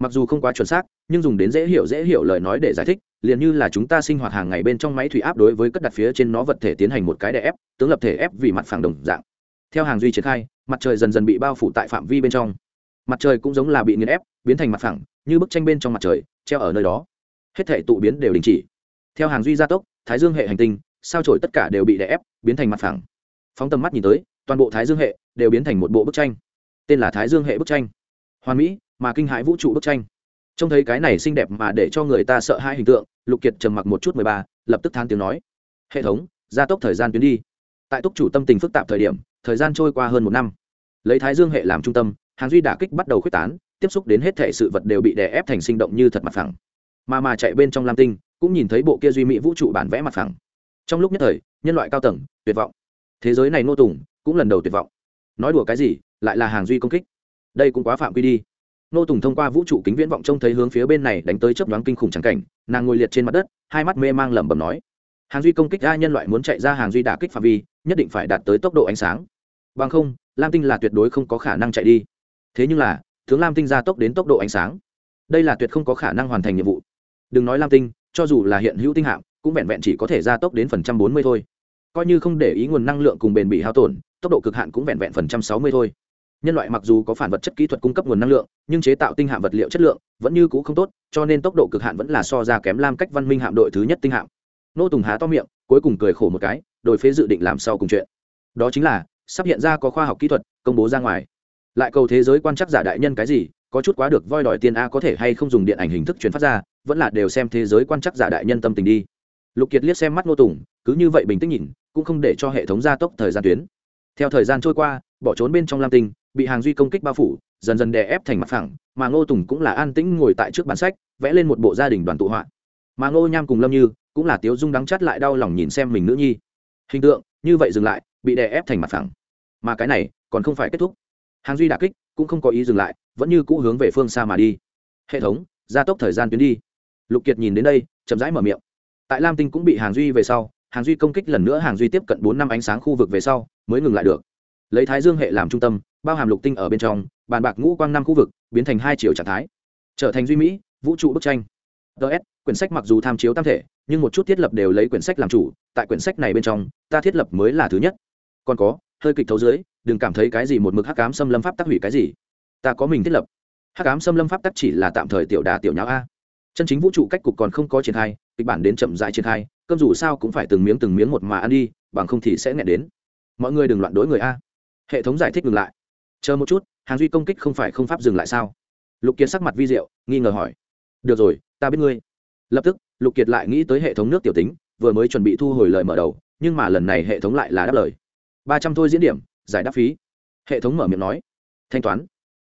Mặc dù không quá chuẩn xác, nhưng dùng đến dễ hiểu dễ hiểu lời nói để giải thích, liền như là chúng ta sinh hoạt hàng ngày bên trong máy thủy áp đối với cất đặt phía trên nó vật thể tiến hành một cái đè ép, tướng lập thể ép vì mặt phẳng đồng dạng. Theo hàng duy triển khai, mặt trời dần dần bị bao phủ tại phạm vi bên trong. Mặt trời cũng giống là bị nghiền ép, biến thành mặt phẳng như bức tranh bên trong mặt trời, treo ở nơi đó. Hết thể tụ biến đều đình chỉ. Theo hàng duy gia tốc, thái dương hệ hành tinh, sao trổi tất cả đều bị đè ép, biến thành mặt phẳng. Phóng tầm mắt nhìn tới, toàn bộ thái dương hệ đều biến thành một bộ bức tranh. Tên là thái dương hệ bức tranh. Hoàn mỹ mà kinh hãi vũ trụ bức tranh. Trông thấy cái này xinh đẹp mà để cho người ta sợ hai hình tượng, lục kiệt trầm mặc một chút mười ba, lập tức than tiếng nói. Hệ thống, gia tốc thời gian tuyến đi. Tại túc chủ tâm tình phức tạp thời điểm, thời gian trôi qua hơn một năm. Lấy thái dương hệ làm trung tâm, hàng duy đả kích bắt đầu quyết tán tiếp xúc đến hết thể sự vật đều bị đè ép thành sinh động như thật mặt phẳng. Mà mà chạy bên trong lam tinh, cũng nhìn thấy bộ kia duy mỹ vũ trụ bản vẽ mặt phẳng. Trong lúc nhất thời, nhân loại cao tầng, tuyệt vọng. Thế giới này nô tùng, cũng lần đầu tuyệt vọng. Nói đùa cái gì, lại là hàng duy công kích. Đây cũng quá phạm quy đi. Nô tùng thông qua vũ trụ kính viễn vọng trông thấy hướng phía bên này đánh tới chấp đoán kinh khủng trắng cảnh, nàng ngồi liệt trên mặt đất, hai mắt mê mang lẩm bẩm nói. Hàng duy công kích ra nhân loại muốn chạy ra hàng duy đả kích phạm vi, nhất định phải đạt tới tốc độ ánh sáng. Bằng không, lam tinh là tuyệt đối không có khả năng chạy đi. Thế nhưng là tướng lam tinh gia tốc đến tốc độ ánh sáng. Đây là tuyệt không có khả năng hoàn thành nhiệm vụ. Đừng nói lam tinh, cho dù là hiện hữu tinh hạm, cũng vẹn vẹn chỉ có thể gia tốc đến phần trăm bốn mươi thôi. Coi như không để ý nguồn năng lượng cùng bền bị hao tổn, tốc độ cực hạn cũng vẹn vẹn phần trăm sáu mươi thôi. Nhân loại mặc dù có phản vật chất kỹ thuật cung cấp nguồn năng lượng, nhưng chế tạo tinh hạm vật liệu chất lượng vẫn như cũ không tốt, cho nên tốc độ cực hạn vẫn là so ra kém lam cách văn minh hạm đội thứ nhất tinh hạm. Nô tùng há to miệng, cuối cùng cười khổ một cái đội phế dự định làm sau cùng chuyện. Đó chính là, sắp hiện ra có khoa học kỹ thuật, công bố ra ngoài lại cầu thế giới quan chắc giả đại nhân cái gì, có chút quá được voi đòi tiền a, có thể hay không dùng điện ảnh hình thức truyền phát ra, vẫn là đều xem thế giới quan chắc giả đại nhân tâm tình đi. Lục kiệt liếc xem mắt ngô tùng, cứ như vậy bình tĩnh nhìn, cũng không để cho hệ thống gia tốc thời gian tuyến. Theo thời gian trôi qua, bỏ trốn bên trong lam tinh, bị hàng duy công kích bao phủ, dần dần đè ép thành mặt phẳng, mà ngô tùng cũng là an tĩnh ngồi tại trước bản sách, vẽ lên một bộ gia đình đoàn tụ họa. Mà ngô nham cùng lâm như, cũng là tiếu dung đắng chắt lại đau lòng nhìn xem mình nữ nhi. Hình tượng, như vậy dừng lại, bị đè ép thành mặt phẳng. Mà cái này, còn không phải kết thúc hàng duy đà kích, cũng không có ý dừng lại, vẫn như cũ hướng về phương xa mà đi. Hệ thống, gia tốc thời gian tuyến đi. Lục kiệt nhìn đến đây, chậm rãi mở miệng. Tại lam tinh cũng bị hàng duy về sau, hàng duy công kích lần nữa, hàng duy tiếp cận bốn năm ánh sáng khu vực về sau, mới ngừng lại được. Lấy thái dương hệ làm trung tâm, bao hàm lục tinh ở bên trong, bàn bạc ngũ quang năm khu vực, biến thành hai chiều trạng thái. Trở thành duy mỹ, vũ trụ bức tranh. Ts quyển sách mặc dù tham chiếu tam thể, nhưng một chút thiết lập đều lấy quyển sách làm chủ, tại quyển sách này bên trong, ta thiết lập mới là thứ nhất. Còn có hơi kịch thấu dưới, đừng cảm thấy cái gì một mực hắc cám xâm lâm pháp tác hủy cái gì. Ta có mình thiết lập. Hắc cám xâm lâm pháp tắc chỉ là tạm thời tiểu đà tiểu nháo a. Chân chính vũ trụ cách cục còn không có triển khai, kịch bản đến chậm dại triển khai, cơm dù sao cũng phải từng miếng từng miếng một mà ăn đi, bằng không thì sẽ nghẹn đến. Mọi người đừng loạn đối người a. Hệ thống giải thích ngừng lại. Chờ một chút, hàng duy công kích không phải không pháp dừng lại sao? Lục kiệt sắc mặt vi diệu, nghi ngờ hỏi. Được rồi, ta biết ngươi. Lập tức, lục kiệt lại nghĩ tới hệ thống nước tiểu tính, vừa mới chuẩn bị thu hồi lời mở đầu, nhưng mà lần này hệ thống lại là đáp lời ba trăm thôi diễn điểm, giải đáp phí. Hệ thống mở miệng nói. Thanh toán.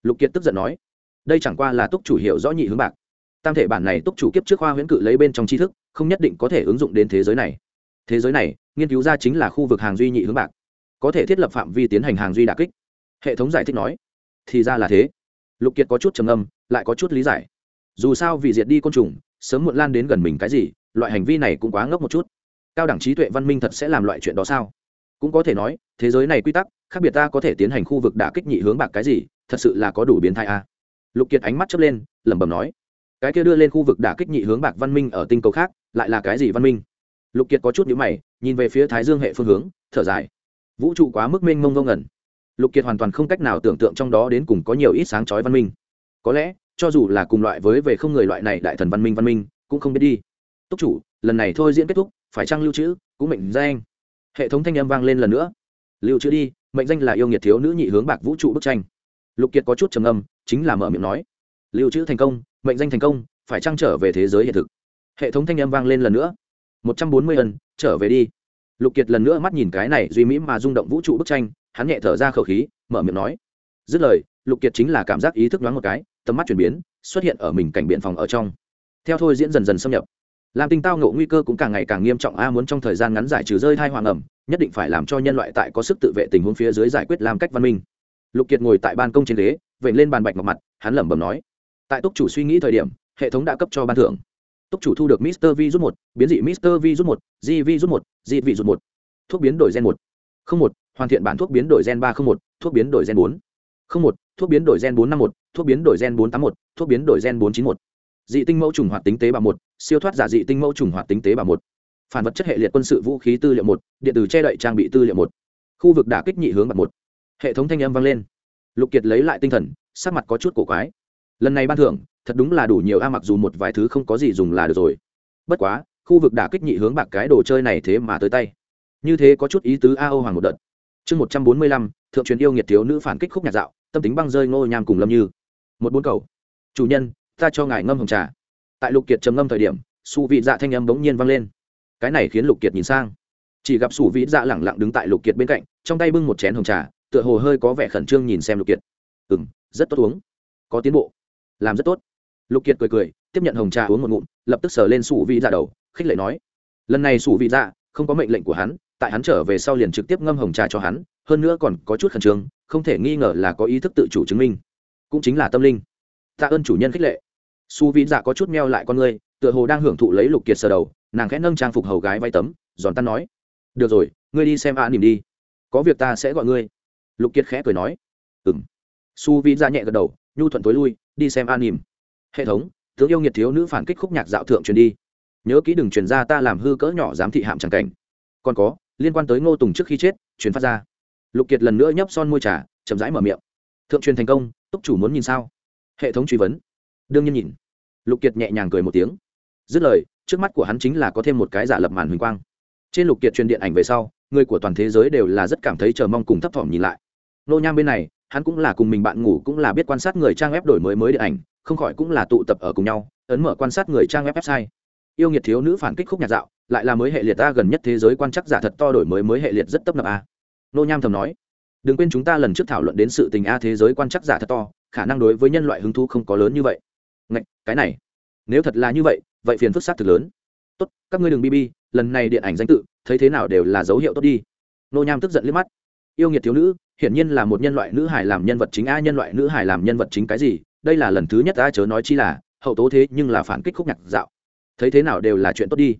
Lục kiệt tức giận nói. Đây chẳng qua là túc chủ hiệu rõ nhị hướng bạc. Tam thể bản này túc chủ kiếp trước khoa huyễn cự lấy bên trong tri thức, không nhất định có thể ứng dụng đến thế giới này. Thế giới này, nghiên cứu ra chính là khu vực hàng duy nhị hướng bạc. Có thể thiết lập phạm vi tiến hành hàng duy đà kích. Hệ thống giải thích nói. Thì ra là thế. Lục kiệt có chút trầm âm lại có chút lý giải. Dù sao vì diệt đi côn trùng, sớm muộn lan đến gần mình cái gì, loại hành vi này cũng quá ngốc một chút. Cao đẳng trí tuệ văn minh thật sẽ làm loại chuyện đó sao? Cũng có thể nói, thế giới này quy tắc, khác biệt ta có thể tiến hành khu vực đả kích nhị hướng bạc cái gì, thật sự là có đủ biến thái a à? lục kiệt ánh mắt chớp lên, lẩm bẩm nói. Cái kia đưa lên khu vực đả kích nhị hướng bạc văn minh ở tinh cầu khác, lại là cái gì văn minh? Lục kiệt có chút nhíu mày, nhìn về phía thái dương hệ phương hướng, thở dài. Vũ trụ quá mức mênh mông vô ngẩn. Lục kiệt hoàn toàn không cách nào tưởng tượng trong đó đến cùng có nhiều ít sáng chói văn minh. Có lẽ, cho dù là cùng loại với về không người loại này đại thần văn minh văn minh, cũng không biết đi. Túc chủ, lần này thôi diễn kết thúc, phải trang lưu trữ, cũng mệnh danh hệ thống thanh âm vang lên lần nữa. Lưu trữ đi, mệnh danh là yêu nghiệt thiếu nữ nhị hướng bạc vũ trụ bức tranh. Lục kiệt có chút trầm âm chính là mở miệng nói. Lưu trữ thành công, mệnh danh thành công, phải trang trở về thế giới hiện thực? Hệ thống thanh âm vang lên lần nữa. Một trăm bốn mươi ân, trở về đi. Lục kiệt lần nữa mắt nhìn cái này duy mỹ mà rung động vũ trụ bức tranh, hắn nhẹ thở ra khẩu khí, mở miệng nói. Dứt lời, lục kiệt chính là cảm giác ý thức đoán một cái, tầm mắt chuyển biến, xuất hiện ở mình cảnh biện phòng ở trong. Theo thôi diễn dần dần xâm nhập làm tinh tao ngộ nguy cơ cũng càng ngày càng nghiêm trọng, a, muốn trong thời gian ngắn giải trừ rơi thai hoàng ẩm, nhất định phải làm cho nhân loại tại có sức tự vệ tình huống phía dưới giải quyết làm cách văn minh. Lục kiệt ngồi tại ban công trên ghế vẩy lên bàn bạch ngọc mặt, hắn lẩm bẩm nói, tại túc chủ suy nghĩ thời điểm, hệ thống đã cấp cho ban thưởng. Túc chủ thu được mister v rút một, biến dị mister v rút một gv rút một dị vị rút một. Thuốc biến đổi gen một. Không một, hoàn thiện bản thuốc biến đổi gen ba không một, thuốc biến đổi gen bốn. Không một, thuốc biến đổi gen bốn năm một, thuốc biến đổi gen bốn tám một, thuốc biến đổi gen bốn chín một. Dị tinh mẫu trùng hoạt tính tế bào một siêu thoát giả dị tinh mẫu trùng hoạt tính tế bào một. Phản vật chất hệ liệt quân sự vũ khí tư liệu một, điện tử che đậy trang bị tư liệu một. Khu vực đả kích nhị hướng bạc một. Hệ thống thanh âm vang lên. Lục kiệt lấy lại tinh thần, sắc mặt có chút cổ quái. Lần này ban thưởng, thật đúng là đủ nhiều a, mặc dù một vài thứ không có gì dùng là được rồi. Bất quá, khu vực đả kích nhị hướng bạc cái đồ chơi này thế mà tới tay. Như thế có chút ý tứ a ô hoàng một đợt. Chương một trăm bốn mươi lăm, thượng truyền yêu nghiệt thiếu nữ phản kích khúc nhạc dạo, tâm tính băng rơi ngô nham cùng lâm như. Một bốn cầu. Chủ nhân, ta cho ngài ngâm hồng trà tại lục kiệt trầm ngâm thời điểm, su vị dạ thanh âm bỗng nhiên vang lên. Cái này khiến lục kiệt nhìn sang. Chỉ gặp su vị dạ lẳng lặng đứng tại lục kiệt bên cạnh, trong tay bưng một chén hồng trà, tựa hồ hơi có vẻ khẩn trương nhìn xem lục kiệt. Ừ m rất tốt uống. Có tiến bộ. Làm rất tốt. Lục kiệt cười cười, tiếp nhận hồng trà uống một ngụm, lập tức sờ lên sủ vị dạ đầu, khích lệ nói, lần này sủ vị dạ không có mệnh lệnh của hắn, tại hắn trở về sau liền trực tiếp ngâm hồng trà cho hắn, hơn nữa còn có chút khẩn trương, không thể nghi ngờ là có ý thức tự chủ chứng minh. Cũng chính là tâm linh. Tạ ơn chủ nhân khích lệ su vĩ dạ có chút meo lại con ngươi, tựa hồ đang hưởng thụ lấy lục kiệt sờ đầu nàng khẽ nâng trang phục hầu gái váy tấm giòn tan nói được rồi ngươi đi xem a nỉm đi có việc ta sẽ gọi ngươi. Lục kiệt khẽ cười nói ừ m su vi Dạ nhẹ gật đầu nhu thuận tối lui đi xem a nỉm. Hệ thống tướng yêu nghiệt thiếu nữ phản kích khúc nhạc dạo thượng truyền đi. Nhớ kỹ đừng truyền ra ta làm hư cỡ nhỏ giám thị hạm tràng cảnh. Còn có liên quan tới ngô tùng trước khi chết truyền phát ra. Lục kiệt lần nữa nhấp son môi trà chậm rãi mở miệng. Thượng truyền thành công túc chủ muốn nhìn sao? Hệ thống truy vấn đương nhiên nhìn. Lục kiệt nhẹ nhàng cười một tiếng. Dứt lời, trước mắt của hắn chính là có thêm một cái giả lập màn huỳnh quang. Trên lục kiệt truyền điện ảnh về sau, người của toàn thế giới đều là rất cảm thấy chờ mong cùng thấp thỏm nhìn lại. Nô nham bên này, hắn cũng là cùng mình bạn ngủ cũng là biết quan sát người trang web đổi mới mới điện ảnh, không khỏi cũng là tụ tập ở cùng nhau, ấn mở quan sát người trang web website. Yêu nghiệt thiếu nữ phản kích khúc nhạc dạo, lại là mới hệ liệt ta gần nhất thế giới quan chắc giả thật to đổi mới mới hệ liệt rất tấp nập a. Nô nham thầm nói, đừng quên chúng ta lần trước thảo luận đến sự tình a thế giới quan chắc giả thật to, khả năng đối với nhân loại hứng thú không có lớn như vậy. Ngạch, cái này. Nếu thật là như vậy vậy phiền phức xác thực lớn. Tốt các ngươi đừng bb lần này điện ảnh danh tự thấy thế nào đều là dấu hiệu tốt đi. Nô nham tức giận liếc mắt. Yêu nghiệt thiếu nữ hiển nhiên là một nhân loại nữ hải làm nhân vật chính a nhân loại nữ hải làm nhân vật chính cái gì? Đây là lần thứ nhất ta chớ nói chi là hậu tố thế nhưng là phản kích khúc nhạc dạo. Thấy thế nào đều là chuyện tốt đi.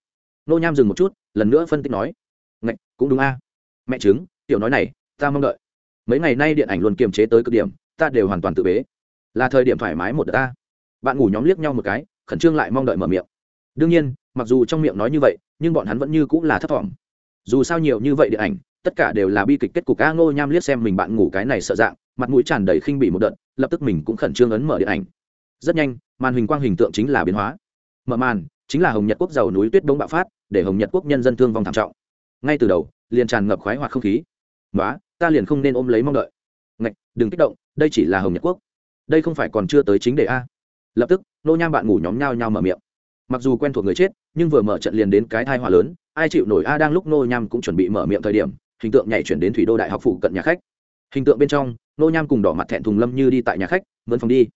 Nô nham dừng một chút lần nữa phân tích nói. Ngạch cũng đúng a. Mẹ chứng tiểu nói này ta mong đợi. Mấy ngày nay điện ảnh luôn kiềm chế tới cực điểm ta đều hoàn toàn tự bế. Là thời điểm thoải mái một đợt ta bạn ngủ nhóm liếc nhau một cái, khẩn trương lại mong đợi mở miệng. Đương nhiên, mặc dù trong miệng nói như vậy, nhưng bọn hắn vẫn như cũng là thất vọng dù sao nhiều như vậy điện ảnh, tất cả đều là bi kịch kết cục a ngô nham liếc xem mình bạn ngủ cái này sợ dạng, mặt mũi tràn đầy khinh bỉ một đợt, lập tức mình cũng khẩn trương ấn mở điện ảnh. Rất nhanh, màn hình quang hình tượng chính là biến hóa. Mở màn, chính là hồng nhật quốc giàu núi tuyết bỗng bạo phát, để hồng nhật quốc nhân dân thương vong thảm trọng. Ngay từ đầu, liền tràn ngập khoái hoạt không khí. Nói ta liền không nên ôm lấy mong đợi. Ngạch, đừng kích động, đây chỉ là hồng nhật quốc. Đây không phải còn chưa tới chính đề a lập tức, nô nham bạn ngủ nhóm nhau nhau mở miệng. Mặc dù quen thuộc người chết, nhưng vừa mở trận liền đến cái thai họa lớn, ai chịu nổi a đang lúc nô nham cũng chuẩn bị mở miệng thời điểm, hình tượng nhảy chuyển đến thủy đô đại học phụ cận nhà khách. Hình tượng bên trong, nô nham cùng đỏ mặt thẹn thùng lâm như đi tại nhà khách, mướn phòng đi.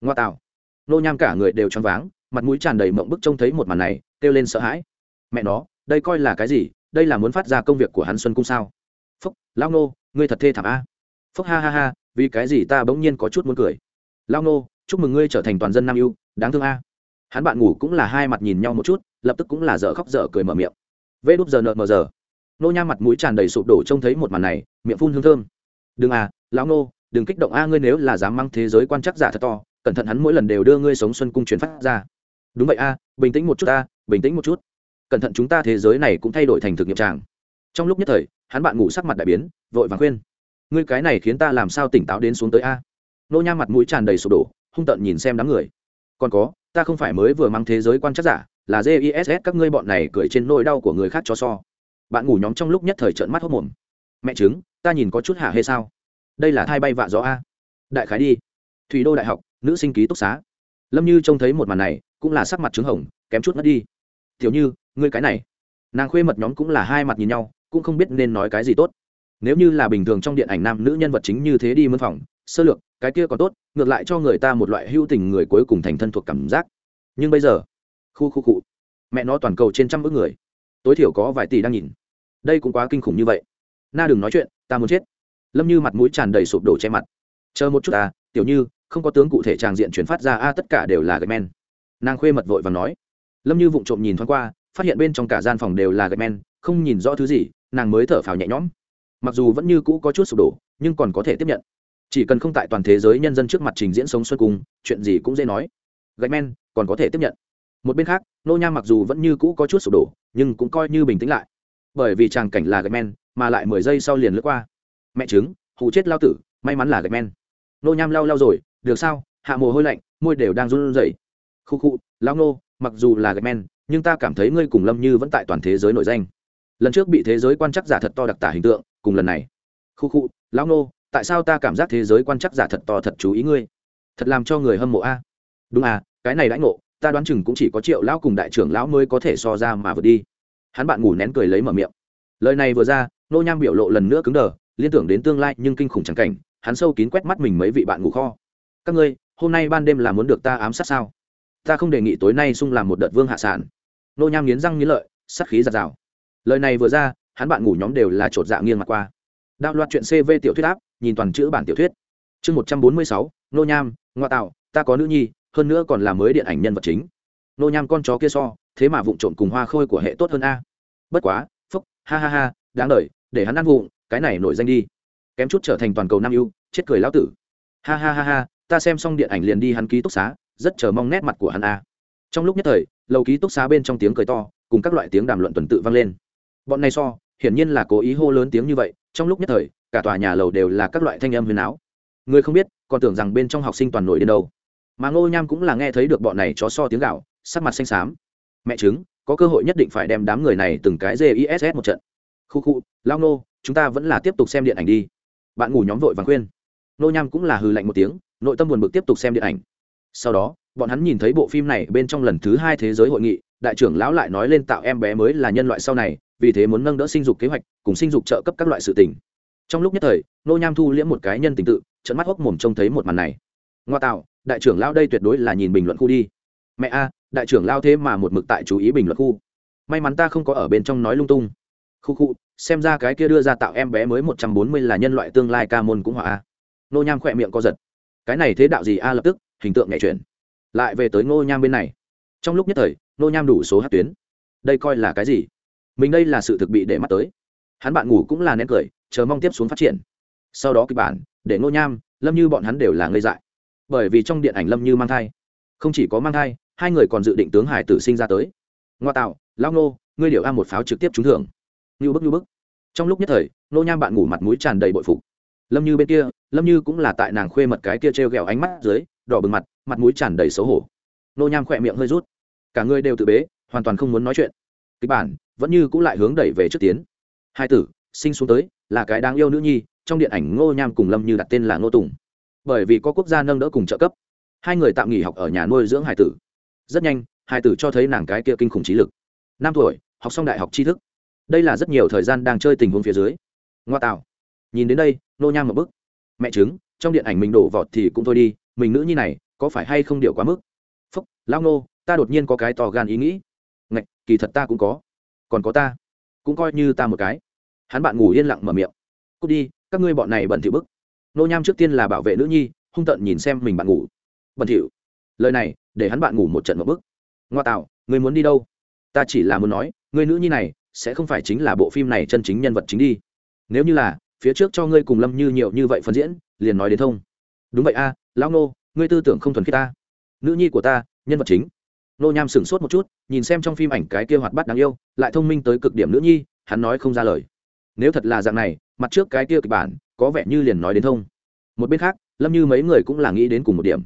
Ngoa tạo. Nô nham cả người đều choáng váng, mặt mũi tràn đầy mộng bức trông thấy một màn này, kêu lên sợ hãi. Mẹ nó, đây coi là cái gì? Đây là muốn phát ra công việc của hắn xuân cung sao? Phúc lao nô, ngươi thật thê thảm a. Phúc, ha ha ha, vì cái gì ta bỗng nhiên có chút muốn cười? Lao nô chúc mừng ngươi trở thành toàn dân nam ưu, đáng thương a. Hắn bạn ngủ cũng là hai mặt nhìn nhau một chút lập tức cũng là dở khóc dở cười mở miệng. Vê đúp giờ nợ mờ giờ. Nô nham mặt mũi tràn đầy sụp đổ trông thấy một màn này miệng phun hương thơm. Đừng à lão nô đừng kích động a ngươi nếu là dám mang thế giới quan chắc giả thật to cẩn thận hắn mỗi lần đều đưa ngươi sống xuân cung chuyển phát ra. Đúng vậy a bình tĩnh một chút a bình tĩnh một chút. Cẩn thận chúng ta thế giới này cũng thay đổi thành thực nghiệm tràng. Trong lúc nhất thời hắn bạn ngủ sắc mặt đại biến vội vàng khuyên. Ngươi cái này khiến ta làm sao tỉnh táo đến xuống tới a? Nô nham mặt mũi tràn đầy sụp đổ hung tợn nhìn xem đám người. Còn có, ta không phải mới vừa mang thế giới quan chắc giả, là jiss các ngươi bọn này cười trên nỗi đau của người khác cho so. Bạn ngủ nhóm trong lúc nhất thời trợn mắt hốc mồm. Mẹ chứng ta nhìn có chút hạ hay sao? Đây là thai bay vạ gió a. Đại khái đi. Thủy đô đại học, nữ sinh ký túc xá. Lâm như trông thấy một màn này, cũng là sắc mặt trứng hồng, kém chút mất đi. Tiểu như, ngươi cái này. Nàng khuê mật nhóm cũng là hai mặt nhìn nhau, cũng không biết nên nói cái gì tốt. Nếu như là bình thường trong điện ảnh nam nữ nhân vật chính như thế đi mân phòng sơ lược, cái kia còn tốt, ngược lại cho người ta một loại hưu tình người cuối cùng thành thân thuộc cảm giác. Nhưng bây giờ, khu khu cụ mẹ nó toàn cầu trên trăm ước người, tối thiểu có vài tỷ đang nhìn. Đây cũng quá kinh khủng như vậy. Na đừng nói chuyện, ta muốn chết. Lâm như mặt mũi tràn đầy sụp đổ che mặt. Chờ một chút à tiểu như, không có tướng cụ thể tràng diện chuyển phát ra, a, tất cả đều là gạch men. Nàng khuê mật vội và nói. Lâm như vụng trộm nhìn thoáng qua, phát hiện bên trong cả gian phòng đều là gạch men, không nhìn rõ thứ gì, nàng mới thở phào nhẹ nhõm. Mặc dù vẫn như cũ có chút sụp đổ, nhưng còn có thể tiếp nhận chỉ cần không tại toàn thế giới nhân dân trước mặt trình diễn sống xuân cùng, chuyện gì cũng dễ nói. Gạch men, còn có thể tiếp nhận. Một bên khác, nô nham mặc dù vẫn như cũ có chút sụp đổ, nhưng cũng coi như bình tĩnh lại. Bởi vì tràng cảnh là gạch men, mà lại mười giây sau liền lướt qua. Mẹ chứng hụ chết lao tử, may mắn là gạch men. Nô nham lao lao rồi, được sao? Hạ mồ hôi lạnh, môi đều đang run rẩy. Khu khu lao nô, mặc dù là gạch men, nhưng ta cảm thấy ngươi cùng lâm như vẫn tại toàn thế giới nổi danh. Lần trước bị thế giới quan chắc giả thật to đặc tả hình tượng, cùng lần này. Khu khu, lão nô tại sao ta cảm giác thế giới quan chắc giả thật to thật chú ý ngươi? Thật làm cho người hâm mộ a. Đúng à cái này đãi ngộ, ta đoán chừng cũng chỉ có triệu lão cùng đại trưởng lão mới có thể so ra mà vượt đi. Hắn bạn ngủ nén cười lấy mở miệng. Lời này vừa ra, nô nham biểu lộ lần nữa cứng đờ, liên tưởng đến tương lai nhưng kinh khủng chẳng cảnh, hắn sâu kín quét mắt mình mấy vị bạn ngủ kho. Các ngươi, hôm nay ban đêm là muốn được ta ám sát sao? Ta không đề nghị tối nay sung làm một đợt vương hạ sản. Nô nham nghiến răng nghiến lợi sắt khí giạt rào. Lời này vừa ra, hắn bạn ngủ nhóm đều là chột dạ nghiêng mặt qua. Đạo loạt chuyện cv tiểu thuyết áp nhìn toàn chữ bản tiểu thuyết. Chương một trăm bốn mươi sáu, nô nham, ngoa tạo, ta có nữ nhi, hơn nữa còn là mới điện ảnh nhân vật chính. Nô nham con chó kia so, thế mà vụng trộm cùng hoa khôi của hệ tốt hơn a. Bất quá, phúc, ha ha ha, đáng đ để hắn ăn vụng, cái này nổi danh đi. Kém chút trở thành toàn cầu nam ưu chết cười lão tử. Ha ha ha ha, ta xem xong điện ảnh liền đi hắn ký túc xá, rất chờ mong nét mặt của hắn a. Trong lúc nhất thời, lầu ký túc xá bên trong tiếng cười to, cùng các loại tiếng đàm luận tuần tự vang lên. Bọn này so, hiển nhiên là cố ý hô lớn tiếng như vậy, trong lúc nhất thời cả tòa nhà lầu đều là các loại thanh âm huyền áo. Người không biết, còn tưởng rằng bên trong học sinh toàn nổi đến đâu. Mà ngô nham cũng là nghe thấy được bọn này chó so tiếng gạo, sắc mặt xanh xám. Mẹ chứng có cơ hội nhất định phải đem đám người này từng cái giss một trận. Khu khu, lao nô chúng ta vẫn là tiếp tục xem điện ảnh đi. Bạn ngủ nhóm vội vàng khuyên. Nô nham cũng là hừ lạnh một tiếng, nội tâm buồn bực tiếp tục xem điện ảnh. Sau đó, bọn hắn nhìn thấy bộ phim này bên trong lần thứ hai thế giới hội nghị, đại trưởng lão lại nói lên tạo em bé mới là nhân loại sau này, vì thế muốn nâng đỡ sinh dục kế hoạch, cùng sinh dục trợ cấp các loại sự tình trong lúc nhất thời, nô nham thu liễm một cái nhân tình tự trận mắt hốc mồm trông thấy một màn này. Ngoa tạo, đại trưởng lao đây tuyệt đối là nhìn bình luận khu đi. Mẹ a, đại trưởng lao thế mà một mực tại chú ý bình luận khu. May mắn ta không có ở bên trong nói lung tung. Khu khu, xem ra cái kia đưa ra tạo em bé mới một trăm bốn mươi là nhân loại tương lai ca môn cũng hỏa a. Nô nham khỏe miệng co giật. Cái này thế đạo gì a lập tức, hình tượng nghệ chuyển. Lại về tới ngô nham bên này. Trong lúc nhất thời nô nham đủ số hát tuyến. Đây coi là cái gì? Mình đây là sự thực bị để mắt tới. Hắn bạn ngủ cũng là nén cười chờ mong tiếp xuống phát triển. Sau đó kịch bản, để ngô nham, lâm như bọn hắn đều là ngây dại. Bởi vì trong điện ảnh lâm như mang thai, không chỉ có mang thai, hai người còn dự định tướng hải tử sinh ra tới. Ngoa tạo lao ngô, ngươi điệu a một pháo trực tiếp trúng thưởng. Như bức như bức. Trong lúc nhất thời nô nham bạn ngủ mặt mũi tràn đầy bội phục. Lâm như bên kia, lâm như cũng là tại nàng khuê mật cái kia t r e o g ẹ o ánh mắt dưới, đỏ bừng mặt mặt mũi tràn đầy xấu hổ. Nô nham khỏe miệng hơi rút. Cả người đều tự bế, hoàn toàn không muốn nói chuyện. Kịch bản, vẫn như cũng lại hướng đẩy về trước tiến. Hai tử sinh xuống tới, là cái đáng yêu nữ nhi, trong điện ảnh ngô nham cùng lâm như đặt tên là ngô tùng. Bởi vì có quốc gia nâng đỡ cùng trợ cấp. Hai người tạm nghỉ học ở nhà nuôi dưỡng hải tử. Rất nhanh, hải tử cho thấy nàng cái kia kinh khủng trí lực. Năm tuổi, học xong đại học tri thức. Đây là rất nhiều thời gian đang chơi tình huống phía dưới. Ngoa tạo. Nhìn đến đây nô nham một bức mẹ chứng trong điện ảnh mình đổ vọt thì cũng thôi đi, mình nữ nhi này, có phải hay không điệu quá mức? Phúc lao nô ta đột nhiên có cái to gan ý nghĩ. Ngạch, kỳ thật ta cũng có. Còn có ta. Cũng coi như ta một cái hắn bạn ngủ yên lặng mở miệng. Cút đi, các ngươi bọn này bẩn thỉu bức. Nô nham trước tiên là bảo vệ nữ nhi, hung tận nhìn xem mình bạn ngủ. Bẩn thỉu. Lời này, để hắn bạn ngủ một trận một bức. Ngoa tạo, ngươi muốn đi đâu? Ta chỉ là muốn nói, ngươi nữ nhi này sẽ không phải chính là bộ phim này chân chính nhân vật chính đi. Nếu như là, phía trước cho ngươi cùng lâm như nhiều như vậy phân diễn, liền nói đến thông. Đúng vậy a, lão nô, ngươi tư tưởng không thuần khiết ta. Nữ nhi của ta, nhân vật chính. Nô nham sửng sốt một chút, nhìn xem trong phim ảnh cái kia hoạt bát đáng yêu, lại thông minh tới cực điểm nữ nhi, hắn nói không ra lời nếu thật là dạng này, mặt trước cái kia kịch bản, có vẻ như liền nói đến thông. Một bên khác, lâm như mấy người cũng là nghĩ đến cùng một điểm.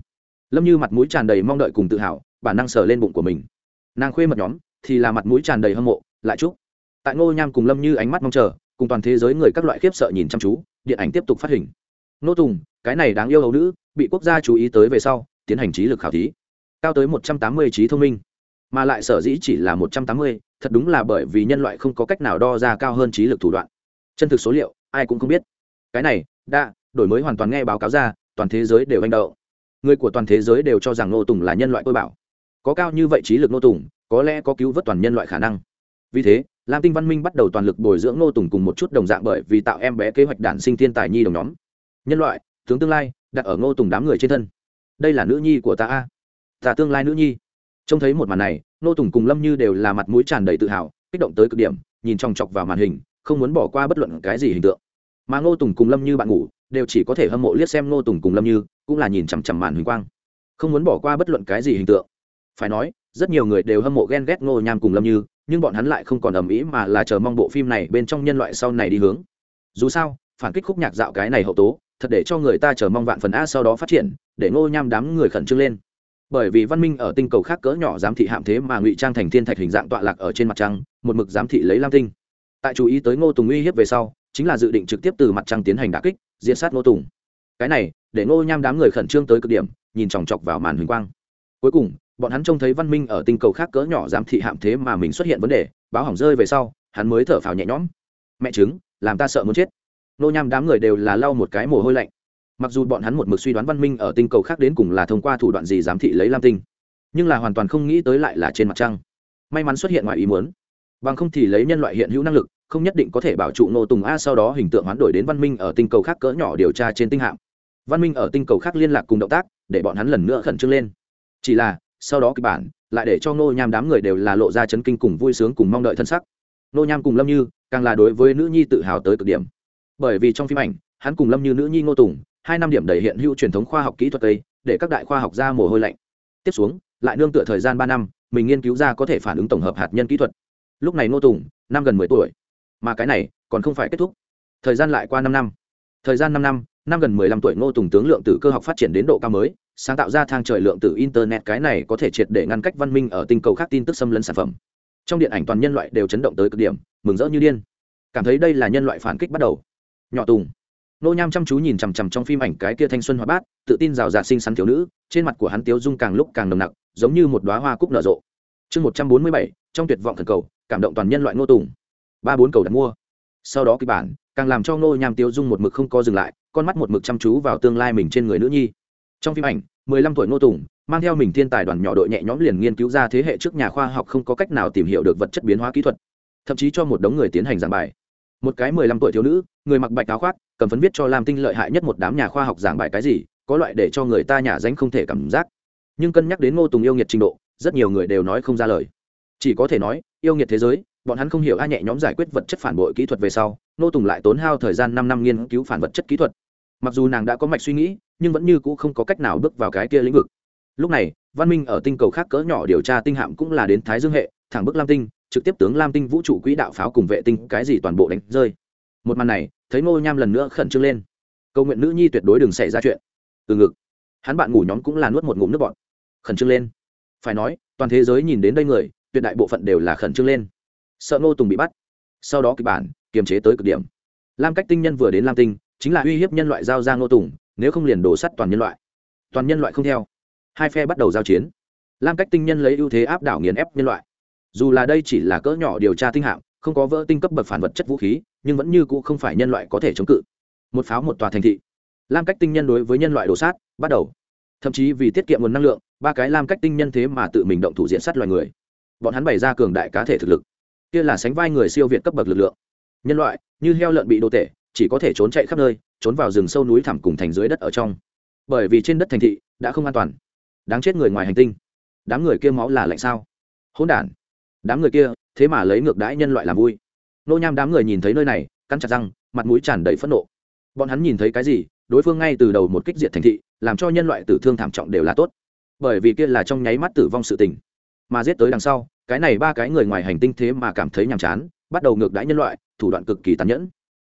Lâm như mặt mũi tràn đầy mong đợi cùng tự hào, bản năng sờ lên bụng của mình. Nàng khuê mật nhóm, thì là mặt mũi tràn đầy hâm mộ, lại chúc. Tại ngô nham cùng lâm như ánh mắt mong chờ, cùng toàn thế giới người các loại khiếp sợ nhìn chăm chú, điện ảnh tiếp tục phát hình. Nô tùng, cái này đáng yêu hầu nữ, bị quốc gia chú ý tới về sau, tiến hành trí lực khảo thí. Cao tới một trăm tám mươi trí thông minh, mà lại sở dĩ chỉ là một trăm tám mươi, thật đúng là bởi vì nhân loại không có cách nào đo ra cao hơn trí lực thủ đoạn chân thực số liệu, ai cũng không biết. Cái này, đã, đổi mới hoàn toàn nghe báo cáo ra, toàn thế giới đều hành động người của toàn thế giới đều cho rằng nô tùng là nhân loại tôi bảo. Có cao như vậy trí lực nô tùng, có lẽ có cứu vớt toàn nhân loại khả năng. Vì thế, lam tinh văn minh bắt đầu toàn lực bồi dưỡng nô tùng cùng một chút đồng dạng bởi vì tạo em bé kế hoạch đản sinh thiên tài nhi đồng nhóm. Nhân loại, tướng tương lai, đặt ở ngô tùng đám người trên thân. Đây là nữ nhi của ta a. Ta tương lai nữ nhi. Trông thấy một màn này nô tùng cùng lâm như đều là mặt mũi tràn đầy tự hào, kích động tới cực điểm, nhìn chòng chọc vào màn hình không muốn bỏ qua bất luận cái gì hình tượng. Mà ngô tùng cùng lâm như bạn ngủ đều chỉ có thể hâm mộ liếc xem ngô tùng cùng lâm như, cũng là nhìn chằm chằm màn huỳnh quang. Không muốn bỏ qua bất luận cái gì hình tượng. Phải nói, rất nhiều người đều hâm mộ ghen ghét ngô nham cùng lâm như, nhưng bọn hắn lại không còn ầm ĩ mà là chờ mong bộ phim này bên trong nhân loại sau này đi hướng. Dù sao, phản kích khúc nhạc dạo cái này hậu tố, thật để cho người ta chờ mong vạn phần a sau đó phát triển, để ngô nham đám người khẩn trương lên. Bởi vì văn minh ở tinh cầu khác cỡ nhỏ giám thị hạm thế mà ngụy trang thành thiên thạch hình dạng tọa lạc ở trên mặt trăng, một mực giám thị lấy lam tinh tại chú ý tới ngô tùng uy hiếp về sau, chính là dự định trực tiếp từ mặt trăng tiến hành đà kích diễn sát ngô tùng. Cái này, để ngô nham đám người khẩn trương tới cực điểm, nhìn chòng chọc vào màn huỳnh quang. Cuối cùng, bọn hắn trông thấy văn minh ở tinh cầu khác cỡ nhỏ giám thị hạm thế mà mình xuất hiện vấn đề, báo hỏng rơi về sau, hắn mới thở phào nhẹ nhõm. Mẹ chứng làm ta sợ muốn chết. Nô nham đám người đều là lau một cái mồ hôi lạnh. Mặc dù bọn hắn một mực suy đoán văn minh ở tinh cầu khác đến cùng là thông qua thủ đoạn gì giám thị lấy lam tinh, nhưng là hoàn toàn không nghĩ tới lại là trên mặt trăng. May mắn xuất hiện ngoài ý muốn. Bằng không thì lấy nhân loại hiện hữu năng lực không nhất định có thể bảo trụ nô tùng a sau đó hình tượng hoán đổi đến văn minh ở tinh cầu khác cỡ nhỏ điều tra trên tinh hạm. Văn minh ở tinh cầu khác liên lạc cùng động tác, để bọn hắn lần nữa khẩn trương lên. Chỉ là, sau đó kịch bản lại để cho nô nham đám người đều là lộ ra chấn kinh cùng vui sướng cùng mong đợi thân sắc. Nô nham cùng lâm như càng là đối với nữ nhi tự hào tới cực điểm. Bởi vì trong phim ảnh, hắn cùng lâm như nữ nhi ngô tùng, hai năm điểm đầy hiện hữu truyền thống khoa học kỹ thuật tây, để các đại khoa học ra mồ hôi lạnh. Tiếp xuống, lại nương tựa thời gian ba năm, mình nghiên cứu ra có thể phản ứng tổng hợp hạt nhân kỹ thuật. Lúc này ngô tùng, năm gần mười tuổi mà cái này còn không phải kết thúc. Thời gian lại qua năm năm. Thời gian năm năm năm gần mười lăm tuổi ngô tùng tướng lượng tử cơ học phát triển đến độ cao mới, sáng tạo ra thang trời lượng tử internet cái này có thể triệt để ngăn cách văn minh ở tinh cầu khác tin tức xâm lấn sản phẩm. Trong điện ảnh toàn nhân loại đều chấn động tới cực điểm, mừng rỡ như điên. Cảm thấy đây là nhân loại phản kích bắt đầu. Nhỏ tùng. Nô nham chăm chú nhìn chằm chằm trong phim ảnh cái kia thanh xuân hoa bát, tự tin rào rạt xinh xắn thiếu nữ, trên mặt của hắn tiếu dung càng lúc càng nồng nặc, giống như một đoá hoa cúc nở rộ. Chương một trăm bốn mươi bảy, trong tuyệt vọng thần cầu, cảm động toàn nhân loại ngô tùng ba bốn cầu đặt mua. Sau đó kịch bản, càng làm cho ngô nham tiêu dung một mực không co dừng lại, con mắt một mực chăm chú vào tương lai mình trên người nữ nhi. Trong phim ảnh, mười lăm tuổi ngô tùng, mang theo mình thiên tài đoàn nhỏ đội nhẹ nhõm liền nghiên cứu ra thế hệ trước nhà khoa học không có cách nào tìm hiểu được vật chất biến hóa kỹ thuật, thậm chí cho một đống người tiến hành giảng bài. Một cái mười lăm tuổi thiếu nữ, người mặc bạch áo khoác, cầm phấn viết cho lam tinh lợi hại nhất một đám nhà khoa học giảng bài cái gì, có loại để cho người ta nhà danh không thể cảm giác. Nhưng cân nhắc đến ngô tùng yêu nghiệt trình độ, rất nhiều người đều nói không ra lời. Chỉ có thể nói, yêu nghiệt thế giới bọn hắn không hiểu ai nhẹ nhóm giải quyết vật chất phản bội kỹ thuật về sau, nô tùng lại tốn hao thời gian năm năm nghiên cứu phản vật chất kỹ thuật. Mặc dù nàng đã có mạch suy nghĩ, nhưng vẫn như cũ không có cách nào bước vào cái kia lĩnh vực. Lúc này, văn minh ở tinh cầu khác cỡ nhỏ điều tra tinh hạm cũng là đến thái dương hệ, thẳng bức lam tinh, trực tiếp tướng lam tinh vũ trụ quỹ đạo pháo cùng vệ tinh, cái gì toàn bộ đánh rơi. Một màn này, thấy ngô nham lần nữa khẩn trương lên. Cầu nguyện nữ nhi tuyệt đối đừng xảy ra chuyện. Từ ngực, hắn bạn ngủ nhóm cũng là nuốt một ngụm nước bọn khẩn trương lên. Phải nói, toàn thế giới nhìn đến đây người, tuyệt đại bộ phận đều là khẩn trương lên sợ ngô tùng bị bắt. Sau đó kịch bản, kiềm chế tới cực điểm. Lam cách tinh nhân vừa đến lam tinh, chính là uy hiếp nhân loại giao ra ngô tùng, nếu không liền đổ sắt toàn nhân loại. Toàn nhân loại không theo. Hai phe bắt đầu giao chiến. Lam cách tinh nhân lấy ưu thế áp đảo nghiền ép nhân loại. Dù là đây chỉ là cỡ nhỏ điều tra tinh hạng, không có vỡ tinh cấp bậc phản vật chất vũ khí, nhưng vẫn như cũ không phải nhân loại có thể chống cự. Một pháo một tòa thành thị. Lam cách tinh nhân đối với nhân loại đổ sát, bắt đầu. Thậm chí vì tiết kiệm nguồn năng lượng, ba cái lam cách tinh nhân thế mà tự mình động thủ diện sát loài người. Bọn hắn bày ra cường đại cá thể thực lực kia là sánh vai người siêu việt cấp bậc lực lượng. Nhân loại, như heo lợn bị đồ tể, chỉ có thể trốn chạy khắp nơi, trốn vào rừng sâu núi thẳm cùng thành dưới đất ở trong. Bởi vì trên đất thành thị đã không an toàn. Đáng chết người ngoài hành tinh. Đám người kia máu là lạnh sao? Hỗn đản. Đám người kia, thế mà lấy ngược đãi nhân loại làm vui. Nô nham đám người nhìn thấy nơi này, cắn chặt răng, mặt mũi tràn đầy phẫn nộ. Bọn hắn nhìn thấy cái gì, đối phương ngay từ đầu một kích diệt thành thị, làm cho nhân loại tử thương thảm trọng đều là tốt. Bởi vì kia là trong nháy mắt tử vong sự tình mà giết tới đằng sau, cái này ba cái người ngoài hành tinh thế mà cảm thấy nhàm chán, bắt đầu ngược đãi nhân loại, thủ đoạn cực kỳ tàn nhẫn.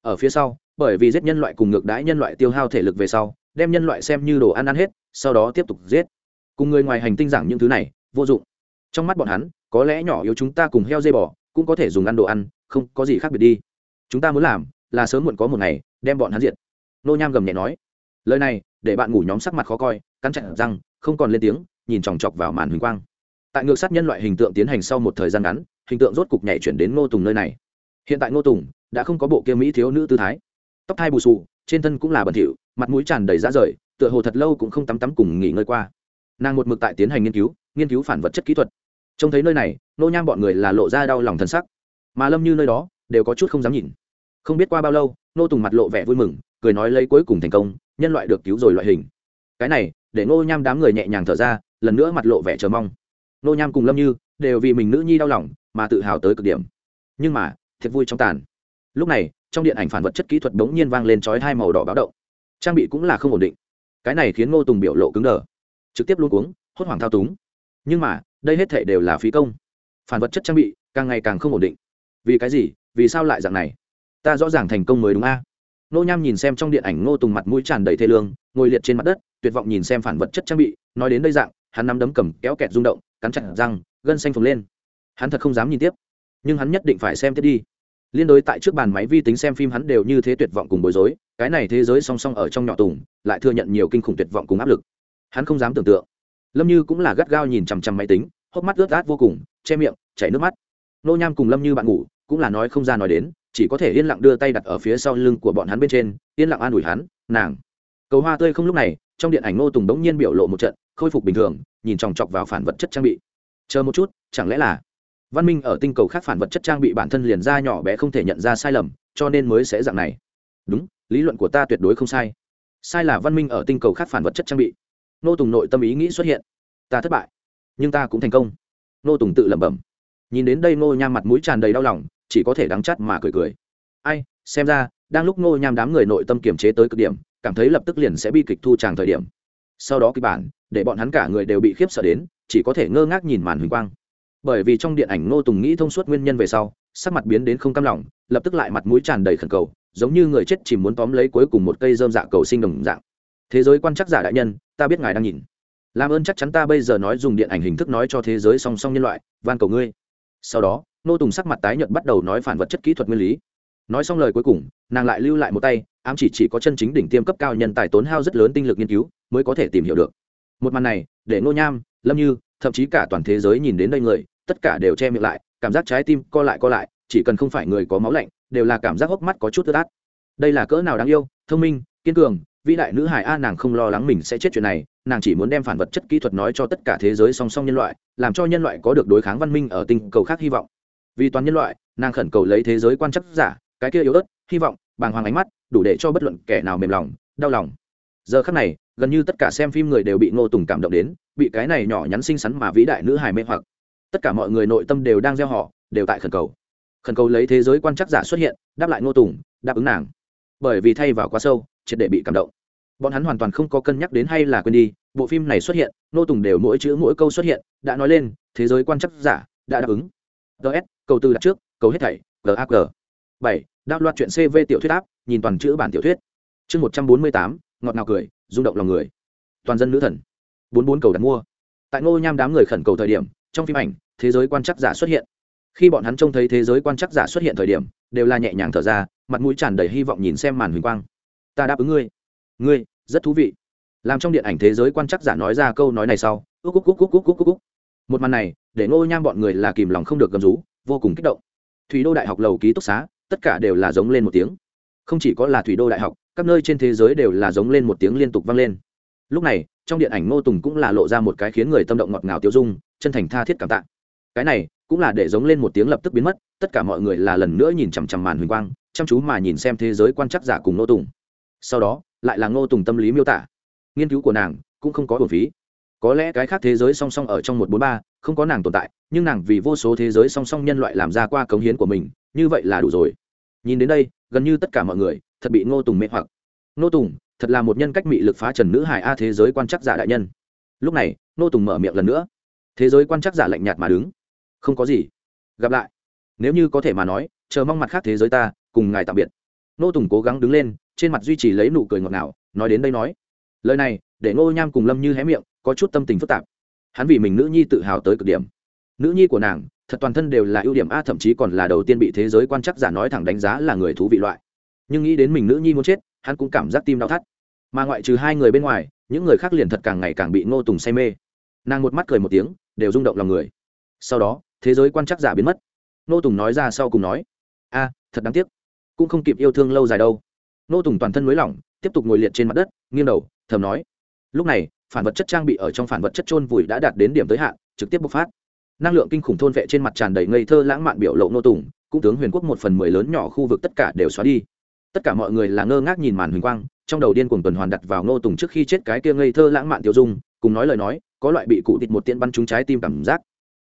Ở phía sau, bởi vì giết nhân loại cùng ngược đãi nhân loại tiêu hao thể lực về sau, đem nhân loại xem như đồ ăn ăn hết, sau đó tiếp tục giết. Cùng người ngoài hành tinh giảng những thứ này, vô dụng. Trong mắt bọn hắn, có lẽ nhỏ yếu chúng ta cùng heo dây bò, cũng có thể dùng ăn đồ ăn, không có gì khác biệt đi. Chúng ta muốn làm, là sớm muộn có một ngày, đem bọn hắn diệt. Nô nham gầm nhẹ nói. Lời này, để bạn ngủ nhóm sắc mặt khó coi, cắn chặn răng, không còn lên tiếng, nhìn chòng chọc vào màn huỳnh quang tại ngược sát nhân loại hình tượng tiến hành sau một thời gian ngắn, hình tượng rốt cục nhảy chuyển đến ngô tùng nơi này. Hiện tại ngô tùng đã không có bộ kia mỹ thiếu nữ tư thái. Tóc thai bù xù, trên thân cũng là bẩn thỉu, mặt mũi tràn đầy rã rời, tựa hồ thật lâu cũng không tắm tắm cùng nghỉ ngơi qua. Nàng một mực tại tiến hành nghiên cứu nghiên cứu phản vật chất kỹ thuật. Trông thấy nơi này nô nham bọn người là lộ ra đau lòng thân sắc. Mà lâm như nơi đó, đều có chút không dám nhìn. Không biết qua bao lâu nô tùng mặt lộ vẻ vui mừng, cười nói lấy cuối cùng thành công, nhân loại được cứu rồi loại hình. Cái này, để nô nham đám người nhẹ nhàng thở ra, lần nữa mặt lộ vẻ chờ mong nô nham cùng lâm như đều vì mình nữ nhi đau lòng mà tự hào tới cực điểm. Nhưng mà, thiệt vui trong tàn. Lúc này, trong điện ảnh phản vật chất kỹ thuật đống nhiên vang lên chói hai màu đỏ báo động. Trang bị cũng là không ổn định. Cái này khiến ngô tùng biểu lộ cứng đờ. Trực tiếp luôn cuống, hốt hoảng thao túng. Nhưng mà, đây hết thể đều là phí công. Phản vật chất trang bị càng ngày càng không ổn định. Vì cái gì? Vì sao lại dạng này? Ta rõ ràng thành công mới đúng a. À? nô nham nhìn xem trong điện ảnh ngô tùng mặt mũi tràn đầy thê lương, ngồi liệt trên mặt đất, tuyệt vọng nhìn xem phản vật chất trang bị, nói đến đây dạng, hắn nắm đấm cầm, kéo kẹt rung động cắn chặt răng, gân xanh phồng lên. Hắn thật không dám nhìn tiếp. Nhưng hắn nhất định phải xem tiếp đi. Liên đối tại trước bàn máy vi tính xem phim hắn đều như thế tuyệt vọng cùng bối rối, cái này thế giới song song ở trong nhỏ tùng, lại thừa nhận nhiều kinh khủng tuyệt vọng cùng áp lực. Hắn không dám tưởng tượng. Lâm như cũng là gắt gao nhìn chằm chằm máy tính, hốc mắt ướt át vô cùng, che miệng, chảy nước mắt. Nô nham cùng lâm như bạn ngủ, cũng là nói không ra nói đến, chỉ có thể yên lặng đưa tay đặt ở phía sau lưng của bọn hắn bên trên, yên lặng an ủi hắn, nàng, cầu hoa tươi không lúc này. Trong điện ảnh ngô tùng đống nhiên biểu lộ một trận khôi phục bình thường, nhìn chòng chọc vào phản vật chất trang bị. Chờ một chút, chẳng lẽ là văn minh ở tinh cầu khác phản vật chất trang bị bản thân liền ra nhỏ bé không thể nhận ra sai lầm, cho nên mới sẽ dạng này. Đúng, lý luận của ta tuyệt đối không sai. Sai là văn minh ở tinh cầu khác phản vật chất trang bị. Nô tùng nội tâm ý nghĩ xuất hiện. Ta thất bại, nhưng ta cũng thành công. Nô tùng tự lẩm bẩm. Nhìn đến đây nô nham mặt mũi tràn đầy đau lòng, chỉ có thể đắng chắt mà cười cười. Ai, xem ra, đang lúc nô nham đám người nội tâm kiềm chế tới cực điểm, cảm thấy lập tức liền sẽ bi kịch thu tràng thời điểm sau đó kịch bản, để bọn hắn cả người đều bị khiếp sợ đến, chỉ có thể ngơ ngác nhìn màn huỳnh quang. Bởi vì trong điện ảnh ngô tùng nghĩ thông suốt nguyên nhân về sau, sắc mặt biến đến không cam lòng, lập tức lại mặt mũi tràn đầy khẩn cầu, giống như người chết chỉ muốn tóm lấy cuối cùng một cây dơm dạ cầu sinh đồng dạng. Thế giới quan chắc giả đại nhân, ta biết ngài đang nhìn. Làm ơn chắc chắn ta bây giờ nói dùng điện ảnh hình thức nói cho thế giới song song nhân loại, van cầu ngươi. Sau đó nô tùng sắc mặt tái nhợt bắt đầu nói phản vật chất kỹ thuật nguyên lý. Nói xong lời cuối cùng, nàng lại lưu lại một tay, ám chỉ chỉ có chân chính đỉnh tiêm cấp cao nhân tài tốn hao rất lớn tinh lực nghiên cứu mới có thể tìm hiểu được. Một màn này, để ngô nham, lâm như, thậm chí cả toàn thế giới nhìn đến đây người, tất cả đều che miệng lại, cảm giác trái tim co lại co lại, chỉ cần không phải người có máu lạnh, đều là cảm giác hốc mắt có chút tơ tát. đây là cỡ nào đáng yêu, thông minh, kiên cường, vĩ đại nữ hải a, nàng không lo lắng mình sẽ chết chuyện này, nàng chỉ muốn đem phản vật chất kỹ thuật nói cho tất cả thế giới song song nhân loại, làm cho nhân loại có được đối kháng văn minh ở tinh cầu khác hy vọng. Vì toàn nhân loại, nàng khẩn cầu lấy thế giới quan chắc giả, cái kia yếu ớt, hy vọng, bàng hoàng ánh mắt, đủ để cho bất luận kẻ nào mềm lòng, đau lòng. Giờ khắc này gần như tất cả xem phim người đều bị ngô tùng cảm động đến, bị cái này nhỏ nhắn xinh xắn mà vĩ đại nữ hài mê hoặc. Tất cả mọi người nội tâm đều đang gieo họ, đều tại khẩn cầu. Khẩn cầu lấy thế giới quan chắc giả xuất hiện, đáp lại ngô tùng, đáp ứng nàng. Bởi vì thay vào quá sâu, triệt để bị cảm động. Bọn hắn hoàn toàn không có cân nhắc đến hay là quên đi, bộ phim này xuất hiện, ngô tùng đều mỗi chữ mỗi câu xuất hiện, đã nói lên, thế giới quan chắc giả đã đáp ứng. Ts câu tư đặt trước câu hết thảy gag bảy đạo loạt chuyện cv tiểu thuyết áp, nhìn toàn chữ bản tiểu thuyết. Chương một trăm bốn mươi tám, ngọt ngào cười rung động lòng người. Toàn dân nữ thần. Bốn bốn cầu đặt mua. Tại ngô nham đám người khẩn cầu thời điểm, trong phim ảnh, thế giới quan chắc giả xuất hiện. Khi bọn hắn trông thấy thế giới quan chắc giả xuất hiện thời điểm, đều là nhẹ nhàng thở ra, mặt mũi tràn đầy hy vọng nhìn xem màn huỳnh quang. Ta đáp ứng ngươi. Ngươi, rất thú vị. Làm trong điện ảnh thế giới quan chắc giả nói ra câu nói này sau, úc úc úc úc úc úc úc một màn này, để ngô nham bọn người là kìm lòng không được gầm rú, vô cùng kích động. Thủy đô đại học lầu ký túc xá, tất cả đều là giống lên một tiếng. Không chỉ có là thủy đô đại học các nơi trên thế giới đều là giống lên một tiếng liên tục vang lên. Lúc này, trong điện ảnh ngô tùng cũng là lộ ra một cái khiến người tâm động ngọt ngào tiêu dung, chân thành tha thiết cảm tạ. Cái này, cũng là để giống lên một tiếng lập tức biến mất, tất cả mọi người là lần nữa nhìn chằm chằm màn huỳnh quang, chăm chú mà nhìn xem thế giới quan chắc giả cùng ngô tùng. Sau đó, lại là ngô tùng tâm lý miêu tả. Nghiên cứu của nàng cũng không có hồn phí. Có lẽ cái khác thế giới song song ở trong một bốn ba, không có nàng tồn tại, nhưng nàng vì vô số thế giới song song nhân loại làm ra qua cống hiến của mình, như vậy là đủ rồi. Nhìn đến đây gần như tất cả mọi người, thật bị ngô tùng mê hoặc. Ngô tùng, thật là một nhân cách mị lực phá trần nữ hải a thế giới quan chắc giả đại nhân. Lúc này, ngô tùng mở miệng lần nữa. Thế giới quan chắc giả lạnh nhạt mà đứng. Không có gì. Gặp lại. Nếu như có thể mà nói, chờ mong mặt khác thế giới ta, cùng ngài tạm biệt. Ngô tùng cố gắng đứng lên, trên mặt duy trì lấy nụ cười ngọt ngào, nói đến đây nói. Lời này, để ngô nham cùng lâm như hé miệng, có chút tâm tình phức tạp. Hắn vì mình nữ nhi tự hào tới cực điểm. Nữ nhi của nàng thật toàn thân đều là ưu điểm a, thậm chí còn là đầu tiên bị thế giới quan chắc giả nói thẳng đánh giá là người thú vị loại. Nhưng nghĩ đến mình nữ nhi muốn chết, hắn cũng cảm giác tim đau thắt. Mà ngoại trừ hai người bên ngoài, những người khác liền thật càng ngày càng bị ngô tùng say mê. Nàng một mắt cười một tiếng, đều rung động lòng người. Sau đó, thế giới quan chắc giả biến mất. Ngô tùng nói ra sau cùng nói, a, thật đáng tiếc. Cũng không kịp yêu thương lâu dài đâu. Ngô tùng toàn thân mới lỏng, tiếp tục ngồi liệt trên mặt đất, nghiêng đầu, thầm nói, lúc này, phản vật chất trang bị ở trong phản vật chất trôn vùi đã đạt đến điểm tới hạn, trực tiếp bộc phát năng lượng kinh khủng thôn vệ trên mặt tràn đầy ngây thơ lãng mạn biểu lộ nô tùng, cũng tướng huyền quốc một phần mười lớn nhỏ khu vực tất cả đều xóa đi. Tất cả mọi người là ngơ ngác nhìn màn huỳnh quang, trong đầu điên cuồng tuần hoàn đặt vào nô tùng trước khi chết cái kia ngây thơ lãng mạn tiêu dung, cùng nói lời nói, có loại bị cụ thịt một tiện bắn trúng trái tim cảm giác.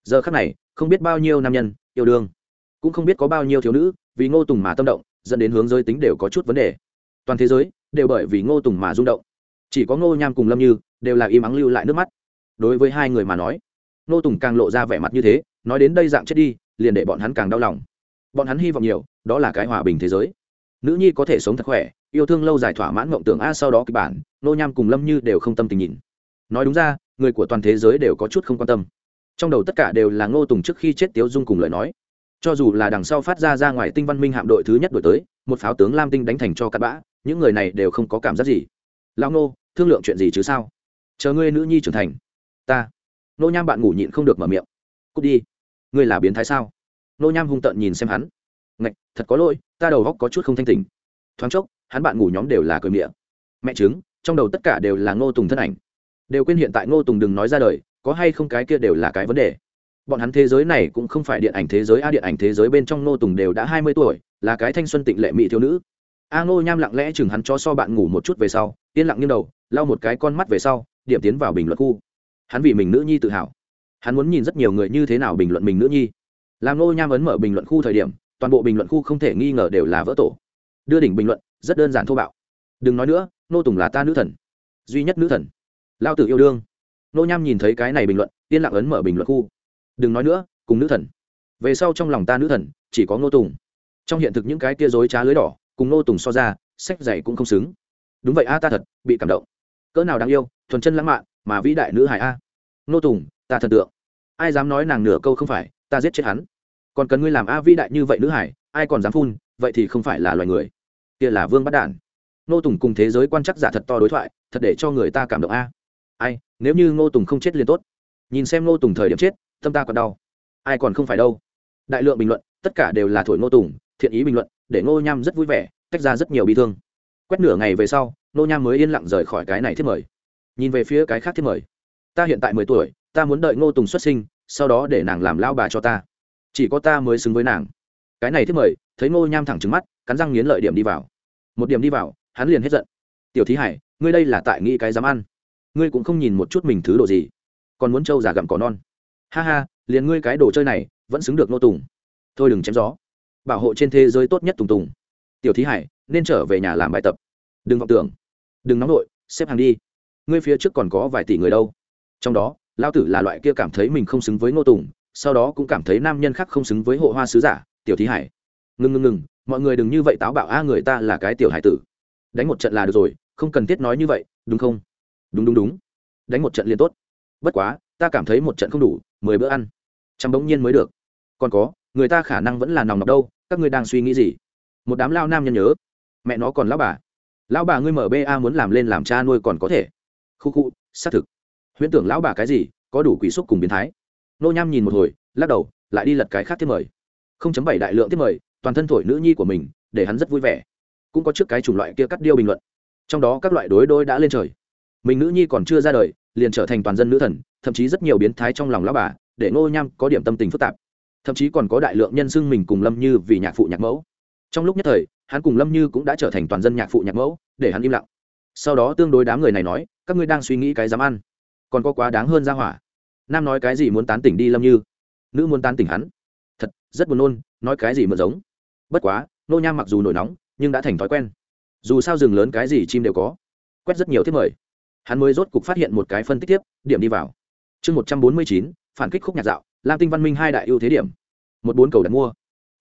Giờ khắc này, không biết bao nhiêu nam nhân, yêu đương, cũng không biết có bao nhiêu thiếu nữ, vì ngô tùng mà tâm động, dẫn đến hướng giới tính đều có chút vấn đề. Toàn thế giới, đều bởi vì ngô tùng mà rung động. Chỉ có ngô nham cùng lâm như, đều là im ắng lưu lại nước mắt. Đối với hai người mà nói Nô tùng càng lộ ra vẻ mặt như thế, nói đến đây dạng chết đi, liền để bọn hắn càng đau lòng. Bọn hắn hy vọng nhiều, đó là cái hòa bình thế giới. Nữ nhi có thể sống thật khỏe, yêu thương lâu dài thỏa mãn mộng tưởng a sau đó kịch bản, nô nham cùng lâm như đều không tâm tình nhìn. Nói đúng ra, người của toàn thế giới đều có chút không quan tâm. Trong đầu tất cả đều là ngô tùng trước khi chết tiếu dung cùng lời nói. Cho dù là đằng sau phát ra ra ngoài tinh văn minh hạm đội thứ nhất đổi tới, một pháo tướng lam tinh đánh thành cho cắt bã, những người này đều không có cảm giác gì. Lao ngô, thương lượng chuyện gì chứ sao? Chờ ngươi nữ nhi trưởng thành. Ta nô nham bạn ngủ nhịn không được mở miệng. Cút đi. Ngươi là biến thái sao? Nô nham hung tợn nhìn xem hắn. Ngạch, thật có lỗi, ta đầu góc có chút không thanh tình thoáng chốc, hắn bạn ngủ nhóm đều là cười miệng mẹ chứng trong đầu tất cả đều là ngô tùng thân ảnh. Đều quên hiện tại ngô tùng đừng nói ra đời, có hay không cái kia đều là cái vấn đề. Bọn hắn thế giới này cũng không phải điện ảnh thế giới a, điện ảnh thế giới bên trong ngô tùng đều đã hai mươi tuổi, là cái thanh xuân tịnh lệ mỹ thiếu nữ. A ngô nham lặng lẽ chừng hắn cho so bạn ngủ một chút về sau, yên lặng như đầu, lau một cái con mắt về sau, điểm tiến vào bình luận khu hắn vì mình nữ nhi tự hào. Hắn muốn nhìn rất nhiều người như thế nào bình luận mình nữ nhi. Làm ngô nham ấn mở bình luận khu thời điểm, toàn bộ bình luận khu không thể nghi ngờ đều là vỡ tổ. Đưa đỉnh bình luận, rất đơn giản thô bạo. Đừng nói nữa nô tùng là ta nữ thần. Duy nhất nữ thần. Lao tử yêu đương. Nô nham nhìn thấy cái này bình luận, yên lặng ấn mở bình luận khu. Đừng nói nữa, cùng nữ thần. Về sau trong lòng ta nữ thần, chỉ có nô tùng. Trong hiện thực những cái tia dối trá lưới đỏ, cùng nô tùng so ra, sách dày cũng không xứng. Đúng vậy a, ta thật bị cảm động. Cỡ nào đáng yêu, thuần chân lãng mạn mà vĩ đại nữ hải a. Nô tùng, ta thần tượng. Ai dám nói nàng nửa câu không phải, ta giết chết hắn. Còn cần ngươi làm a vĩ đại như vậy nữ hải ai còn dám phun, vậy thì không phải là loài người. Kia là vương bắt đản. Nô tùng cùng thế giới quan chắc giả thật to đối thoại, thật để cho người ta cảm động a. Ai, nếu như ngô tùng không chết liền tốt. Nhìn xem ngô tùng thời điểm chết, tâm ta còn đau. Ai còn không phải đâu. Đại lượng bình luận, tất cả đều là thổi ngô tùng, thiện ý bình luận, để ngô nham rất vui vẻ, tách ra rất nhiều bi thương. Quét nửa ngày về sau, ngô nham mới yên lặng rời khỏi cái này thiết mời nhìn về phía cái khác thiết mời. Ta hiện tại mười tuổi, ta muốn đợi ngô tùng xuất sinh, sau đó để nàng làm lao bà cho ta. Chỉ có ta mới xứng với nàng. Cái này thiết mời, thấy ngô nham thẳng trứng mắt, cắn răng nghiến lợi điểm đi vào. Một điểm đi vào, hắn liền hết giận. Tiểu thí hải, ngươi đây là tại nghĩ cái dám ăn. Ngươi cũng không nhìn một chút mình thứ đồ gì. Còn muốn trâu giả gặm cỏ non. Ha ha, liền ngươi cái đồ chơi này, vẫn xứng được Ngô tùng. Thôi đừng chém gió. Bảo hộ trên thế giới tốt nhất tùng tùng. Tiểu thí hải, nên trở về nhà làm bài tập. Đừng vọng tưởng. Đừng nóng nổi xếp hàng đi ngươi phía trước còn có vài tỷ người đâu. Trong đó lao tử là loại kia cảm thấy mình không xứng với ngô tùng, sau đó cũng cảm thấy nam nhân khác không xứng với hộ hoa sứ giả, tiểu thí hải. Ngừng ngừng ngừng mọi người đừng như vậy táo bạo a, người ta là cái tiểu hải tử. Đánh một trận là được rồi, không cần thiết nói như vậy, đúng không? Đúng đúng đúng. Đánh một trận liền tốt. Bất quá, ta cảm thấy một trận không đủ, mười bữa ăn. Chăm bỗng nhiên mới được. Còn có, người ta khả năng vẫn là nòng nọc đâu, các ngươi đang suy nghĩ gì? Một đám lao nam nhân nhớ. Mẹ nó còn lão bà. Lão bà ngươi mở ba muốn làm lên làm cha nuôi còn có thể khu khu, xác thực. Huyễn tưởng lão bà cái gì, có đủ quỷ xúc cùng biến thái. Nô nham nhìn một hồi, lắc đầu, lại đi lật cái khác tiếp mời. Không chấm bảy đại lượng tiếp mời, toàn thân thổi nữ nhi của mình, để hắn rất vui vẻ. Cũng có trước cái chủng loại kia cắt điêu bình luận. Trong đó các loại đối đôi đã lên trời. Mình nữ nhi còn chưa ra đời, liền trở thành toàn dân nữ thần, thậm chí rất nhiều biến thái trong lòng lão bà, để ngô nham có điểm tâm tình phức tạp. Thậm chí còn có đại lượng nhân xưng mình cùng lâm như vì nhạc phụ nhạc mẫu. Trong lúc nhất thời, hắn cùng lâm như cũng đã trở thành toàn dân nhạc phụ nhạc mẫu, để hắn im lặng sau đó tương đối đám người này nói, các ngươi đang suy nghĩ cái dám ăn. Còn có quá đáng hơn ra hỏa. Nam nói cái gì muốn tán tỉnh đi lâm như. Nữ muốn tán tỉnh hắn. Thật, rất buồn nôn, nói cái gì mà giống. Bất quá, nô nham mặc dù nổi nóng, nhưng đã thành thói quen. Dù sao rừng lớn cái gì chim đều có. Quét rất nhiều thiết mời. Hắn mới rốt cục phát hiện một cái phân tích tiếp, điểm đi vào. Chương một trăm bốn mươi chín, phản kích khúc nhạc dạo, lam tinh văn minh hai đại ưu thế điểm. Một bốn cầu đặt mua.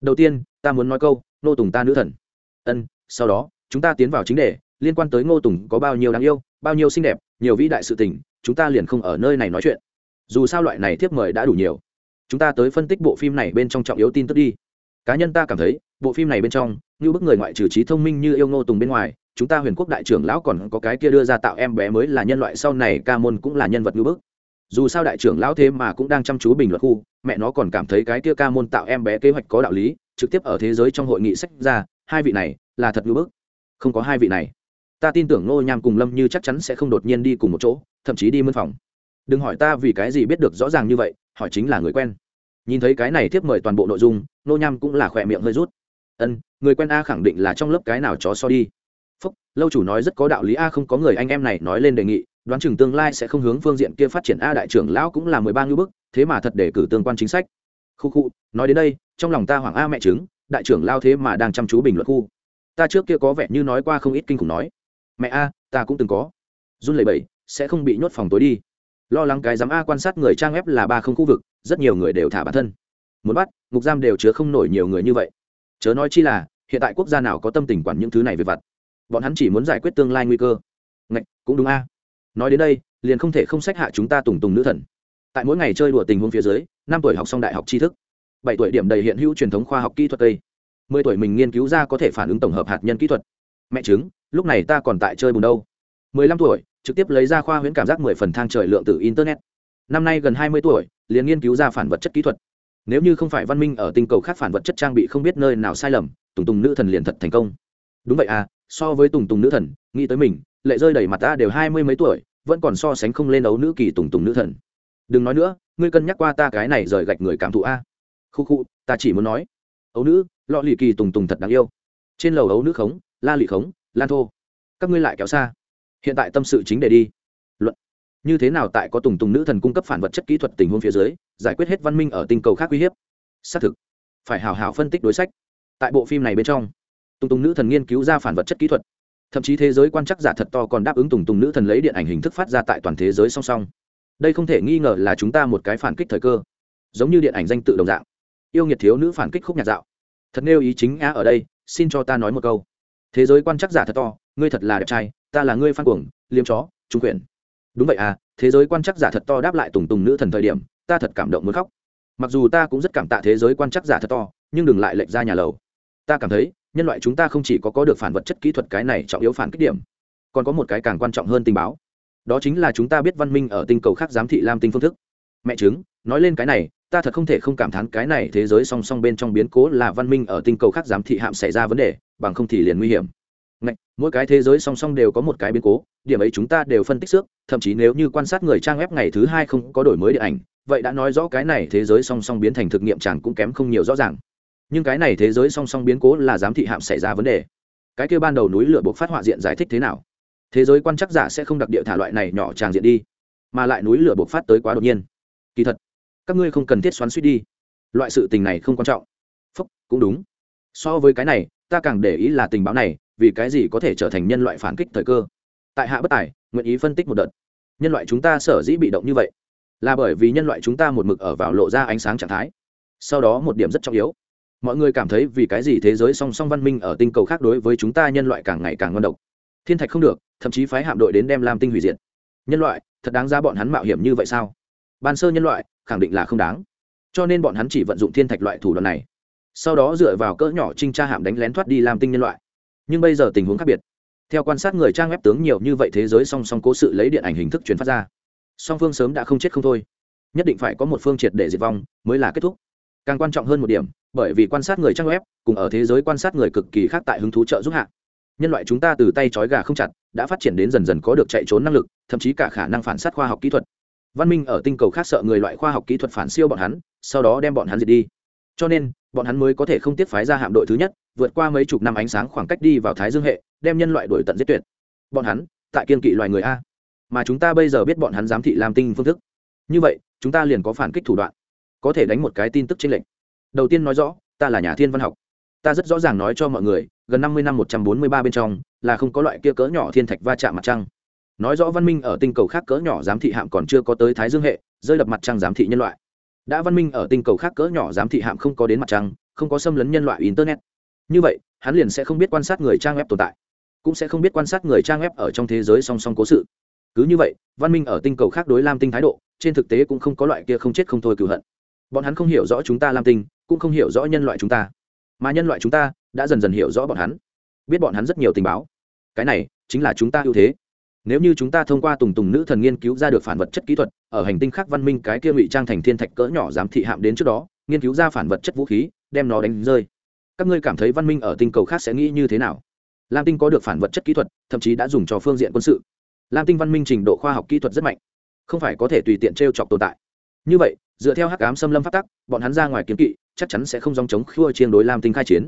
Đầu tiên, ta muốn nói câu, nô tùng ta nữ thần. Ân, sau đó, chúng ta tiến vào chính đề liên quan tới ngô tùng có bao nhiêu đáng yêu, bao nhiêu xinh đẹp, nhiều vĩ đại sự tình, chúng ta liền không ở nơi này nói chuyện. Dù sao loại này thiếp mời đã đủ nhiều. Chúng ta tới phân tích bộ phim này bên trong trọng yếu tin tức đi. Cá nhân ta cảm thấy, bộ phim này bên trong, như bức người ngoại trừ trí thông minh như yêu ngô tùng bên ngoài, chúng ta huyền quốc đại trưởng lão còn có cái kia đưa ra tạo em bé mới là nhân loại sau này ca môn cũng là nhân vật như bức. Dù sao đại trưởng lão thế mà cũng đang chăm chú bình luận khu, mẹ nó còn cảm thấy cái kia ca môn tạo em bé kế hoạch có đạo lý, trực tiếp ở thế giới trong hội nghị sách ra, hai vị này là thật như bức. Không có hai vị này ta tin tưởng ngô nham cùng lâm như chắc chắn sẽ không đột nhiên đi cùng một chỗ, thậm chí đi mân phòng. Đừng hỏi ta vì cái gì biết được rõ ràng như vậy, hỏi chính là người quen. Nhìn thấy cái này tiếp mời toàn bộ nội dung, ngô nham cũng là khỏe miệng hơi rút. Ân, người quen a khẳng định là trong lớp cái nào chó so đi. Phúc, lâu chủ nói rất có đạo lý a, không có người anh em này nói lên đề nghị, đoán chừng tương lai sẽ không hướng phương diện kia phát triển a đại trưởng lão cũng là mười ba ngư bức, thế mà thật để cử tương quan chính sách. Khu khu, nói đến đây, trong lòng ta hoảng a mẹ chứng đại trưởng lao thế mà đang chăm chú bình luận khu. Ta trước kia có vẻ như nói qua không ít kinh khủng nói mẹ a, ta cũng từng có. Run lẩy bẩy, sẽ không bị nhốt phòng tối đi. Lo lắng cái dám a quan sát người trang web là ba không khu vực, rất nhiều người đều thả bản thân. Muốn bắt, ngục giam đều chứa không nổi nhiều người như vậy. Chớ nói chi là, hiện tại quốc gia nào có tâm tình quản những thứ này về vặt? Bọn hắn chỉ muốn giải quyết tương lai nguy cơ. Ngạch, cũng đúng a. Nói đến đây, liền không thể không sách hạ chúng ta tùng tùng nữ thần. Tại mỗi ngày chơi đùa tình huống phía dưới, năm tuổi học xong đại học tri thức. Bảy tuổi điểm đầy hiện hữu truyền thống khoa học kỹ thuật tây mười tuổi mình nghiên cứu ra có thể phản ứng tổng hợp hạt nhân kỹ thuật mẹ chứng lúc này ta còn tại chơi bùn đâu. Mười lăm tuổi, trực tiếp lấy ra khoa huyễn cảm giác mười phần thang trời lượng từ internet. Năm nay gần hai mươi tuổi, liền nghiên cứu ra phản vật chất kỹ thuật. Nếu như không phải văn minh ở tinh cầu khác phản vật chất trang bị không biết nơi nào sai lầm, tùng tùng nữ thần liền thật thành công. Đúng vậy à so với tùng tùng nữ thần, nghĩ tới mình, lệ rơi đầy mặt ta đều hai mươi mấy tuổi, vẫn còn so sánh không lên ấu nữ kỳ tùng tùng nữ thần. Đừng nói nữa, ngươi cân nhắc qua ta cái này rời gạch người cảm thụ a. Khu khu, ta chỉ muốn nói, ấu nữ, lọ lì kỳ tùng tùng thật đáng yêu. Trên lầu ấu nữ khống la lị khống, lan thô. Các ngươi lại kéo xa. Hiện tại tâm sự chính để đi. Luận. Như thế nào tại có tùng tùng nữ thần cung cấp phản vật chất kỹ thuật tình huống phía dưới, giải quyết hết văn minh ở tinh cầu khác uy hiếp? Xác thực. Phải hào hào phân tích đối sách. Tại bộ phim này bên trong, tùng tùng nữ thần nghiên cứu ra phản vật chất kỹ thuật. Thậm chí thế giới quan chắc giả thật to còn đáp ứng tùng tùng nữ thần lấy điện ảnh hình thức phát ra tại toàn thế giới song song. Đây không thể nghi ngờ là chúng ta một cái phản kích thời cơ. Giống như điện ảnh danh tự đồng dạng. Yêu nghiệt thiếu nữ phản kích khúc nhạc dạo. Thật nêu ý chính á ở đây, xin cho ta nói một câu thế giới quan chắc giả thật to, ngươi thật là đẹp trai, ta là ngươi phan cuồng liêm chó, trung quyền. Đúng vậy à thế giới quan chắc giả thật to đáp lại tùng tùng nữ thần thời điểm, ta thật cảm động muốn khóc. Mặc dù ta cũng rất cảm tạ thế giới quan chắc giả thật to, nhưng đừng lại lệch ra nhà lầu. Ta cảm thấy, nhân loại chúng ta không chỉ có có được phản vật chất kỹ thuật cái này trọng yếu phản kích điểm, còn có một cái càng quan trọng hơn tình báo. Đó chính là chúng ta biết văn minh ở tinh cầu khác giám thị lam tinh phương thức. Mẹ chứng nói lên cái này, ta thật không thể không cảm thán cái này thế giới song song bên trong biến cố là văn minh ở tinh cầu khác giám thị hạm xảy ra vấn đề bằng không thì liền nguy hiểm. Ngạch, mỗi cái thế giới song song đều có một cái biến cố điểm ấy chúng ta đều phân tích trước thậm chí nếu như quan sát người trang web ngày thứ hai không có đổi mới điện ảnh vậy đã nói rõ cái này thế giới song song biến thành thực nghiệm chẳng cũng kém không nhiều rõ ràng. Nhưng cái này thế giới song song biến cố là giám thị hạm xảy ra vấn đề. Cái kia ban đầu núi lửa buộc phát họa diện giải thích thế nào? Thế giới quan chắc giả sẽ không đặc địa thả loại này nhỏ tràng diện đi mà lại núi lửa buộc phát tới quá đột nhiên. Kỳ thật các ngươi không cần thiết xoắn suýt đi. Loại sự tình này không quan trọng. Phúc cũng đúng. So với cái này ta càng để ý là tình báo này, vì cái gì có thể trở thành nhân loại phản kích thời cơ? Tại hạ bất tài, nguyện ý phân tích một đợt. Nhân loại chúng ta sở dĩ bị động như vậy, là bởi vì nhân loại chúng ta một mực ở vào lộ ra ánh sáng trạng thái. Sau đó một điểm rất trọng yếu. Mọi người cảm thấy vì cái gì thế giới song song văn minh ở tinh cầu khác đối với chúng ta nhân loại càng ngày càng ngon độc. Thiên thạch không được, thậm chí phái hạm đội đến đem làm tinh hủy diệt. Nhân loại, thật đáng ra bọn hắn mạo hiểm như vậy sao? Ban sơ nhân loại, khẳng định là không đáng. Cho nên bọn hắn chỉ vận dụng thiên thạch loại thủ đoạn này sau đó dựa vào cỡ nhỏ trinh tra hạm đánh lén thoát đi làm tinh nhân loại. Nhưng bây giờ tình huống khác biệt. Theo quan sát người trang web tướng nhiều như vậy thế giới song song cố sự lấy điện ảnh hình thức truyền phát ra. Song phương sớm đã không chết không thôi. Nhất định phải có một phương triệt để diệt vong mới là kết thúc. Càng quan trọng hơn một điểm, bởi vì quan sát người trang web, cùng ở thế giới quan sát người cực kỳ khác tại hứng thú trợ giúp hạ. Nhân loại chúng ta từ tay trói gà không chặt, đã phát triển đến dần dần có được chạy trốn năng lực, thậm chí cả khả năng phản sát khoa học kỹ thuật. Văn minh ở tinh cầu khác sợ người loại khoa học kỹ thuật phản siêu bọn hắn, sau đó đem bọn hắn diệt đi. Cho nên bọn hắn mới có thể không tiếp phái ra hạm đội thứ nhất, vượt qua mấy chục năm ánh sáng khoảng cách đi vào thái dương hệ, đem nhân loại đổi tận giết tuyệt. Bọn hắn, tại kiên kỵ loài người a. Mà chúng ta bây giờ biết bọn hắn giám thị làm tinh phương thức. Như vậy, chúng ta liền có phản kích thủ đoạn. Có thể đánh một cái tin tức trên lệnh đầu tiên nói rõ, ta là nhà thiên văn học. Ta rất rõ ràng nói cho mọi người, gần năm mươi năm một trăm bốn mươi ba bên trong, là không có loại kia cỡ nhỏ thiên thạch va chạm mặt trăng. Nói rõ văn minh ở tinh cầu khác cỡ nhỏ giám thị hạm còn chưa có tới thái dương hệ, rơi đập mặt trăng giám thị nhân loại đã văn minh ở tinh cầu khác cỡ nhỏ giám thị hạm không có đến mặt trăng, không có xâm lấn nhân loại internet. Như vậy, hắn liền sẽ không biết quan sát người trang web tồn tại, cũng sẽ không biết quan sát người trang web ở trong thế giới song song cố sự. Cứ như vậy, văn minh ở tinh cầu khác đối lam tinh thái độ, trên thực tế cũng không có loại kia không chết không thôi cựu hận. Bọn hắn không hiểu rõ chúng ta lam tinh, cũng không hiểu rõ nhân loại chúng ta. Mà nhân loại chúng ta, đã dần dần hiểu rõ bọn hắn. Biết bọn hắn rất nhiều tình báo. Cái này, chính là chúng ta ưu thế nếu như chúng ta thông qua tùng tùng nữ thần nghiên cứu ra được phản vật chất kỹ thuật, ở hành tinh khác văn minh cái kia ngụy trang thành thiên thạch cỡ nhỏ giám thị hạm đến trước đó, nghiên cứu ra phản vật chất vũ khí, đem nó đánh rơi. Các ngươi cảm thấy văn minh ở tinh cầu khác sẽ nghĩ như thế nào? Lam tinh có được phản vật chất kỹ thuật, thậm chí đã dùng cho phương diện quân sự. Lam tinh văn minh trình độ khoa học kỹ thuật rất mạnh, không phải có thể tùy tiện t r e o chọc tồn tại. Như vậy, dựa theo hắc ám xâm lâm phát tắc, bọn hắn ra ngoài kiếm kỵ, chắc chắn sẽ không dòng chống khua chiên đối lam tinh khai chiến.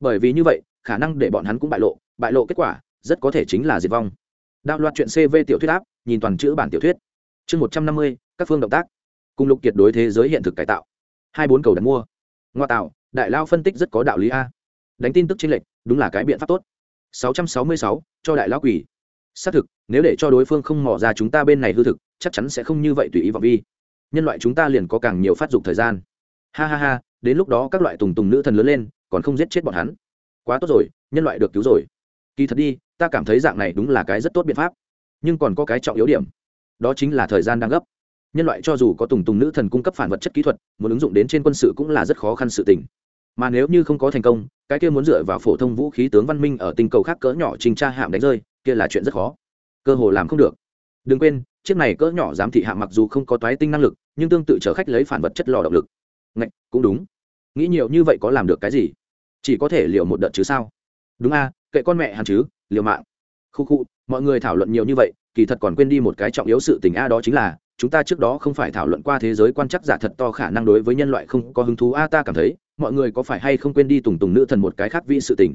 Bởi vì như vậy, khả năng để bọn hắn cũng bại lộ bại lộ kết quả, rất có thể chính là diệt vong đạo loạt chuyện cv tiểu thuyết áp nhìn toàn chữ bản tiểu thuyết. Chương một trăm năm mươi các phương động tác. Cùng lục kiệt đối thế giới hiện thực cải tạo. Hai bốn cầu đặt mua. Ngoa tạo đại lao phân tích rất có đạo lý a. Đánh tin tức chênh lệch đúng là cái biện pháp tốt. 666, cho đại lao quỷ. Xác thực nếu để cho đối phương không mò ra chúng ta bên này hư thực chắc chắn sẽ không như vậy tùy ý vọng vi. Nhân loại chúng ta liền có càng nhiều phát dục thời gian. Ha ha ha đến lúc đó các loại tùng tùng nữ thần lớn lên còn không giết chết bọn hắn. Quá tốt rồi nhân loại được cứu rồi kỳ thật đi, ta cảm thấy dạng này đúng là cái rất tốt biện pháp. Nhưng còn có cái trọng yếu điểm. Đó chính là thời gian đang gấp. Nhân loại cho dù có tùng tùng nữ thần cung cấp phản vật chất kỹ thuật, muốn ứng dụng đến trên quân sự cũng là rất khó khăn sự tình. Mà nếu như không có thành công, cái kia muốn dựa vào phổ thông vũ khí tướng văn minh ở tinh cầu khác cỡ nhỏ trình tra hạm đánh rơi, kia là chuyện rất khó. Cơ hồ làm không được. Đừng quên, chiếc này cỡ nhỏ giám thị hạm mặc dù không có toái tinh năng lực, nhưng tương tự chở khách lấy phản vật chất lò động lực. Ngạch, cũng đúng. Nghĩ nhiều như vậy có làm được cái gì? Chỉ có thể liều một đợt chứ sao? Đúng a, kệ con mẹ hàn chứ, liều mạng. Khu khu, mọi người thảo luận nhiều như vậy, kỳ thật còn quên đi một cái trọng yếu sự tình a, đó chính là, chúng ta trước đó không phải thảo luận qua thế giới quan chắc giả thật to khả năng đối với nhân loại không có hứng thú a, ta cảm thấy, mọi người có phải hay không quên đi tùng tùng nữ thần một cái khác vị sự tình.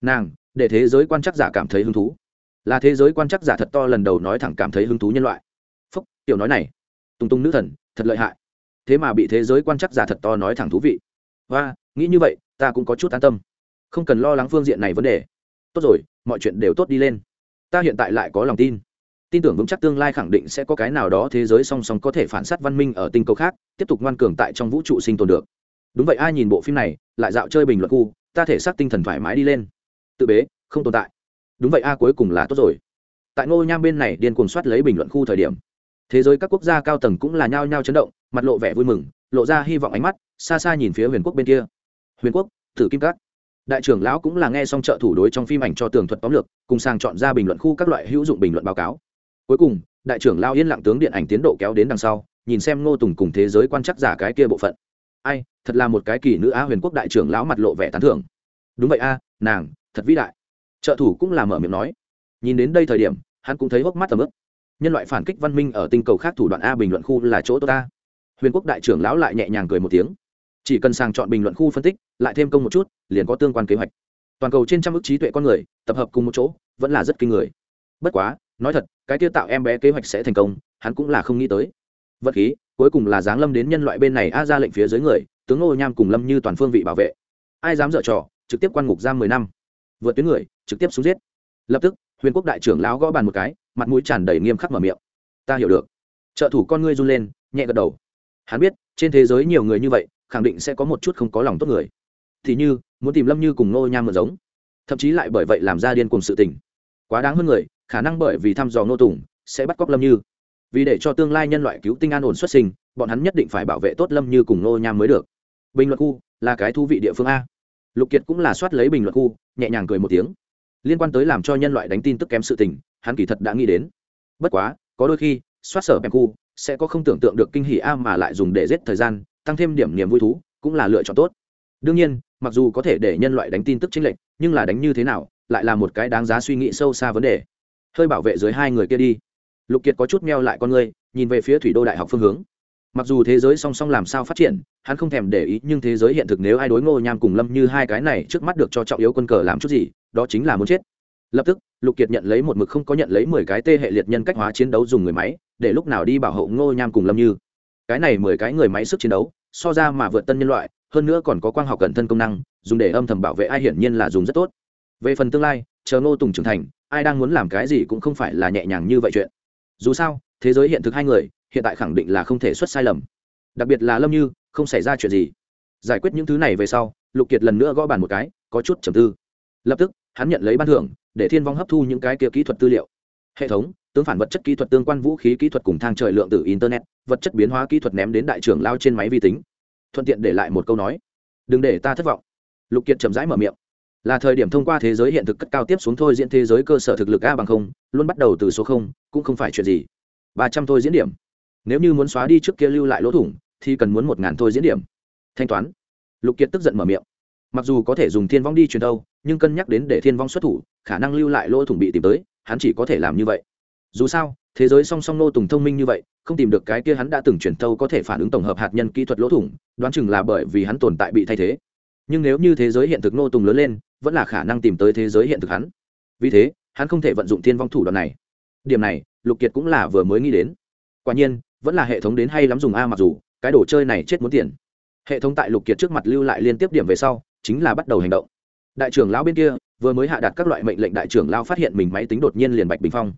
Nàng, để thế giới quan chắc giả cảm thấy hứng thú. Là thế giới quan chắc giả thật to lần đầu nói thẳng cảm thấy hứng thú nhân loại. Phúc, tiểu nói này. Tùng tùng nữ thần, thật lợi hại. Thế mà bị thế giới quan chắc giả thật to nói thẳng thú vị. Và nghĩ như vậy, ta cũng có chút an tâm không cần lo lắng phương diện này vấn đề. Tốt rồi, mọi chuyện đều tốt đi lên. Ta hiện tại lại có lòng tin. Tin tưởng vững chắc tương lai khẳng định sẽ có cái nào đó thế giới song song có thể phản s á t văn minh ở tinh cầu khác, tiếp tục ngoan cường tại trong vũ trụ sinh tồn được. Đúng vậy, ai nhìn bộ phim này, lại dạo chơi bình luận khu, ta thể xác tinh thần thoải mái đi lên. Tự bế, không tồn tại. Đúng vậy, a, cuối cùng là tốt rồi. Tại ngôi nham bên này điên cuồng soát lấy bình luận khu thời điểm, thế giới các quốc gia cao tầng cũng là nhao nhao chấn động, mặt lộ vẻ vui mừng, lộ ra hy vọng ánh mắt, xa xa nhìn phía huyền quốc bên kia. Huyền quốc, thử kim cát đại trưởng lão cũng là nghe xong trợ thủ đối trong phim ảnh cho tường thuật tóm lược, cùng sàng chọn ra bình luận khu các loại hữu dụng bình luận báo cáo. Cuối cùng, đại trưởng lão yên lặng tướng điện ảnh tiến độ kéo đến đằng sau, nhìn xem ngô tùng cùng thế giới quan chắc giả cái kia bộ phận. Ai, thật là một cái kỳ nữ á huyền quốc đại trưởng lão mặt lộ vẻ tán thưởng. Đúng vậy a, nàng, thật vĩ đại. Trợ thủ cũng là mở miệng nói. Nhìn đến đây thời điểm, hắn cũng thấy hốc mắt tầm ức nhân loại phản kích văn minh ở tinh cầu khác thủ đoạn a bình luận khu là chỗ tốt ta huyền quốc đại trưởng lão lại nhẹ nhàng cười một tiếng chỉ cần sàng chọn bình luận khu phân tích, lại thêm công một chút, liền có tương quan kế hoạch. Toàn cầu trên trăm ước trí tuệ con người, tập hợp cùng một chỗ, vẫn là rất kinh người. Bất quá, nói thật, cái tiêu tạo em bé kế hoạch sẽ thành công, hắn cũng là không nghĩ tới. Vật khí, cuối cùng là giáng lâm đến nhân loại bên này a ra lệnh phía dưới người, tướng ngô nham cùng lâm như toàn phương vị bảo vệ. Ai dám dở trò, trực tiếp quan ngục giam mười năm. Vượt tuyến người, trực tiếp xuống giết. Lập tức, huyền quốc đại trưởng lão gõ bàn một cái, mặt mũi tràn đầy nghiêm khắc mở miệng. Ta hiểu được. Trợ thủ con ngươi run lên, nhẹ gật đầu. Hắn biết, trên thế giới nhiều người như vậy khẳng định sẽ có một chút không có lòng tốt người. Thì như, muốn tìm lâm như cùng nô nham mượn giống, thậm chí lại bởi vậy làm ra điên cùng sự tình. Quá đáng hơn người, khả năng bởi vì thăm dò nô tùng, sẽ bắt cóc lâm như. Vì để cho tương lai nhân loại cứu tinh an ổn xuất sinh, bọn hắn nhất định phải bảo vệ tốt lâm như cùng nô nham mới được. Bình luận khu là cái thú vị địa phương a. Lục kiệt cũng là soát lấy bình luận khu, nhẹ nhàng cười một tiếng. Liên quan tới làm cho nhân loại đánh tin tức kém sự tình, hắn kỳ thật đã nghĩ đến. Bất quá, có đôi khi, soát sở bèn khu sẽ có không tưởng tượng được kinh hỉ a mà lại dùng để giết thời gian tăng thêm điểm niềm vui thú, cũng là lựa chọn tốt. Đương nhiên, mặc dù có thể để nhân loại đánh tin tức chính lệnh nhưng là đánh như thế nào, lại là một cái đáng giá suy nghĩ sâu xa vấn đề. Hơi bảo vệ dưới hai người kia đi. Lục kiệt có chút meo lại con người, nhìn về phía thủy đô đại học phương hướng. Mặc dù thế giới song song làm sao phát triển, hắn không thèm để ý, nhưng thế giới hiện thực nếu ai đối ngô nham cùng lâm như hai cái này trước mắt được cho trọng yếu quân cờ làm chút gì, đó chính là muốn chết. Lập tức, lục kiệt nhận lấy một mực không có nhận lấy mười cái tê hệ liệt nhân cách hóa chiến đấu dùng người máy, để lúc nào đi bảo hộ ngô nham cùng lâm như cái này mười cái người máy sức chiến đấu, so ra mà vượt tân nhân loại, hơn nữa còn có quang học cẩn thân công năng, dùng để âm thầm bảo vệ ai hiển nhiên là dùng rất tốt. Về phần tương lai, chờ ngô tùng trưởng thành, ai đang muốn làm cái gì cũng không phải là nhẹ nhàng như vậy chuyện. Dù sao, thế giới hiện thực hai người, hiện tại khẳng định là không thể xuất sai lầm. Đặc biệt là lâm như, không xảy ra chuyện gì. Giải quyết những thứ này về sau, lục kiệt lần nữa gõ bàn một cái, có chút trầm tư. Lập tức, hắn nhận lấy ban thưởng, để thiên vong hấp thu những cái kia kỹ thuật tư liệu. Hệ thống tương phản vật chất kỹ thuật tương quan vũ khí kỹ thuật cùng thang trời lượng từ internet, vật chất biến hóa kỹ thuật ném đến đại trưởng lao trên máy vi tính. Thuận tiện để lại một câu nói. Đừng để ta thất vọng. Lục kiệt chậm rãi mở miệng. Là thời điểm thông qua thế giới hiện thực cất cao tiếp xuống thôi diễn thế giới cơ sở thực lực a bằng không, luôn bắt đầu từ số không, cũng không phải chuyện gì. Ba trăm thôi diễn điểm. Nếu như muốn xóa đi trước kia lưu lại lỗ thủng, thì cần muốn một ngàn thôi diễn điểm. Thanh toán. Lục kiệt tức giận mở miệng. Mặc dù có thể dùng thiên vong đi truyền đâu nhưng cân nhắc đến để thiên vong xuất thủ, khả năng lưu lại lỗ thủng bị tìm tới, hắn chỉ có thể làm như vậy dù sao, thế giới song song nô tùng thông minh như vậy, không tìm được cái kia hắn đã từng chuyển thâu có thể phản ứng tổng hợp hạt nhân kỹ thuật lỗ thủng, đoán chừng là bởi vì hắn tồn tại bị thay thế. Nhưng nếu như thế giới hiện thực nô tùng lớn lên, vẫn là khả năng tìm tới thế giới hiện thực hắn. Vì thế, hắn không thể vận dụng thiên vong thủ đoạn này. Điểm này, lục kiệt cũng là vừa mới nghĩ đến. Quả nhiên, vẫn là hệ thống đến hay lắm dùng a mặc dù, cái đồ chơi này chết muốn tiền. Hệ thống tại lục kiệt trước mặt lưu lại liên tiếp điểm về sau, chính là bắt đầu hành động. Đại trưởng lão bên kia, vừa mới hạ đặt các loại mệnh lệnh đại trưởng lão phát hiện mình máy tính đột nhiên liền bạch bình phong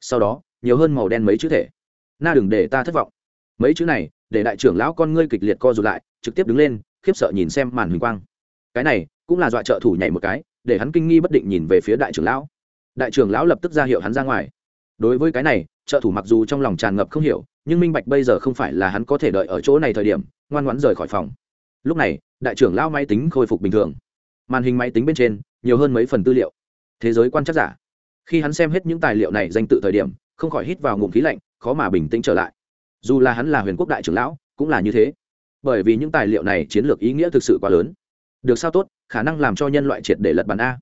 sau đó, nhiều hơn màu đen mấy chữ thể. Na đừng để ta thất vọng. Mấy chữ này, để đại trưởng lão con ngươi kịch liệt co rụt lại, trực tiếp đứng lên, khiếp sợ nhìn xem màn hình quang. Cái này, cũng là dọa trợ thủ nhảy một cái, để hắn kinh nghi bất định nhìn về phía đại trưởng lão. Đại trưởng lão lập tức ra hiệu hắn ra ngoài. Đối với cái này, trợ thủ mặc dù trong lòng tràn ngập không hiểu, nhưng minh bạch bây giờ không phải là hắn có thể đợi ở chỗ này thời điểm, ngoan ngoãn rời khỏi phòng. Lúc này, đại trưởng lão máy tính khôi phục bình thường. Màn hình máy tính bên trên, nhiều hơn mấy phần tư liệu. Thế giới quan chắc giả khi hắn xem hết những tài liệu này danh tự thời điểm, không khỏi hít vào ngụm khí lạnh, khó mà bình tĩnh trở lại. Dù là hắn là huyền quốc đại trưởng lão, cũng là như thế. Bởi vì những tài liệu này chiến lược ý nghĩa thực sự quá lớn. Được sao tốt, khả năng làm cho nhân loại triệt để lật bàn a.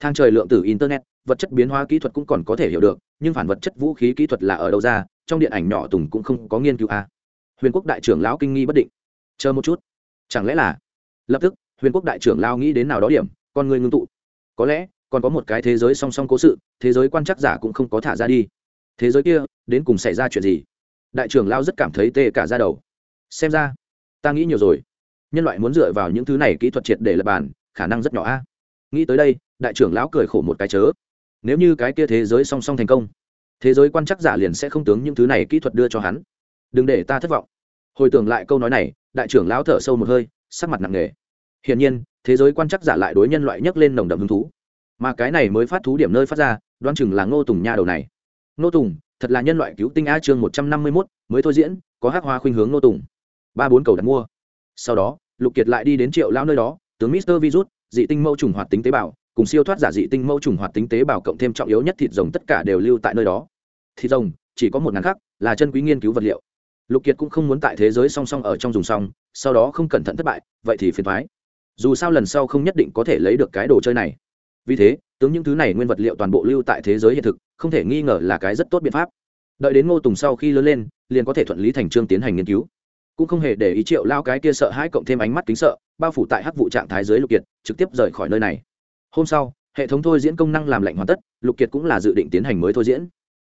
Thang trời lượng tử internet, vật chất biến hóa kỹ thuật cũng còn có thể hiểu được, nhưng phản vật chất vũ khí kỹ thuật là ở đâu ra, trong điện ảnh nhỏ tùng cũng không có nghiên cứu a. Huyền quốc đại trưởng lão kinh nghi bất định. Chờ một chút. Chẳng lẽ là? Lập tức, huyền quốc đại trưởng lao nghĩ đến nào đó điểm, con người ngưng tụ. Có lẽ còn có một cái thế giới song song cố sự, thế giới quan chắc giả cũng không có thả ra đi. Thế giới kia, đến cùng xảy ra chuyện gì? Đại trưởng lao rất cảm thấy tê cả ra đầu. Xem ra, ta nghĩ nhiều rồi. Nhân loại muốn dựa vào những thứ này kỹ thuật triệt để lập bàn, khả năng rất nhỏ a. Nghĩ tới đây, đại trưởng lão cười khổ một cái chớ. Nếu như cái kia thế giới song song thành công, thế giới quan chắc giả liền sẽ không tướng những thứ này kỹ thuật đưa cho hắn. Đừng để ta thất vọng. Hồi tưởng lại câu nói này, đại trưởng lão thở sâu một hơi, sắc mặt nặng nề. Hiển nhiên, thế giới quan chắc giả lại đối nhân loại nhấc lên nồng đậm hứng thú mà cái này mới phát thú điểm nơi phát ra Đoan chừng là ngô tùng nha đầu này. Ngô tùng, thật là nhân loại cứu tinh a chương một trăm năm mươi mốt, mới thôi diễn, có hắc hoa khuynh hướng ngô tùng. Ba bốn cầu đặt mua. Sau đó, lục kiệt lại đi đến triệu lão nơi đó, tướng mister virus, dị tinh mẫu trùng hoạt tính tế bào, cùng siêu thoát giả dị tinh mẫu trùng hoạt tính tế bào cộng thêm trọng yếu nhất thịt rồng tất cả đều lưu tại nơi đó. Thịt rồng, chỉ có một ngàn khắc, là chân quý nghiên cứu vật liệu. Lục kiệt cũng không muốn tại thế giới song song ở trong dùng song sau đó không cẩn thận thất bại, vậy thì phiền thoái dù sao lần sau không nhất định có thể lấy được cái đồ chơi này vì thế, tướng những thứ này nguyên vật liệu toàn bộ lưu tại thế giới hiện thực, không thể nghi ngờ là cái rất tốt biện pháp. Đợi đến ngô tùng sau khi lớn lên, liền có thể thuận lý thành trương tiến hành nghiên cứu. Cũng không hề để ý triệu lao cái kia sợ hãi cộng thêm ánh mắt kính sợ, bao phủ tại hắc vụ trạng thái giới lục kiệt, trực tiếp rời khỏi nơi này. Hôm sau, hệ thống thôi diễn công năng làm lạnh hoàn tất, lục kiệt cũng là dự định tiến hành mới thôi diễn.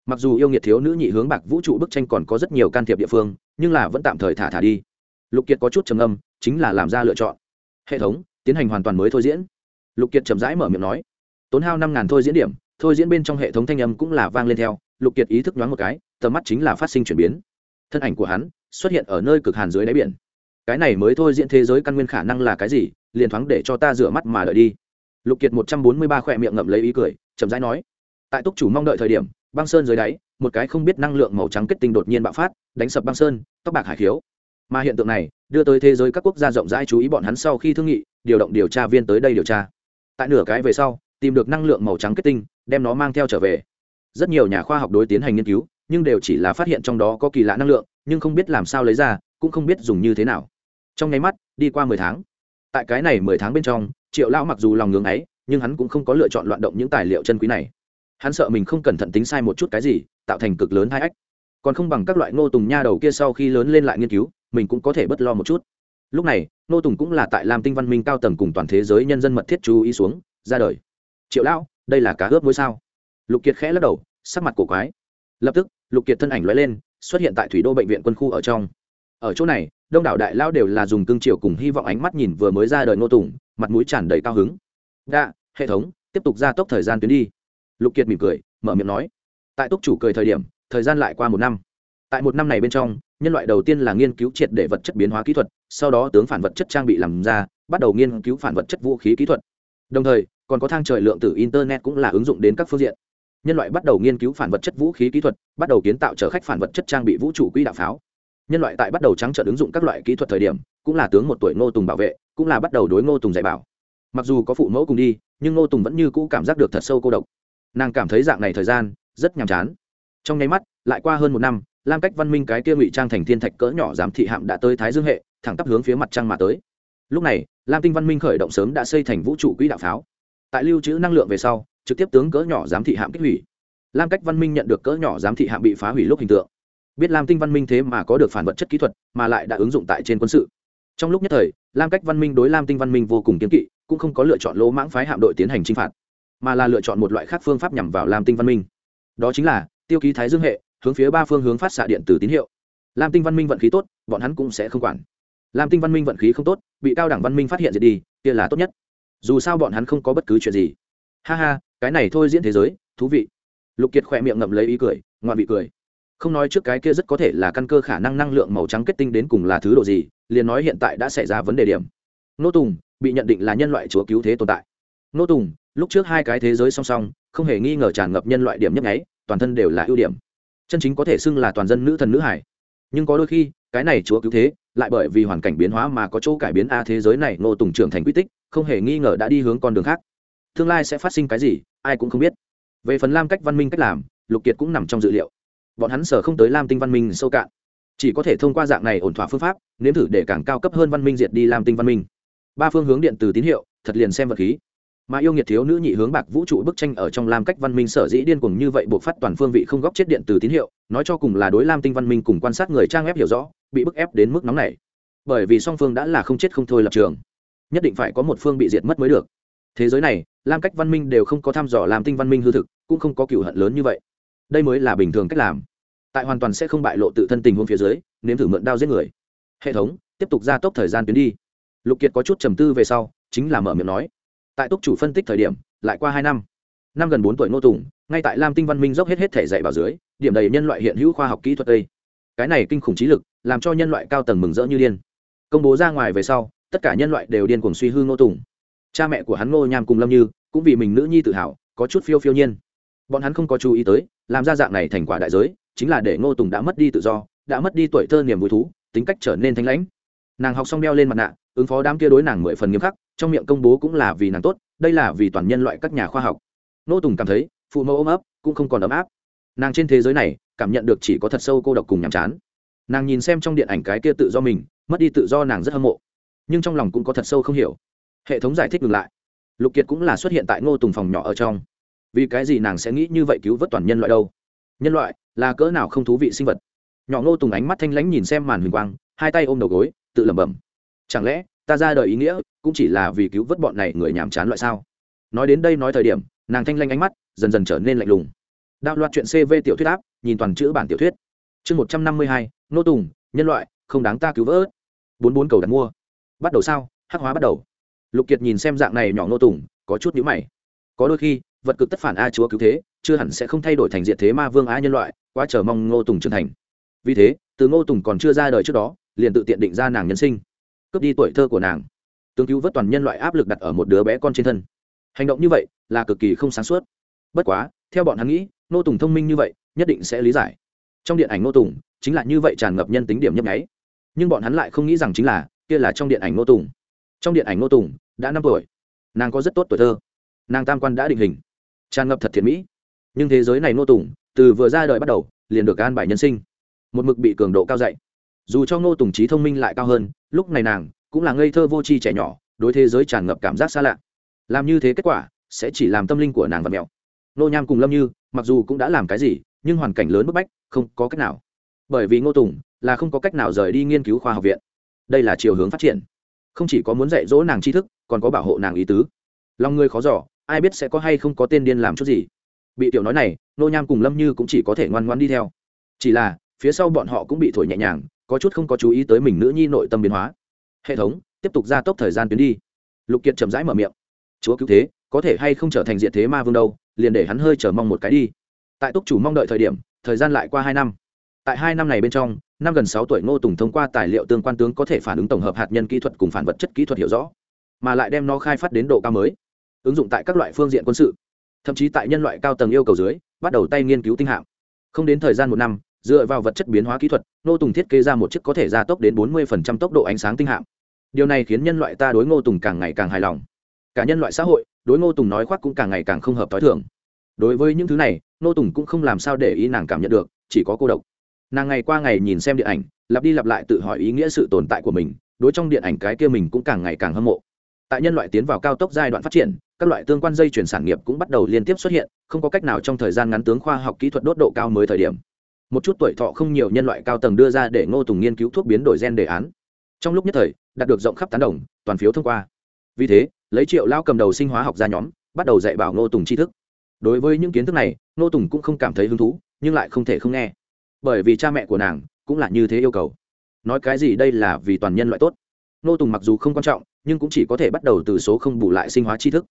Mặc dù yêu nghiệt thiếu nữ nhị hướng bạc vũ trụ bức tranh còn có rất nhiều can thiệp địa phương, nhưng là vẫn tạm thời thả thả đi. Lục kiệt có chút trầm âm chính là làm ra lựa chọn. Hệ thống, tiến hành hoàn toàn mới thôi diễn lục kiệt chậm rãi mở miệng nói, tốn hao năm ngàn thôi diễn điểm, thôi diễn bên trong hệ thống thanh âm cũng là vang lên theo. Lục kiệt ý thức nhoáng một cái, tầm mắt chính là phát sinh chuyển biến. Thân ảnh của hắn xuất hiện ở nơi cực hàn dưới đáy biển. Cái này mới thôi diễn thế giới căn nguyên khả năng là cái gì, liền thoáng để cho ta rửa mắt mà đợi đi. Lục kiệt một trăm bốn mươi ba khỏe miệng ngậm lấy ý cười, chậm rãi nói, tại túc chủ mong đợi thời điểm, băng sơn dưới đáy, một cái không biết năng lượng màu trắng kết tinh đột nhiên bạo phát, đánh sập băng sơn, tóc bạc hải khiếu. Mà hiện tượng này, đưa tới thế giới các quốc gia rộng rãi chú ý bọn hắn sau khi thương nghị, điều động điều tra viên tới đây điều tra tại nửa cái về sau, tìm được năng lượng màu trắng kết tinh, đem nó mang theo trở về. Rất nhiều nhà khoa học đối tiến hành nghiên cứu, nhưng đều chỉ là phát hiện trong đó có kỳ lạ năng lượng, nhưng không biết làm sao lấy ra, cũng không biết dùng như thế nào. Trong nháy mắt, đi qua mười tháng. Tại cái này mười tháng bên trong, triệu lão mặc dù lòng ngưng ấy, nhưng hắn cũng không có lựa chọn loạn động những tài liệu chân quý này. Hắn sợ mình không cẩn thận tính sai một chút cái gì, tạo thành cực lớn hai ách. Còn không bằng các loại ngô tùng nha đầu kia sau khi lớn lên lại nghiên cứu, mình cũng có thể bất lo một chút lúc này, nô tùng cũng là tại lam tinh văn minh cao tầng cùng toàn thế giới nhân dân mật thiết chú ý xuống, ra đời. Triệu lão, đây là cá ướp muối sao? Lục kiệt khẽ lắc đầu, sắc mặt cổ quái. Lập tức, lục kiệt thân ảnh lóe lên, xuất hiện tại thủy đô bệnh viện quân khu ở trong. Ở chỗ này, đông đảo đại lao đều là dùng cương triều cùng hy vọng ánh mắt nhìn vừa mới ra đời nô tùng, mặt mũi tràn đầy cao hứng. Đa, hệ thống, tiếp tục gia tốc thời gian tuyến đi. Lục kiệt mỉm cười, mở miệng nói. Tại túc chủ cười thời điểm, thời gian lại qua một năm. Tại một năm này bên trong nhân loại đầu tiên là nghiên cứu triệt để vật chất biến hóa kỹ thuật, sau đó tướng phản vật chất trang bị làm ra, bắt đầu nghiên cứu phản vật chất vũ khí kỹ thuật. Đồng thời, còn có thang trời lượng tử internet cũng là ứng dụng đến các phương diện. Nhân loại bắt đầu nghiên cứu phản vật chất vũ khí kỹ thuật, bắt đầu kiến tạo chở khách phản vật chất trang bị vũ trụ quỹ đạo pháo. Nhân loại tại bắt đầu trắng trợn ứng dụng các loại kỹ thuật thời điểm, cũng là tướng một tuổi ngô tùng bảo vệ, cũng là bắt đầu đối ngô tùng dạy bảo. Mặc dù có phụ mẫu cùng đi, nhưng ngô tùng vẫn như cũ cảm giác được thật sâu cô độc. Nàng cảm thấy dạng này thời gian rất nhàm chán. Trong nháy mắt, lại qua hơn một năm lam cách văn minh cái kia ngụy trang thành thiên thạch cỡ nhỏ giám thị hạm đã tới thái dương hệ, thẳng tắp hướng phía mặt trăng mà tới. Lúc này, lam tinh văn minh khởi động sớm đã xây thành vũ trụ quỹ đạo pháo. Tại lưu trữ năng lượng về sau, trực tiếp tướng cỡ nhỏ giám thị hạm kích hủy. Lam cách văn minh nhận được cỡ nhỏ giám thị hạm bị phá hủy lúc hình tượng. Biết lam tinh văn minh thế mà có được phản vật chất kỹ thuật, mà lại đã ứng dụng tại trên quân sự. Trong lúc nhất thời, lam cách văn minh đối lam tinh văn minh vô cùng kiếm kỵ, cũng không có lựa chọn lỗ mãng phái hạm đội tiến hành chinh phạt, mà là lựa chọn một loại khác phương pháp nhằm vào lam tinh văn minh. Đó chính là tiêu ký thái dương hệ hướng phía ba phương hướng phát xạ điện từ tín hiệu. Lam tinh văn minh vận khí tốt, bọn hắn cũng sẽ không quản. Lam tinh văn minh vận khí không tốt, bị cao đẳng văn minh phát hiện diệt đi, kia là tốt nhất. Dù sao bọn hắn không có bất cứ chuyện gì. Ha ha, cái này thôi diễn thế giới, thú vị. Lục kiệt khỏe miệng ngậm lấy ý cười ngoạn vị cười. Không nói trước cái kia rất có thể là căn cơ khả năng năng lượng màu trắng kết tinh đến cùng là thứ độ gì, liền nói hiện tại đã xảy ra vấn đề điểm. Nô tùng, bị nhận định là nhân loại chúa cứu thế tồn tại. Nô tùng, lúc trước hai cái thế giới song song, không hề nghi ngờ tràn ngập nhân loại điểm nhấp nháy, toàn thân đều là ưu điểm chân chính có thể xưng là toàn dân nữ thần nữ hải. Nhưng có đôi khi, cái này chúa cứu thế, lại bởi vì hoàn cảnh biến hóa mà có chỗ cải biến a thế giới này nô tùng trưởng thành quy tích, không hề nghi ngờ đã đi hướng con đường khác. Tương lai sẽ phát sinh cái gì, ai cũng không biết. Về phần lam cách văn minh cách làm, lục kiệt cũng nằm trong dự liệu. Bọn hắn sở không tới lam tinh văn minh sâu cạn. Chỉ có thể thông qua dạng này ổn thỏa phương pháp, nếm thử để càng cao cấp hơn văn minh diệt đi lam tinh văn minh. Ba phương hướng điện từ tín hiệu, thật liền xem vật khí mà yêu nghiệt thiếu nữ nhị hướng bạc vũ trụ bức tranh ở trong lam cách văn minh sở dĩ điên cuồng như vậy buộc phát toàn phương vị không góc chết điện từ tín hiệu, nói cho cùng là đối lam tinh văn minh cùng quan sát người trang ép hiểu rõ, bị bức ép đến mức nóng này bởi vì song phương đã là không chết không thôi lập trường, nhất định phải có một phương bị diệt mất mới được. Thế giới này, lam cách văn minh đều không có thăm dò làm tinh văn minh hư thực, cũng không có cựu hận lớn như vậy. Đây mới là bình thường cách làm. Tại hoàn toàn sẽ không bại lộ tự thân tình huống phía dưới, nếm thử mượn đao giết người. Hệ thống, tiếp tục gia tốc thời gian tuyến đi. Lục kiệt có chút trầm tư về sau, chính là mở miệng nói tại túc chủ phân tích thời điểm, lại qua hai năm. Năm gần bốn tuổi ngô tùng, ngay tại lam tinh văn minh dốc hết hết thể dạy vào dưới, điểm đầy nhân loại hiện hữu khoa học kỹ thuật đây. Cái này kinh khủng trí lực, làm cho nhân loại cao tầng mừng rỡ như điên. Công bố ra ngoài về sau, tất cả nhân loại đều điên cuồng suy hư ngô tùng. Cha mẹ của hắn ngô nham cùng lâm như, cũng vì mình nữ nhi tự hào, có chút phiêu phiêu nhiên. Bọn hắn không có chú ý tới, làm ra dạng này thành quả đại giới, chính là để ngô tùng đã mất đi tự do, đã mất đi tuổi thơ niềm vui thú, tính cách trở nên thanh lãnh. Nàng học xong đeo lên mặt nạ ứng phó đám kia đối nàng mười phần nghiêm khắc, trong miệng công bố cũng là vì nàng tốt, đây là vì toàn nhân loại các nhà khoa học. Ngô tùng cảm thấy, phụ mẫu ôm ấp cũng không còn ấm áp. Nàng trên thế giới này, cảm nhận được chỉ có thật sâu cô độc cùng nhàm chán. Nàng nhìn xem trong điện ảnh cái kia tự do mình, mất đi tự do nàng rất hâm mộ. Nhưng trong lòng cũng có thật sâu không hiểu. Hệ thống giải thích ngược lại. Lục kiệt cũng là xuất hiện tại ngô tùng phòng nhỏ ở trong. Vì cái gì nàng sẽ nghĩ như vậy cứu vớt toàn nhân loại đâu? Nhân loại là cỡ nào không thú vị sinh vật? Nhỏ ngô tùng ánh mắt thanh lãnh nhìn xem màn huỳnh quang, hai tay ôm đầu gối, tự lẩm bẩm chẳng lẽ, ta ra đời ý nghĩa cũng chỉ là vì cứu vớt bọn này người nhàm chán loại sao? Nói đến đây nói thời điểm, nàng thanh lanh ánh mắt dần dần trở nên lạnh lùng. Đạo loạt chuyện cv tiểu thuyết áp, nhìn toàn chữ bản tiểu thuyết. Chương một trăm năm mươi hai, nô tùng, nhân loại, không đáng ta cứu vớt. bốn bốn cầu đặt mua. Bắt đầu sao? Hắc hóa bắt đầu. Lục kiệt nhìn xem dạng này nhỏ nô tùng, có chút nhữ mày. Có đôi khi, vật cực tất phản a chúa cứu thế, chưa hẳn sẽ không thay đổi thành diện thế ma vương a nhân loại, quá chờ mong ngô tùng trưởng thành. Vì thế, từ ngô tùng còn chưa ra đời trước đó, liền tự tiện định ra nàng nhân sinh cướp đi tuổi thơ của nàng. Tương cứu vớt toàn nhân loại áp lực đặt ở một đứa bé con trên thân. Hành động như vậy là cực kỳ không sáng suốt. Bất quá, theo bọn hắn nghĩ nô tùng thông minh như vậy, nhất định sẽ lý giải. Trong điện ảnh nô tùng, chính là như vậy tràn ngập nhân tính điểm nhấp nháy. Nhưng bọn hắn lại không nghĩ rằng chính là, kia là trong điện ảnh nô tùng. Trong điện ảnh nô tùng, đã năm tuổi. Nàng có rất tốt tuổi thơ. Nàng tam quan đã định hình. Tràn ngập thật thiện mỹ. Nhưng thế giới này nô tùng, từ vừa ra đời bắt đầu, liền được an bài nhân sinh. Một mực bị cường độ cao dạy dù cho ngô tùng trí thông minh lại cao hơn, lúc này nàng cũng là ngây thơ vô tri trẻ nhỏ, đối thế giới tràn ngập cảm giác xa lạ. Làm như thế kết quả sẽ chỉ làm tâm linh của nàng và mẹo. Nô nham cùng lâm như, mặc dù cũng đã làm cái gì, nhưng hoàn cảnh lớn bức bách, không có cách nào. Bởi vì ngô tùng là không có cách nào rời đi nghiên cứu khoa học viện. Đây là chiều hướng phát triển. Không chỉ có muốn dạy dỗ nàng tri thức, còn có bảo hộ nàng ý tứ. Lòng người khó giỏ ai biết sẽ có hay không có tên điên làm chút gì. Bị tiểu nói này, nô nham cùng lâm như cũng chỉ có thể ngoan ngoan đi theo. Chỉ là, phía sau bọn họ cũng bị thổi nhẹ nhàng có chút không có chú ý tới mình nữ nhi nội tâm biến hóa. Hệ thống, tiếp tục gia tốc thời gian tuyến đi. Lục kiệt chậm rãi mở miệng. Chúa cứu thế, có thể hay không trở thành diện thế ma vương đâu, liền để hắn hơi chờ mong một cái đi. Tại túc chủ mong đợi thời điểm, thời gian lại qua hai năm. Tại hai năm này bên trong, năm gần sáu tuổi ngô tùng thông qua tài liệu tương quan tướng có thể phản ứng tổng hợp hạt nhân kỹ thuật cùng phản vật chất kỹ thuật hiểu rõ, mà lại đem nó khai phát đến độ cao mới, ứng dụng tại các loại phương diện quân sự, thậm chí tại nhân loại cao tầng yêu cầu dưới, bắt đầu tay nghiên cứu tinh hạng không đến thời gian một năm dựa vào vật chất biến hóa kỹ thuật, ngô tùng thiết kế ra một chiếc có thể gia tốc đến bốn mươi tốc độ ánh sáng tinh hạm. Điều này khiến nhân loại ta đối ngô tùng càng ngày càng hài lòng. Cả nhân loại xã hội, đối ngô tùng nói khoác cũng càng ngày càng không hợp t h o i thưởng đối với những thứ này, ngô tùng cũng không làm sao để ý nàng cảm nhận được, chỉ có cô độc. Nàng ngày qua ngày nhìn xem điện ảnh, lặp đi lặp lại tự hỏi ý nghĩa sự tồn tại của mình, đối trong điện ảnh cái kia mình cũng càng ngày càng hâm mộ. Tại nhân loại tiến vào cao tốc giai đoạn phát triển, các loại tương quan dây chuyển sản nghiệp cũng bắt đầu liên tiếp xuất hiện, không có cách nào trong thời gian ngắn tướng khoa học kỹ thuật đốt độ cao mới thời điểm một chút tuổi thọ không nhiều nhân loại cao tầng đưa ra để ngô tùng nghiên cứu thuốc biến đổi gen đề án. Trong lúc nhất thời, đạt được rộng khắp tán đồng, toàn phiếu thông qua. Vì thế, lấy triệu lao cầm đầu sinh hóa học ra nhóm, bắt đầu dạy bảo ngô tùng tri thức. Đối với những kiến thức này, ngô tùng cũng không cảm thấy hứng thú, nhưng lại không thể không nghe. Bởi vì cha mẹ của nàng cũng là như thế yêu cầu. Nói cái gì đây là vì toàn nhân loại tốt. Ngô tùng mặc dù không quan trọng, nhưng cũng chỉ có thể bắt đầu từ số không bù lại sinh hóa tri thức.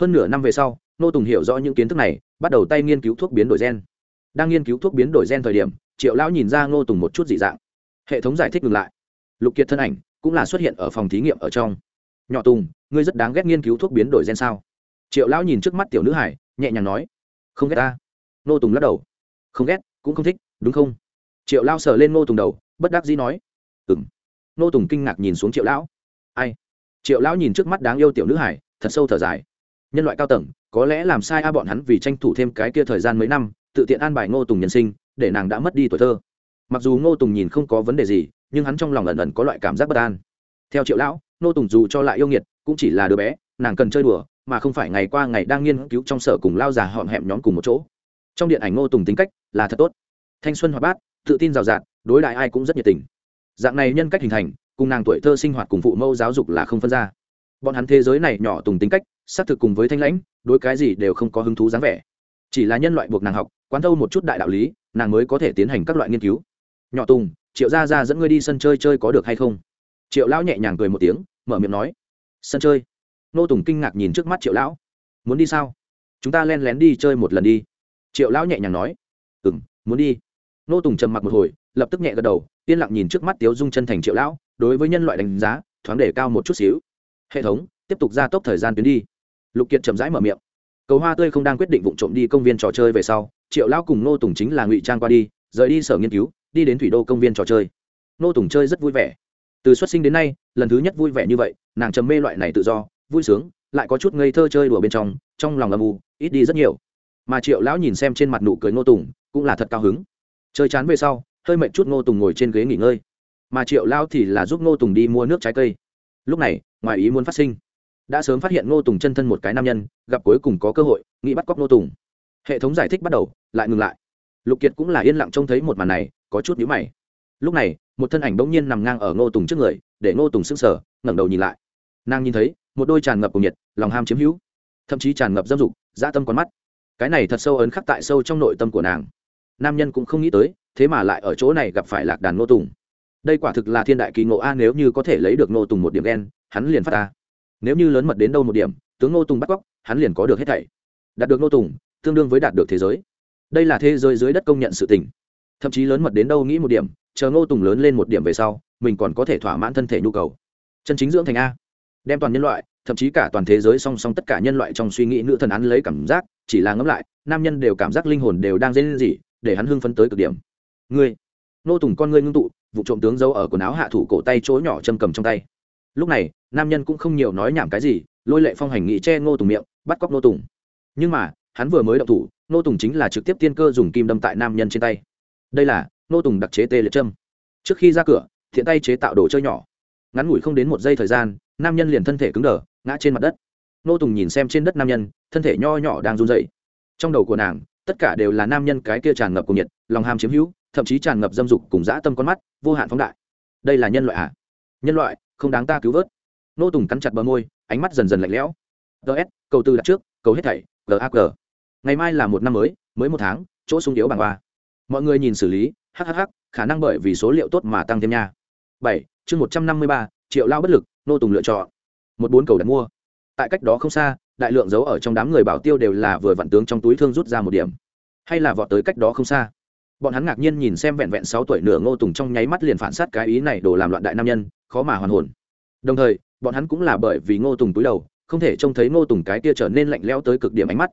Hơn nửa năm về sau, ngô tùng hiểu rõ những kiến thức này, bắt đầu tay nghiên cứu thuốc biến đổi gen đang nghiên cứu thuốc biến đổi gen thời điểm, triệu lão nhìn ra ngô tùng một chút dị dạng. Hệ thống giải thích ngừng lại. Lục kiệt thân ảnh cũng là xuất hiện ở phòng thí nghiệm ở trong. Nhỏ tùng, ngươi rất đáng ghét nghiên cứu thuốc biến đổi gen sao? Triệu lão nhìn trước mắt tiểu nữ hải, nhẹ nhàng nói. Không ghét ta. Nô tùng lắc đầu. Không ghét, cũng không thích, đúng không? Triệu lão sờ lên nô tùng đầu, bất đắc dĩ nói. Ừng nô tùng kinh ngạc nhìn xuống triệu lão. Ai? Triệu lão nhìn trước mắt đáng yêu tiểu nữ hải, thật sâu thở dài. Nhân loại cao tầng, có lẽ làm sai a, bọn hắn vì tranh thủ thêm cái kia thời gian mấy năm tự tiện an bài ngô tùng nhân sinh, để nàng đã mất đi tuổi thơ. Mặc dù ngô tùng nhìn không có vấn đề gì, nhưng hắn trong lòng ẩn ẩn có loại cảm giác bất an. Theo triệu lão, ngô tùng dù cho lại yêu nghiệt, cũng chỉ là đứa bé, nàng cần chơi đùa, mà không phải ngày qua ngày đang nghiên cứu trong sở cùng lao già hòm hẹm nhóm cùng một chỗ. Trong điện ảnh ngô tùng tính cách là thật tốt. Thanh xuân hoạt bát, tự tin rào rạt, đối đại ai cũng rất nhiệt tình. Dạng này nhân cách hình thành, cùng nàng tuổi thơ sinh hoạt cùng phụ mẫu giáo dục là không phân ra. Bọn hắn thế giới này nhỏ tùng tính cách, xác thực cùng với thanh lãnh, đối cái gì đều không có hứng thú dáng vẻ. Chỉ là nhân loại buộc nàng học quán thâu một chút đại đạo lý, nàng mới có thể tiến hành các loại nghiên cứu. Nhỏ tùng, triệu gia ra dẫn ngươi đi sân chơi chơi có được hay không? Triệu lão nhẹ nhàng cười một tiếng, mở miệng nói. Sân chơi? Nô tùng kinh ngạc nhìn trước mắt triệu lão. Muốn đi sao? Chúng ta len lén đi chơi một lần đi. Triệu lão nhẹ nhàng nói. Ừ m muốn đi. Nô tùng trầm mặc một hồi, lập tức nhẹ gật đầu, yên lặng nhìn trước mắt tiếu dung chân thành triệu lão, đối với nhân loại đánh giá, thoáng để cao một chút xíu. Hệ thống, tiếp tục gia tốc thời gian tuyến đi. Lục kiệt chậm rãi mở miệng. Cầu hoa tươi không đang quyết định vụ trộm đi công viên trò chơi về sau triệu lão cùng nô tùng chính là ngụy trang qua đi, rời đi sở nghiên cứu, đi đến thủy đô công viên trò chơi. Nô tùng chơi rất vui vẻ. Từ xuất sinh đến nay, lần thứ nhất vui vẻ như vậy, nàng trầm mê loại này tự do, vui sướng, lại có chút ngây thơ chơi đùa bên trong trong lòng âm u, ít đi rất nhiều. Mà triệu lão nhìn xem trên mặt nụ cười ngô tùng, cũng là thật cao hứng. Chơi chán về sau, hơi mệt chút ngô tùng ngồi trên ghế nghỉ ngơi. Mà triệu lão thì là giúp ngô tùng đi mua nước trái cây. Lúc này, ngoài ý muốn phát sinh, đã sớm phát hiện ngô tùng chân thân một cái nam nhân, gặp cuối cùng có cơ hội, nghĩ bắt cóc ngô tùng hệ thống giải thích bắt đầu, lại ngừng lại. Lục kiệt cũng là yên lặng trông thấy một màn này, có chút nhíu mày. Lúc này, một thân ảnh bỗng nhiên nằm ngang ở ngô tùng trước người, để ngô tùng sững sờ, ngẩng đầu nhìn lại. Nàng nhìn thấy, một đôi tràn ngập cùng nhiệt, lòng ham chiếm hữu, thậm chí tràn ngập dâm dục, dã tâm con mắt. Cái này thật sâu ấn khắc tại sâu trong nội tâm của nàng. Nam nhân cũng không nghĩ tới, thế mà lại ở chỗ này gặp phải lạc đàn ngô tùng. Đây quả thực là thiên đại kỳ ngộ a, nếu như có thể lấy được ngô tùng một điểm đen hắn liền phát ta. Nếu như lớn mật đến đâu một điểm, tướng ngô tùng bắt cóc, hắn liền có được hết thảy. Đạt được ngô tùng tương đương với đạt được thế giới. Đây là thế giới dưới đất công nhận sự tình. Thậm chí lớn mật đến đâu nghĩ một điểm, chờ ngô tùng lớn lên một điểm về sau, mình còn có thể thỏa mãn thân thể nhu cầu. Chân chính dưỡng thành a. Đem toàn nhân loại, thậm chí cả toàn thế giới song song tất cả nhân loại trong suy nghĩ nữ thần án lấy cảm giác, chỉ là ngẫm lại, nam nhân đều cảm giác linh hồn đều đang dây lên gì để hắn hưng phấn tới cực điểm. Ngươi nô tùng con ngươi ngưng tụ, vụ trộm tướng giấu ở quần áo hạ thủ cổ tay chỗ nhỏ châm cầm trong tay. Lúc này, nam nhân cũng không nhiều nói nhảm cái gì, lôi lệ phong hành nghị che ngô tùng miệng, bắt cóc nô tùng. Nhưng mà hắn vừa mới động thủ, nô tùng chính là trực tiếp tiên cơ dùng kim đâm tại nam nhân trên tay. Đây là nô tùng đặc chế tê liệt châm. Trước khi ra cửa, thiện tay chế tạo đồ chơi nhỏ. Ngắn ngủi không đến một giây thời gian, nam nhân liền thân thể cứng đờ, ngã trên mặt đất. Nô tùng nhìn xem trên đất nam nhân, thân thể nho nhỏ đang run dậy trong đầu của nàng, tất cả đều là nam nhân cái kia tràn ngập cùng nhiệt, lòng ham chiếm hữu, thậm chí tràn ngập dâm dục cùng dã tâm con mắt, vô hạn phóng đại. Đây là nhân loại à? Nhân loại, không đáng ta cứu vớt. Nô tùng cắn chặt bờ môi, ánh mắt dần dần lạnh lẽo. Ts cầu tư đặt trước, cầu hết thảy gag ngày mai là một năm mới mới một tháng, chỗ sung yếu bằng ba mọi người nhìn xử lý hhh khả năng bởi vì số liệu tốt mà tăng thêm nha. Bảy, chương một trăm năm mươi ba, triệu lao bất lực, nô tùng lựa chọn. Một bốn cầu đặt mua. Tại cách đó không xa, đại lượng giấu ở trong đám người bảo tiêu đều là vừa vặn tướng trong túi thương rút ra một điểm. Hay là vọt tới cách đó không xa. Bọn hắn ngạc nhiên nhìn xem vẹn vẹn sáu tuổi nửa ngô tùng trong nháy mắt liền phản sát cái ý này đổ làm loạn đại nam nhân, khó mà hoàn hồn. Đồng thời, bọn hắn cũng là bởi vì ngô tùng túi đầu, không thể trông thấy ngô tùng cái kia trở nên lạnh lẽo tới cực điểm ánh mắt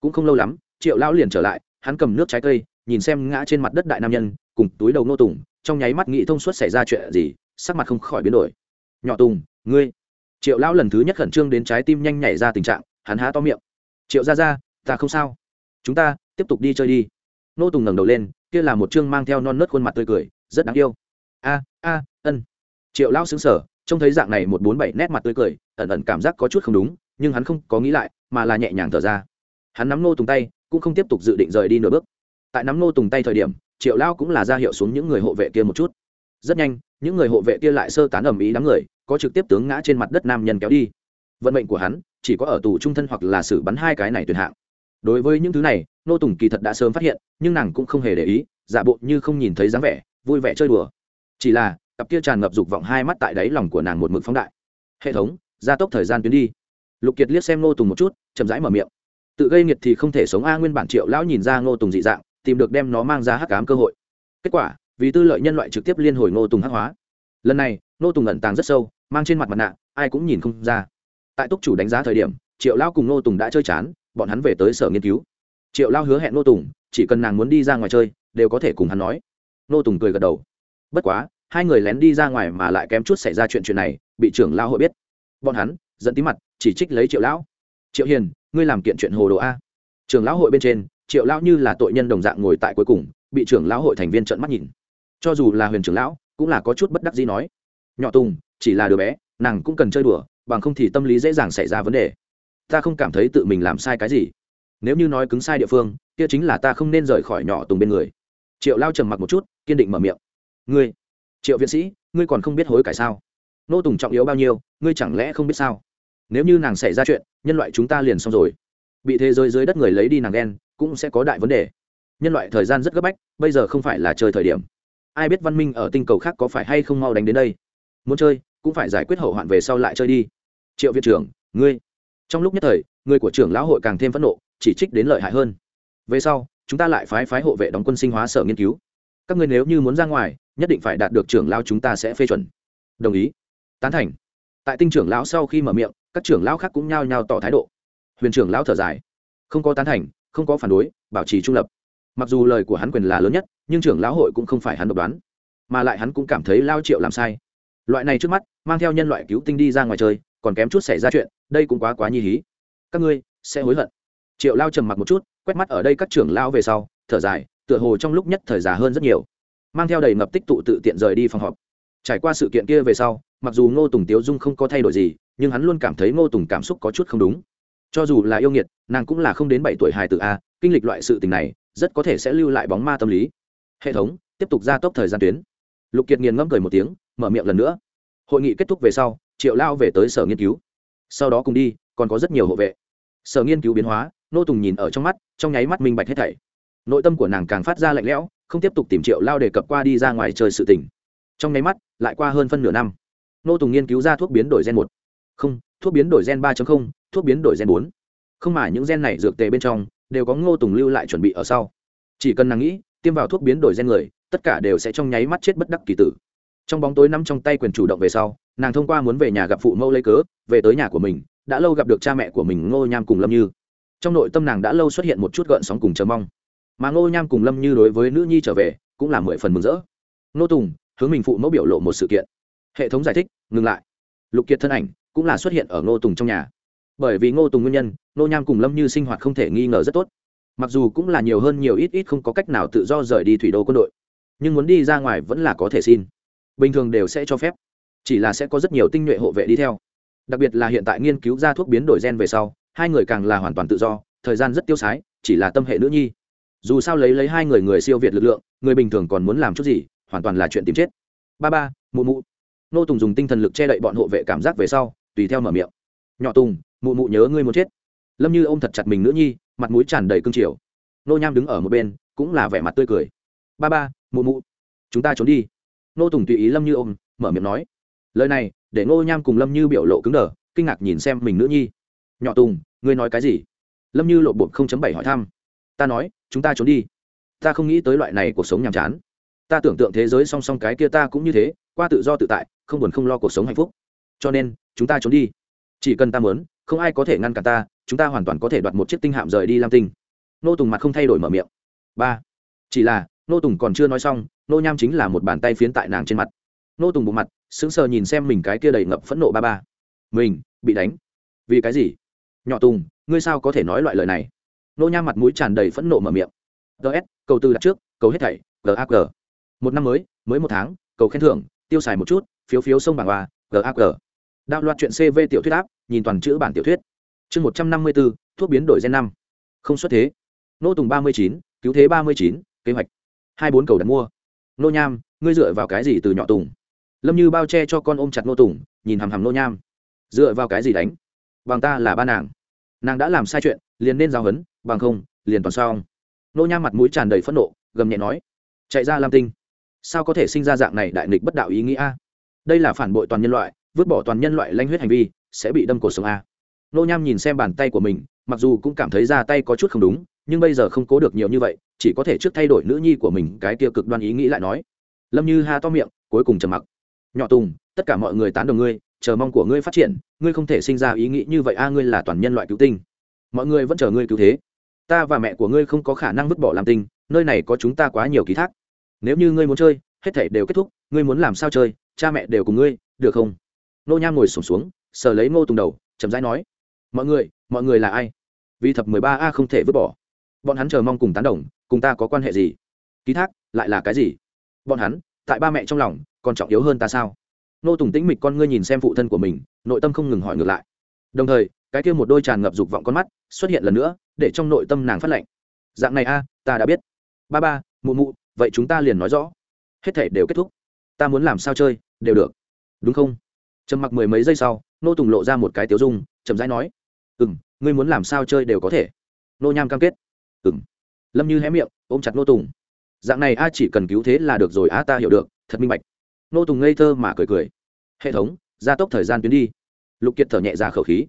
cũng không lâu lắm, triệu lão liền trở lại, hắn cầm nước trái cây, nhìn xem ngã trên mặt đất đại nam nhân, cùng túi đầu nô tùng, trong nháy mắt nghĩ thông suốt xảy ra chuyện gì, sắc mặt không khỏi biến đổi. Nhỏ tùng, ngươi? Triệu lão lần thứ nhất khẩn trương đến trái tim nhanh nhảy ra tình trạng, hắn há to miệng. Triệu ra ra ta không sao. Chúng ta tiếp tục đi chơi đi. Nô tùng ngẩng đầu lên, kia là một chương mang theo non nớt khuôn mặt tươi cười, rất đáng yêu. A a, ân. Triệu lão xứng sở trông thấy dạng này một bốn bảy nét mặt tươi cười, ẩn ẩn cảm giác có chút không đúng, nhưng hắn không có nghĩ lại, mà là nhẹ nhàng thở ra hắn nắm nô tùng tay, cũng không tiếp tục dự định rời đi nửa bước. Tại nắm nô tùng tay thời điểm, triệu lao cũng là ra hiệu xuống những người hộ vệ kia một chút. Rất nhanh, những người hộ vệ kia lại sơ tán ầm ĩ đám người, có trực tiếp tướng ngã trên mặt đất nam nhân kéo đi. Vận mệnh của hắn, chỉ có ở tù trung thân hoặc là xử bắn hai cái này tuyệt hạng. Đối với những thứ này, nô tùng kỳ thật đã sớm phát hiện, nhưng nàng cũng không hề để ý, giả bộ như không nhìn thấy dáng vẻ, vui vẻ chơi đùa. Chỉ là, cặp kia tràn ngập dục vọng hai mắt tại đáy lòng của nàng một mực phóng đại. Hệ thống, gia tốc thời gian tuyến đi. Lục kiệt liếc xem nô tùng một chút, chậm rãi mở miệng tự gây nghiệt thì không thể sống. A nguyên bản triệu lão nhìn ra ngô tùng dị dạng, tìm được đem nó mang ra hắc cám cơ hội. Kết quả, vì tư lợi nhân loại trực tiếp liên hồi ngô tùng hắc hóa. Lần này, ngô tùng ẩn tàng rất sâu, mang trên mặt mặt nạ, ai cũng nhìn không ra. Tại túc chủ đánh giá thời điểm, triệu lao cùng ngô tùng đã chơi chán, bọn hắn về tới sở nghiên cứu. Triệu lao hứa hẹn ngô tùng, chỉ cần nàng muốn đi ra ngoài chơi, đều có thể cùng hắn nói. Ngô tùng cười gật đầu. Bất quá, hai người lén đi ra ngoài mà lại kém chút xảy ra chuyện chuyện này, bị trưởng lao hội biết. Bọn hắn dẫn tí mặt, chỉ trích lấy triệu lão. Triệu hiền ngươi làm kiện chuyện hồ đồ a. Trưởng lão hội bên trên, triệu lão như là tội nhân đồng dạng ngồi tại cuối cùng, bị trưởng lão hội thành viên trợn mắt nhìn. Cho dù là huyền trưởng lão, cũng là có chút bất đắc gì nói. Nhỏ tùng, chỉ là đứa bé, nàng cũng cần chơi đùa, bằng không thì tâm lý dễ dàng xảy ra vấn đề. Ta không cảm thấy tự mình làm sai cái gì. Nếu như nói cứng sai địa phương, kia chính là ta không nên rời khỏi nhỏ tùng bên người. Triệu lao trầm mặc một chút, kiên định mở miệng. Ngươi, triệu viện sĩ, ngươi còn không biết hối cải sao? Nô tùng trọng yếu bao nhiêu, ngươi chẳng lẽ không biết sao? Nếu như nàng xảy ra chuyện, nhân loại chúng ta liền xong rồi. Bị thế giới dưới đất người lấy đi nàng đen cũng sẽ có đại vấn đề. Nhân loại thời gian rất gấp bách, bây giờ không phải là chơi thời điểm. Ai biết văn minh ở tinh cầu khác có phải hay không mau đánh đến đây? Muốn chơi, cũng phải giải quyết hậu hoạn về sau lại chơi đi. Triệu viện trưởng, ngươi. Trong lúc nhất thời, người của trưởng lão hội càng thêm phẫn nộ, chỉ trích đến lợi hại hơn. Về sau, chúng ta lại phái phái hộ vệ đóng quân sinh hóa sở nghiên cứu. Các ngươi nếu như muốn ra ngoài, nhất định phải đạt được trưởng lão chúng ta sẽ phê chuẩn. Đồng ý. Tán thành tại tinh trưởng lão sau khi mở miệng, các trưởng lão khác cũng nhao nhao tỏ thái độ. Huyền trưởng lão thở dài. Không có tán thành, không có phản đối, bảo trì trung lập. Mặc dù lời của hắn quyền là lớn nhất, nhưng trưởng lão hội cũng không phải hắn độc đoán. Mà lại hắn cũng cảm thấy lao triệu làm sai. Loại này trước mắt, mang theo nhân loại cứu tinh đi ra ngoài chơi, còn kém chút xảy ra chuyện, đây cũng quá quá nhi hí. Các ngươi, sẽ hối hận. Triệu lao trầm mặc một chút, quét mắt ở đây các trưởng lao về sau, thở dài, tựa hồ trong lúc nhất thời già hơn rất nhiều. Mang theo đầy ngập tích tụ tự tiện rời đi phòng họp. Trải qua sự kiện kia về sau mặc dù ngô tùng tiếu dung không có thay đổi gì, nhưng hắn luôn cảm thấy ngô tùng cảm xúc có chút không đúng. Cho dù là yêu nghiệt, nàng cũng là không đến bảy tuổi hài tử a, kinh lịch loại sự tình này, rất có thể sẽ lưu lại bóng ma tâm lý. Hệ thống, tiếp tục gia tốc thời gian tuyến. Lục kiệt nghiền ngẫm cười một tiếng, mở miệng lần nữa. Hội nghị kết thúc về sau, triệu lao về tới sở nghiên cứu. Sau đó cùng đi, còn có rất nhiều hộ vệ. Sở nghiên cứu biến hóa nô tùng nhìn ở trong mắt, trong nháy mắt minh bạch hết thảy. Nội tâm của nàng càng phát ra lạnh lẽo, không tiếp tục tìm triệu lao để cập qua đi ra ngoài chơi sự tình. Trong nháy mắt, lại qua hơn phân nửa năm nô tùng nghiên cứu ra thuốc biến đổi gen một. Không, thuốc biến đổi gen ba thuốc biến đổi gen bốn. Không mà những gen này dược tề bên trong đều có ngô tùng lưu lại chuẩn bị ở sau. Chỉ cần nàng nghĩ, tiêm vào thuốc biến đổi gen người, tất cả đều sẽ trong nháy mắt chết bất đắc kỳ tử. Trong bóng tối nắm trong tay quyền chủ động về sau, nàng thông qua muốn về nhà gặp phụ mẫu lấy cớ, về tới nhà của mình, đã lâu gặp được cha mẹ của mình ngô nham cùng lâm như. Trong nội tâm nàng đã lâu xuất hiện một chút gợn sóng cùng chờ mong. Mà ngô nham cùng lâm như đối với nữ nhi trở về, cũng là mười phần mừng rỡ. Ngô tùng, hướng mình phụ mẫu biểu lộ một sự kiện hệ thống giải thích, ngừng lại. Lục kiệt thân ảnh cũng là xuất hiện ở ngô tùng trong nhà. Bởi vì ngô tùng nguyên nhân, ngô nham cùng lâm như sinh hoạt không thể nghi ngờ rất tốt. Mặc dù cũng là nhiều hơn nhiều ít ít không có cách nào tự do rời đi thủy đô quân đội, nhưng muốn đi ra ngoài vẫn là có thể xin. Bình thường đều sẽ cho phép, chỉ là sẽ có rất nhiều tinh nhuệ hộ vệ đi theo. Đặc biệt là hiện tại nghiên cứu ra thuốc biến đổi gen về sau, hai người càng là hoàn toàn tự do, thời gian rất tiêu sái, chỉ là tâm hệ nữ nhi. Dù sao lấy lấy hai người người siêu việt lực lượng, người bình thường còn muốn làm chút gì, hoàn toàn là chuyện tìm chết. Ba ba, mụ mụ nô tùng dùng tinh thần lực che đậy bọn hộ vệ cảm giác về sau, tùy theo mở miệng. Nhỏ tùng, mụ mụ nhớ ngươi muốn chết. Lâm như ô m thật chặt mình nữ nhi, mặt mũi tràn đầy cương triều. Nô nham đứng ở một bên, cũng là vẻ mặt tươi cười. Ba ba, mụ mụ, chúng ta trốn đi. Nô tùng tùy ý lâm như ôm, mở miệng nói. Lời này, để Nô nham cùng lâm như biểu lộ cứng đờ, kinh ngạc nhìn xem mình nữ nhi. Nhỏ tùng, ngươi nói cái gì? Lâm như lộ bột không chấm bảy hỏi thăm. Ta nói, chúng ta trốn đi. Ta không nghĩ tới loại này cuộc sống nhàm chán. Ta tưởng tượng thế giới song song cái kia ta cũng như thế, qua tự do tự tại không buồn không lo cuộc sống hạnh phúc. Cho nên, chúng ta trốn đi. Chỉ cần ta muốn, không ai có thể ngăn cản ta, chúng ta hoàn toàn có thể đoạt một chiếc tinh hạm rời đi lam tinh. Nô tùng mặt không thay đổi mở miệng. Ba. Chỉ là, nô tùng còn chưa nói xong, nô nham chính là một bàn tay phiến tại nàng trên mặt. Nô tùng bụng mặt, sững sờ nhìn xem mình cái kia đầy ngập phẫn nộ ba ba. Mình, bị đánh. Vì cái gì? Nhỏ tùng, ngươi sao có thể nói loại lời này? Nô nham mặt mũi tràn đầy phẫn nộ mở miệng. Ts cầu tư đặt trước, cầu hết thảy gag một năm mới mới một tháng, cầu khen thưởng, tiêu xài một chút phiếu phiếu sông bảng hoa gag đạo loạt chuyện cv tiểu thuyết áp, nhìn toàn chữ bản tiểu thuyết. Chương một trăm năm mươi bốn thuốc biến đổi gen năm. Không xuất thế. Nô tùng ba mươi chín, cứu thế ba mươi chín, kế hoạch. Hai bốn cầu đặt mua. Nô nham, ngươi dựa vào cái gì từ nhỏ tùng? Lâm như bao che cho con ôm chặt nô tùng, nhìn hằm hằm nô nham. Dựa vào cái gì đánh? Bằng ta là ba nàng. Nàng đã làm sai chuyện, liền nên giao hấn bằng không, liền toàn sao nô nham mặt mũi tràn đầy phẫn nộ, gầm nhẹ nói. Chạy ra lam tinh. Sao có thể sinh ra dạng này đại nghịch bất đạo ý nghĩa đây là phản bội toàn nhân loại, vứt bỏ toàn nhân loại lanh huyết hành vi, sẽ bị đâm cổ sống a. Nô nham nhìn xem bàn tay của mình, mặc dù cũng cảm thấy ra tay có chút không đúng, nhưng bây giờ không cố được nhiều như vậy, chỉ có thể trước thay đổi nữ nhi của mình, cái tiêu cực đoan ý nghĩ lại nói. Lâm như ha to miệng, cuối cùng trầm mặc. Nhỏ tùng, tất cả mọi người tán đồng ngươi, chờ mong của ngươi phát triển, ngươi không thể sinh ra ý nghĩ như vậy a, ngươi là toàn nhân loại cứu tinh. Mọi người vẫn chờ ngươi cứu thế. Ta và mẹ của ngươi không có khả năng vứt bỏ làm tinh, nơi này có chúng ta quá nhiều ký thác. Nếu như ngươi muốn chơi, hết thể đều kết thúc, ngươi muốn làm sao chơi cha mẹ đều cùng ngươi được không? Nô nham ngồi sổm xuống, xuống sờ lấy ngô tùng đầu chậm rãi nói mọi người mọi người là ai? Vì thập mười ba a không thể vứt bỏ. Bọn hắn chờ mong cùng tán đồng cùng ta có quan hệ gì? Ký thác lại là cái gì? Bọn hắn tại ba mẹ trong lòng còn trọng yếu hơn ta sao? Nô tùng tĩnh mịch con ngươi nhìn xem phụ thân của mình nội tâm không ngừng hỏi ngược lại. Đồng thời cái kia một đôi tràn ngập dục vọng con mắt xuất hiện lần nữa để trong nội tâm nàng phát lệnh. Dạng này a ta đã biết. Ba ba mụ mụ vậy chúng ta liền nói rõ. Hết thể đều kết thúc. Ta muốn làm sao chơi? Đều được. Đúng không? Trầm mặc mười mấy giây sau, nô tùng lộ ra một cái tiếu dung, chậm rãi nói ừ m ngươi muốn làm sao chơi đều có thể. Nô nham cam kết ừ m lâm như hé miệng, ôm chặt nô tùng. Dạng này a chỉ cần cứu thế là được rồi, a ta hiểu được, thật minh bạch. Nô tùng ngây thơ mà cười cười, hệ thống, gia tốc thời gian tuyến đi. Lục kiệt thở nhẹ ra khẩu khí.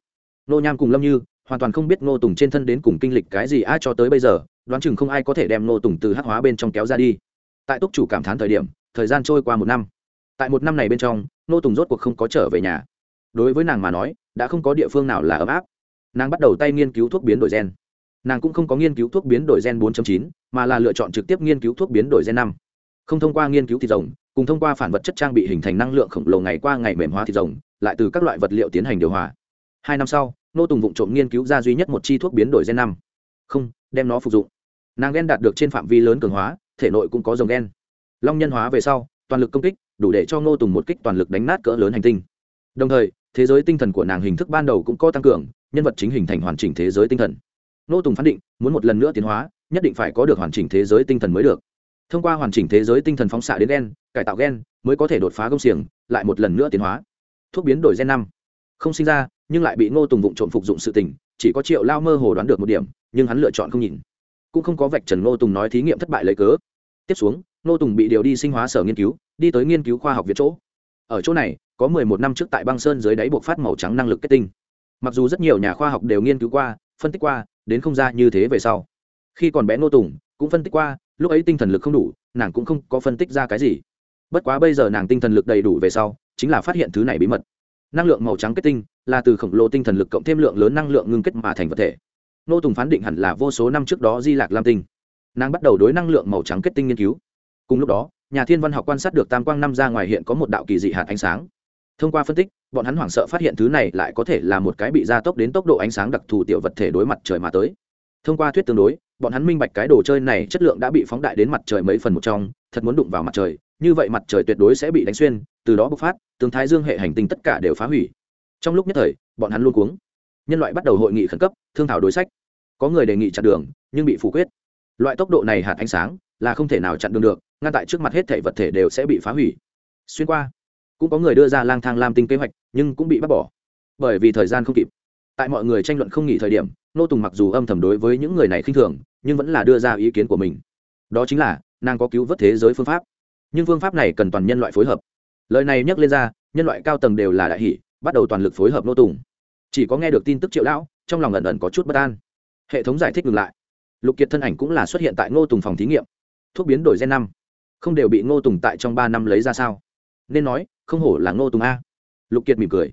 Nô nham cùng lâm như hoàn toàn không biết Nô tùng trên thân đến cùng kinh lịch cái gì a cho tới bây giờ, đoán chừng không ai có thể đem Nô tùng từ hắc hóa bên trong kéo ra đi. Tại túc chủ cảm thán thời điểm, thời gian trôi qua một năm tại một năm này bên trong Nô tùng rốt cuộc không có trở về nhà. Đối với nàng mà nói đã không có địa phương nào là ấm áp. Nàng bắt đầu tay nghiên cứu thuốc biến đổi gen. Nàng cũng không có nghiên cứu thuốc biến đổi gen 4.9, mà là lựa chọn trực tiếp nghiên cứu thuốc biến đổi gen 5. không thông qua nghiên cứu thịt rồng cùng thông qua phản vật chất trang bị hình thành năng lượng khổng lồ ngày qua ngày mềm hóa thịt rồng lại từ các loại vật liệu tiến hành điều hòa. Hai năm sau nô tùng vụ trộm nghiên cứu ra duy nhất một chi thuốc biến đổi gen năm. Không đem nó phục dụng. Nàng gen đạt được trên phạm vi lớn cường hóa thể nội cũng có dòng gen. Long nhân hóa về sau toàn lực công kích đủ để cho Ngô tùng một kích toàn lực đánh nát cỡ lớn hành tinh. Đồng thời, thế giới tinh thần của nàng hình thức ban đầu cũng có tăng cường, nhân vật chính hình thành hoàn chỉnh thế giới tinh thần. Ngô tùng phán định, muốn một lần nữa tiến hóa, nhất định phải có được hoàn chỉnh thế giới tinh thần mới được. Thông qua hoàn chỉnh thế giới tinh thần phóng xạ đến gen, cải tạo gen, mới có thể đột phá công xiềng, lại một lần nữa tiến hóa. Thuốc biến đổi gen năm. Không sinh ra, nhưng lại bị ngô tùng vụng trộm phục dụng sự tình, chỉ có triệu lao mơ hồ đoán được một điểm, nhưng hắn lựa chọn không nhìn. Cũng không có vạch trần ngô tùng nói thí nghiệm thất bại lấy cớ. Tiếp xuống Nô tùng bị điều đi sinh hóa sở nghiên cứu, đi tới nghiên cứu khoa học việt chỗ. Ở chỗ này, có mười một năm trước tại băng sơn dưới đáy buộc phát màu trắng năng lực kết tinh. Mặc dù rất nhiều nhà khoa học đều nghiên cứu qua, phân tích qua, đến không ra như thế về sau. Khi còn bé Nô tùng, cũng phân tích qua, lúc ấy tinh thần lực không đủ, nàng cũng không có phân tích ra cái gì. Bất quá bây giờ nàng tinh thần lực đầy đủ về sau, chính là phát hiện thứ này bí mật. Năng lượng màu trắng kết tinh là từ khổng lồ tinh thần lực cộng thêm lượng lớn năng lượng ngưng kết mà thành vật thể. Nô tùng phán định hẳn là vô số năm trước đó di lạc lam tinh. Nàng bắt đầu đối năng lượng màu trắng kết tinh nghiên cứu cùng lúc đó, nhà thiên văn học quan sát được tam quang năm ra ngoài hiện có một đạo kỳ dị hạt ánh sáng. Thông qua phân tích, bọn hắn hoảng sợ phát hiện thứ này lại có thể là một cái bị gia tốc đến tốc độ ánh sáng đặc thù tiểu vật thể đối mặt trời mà tới. Thông qua thuyết tương đối, bọn hắn minh bạch cái đồ chơi này chất lượng đã bị phóng đại đến mặt trời mấy phần một trong, thật muốn đụng vào mặt trời, như vậy mặt trời tuyệt đối sẽ bị đánh xuyên, từ đó bộc phát, tương thái dương hệ hành tinh tất cả đều phá hủy. Trong lúc nhất thời, bọn hắn luôn cuống. Nhân loại bắt đầu hội nghị khẩn cấp, thương thảo đối sách. Có người đề nghị chặn đường, nhưng bị phủ quyết. Loại tốc độ này hạt ánh sáng là không thể nào chặn đường được ngăn tại trước mặt hết thể vật thể đều sẽ bị phá hủy. Xuyên qua, cũng có người đưa ra lang thang lam tinh kế hoạch, nhưng cũng bị bác bỏ, bởi vì thời gian không kịp. Tại mọi người tranh luận không nghỉ thời điểm, nô tùng mặc dù âm thầm đối với những người này khinh thường, nhưng vẫn là đưa ra ý kiến của mình. Đó chính là, nàng có cứu vớt thế giới phương pháp. Nhưng phương pháp này cần toàn nhân loại phối hợp. Lời này nhắc lên ra, nhân loại cao tầng đều là đại hỷ, bắt đầu toàn lực phối hợp nô tùng. Chỉ có nghe được tin tức triệu lão, trong lòng ẩn ẩn có chút bất an. Hệ thống giải thích ngừng lại. Lục kiệt thân ảnh cũng là xuất hiện tại ngô tùng phòng thí nghiệm. Thuốc biến đổi gen năm không đều bị ngô tùng tại trong ba năm lấy ra sao? Nên nói, không hổ là ngô tùng a. Lục kiệt mỉm cười.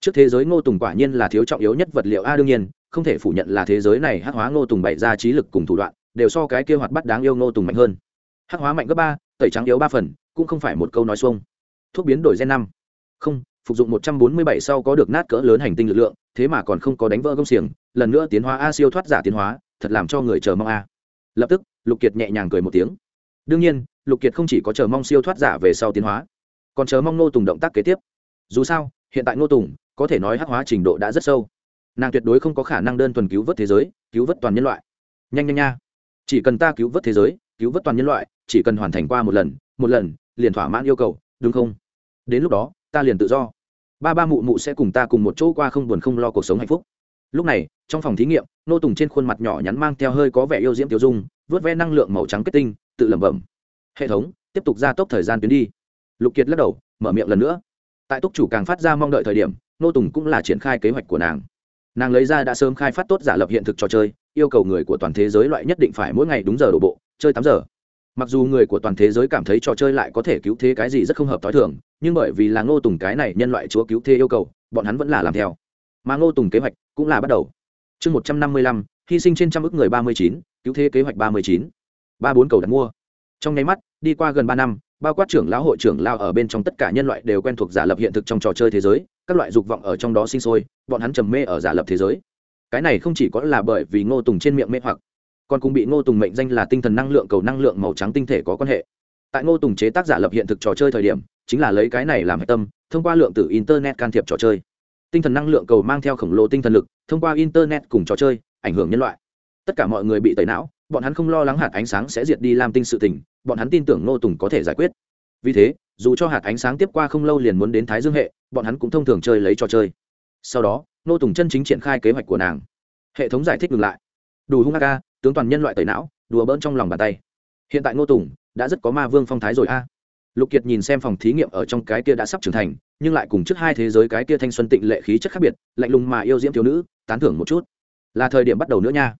Trước thế giới ngô tùng quả nhiên là thiếu trọng yếu nhất vật liệu a, đương nhiên, không thể phủ nhận là thế giới này hắc hóa ngô tùng bày ra trí lực cùng thủ đoạn, đều so cái kia hoạt bắt đáng yêu ngô tùng mạnh hơn. Hắc hóa mạnh gấp ba, tẩy trắng yếu ba phần, cũng không phải một câu nói xuông. Thuốc biến đổi gen năm. Không, phục dụng một trăm bốn mươi bảy sau có được nát cỡ lớn hành tinh lực lượng, thế mà còn không có đánh vỡ công xiềng, lần nữa tiến hóa a, siêu thoát giả tiến hóa, thật làm cho người chờ mong a. Lập tức, lục kiệt nhẹ nhàng cười một tiếng đương nhiên, lục kiệt không chỉ có chờ mong siêu thoát giả về sau tiến hóa, còn chờ mong nô tùng động tác kế tiếp. Dù sao, hiện tại nô tùng, có thể nói hắc hóa trình độ đã rất sâu. Nàng tuyệt đối không có khả năng đơn thuần cứu vớt thế giới, cứu vớt toàn nhân loại. Nhanh nhanh nha. Chỉ cần ta cứu vớt thế giới, cứu vớt toàn nhân loại, chỉ cần hoàn thành qua một lần một lần, liền thỏa mãn yêu cầu, đúng không? Đến lúc đó, ta liền tự do. Ba ba mụ mụ sẽ cùng ta cùng một chỗ qua không buồn không lo cuộc sống hạnh phúc. Lúc này, trong phòng thí nghiệm nô tùng trên khuôn mặt nhỏ nhắn mang theo hơi có vẻ yêu diễm tiêu dung vớt ve năng lượng màu trắng kết tinh tự lẩm bẩm. Hệ thống, tiếp tục gia tốc thời gian tuyến đi. Lục kiệt lắc đầu, mở miệng lần nữa. Tại túc chủ càng phát ra mong đợi thời điểm, nô tùng cũng là triển khai kế hoạch của nàng. Nàng lấy ra đã sớm khai phát tốt giả lập hiện thực trò chơi, yêu cầu người của toàn thế giới loại nhất định phải mỗi ngày đúng giờ đổ bộ, chơi tám giờ. Mặc dù người của toàn thế giới cảm thấy trò chơi lại có thể cứu thế cái gì rất không hợp t h o i thường, nhưng bởi vì là ngô tùng cái này nhân loại chúa cứu thế yêu cầu, bọn hắn vẫn là làm theo. Mà ngô tùng kế hoạch cũng là bắt đầu. Chương một trăm năm mươi lăm, hy sinh trên trăm ước người ba mươi chín, cứu thế kế hoạch ba mươi chín ba bốn cầu đặt mua. Trong nháy mắt, đi qua gần ba năm, bao quát trưởng lão hội trưởng lao ở bên trong tất cả nhân loại đều quen thuộc giả lập hiện thực trong trò chơi thế giới, các loại dục vọng ở trong đó sinh sôi, bọn hắn trầm mê ở giả lập thế giới. Cái này không chỉ có là bởi vì ngô tùng trên miệng mê hoặc, còn cũng bị ngô tùng mệnh danh là tinh thần năng lượng cầu năng lượng màu trắng tinh thể có quan hệ. Tại ngô tùng chế tác giả lập hiện thực trò chơi thời điểm, chính là lấy cái này làm hạch tâm, thông qua lượng tử internet can thiệp trò chơi. Tinh thần năng lượng cầu mang theo khổng lồ tinh thần lực, thông qua internet cùng trò chơi, ảnh hưởng nhân loại. Tất cả mọi người bị tẩy não bọn hắn không lo lắng hạt ánh sáng sẽ diệt đi làm tinh sự tình, bọn hắn tin tưởng ngô tùng có thể giải quyết. Vì thế, dù cho hạt ánh sáng tiếp qua không lâu liền muốn đến thái dương hệ, bọn hắn cũng thông thường chơi lấy trò chơi. Sau đó, ngô tùng chân chính triển khai kế hoạch của nàng. Hệ thống giải thích ngừng lại. Đủ hung ca, tướng toàn nhân loại tẩy não, đùa bỡn trong lòng bàn tay. Hiện tại ngô tùng đã rất có ma vương phong thái rồi a. Lục kiệt nhìn xem phòng thí nghiệm ở trong cái kia đã sắp trưởng thành, nhưng lại cùng trước hai thế giới cái kia thanh xuân tịnh lệ khí chất khác biệt, lạnh lùng mà yêu diễm thiếu nữ, tán thưởng một chút. Là thời điểm bắt đầu nữa nha.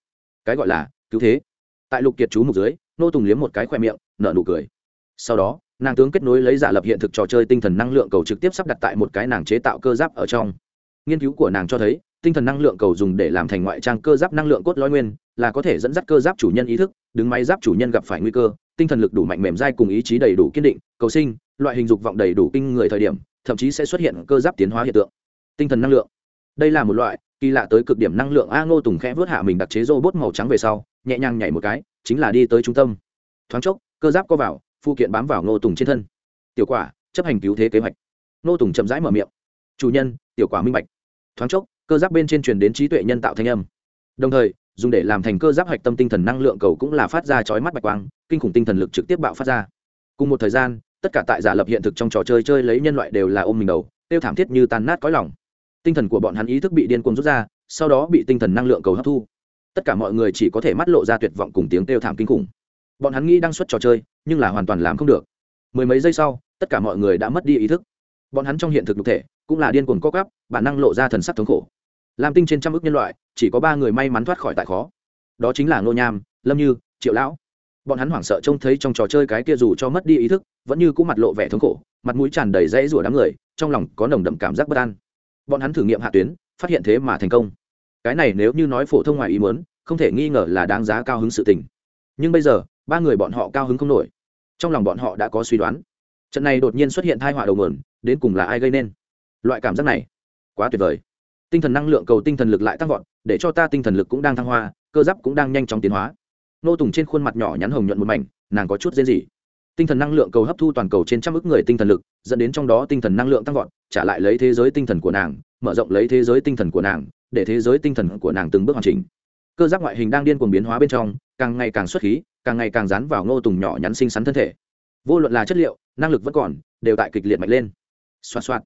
Cái gọi là cứu thế tại lục kiệt chú mục dưới, nô tùng liếm một cái khoe miệng, nở nụ cười. Sau đó, nàng tướng kết nối lấy giả lập hiện thực trò chơi tinh thần năng lượng cầu trực tiếp sắp đặt tại một cái nàng chế tạo cơ giáp ở trong. Nghiên cứu của nàng cho thấy, tinh thần năng lượng cầu dùng để làm thành ngoại trang cơ giáp năng lượng cốt lõi nguyên, là có thể dẫn dắt cơ giáp chủ nhân ý thức, đứng máy giáp chủ nhân gặp phải nguy cơ, tinh thần lực đủ mạnh mềm dai cùng ý chí đầy đủ kiên định, cầu sinh, loại hình dục vọng đầy đủ kinh người thời điểm, thậm chí sẽ xuất hiện cơ giáp tiến hóa hiện tượng. Tinh thần năng lượng. Đây là một loại kỳ lạ tới cực điểm năng lượng a ngô tùng khẽ vớt hạ mình đặc chế robot màu trắng về sau nhẹ nhàng nhảy một cái, chính là đi tới trung tâm. Thoáng chốc, cơ giáp co vào, phụ kiện bám vào ngô tùng trên thân. Tiểu quả, chấp hành cứu thế kế hoạch. Ngô tùng chậm rãi mở miệng. Chủ nhân, tiểu quả minh bạch. Thoáng chốc, cơ giáp bên trên truyền đến trí tuệ nhân tạo thanh âm. Đồng thời, dùng để làm thành cơ giáp hạch tâm tinh thần năng lượng cầu cũng là phát ra chói mắt bạch quang, kinh khủng tinh thần lực trực tiếp bạo phát ra. Cùng một thời gian, tất cả tại giả lập hiện thực trong trò chơi chơi lấy nhân loại đều là ôm mình đầu, tiêu thảm thiết như tàn nát cõi lòng. Tinh thần của bọn hắn ý thức bị điên cuồng rút ra, sau đó bị tinh thần năng lượng cầu hấp thu tất cả mọi người chỉ có thể mắt lộ ra tuyệt vọng cùng tiếng kêu thảm kinh khủng. Bọn hắn nghĩ đang xuất trò chơi, nhưng là hoàn toàn làm không được. Mười mấy giây sau, tất cả mọi người đã mất đi ý thức. Bọn hắn trong hiện thực thực thể, cũng là điên cuồng co cắp bản năng lộ ra thần sắc thống khổ. Làm tinh trên trăm ước nhân loại, chỉ có ba người may mắn thoát khỏi tại khó. Đó chính là ngô nham, lâm như, triệu lão. Bọn hắn hoảng sợ trông thấy trong trò chơi cái kia dù cho mất đi ý thức, vẫn như cũ mặt lộ vẻ thống khổ, mặt mũi tràn đầy dãy rủa đám người, trong lòng có nồng đậm cảm giác bất an. Bọn hắn thử nghiệm hạ tuyến, phát hiện thế mà thành công cái này nếu như nói phổ thông ngoài ý muốn, không thể nghi ngờ là đáng giá cao hứng sự tình. Nhưng bây giờ, ba người bọn họ cao hứng không nổi. Trong lòng bọn họ đã có suy đoán. Trận này đột nhiên xuất hiện thai họa đầu mườn đến cùng là ai gây nên? Loại cảm giác này, quá tuyệt vời. Tinh thần năng lượng cầu tinh thần lực lại tăng vọt, để cho ta tinh thần lực cũng đang thăng hoa, cơ giáp cũng đang nhanh chóng tiến hóa. Nô tùng trên khuôn mặt nhỏ nhắn hồng nhuận một mảnh, nàng có chút dễ gì tinh thần năng lượng cầu hấp thu toàn cầu trên trăm ước người tinh thần lực, dẫn đến trong đó tinh thần năng lượng tăng vọt, trả lại lấy thế giới tinh thần của nàng, mở rộng lấy thế giới tinh thần của nàng để thế giới tinh thần của nàng từng bước hoàn chỉnh. Cơ giác ngoại hình đang điên cuồng biến hóa bên trong, càng ngày càng xuất khí, càng ngày càng dán vào ngô tùng nhỏ nhắn xinh xắn thân thể. Vô luận là chất liệu, năng lực vẫn còn, đều tại kịch liệt mạnh lên. Xoa xoa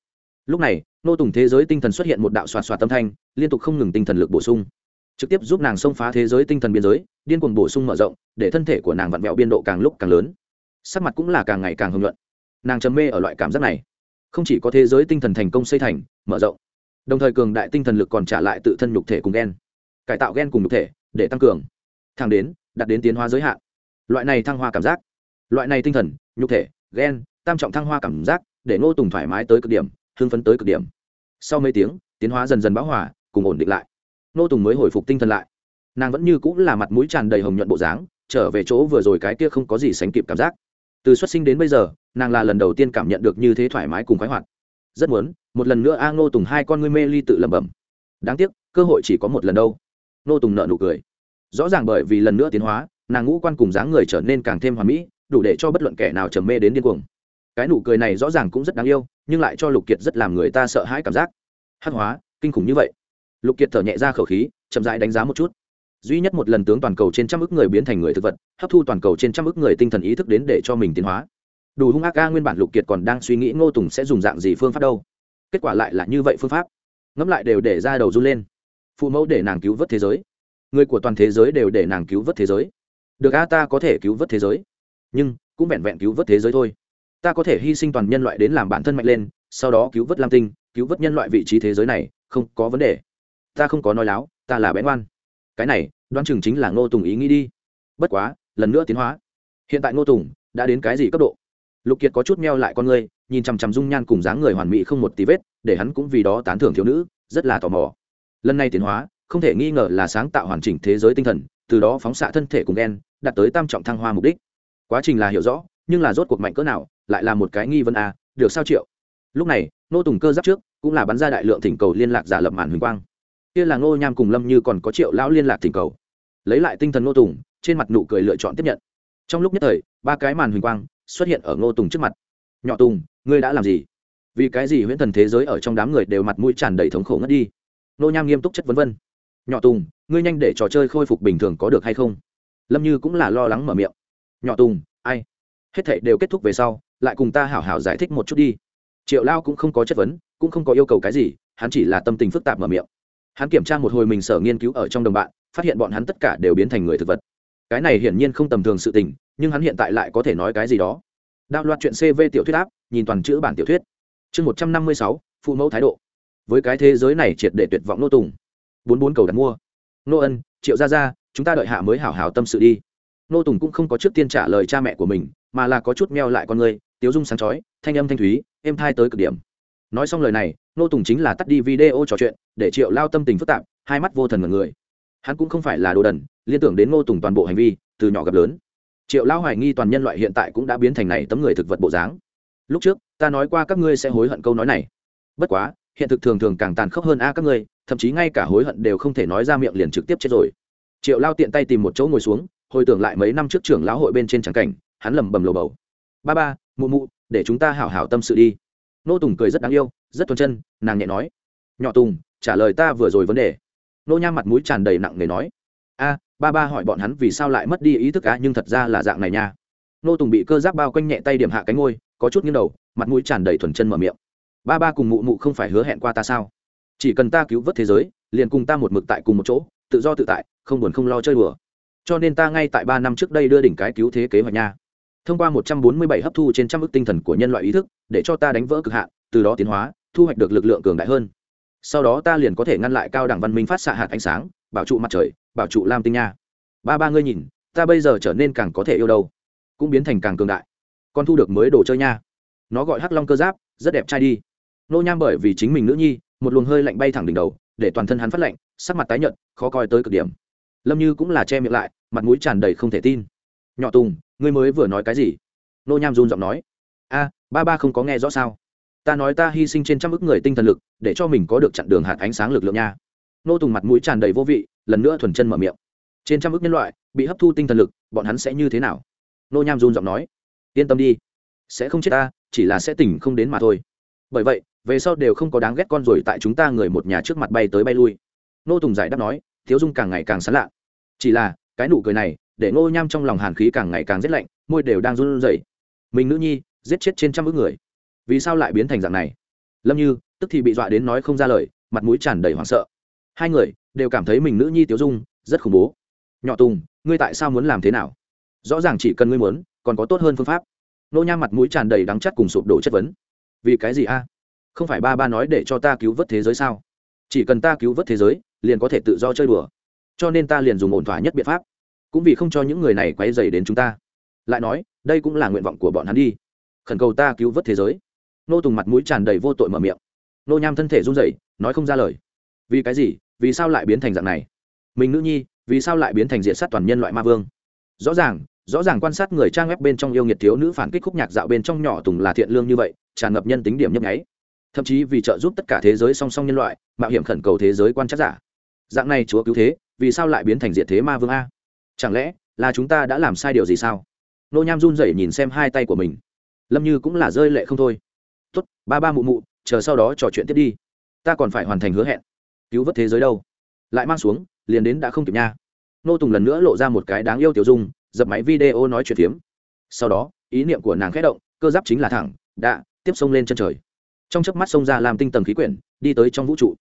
lúc này, ngô tùng thế giới tinh thần xuất hiện một đạo xoa xoa tâm thanh, liên tục không ngừng tinh thần lực bổ sung. Trực tiếp giúp nàng xông phá thế giới tinh thần biên giới, điên cuồng bổ sung mở rộng, để thân thể của nàng vặn vẹo biên độ càng lúc càng lớn. Sắc mặt cũng là càng ngày càng hưng luận nàng chấm mê ở loại cảm giác này. Không chỉ có thế giới tinh thần thành công xây thành, mở rộng đồng thời cường đại tinh thần lực còn trả lại tự thân nhục thể cùng gen. Cải tạo gen cùng nhục thể, để tăng cường. Thang đến đạt đến tiến hóa giới hạn. Loại này thăng hoa cảm giác. Loại này tinh thần, nhục thể, gen, tam trọng thăng hoa cảm giác, để ngô tùng thoải mái tới cực điểm, hưng phấn tới cực điểm. Sau mấy tiếng, tiến hóa dần dần bão hòa, cùng ổn định lại. Ngô tùng mới hồi phục tinh thần lại. Nàng vẫn như cũng là mặt mũi tràn đầy hồng nhuận bộ dáng, trở về chỗ vừa rồi cái kia không có gì sánh kịp cảm giác. Từ xuất sinh đến bây giờ, nàng là lần đầu tiên cảm nhận được như thế thoải mái cùng khoái hoạt. Rất muốn một lần nữa a, ngô tùng hai con ngươi mê ly tự lẩm bẩm. Đáng tiếc, cơ hội chỉ có một lần đâu. Ngô tùng nợ nụ cười. Rõ ràng bởi vì lần nữa tiến hóa, nàng ngũ quan cùng dáng người trở nên càng thêm hoàn mỹ, đủ để cho bất luận kẻ nào trầm mê đến điên cuồng. Cái nụ cười này rõ ràng cũng rất đáng yêu, nhưng lại cho lục kiệt rất làm người ta sợ hãi cảm giác. Hắc hóa, kinh khủng như vậy. Lục kiệt thở nhẹ ra khẩu khí, chậm rãi đánh giá một chút. Duy nhất một lần tướng toàn cầu trên trăm ước người biến thành người thực vật, hấp thu toàn cầu trên trăm ước người tinh thần ý thức đến để cho mình tiến hóa. Đủ hung ác ca nguyên bản lục kiệt còn đang suy nghĩ ngô tùng sẽ dùng dạng gì phương pháp đâu kết quả lại là như vậy phương pháp. Ngẫm lại đều để ra đầu run lên. Phụ mẫu để nàng cứu vớt thế giới. Người của toàn thế giới đều để nàng cứu vớt thế giới. Được a, ta có thể cứu vớt thế giới. Nhưng, cũng vẹn vẹn cứu vớt thế giới thôi. Ta có thể hy sinh toàn nhân loại đến làm bản thân mạnh lên, sau đó cứu vớt lam tinh, cứu vớt nhân loại vị trí thế giới này, không có vấn đề. Ta không có nói láo, ta là bén oan cái này, đoán chừng chính là ngô tùng ý nghĩ đi. Bất quá, lần nữa tiến hóa. Hiện tại ngô tùng đã đến cái gì cấp độ? Lục kiệt có chút meo lại con ngươi nhìn chằm chằm dung nhan cùng dáng người hoàn mỹ không một tí vết để hắn cũng vì đó tán thưởng thiếu nữ rất là tò mò. Lần này tiến hóa không thể nghi ngờ là sáng tạo hoàn chỉnh thế giới tinh thần từ đó phóng xạ thân thể cùng đen đạt tới tam trọng thăng hoa mục đích. Quá trình là hiểu rõ nhưng là rốt cuộc mạnh cỡ nào lại là một cái nghi vấn a à, được sao triệu? Lúc này nô tùng cơ giáp trước cũng là bắn ra đại lượng thỉnh cầu liên lạc giả lập màn huỳnh quang. Kia là ngô nham cùng lâm như còn có triệu lão liên lạc thỉnh cầu. Lấy lại tinh thần Nô tùng trên mặt nụ cười lựa chọn tiếp nhận. Trong lúc nhất thời ba cái màn huỳnh quang xuất hiện ở ngô tùng trước mặt. Nhỏ tùng, ngươi đã làm gì? Vì cái gì huyễn thần thế giới ở trong đám người đều mặt mũi tràn đầy thống khổ ngất đi? Nô nham nghiêm túc chất vấn vân. Nhỏ tùng, ngươi nhanh để trò chơi khôi phục bình thường có được hay không? Lâm như cũng là lo lắng mở miệng. Nhỏ tùng, ai? Hết thảy đều kết thúc về sau, lại cùng ta hảo hảo giải thích một chút đi. Triệu lao cũng không có chất vấn, cũng không có yêu cầu cái gì, hắn chỉ là tâm tình phức tạp mở miệng. Hắn kiểm tra một hồi mình sở nghiên cứu ở trong đồng bạn, phát hiện bọn hắn tất cả đều biến thành người thực vật. Cái này hiển nhiên không tầm thường sự tình nhưng hắn hiện tại lại có thể nói cái gì đó. Đạo loạt chuyện cv tiểu thuyết áp, nhìn toàn chữ bản tiểu thuyết. Chương một trăm năm mươi sáu, phụ mẫu thái độ. Với cái thế giới này triệt để tuyệt vọng nô tùng. bốn bốn cầu đặt mua. Nô ân, triệu ra ra chúng ta đợi hạ mới hảo hảo tâm sự đi. Nô tùng cũng không có trước tiên trả lời cha mẹ của mình, mà là có chút meo lại con người, tiếu dung sáng chói, thanh âm thanh thúy, êm thai tới cực điểm. Nói xong lời này, nô tùng chính là tắt đi video trò chuyện, để triệu lao tâm tình phức tạp, hai mắt vô thần mật người. Hắn cũng không phải là đồ đần, liên tưởng đến nô tùng toàn bộ hành vi, từ nhỏ gặp lớn triệu Lão hoài nghi toàn nhân loại hiện tại cũng đã biến thành này tấm người thực vật bộ dáng. Lúc trước, ta nói qua các ngươi sẽ hối hận câu nói này. Bất quá, hiện thực thường thường càng tàn khốc hơn a các ngươi, thậm chí ngay cả hối hận đều không thể nói ra miệng liền trực tiếp chết rồi. Triệu lao tiện tay tìm một chỗ ngồi xuống, hồi tưởng lại mấy năm trước trưởng lão hội bên trên tràng cảnh, hắn lẩm bẩm lầu bầu. Ba ba, mụ mụ, để chúng ta hảo hảo tâm sự đi. Nô tùng cười rất đáng yêu, rất thuần chân, nàng nhẹ nói. Nhỏ tùng, trả lời ta vừa rồi vấn đề. Nô nham mặt mũi tràn đầy nặng nề nói. A ba ba hỏi bọn hắn vì sao lại mất đi ý thức cá nhưng thật ra là dạng này nha. Nô tùng bị cơ giáp bao quanh nhẹ tay điểm hạ cánh ngôi, có chút nghiêng đầu, mặt mũi tràn đầy thuần chân mở miệng. Ba ba cùng mụ mụ không phải hứa hẹn qua ta sao? Chỉ cần ta cứu vớt thế giới, liền cùng ta một mực tại cùng một chỗ, tự do tự tại, không buồn không lo chơi đùa. Cho nên ta ngay tại ba năm trước đây đưa đỉnh cái cứu thế kế hoạch nha. Thông qua một trăm bốn mươi bảy hấp thu trên trăm ước tinh thần của nhân loại ý thức, để cho ta đánh vỡ cực hạn, từ đó tiến hóa, thu hoạch được lực lượng cường đại hơn. Sau đó ta liền có thể ngăn lại cao đẳng văn minh phát xạ hạt ánh sáng, bảo trụ mặt trời bảo trụ lam tinh nha. Ba ba ngươi nhìn, ta bây giờ trở nên càng có thể yêu đâu. Cũng biến thành càng cường đại. Con thu được mới đồ chơi nha. Nó gọi hắc long cơ giáp, rất đẹp trai đi. Nô nham bởi vì chính mình nữ nhi, một luồng hơi lạnh bay thẳng đỉnh đầu, để toàn thân hắn phát lạnh, sắc mặt tái nhợt, khó coi tới cực điểm. Lâm như cũng là che miệng lại, mặt mũi tràn đầy không thể tin. Nhỏ tùng, ngươi mới vừa nói cái gì? Nô nham run giọng nói. A, ba ba không có nghe rõ sao? Ta nói ta hy sinh trên trăm ức người tinh thần lực, để cho mình có được chặn đường hạt ánh sáng lực lượng nha. Nô tùng mặt mũi tràn đầy vô vị lần nữa thuần chân mở miệng. Trên trăm ước nhân loại bị hấp thu tinh thần lực, bọn hắn sẽ như thế nào? Nô nham run giọng nói. Yên tâm đi. Sẽ không chết ta, chỉ là sẽ tỉnh không đến mà thôi. Bởi vậy, về sau đều không có đáng ghét con rồi tại chúng ta người một nhà trước mặt bay tới bay lui. Nô tùng giải đáp nói, thiếu dung càng ngày càng sán lạ. Chỉ là, cái nụ cười này, để nô nham trong lòng hàn khí càng ngày càng rét lạnh, môi đều đang run rẩy. Mình nữ nhi, giết chết trên trăm ước người. Vì sao lại biến thành dạng này? Lâm như, tức thì bị dọa đến nói không ra lời, mặt mũi tràn đầy hoảng sợ. Hai người đều cảm thấy mình nữ nhi tiểu dung rất khủng bố. Nhỏ tùng, ngươi tại sao muốn làm thế nào? Rõ ràng chỉ cần ngươi muốn, còn có tốt hơn phương pháp. Nô nham mặt mũi tràn đầy đắng chắc cùng sụp đổ chất vấn. Vì cái gì a? Không phải ba ba nói để cho ta cứu vớt thế giới sao? Chỉ cần ta cứu vớt thế giới, liền có thể tự do chơi đùa. Cho nên ta liền dùng ổn thỏa nhất biện pháp. Cũng vì không cho những người này quay dày đến chúng ta. Lại nói, đây cũng là nguyện vọng của bọn hắn đi. Khẩn cầu ta cứu vớt thế giới. Nô tùng mặt mũi tràn đầy vô tội mở miệng. Nô nham thân thể run rẩy, nói không ra lời. Vì cái gì? Vì sao lại biến thành dạng này? Mình nữ nhi, vì sao lại biến thành diện sát toàn nhân loại ma vương? Rõ ràng rõ ràng quan sát người trang web bên trong yêu nghiệt thiếu nữ phản kích khúc nhạc dạo bên trong nhỏ tùng là thiện lương như vậy, tràn ngập nhân tính điểm nhấp nháy. Thậm chí vì trợ giúp tất cả thế giới song song nhân loại, mạo hiểm khẩn cầu thế giới quan trắc giả. Dạng này chúa cứu thế, vì sao lại biến thành diện thế ma vương a? Chẳng lẽ là chúng ta đã làm sai điều gì sao? Nô nham run rẩy nhìn xem hai tay của mình. Lâm như cũng là rơi lệ không thôi. Tốt, ba ba mụ mụ, chờ sau đó trò chuyện tiếp đi. Ta còn phải hoàn thành hứa hẹn cứu vớt thế giới đâu. Lại mang xuống, liền đến đã không kịp nha. Nô tùng lần nữa lộ ra một cái đáng yêu tiểu dung, dập máy video nói chuyện phiếm. Sau đó, ý niệm của nàng khẽ động, cơ giáp chính là thẳng đạ tiếp xông lên chân trời. Trong chớp mắt xông ra làm tinh tầng khí quyển, đi tới trong vũ trụ.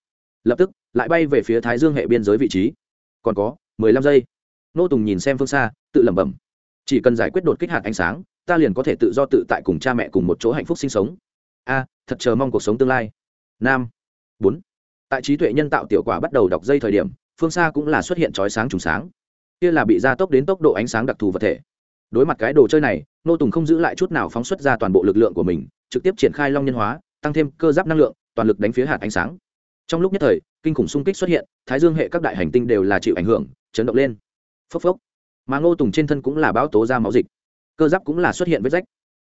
Lập tức, lại bay về phía thái dương hệ biên giới vị trí. Còn có, mười lăm giây. Nô tùng nhìn xem phương xa, tự lẩm bẩm. Chỉ cần giải quyết đột kích hạt ánh sáng, ta liền có thể tự do tự tại cùng cha mẹ cùng một chỗ hạnh phúc sinh sống. A, thật chờ mong cuộc sống tương lai. Nam. Bốn tại trí tuệ nhân tạo tiểu quả bắt đầu đọc dây thời điểm, phương xa cũng là xuất hiện trói sáng trùng sáng. Kia là bị gia tốc đến tốc độ ánh sáng đặc thù vật thể. Đối mặt cái đồ chơi này, nô tùng không giữ lại chút nào phóng xuất ra toàn bộ lực lượng của mình, trực tiếp triển khai long nhân hóa, tăng thêm cơ giáp năng lượng, toàn lực đánh phía hạt ánh sáng. Trong lúc nhất thời, kinh khủng xung kích xuất hiện, thái dương hệ các đại hành tinh đều là chịu ảnh hưởng, chấn động lên. Phốc phốc. Mà ngô tùng trên thân cũng là báo tố ra máu dịch. Cơ giáp cũng là xuất hiện vết rách.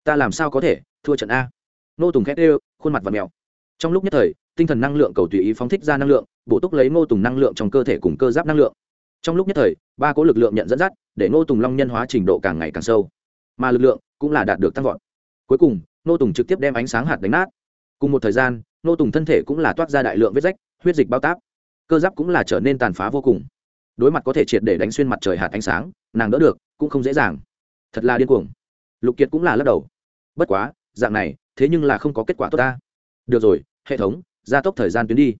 Ta làm sao có thể? Thua trận a. Ngô tùng khét ê khuôn mặt và mèo trong lúc nhất thời, tinh thần năng lượng cầu tùy ý phóng thích ra năng lượng, bổ túc lấy ngô tùng năng lượng trong cơ thể cùng cơ giáp năng lượng. Trong lúc nhất thời, ba cố lực lượng nhận dẫn dắt, để ngô tùng long nhân hóa trình độ càng ngày càng sâu. Mà lực lượng cũng là đạt được tăng vọt. Cuối cùng, ngô tùng trực tiếp đem ánh sáng hạt đánh nát. Cùng một thời gian, ngô tùng thân thể cũng là toát ra đại lượng vết rách, huyết dịch bao táp. Cơ giáp cũng là trở nên tàn phá vô cùng. Đối mặt có thể triệt để đánh xuyên mặt trời hạt ánh sáng, nàng đỡ được cũng không dễ dàng. Thật là điên cuồng. Lục kiệt cũng là lắc đầu. Bất quá, dạng này, thế nhưng là không có kết quả tốt ta được rồi, hệ thống, gia tốc thời gian tuyến đi.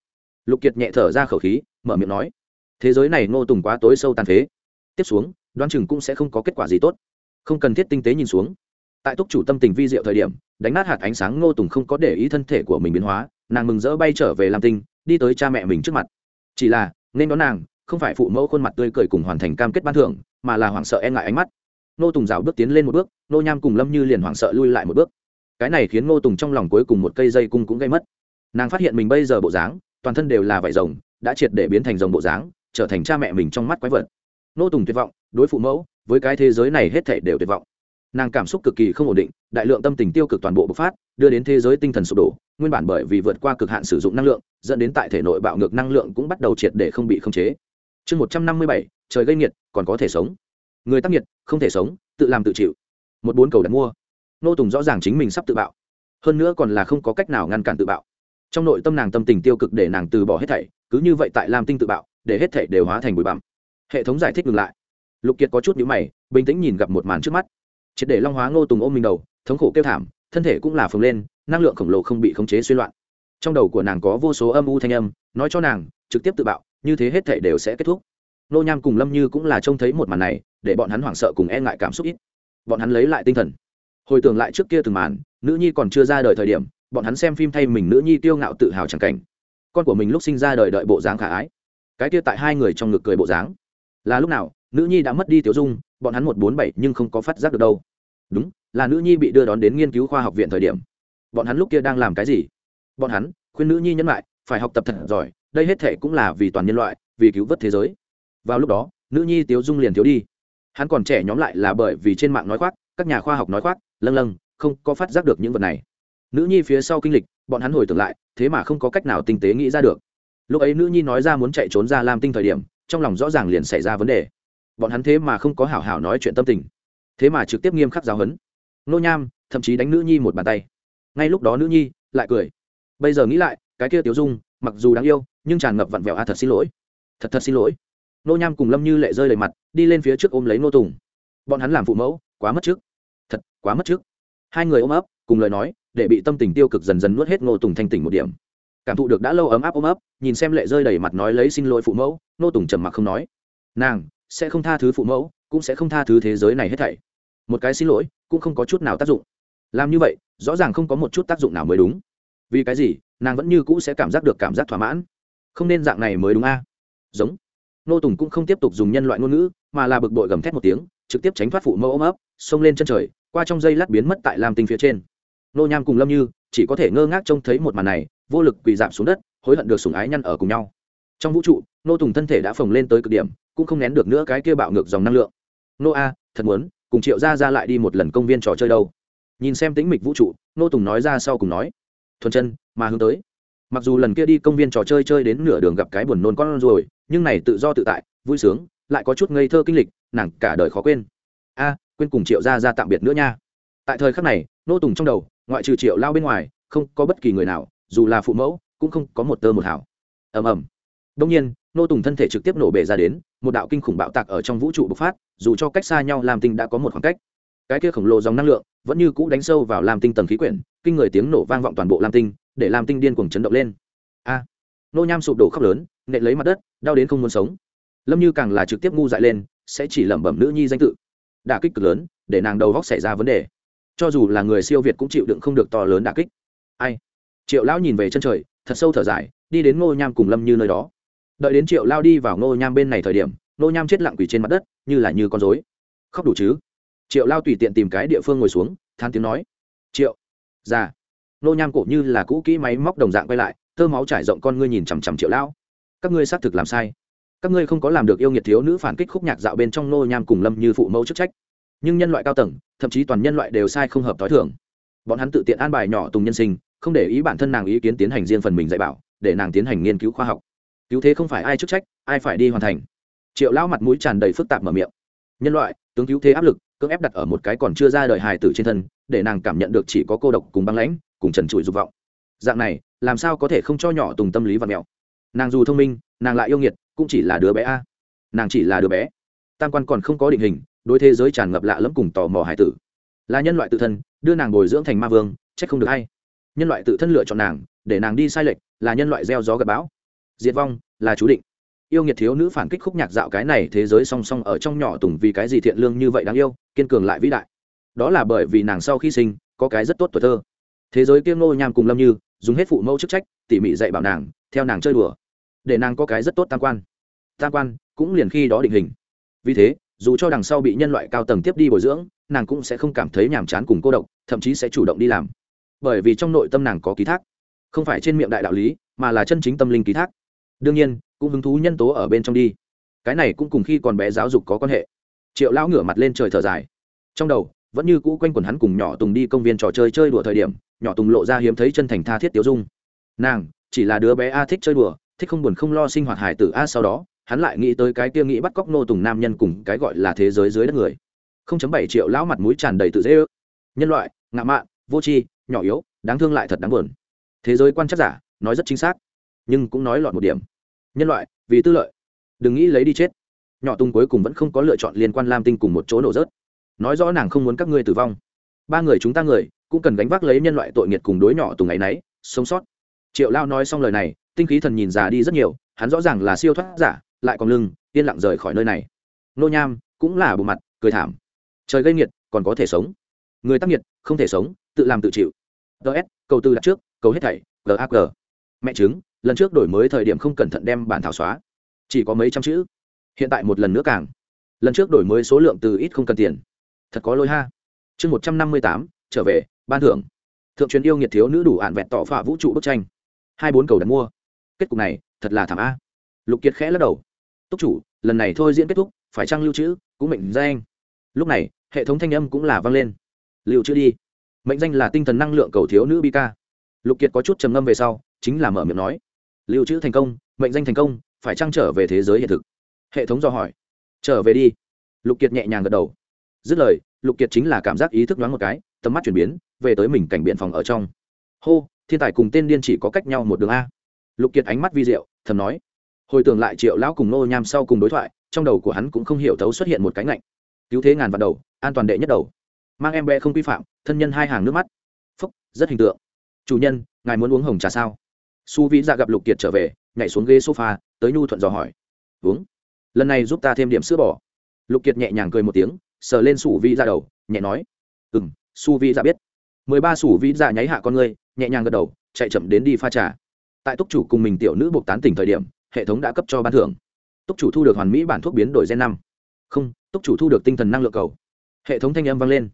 Lục kiệt nhẹ thở ra khẩu khí, mở miệng nói. Thế giới này ngô tùng quá tối sâu tàn phế. Tiếp xuống, đoán chừng cũng sẽ không có kết quả gì tốt. Không cần thiết tinh tế nhìn xuống. Tại túc chủ tâm tình vi diệu thời điểm, đánh nát hạt ánh sáng ngô tùng không có để ý thân thể của mình biến hóa, nàng mừng rỡ bay trở về lam tinh, đi tới cha mẹ mình trước mặt. Chỉ là, nên đón nàng, không phải phụ mẫu khuôn mặt tươi cười cùng hoàn thành cam kết ban thưởng, mà là hoảng sợ e ngại ánh mắt. Ngô tùng rào bước tiến lên một bước, nô nham cùng lâm như liền hoảng sợ lui lại một bước cái này khiến ngô tùng trong lòng cuối cùng một cây dây cung cũng gây mất. Nàng phát hiện mình bây giờ bộ dáng, toàn thân đều là vải rồng, đã triệt để biến thành rồng bộ dáng, trở thành cha mẹ mình trong mắt quái vật. Ngô tùng tuyệt vọng, đối phụ mẫu, với cái thế giới này hết thể đều tuyệt vọng. Nàng cảm xúc cực kỳ không ổn định, đại lượng tâm tình tiêu cực toàn bộ bộc phát, đưa đến thế giới tinh thần sụp đổ, nguyên bản bởi vì vượt qua cực hạn sử dụng năng lượng, dẫn đến tại thể nội bạo ngược năng lượng cũng bắt đầu triệt để không bị khống chế. Chương một trăm năm mươi bảy, trời gây nghiệt, còn có thể sống. Người tác nghiệt, không thể sống, tự làm tự chịu. Một bốn cầu đặt mua nô tùng rõ ràng chính mình sắp tự bạo. Hơn nữa còn là không có cách nào ngăn cản tự bạo. Trong nội tâm nàng tâm tình tiêu cực để nàng từ bỏ hết thảy, cứ như vậy tại lam tinh tự bạo, để hết thảy đều hóa thành bụi bặm. Hệ thống giải thích ngừng lại. Lục kiệt có chút nhữ mày, bình tĩnh nhìn gặp một màn trước mắt. Triệt để long hóa ngô tùng ôm mình đầu, thống khổ kêu thảm, thân thể cũng là phồng lên, năng lượng khổng lồ không bị khống chế suy loạn. Trong đầu của nàng có vô số âm u thanh âm, nói cho nàng, trực tiếp tự bạo, như thế hết thể đều sẽ kết thúc. Nô nham cùng lâm như cũng là trông thấy một màn này, để bọn hắn hoảng sợ cùng e ngại cảm xúc ít. Bọn hắn lấy lại tinh thần hồi tưởng lại trước kia từng màn, nữ nhi còn chưa ra đời thời điểm, bọn hắn xem phim thay mình nữ nhi tiêu ngạo tự hào chẳng cảnh. Con của mình lúc sinh ra đời đợi bộ dáng khả ái. Cái kia tại hai người trong ngực cười bộ dáng. Là lúc nào, nữ nhi đã mất đi tiểu dung, bọn hắn một bốn bảy nhưng không có phát giác được đâu. Đúng, là nữ nhi bị đưa đón đến nghiên cứu khoa học viện thời điểm. Bọn hắn lúc kia đang làm cái gì? Bọn hắn, khuyên nữ nhi nhẫn lại, phải học tập thật giỏi, đây hết thể cũng là vì toàn nhân loại, vì cứu vớt thế giới. Vào lúc đó, nữ nhi tiếu dung liền thiếu đi. Hắn còn trẻ nhóm lại là bởi vì trên mạng nói khoác, các nhà khoa học nói khoác lâng lâng, không có phát giác được những vật này. Nữ nhi phía sau kinh lịch, bọn hắn hồi tưởng lại, thế mà không có cách nào tinh tế nghĩ ra được. Lúc ấy nữ nhi nói ra muốn chạy trốn ra lam tinh thời điểm, trong lòng rõ ràng liền xảy ra vấn đề. Bọn hắn thế mà không có hảo hảo nói chuyện tâm tình, thế mà trực tiếp nghiêm khắc giáo huấn. Nô nham, thậm chí đánh nữ nhi một bàn tay. Ngay lúc đó nữ nhi lại cười. Bây giờ nghĩ lại, cái kia tiểu dung, mặc dù đáng yêu, nhưng tràn ngập vặn vẹo a, thật xin lỗi. Thật thật xin lỗi. Nô nham cùng lâm như lệ rơi đầy mặt, đi lên phía trước ôm lấy nô tùng. Bọn hắn làm phụ mẫu, quá mất trước quá mất trước. Hai người ôm ấp, cùng lời nói, để bị tâm tình tiêu cực dần dần nuốt hết Ngô tùng thanh tỉnh một điểm. Cảm thụ được đã lâu ấm áp ôm ấp, nhìn xem lệ rơi đầy mặt nói lấy xin lỗi phụ mẫu, Ngô tùng trầm mặc không nói. Nàng, sẽ không tha thứ phụ mẫu, cũng sẽ không tha thứ thế giới này hết thảy. Một cái xin lỗi, cũng không có chút nào tác dụng. Làm như vậy, rõ ràng không có một chút tác dụng nào mới đúng. Vì cái gì, nàng vẫn như cũ sẽ cảm giác được cảm giác thỏa mãn. Không nên dạng này mới đúng a. Giống. Nô tùng cũng không tiếp tục dùng nhân loại ngôn ngữ, mà là bực bội gầm thét một tiếng, trực tiếp tránh thoát phụ mẫu ôm ấp, xông lên chân trời qua trong dây lát biến mất tại lam tinh phía trên. Nô nham cùng lâm như chỉ có thể ngơ ngác trông thấy một màn này, vô lực quỳ giảm xuống đất, hối hận được sùng ái nhăn ở cùng nhau. Trong vũ trụ, nô tùng thân thể đã phồng lên tới cực điểm, cũng không nén được nữa cái kia bạo ngược dòng năng lượng. Nô a, thật muốn cùng triệu ra ra lại đi một lần công viên trò chơi đâu. Nhìn xem tính mịch vũ trụ, nô tùng nói ra sau cùng nói, thuần chân, mà hướng tới. Mặc dù lần kia đi công viên trò chơi chơi đến nửa đường gặp cái buồn nôn con rồi, nhưng này tự do tự tại, vui sướng, lại có chút ngây thơ kinh lịch, nàng cả đời khó quên. A quên cùng triệu gia ra tạm biệt nữa nha. Tại thời khắc này, nô tùng trong đầu, ngoại trừ triệu lao bên ngoài, không có bất kỳ người nào, dù là phụ mẫu, cũng không có một tơ một hảo ầm ầm. Đông nhiên, nô tùng thân thể trực tiếp nổ bể ra đến, một đạo kinh khủng bạo tạc ở trong vũ trụ bộc phát, dù cho cách xa nhau làm tinh đã có một khoảng cách. Cái kia khổng lồ dòng năng lượng, vẫn như cũ đánh sâu vào làm tinh tầng khí quyển, kinh người tiếng nổ vang vọng toàn bộ làm tinh, để làm tinh điên cuồng chấn động lên. A! Nô nham sụp đổ khóc lớn, nện lấy mặt đất, đau đến không muốn sống. Lâm như càng là trực tiếp ngu dại lên, sẽ chỉ lẩm bẩm nữ nhi danh tự đả kích cực lớn, để nàng đầu góc xảy ra vấn đề. Cho dù là người siêu việt cũng chịu đựng không được to lớn đả kích. Ai? Triệu lão nhìn về chân trời, thật sâu thở dài, đi đến ngô nham cùng lâm như nơi đó. Đợi đến triệu lao đi vào ngô nham bên này thời điểm, ngô nham chết lặng quỳ trên mặt đất, như là như con dối khóc đủ chứ? Triệu lao tùy tiện tìm cái địa phương ngồi xuống, than tiếng nói. Triệu, già. Ngô nham cổ như là cũ kỹ máy móc đồng dạng quay lại thơ máu trải rộng con ngươi nhìn chằm chằm triệu lao các ngươi xác thực làm sai các ngươi không có làm được yêu nghiệt thiếu nữ phản kích khúc nhạc dạo bên trong nô nham cùng lâm như phụ mẫu chức trách. Nhưng nhân loại cao tầng, thậm chí toàn nhân loại đều sai không hợp t h i thường. Bọn hắn tự tiện an bài nhỏ tùng nhân sinh, không để ý bản thân nàng ý kiến tiến hành riêng phần mình dạy bảo, để nàng tiến hành nghiên cứu khoa học. Cứu thế không phải ai chức trách, ai phải đi hoàn thành. Triệu lão mặt mũi tràn đầy phức tạp mở miệng. Nhân loại, tướng cứu thế áp lực, cưỡng ép đặt ở một cái còn chưa ra đời hài tử trên thân, để nàng cảm nhận được chỉ có cô độc cùng băng lãnh, cùng trần trụi dục vọng. Dạng này, làm sao có thể không cho nhỏ tùng tâm lý và mẹo? Nàng dù thông minh, nàng lại yêu nghiệt cũng chỉ là đứa bé a. Nàng chỉ là đứa bé. Tam quan còn không có định hình, đối thế giới tràn ngập lạ lẫm cùng tò mò hải tử. Là nhân loại tự thân, đưa nàng bồi dưỡng thành ma vương, trách không được hay nhân loại tự thân lựa chọn nàng, để nàng đi sai lệch, là nhân loại gieo gió gặp bão. Diệt vong, là chú định. Yêu nghiệt thiếu nữ phản kích khúc nhạc dạo cái này thế giới song song ở trong nhỏ tùng vì cái gì thiện lương như vậy đáng yêu, kiên cường lại vĩ đại. Đó là bởi vì nàng sau khi sinh, có cái rất tốt tuổi thơ. Thế giới kiêng nô nham cùng lâm như, dùng hết phụ mẫu chức trách, tỉ mỉ dạy bảo nàng, theo nàng chơi đùa, để nàng có cái rất tốt tam quan tam quan cũng liền khi đó định hình. Vì thế, dù cho đằng sau bị nhân loại cao tầng tiếp đi bồi dưỡng, nàng cũng sẽ không cảm thấy nhàm chán cùng cô độc, thậm chí sẽ chủ động đi làm. Bởi vì trong nội tâm nàng có ký thác. Không phải trên miệng đại đạo lý, mà là chân chính tâm linh ký thác. Đương nhiên, cũng hứng thú nhân tố ở bên trong đi. Cái này cũng cùng khi còn bé giáo dục có quan hệ. Triệu lão ngửa mặt lên trời thở dài. Trong đầu, vẫn như cũ quanh quần hắn cùng nhỏ tùng đi công viên trò chơi chơi đùa thời điểm, nhỏ tùng lộ ra hiếm thấy chân thành tha thiết tiêu dung. Nàng, chỉ là đứa bé a thích chơi đùa, thích không buồn không lo sinh hoạt hải tử a sau đó hắn lại nghĩ tới cái kia nghĩ bắt cóc nô tùng nam nhân cùng cái gọi là thế giới dưới đất người. Không chấm bảy triệu lão mặt mũi tràn đầy tự dễ ước. Nhân loại, ngạ mạn, vô tri, nhỏ yếu, đáng thương lại thật đáng buồn. Thế giới quan chắc giả, nói rất chính xác, nhưng cũng nói lọt một điểm. Nhân loại, vì tư lợi, đừng nghĩ lấy đi chết. Nhỏ tung cuối cùng vẫn không có lựa chọn liên quan lam tinh cùng một chỗ nổ rớt. Nói rõ nàng không muốn các ngươi tử vong. Ba người chúng ta người, cũng cần gánh vác lấy nhân loại tội nghiệt cùng đối nhỏ tùng ấy nấy, sống sót. Triệu lao nói xong lời này, tinh khí thần nhìn già đi rất nhiều, hắn rõ ràng là siêu thoát giả lại còn lưng, yên lặng rời khỏi nơi này. Nô nham cũng là bộ mặt, cười thảm. Trời gây nghiệt, còn có thể sống. Người tắc nghiệt, không thể sống, tự làm tự chịu. Ts cầu tư đặt trước, cầu hết thảy gag mẹ chứng lần trước đổi mới thời điểm không cẩn thận đem bản thảo xóa. Chỉ có mấy trăm chữ. Hiện tại một lần nữa càng. Lần trước đổi mới số lượng từ ít không cần tiền. Thật có lỗi ha. Chương một trăm năm mươi tám, trở về, ban thưởng. Thượng truyền yêu nghiệt thiếu nữ đủ ạn vẹn tỏ phả vũ trụ bức tranh. Hai bốn cầu đặt mua. Kết cục này, thật là thảm a. Lục kiệt khẽ lắc đầu túc chủ, lần này thôi diễn kết thúc, phải trăng lưu trữ, cũng mệnh danh. Lúc này, hệ thống thanh âm cũng là vang lên. Lưu trữ đi. Mệnh danh là tinh thần năng lượng cầu thiếu nữ bi ca. Lục kiệt có chút trầm ngâm về sau, chính là mở miệng nói. Lưu trữ thành công, mệnh danh thành công, phải trăng trở về thế giới hiện thực? Hệ thống do hỏi. Trở về đi. Lục kiệt nhẹ nhàng gật đầu. Dứt lời, lục kiệt chính là cảm giác ý thức đoán một cái, tầm mắt chuyển biến, về tới mình cảnh biện phòng ở trong. Hô, thiên tài cùng tên điên chỉ có cách nhau một đường a. Lục kiệt ánh mắt vi diệu, thầm nói hồi tưởng lại triệu lão cùng nô nham sau cùng đối thoại, trong đầu của hắn cũng không hiểu thấu xuất hiện một cái ngạnh. Cứu thế ngàn vạn đầu, an toàn đệ nhất đầu. Mang em bé không vi phạm, thân nhân hai hàng nước mắt. Phúc, rất hình tượng. Chủ nhân, ngài muốn uống hồng trà sao? Su vĩ ra dạ gặp lục kiệt trở về, nhảy xuống ghế sofa, tới nhu thuận dò hỏi. Uống. Lần này giúp ta thêm điểm sữa bò. Lục kiệt nhẹ nhàng cười một tiếng, sờ lên sủ vĩ ra đầu, nhẹ nói. Ừ m su vĩ ra biết. Mười ba sủ vĩ ra nháy hạ con ngươi, nhẹ nhàng gật đầu, chạy chậm đến đi pha trà. Tại túc chủ cùng mình tiểu nữ buộc tán tỉnh thời điểm hệ thống đã cấp cho ban thưởng. Túc chủ thu được hoàn mỹ bản thuốc biến đổi gen năm. Không, túc chủ thu được tinh thần năng lượng cầu. Hệ thống thanh âm vang lên.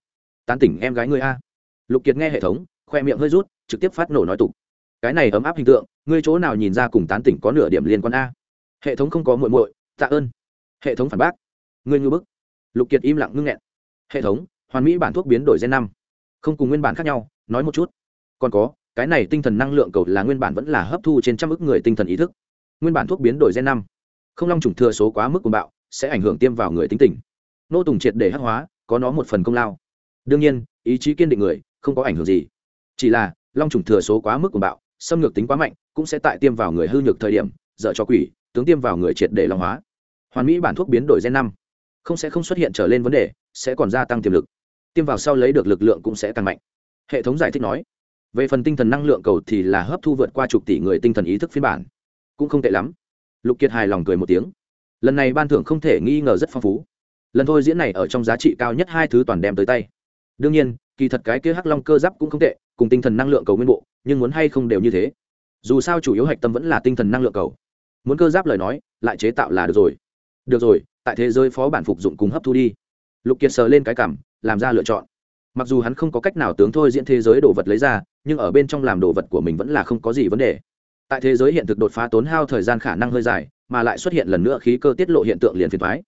Tán tỉnh, em gái ngươi a. Lục kiệt nghe hệ thống, khoe miệng hơi rút, trực tiếp phát nổ nói tục. Cái này ấm áp hình tượng, ngươi chỗ nào nhìn ra cùng tán tỉnh có nửa điểm liên quan a? Hệ thống không có muội muội, tạ ơn. Hệ thống phản bác. Ngươi ngư bức. Lục kiệt im lặng ngưng nghẹn. Hệ thống, hoàn mỹ bản thuốc biến đổi gen năm. Không cùng nguyên bản khác nhau, nói một chút. Còn có, cái này tinh thần năng lượng cầu là nguyên bản vẫn là hấp thu trên trăm ức người tinh thần ý thức nguyên bản thuốc biến đổi gen năm. Không long trùng thừa số quá mức cùng bạo, sẽ ảnh hưởng tiêm vào người tính tình. Nô tùng triệt để hắc hóa, có nó một phần công lao. Đương nhiên, ý chí kiên định người, không có ảnh hưởng gì. Chỉ là, long trùng thừa số quá mức cùng bạo, xâm lược tính quá mạnh, cũng sẽ tại tiêm vào người hư nhược thời điểm, dở cho quỷ, tướng tiêm vào người triệt để long hóa. Hoàn mỹ bản thuốc biến đổi gen năm. Không sẽ không xuất hiện trở lên vấn đề, sẽ còn gia tăng tiềm lực. Tiêm vào sau lấy được lực lượng cũng sẽ tăng mạnh. Hệ thống giải thích nói, về phần tinh thần năng lượng cầu thì là hấp thu vượt qua chục tỷ người tinh thần ý thức phiên bản cũng không tệ lắm. Lục kiệt hài lòng cười một tiếng. Lần này ban thưởng không thể nghi ngờ rất phong phú. Lần thôi diễn này ở trong giá trị cao nhất hai thứ toàn đem tới tay. Đương nhiên, kỳ thật cái kia hắc long cơ giáp cũng không tệ, cùng tinh thần năng lượng cầu nguyên bộ, nhưng muốn hay không đều như thế. Dù sao chủ yếu hạch tâm vẫn là tinh thần năng lượng cầu. Muốn cơ giáp lời nói, lại chế tạo là được rồi. Được rồi, tại thế giới phó bản phục dụng cùng hấp thu đi. Lục kiệt sờ lên cái cảm, làm ra lựa chọn. Mặc dù hắn không có cách nào tướng thôi diễn thế giới đồ vật lấy ra, nhưng ở bên trong làm đồ vật của mình vẫn là không có gì vấn đề tại thế giới hiện thực đột phá tốn hao thời gian khả năng hơi dài, mà lại xuất hiện lần nữa khí cơ tiết lộ hiện tượng liền phiền thoái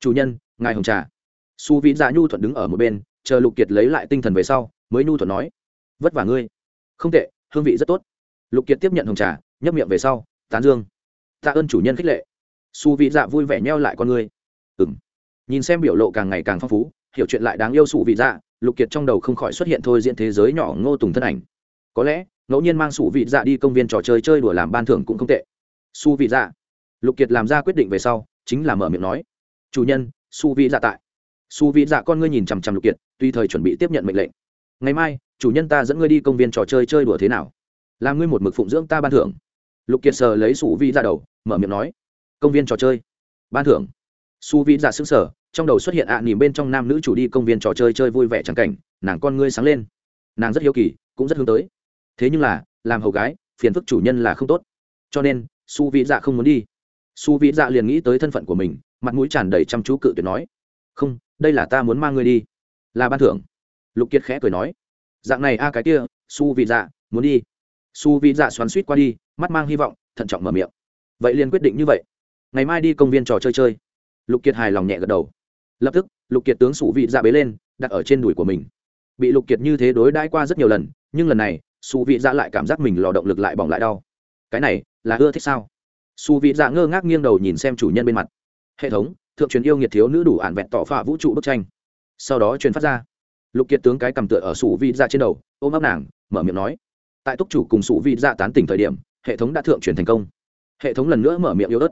chủ nhân, ngài hồng trà. Su vĩ dạ nhu thuận đứng ở một bên, chờ lục kiệt lấy lại tinh thần về sau, mới nhu thuận nói, vất vả ngươi. Không tệ, hương vị rất tốt. Lục kiệt tiếp nhận hồng trà, nhấp miệng về sau, tán dương. Tạ ơn chủ nhân khích lệ. Su vĩ dạ vui vẻ neo lại con ngươi. Ừ m nhìn xem biểu lộ càng ngày càng phong phú, hiểu chuyện lại đáng yêu sụ vị dạ lục kiệt trong đầu không khỏi xuất hiện thôi diện thế giới nhỏ ngô tùng thân ảnh. Có lẽ ngẫu nhiên mang sụ vị dạ đi công viên trò chơi chơi đùa làm ban thưởng cũng không tệ. Su vị dạ. Lục kiệt làm ra quyết định về sau chính là mở miệng nói. Chủ nhân su vị dạ tại. Su vị dạ con ngươi nhìn chằm chằm lục kiệt tùy thời chuẩn bị tiếp nhận mệnh lệnh. Ngày mai chủ nhân ta dẫn ngươi đi công viên trò chơi chơi đùa thế nào? Làm ngươi một mực phụng dưỡng ta ban thưởng. Lục kiệt sờ lấy sủ vi Dạ đầu mở miệng nói. Công viên trò chơi. Ban thưởng. Su vị dạ xứng sở trong đầu xuất hiện ạ à, nỉm bên trong nam nữ chủ đi công viên trò chơi chơi vui vẻ chẳng cảnh nàng con ngươi sáng lên. Nàng rất hiếu kỳ cũng rất hướng tới thế nhưng là, làm hầu gái, phiền phức chủ nhân là không tốt. Cho nên, su vĩ dạ không muốn đi. Su vĩ dạ liền nghĩ tới thân phận của mình, mặt mũi tràn đầy chăm chú cự tuyệt nói, không, đây là ta muốn mang ngươi đi. Là ban thưởng. Lục kiệt khẽ cười nói, dạng này a, cái kia, su vĩ dạ muốn đi. Su vĩ dạ xoắn suýt qua đi, mắt mang hy vọng, thận trọng mở miệng. Vậy liền quyết định như vậy. Ngày mai đi công viên trò chơi chơi. Lục kiệt hài lòng nhẹ gật đầu. Lập tức, lục kiệt tướng sủ vị dạ bế lên, đặt ở trên đùi của mình. Bị lục kiệt như thế đối đãi qua rất nhiều lần, nhưng lần này su vị dạ lại cảm giác mình lò động lực lại bỏng lại đau. Cái này, là ưa thích sao? Su vị dạ ngơ ngác nghiêng đầu nhìn xem chủ nhân bên mặt. Hệ thống, thượng truyền yêu nghiệt thiếu nữ đủ ản vẹn tỏ phạ vũ trụ bức tranh. Sau đó truyền phát ra. Lục kiệt tướng cái cầm tựa ở sủ vị dạ trên đầu, ôm ấp nàng, mở miệng nói. Tại túc chủ cùng sủ vị dạ tán tỉnh thời điểm, hệ thống đã thượng truyền thành công. Hệ thống lần nữa mở miệng yếu ớt.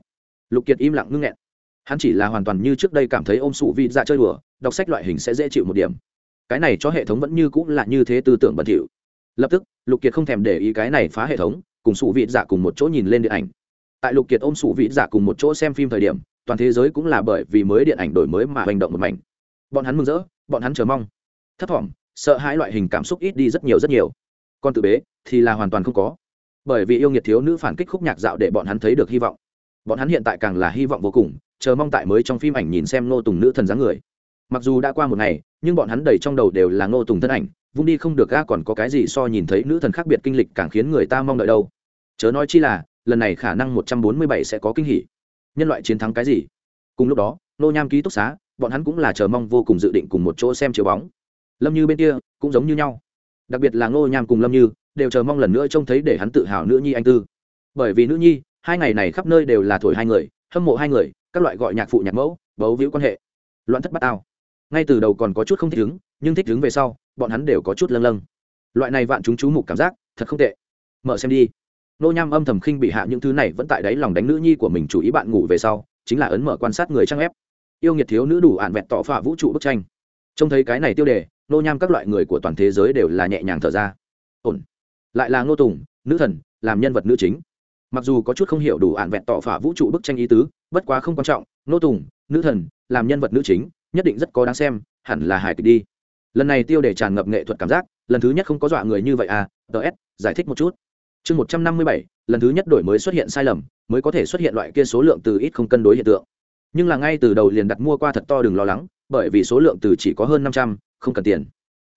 Lục kiệt im lặng ngưng nghẹn. Hắn chỉ là hoàn toàn như trước đây cảm thấy ôm sụ vị dạ chơi đùa, đọc sách loại hình sẽ dễ chịu một điểm. Cái này cho hệ thống vẫn như cũng là như thế tư tưởng bẩn thỉu lập tức, lục kiệt không thèm để ý cái này phá hệ thống, cùng sụ vị giả cùng một chỗ nhìn lên điện ảnh. Tại lục kiệt ôm sụ vị giả cùng một chỗ xem phim thời điểm, toàn thế giới cũng là bởi vì mới điện ảnh đổi mới mà hành động một mảnh. Bọn hắn mừng rỡ, bọn hắn chờ mong. Thấp thỏm, sợ hãi loại hình cảm xúc ít đi rất nhiều rất nhiều. Còn tự bế, thì là hoàn toàn không có. Bởi vì yêu nghiệt thiếu nữ phản kích khúc nhạc dạo để bọn hắn thấy được hy vọng. Bọn hắn hiện tại càng là hy vọng vô cùng, chờ mong tại mới trong phim ảnh nhìn xem ngô tùng nữ thần dáng người. Mặc dù đã qua một ngày, nhưng bọn hắn đầy trong đầu đều là ngô tùng thân ảnh vung đi không được ga còn có cái gì so nhìn thấy nữ thần khác biệt kinh lịch càng khiến người ta mong đợi đâu. Chớ nói chi là, lần này khả năng một trăm bốn mươi bảy sẽ có kinh hỉ. Nhân loại chiến thắng cái gì? Cùng lúc đó, nô nham ký túc xá, bọn hắn cũng là chờ mong vô cùng dự định cùng một chỗ xem chiếu bóng. Lâm như bên kia, cũng giống như nhau. Đặc biệt là ngô nham cùng lâm như, đều chờ mong lần nữa trông thấy để hắn tự hào nữ nhi anh tư. Bởi vì nữ nhi, hai ngày này khắp nơi đều là thổi hai người, hâm mộ hai người, các loại gọi nhạc phụ nhạc mẫu, bấu víu quan hệ. Loạn thất bát ao ngay từ đầu còn có chút không thích ứng nhưng thích ứng về sau bọn hắn đều có chút lâng lâng. Loại này vạn chúng chú mục cảm giác, thật không tệ. Mở xem đi. Nô nham âm thầm khinh bị hạ những thứ này vẫn tại đáy lòng đánh nữ nhi của mình chủ ý bạn ngủ về sau, chính là ấn mở quan sát người trang ép yêu nghiệt thiếu nữ đủ ạn vẹn tỏ phả vũ trụ bức tranh. Trông thấy cái này tiêu đề, nô nham các loại người của toàn thế giới đều là nhẹ nhàng thở ra. Ổn. Lại là ngô tùng, nữ thần, làm nhân vật nữ chính. Mặc dù có chút không hiểu đủ ạn vẹn tỏ phả vũ trụ bức tranh ý tứ, bất quá không quan trọng. Ngô tùng, nữ thần, làm nhân vật nữ chính, nhất định rất có đáng xem, hẳn là hài kịch đi lần này tiêu để tràn ngập nghệ thuật cảm giác, lần thứ nhất không có dọa người như vậy à ts giải thích một chút. Chương một trăm năm mươi bảy, lần thứ nhất đổi mới xuất hiện sai lầm, mới có thể xuất hiện loại kia số lượng từ ít không cân đối hiện tượng. Nhưng là ngay từ đầu liền đặt mua qua thật to đừng lo lắng, bởi vì số lượng từ chỉ có hơn năm trăm, không cần tiền.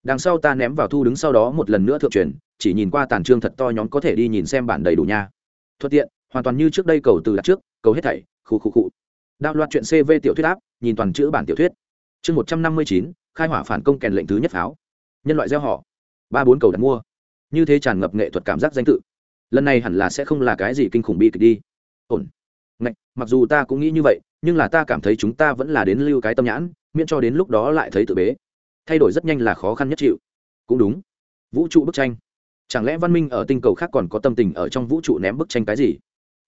Đằng sau ta ném vào thu đứng sau đó một lần nữa thượng truyền, chỉ nhìn qua tàn trương thật to nhóm có thể đi nhìn xem bản đầy đủ nha. Thuận tiện, hoàn toàn như trước đây cầu từ đặt trước, cầu hết thảy khu khu khu đạo loạt chuyện cv tiểu thuyết áp, nhìn toàn chữ bản tiểu thuyết. Chương một trăm năm mươi chín khai hỏa phản công kèn lệnh thứ nhất pháo. Nhân loại gieo họ. Ba bốn cầu đặt mua. Như thế tràn ngập nghệ thuật cảm giác danh tự. Lần này hẳn là sẽ không là cái gì kinh khủng bi kịch đi. Ổn. Ngạch, mặc dù ta cũng nghĩ như vậy nhưng là ta cảm thấy chúng ta vẫn là đến lưu cái tâm nhãn miễn cho đến lúc đó lại thấy tự bế. Thay đổi rất nhanh là khó khăn nhất chịu. Cũng đúng. Vũ trụ bức tranh. Chẳng lẽ văn minh ở tinh cầu khác còn có tâm tình ở trong vũ trụ ném bức tranh cái gì?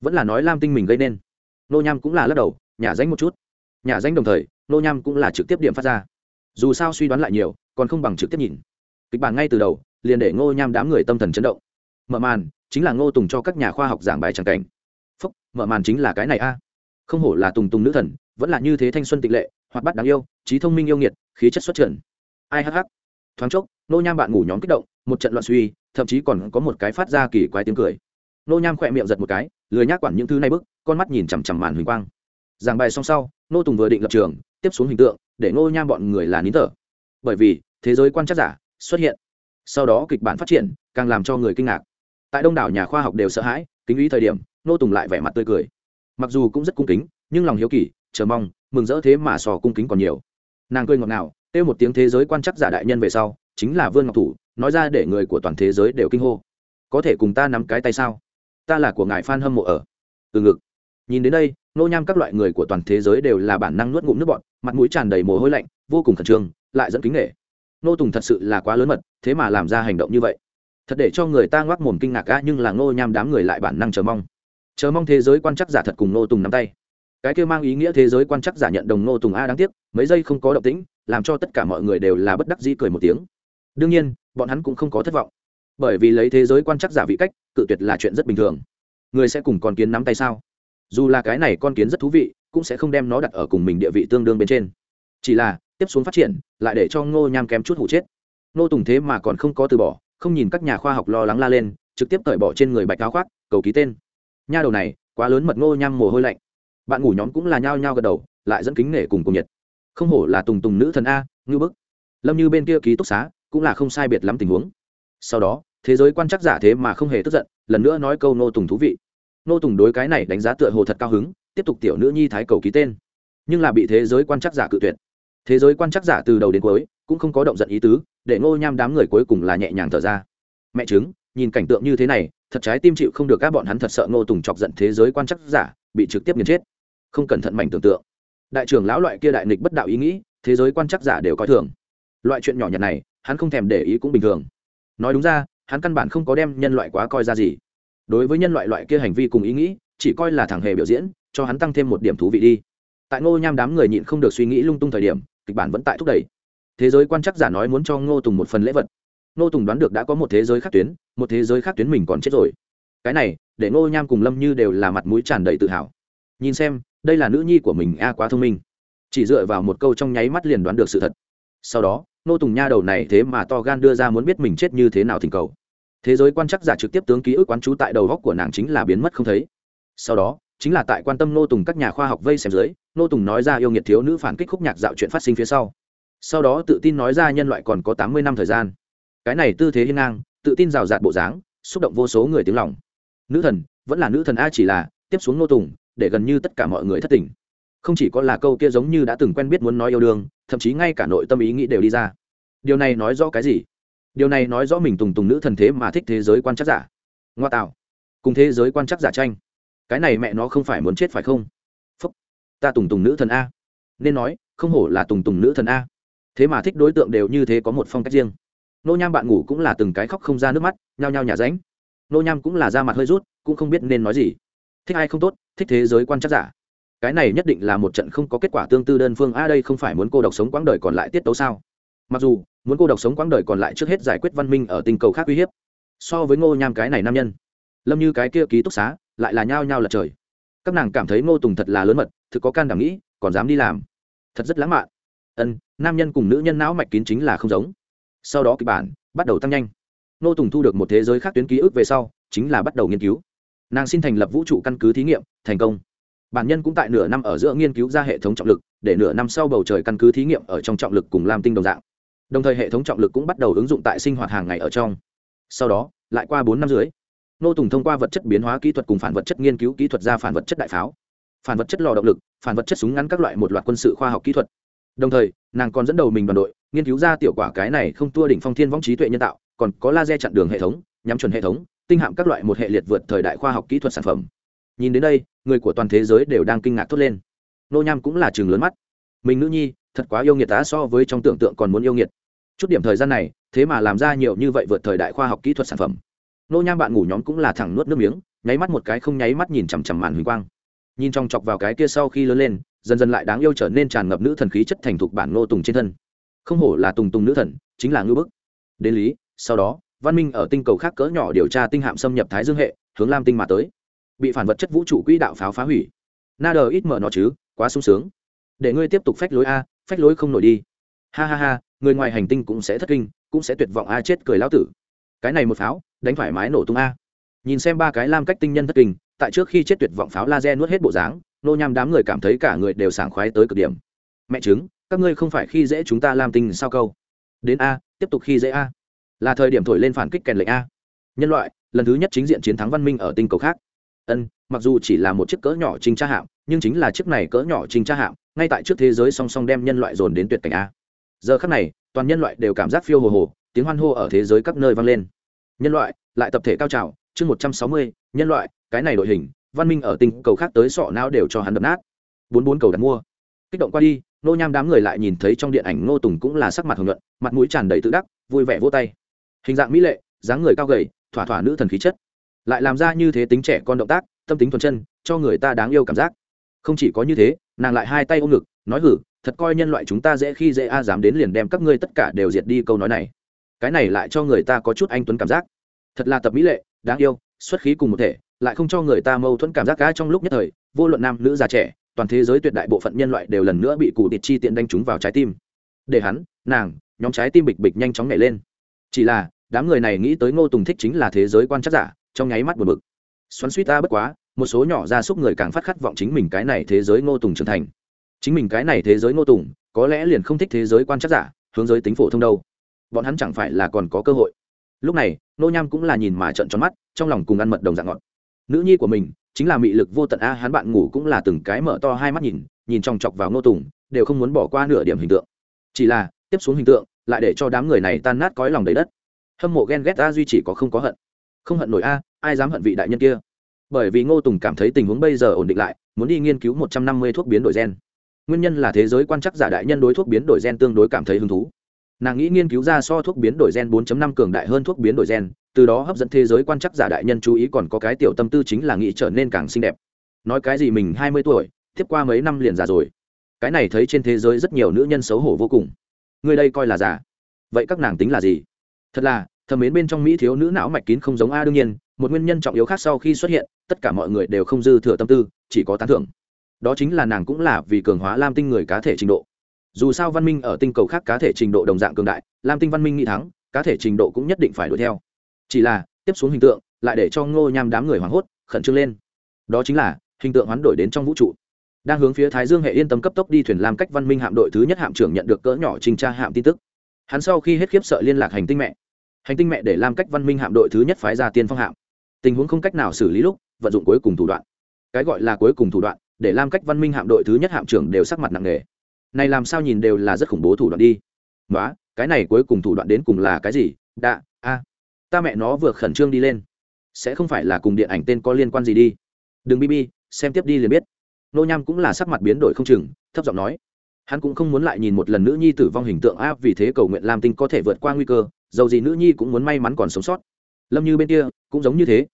Vẫn là nói lam tinh mình gây nên. Nô nham cũng là lắc đầu nhả danh một chút. Nhả danh đồng thời nô nham cũng là trực tiếp điểm phát ra dù sao suy đoán lại nhiều, còn không bằng trực tiếp nhìn. Kịch bản ngay từ đầu, liền để ngô nham đám người tâm thần chấn động. Mở màn, chính là ngô tùng cho các nhà khoa học giảng bài tràng cảnh. Phúc, mở màn chính là cái này a. À. Không hổ là tùng tùng nữ thần, vẫn là như thế thanh xuân tịch lệ, hoạt bát đáng yêu, trí thông minh yêu nghiệt, khí chất xuất trần. Ai hh thoáng chốc nô nham bạn ngủ nhóm kích động, một trận loạn suy, thậm chí còn có một cái phát ra kỳ quái tiếng cười. Nô nham khỏe miệng giật một cái, lười nhác quản những thứ này bức, con mắt nhìn chằm chằm màn huỳnh quang. Giảng bài xong sau nô tùng vừa định lập trường, tiếp xuống hình tượng để Ngô nham bọn người là nín thở. Bởi vì, thế giới quan trắc giả xuất hiện. Sau đó kịch bản phát triển càng làm cho người kinh ngạc. Tại đông đảo nhà khoa học đều sợ hãi, kính ý thời điểm nô tùng lại vẻ mặt tươi cười. Mặc dù cũng rất cung kính, nhưng lòng hiếu kỳ, chờ mong, mừng rỡ thế mà sò cung kính còn nhiều. Nàng cười ngọt ngào, kêu một tiếng thế giới quan chắc giả đại nhân về sau, chính là vương ngọc thủ, nói ra để người của toàn thế giới đều kinh hô. Có thể cùng ta nắm cái tay sao? Ta là của ngài phan hâm mộ ở. Từ ngực. Nhìn đến đây nô nham các loại người của toàn thế giới đều là bản năng nuốt ngụm nước bọn mặt mũi tràn đầy mồ hôi lạnh, vô cùng khẩn trương, lại dẫn kính nghệ nô tùng thật sự là quá lớn mật, thế mà làm ra hành động như vậy. Thật để cho người ta ngoác mồm kinh ngạc ca nhưng là nô nham đám người lại bản năng chờ mong. Chờ mong thế giới quan chắc giả thật cùng nô tùng nắm tay. Cái kia mang ý nghĩa thế giới quan chắc giả nhận đồng nô tùng a đáng tiếc, mấy giây không có động tĩnh, làm cho tất cả mọi người đều là bất đắc dĩ cười một tiếng. Đương nhiên, bọn hắn cũng không có thất vọng. Bởi vì lấy thế giới quan chắc giả vị cách, cự tuyệt là chuyện rất bình thường. Người sẽ cùng còn kiến nắm tay sao? Dù là cái này con kiến rất thú vị, cũng sẽ không đem nó đặt ở cùng mình địa vị tương đương bên trên. Chỉ là, tiếp xuống phát triển, lại để cho ngô nham kém chút hụ chết. Ngô tùng thế mà còn không có từ bỏ, không nhìn các nhà khoa học lo lắng la lên, trực tiếp cởi bỏ trên người bạch áo khoác, cầu ký tên. Nha đầu này, quá lớn mật ngô nham mồ hôi lạnh. Bạn ngủ nhóm cũng là nhao nhao gật đầu, lại dẫn kính nể cùng cùng nhiệt. Không hổ là tùng tùng nữ thần a, ngư bức. Lâm như bên kia ký túc xá, cũng là không sai biệt lắm tình huống. Sau đó, thế giới quan chắc giả thế mà không hề tức giận, lần nữa nói câu nô tùng thú vị nô tùng đối cái này đánh giá tựa hồ thật cao hứng, tiếp tục tiểu nữ nhi thái cầu ký tên. Nhưng là bị thế giới quan chắc giả cự tuyệt. Thế giới quan chắc giả từ đầu đến cuối cũng không có động giận ý tứ, để ngô nham đám người cuối cùng là nhẹ nhàng thở ra. Mẹ chứng nhìn cảnh tượng như thế này, thật trái tim chịu không được các bọn hắn thật sợ ngô tùng chọc giận thế giới quan chắc giả, bị trực tiếp nghiền chết. Không cẩn thận mảnh tưởng tượng. Đại trưởng lão loại kia đại nghịch bất đạo ý nghĩ, thế giới quan chắc giả đều coi thường. Loại chuyện nhỏ nhặt này, hắn không thèm để ý cũng bình thường. Nói đúng ra, hắn căn bản không có đem nhân loại quá coi ra gì đối với nhân loại loại kia hành vi cùng ý nghĩ, chỉ coi là thằng hề biểu diễn, cho hắn tăng thêm một điểm thú vị đi. Tại ngô nham đám người nhịn không được suy nghĩ lung tung thời điểm, kịch bản vẫn tại thúc đẩy. Thế giới quan chắc giả nói muốn cho ngô tùng một phần lễ vật. Ngô tùng đoán được đã có một thế giới khác tuyến, một thế giới khác tuyến mình còn chết rồi. Cái này, để ngô nham cùng lâm như đều là mặt mũi tràn đầy tự hào. Nhìn xem, đây là nữ nhi của mình, a quá thông minh. Chỉ dựa vào một câu trong nháy mắt liền đoán được sự thật. Sau đó, ngô tùng nha đầu này thế mà to gan đưa ra muốn biết mình chết như thế nào thỉnh cầu thế giới quan chắc giả trực tiếp tướng ký ức quán trú tại đầu góc của nàng chính là biến mất không thấy. Sau đó, chính là tại quan tâm nô tùng các nhà khoa học vây xem dưới, nô tùng nói ra yêu nghiệt thiếu nữ phản kích khúc nhạc dạo chuyện phát sinh phía sau. Sau đó tự tin nói ra nhân loại còn có tám mươi năm thời gian. Cái này tư thế hiên ngang, tự tin rào rạt bộ dáng, xúc động vô số người tiếng lòng. Nữ thần, vẫn là nữ thần a chỉ là, tiếp xuống nô tùng, để gần như tất cả mọi người thất tình. Không chỉ có là câu kia giống như đã từng quen biết muốn nói yêu đương, thậm chí ngay cả nội tâm ý nghĩ đều đi ra. Điều này nói rõ cái gì? Điều này nói rõ mình tùng tùng nữ thần thế mà thích thế giới quan chắc giả. Ngoa tạo. Cùng thế giới quan chắc giả tranh. Cái này mẹ nó không phải muốn chết phải không? Phúc. Ta tùng tùng nữ thần a. Nên nói, không hổ là tùng tùng nữ thần a. Thế mà thích đối tượng đều như thế có một phong cách riêng. Nô nham bạn ngủ cũng là từng cái khóc không ra nước mắt, nhao nhao nhà ránh. Nô nham cũng là da mặt hơi rút, cũng không biết nên nói gì. Thích ai không tốt, thích thế giới quan chắc giả. Cái này nhất định là một trận không có kết quả tương tư đơn phương. A, đây không phải muốn cô độc sống quãng đời còn lại tiết tấu sao? Mặc dù, muốn cô độc sống quãng đời còn lại trước hết giải quyết văn minh ở tình cầu khác uy hiếp, so với ngô nham cái này nam nhân, lâm như cái kia ký túc xá lại là nhao nhao lật trời. Các nàng cảm thấy ngô tùng thật là lớn mật, thực có can đảm nghĩ, còn dám đi làm. Thật rất lãng mạn. Ân, nam nhân cùng nữ nhân não mạch kín chính là không giống. Sau đó kịch bản bắt đầu tăng nhanh. Ngô tùng thu được một thế giới khác tuyến ký ức về sau, chính là bắt đầu nghiên cứu. Nàng xin thành lập vũ trụ căn cứ thí nghiệm, thành công. Bản nhân cũng tại nửa năm ở giữa nghiên cứu ra hệ thống trọng lực, để nửa năm sau bầu trời căn cứ thí nghiệm ở trong trọng lực cùng lam tinh đồng dạng đồng thời hệ thống trọng lực cũng bắt đầu ứng dụng tại sinh hoạt hàng ngày ở trong. Sau đó, lại qua bốn năm dưới nô tùng thông qua vật chất biến hóa kỹ thuật cùng phản vật chất nghiên cứu kỹ thuật ra phản vật chất đại pháo. Phản vật chất lò động lực, phản vật chất súng ngắn các loại một loạt quân sự khoa học kỹ thuật. Đồng thời, nàng còn dẫn đầu mình đoàn đội, nghiên cứu ra tiểu quả cái này không tua đỉnh phong thiên vong trí tuệ nhân tạo, còn có laser chặn đường hệ thống, nhắm chuẩn hệ thống, tinh hạm các loại một hệ liệt vượt thời đại khoa học kỹ thuật sản phẩm. Nhìn đến đây, người của toàn thế giới đều đang kinh ngạc thốt lên. Nô nham cũng là trường lớn mắt. Mình nữ nhi thật quá yêu nghiệt tá so với trong tưởng tượng còn muốn yêu nghiệt. Chút điểm thời gian này, thế mà làm ra nhiều như vậy vượt thời đại khoa học kỹ thuật sản phẩm. Nô nham bạn ngủ nhóm cũng là thẳng nuốt nước miếng, nháy mắt một cái không nháy mắt nhìn chằm chằm màn huỳnh quang. Nhìn trong chọc vào cái kia sau khi lớn lên, dần dần lại đáng yêu trở nên tràn ngập nữ thần khí chất thành thục bản nô tùng trên thân. Không hổ là tùng tùng nữ thần, chính là ngư bức. Đến lý, sau đó, văn minh ở tinh cầu khác cỡ nhỏ điều tra tinh hạm xâm nhập thái dương hệ, hướng lam tinh mà tới. Bị phản vật chất vũ trụ quỹ đạo pháo phá hủy. Na đờ ít mở nó chứ, quá sung sướng. Để ngươi tiếp tục phách lối a phách lối không nổi đi. Ha ha ha, người ngoài hành tinh cũng sẽ thất kinh, cũng sẽ tuyệt vọng a, chết cười lão tử. Cái này một pháo, đánh thoải mái nổ tung a. Nhìn xem ba cái lam cách tinh nhân thất kinh, tại trước khi chết tuyệt vọng pháo laser nuốt hết bộ dáng, nô nham đám người cảm thấy cả người đều sảng khoái tới cực điểm. Mẹ chứng các ngươi không phải khi dễ chúng ta lam tinh sao câu? Đến a, tiếp tục khi dễ a. Là thời điểm thổi lên phản kích kèn lệnh a. Nhân loại, lần thứ nhất chính diện chiến thắng văn minh ở tinh cầu khác ân, mặc dù chỉ là một chiếc cỡ nhỏ trinh tra hạm, nhưng chính là chiếc này cỡ nhỏ trinh tra hạm, ngay tại trước thế giới song song đem nhân loại dồn đến tuyệt cảnh a. Giờ khắc này, toàn nhân loại đều cảm giác phiêu hồ hồ, tiếng hoan hô ở thế giới các nơi vang lên. Nhân loại, lại tập thể cao trào, chương một trăm sáu mươi, nhân loại, cái này đội hình, văn minh ở tinh cầu khác tới sọ não đều cho hắn đập nát. Bốn bốn cầu đặt mua. Kích động qua đi, nô nham đám người lại nhìn thấy trong điện ảnh ngô tùng cũng là sắc mặt hồng nhuận, mặt mũi tràn đầy tự đắc, vui vẻ vô tay. Hình dạng mỹ lệ, dáng người cao gầy, thỏa thỏa nữ thần khí chất lại làm ra như thế tính trẻ con động tác, tâm tính thuần chân, cho người ta đáng yêu cảm giác. Không chỉ có như thế, nàng lại hai tay ôm ngực, nói hử, thật coi nhân loại chúng ta dễ khi dễ a à, dám đến liền đem các ngươi tất cả đều diệt đi câu nói này. Cái này lại cho người ta có chút anh tuấn cảm giác. Thật là tập mỹ lệ, đáng yêu, xuất khí cùng một thể, lại không cho người ta mâu thuẫn cảm giác cá trong lúc nhất thời, vô luận nam, nữ, già, trẻ, toàn thế giới tuyệt đại bộ phận nhân loại đều lần nữa bị cụ địch chi tiện đánh trúng vào trái tim. Để hắn, nàng, nhóm trái tim bịch bịch nhanh chóng nhảy lên. Chỉ là, đám người này nghĩ tới ngô tùng thích chính là thế giới quan chắc giả trong nháy mắt buồn bực. Xoắn suýt ta bất quá, một số nhỏ ra súc người càng phát khát vọng chính mình cái này thế giới ngô tùng trưởng thành. Chính mình cái này thế giới ngô tùng, có lẽ liền không thích thế giới quan chắc giả, hướng giới tính phổ thông đâu. Bọn hắn chẳng phải là còn có cơ hội. Lúc này, nô nham cũng là nhìn mà trận tròn mắt, trong lòng cùng ăn mật đồng dạng ngọt. Nữ nhi của mình, chính là mị lực vô tận a, hắn bạn ngủ cũng là từng cái mở to hai mắt nhìn nhìn chòng chọc vào ngô tùng, đều không muốn bỏ qua nửa điểm hình tượng. Chỉ là, tiếp xuống hình tượng, lại để cho đám người này tan nát cõi lòng đầy đất. Hâm mộ ghen ghét a duy chỉ có không có hận không hận nổi a, ai dám hận vị đại nhân kia? Bởi vì ngô tùng cảm thấy tình huống bây giờ ổn định lại, muốn đi nghiên cứu một trăm năm mươi thuốc biến đổi gen. Nguyên nhân là thế giới quan chắc giả đại nhân đối thuốc biến đổi gen tương đối cảm thấy hứng thú. Nàng nghĩ nghiên cứu ra so thuốc biến đổi gen 4.5 cường đại hơn thuốc biến đổi gen, từ đó hấp dẫn thế giới quan chắc giả đại nhân chú ý còn có cái tiểu tâm tư chính là nghĩ trở nên càng xinh đẹp. Nói cái gì mình hai mươi tuổi, tiếp qua mấy năm liền già rồi. Cái này thấy trên thế giới rất nhiều nữ nhân xấu hổ vô cùng. Người đây coi là già. Vậy các nàng tính là gì? Thật là thầm mến bên trong mỹ thiếu nữ não mạch kín không giống a đương nhiên, một nguyên nhân trọng yếu khác sau khi xuất hiện, tất cả mọi người đều không dư thừa tâm tư, chỉ có tán thưởng. Đó chính là nàng cũng là vì cường hóa lam tinh người cá thể trình độ. Dù sao văn minh ở tinh cầu khác cá thể trình độ đồng dạng cường đại, lam tinh văn minh nghĩ thắng, cá thể trình độ cũng nhất định phải đuổi theo. Chỉ là, tiếp xuống hình tượng, lại để cho ngô nham đám người hoảng hốt, khẩn trương lên. Đó chính là, hình tượng hoán đổi đến trong vũ trụ. Đang hướng phía thái dương hệ yên tâm cấp tốc đi thuyền làm cách văn minh hạm đội thứ nhất hạm trưởng nhận được cỡ nhỏ trình tra hạm tin tức. Hắn sau khi hết khiếp sợ liên lạc hành tinh mẹ hành tinh mẹ để làm cách văn minh hạm đội thứ nhất phái ra tiên phong hạm. Tình huống không cách nào xử lý lúc, vận dụng cuối cùng thủ đoạn. Cái gọi là cuối cùng thủ đoạn, để làm cách văn minh hạm đội thứ nhất hạm trưởng đều sắc mặt nặng nề. Này làm sao nhìn đều là rất khủng bố thủ đoạn đi. Nói cái này cuối cùng thủ đoạn đến cùng là cái gì? Đạ, a. Ta mẹ nó vừa khẩn trương đi lên. Sẽ không phải là cùng điện ảnh tên có liên quan gì đi. Đừng bb xem tiếp đi liền biết. Nô nham cũng là sắc mặt biến đổi không chừng, thấp giọng nói. Hắn cũng không muốn lại nhìn một lần nữ nhi tử vong hình tượng a vì thế cầu nguyện lam tinh có thể vượt qua nguy cơ dầu gì nữ nhi cũng muốn may mắn còn sống sót. Lâm như bên kia cũng giống như thế.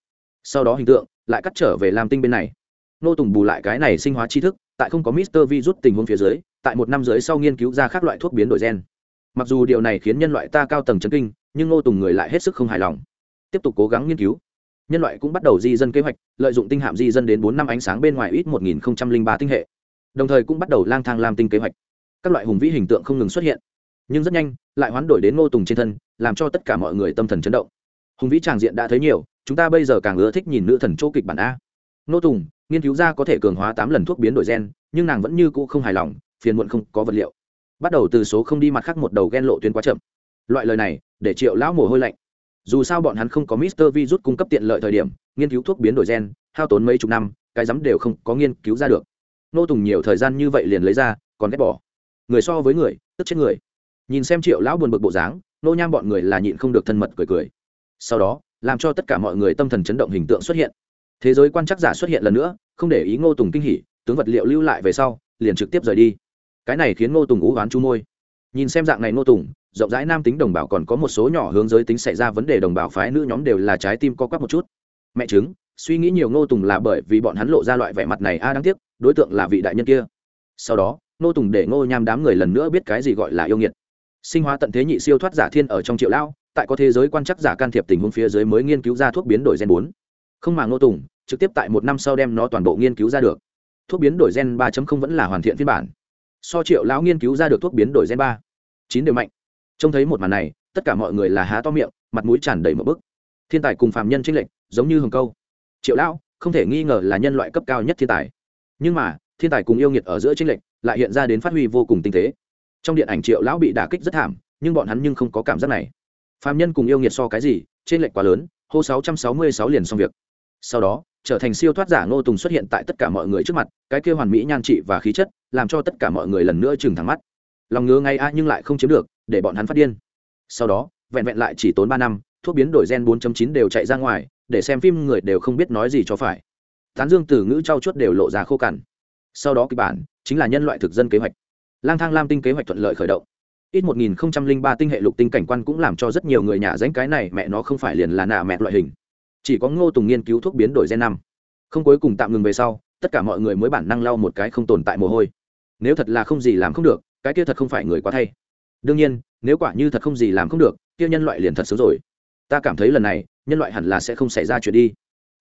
Sau đó hình tượng lại cắt trở về làm tinh bên này. Nô tùng bù lại cái này sinh hóa tri thức, tại không có mister vi rút tình huống phía dưới, tại một năm dưới sau nghiên cứu ra các loại thuốc biến đổi gen. Mặc dù điều này khiến nhân loại ta cao tầng chấn kinh, nhưng Nô tùng người lại hết sức không hài lòng. Tiếp tục cố gắng nghiên cứu. Nhân loại cũng bắt đầu di dân kế hoạch, lợi dụng tinh hạm di dân đến bốn năm ánh sáng bên ngoài ít một nghìn ba tinh hệ. Đồng thời cũng bắt đầu lang thang làm tinh kế hoạch. Các loại hùng vĩ hình tượng không ngừng xuất hiện nhưng rất nhanh, lại hoán đổi đến ngô tùng trên thân, làm cho tất cả mọi người tâm thần chấn động. Hùng vĩ tràng diện đã thấy nhiều, chúng ta bây giờ càng ưa thích nhìn nữ thần chỗ kịch bản a. Ngô tùng, nghiên cứu ra có thể cường hóa tám lần thuốc biến đổi gen, nhưng nàng vẫn như cũ không hài lòng, phiền muộn không có vật liệu. Bắt đầu từ số không đi mặt khác một đầu ghen lộ tuyến quá chậm. Loại lời này, để triệu lão mồ hôi lạnh. Dù sao bọn hắn không có mister virus cung cấp tiện lợi thời điểm, nghiên cứu thuốc biến đổi gen, hao tốn mấy chục năm, cái rắm đều không có nghiên cứu ra được. Nô tùng nhiều thời gian như vậy liền lấy ra, còn ghét bỏ. Người so với người, tức chết người nhìn xem triệu lão buồn bực bộ dáng, nô nham bọn người là nhịn không được thân mật cười cười. Sau đó, làm cho tất cả mọi người tâm thần chấn động hình tượng xuất hiện. Thế giới quan chắc giả xuất hiện lần nữa, không để ý ngô tùng kinh hỉ, tướng vật liệu lưu lại về sau, liền trực tiếp rời đi. Cái này khiến ngô tùng ú oán chu môi. Nhìn xem dạng này ngô tùng, rộng rãi nam tính đồng bào còn có một số nhỏ hướng giới tính xảy ra vấn đề đồng bào phái nữ nhóm đều là trái tim co quắp một chút. Mẹ chứng, suy nghĩ nhiều ngô tùng là bởi vì bọn hắn lộ ra loại vẻ mặt này a à, đáng tiếc, đối tượng là vị đại nhân kia. Sau đó, ngô tùng để ngô nham đám người lần nữa biết cái gì gọi là yêu nghiệt sinh hóa tận thế nhị siêu thoát giả thiên ở trong triệu lao tại có thế giới quan chắc giả can thiệp tình huống phía dưới mới nghiên cứu ra thuốc biến đổi gen bốn. Không mà ngô tùng, trực tiếp tại một năm sau đem nó toàn bộ nghiên cứu ra được. Thuốc biến đổi gen ba vẫn là hoàn thiện phiên bản. So triệu lão nghiên cứu ra được thuốc biến đổi gen ba. Chín đều mạnh. Trông thấy một màn này, tất cả mọi người là há to miệng, mặt mũi tràn đầy một bức. Thiên tài cùng phàm nhân trinh lệnh giống như hồng câu. Triệu lão, không thể nghi ngờ là nhân loại cấp cao nhất thiên tài. Nhưng mà, thiên tài cùng yêu nghiệt ở giữa trinh lệnh lại hiện ra đến phát huy vô cùng tinh tế trong điện ảnh triệu lão bị đả kích rất thảm, nhưng bọn hắn nhưng không có cảm giác này. Phạm nhân cùng yêu nghiệt so cái gì, trên lệnh quá lớn, hô 666 liền xong việc. Sau đó, trở thành siêu thoát giả ngô tùng xuất hiện tại tất cả mọi người trước mặt, cái kêu hoàn mỹ nhan trị và khí chất, làm cho tất cả mọi người lần nữa chừng thẳng mắt. Lòng ngứa ngay a nhưng lại không chiếm được, để bọn hắn phát điên. Sau đó, vẹn vẹn lại chỉ tốn ba năm, thuốc biến đổi gen 4.9 đều chạy ra ngoài, để xem phim người đều không biết nói gì cho phải. Tán dương từ ngữ trau chuốt đều lộ ra khô cằn. Sau đó kịch bản chính là nhân loại thực dân kế hoạch lang thang lam tinh kế hoạch thuận lợi khởi động. Ít một nghìn ba tinh hệ lục tinh cảnh quan cũng làm cho rất nhiều người nhà danh cái này, mẹ nó không phải liền là nạ mẹ loại hình. Chỉ có ngô tùng nghiên cứu thuốc biến đổi gen năm. Không cuối cùng tạm ngừng về sau, tất cả mọi người mới bản năng lau một cái không tồn tại mồ hôi. Nếu thật là không gì làm không được, cái kia thật không phải người quá thay. Đương nhiên, nếu quả như thật không gì làm không được, kia nhân loại liền thật xấu rồi. Ta cảm thấy lần này, nhân loại hẳn là sẽ không xảy ra chuyện đi.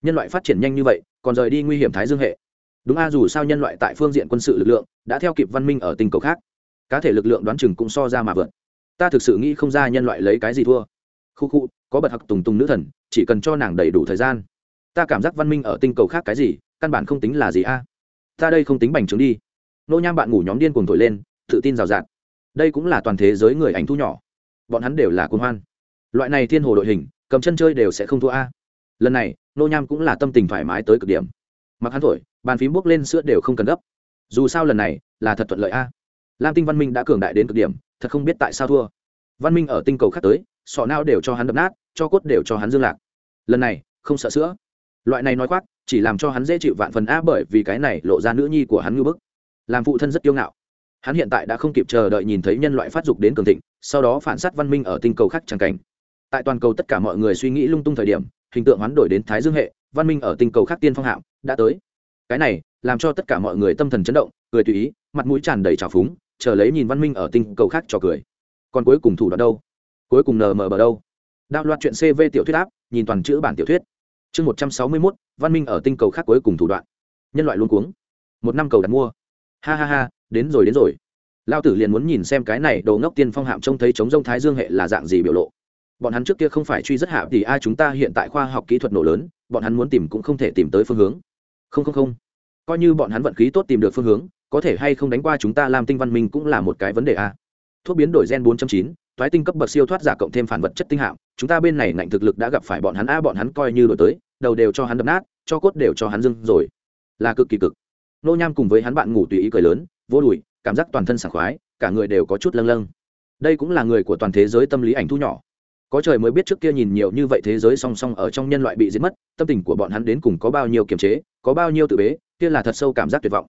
Nhân loại phát triển nhanh như vậy, còn rời đi nguy hiểm thái dương hệ đúng a, dù sao nhân loại tại phương diện quân sự lực lượng, đã theo kịp văn minh ở tinh cầu khác. Cá thể lực lượng đoán chừng cũng so ra mà vượt. Ta thực sự nghĩ không ra nhân loại lấy cái gì thua. Khu khu, có bật hặc tùng tùng nữ thần, chỉ cần cho nàng đầy đủ thời gian. Ta cảm giác văn minh ở tinh cầu khác cái gì, căn bản không tính là gì a. Ta đây không tính bành trướng đi. Nô nham bạn ngủ nhóm điên cuồng thổi lên, tự tin rào rạt. Đây cũng là toàn thế giới người ảnh thu nhỏ. Bọn hắn đều là cuồng hoan. Loại này thiên hồ đội hình, cầm chân chơi đều sẽ không thua a. Lần này, nô nham cũng là tâm tình thoải mái tới cực điểm. Mặc hắn thổi bàn phím bước lên sữa đều không cần gấp. Dù sao lần này là thật thuận lợi a. Lam tinh văn minh đã cường đại đến cực điểm, thật không biết tại sao thua. Văn minh ở tinh cầu khác tới, sọ nao đều cho hắn đập nát, cho cốt đều cho hắn dương lạc. Lần này, không sợ sữa. Loại này nói khoác, chỉ làm cho hắn dễ chịu vạn phần a bởi vì cái này lộ ra nữ nhi của hắn ngư bức. Làm phụ thân rất kiêu ngạo. Hắn hiện tại đã không kịp chờ đợi nhìn thấy nhân loại phát dục đến cường thịnh, sau đó phản s á t văn minh ở tinh cầu khác tràng cảnh. Tại toàn cầu tất cả mọi người suy nghĩ lung tung thời điểm, hình tượng hoán đổi đến thái dương hệ, văn minh ở tinh cầu khác tiên phong hạm đã tới cái này làm cho tất cả mọi người tâm thần chấn động, cười tùy ý, mặt mũi tràn đầy trào phúng, chờ lấy nhìn văn minh ở tinh cầu khác cho cười. Còn cuối cùng thủ đoạn đâu? Cuối cùng nờ mờ bờ đâu? Đạo loạt chuyện cv tiểu thuyết áp, nhìn toàn chữ bản tiểu thuyết. Chương một trăm sáu mươi mốt, văn minh ở tinh cầu khác cuối cùng thủ đoạn. Nhân loại luôn cuống. Một năm cầu đặt mua. Ha ha ha, đến rồi đến rồi. Lao tử liền muốn nhìn xem cái này đồ ngốc tiên phong hạm trông thấy chống rông thái dương hệ là dạng gì biểu lộ. Bọn hắn trước kia không phải truy rất hạ thì ai chúng ta hiện tại khoa học kỹ thuật nổ lớn, bọn hắn muốn tìm cũng không thể tìm tới phương hướng. Không không không coi như bọn hắn vận khí tốt tìm được phương hướng có thể hay không đánh qua chúng ta làm tinh văn minh cũng là một cái vấn đề a. Thuốc biến đổi gen 4.9, thoái tinh cấp bậc siêu thoát giả cộng thêm phản vật chất tinh hạm chúng ta bên này ngạnh thực lực đã gặp phải bọn hắn a bọn hắn coi như đổi tới đầu đều cho hắn đập nát cho cốt đều cho hắn dưng rồi. Là cực kỳ cực. Nô nham cùng với hắn bạn ngủ tùy ý cười lớn vô đùi cảm giác toàn thân sảng khoái cả người đều có chút lâng lâng. Đây cũng là người của toàn thế giới tâm lý ảnh thu nhỏ. Có trời mới biết trước kia nhìn nhiều như vậy thế giới song song ở trong nhân loại bị giết mất tâm tình của bọn hắn đến cùng có bao nhiêu kiềm chế có bao nhiêu tự bế kia là thật sâu cảm giác tuyệt vọng.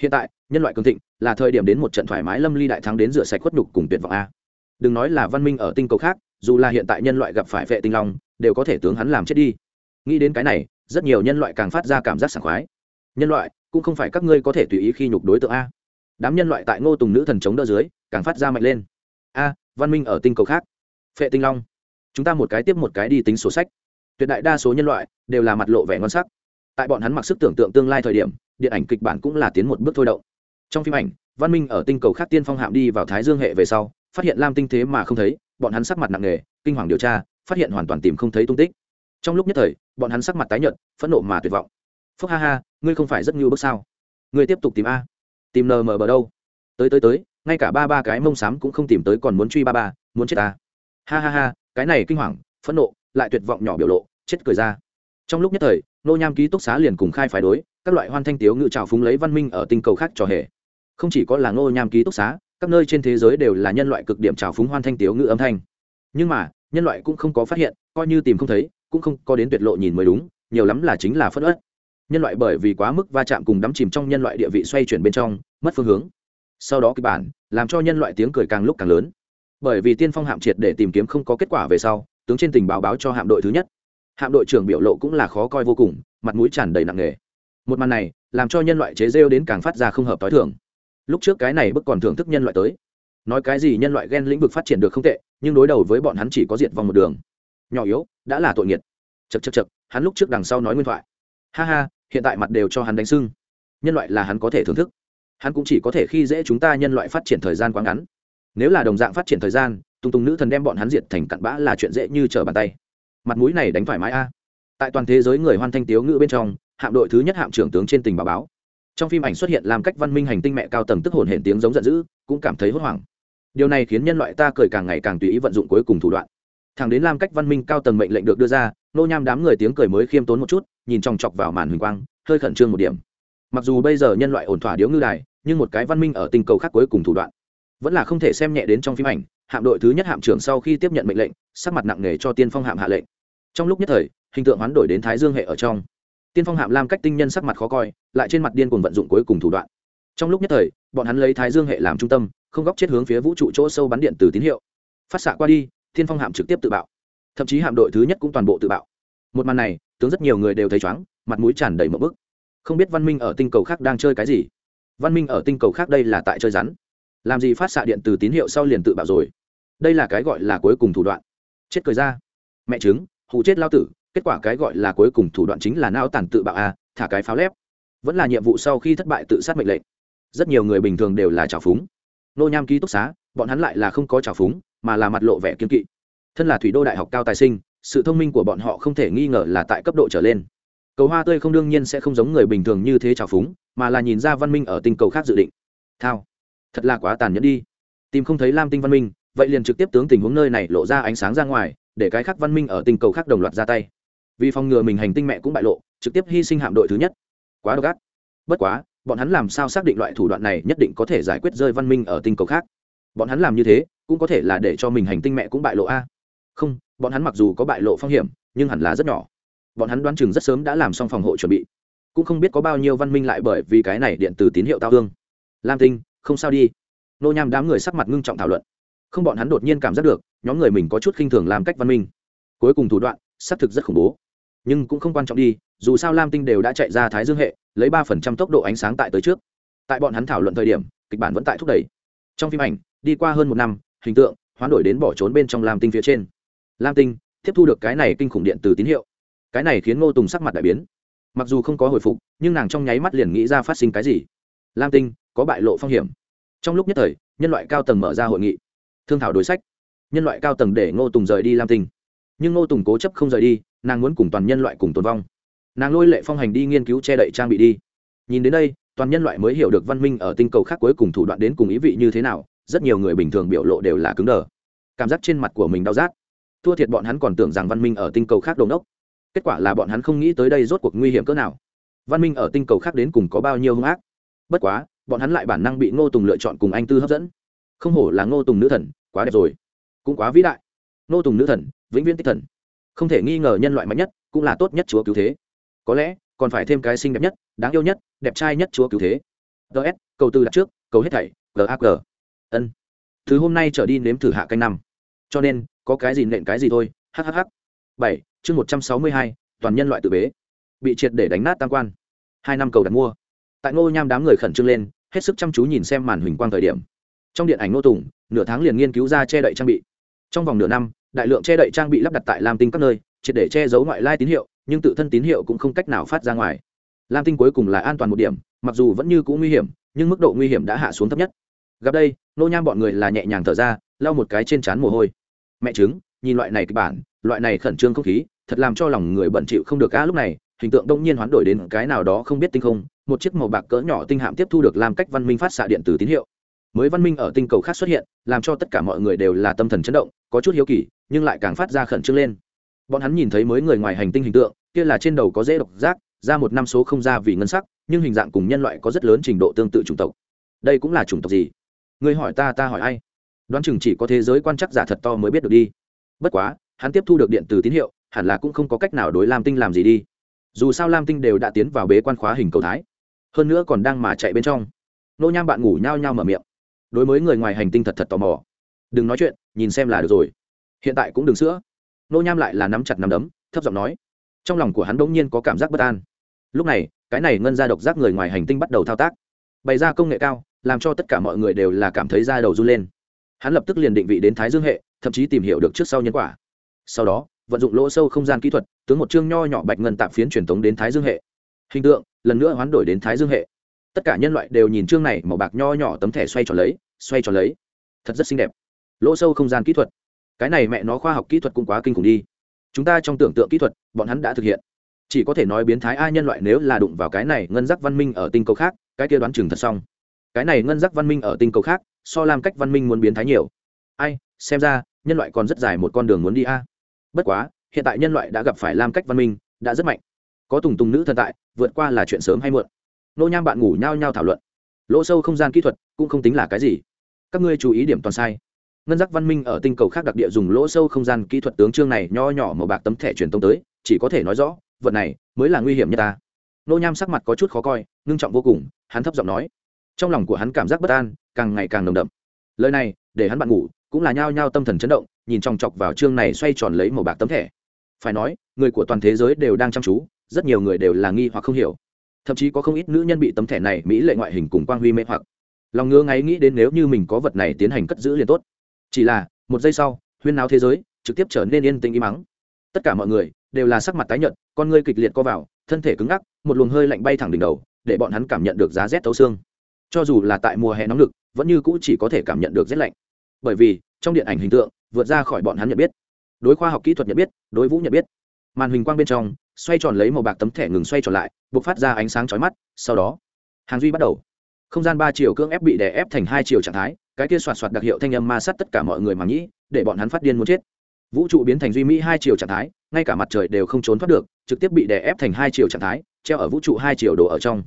Hiện tại, nhân loại cường thịnh, là thời điểm đến một trận thoải mái lâm ly đại thắng đến rửa sạch khuất nhục cùng tuyệt vọng a. Đừng nói là văn minh ở tinh cầu khác, dù là hiện tại nhân loại gặp phải vệ tinh long, đều có thể tướng hắn làm chết đi. Nghĩ đến cái này, rất nhiều nhân loại càng phát ra cảm giác sảng khoái. Nhân loại, cũng không phải các ngươi có thể tùy ý khi nhục đối tượng a. Đám nhân loại tại ngô tùng nữ thần chống đỡ dưới, càng phát ra mạnh lên. A, văn minh ở tinh cầu khác. Phệ tinh long. Chúng ta một cái tiếp một cái đi tính sổ sách. Tuyệt đại đa số nhân loại đều là mặt lộ vẻ ngon sắc tại bọn hắn mặc sức tưởng tượng tương lai thời điểm, điện ảnh kịch bản cũng là tiến một bước thôi động. Trong phim ảnh, văn minh ở tinh cầu khác tiên phong hạm đi vào thái dương hệ về sau, phát hiện lam tinh thế mà không thấy, bọn hắn sắc mặt nặng nề, kinh hoàng điều tra, phát hiện hoàn toàn tìm không thấy tung tích. Trong lúc nhất thời, bọn hắn sắc mặt tái nhợt, phẫn nộ mà tuyệt vọng. Phúc ha ha, ngươi không phải rất ngưu bước sao? Ngươi tiếp tục tìm a. Tìm nờ mờ bờ đâu? Tới tới tới, ngay cả ba ba cái mông xám cũng không tìm tới còn muốn truy ba ba, muốn chết ta. Ha ha ha, cái này kinh hoàng, phẫn nộ, lại tuyệt vọng nhỏ biểu lộ, chết cười ra. Trong lúc nhất thời nô nham ký túc xá liền cùng khai phái đối, các loại hoan thanh tiếu ngự trào phúng lấy văn minh ở tinh cầu khác trò hề. Không chỉ có là nô nham ký túc xá, các nơi trên thế giới đều là nhân loại cực điểm trào phúng hoan thanh tiếu ngự âm thanh. Nhưng mà, nhân loại cũng không có phát hiện, coi như tìm không thấy, cũng không có đến tuyệt lộ nhìn mới đúng, nhiều lắm là chính là phất ớt. Nhân loại bởi vì quá mức va chạm cùng đắm chìm trong nhân loại địa vị xoay chuyển bên trong, mất phương hướng. Sau đó kịch bản, làm cho nhân loại tiếng cười càng lúc càng lớn. Bởi vì tiên phong hạm triệt để tìm kiếm không có kết quả về sau, tướng trên tình báo báo cho hạm đội thứ nhất hạm đội trưởng biểu lộ cũng là khó coi vô cùng, mặt mũi tràn đầy nặng nề. Một màn này, làm cho nhân loại chế rêu đến càng phát ra không hợp t h i thường. Lúc trước cái này bức còn thưởng thức nhân loại tới. Nói cái gì nhân loại ghen lĩnh vực phát triển được không tệ, nhưng đối đầu với bọn hắn chỉ có diệt vòng một đường. Nhỏ yếu, đã là tội nghiệt. Chật chật chật hắn lúc trước đằng sau nói nguyên thoại. Ha ha, hiện tại mặt đều cho hắn đánh sưng. Nhân loại là hắn có thể thưởng thức. Hắn cũng chỉ có thể khi dễ chúng ta nhân loại phát triển thời gian quá ngắn. Nếu là đồng dạng phát triển thời gian, tung tung nữ thần đem bọn hắn diệt thành cặn bã là chuyện dễ như trở bàn tay mặt mũi này đánh thoải mái a. Tại toàn thế giới người hoan thanh tiếu ngữ bên trong, hạm đội thứ nhất hạm trưởng tướng trên tình báo báo. Trong phim ảnh xuất hiện làm cách văn minh hành tinh mẹ cao tầng tức hồn hển tiếng giống giận dữ, cũng cảm thấy hốt hoảng. Điều này khiến nhân loại ta cười càng ngày càng tùy ý vận dụng cuối cùng thủ đoạn. Thẳng đến làm cách văn minh cao tầng mệnh lệnh được đưa ra, nô nham đám người tiếng cười mới khiêm tốn một chút, nhìn chòng chọc vào màn huỳnh quang, hơi khẩn trương một điểm. Mặc dù bây giờ nhân loại ổn thỏa điếu ngư đài, nhưng một cái văn minh ở tình cầu khác cuối cùng thủ đoạn. Vẫn là không thể xem nhẹ đến trong phim ảnh, hạm đội thứ nhất hạm trưởng sau khi tiếp nhận mệnh lệnh, sắc mặt nặng nề cho tiên phong hạm hạ lệnh trong lúc nhất thời, hình tượng hoán đổi đến thái dương hệ ở trong. Tiên phong hạm lam cách tinh nhân sắc mặt khó coi, lại trên mặt điên cuồng vận dụng cuối cùng thủ đoạn. Trong lúc nhất thời, bọn hắn lấy thái dương hệ làm trung tâm, không góc chết hướng phía vũ trụ chỗ sâu bắn điện từ tín hiệu. Phát xạ qua đi, tiên phong hạm trực tiếp tự bạo. Thậm chí hạm đội thứ nhất cũng toàn bộ tự bạo. Một màn này, tướng rất nhiều người đều thấy chóng mặt mũi tràn đầy một bức. Không biết văn minh ở tinh cầu khác đang chơi cái gì. Văn minh ở tinh cầu khác đây là tại chơi rắn. Làm gì phát xạ điện từ tín hiệu sau liền tự bạo rồi. Đây là cái gọi là cuối cùng thủ đoạn. Chết cười ra. Mẹ chứng hụ chết lao tử kết quả cái gọi là cuối cùng thủ đoạn chính là nao tản tự bạo a à, thả cái pháo lép. Vẫn là nhiệm vụ sau khi thất bại tự sát mệnh lệnh. Rất nhiều người bình thường đều là trào phúng. Nô nham ký túc xá bọn hắn lại là không có trào phúng mà là mặt lộ vẻ kiên kỵ. Thân là thủy đô đại học cao tài sinh sự thông minh của bọn họ không thể nghi ngờ là tại cấp độ trở lên. Cầu hoa tươi không đương nhiên sẽ không giống người bình thường như thế trào phúng mà là nhìn ra văn minh ở tinh cầu khác dự định. Thao. Thật là quá tàn nhẫn đi. Tìm không thấy lam tinh văn minh vậy liền trực tiếp tướng tình huống nơi này lộ ra ánh sáng ra ngoài để cái khác văn minh ở tinh cầu khác đồng loạt ra tay. Vì phòng ngừa mình hành tinh mẹ cũng bại lộ, trực tiếp hy sinh hạm đội thứ nhất. Quá độc ác. Bất quá, bọn hắn làm sao xác định loại thủ đoạn này nhất định có thể giải quyết rơi văn minh ở tinh cầu khác? Bọn hắn làm như thế, cũng có thể là để cho mình hành tinh mẹ cũng bại lộ a. Không, bọn hắn mặc dù có bại lộ phong hiểm, nhưng hẳn là rất nhỏ. Bọn hắn đoán chừng rất sớm đã làm xong phòng hộ chuẩn bị. Cũng không biết có bao nhiêu văn minh lại bởi vì cái này điện từ tín hiệu tao hương lam tinh, không sao đi. Nô nham đám người sắc mặt ngưng trọng thảo luận không bọn hắn đột nhiên cảm giác được, nhóm người mình có chút khinh thường làm cách văn minh. Cuối cùng thủ đoạn, xác thực rất khủng bố. Nhưng cũng không quan trọng đi, dù sao lam tinh đều đã chạy ra thái dương hệ, lấy ba phần trăm tốc độ ánh sáng tại tới trước. Tại bọn hắn thảo luận thời điểm, kịch bản vẫn tại thúc đẩy. Trong phim ảnh, đi qua hơn một năm, hình tượng, hoán đổi đến bỏ trốn bên trong lam tinh phía trên. Lam tinh, tiếp thu được cái này kinh khủng điện từ tín hiệu. Cái này khiến ngô tùng sắc mặt đại biến. Mặc dù không có hồi phục, nhưng nàng trong nháy mắt liền nghĩ ra phát sinh cái gì. Lam tinh, có bại lộ phong hiểm. Trong lúc nhất thời, nhân loại cao tầng mở ra hội nghị thương thảo đối sách. Nhân loại cao tầng để ngô tùng rời đi lam tinh. Nhưng ngô tùng cố chấp không rời đi, nàng muốn cùng toàn nhân loại cùng tồn vong. Nàng lôi lệ phong hành đi nghiên cứu che đậy trang bị đi. Nhìn đến đây, toàn nhân loại mới hiểu được văn minh ở tinh cầu khác cuối cùng thủ đoạn đến cùng ý vị như thế nào, rất nhiều người bình thường biểu lộ đều là cứng đờ. Cảm giác trên mặt của mình đau rát. Thua thiệt bọn hắn còn tưởng rằng văn minh ở tinh cầu khác đồn đốc. Kết quả là bọn hắn không nghĩ tới đây rốt cuộc nguy hiểm cỡ nào. Văn minh ở tinh cầu khác đến cùng có bao nhiêu hung ác. Bất quá, bọn hắn lại bản năng bị ngô tùng lựa chọn cùng anh tư hấp dẫn không hổ là ngô tùng nữ thần, quá đẹp rồi. Cũng quá vĩ đại. Ngô tùng nữ thần, vĩnh viễn tích thần. Không thể nghi ngờ nhân loại mạnh nhất, cũng là tốt nhất chúa cứu thế. Có lẽ, còn phải thêm cái xinh đẹp nhất, đáng yêu nhất, đẹp trai nhất chúa cứu thế. Ts cầu tư đặt trước, cầu hết thảy gag ân. Thứ hôm nay trở đi nếm thử hạ canh năm. Cho nên, có cái gì nện cái gì thôi hhh bảy, chương một trăm sáu mươi hai, toàn nhân loại tự bế. Bị triệt để đánh nát tam quan. Hai năm cầu đặt mua. Tại ngô nham đám người khẩn trương lên, hết sức chăm chú nhìn xem màn huỳnh quang thời điểm trong điện ảnh nô tùng, nửa tháng liền nghiên cứu ra che đậy trang bị. Trong vòng nửa năm, đại lượng che đậy trang bị lắp đặt tại lam tinh các nơi, triệt để che giấu ngoại lai tín hiệu, nhưng tự thân tín hiệu cũng không cách nào phát ra ngoài. Lam tinh cuối cùng là an toàn một điểm, mặc dù vẫn như c ũ nguy hiểm, nhưng mức độ nguy hiểm đã hạ xuống thấp nhất. Gặp đây, nô nham bọn người là nhẹ nhàng thở ra, lau một cái trên trán mồ hôi. Mẹ chứng nhìn loại này kịch bản, loại này khẩn trương không khí, thật làm cho lòng người bận chịu không được á lúc này, hình tượng đông nhiên hoán đổi đến cái nào đó không biết tinh không, một chiếc màu bạc cỡ nhỏ tinh hạm tiếp thu được làm cách văn minh phát xạ điện tử tín hiệu mới văn minh ở tinh cầu khác xuất hiện, làm cho tất cả mọi người đều là tâm thần chấn động, có chút hiếu kỳ, nhưng lại càng phát ra khẩn trương lên. Bọn hắn nhìn thấy mới người ngoài hành tinh hình tượng, kia là trên đầu có dễ độc giác, ra một năm số không ra vì ngân sắc, nhưng hình dạng cùng nhân loại có rất lớn trình độ tương tự chủng tộc. Đây cũng là chủng tộc gì? Người hỏi ta ta hỏi ai? Đoán chừng chỉ có thế giới quan chắc giả thật to mới biết được đi. Bất quá, hắn tiếp thu được điện từ tín hiệu, hẳn là cũng không có cách nào đối lam tinh làm gì đi. Dù sao lam tinh đều đã tiến vào bế quan khóa hình cầu thái, hơn nữa còn đang mà chạy bên trong. Nô nham bạn ngủ nhao nhao mở miệng đối với người ngoài hành tinh thật thật tò mò. Đừng nói chuyện, nhìn xem là được rồi. Hiện tại cũng đừng sữa nô nham lại là nắm chặt nắm đấm, thấp giọng nói. Trong lòng của hắn bỗng nhiên có cảm giác bất an. Lúc này, cái này ngân ra độc giác người ngoài hành tinh bắt đầu thao tác. Bày ra công nghệ cao, làm cho tất cả mọi người đều là cảm thấy da đầu run lên. Hắn lập tức liền định vị đến thái dương hệ, thậm chí tìm hiểu được trước sau nhân quả. Sau đó, vận dụng lỗ sâu không gian kỹ thuật, tướng một chương nho nhỏ bạch ngân tạm phiến truyền thống đến thái dương hệ. Hình tượng, lần nữa hoán đổi đến thái dương hệ tất cả nhân loại đều nhìn chương này màu bạc nho nhỏ tấm thẻ xoay tròn lấy, xoay tròn lấy. Thật rất xinh đẹp. Lỗ sâu không gian kỹ thuật. Cái này mẹ nó khoa học kỹ thuật cũng quá kinh khủng đi. Chúng ta trong tưởng tượng kỹ thuật, bọn hắn đã thực hiện. Chỉ có thể nói biến thái ai nhân loại nếu là đụng vào cái này ngân giác văn minh ở tinh cầu khác, cái kia đoán chừng thật xong. Cái này ngân giác văn minh ở tinh cầu khác, so làm cách văn minh muốn biến thái nhiều. Ai, xem ra, nhân loại còn rất dài một con đường muốn đi a. Bất quá, hiện tại nhân loại đã gặp phải làm cách văn minh, đã rất mạnh. Có tùng tùng nữ thần tại, vượt qua là chuyện sớm hay muộn nô nham bạn ngủ nhao nhao thảo luận. Lỗ sâu không gian kỹ thuật cũng không tính là cái gì. Các ngươi chú ý điểm toàn sai. Ngân giác văn minh ở tinh cầu khác đặc địa dùng lỗ sâu không gian kỹ thuật tướng trương này nho nhỏ màu bạc tấm thẻ truyền tông tới, chỉ có thể nói rõ, vật này mới là nguy hiểm nhất ta. Nô nham sắc mặt có chút khó coi, ngưng trọng vô cùng, hắn thấp giọng nói. Trong lòng của hắn cảm giác bất an, càng ngày càng nồng đậm. Lời này, để hắn bạn ngủ, cũng là nhao nhao tâm thần chấn động, nhìn chòng chọc vào chương này xoay tròn lấy màu bạc tấm thẻ. Phải nói, người của toàn thế giới đều đang chăm chú, rất nhiều người đều là nghi hoặc không hiểu thậm chí có không ít nữ nhân bị tấm thẻ này mỹ lệ ngoại hình cùng quang huy mê hoặc. Lòng ngứa ngáy nghĩ đến nếu như mình có vật này tiến hành cất giữ liền tốt. Chỉ là, một giây sau, huyên náo thế giới trực tiếp trở nên yên tĩnh im mắng tất cả mọi người đều là sắc mặt tái nhợt, con ngươi kịch liệt co vào, thân thể cứng ngắc, một luồng hơi lạnh bay thẳng đỉnh đầu, để bọn hắn cảm nhận được giá rét thấu xương. Cho dù là tại mùa hè nóng lực, vẫn như cũ chỉ có thể cảm nhận được rét lạnh. Bởi vì, trong điện ảnh hình tượng, vượt ra khỏi bọn hắn nhận biết. Đối khoa học kỹ thuật nhận biết, đối vũ nhận biết. Màn hình quang bên trong xoay tròn lấy màu bạc tấm thẻ ngừng xoay tròn lại buộc phát ra ánh sáng chói mắt, sau đó, hàng duy bắt đầu. Không gian ba chiều cưỡng ép bị đè ép thành hai chiều trạng thái, cái kia soạt soạt đặc hiệu thanh âm ma sát tất cả mọi người mà nghĩ, để bọn hắn phát điên muốn chết. Vũ trụ biến thành duy mỹ hai chiều trạng thái, ngay cả mặt trời đều không trốn thoát được, trực tiếp bị đè ép thành hai chiều trạng thái, treo ở vũ trụ hai chiều đổ ở trong.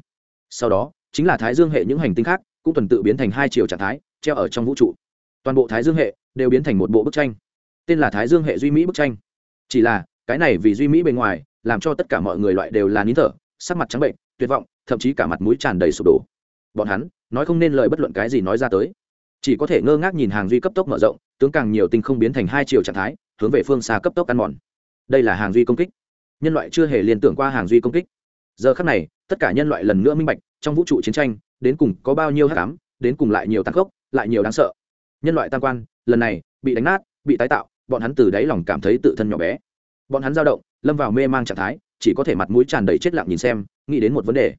Sau đó, chính là thái dương hệ những hành tinh khác, cũng tuần tự biến thành hai chiều trạng thái, treo ở trong vũ trụ. Toàn bộ thái dương hệ đều biến thành một bộ bức tranh. Tên là thái dương hệ duy mỹ bức tranh. Chỉ là, cái này vì duy mỹ bề ngoài làm cho tất cả mọi người loại đều là nín thở, sắc mặt trắng bệnh, tuyệt vọng, thậm chí cả mặt mũi tràn đầy sụp đổ. Bọn hắn, nói không nên lời bất luận cái gì nói ra tới. Chỉ có thể ngơ ngác nhìn hàng duy cấp tốc mở rộng, tướng càng nhiều tinh không biến thành hai chiều trạng thái, hướng về phương xa cấp tốc ăn mòn. Đây là hàng duy công kích. Nhân loại chưa hề liên tưởng qua hàng duy công kích. Giờ khắc này, tất cả nhân loại lần nữa minh bạch, trong vũ trụ chiến tranh, đến cùng có bao nhiêu hát cám đến cùng lại nhiều tăng gốc lại nhiều đáng sợ. Nhân loại tam quan, lần này, bị đánh nát, bị tái tạo, bọn hắn từ đáy lòng cảm thấy tự thân nhỏ bé. Bọn hắn dao động lâm vào mê mang trạng thái, chỉ có thể mặt mũi tràn đầy chết lặng nhìn xem, nghĩ đến một vấn đề.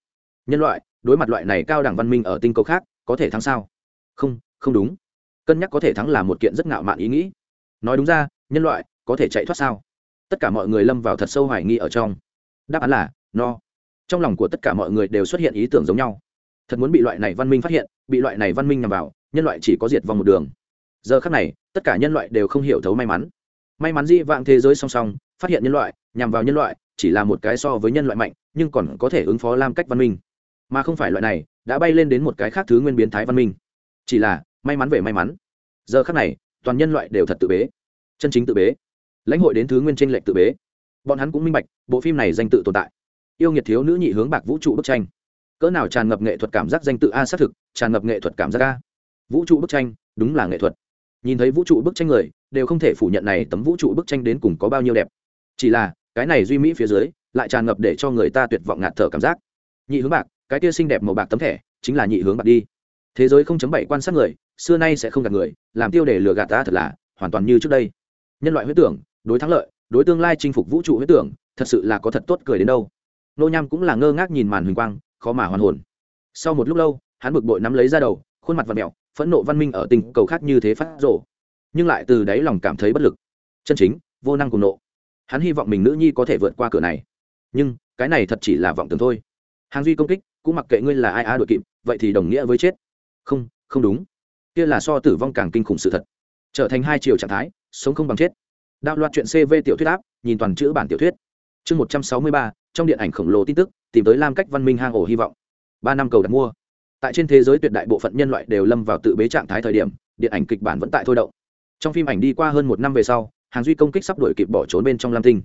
Nhân loại, đối mặt loại này cao đẳng văn minh ở tinh cầu khác, có thể thắng sao? Không không đúng. Cân nhắc có thể thắng là một kiện rất ngạo mạn ý nghĩ. Nói đúng ra, nhân loại có thể chạy thoát sao? Tất cả mọi người lâm vào thật sâu hoài nghi ở trong. Đáp án là, no. Trong lòng của tất cả mọi người đều xuất hiện ý tưởng giống nhau. Thật muốn bị loại này văn minh phát hiện, bị loại này văn minh nhằm vào, nhân loại chỉ có diệt vong một đường. Giờ khác này, tất cả nhân loại đều không hiểu thấu may mắn. May mắn di vạn thế giới song song, phát hiện nhân loại nhằm vào nhân loại, chỉ là một cái so với nhân loại mạnh, nhưng còn có thể ứng phó làm cách văn minh. Mà không phải loại này, đã bay lên đến một cái khác thứ nguyên biến thái văn minh. Chỉ là, may mắn về may mắn. Giờ khác này, toàn nhân loại đều thật tự bế. Chân chính tự bế. Lãnh hội đến thứ nguyên tranh lệch tự bế. Bọn hắn cũng minh bạch, bộ phim này danh tự tồn tại. Yêu nghiệt thiếu nữ nhị hướng bạc vũ trụ bức tranh. Cỡ nào tràn ngập nghệ thuật cảm giác danh tự a xác thực, tràn ngập nghệ thuật cảm giác a. Vũ trụ bức tranh, đúng là nghệ thuật. Nhìn thấy vũ trụ bức tranh người, đều không thể phủ nhận này tấm vũ trụ bức tranh đến cùng có bao nhiêu đẹp. Chỉ là cái này duy mỹ phía dưới, lại tràn ngập để cho người ta tuyệt vọng ngạt thở cảm giác. Nhị hướng bạc, cái kia xinh đẹp màu bạc tấm thẻ, chính là nhị hướng bạc đi. Thế giới không chấm bảy quan sát người, xưa nay sẽ không gạt người, làm tiêu để lừa gạt ta thật là, hoàn toàn như trước đây. Nhân loại huyết tưởng, đối thắng lợi, đối tương lai chinh phục vũ trụ huyết tưởng, thật sự là có thật tốt cười đến đâu. Nô nham cũng là ngơ ngác nhìn màn huỳnh quang, khó mà hoàn hồn. Sau một lúc lâu, hắn bực bội nắm lấy ra đầu, khuôn mặt và mẹo, phẫn nộ văn minh ở tình cầu khác như thế phát rộ nhưng lại từ đáy lòng cảm thấy bất lực. Chân chính, vô năng cùng nộ hắn hy vọng mình nữ nhi có thể vượt qua cửa này. Nhưng, cái này thật chỉ là vọng tưởng thôi. Hàng duy công kích, cũng mặc kệ ngươi là ai a đội kịp, vậy thì đồng nghĩa với chết. Không không đúng. Kia là so tử vong càng kinh khủng sự thật. Trở thành hai chiều trạng thái, sống không bằng chết. Đạo loạt chuyện cv tiểu thuyết áp, nhìn toàn chữ bản tiểu thuyết. Chương một trăm sáu mươi ba, trong điện ảnh khổng lồ tin tức, tìm tới lam cách văn minh hang ổ hy vọng. Ba năm cầu đặt mua. Tại trên thế giới tuyệt đại bộ phận nhân loại đều lâm vào tự bế trạng thái thời điểm, điện ảnh kịch bản vẫn tại thôi động. Trong phim ảnh đi qua hơn một năm về sau hàng duy công kích sắp đuổi kịp bỏ trốn bên trong lam tinh.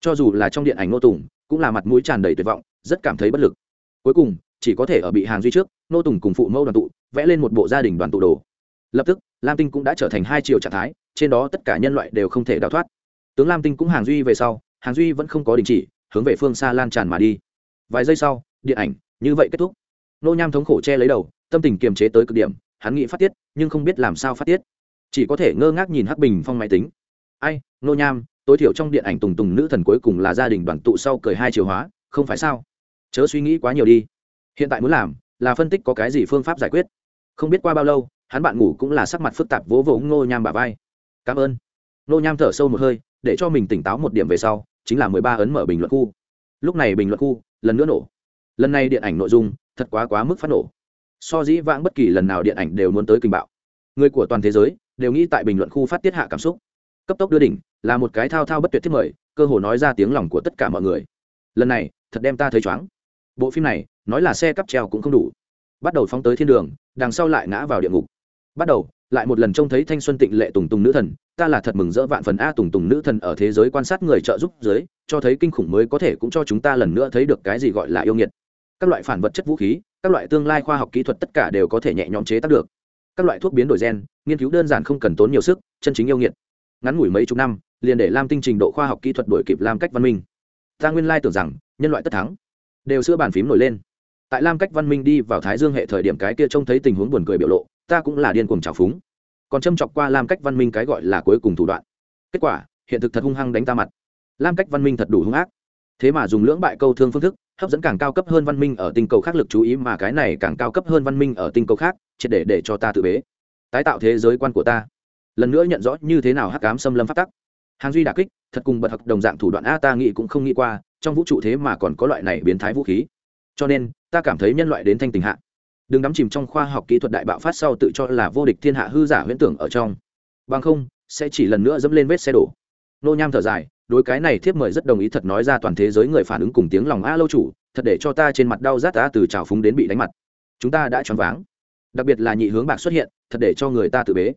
Cho dù là trong điện ảnh nô tùng, cũng là mặt mũi tràn đầy tuyệt vọng, rất cảm thấy bất lực. Cuối cùng, chỉ có thể ở bị hàng duy trước nô tùng cùng phụ mẫu đoàn tụ, vẽ lên một bộ gia đình đoàn tụ đồ. Lập tức, lam tinh cũng đã trở thành hai triệu trạng thái, trên đó tất cả nhân loại đều không thể đào thoát. Tướng lam tinh cũng hàng duy về sau, hàng duy vẫn không có đình chỉ, hướng về phương xa lan tràn mà đi. Vài giây sau, điện ảnh, như vậy kết thúc. Nô nham thống khổ che lấy đầu, tâm tình kiềm chế tới cực điểm, hắn nghĩ phát tiết, nhưng không biết làm sao phát tiết. Chỉ có thể ngơ ngác nhìn hắc bình phong máy tính ai, nô nham, tối thiểu trong điện ảnh tùng tùng nữ thần cuối cùng là gia đình đoàn tụ sau cười hai chiều hóa, không phải sao? Chớ suy nghĩ quá nhiều đi. Hiện tại muốn làm là phân tích có cái gì phương pháp giải quyết. Không biết qua bao lâu, hắn bạn ngủ cũng là sắc mặt phức tạp vỗ vỗ ngô nham bà vai. Cảm ơn. Ngô nham thở sâu một hơi, để cho mình tỉnh táo một điểm về sau, chính là mười ba ấn mở bình luận khu. Lúc này bình luận khu, lần nữa nổ. Lần này điện ảnh nội dung, thật quá quá mức phát nổ. So dĩ vãng bất kỳ lần nào điện ảnh đều muốn tới kinh bạo. Người của toàn thế giới đều nghĩ tại bình luận khu phát tiết hạ cảm xúc cấp tốc đưa đỉnh, là một cái thao thao bất tuyệt thiết mời, cơ hồ nói ra tiếng lòng của tất cả mọi người. Lần này, thật đem ta thấy chóng bộ phim này, nói là xe cắp treo cũng không đủ. Bắt đầu phóng tới thiên đường, đằng sau lại ngã vào địa ngục. Bắt đầu, lại một lần trông thấy thanh xuân tịnh lệ tùng tùng nữ thần, ta là thật mừng rỡ vạn phần a tùng tùng nữ thần ở thế giới quan sát người trợ giúp giới, cho thấy kinh khủng mới có thể cũng cho chúng ta lần nữa thấy được cái gì gọi là yêu nghiệt. Các loại phản vật chất vũ khí, các loại tương lai khoa học kỹ thuật tất cả đều có thể nhẹ nhõm chế tác được. Các loại thuốc biến đổi gen, nghiên cứu đơn giản không cần tốn nhiều sức, chân chính yêu nghiệt ngắn ngủi mấy chục năm, liền để lam tinh trình độ khoa học kỹ thuật đổi kịp lam cách văn minh. Ta nguyên lai tưởng rằng, nhân loại tất thắng, đều sữa bàn phím nổi lên. Tại lam cách văn minh đi vào thái dương hệ thời điểm cái kia trông thấy tình huống buồn cười biểu lộ, ta cũng là điên cuồng trào phúng. Còn châm chọc qua lam cách văn minh cái gọi là cuối cùng thủ đoạn. Kết quả, hiện thực thật hung hăng đánh ta mặt. Lam cách văn minh thật đủ hung ác. Thế mà dùng lưỡng bại câu thương phương thức, hấp dẫn càng cao cấp hơn văn minh ở tinh cầu khác lực chú ý mà cái này càng cao cấp hơn văn minh ở tinh cầu khác, triệt để để cho ta tự bế. Tái tạo thế giới quan của ta lần nữa nhận rõ như thế nào hắc cám xâm lâm phát tắc. Hàng duy đà kích, thật cùng bật hặc đồng dạng thủ đoạn a ta nghĩ cũng không nghĩ qua, trong vũ trụ thế mà còn có loại này biến thái vũ khí. Cho nên, ta cảm thấy nhân loại đến thanh tình hạ. Đừng đắm chìm trong khoa học kỹ thuật đại bạo phát sau tự cho là vô địch thiên hạ hư giả huyễn tưởng ở trong. Bằng không, sẽ chỉ lần nữa dẫm lên vết xe đổ. Nô nham thở dài, đối cái này thiếp mời rất đồng ý thật nói ra toàn thế giới người phản ứng cùng tiếng lòng a lâu chủ, thật để cho ta trên mặt đau rát ta từ trào phúng đến bị đánh mặt. Chúng ta đã choáng váng. Đặc biệt là nhị hướng bạc xuất hiện, thật để cho người ta tự bế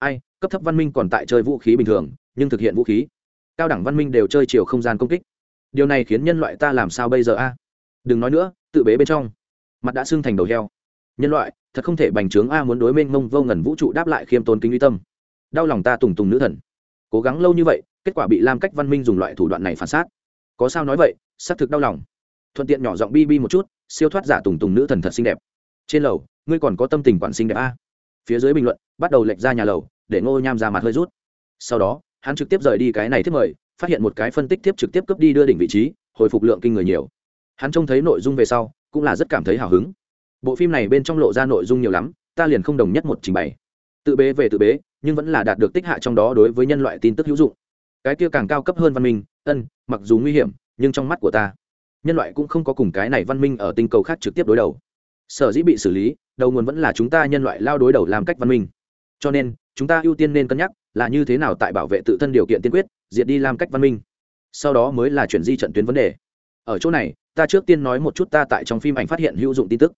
ai, cấp thấp văn minh còn tại chơi vũ khí bình thường, nhưng thực hiện vũ khí. Cao đẳng văn minh đều chơi chiều không gian công kích. Điều này khiến nhân loại ta làm sao bây giờ a? Đừng nói nữa, tự bế bên trong. Mặt đã sưng thành đầu heo. Nhân loại, thật không thể bành trướng a muốn đối mênh mông vô ngần vũ trụ đáp lại khiêm tốn kính uy tâm. Đau lòng ta tùng tùng nữ thần. Cố gắng lâu như vậy, kết quả bị lam cách văn minh dùng loại thủ đoạn này phản xác. Có sao nói vậy, xác thực đau lòng. Thuận tiện nhỏ giọng bi bi một chút, siêu thoát giả tùng tùng nữ thần thật xinh đẹp. Trên lầu, ngươi còn có tâm tình quản sinh đẹp a? Phía dưới bình luận, bắt đầu lệch ra nhà lầu, để ngô nham ra mặt hơi rút. Sau đó, hắn trực tiếp rời đi cái này thiết mời, phát hiện một cái phân tích tiếp trực tiếp cướp đi đưa đỉnh vị trí, hồi phục lượng kinh người nhiều. Hắn trông thấy nội dung về sau, cũng là rất cảm thấy hào hứng. Bộ phim này bên trong lộ ra nội dung nhiều lắm, ta liền không đồng nhất một trình bày. Tự bế về tự bế, nhưng vẫn là đạt được tích hạ trong đó đối với nhân loại tin tức hữu dụng. Cái kia càng cao cấp hơn văn minh, ân, mặc dù nguy hiểm, nhưng trong mắt của ta, nhân loại cũng không có cùng cái này văn minh ở tinh cầu khác trực tiếp đối đầu. Sở dĩ bị xử lý đầu nguồn vẫn là chúng ta nhân loại lao đối đầu làm cách văn minh. Cho nên, chúng ta ưu tiên nên cân nhắc là như thế nào tại bảo vệ tự thân điều kiện tiên quyết, diệt đi làm cách văn minh. Sau đó mới là chuyển di trận tuyến vấn đề. Ở chỗ này, ta trước tiên nói một chút ta tại trong phim ảnh phát hiện hữu dụng tin tức.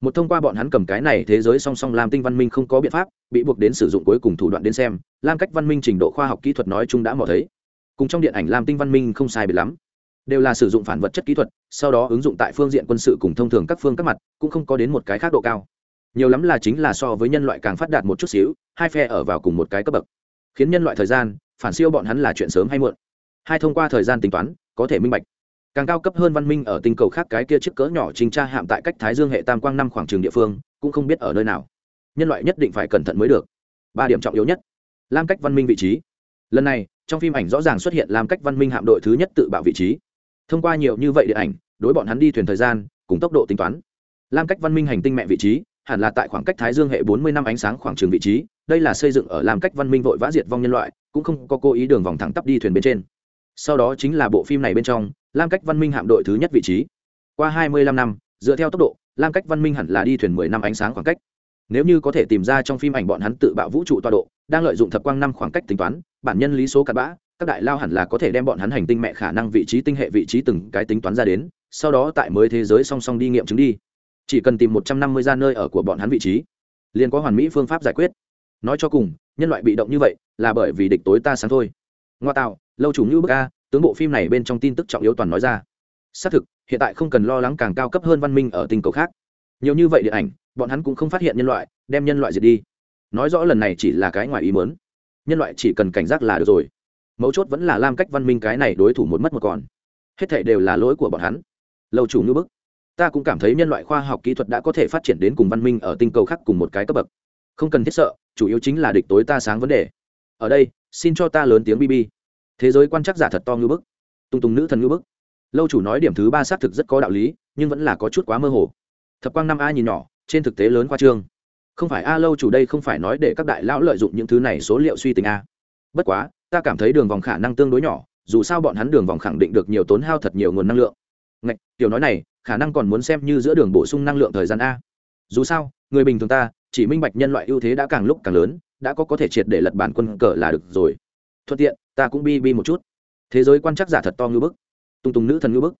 Một thông qua bọn hắn cầm cái này thế giới song song làm tinh văn minh không có biện pháp, bị buộc đến sử dụng cuối cùng thủ đoạn đến xem lam cách văn minh trình độ khoa học kỹ thuật nói chung đã mò thấy. Cùng trong điện ảnh lam tinh văn minh không sai biệt lắm. Đều là sử dụng phản vật chất kỹ thuật, sau đó ứng dụng tại phương diện quân sự cùng thông thường các phương các mặt, cũng không có đến một cái khác độ cao nhiều lắm là chính là so với nhân loại càng phát đạt một chút xíu, hai phe ở vào cùng một cái cấp bậc. Khiến nhân loại thời gian, phản siêu bọn hắn là chuyện sớm hay muộn. Hai thông qua thời gian tính toán, có thể minh bạch. Càng cao cấp hơn văn minh ở tinh cầu khác cái kia chiếc cỡ nhỏ trình tra hạm tại cách thái dương hệ tam quang năm khoảng trường địa phương, cũng không biết ở nơi nào. Nhân loại nhất định phải cẩn thận mới được. Ba điểm trọng yếu nhất. Lam cách văn minh vị trí. Lần này, trong phim ảnh rõ ràng xuất hiện lam cách văn minh hạm đội thứ nhất tự bảo vị trí. Thông qua nhiều như vậy điện ảnh, đối bọn hắn đi thuyền thời gian, cùng tốc độ tính toán. Lam cách văn minh hành tinh mẹ vị trí hẳn là tại khoảng cách thái dương hệ bốn mươi năm ánh sáng khoảng trường vị trí, đây là xây dựng ở lam cách văn minh vội vã diệt vong nhân loại, cũng không có cố ý đường vòng thẳng tắp đi thuyền bên trên. Sau đó chính là bộ phim này bên trong lam cách văn minh hạm đội thứ nhất vị trí. Qua hai mươi lăm năm, dựa theo tốc độ lam cách văn minh hẳn là đi thuyền mười năm ánh sáng khoảng cách. Nếu như có thể tìm ra trong phim ảnh bọn hắn tự bạo vũ trụ tọa độ, đang lợi dụng thập quang năm khoảng cách tính toán, bản nhân lý số cặn bã, các đại lao hẳn là có thể đem bọn hắn hành tinh mẹ khả năng vị trí tinh hệ vị trí từng cái tính toán ra đến, sau đó tại mới thế giới song song đi nghiệm chứng đi chỉ cần tìm một trăm năm mươi ra nơi ở của bọn hắn vị trí, liền có hoàn mỹ phương pháp giải quyết. Nói cho cùng, nhân loại bị động như vậy là bởi vì địch tối ta sáng thôi. Ngoa tạo, lâu chủ như bức a, tướng bộ phim này bên trong tin tức trọng yếu toàn nói ra. Xác thực, hiện tại không cần lo lắng càng cao cấp hơn văn minh ở tình cầu khác. Nhiều như vậy điện ảnh, bọn hắn cũng không phát hiện nhân loại, đem nhân loại diệt đi. Nói rõ lần này chỉ là cái ngoài ý mớn nhân loại chỉ cần cảnh giác là được rồi. Mấu chốt vẫn là lam cách văn minh cái này đối thủ một mất một còn. Hết thể đều là lỗi của bọn hắn. Lâu chủ như bức ta cũng cảm thấy nhân loại khoa học kỹ thuật đã có thể phát triển đến cùng văn minh ở tinh cầu khác cùng một cái cấp bậc. Không cần thiết sợ, chủ yếu chính là địch tối ta sáng vấn đề. Ở đây, xin cho ta lớn tiếng bb thế giới quan chắc giả thật to ngư bức. Tung tùng nữ thần ngư bức. Lâu chủ nói điểm thứ ba xác thực rất có đạo lý, nhưng vẫn là có chút quá mơ hồ. Thập quang năm a nhìn nhỏ, trên thực tế lớn khoa trương. Không phải a, lâu chủ đây không phải nói để các đại lão lợi dụng những thứ này số liệu suy tính a. Bất quá, ta cảm thấy đường vòng khả năng tương đối nhỏ, dù sao bọn hắn đường vòng khẳng định được nhiều tốn hao thật nhiều nguồn năng lượng. Ngạch, tiểu nói này khả năng còn muốn xem như giữa đường bổ sung năng lượng thời gian a. Dù sao, người bình thường ta, chỉ minh bạch nhân loại ưu thế đã càng lúc càng lớn, đã có có thể triệt để lật bản quân cờ là được rồi. Thuận tiện, ta cũng bi bi một chút. Thế giới quan chắc giả thật to ngư bức. Tung tùng nữ thần ngư bức.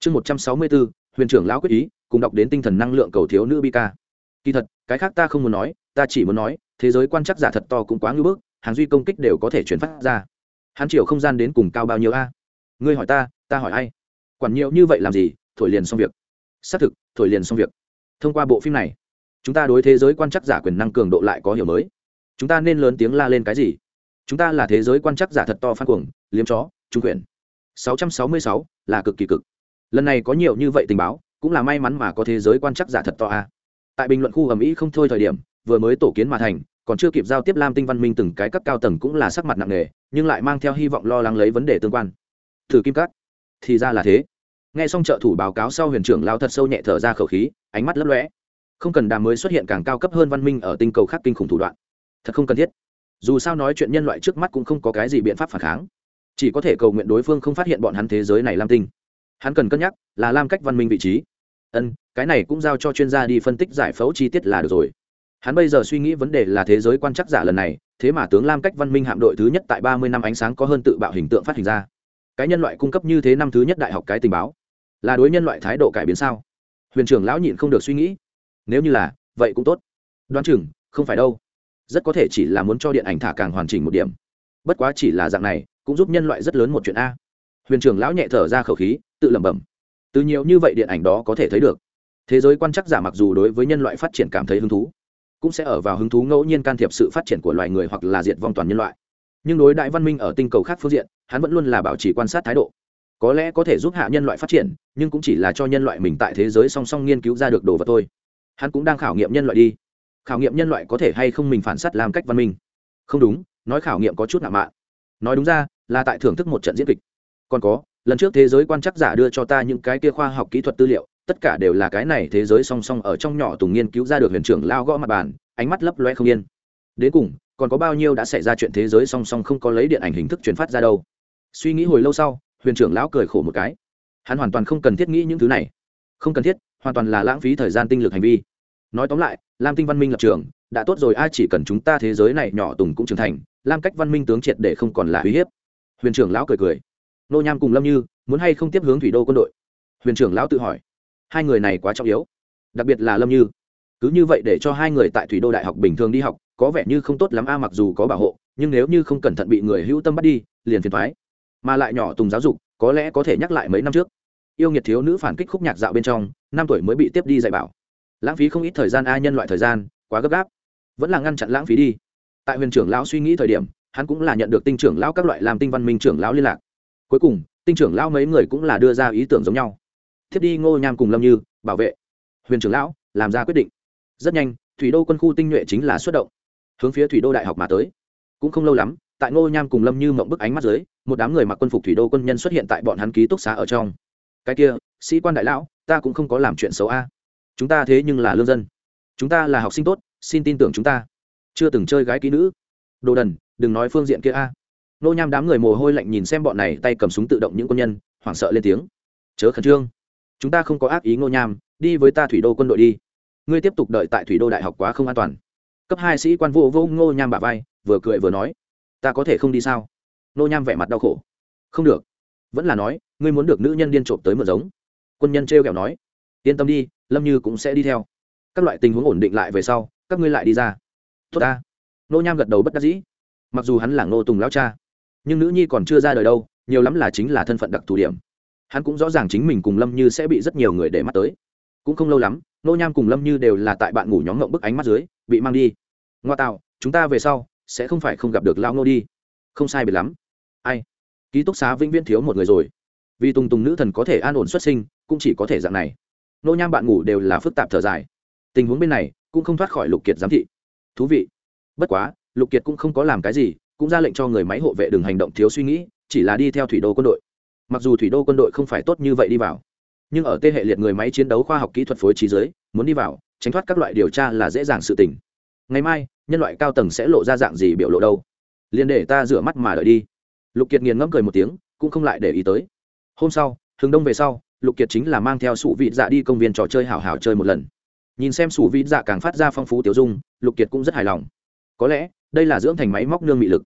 Chương một trăm sáu mươi bốn huyền trưởng lão quyết ý, cùng đọc đến tinh thần năng lượng cầu thiếu nữ bi ca. Kỳ thật, cái khác ta không muốn nói, ta chỉ muốn nói, thế giới quan chắc giả thật to cũng quá ngư bức, hàng duy công kích đều có thể chuyển phát ra. Hắn chiều không gian đến cùng cao bao nhiêu a? Ngươi hỏi ta ta hỏi ai? Quản nhiều như vậy làm gì? Thổi liền xong việc. Xác thực, thổi liền xong việc. Thông qua bộ phim này, chúng ta đối thế giới quan chắc giả quyền năng cường độ lại có hiểu mới. Chúng ta nên lớn tiếng la lên cái gì? Chúng ta là thế giới quan chắc giả thật to phát cuồng, liếm chó, trung quyền. 666 là cực kỳ cực. Lần này có nhiều như vậy tình báo, cũng là may mắn mà có thế giới quan chắc giả thật to a. Tại bình luận khu ầm ĩ không thôi thời điểm, vừa mới tổ kiến mà thành, còn chưa kịp giao tiếp lam tinh văn minh từng cái cấp cao tầng cũng là sắc mặt nặng nề, nhưng lại mang theo hy vọng lo lắng lấy vấn đề tương quan. Thử kim cắt thì ra là thế nghe xong trợ thủ báo cáo sau huyền trưởng lao thật sâu nhẹ thở ra khẩu khí, ánh mắt lấp lõe không cần đàm mới xuất hiện càng cao cấp hơn văn minh ở tinh cầu khác kinh khủng thủ đoạn. Thật không cần thiết. Dù sao nói chuyện nhân loại trước mắt cũng không có cái gì biện pháp phản kháng. Chỉ có thể cầu nguyện đối phương không phát hiện bọn hắn thế giới này lam tinh. Hắn cần cân nhắc, là lam cách văn minh vị trí. Ân, cái này cũng giao cho chuyên gia đi phân tích giải phẫu chi tiết là được rồi. Hắn bây giờ suy nghĩ vấn đề là thế giới quan chắc giả lần này, thế mà tướng lam cách văn minh hạm đội thứ nhất tại ba mươi năm ánh sáng có hơn tự bạo hình tượng phát hình ra. Cái nhân loại cung cấp như thế năm thứ nhất đại học cái tình báo là đối nhân loại thái độ cải biến sao? Huyền trưởng lão nhịn không được suy nghĩ. Nếu như là, vậy cũng tốt. Đoán chừng, không phải đâu. Rất có thể chỉ là muốn cho điện ảnh thả càng hoàn chỉnh một điểm. Bất quá chỉ là dạng này, cũng giúp nhân loại rất lớn một chuyện a. Huyền trưởng lão nhẹ thở ra khẩu khí, tự lẩm bẩm. Từ nhiều như vậy điện ảnh đó có thể thấy được. Thế giới quan chắc giả mặc dù đối với nhân loại phát triển cảm thấy hứng thú, cũng sẽ ở vào hứng thú ngẫu nhiên can thiệp sự phát triển của loài người hoặc là diệt vong toàn nhân loại. Nhưng đối đại văn minh ở tinh cầu khác phương diện, hắn vẫn luôn là bảo trì quan sát thái độ có lẽ có thể giúp hạ nhân loại phát triển, nhưng cũng chỉ là cho nhân loại mình tại thế giới song song nghiên cứu ra được đồ vật thôi. Hắn cũng đang khảo nghiệm nhân loại đi. Khảo nghiệm nhân loại có thể hay không mình phản s á t làm cách văn minh? Không đúng, nói khảo nghiệm có chút nạ mạ nói đúng ra, là tại thưởng thức một trận diễn kịch. Còn có, lần trước thế giới quan chắc giả đưa cho ta những cái kia khoa học kỹ thuật tư liệu, tất cả đều là cái này thế giới song song ở trong nhỏ tùng nghiên cứu ra được huyền trưởng lao gõ mặt bàn, ánh mắt lấp loe không yên. Đến cùng, còn có bao nhiêu đã xảy ra chuyện thế giới song song không có lấy điện ảnh hình thức truyền phát ra đâu? Suy nghĩ hồi lâu sau huyền trưởng lão cười khổ một cái. Hắn hoàn toàn không cần thiết nghĩ những thứ này. Không cần thiết, hoàn toàn là lãng phí thời gian tinh lực hành vi. Nói tóm lại, lam tinh văn minh lập trường, đã tốt rồi, ai chỉ cần chúng ta thế giới này nhỏ tùng cũng trưởng thành, lam cách văn minh tướng triệt để không còn là uy hiếp. Huyền trưởng lão cười cười. Nô nham cùng lâm như, muốn hay không tiếp hướng thủy đô quân đội? Huyền trưởng lão tự hỏi. Hai người này quá trọng yếu. Đặc biệt là lâm như. Cứ như vậy để cho hai người tại thủy đô đại học bình thường đi học, có vẻ như không tốt lắm a, mặc dù có bảo hộ, nhưng nếu như không cẩn thận bị người hữu tâm bắt đi, liền phiền thoái mà lại nhỏ tùng giáo dục, có lẽ có thể nhắc lại mấy năm trước. Yêu nghiệt thiếu nữ phản kích khúc nhạc dạo bên trong, năm tuổi mới bị tiếp đi dạy bảo. Lãng phí không ít thời gian a nhân loại thời gian, quá gấp gáp. Vẫn là ngăn chặn lãng phí đi. Tại huyền trưởng lão suy nghĩ thời điểm, hắn cũng là nhận được tinh trưởng lão các loại làm tinh văn minh trưởng lão liên lạc. Cuối cùng, tinh trưởng lão mấy người cũng là đưa ra ý tưởng giống nhau. Thiết đi ngô nham cùng lâm như, bảo vệ. Huyền trưởng lão, làm ra quyết định. Rất nhanh, thủy đô quân khu tinh nhuệ chính là xuất động. Hướng phía thủy đô đại học mà tới. Cũng không lâu lắm tại ngô nham cùng lâm như mộng bức ánh mắt dưới, một đám người mặc quân phục thủy đô quân nhân xuất hiện tại bọn hắn ký túc xá ở trong. Cái kia, sĩ quan đại lão, ta cũng không có làm chuyện xấu a. Chúng ta thế nhưng là lương dân. Chúng ta là học sinh tốt, xin tin tưởng chúng ta. Chưa từng chơi gái ký nữ. Đồ đần, đừng nói phương diện kia a. Nô nham đám người mồ hôi lạnh nhìn xem bọn này, tay cầm súng tự động những quân nhân, hoảng sợ lên tiếng. Chớ khẩn trương. Chúng ta không có ác ý ngô nham, đi với ta thủy đô quân đội đi. Ngươi tiếp tục đợi tại thủy đô đại học quá không an toàn. Cấp hai sĩ quan vô vô ngô nham bà vai, vừa cười vừa nói ta có thể không đi sao? Nô nham vẻ mặt đau khổ. Không được. Vẫn là nói, ngươi muốn được nữ nhân điên trộm tới mượn giống. Quân nhân t r kẹo nói. Yên tâm đi, lâm như cũng sẽ đi theo. Các loại tình huống ổn định lại về sau, các ngươi lại đi ra. Tốt ta. Nô nham gật đầu bất đắc dĩ. Mặc dù hắn là ngô tùng lao cha, nhưng nữ nhi còn chưa ra đời đâu, nhiều lắm là chính là thân phận đặc thù điểm. Hắn cũng rõ ràng chính mình cùng lâm như sẽ bị rất nhiều người để mắt tới. Cũng không lâu lắm, nô nham cùng lâm như đều là tại bạn ngủ nhóm ngộng bức ánh mắt dưới, bị mang đi. Ngoa tạo, chúng ta về sau sẽ không phải không gặp được lao ngô đi. Không sai biệt lắm. Ai? Ký túc xá vĩnh viễn thiếu một người rồi. Vì tùng tùng nữ thần có thể an ổn xuất sinh, cũng chỉ có thể dạng này. Nô nham bạn ngủ đều là phức tạp thở dài. Tình huống bên này, cũng không thoát khỏi lục kiệt giám thị. Thú vị. Bất quá, lục kiệt cũng không có làm cái gì, cũng ra lệnh cho người máy hộ vệ đừng hành động thiếu suy nghĩ, chỉ là đi theo thủy đô quân đội. Mặc dù thủy đô quân đội không phải tốt như vậy đi vào, nhưng ở tê hệ liệt người máy chiến đấu khoa học kỹ thuật phối trí giới, muốn đi vào, tránh thoát các loại điều tra là dễ dàng sự tình ngày mai, nhân loại cao tầng sẽ lộ ra dạng gì biểu lộ đâu? Liền để ta rửa mắt mà đợi đi. Lục kiệt nghiền ngẫm cười một tiếng, cũng không lại để ý tới. Hôm sau hướng đông về sau, lục kiệt chính là mang theo sủ vị dạ đi công viên trò chơi hảo hảo chơi một lần. Nhìn xem sủ vị dạ càng phát ra phong phú tiểu dung, lục kiệt cũng rất hài lòng. Có lẽ, đây là dưỡng thành máy móc nương mị lực,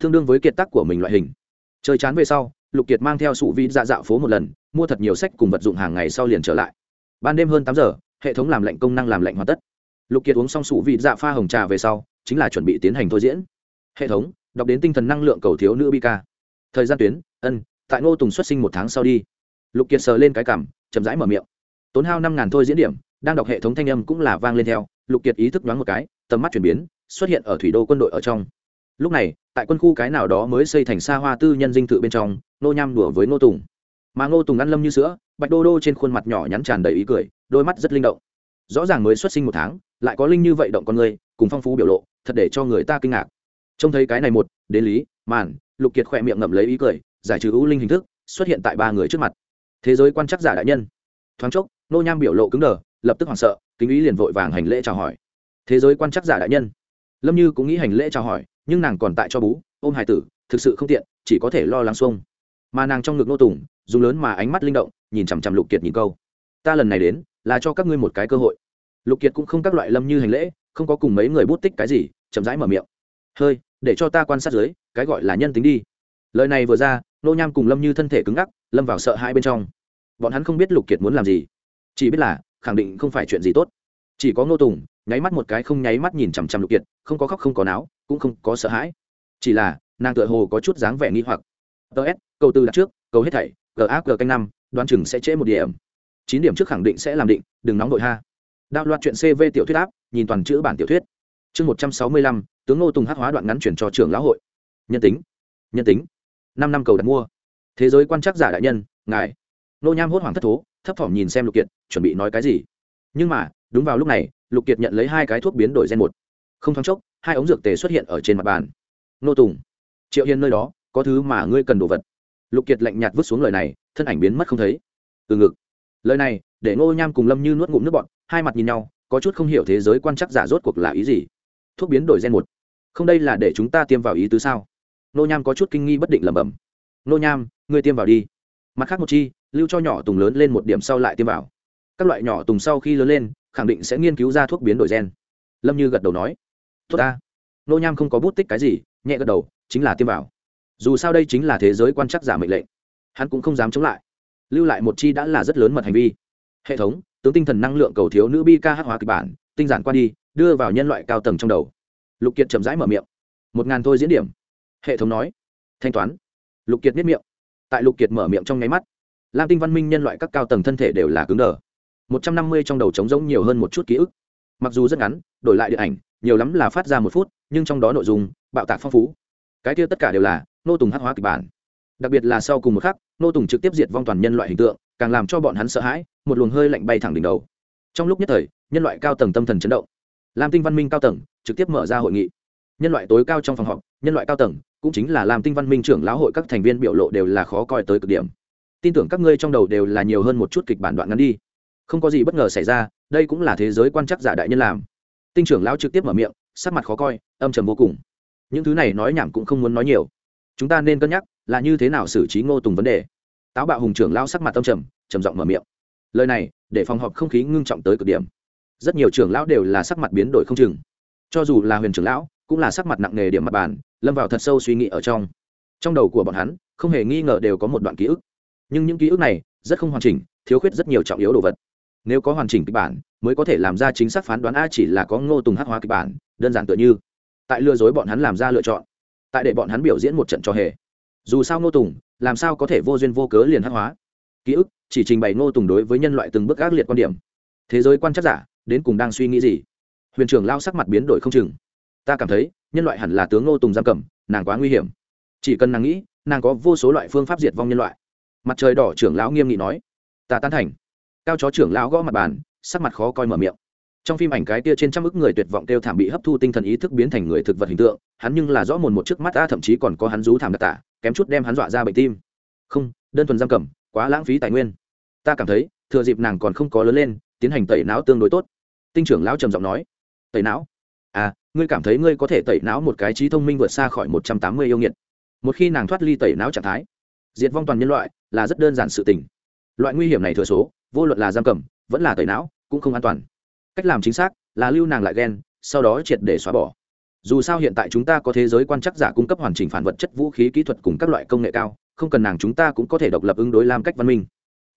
tương đương với kiệt tác của mình loại hình. Chơi chán về sau, lục kiệt mang theo sủ vị dạ dạo phố một lần, mua thật nhiều sách cùng vật dụng hàng ngày sau liền trở lại. Ban đêm hơn tám giờ, hệ thống làm lệnh công năng làm lệnh hoàn tất lục kiệt uống xong sủ vị dạ pha hồng trà về sau, chính là chuẩn bị tiến hành thôi diễn. Hệ thống, đọc đến tinh thần năng lượng cầu thiếu nữ bi ca. Thời gian tuyến, ân, tại ngô tùng xuất sinh một tháng sau đi. Lục kiệt sờ lên cái cảm, chậm rãi mở miệng. Tốn hao năm ngàn thôi diễn điểm, đang đọc hệ thống thanh âm cũng là vang lên theo. Lục kiệt ý thức đoán một cái, tầm mắt chuyển biến, xuất hiện ở thủy đô quân đội ở trong. Lúc này, tại quân khu cái nào đó mới xây thành xa hoa tư nhân dinh thự bên trong, nô nham đùa với ngô tùng. Mà ngô tùng ăn lâm như sữa, bạch đô đô trên khuôn mặt nhỏ nhắn tràn đầy ý cười, đôi mắt rất linh động rõ ràng mới xuất sinh một tháng, lại có linh như vậy động con người, cùng phong phú biểu lộ, thật để cho người ta kinh ngạc. Trông thấy cái này một, đến lý màn lục kiệt khỏe miệng ngậm lấy ý cười, giải trừ ưu linh hình thức, xuất hiện tại ba người trước mặt. Thế giới quan chắc giả đại nhân. Thoáng chốc, nô nham biểu lộ cứng đờ, lập tức hoảng sợ, kính ý liền vội vàng hành lễ chào hỏi. Thế giới quan chắc giả đại nhân. Lâm như cũng nghĩ hành lễ chào hỏi, nhưng nàng còn tại cho bú, ôm hải tử, thực sự không tiện, chỉ có thể lo lắng xuông. Mà nàng trong ngực nô tùng, dùng lớn mà ánh mắt linh động, nhìn chằm chằm lục kiệt nhìn câu. Ta lần này đến là cho các ngươi một cái cơ hội. Lục kiệt cũng không các loại lâm như hành lễ, không có cùng mấy người bút tích cái gì, chậm rãi mở miệng. Hơi, để cho ta quan sát dưới, cái gọi là nhân tính đi. Lời này vừa ra, nô nham cùng lâm như thân thể cứng ngắc, lâm vào sợ hai bên trong. Bọn hắn không biết lục kiệt muốn làm gì. Chỉ biết là, khẳng định không phải chuyện gì tốt. Chỉ có ngô tùng, nháy mắt một cái không nháy mắt nhìn chằm chằm lục kiệt, không có khóc không có náo, cũng không có sợ hãi. Chỉ là, nàng tựa hồ có chút dáng vẻ nghi hoặc. Ts câu tư đặt trước câu hết thảy gag canh năm, đoán chừng sẽ trễ một điểm chín điểm trước khẳng định sẽ làm định, đừng nóng đội ha. Đạo loạt chuyện cv tiểu thuyết áp, nhìn toàn chữ bản tiểu thuyết. Chương một trăm sáu mươi lăm, tướng ngô tùng hát hóa đoạn ngắn chuyển cho trưởng lão hội. Nhân tính. Nhân tính. Năm năm cầu đặt mua. Thế giới quan trắc giả đại nhân, ngài. Nô nham hốt hoảng thất thố, thấp thỏm nhìn xem lục kiệt, chuẩn bị nói cái gì. Nhưng mà, đúng vào lúc này, lục kiệt nhận lấy hai cái thuốc biến đổi gen một. Không thoáng chốc, hai ống dược tề xuất hiện ở trên mặt bàn. Nô tùng, triệu hiền nơi đó, có thứ mà ngươi cần đồ vật. Lục kiệt lạnh nhạt vứt xuống lời này, thân ảnh biến mất không thấy. Từ ngực lời này, để ngô nham cùng lâm như nuốt ngụm nước bọn hai mặt nhìn nhau, có chút không hiểu thế giới quan chắc giả rốt cuộc là ý gì. Thuốc biến đổi gen một. Không đây là để chúng ta tiêm vào ý tứ sao? Ngô nham có chút kinh nghi bất định lẩm bẩm. Ngô nham, ngươi tiêm vào đi. Mặt khác một chi, lưu cho nhỏ tùng lớn lên một điểm sau lại tiêm vào. Các loại nhỏ tùng sau khi lớn lên, khẳng định sẽ nghiên cứu ra thuốc biến đổi gen. Lâm như gật đầu nói. Thuốc ta. Ngô nham không có bút tích cái gì, nhẹ gật đầu, chính là tiêm vào. Dù sao đây chính là thế giới quan chắc giả mệnh lệnh. Hắn cũng không dám chống lại lưu lại một chi đã là rất lớn mật hành vi. Hệ thống, tướng tinh thần năng lượng cầu thiếu nữ bi ca hát hóa kịch bản, tinh giản qua đi, đưa vào nhân loại cao tầng trong đầu. Lục kiệt chậm rãi mở miệng. Một ngàn thôi diễn điểm. Hệ thống nói. Thanh toán. Lục kiệt miết miệng. Tại lục kiệt mở miệng trong nháy mắt, lam tinh văn minh nhân loại các cao tầng thân thể đều là cứng đờ. Một trăm năm mươi trong đầu trống rỗng nhiều hơn một chút ký ức. Mặc dù rất ngắn, đổi lại điện ảnh, nhiều lắm là phát ra một phút, nhưng trong đó nội dung, bạo tạc phong phú. Cái kia tất cả đều là nô tùng hát hóa kịch bản đặc biệt là sau cùng một khắc, nô tùng trực tiếp diệt vong toàn nhân loại hình tượng, càng làm cho bọn hắn sợ hãi, một luồng hơi lạnh bay thẳng đỉnh đầu. Trong lúc nhất thời, nhân loại cao tầng tâm thần chấn động. Lam tinh văn minh cao tầng trực tiếp mở ra hội nghị. Nhân loại tối cao trong phòng họp, nhân loại cao tầng cũng chính là lam tinh văn minh trưởng lão hội các thành viên biểu lộ đều là khó coi tới cực điểm. Tin tưởng các ngươi trong đầu đều là nhiều hơn một chút kịch bản đoạn ngắn đi. Không có gì bất ngờ xảy ra, đây cũng là thế giới quan chắc giả đại nhân làm. Tinh trưởng lão trực tiếp mở miệng, sắc mặt khó coi, âm trầm vô cùng. Những thứ này nói nhảm cũng không muốn nói nhiều. Chúng ta nên cân nhắc là như thế nào xử trí ngô tùng vấn đề? Táo bạo hùng trưởng lao sắc mặt tâm trầm trầm giọng mở miệng. Lời này, để phòng họp không khí ngưng trọng tới cực điểm. Rất nhiều trưởng lão đều là sắc mặt biến đổi không chừng. Cho dù là huyền trưởng lão, cũng là sắc mặt nặng nề điểm mặt bàn, lâm vào thật sâu suy nghĩ ở trong. Trong đầu của bọn hắn, không hề nghi ngờ đều có một đoạn ký ức. Nhưng những ký ức này, rất không hoàn chỉnh, thiếu khuyết rất nhiều trọng yếu đồ vật. Nếu có hoàn chỉnh kịch bản, mới có thể làm ra chính xác phán đoán a chỉ là có ngô tùng hắc hóa kịch bản, đơn giản tựa như. Tại lừa dối bọn hắn làm ra lựa chọn. Tại để bọn hắn biểu diễn một trận trò hề dù sao ngô tùng, làm sao có thể vô duyên vô cớ liền hắc hóa? Ký ức, chỉ trình bày ngô tùng đối với nhân loại từng bước ác liệt quan điểm. Thế giới quan chắc giả, đến cùng đang suy nghĩ gì? Huyền trưởng lao sắc mặt biến đổi không chừng. Ta cảm thấy, nhân loại hẳn là tướng ngô tùng giam cầm, nàng quá nguy hiểm. Chỉ cần nàng nghĩ, nàng có vô số loại phương pháp diệt vong nhân loại. Mặt trời đỏ trưởng lão nghiêm nghị nói. Ta tán thành. Cao chó trưởng lão gõ mặt bàn, sắc mặt khó coi mở miệng. Trong phim ảnh cái kia trên trăm ức người tuyệt vọng kêu thảm bị hấp thu tinh thần ý thức biến thành người thực vật hình tượng, hắn nhưng là rõ mồn một trước mắt ta thậm chí còn có hắn rú thảm đặc tả kém chút đem hắn dọa ra bệnh tim. Không, đơn thuần giam cầm, quá lãng phí tài nguyên. Ta cảm thấy, thừa dịp nàng còn không có lớn lên, tiến hành tẩy não tương đối tốt. Tinh trưởng lão trầm giọng nói. Tẩy não? À ngươi cảm thấy ngươi có thể tẩy não một cái trí thông minh vượt xa khỏi một trăm tám mươi yêu nghiệt. Một khi nàng thoát ly tẩy não trạng thái, diệt vong toàn nhân loại là rất đơn giản sự tình. Loại nguy hiểm này thừa số, vô luận là giam cầm, vẫn là tẩy não, cũng không an toàn. Cách làm chính xác là lưu nàng lại ghen, sau đó triệt để xóa bỏ dù sao hiện tại chúng ta có thế giới quan chắc giả cung cấp hoàn chỉnh phản vật chất vũ khí kỹ thuật cùng các loại công nghệ cao, không cần nàng chúng ta cũng có thể độc lập ứng đối làm cách văn minh.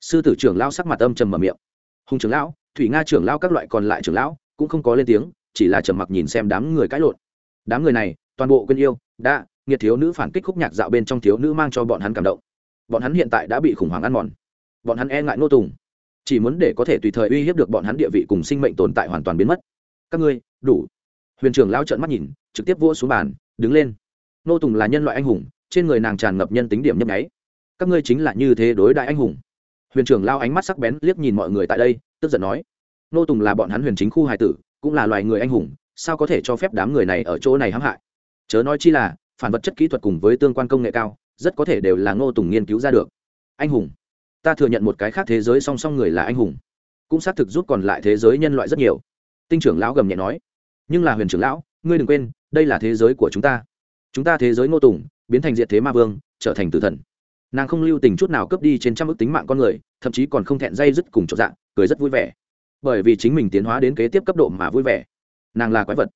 Sư tử trưởng lao sắc mặt âm trầm mở miệng. Hùng trưởng lão, thủy nga trưởng lao các loại còn lại trưởng lão cũng không có lên tiếng, chỉ là trầm mặc nhìn xem đám người cãi lộn. Đám người này, toàn bộ quên yêu, đã, nghiệt thiếu nữ phản kích khúc nhạc dạo bên trong thiếu nữ mang cho bọn hắn cảm động. Bọn hắn hiện tại đã bị khủng hoảng ăn mòn. Bọn hắn e ngại nô tùng. Chỉ muốn để có thể tùy thời uy hiếp được bọn hắn địa vị cùng sinh mệnh tồn tại hoàn toàn biến mất. Các ngươi, đủ huyền trưởng lao trợn mắt nhìn, trực tiếp vua xuống bàn, đứng lên. Nô tùng là nhân loại anh hùng, trên người nàng tràn ngập nhân tính điểm nhấp nháy. Các ngươi chính là như thế đối đại anh hùng. Huyền trưởng lao ánh mắt sắc bén liếc nhìn mọi người tại đây, tức giận nói. Nô tùng là bọn hắn huyền chính khu hải tử, cũng là loài người anh hùng, sao có thể cho phép đám người này ở chỗ này hãm hại? Chớ nói chi là, phản vật chất kỹ thuật cùng với tương quan công nghệ cao, rất có thể đều là ngô tùng nghiên cứu ra được. Anh hùng. Ta thừa nhận một cái khác thế giới song song người là anh hùng. Cũng xác thực giúp còn lại thế giới nhân loại rất nhiều. Tinh trưởng lão gầm nhẹ nói nhưng là huyền trưởng lão, ngươi đừng quên, đây là thế giới của chúng ta. Chúng ta thế giới ngô tùng, biến thành diệt thế ma vương, trở thành tử thần. Nàng không lưu tình chút nào cướp đi trên trăm ước tính mạng con người, thậm chí còn không thẹn dây dứt cùng chỗ dạng cười rất vui vẻ. Bởi vì chính mình tiến hóa đến kế tiếp cấp độ mà vui vẻ. Nàng là quái vật.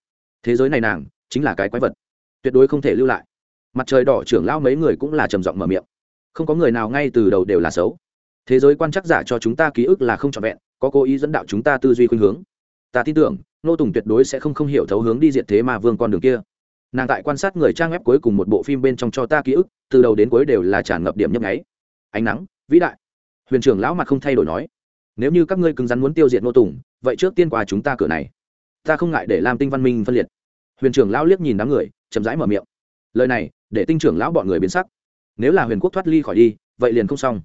Thế giới này nàng, chính là cái quái vật. Tuyệt đối không thể lưu lại. Mặt trời đỏ trưởng lão mấy người cũng là trầm giọng mở miệng. Không có người nào ngay từ đầu đều là xấu. Thế giới quan chắc giả cho chúng ta ký ức là không trọn vẹn, có cố ý dẫn đạo chúng ta tư duy khuynh hướng ta tin tưởng nô tùng tuyệt đối sẽ không không hiểu thấu hướng đi diệt thế mà vương con đường kia. Nàng tại quan sát người trang web cuối cùng một bộ phim bên trong cho ta ký ức, từ đầu đến cuối đều là tràn ngập điểm nhấp nháy. Ánh nắng, vĩ đại. Huyền trưởng lão mặt không thay đổi nói, nếu như các ngươi cứng rắn muốn tiêu diệt nô tùng, vậy trước tiên qua chúng ta cửa này. Ta không ngại để làm tinh văn minh phân liệt. Huyền trưởng lão liếc nhìn đám người, chậm rãi mở miệng. Lời này, để tinh trưởng lão bọn người biến sắc. Nếu là huyền quốc thoát ly khỏi đi, vậy liền không xong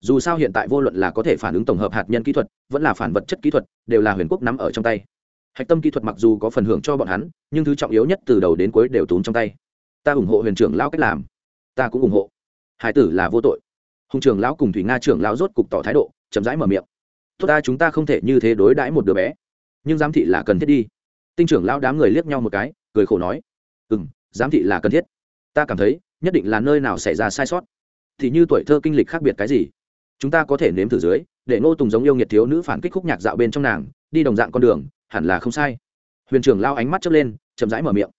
dù sao hiện tại vô luận là có thể phản ứng tổng hợp hạt nhân kỹ thuật, vẫn là phản vật chất kỹ thuật, đều là huyền quốc nắm ở trong tay. Hạch tâm kỹ thuật mặc dù có phần hưởng cho bọn hắn, nhưng thứ trọng yếu nhất từ đầu đến cuối đều tốn trong tay. Ta ủng hộ huyền trưởng lão cách làm. Ta cũng ủng hộ. Hải tử là vô tội. Hùng trưởng lão cùng thủy nga trưởng lão rốt cục tỏ thái độ, chậm rãi mở miệng. Tốt ta, chúng ta không thể như thế đối đãi một đứa bé. Nhưng giám thị là cần thiết đi. Tinh trưởng lão đám người liếc nhau một cái, cười khổ nói. Ừ m giám thị là cần thiết. Ta cảm thấy, nhất định là nơi nào xảy ra sai sót. Thì như tuổi thơ kinh lịch khác biệt cái gì? Chúng ta có thể nếm thử dưới, để ngô tùng giống yêu nghiệt thiếu nữ phản kích khúc nhạc dạo bên trong nàng, đi đồng dạng con đường, hẳn là không sai. Huyền trưởng lao ánh mắt chớp lên, chậm rãi mở miệng.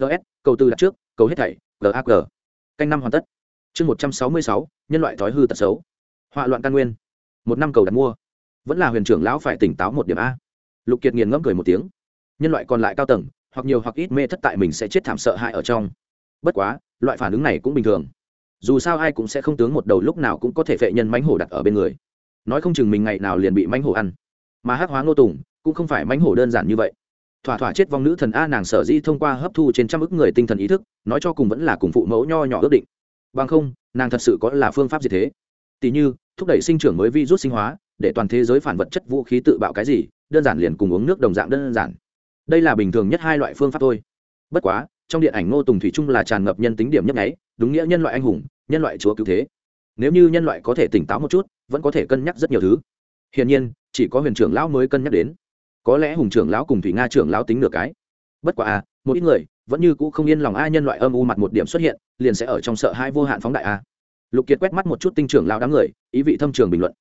Ts cầu tư đặt trước, cầu hết thảy gag canh năm hoàn tất. Chương một trăm sáu mươi sáu, nhân loại thói hư tật xấu. Họa loạn căn nguyên. Một năm cầu đặt mua. Vẫn là huyền trưởng lão phải tỉnh táo một điểm a. Lục kiệt nghiền ngẫm cười một tiếng. Nhân loại còn lại cao tầng, hoặc nhiều hoặc ít mê thất tại mình sẽ chết thảm sợ hại ở trong. Bất quá, loại phản ứng này cũng bình thường dù sao ai cũng sẽ không tướng một đầu lúc nào cũng có thể vệ nhân mánh hổ đặt ở bên người. Nói không chừng mình ngày nào liền bị mánh hổ ăn. Mà hắc hóa ngô tùng cũng không phải mánh hổ đơn giản như vậy. Thỏa thỏa chết vong nữ thần a nàng sở di thông qua hấp thu trên trăm ức người tinh thần ý thức, nói cho cùng vẫn là cùng phụ mẫu nho nhỏ ước định. Bằng không, nàng thật sự có là phương pháp gì thế? Tỷ như, thúc đẩy sinh trưởng mới vi rút sinh hóa, để toàn thế giới phản vật chất vũ khí tự bạo cái gì, đơn giản liền cùng uống nước đồng dạng đơn giản. Đây là bình thường nhất hai loại phương pháp thôi. Bất quá trong điện ảnh ngô tùng thủy trung là tràn ngập nhân tính điểm nhấp nháy, đúng nghĩa nhân loại anh hùng, nhân loại chúa cứu thế. Nếu như nhân loại có thể tỉnh táo một chút, vẫn có thể cân nhắc rất nhiều thứ. Hiển nhiên, chỉ có huyền trưởng lão mới cân nhắc đến. Có lẽ hùng trưởng lão cùng thủy nga trưởng lão tính được cái. Bất quá à một ít người vẫn như cũ không yên lòng ai nhân loại âm u mặt một điểm xuất hiện, liền sẽ ở trong sợ hai vô hạn phóng đại a lục kiệt quét mắt một chút tinh trưởng lão đám người, ý vị thâm trường bình luận.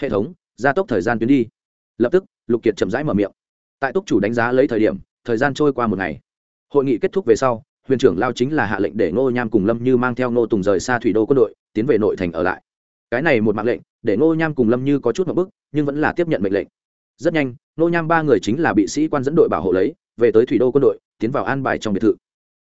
Hệ thống, gia tốc thời gian tuyến đi. Lập tức, lục kiệt chậm rãi mở miệng. Tại túc chủ đánh giá lấy thời điểm, thời gian trôi qua một ngày hội nghị kết thúc về sau, huyền trưởng lao chính là hạ lệnh để ngô nham cùng lâm như mang theo ngô tùng rời xa thủy đô quân đội, tiến về nội thành ở lại. Cái này một mạng lệnh, để ngô nham cùng lâm như có chút một bức, nhưng vẫn là tiếp nhận mệnh lệnh. Rất nhanh, ngô nham ba người chính là bị sĩ quan dẫn đội bảo hộ lấy, về tới thủy đô quân đội, tiến vào an bài trong biệt thự.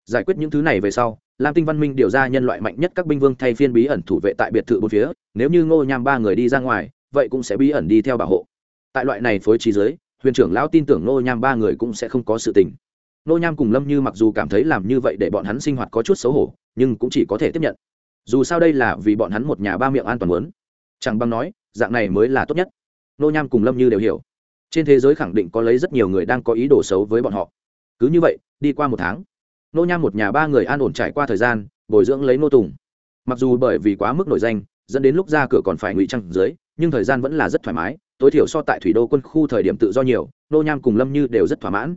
Giải quyết những thứ này về sau, lam tinh văn minh điều ra nhân loại mạnh nhất các binh vương thay phiên bí ẩn thủ vệ tại biệt thự bốn phía, nếu như ngô nham ba người đi ra ngoài, vậy cũng sẽ bí ẩn đi theo bảo hộ. Tại loại này phối trí giới, huyền trưởng lão tin tưởng ngô nham ba người cũng sẽ không có sự tình nô nham cùng lâm như mặc dù cảm thấy làm như vậy để bọn hắn sinh hoạt có chút xấu hổ, nhưng cũng chỉ có thể tiếp nhận. Dù sao đây là vì bọn hắn một nhà ba miệng an toàn muốn. Chẳng bằng nói, dạng này mới là tốt nhất. Nô nham cùng lâm như đều hiểu. Trên thế giới khẳng định có lấy rất nhiều người đang có ý đồ xấu với bọn họ. Cứ như vậy, đi qua một tháng, nô nham một nhà ba người an ổn trải qua thời gian, bồi dưỡng lấy nô tùng. Mặc dù bởi vì quá mức nổi danh, dẫn đến lúc ra cửa còn phải ngụy trăng dưới, nhưng thời gian vẫn là rất thoải mái, tối thiểu so tại thủy đô quân khu thời điểm tự do nhiều, nô nham cùng lâm như đều rất thỏa mãn.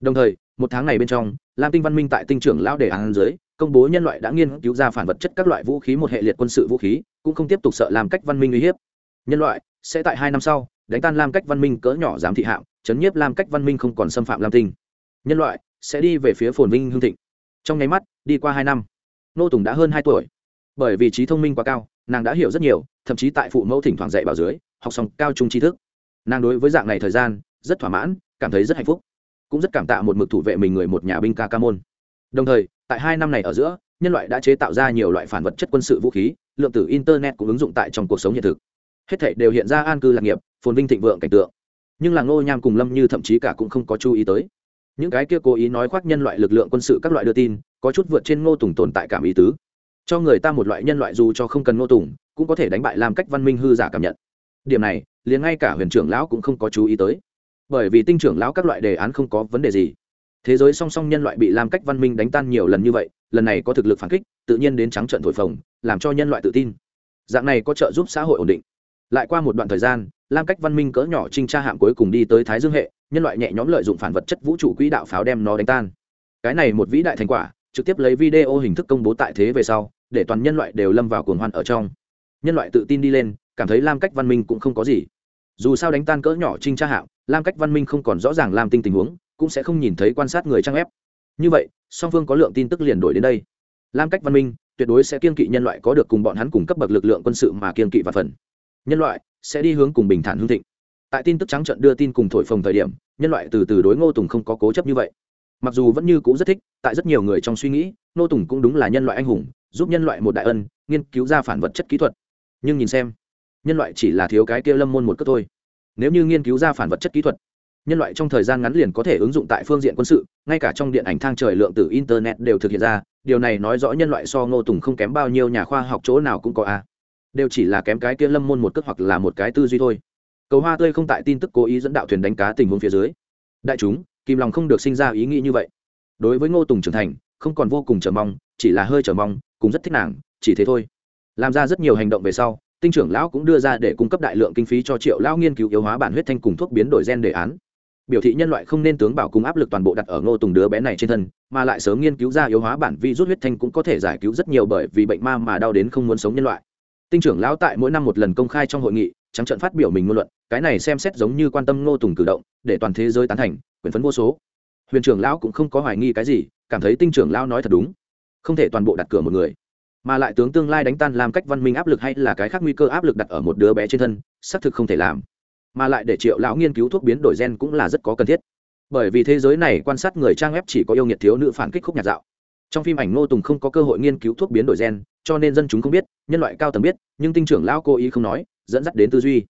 Đồng thời một tháng này bên trong, lam tinh văn minh tại tinh trưởng lão đề án dưới, công bố nhân loại đã nghiên cứu ra phản vật chất các loại vũ khí một hệ liệt quân sự vũ khí, cũng không tiếp tục sợ làm cách văn minh uy hiếp. Nhân loại sẽ tại hai năm sau, đánh tan lam cách văn minh cỡ nhỏ giám thị hạng, chấn nhiếp lam cách văn minh không còn xâm phạm lam tinh. Nhân loại sẽ đi về phía phồn vinh hương thịnh. Trong nháy mắt, đi qua hai năm, nô tùng đã hơn hai tuổi. Bởi vì trí thông minh quá cao, nàng đã hiểu rất nhiều, thậm chí tại phụ mẫu thỉnh thoảng dạy bảo dưới, học xong cao trung tri thức. Nàng đối với dạng này thời gian rất thỏa mãn, cảm thấy rất hạnh phúc cũng rất cảm tạ một mực thủ vệ mình người một nhà binh ca ca môn. Đồng thời, tại hai năm này ở giữa, nhân loại đã chế tạo ra nhiều loại phản vật chất quân sự vũ khí, lượng tử internet cũng ứng dụng tại trong cuộc sống hiện thực. Hết thảy đều hiện ra an cư lạc nghiệp, phồn vinh thịnh vượng cảnh tượng. Nhưng là ngô nham cùng lâm như thậm chí cả cũng không có chú ý tới. Những cái kia cố ý nói khoác nhân loại lực lượng quân sự các loại đưa tin, có chút vượt trên ngô tùng tồn tại cảm ý tứ. Cho người ta một loại nhân loại dù cho không cần ngô tùng, cũng có thể đánh bại làm cách văn minh hư giả cảm nhận. Điểm này, liền ngay cả huyền trưởng lão cũng không có chú ý tới bởi vì tinh trưởng lão các loại đề án không có vấn đề gì. Thế giới song song nhân loại bị làm cách văn minh đánh tan nhiều lần như vậy, lần này có thực lực phản kích, tự nhiên đến trắng trận thổi phồng, làm cho nhân loại tự tin. Dạng này có trợ giúp xã hội ổn định. Lại qua một đoạn thời gian, lam cách văn minh cỡ nhỏ trinh tra hạm cuối cùng đi tới thái dương hệ, nhân loại nhẹ nhõm lợi dụng phản vật chất vũ trụ quỹ đạo pháo đem nó đánh tan. Cái này một vĩ đại thành quả, trực tiếp lấy video hình thức công bố tại thế về sau, để toàn nhân loại đều lâm vào cuồng hoan ở trong. Nhân loại tự tin đi lên, cảm thấy lam cách văn minh cũng không có gì dù sao đánh tan cỡ nhỏ trinh tra Hạo, lam cách văn minh không còn rõ ràng làm tinh tình huống cũng sẽ không nhìn thấy quan sát người trang ép. Như vậy song phương có lượng tin tức liền đổi đến đây. Lam cách văn minh tuyệt đối sẽ kiên kỵ nhân loại có được cùng bọn hắn cùng cấp bậc lực lượng quân sự mà kiên kỵ và phần. Nhân loại sẽ đi hướng cùng bình thản hương thịnh. Tại tin tức trắng trận đưa tin cùng thổi phồng thời điểm nhân loại từ từ đối ngô tùng không có cố chấp như vậy. Mặc dù vẫn như c ũ rất thích tại rất nhiều người trong suy nghĩ ngô tùng cũng đúng là nhân loại anh hùng giúp nhân loại một đại ân nghiên cứu ra phản vật chất kỹ thuật. Nhưng nhìn xem nhân loại chỉ là thiếu cái kia lâm môn một cất thôi. Nếu như nghiên cứu ra phản vật chất kỹ thuật, nhân loại trong thời gian ngắn liền có thể ứng dụng tại phương diện quân sự, ngay cả trong điện ảnh thang trời lượng tử internet đều thực hiện ra, điều này nói rõ nhân loại so ngô tùng không kém bao nhiêu nhà khoa học chỗ nào cũng có a. Đều chỉ là kém cái kia lâm môn một cước hoặc là một cái tư duy thôi. Cầu hoa tươi không tại tin tức cố ý dẫn đạo thuyền đánh cá tình huống phía dưới. Đại chúng, kìm lòng không được sinh ra ý nghĩ như vậy. Đối với ngô tùng trưởng thành, không còn vô cùng chờ mong, chỉ là hơi chờ mong, cũng rất thích nàng, chỉ thế thôi. Làm ra rất nhiều hành động về sau tinh trưởng lão cũng đưa ra để cung cấp đại lượng kinh phí cho triệu lão nghiên cứu yếu hóa bản huyết thanh cùng thuốc biến đổi gen đề án. Biểu thị nhân loại không nên tướng bảo cung áp lực toàn bộ đặt ở ngô tùng đứa bé này trên thân, mà lại sớm nghiên cứu ra yếu hóa bản vi rút huyết thanh cũng có thể giải cứu rất nhiều bởi vì bệnh ma mà đau đến không muốn sống nhân loại. Tinh trưởng lão tại mỗi năm một lần công khai trong hội nghị, trắng trận phát biểu mình ngôn luận, cái này xem xét giống như quan tâm ngô tùng cử động, để toàn thế giới tán thành, quyền phấn vô số. Huyền trưởng lão cũng không có hoài nghi cái gì, cảm thấy tinh trưởng lão nói thật đúng. Không thể toàn bộ đặt cửa một người mà lại tướng tương lai đánh tan làm cách văn minh áp lực hay là cái khác nguy cơ áp lực đặt ở một đứa bé trên thân, xác thực không thể làm. Mà lại để triệu lão nghiên cứu thuốc biến đổi gen cũng là rất có cần thiết. Bởi vì thế giới này quan sát người trang web chỉ có yêu nghiệt thiếu nữ phản kích khúc nhạt dạo. Trong phim ảnh ngô tùng không có cơ hội nghiên cứu thuốc biến đổi gen, cho nên dân chúng không biết, nhân loại cao tầng biết, nhưng tinh trưởng lão cố ý không nói, dẫn dắt đến tư duy.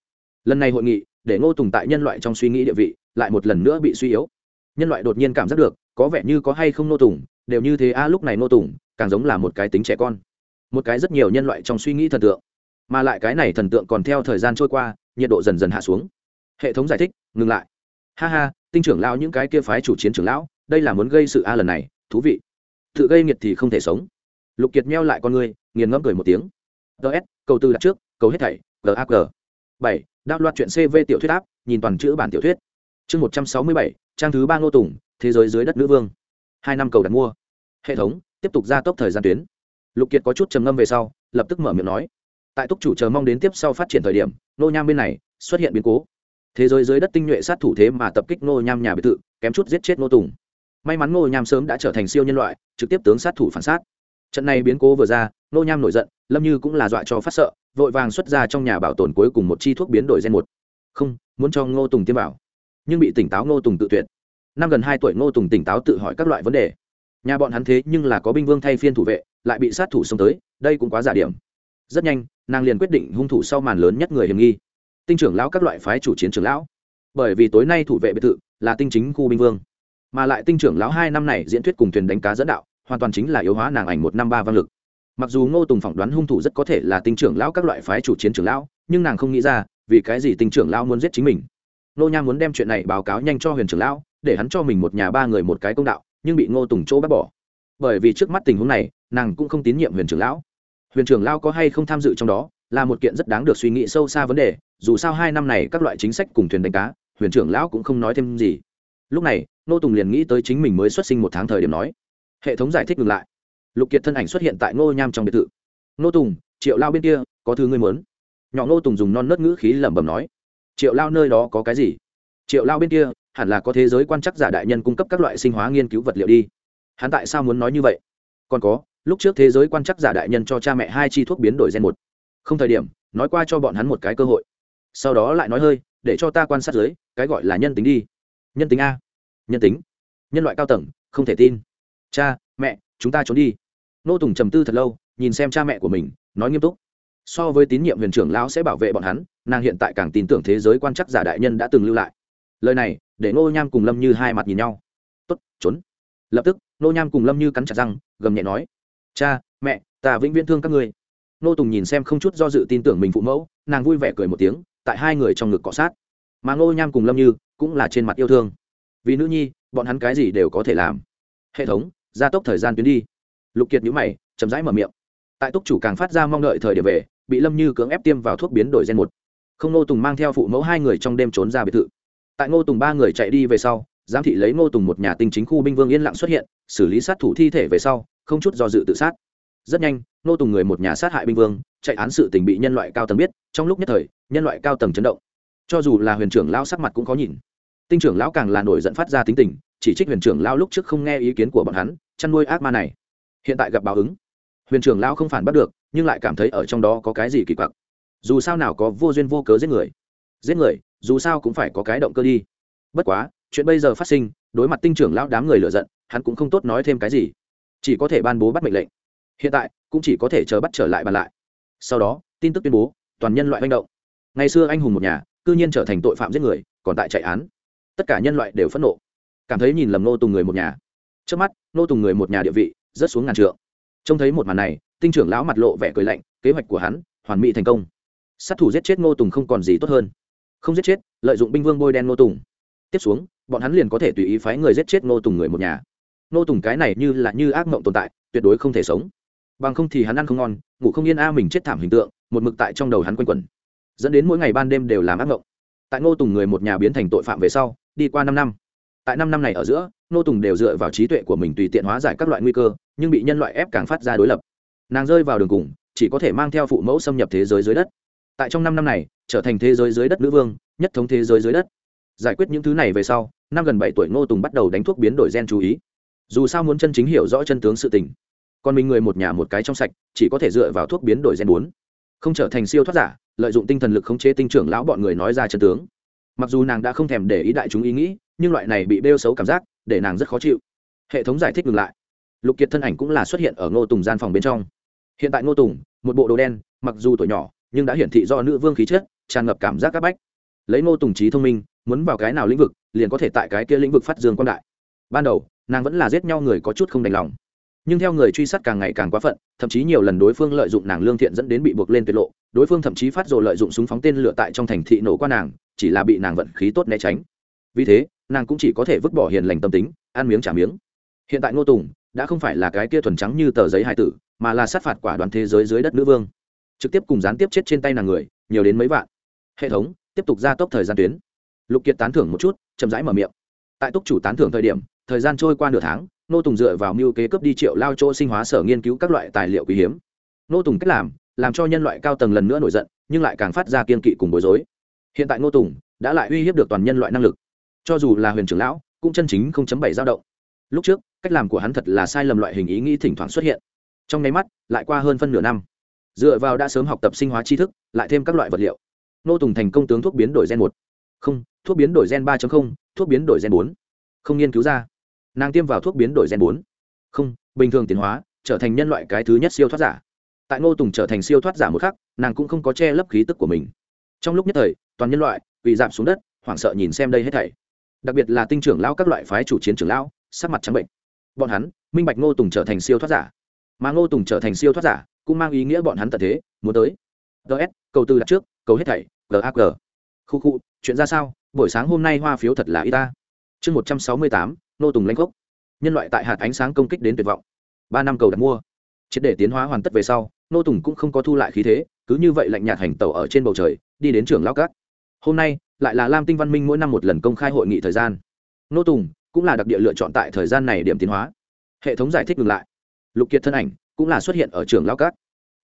Lần này hội nghị, để ngô tùng tại nhân loại trong suy nghĩ địa vị, lại một lần nữa bị suy yếu. Nhân loại đột nhiên cảm giác được, có vẻ như có hay không ngô tùng, đều như thế a, lúc này ngô tùng, càng giống là một cái tính trẻ con một cái rất nhiều nhân loại trong suy nghĩ thần tượng, mà lại cái này thần tượng còn theo thời gian trôi qua, nhiệt độ dần dần hạ xuống. Hệ thống giải thích, ngừng lại. Ha ha, tinh trưởng lão những cái kia phái chủ chiến trưởng lão, đây là muốn gây sự a lần này, thú vị. Tự gây nghiệt thì không thể sống. Lục kiệt meo lại con người, nghiền ngẫm cười một tiếng. Ts cầu tư đặt trước, cầu hết thảy gag bảy đạo loạt chuyện cv tiểu thuyết áp, nhìn toàn chữ bản tiểu thuyết. Chương một trăm sáu mươi bảy, trang thứ ba ngô tùng, thế giới dưới đất nữ vương. Hai năm cầu đặt mua. Hệ thống, tiếp tục gia tốc thời gian tuyến lục kiệt có chút trầm ngâm về sau, lập tức mở miệng nói, tại túc chủ chờ mong đến tiếp sau phát triển thời điểm, nô nham bên này xuất hiện biến cố. Thế giới dưới đất tinh nhuệ sát thủ thế mà tập kích nô nham nhà biệt thự, kém chút giết chết nô tùng. May mắn nô nham sớm đã trở thành siêu nhân loại, trực tiếp tướng sát thủ phản sát. Trận này biến cố vừa ra, nô nham nổi giận, lâm như cũng là dọa cho phát sợ, vội vàng xuất ra trong nhà bảo tồn cuối cùng một chi thuốc biến đổi gen một. Không, muốn cho ngô tùng tiêm bảo nhưng bị tỉnh táo ngô tùng tự tuyệt. Năm gần hai tuổi ngô tùng tỉnh táo tự hỏi các loại vấn đề. Nhà bọn hắn thế nhưng là có binh vương thay phiên thủ vệ lại bị sát thủ xông tới, đây cũng quá giả điểm. Rất nhanh, nàng liền quyết định hung thủ sau màn lớn nhất người hiểm nghi. Tinh trưởng lão các loại phái chủ chiến trưởng lão. Bởi vì tối nay thủ vệ biệt thự là tinh chính khu binh vương. Mà lại tinh trưởng lão hai năm này diễn thuyết cùng thuyền đánh cá dẫn đạo, hoàn toàn chính là yếu hóa nàng ảnh một năm ba văn lực. Mặc dù ngô tùng phỏng đoán hung thủ rất có thể là tinh trưởng lão các loại phái chủ chiến trưởng lão, nhưng nàng không nghĩ ra, vì cái gì tinh trưởng lão muốn giết chính mình. Nô nha muốn đem chuyện này báo cáo nhanh cho huyền trưởng lão, để hắn cho mình một nhà ba người một cái công đạo, nhưng bị ngô tùng chỗ bác bỏ. Bởi vì trước mắt tình huống này nàng cũng không tín nhiệm huyền trưởng lão. Huyền trưởng lão có hay không tham dự trong đó, là một kiện rất đáng được suy nghĩ sâu xa vấn đề, dù sao hai năm này các loại chính sách cùng thuyền đánh cá, huyền trưởng lão cũng không nói thêm gì. Lúc này, nô tùng liền nghĩ tới chính mình mới xuất sinh một tháng thời điểm nói. Hệ thống giải thích ngược lại. Lục kiệt thân ảnh xuất hiện tại ngô nham trong biệt thự. Nô tùng, triệu lao bên kia, có thứ ngươi muốn? Nhỏ nô tùng dùng non nớt ngữ khí lẩm bẩm nói. Triệu lao nơi đó có cái gì? Triệu lao bên kia, hẳn là có thế giới quan chắc giả đại nhân cung cấp các loại sinh hóa nghiên cứu vật liệu đi. Hắn tại sao muốn nói như vậy? Còn có lúc trước thế giới quan chắc giả đại nhân cho cha mẹ hai chi thuốc biến đổi gen một. Không thời điểm nói qua cho bọn hắn một cái cơ hội. Sau đó lại nói hơi để cho ta quan sát giới, cái gọi là nhân tính đi. Nhân tính a. Nhân tính. Nhân loại cao tầng không thể tin. Cha mẹ chúng ta trốn đi. Nô tùng trầm tư thật lâu nhìn xem cha mẹ của mình nói nghiêm túc. So với tín nhiệm huyền trưởng lão sẽ bảo vệ bọn hắn nàng hiện tại càng tin tưởng thế giới quan chắc giả đại nhân đã từng lưu lại. Lời này để nô nham cùng lâm như hai mặt nhìn nhau. Tốt trốn. Lập tức nô nham cùng lâm như cắn chặt răng gầm nhẹ nói cha, mẹ, ta vĩnh viễn thương các ngươi. Nô tùng nhìn xem không chút do dự tin tưởng mình phụ mẫu, nàng vui vẻ cười một tiếng, tại hai người trong ngực cọ sát. Mà Ngô nham cùng lâm như cũng là trên mặt yêu thương. Vì nữ nhi, bọn hắn cái gì đều có thể làm. Hệ thống, gia tốc thời gian tuyến đi. Lục kiệt nhữ mày, chậm rãi mở miệng. Tại túc chủ càng phát ra mong đợi thời điểm về, bị lâm như cưỡng ép tiêm vào thuốc biến đổi gen một. Không, ngô tùng mang theo phụ mẫu hai người trong đêm trốn ra biệt thự. Tại ngô tùng ba người chạy đi về sau giám thị lấy ngô tùng một nhà tinh chính khu binh vương yên lặng xuất hiện, xử lý sát thủ thi thể về sau, không chút do dự tự sát. Rất nhanh, ngô tùng người một nhà sát hại binh vương, chạy án sự tình bị nhân loại cao tầng biết, trong lúc nhất thời, nhân loại cao tầng chấn động. Cho dù là huyền trưởng lão sắc mặt cũng khó nhìn. Tinh trưởng lão càng là nổi giận phát ra tính tình, chỉ trích huyền trưởng lão lúc trước không nghe ý kiến của bọn hắn, chăn nuôi ác ma này. Hiện tại gặp báo ứng. Huyền trưởng lão không phản bắt được, nhưng lại cảm thấy ở trong đó có cái gì kỳ quặc. Dù sao nào có vô duyên vô cớ giết người. Giết người, dù sao cũng phải có cái động cơ đi. Bất quá chuyện bây giờ phát sinh, đối mặt tinh trưởng lão đám người lựa giận, hắn cũng không tốt nói thêm cái gì. Chỉ có thể ban bố bắt mệnh lệnh. Hiện tại, cũng chỉ có thể chờ bắt trở lại bàn lại. Sau đó, tin tức tuyên bố, toàn nhân loại manh động. Ngày xưa anh hùng một nhà, cư nhiên trở thành tội phạm giết người, còn tại chạy án. Tất cả nhân loại đều phẫn nộ. Cảm thấy nhìn lầm nô tùng người một nhà. Trước mắt nô tùng người một nhà địa vị rất xuống ngàn trượng. Trông thấy một màn này, tinh trưởng lão mặt lộ vẻ cười lạnh, kế hoạch của hắn, hoàn mỹ thành công. Sát thủ giết chết ngô tùng không còn gì tốt hơn. Không giết chết, lợi dụng binh vương bôi đen ngô tùng. Tiếp xuống bọn hắn liền có thể tùy ý phái người giết chết ngô tùng người một nhà. Ngô tùng cái này như là như ác mộng tồn tại, tuyệt đối không thể sống. Bằng không thì hắn ăn không ngon, ngủ không yên a, mình chết thảm hình tượng, một mực tại trong đầu hắn quanh quẩn. Dẫn đến mỗi ngày ban đêm đều làm ác mộng. Tại ngô tùng người một nhà biến thành tội phạm về sau, đi qua năm năm. Tại năm năm này ở giữa, ngô tùng đều dựa vào trí tuệ của mình tùy tiện hóa giải các loại nguy cơ, nhưng bị nhân loại ép càng phát ra đối lập. Nàng rơi vào đường cùng, chỉ có thể mang theo phụ mẫu xâm nhập thế giới dưới đất. Tại trong năm năm này, trở thành thế giới dưới đất nữ vương, nhất thống thế giới dưới đất giải quyết những thứ này về sau, năm gần bảy tuổi ngô tùng bắt đầu đánh thuốc biến đổi gen chú ý. Dù sao muốn chân chính hiểu rõ chân tướng sự tình, còn mình người một nhà một cái trong sạch, chỉ có thể dựa vào thuốc biến đổi gen bốn. Không trở thành siêu thoát giả, lợi dụng tinh thần lực khống chế tinh trưởng lão bọn người nói ra chân tướng. Mặc dù nàng đã không thèm để ý đại chúng ý nghĩ, nhưng loại này bị bêu xấu cảm giác, để nàng rất khó chịu. Hệ thống giải thích ngừng lại. Lục kiệt thân ảnh cũng là xuất hiện ở ngô tùng gian phòng bên trong. Hiện tại ngô tùng, một bộ đồ đen, mặc dù tuổi nhỏ, nhưng đã hiển thị do nữ vương khí chất, tràn ngập cảm giác c áp bách. Lấy ngô tùng trí thông minh muốn vào cái nào lĩnh vực, liền có thể tại cái kia lĩnh vực phát dương quan đại. Ban đầu, nàng vẫn là giết nhau người có chút không đành lòng. Nhưng theo người truy sát càng ngày càng quá phận, thậm chí nhiều lần đối phương lợi dụng nàng lương thiện dẫn đến bị buộc lên tuyệt lộ, đối phương thậm chí phát rồ lợi dụng súng phóng tên lửa tại trong thành thị nổ qua nàng, chỉ là bị nàng vận khí tốt né tránh. Vì thế, nàng cũng chỉ có thể vứt bỏ hiền lành tâm tính, ăn miếng trả miếng. Hiện tại ngô tùng đã không phải là cái kia thuần trắng như tờ giấy hài tử, mà là sát phạt quả đoàn thế giới dưới đất nữ vương. Trực tiếp cùng gián tiếp chết trên tay nàng người, nhiều đến mấy vạn. Hệ thống, tiếp tục gia tốc thời gian tuyến lục kiệt tán thưởng một chút, chậm rãi mở miệng. Tại túc chủ tán thưởng thời điểm, thời gian trôi qua nửa tháng, nô tùng dựa vào mưu kế cấp đi triệu lao chỗ sinh hóa sở nghiên cứu các loại tài liệu quý hiếm. Nô tùng cách làm làm cho nhân loại cao tầng lần nữa nổi giận, nhưng lại càng phát ra kiên kỵ cùng bối rối. Hiện tại nô tùng đã lại uy hiếp được toàn nhân loại năng lực. Cho dù là huyền trưởng lão, cũng chân chính không chấm bảy dao động. Lúc trước, cách làm của hắn thật là sai lầm loại hình ý nghĩ thỉnh thoảng xuất hiện. Trong nháy mắt, lại qua hơn phân nửa năm. Dựa vào đã sớm học tập sinh hóa tri thức, lại thêm các loại vật liệu. Nô tùng thành công tướng thuốc biến đổi gen một không, thuốc biến đổi gen ba thuốc biến đổi gen bốn. Không nghiên cứu ra. Nàng tiêm vào thuốc biến đổi gen bốn. Không, bình thường tiến hóa, trở thành nhân loại cái thứ nhất siêu thoát giả. Tại ngô tùng trở thành siêu thoát giả một khắc, nàng cũng không có che lấp khí tức của mình. Trong lúc nhất thời, toàn nhân loại bị giảm xuống đất, hoảng sợ nhìn xem đây hết thảy. Đặc biệt là tinh trưởng lao các loại phái chủ chiến trưởng lão, sắc mặt trắng bệnh. Bọn hắn minh bạch ngô tùng trở thành siêu thoát giả. Mà ngô tùng trở thành siêu thoát giả cũng mang ý nghĩa bọn hắn tận thế, muốn tới. Ts cầu từ đặt trước, cầu hết thảy gag khu khu, chuyện ra sao? Buổi sáng hôm nay hoa phiếu thật là y ta. Chương một trăm sáu mươi tám, nô tùng lanh cốc nhân loại tại hạt ánh sáng công kích đến tuyệt vọng. Ba năm cầu đặt mua. Triệt để tiến hóa hoàn tất về sau, nô tùng cũng không có thu lại khí thế, cứ như vậy lạnh nhạt hành tàu ở trên bầu trời, đi đến trường lao cát. Hôm nay, lại là lam tinh văn minh mỗi năm một lần công khai hội nghị thời gian. Nô tùng cũng là đặc địa lựa chọn tại thời gian này điểm tiến hóa. Hệ thống giải thích ngừng lại. Lục kiệt thân ảnh cũng là xuất hiện ở trường lao cát.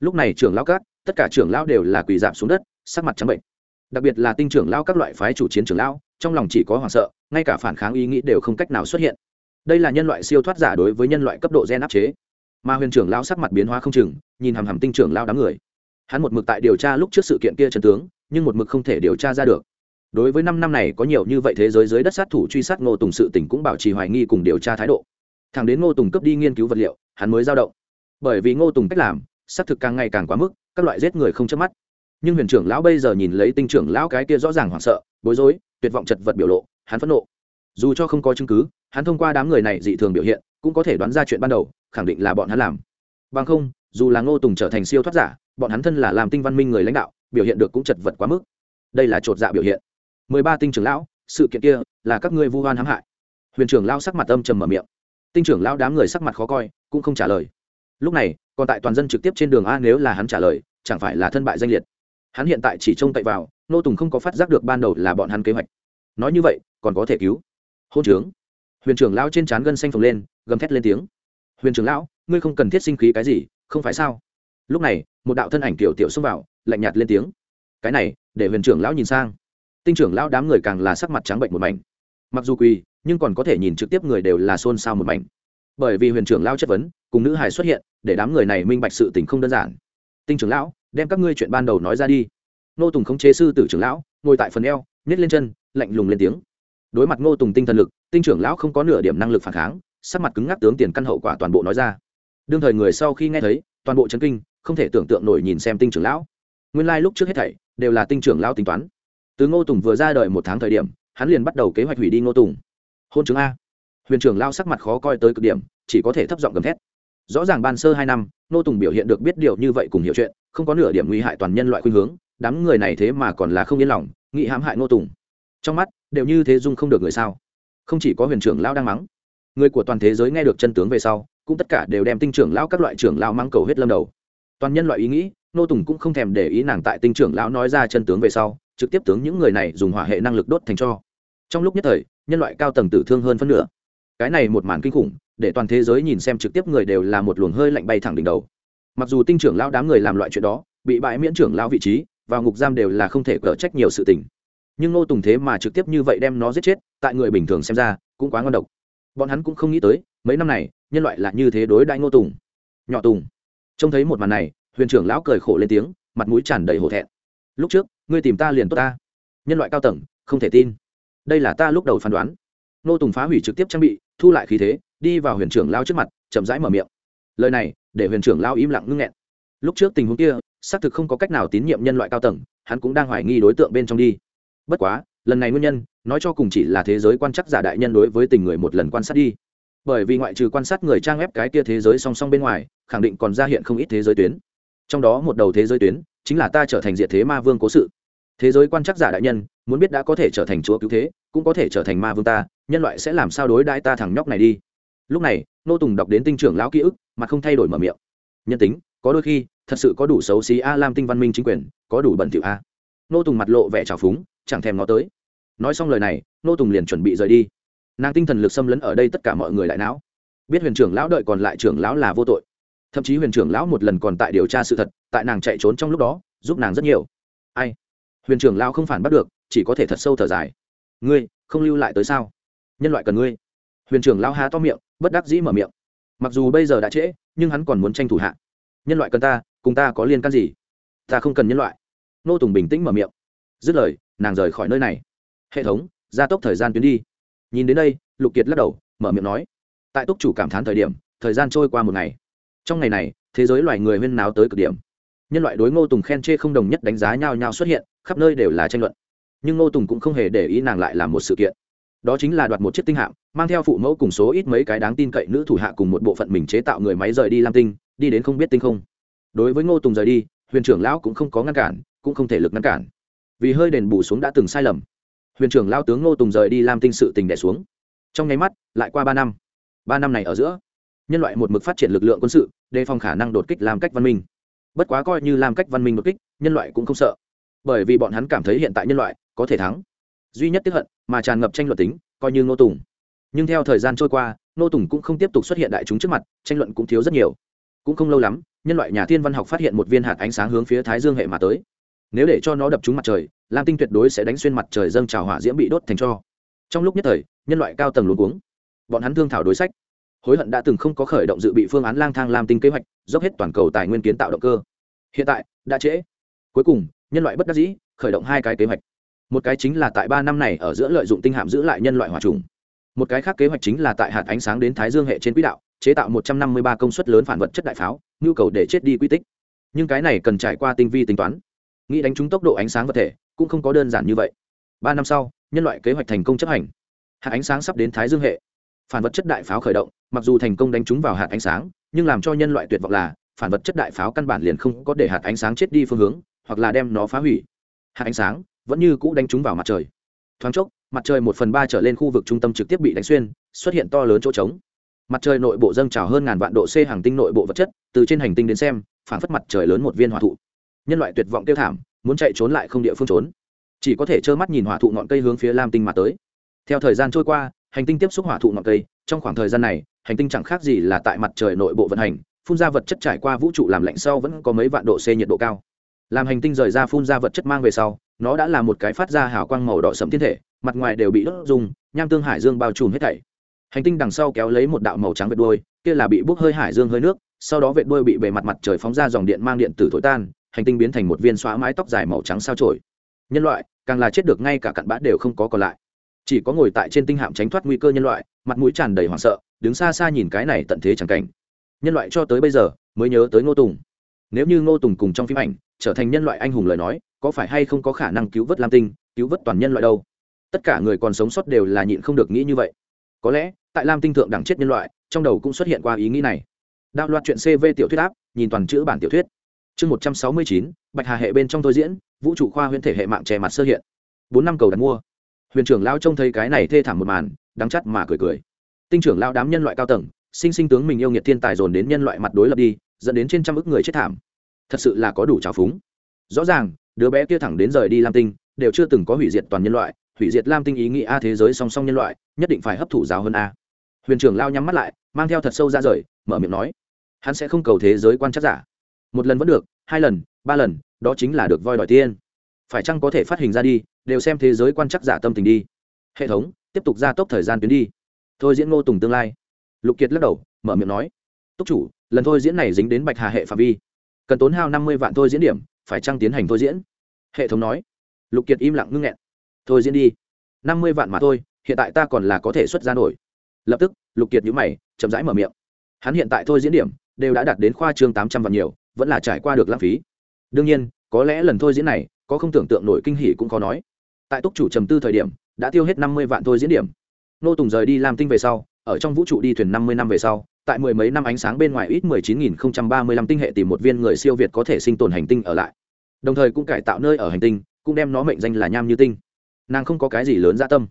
Lúc này trường lao cát, tất cả trưởng lao đều là quỳ giảm xuống đất, sắc mặt trắng bệnh đặc biệt là tinh trưởng lao các loại phái chủ chiến trưởng lao trong lòng chỉ có hoảng sợ, ngay cả phản kháng ý nghĩ đều không cách nào xuất hiện. Đây là nhân loại siêu thoát giả đối với nhân loại cấp độ gen áp chế. Mà huyền trưởng lao sắc mặt biến hóa không chừng, nhìn hàm hàm tinh trưởng lao đám người. Hắn một mực tại điều tra lúc trước sự kiện kia trần tướng, nhưng một mực không thể điều tra ra được. Đối với năm năm này có nhiều như vậy thế giới dưới đất sát thủ truy sát ngô tùng sự tỉnh cũng bảo trì hoài nghi cùng điều tra thái độ. Thằng đến ngô tùng cấp đi nghiên cứu vật liệu, hắn mới giao động. Bởi vì ngô tùng cách làm, xác thực càng ngày càng quá mức, các loại giết người không chớp mắt nhưng huyền trưởng lão bây giờ nhìn lấy tinh trưởng lão cái kia rõ ràng hoảng sợ, bối rối, tuyệt vọng chật vật biểu lộ, hắn phẫn nộ. Dù cho không có chứng cứ, hắn thông qua đám người này dị thường biểu hiện, cũng có thể đoán ra chuyện ban đầu, khẳng định là bọn hắn làm. Bằng không, dù là ngô tùng trở thành siêu thoát giả, bọn hắn thân là làm tinh văn minh người lãnh đạo, biểu hiện được cũng chật vật quá mức. Đây là chột dạ biểu hiện. Mười ba tinh trưởng lão, sự kiện kia là các ngươi vu oan hãm hại. Huyền trưởng lão sắc mặt âm trầm mở miệng. Tinh trưởng lão đám người sắc mặt khó coi, cũng không trả lời. Lúc này, còn tại toàn dân trực tiếp trên đường a nếu là hắn trả lời, chẳng phải là thân bại danh liệt hắn hiện tại chỉ trông cậy vào, nô tùng không có phát giác được ban đầu là bọn hắn kế hoạch. Nói như vậy, còn có thể cứu. Hôn trướng. Huyền trưởng lão trên trán gân xanh phồng lên, gầm thét lên tiếng. Huyền trưởng lão, ngươi không cần thiết sinh khí cái gì, không phải sao? Lúc này, một đạo thân ảnh tiểu tiểu xông vào, lạnh nhạt lên tiếng. Cái này, để huyền trưởng lão nhìn sang. Tinh trưởng lão đám người càng là sắc mặt trắng bệnh một mảnh. Mặc dù quỳ, nhưng còn có thể nhìn trực tiếp người đều là xôn xao một mảnh. Bởi vì huyền trưởng lão chất vấn, cùng nữ hài xuất hiện, để đám người này minh bạch sự tình không đơn giản. Tinh trưởng lão đem các ngươi chuyện ban đầu nói ra đi. Nô tùng khống chế sư tử trưởng lão, ngồi tại phần eo nhét lên chân, lạnh lùng lên tiếng. Đối mặt ngô tùng tinh thần lực, tinh trưởng lão không có nửa điểm năng lực phản kháng, sắc mặt cứng ngắc tướng tiền căn hậu quả toàn bộ nói ra. Đương thời người sau khi nghe thấy, toàn bộ chấn kinh, không thể tưởng tượng nổi nhìn xem tinh trưởng lão. Nguyên lai、like、lúc trước hết thảy, đều là tinh trưởng lão tính toán. Từ ngô tùng vừa ra đời một tháng thời điểm, hắn liền bắt đầu kế hoạch hủy đi ngô tùng. Hôn chứng a. Huyền trưởng lao sắc mặt khó coi tới cực điểm, chỉ có thể thấp giọng gầm thét. Rõ ràng ban sơ hai năm, ngô tùng biểu hiện được biết điều như vậy cùng hiểu chuyện không có nửa điểm nguy hại toàn nhân loại khuynh hướng, đám người này thế mà còn là không yên lòng nghị hãm hại ngô tùng. Trong mắt, đều như thế dung không được người sao? Không chỉ có huyền trưởng lao đang mắng, người của toàn thế giới nghe được chân tướng về sau, cũng tất cả đều đem tinh trưởng lão các loại trưởng lão mắng cầu hết lâm đầu. Toàn nhân loại ý nghĩ nô tùng cũng không thèm để ý nàng tại tinh trưởng lão nói ra chân tướng về sau, trực tiếp tướng những người này dùng hỏa hệ năng lực đốt thành cho. Trong lúc nhất thời, nhân loại cao tầng tử thương hơn phân nửa. Cái này một màn kinh khủng, để toàn thế giới nhìn xem trực tiếp người đều là một luồng hơi lạnh bay thẳng đỉnh đầu mặc dù tinh trưởng lão đám người làm loại chuyện đó, bị bãi miễn trưởng lão vị trí, vào ngục giam đều là không thể cở trách nhiều sự tình. Nhưng ngô tùng thế mà trực tiếp như vậy đem nó giết chết, tại người bình thường xem ra, cũng quá ngon độc. Bọn hắn cũng không nghĩ tới, mấy năm này, nhân loại là như thế đối đãi ngô tùng. Nhỏ tùng. Trông thấy một màn này, huyền trưởng lão cười khổ lên tiếng, mặt mũi tràn đầy hổ thẹn. Lúc trước, ngươi tìm ta liền tốt ta. Nhân loại cao tầng, không thể tin. Đây là ta lúc đầu phán đoán. Ngô tùng phá hủy trực tiếp trang bị, thu lại khí thế, đi vào huyền trưởng lao trước mặt, chậm rãi mở miệng lời này, để huyền trưởng lao im lặng ngưng nghẹn. Lúc trước tình huống kia, xác thực không có cách nào tín nhiệm nhân loại cao tầng, hắn cũng đang hoài nghi đối tượng bên trong đi. Bất quá, lần này nguyên nhân, nói cho cùng chỉ là thế giới quan chắc giả đại nhân đối với tình người một lần quan sát đi. Bởi vì ngoại trừ quan sát người trang ép cái kia thế giới song song bên ngoài, khẳng định còn ra hiện không ít thế giới tuyến. Trong đó một đầu thế giới tuyến, chính là ta trở thành diệt thế ma vương cố sự. Thế giới quan chắc giả đại nhân, muốn biết đã có thể trở thành chúa cứu thế, cũng có thể trở thành ma vương ta, nhân loại sẽ làm sao đối đãi ta thằng nhóc này đi. Lúc này, nô tùng đọc đến tinh trưởng lão ký ức mà không thay đổi mở miệng. Nhân tính, có đôi khi, thật sự có đủ xấu xí a lam tinh văn minh chính quyền, có đủ bẩn thỉu a. Nô tùng mặt lộ vẻ trào phúng, chẳng thèm ngó tới. Nói xong lời này, nô tùng liền chuẩn bị rời đi. Nàng tinh thần lực xâm lấn ở đây tất cả mọi người lại não. Biết huyền trưởng lão đợi còn lại trưởng lão là vô tội. Thậm chí huyền trưởng lão một lần còn tại điều tra sự thật, tại nàng chạy trốn trong lúc đó, giúp nàng rất nhiều. Ai? Huyền trưởng lão không phản bắt được, chỉ có thể thật sâu thở dài. Ngươi, không lưu lại tới sao? Nhân loại cần ngươi. Huyền trưởng lão há to miệng, bất đắc dĩ mở miệng mặc dù bây giờ đã trễ, nhưng hắn còn muốn tranh thủ hạ. Nhân loại cần ta, cùng ta có liên can gì? Ta không cần nhân loại. Nô tùng bình tĩnh mở miệng. Dứt lời, nàng rời khỏi nơi này. Hệ thống, gia tốc thời gian tuyến đi. Nhìn đến đây, lục kiệt lắc đầu, mở miệng nói. Tại túc chủ cảm thán thời điểm, thời gian trôi qua một ngày. Trong ngày này, thế giới loài người huyên náo tới cực điểm. Nhân loại đối ngô tùng khen chê không đồng nhất đánh giá nhau nhau xuất hiện, khắp nơi đều là tranh luận. Nhưng ngô tùng cũng không hề để ý nàng lại làm một sự kiện đó chính là đoạt một chiếc tinh hạm, mang theo phụ mẫu cùng số ít mấy cái đáng tin cậy nữ thủ hạ cùng một bộ phận mình chế tạo người máy rời đi lam tinh, đi đến không biết tinh không. Đối với ngô tùng rời đi, huyền trưởng lão cũng không có ngăn cản, cũng không thể lực ngăn cản. Vì hơi đền bù xuống đã từng sai lầm, huyền trưởng lao tướng ngô tùng rời đi lam tinh sự tình đẻ xuống. Trong nháy mắt, lại qua ba năm. Ba năm này ở giữa, nhân loại một mực phát triển lực lượng quân sự, đề phòng khả năng đột kích làm cách văn minh. Bất quá coi như làm cách văn minh đột kích, nhân loại cũng không sợ. Bởi vì bọn hắn cảm thấy hiện tại nhân loại có thể thắng. Duy nhất tiếp hận mà tràn ngập tranh luận tính, coi như ngô tùng. Nhưng theo thời gian trôi qua, ngô tùng cũng không tiếp tục xuất hiện đại chúng trước mặt, tranh luận cũng thiếu rất nhiều. Cũng không lâu lắm, nhân loại nhà thiên văn học phát hiện một viên hạt ánh sáng hướng phía thái dương hệ mà tới. Nếu để cho nó đập trúng mặt trời, lam tinh tuyệt đối sẽ đánh xuyên mặt trời dâng trào hỏa diễm bị đốt thành cho. Trong lúc nhất thời, nhân loại cao tầng luôn uống bọn hắn thương thảo đối sách. Hối hận đã từng không có khởi động dự bị phương án lang thang lam tinh kế hoạch, dốc hết toàn cầu tài nguyên kiến tạo động cơ. Hiện tại, đã trễ. Cuối cùng, nhân loại bất đắc dĩ, khởi động hai cái kế hoạch một cái chính là tại ba năm này ở giữa lợi dụng tinh hạm giữ lại nhân loại hòa trùng. Một cái khác kế hoạch chính là tại hạt ánh sáng đến thái dương hệ trên quỹ đạo, chế tạo một trăm năm mươi ba công suất lớn phản vật chất đại pháo, nhu cầu để chết đi quy tích. Nhưng cái này cần trải qua tinh vi tính toán. Nghĩ đánh trúng tốc độ ánh sáng vật thể, cũng không có đơn giản như vậy. Ba năm sau, nhân loại kế hoạch thành công chấp hành. Hạt ánh sáng sắp đến thái dương hệ. Phản vật chất đại pháo khởi động, mặc dù thành công đánh trúng vào hạt ánh sáng, nhưng làm cho nhân loại tuyệt vọng là, phản vật chất đại pháo căn bản liền không có để hạt ánh sáng chết đi phương hướng, hoặc là đem nó phá hủy. Hạt ánh sáng vẫn như cũ đánh trúng vào mặt trời. Thoáng chốc, mặt trời một phần ba trở lên khu vực trung tâm trực tiếp bị đánh xuyên, xuất hiện to lớn chỗ trống. Mặt trời nội bộ dâng trào hơn ngàn vạn độ c hàng tinh nội bộ vật chất, từ trên hành tinh đến xem, phản phất mặt trời lớn một viên hòa thụ. Nhân loại tuyệt vọng tiêu thảm, muốn chạy trốn lại không địa phương trốn. Chỉ có thể trơ mắt nhìn hỏa thụ ngọn cây hướng phía lam tinh mà tới. Theo thời gian trôi qua, hành tinh tiếp xúc hỏa thụ ngọn cây, trong khoảng thời gian này, hành tinh chẳng khác gì là tại mặt trời nội bộ vận hành, phun ra vật chất trải qua vũ trụ làm lạnh sau vẫn có mấy vạn độ c nhiệt độ cao. Làm hành tinh rời ra phun ra vật chất mang về sau nó đã là một cái phát ra hào quang màu đỏ sẫm thiên thể, mặt ngoài đều bị đốt dùng nham tương hải dương bao trùm hết thảy. Hành tinh đằng sau kéo lấy một đạo màu trắng vệt đuôi, kia là bị bốc hơi hải dương hơi nước, sau đó vệt đuôi bị bề mặt mặt trời phóng ra dòng điện mang điện tử thổi tan, hành tinh biến thành một viên xóa mái tóc dài màu trắng sao trổi nhân loại, càng là chết được ngay cả cặn bã đều không có còn lại. Chỉ có ngồi tại trên tinh hạm tránh thoát nguy cơ nhân loại, mặt mũi tràn đầy hoảng sợ, đứng xa xa nhìn cái này tận thế chẳng cảnh. Nhân loại cho tới bây giờ mới nhớ tới ngô tùng. Nếu như ngô tùng cùng trong phim ảnh trở thành nhân loại anh hùng lời nói, có phải hay không có khả năng cứu vớt lam tinh, cứu vớt toàn nhân loại đâu? Tất cả người còn sống sót đều là nhịn không được nghĩ như vậy. Có lẽ, tại lam tinh thượng đẳng chết nhân loại, trong đầu cũng xuất hiện qua ý nghĩ này. Đạo loạt chuyện cv tiểu thuyết áp, nhìn toàn chữ bản tiểu thuyết. Chương một trăm sáu mươi chín, bạch hà hệ bên trong tôi diễn, vũ trụ khoa huyễn thể hệ mạng trẻ mặt sơ hiện. Bốn năm cầu đặt mua. Huyền trưởng lao trông thấy cái này thê thảm một màn, đắng chắt mà cười cười. Tinh trưởng lao đám nhân loại cao tầng, sinh sinh tướng mình yêu nghiệt thiên tài dồn đến nhân loại mặt đối lập đi, dẫn đến trên trăm ức người chết thảm thật sự là có đủ trào phúng. Rõ ràng, đứa bé kia thẳng đến rời đi lam tinh, đều chưa từng có hủy diệt toàn nhân loại, hủy diệt lam tinh ý nghĩ a thế giới song song nhân loại, nhất định phải hấp thụ giáo hơn a. Huyền trưởng lao nhắm mắt lại, mang theo thật sâu ra rời, mở miệng nói, hắn sẽ không cầu thế giới quan chắc giả. Một lần vẫn được, hai lần, ba lần, đó chính là được voi đòi tiên. Phải chăng có thể phát hình ra đi, đều xem thế giới quan chắc giả tâm tình đi. Hệ thống, tiếp tục gia tốc thời gian tuyến đi. Thôi diễn ngô tùng tương lai. Lục kiệt lắc đầu, mở miệng nói, túc chủ, lần thôi diễn này dính đến bạch hà hệ phạm vi cần tốn hao năm mươi vạn thôi diễn điểm, phải chăng tiến hành thôi diễn? Hệ thống nói. Lục kiệt im lặng ngưng nghẹn. Thôi diễn đi. Năm mươi vạn mà thôi, hiện tại ta còn là có thể xuất ra nổi. Lập tức, lục kiệt nhữ mày, chậm rãi mở miệng. Hắn hiện tại thôi diễn điểm đều đã đạt đến khoa trương tám trăm vạn nhiều, vẫn là trải qua được lãng phí. Đương nhiên, có lẽ lần thôi diễn này, có không tưởng tượng nổi kinh hỉ cũng khó nói. Tại túc chủ trầm tư thời điểm, đã tiêu hết năm mươi vạn thôi diễn điểm. Nô tùng rời đi làm tinh về sau, ở trong vũ trụ đi thuyền năm mươi năm về sau tại mười mấy năm ánh sáng bên ngoài ít mười chín nghìn không trăm ba mươi lăm tinh hệ tìm một viên người siêu việt có thể sinh tồn hành tinh ở lại. Đồng thời cũng cải tạo nơi ở hành tinh, cũng đem nó mệnh danh là nham như tinh. Nàng không có cái gì lớn dạ tâm,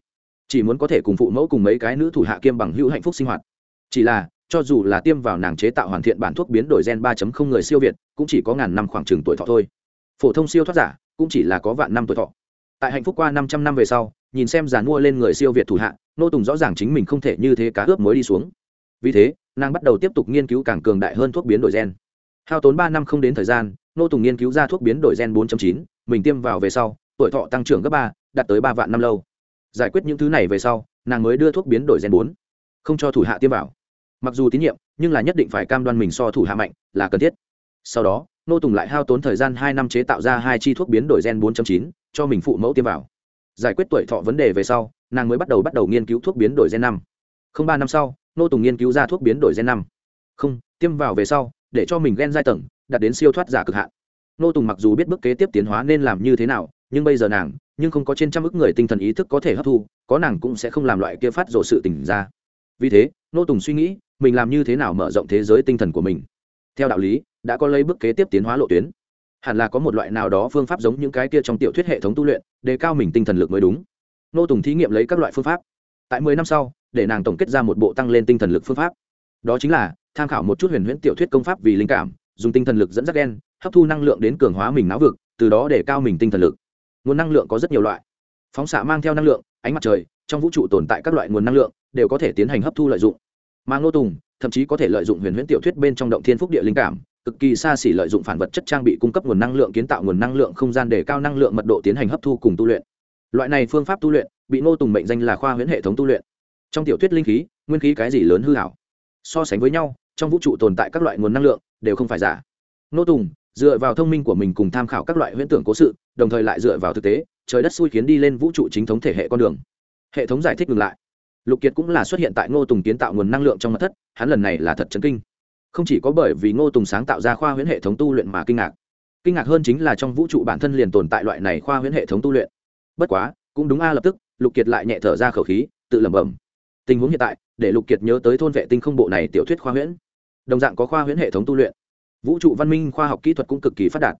chỉ muốn có thể cùng phụ mẫu cùng mấy cái nữ thủ hạ kiêm bằng hữu hạnh phúc sinh hoạt. Chỉ là, cho dù là tiêm vào nàng chế tạo hoàn thiện bản thuốc biến đổi gen 3.0 người siêu việt, cũng chỉ có ngàn năm khoảng chừng tuổi thọ thôi. Phổ thông siêu thoát giả, cũng chỉ là có vạn năm tuổi thọ. Tại hạnh phúc qua 500 năm về sau, nhìn xem giàn mua lên người siêu việt thủ hạ, nô tùng rõ ràng chính mình không thể như thế cá ướp mới đi xuống. Vì thế nàng bắt đầu tiếp tục nghiên cứu càng cường đại hơn thuốc biến đổi gen. Hao tốn ba năm không đến thời gian nô tùng nghiên cứu ra thuốc biến đổi gen 4.9, mình tiêm vào về sau tuổi thọ tăng trưởng gấp ba đạt tới ba vạn năm lâu. Giải quyết những thứ này về sau nàng mới đưa thuốc biến đổi gen bốn không cho thủ hạ tiêm vào. Mặc dù tín nhiệm nhưng là nhất định phải cam đoan mình so thủ hạ mạnh là cần thiết. Sau đó nô tùng lại hao tốn thời gian hai năm chế tạo ra hai chi thuốc biến đổi gen 4.9, cho mình phụ mẫu tiêm vào. Giải quyết tuổi thọ vấn đề về sau nàng mới bắt đầu bắt đầu nghiên cứu thuốc biến đổi gen năm. Không ba năm sau nô tùng nghiên cứu ra thuốc biến đổi gen năm. Không, tiêm vào về sau, để cho mình ghen giai tầng, đạt đến siêu thoát giả cực hạn. Nô tùng mặc dù biết bước kế tiếp tiến hóa nên làm như thế nào, nhưng bây giờ nàng, nhưng không có trên trăm ức người tinh thần ý thức có thể hấp thu, có nàng cũng sẽ không làm loại kia phát rổ sự tỉnh ra. Vì thế, nô tùng suy nghĩ, mình làm như thế nào mở rộng thế giới tinh thần của mình. Theo đạo lý, đã có lấy bước kế tiếp tiến hóa lộ tuyến. Hẳn là có một loại nào đó phương pháp giống những cái kia trong tiểu thuyết hệ thống tu luyện, đề cao mình tinh thần lực mới đúng. Nô tùng thí nghiệm lấy các loại phương pháp. Tại mười năm sau để nàng tổng kết ra một bộ tăng lên tinh thần lực phương pháp. Đó chính là, tham khảo một chút huyền huyễn tiểu thuyết công pháp vì linh cảm, dùng tinh thần lực dẫn dắt đen hấp thu năng lượng đến cường hóa mình não vực, từ đó để cao mình tinh thần lực. Nguồn năng lượng có rất nhiều loại. Phóng xạ mang theo năng lượng, ánh mặt trời, trong vũ trụ tồn tại các loại nguồn năng lượng, đều có thể tiến hành hấp thu lợi dụng. Mà ngô tùng, thậm chí có thể lợi dụng huyền huyễn tiểu thuyết bên trong động thiên phúc địa linh cảm, cực kỳ xa xỉ lợi dụng phản vật chất trang bị cung cấp nguồn năng lượng kiến tạo nguồn năng lượng không gian để cao năng lượng mật độ tiến hành hấp thu cùng tu luyện. Loại này phương pháp tu luyện, bị ngô tùng mệnh danh là khoa huyễn hệ thống tu luyện trong tiểu thuyết linh khí, nguyên khí cái gì lớn hư hảo? So sánh với nhau, trong vũ trụ tồn tại các loại nguồn năng lượng, đều không phải giả. Ngô tùng, dựa vào thông minh của mình cùng tham khảo các loại huyễn tưởng cố sự, đồng thời lại dựa vào thực tế, trời đất xui khiến đi lên vũ trụ chính thống thể hệ con đường. Hệ thống giải thích ngừng lại. Lục kiệt cũng là xuất hiện tại ngô tùng kiến tạo nguồn năng lượng trong mặt thất, hắn lần này là thật chấn kinh. Không chỉ có bởi vì ngô tùng sáng tạo ra khoa huyễn hệ thống tu luyện mà kinh ngạc. Kinh ngạc hơn chính là trong vũ trụ bản thân liền tồn tại loại này khoa huyễn hệ thống tu luyện. Bất quá, cũng đúng a, lập tức, lục kiệt lại nhẹ thở ra khẩu khí, tự lẩm bẩm tình huống hiện tại, để lục kiệt nhớ tới thôn vệ tinh không bộ này tiểu thuyết khoa huyễn. Đồng dạng có khoa huyễn hệ thống tu luyện. Vũ trụ văn minh khoa học kỹ thuật cũng cực kỳ phát đạt.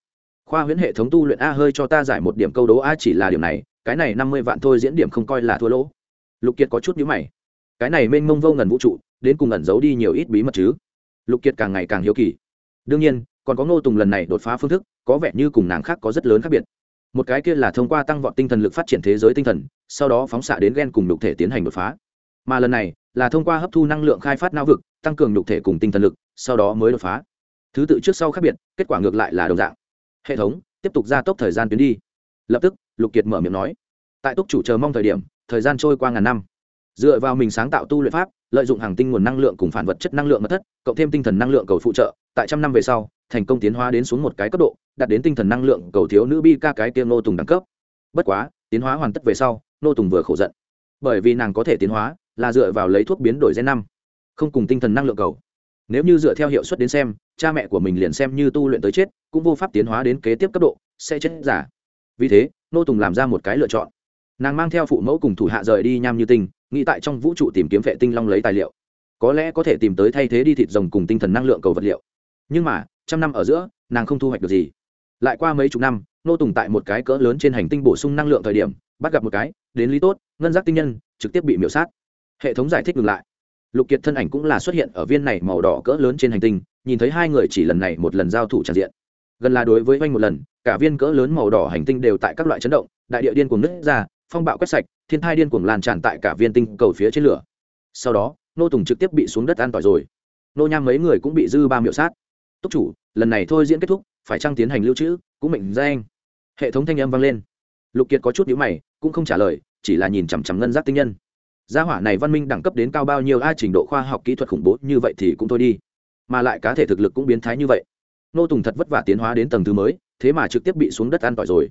Khoa huyễn hệ thống tu luyện a hơi cho ta giải một điểm câu đố a chỉ là điểm này, cái này năm mươi vạn thôi diễn điểm không coi là thua lỗ. Lục kiệt có chút nhữ mày. Cái này mênh mông vô ngần vũ trụ, đến cùng ẩn giấu đi nhiều ít bí mật chứ? Lục kiệt càng ngày càng hiếu kỳ. Đương nhiên, còn có ngô tùng lần này đột phá phương thức, có vẻ như cùng nàng khác có rất lớn khác biệt. Một cái kia là thông qua tăng vọt tinh thần lực phát triển thế giới tinh thần, sau đó phóng xạ đến gen cùng lục thể tiến hành đột phá mà lần này là thông qua hấp thu năng lượng khai phát não vực, tăng cường nhục thể cùng tinh thần lực, sau đó mới đột phá. Thứ tự trước sau khác biệt, kết quả ngược lại là đồng dạng. Hệ thống, tiếp tục gia tốc thời gian tuyến đi. Lập tức, lục kiệt mở miệng nói. Tại túc chủ chờ mong thời điểm, thời gian trôi qua ngàn năm. Dựa vào mình sáng tạo tu luyện pháp, lợi dụng hàng tinh nguồn năng lượng cùng phản vật chất năng lượng mất thất, cộng thêm tinh thần năng lượng cầu phụ trợ, tại trăm năm về sau, thành công tiến hóa đến xuống một cái cấp độ, đạt đến tinh thần năng lượng cầu thiếu nữ bi ca cái tiêm nô tùng đẳng cấp. Bất quá, tiến hóa hoàn tất về sau nô tùng vừa khổ giận. Bởi vì nàng có thể tiến hóa là dựa vào lấy thuốc biến đổi gen năm, không cùng tinh thần năng lượng cầu. Nếu như dựa theo hiệu suất đến xem, cha mẹ của mình liền xem như tu luyện tới chết, cũng vô pháp tiến hóa đến kế tiếp cấp độ, sẽ chết giả. Vì thế, nô tùng làm ra một cái lựa chọn. Nàng mang theo phụ mẫu cùng thủ hạ rời đi nham như tinh, nghĩ tại trong vũ trụ tìm kiếm vệ tinh long lấy tài liệu. Có lẽ có thể tìm tới thay thế đi thịt rồng cùng tinh thần năng lượng cầu vật liệu. Nhưng mà, trăm năm ở giữa, nàng không thu hoạch được gì. Lại qua mấy chục năm, nô tùng tại một cái cỡ lớn trên hành tinh bổ sung năng lượng thời điểm, bắt gặp một cái, đến lý tốt, ngân giác tinh nhân, trực tiếp bị miễu sát hệ thống giải thích ngược lại. Lục kiệt thân ảnh cũng là xuất hiện ở viên này màu đỏ cỡ lớn trên hành tinh, nhìn thấy hai người chỉ lần này một lần giao thủ tràn diện. Gần là đối với oanh một lần, cả viên cỡ lớn màu đỏ hành tinh đều tại các loại chấn động, đại địa điên cuồng nứt ra, phong bạo quét sạch, thiên thai điên cuồng lan tràn tại cả viên tinh cầu phía trên lửa. Sau đó, nô tùng trực tiếp bị xuống đất an tỏi rồi. Nô nham mấy người cũng bị dư ba miệu sát. Túc chủ, lần này thôi diễn kết thúc, phải trăng tiến hành lưu trữ, cũng mệnh ra anh hệ thống thanh âm vang lên. Lục kiệt có chút nhữ mày, cũng không trả lời, chỉ là nhìn chằm chằm ngân giác tinh nhân gia hỏa này văn minh đẳng cấp đến cao bao nhiêu, ai trình độ khoa học kỹ thuật khủng bố như vậy thì cũng thôi đi. Mà lại cá thể thực lực cũng biến thái như vậy. Nô tùng thật vất vả tiến hóa đến tầng thứ mới, thế mà trực tiếp bị xuống đất an tỏi rồi.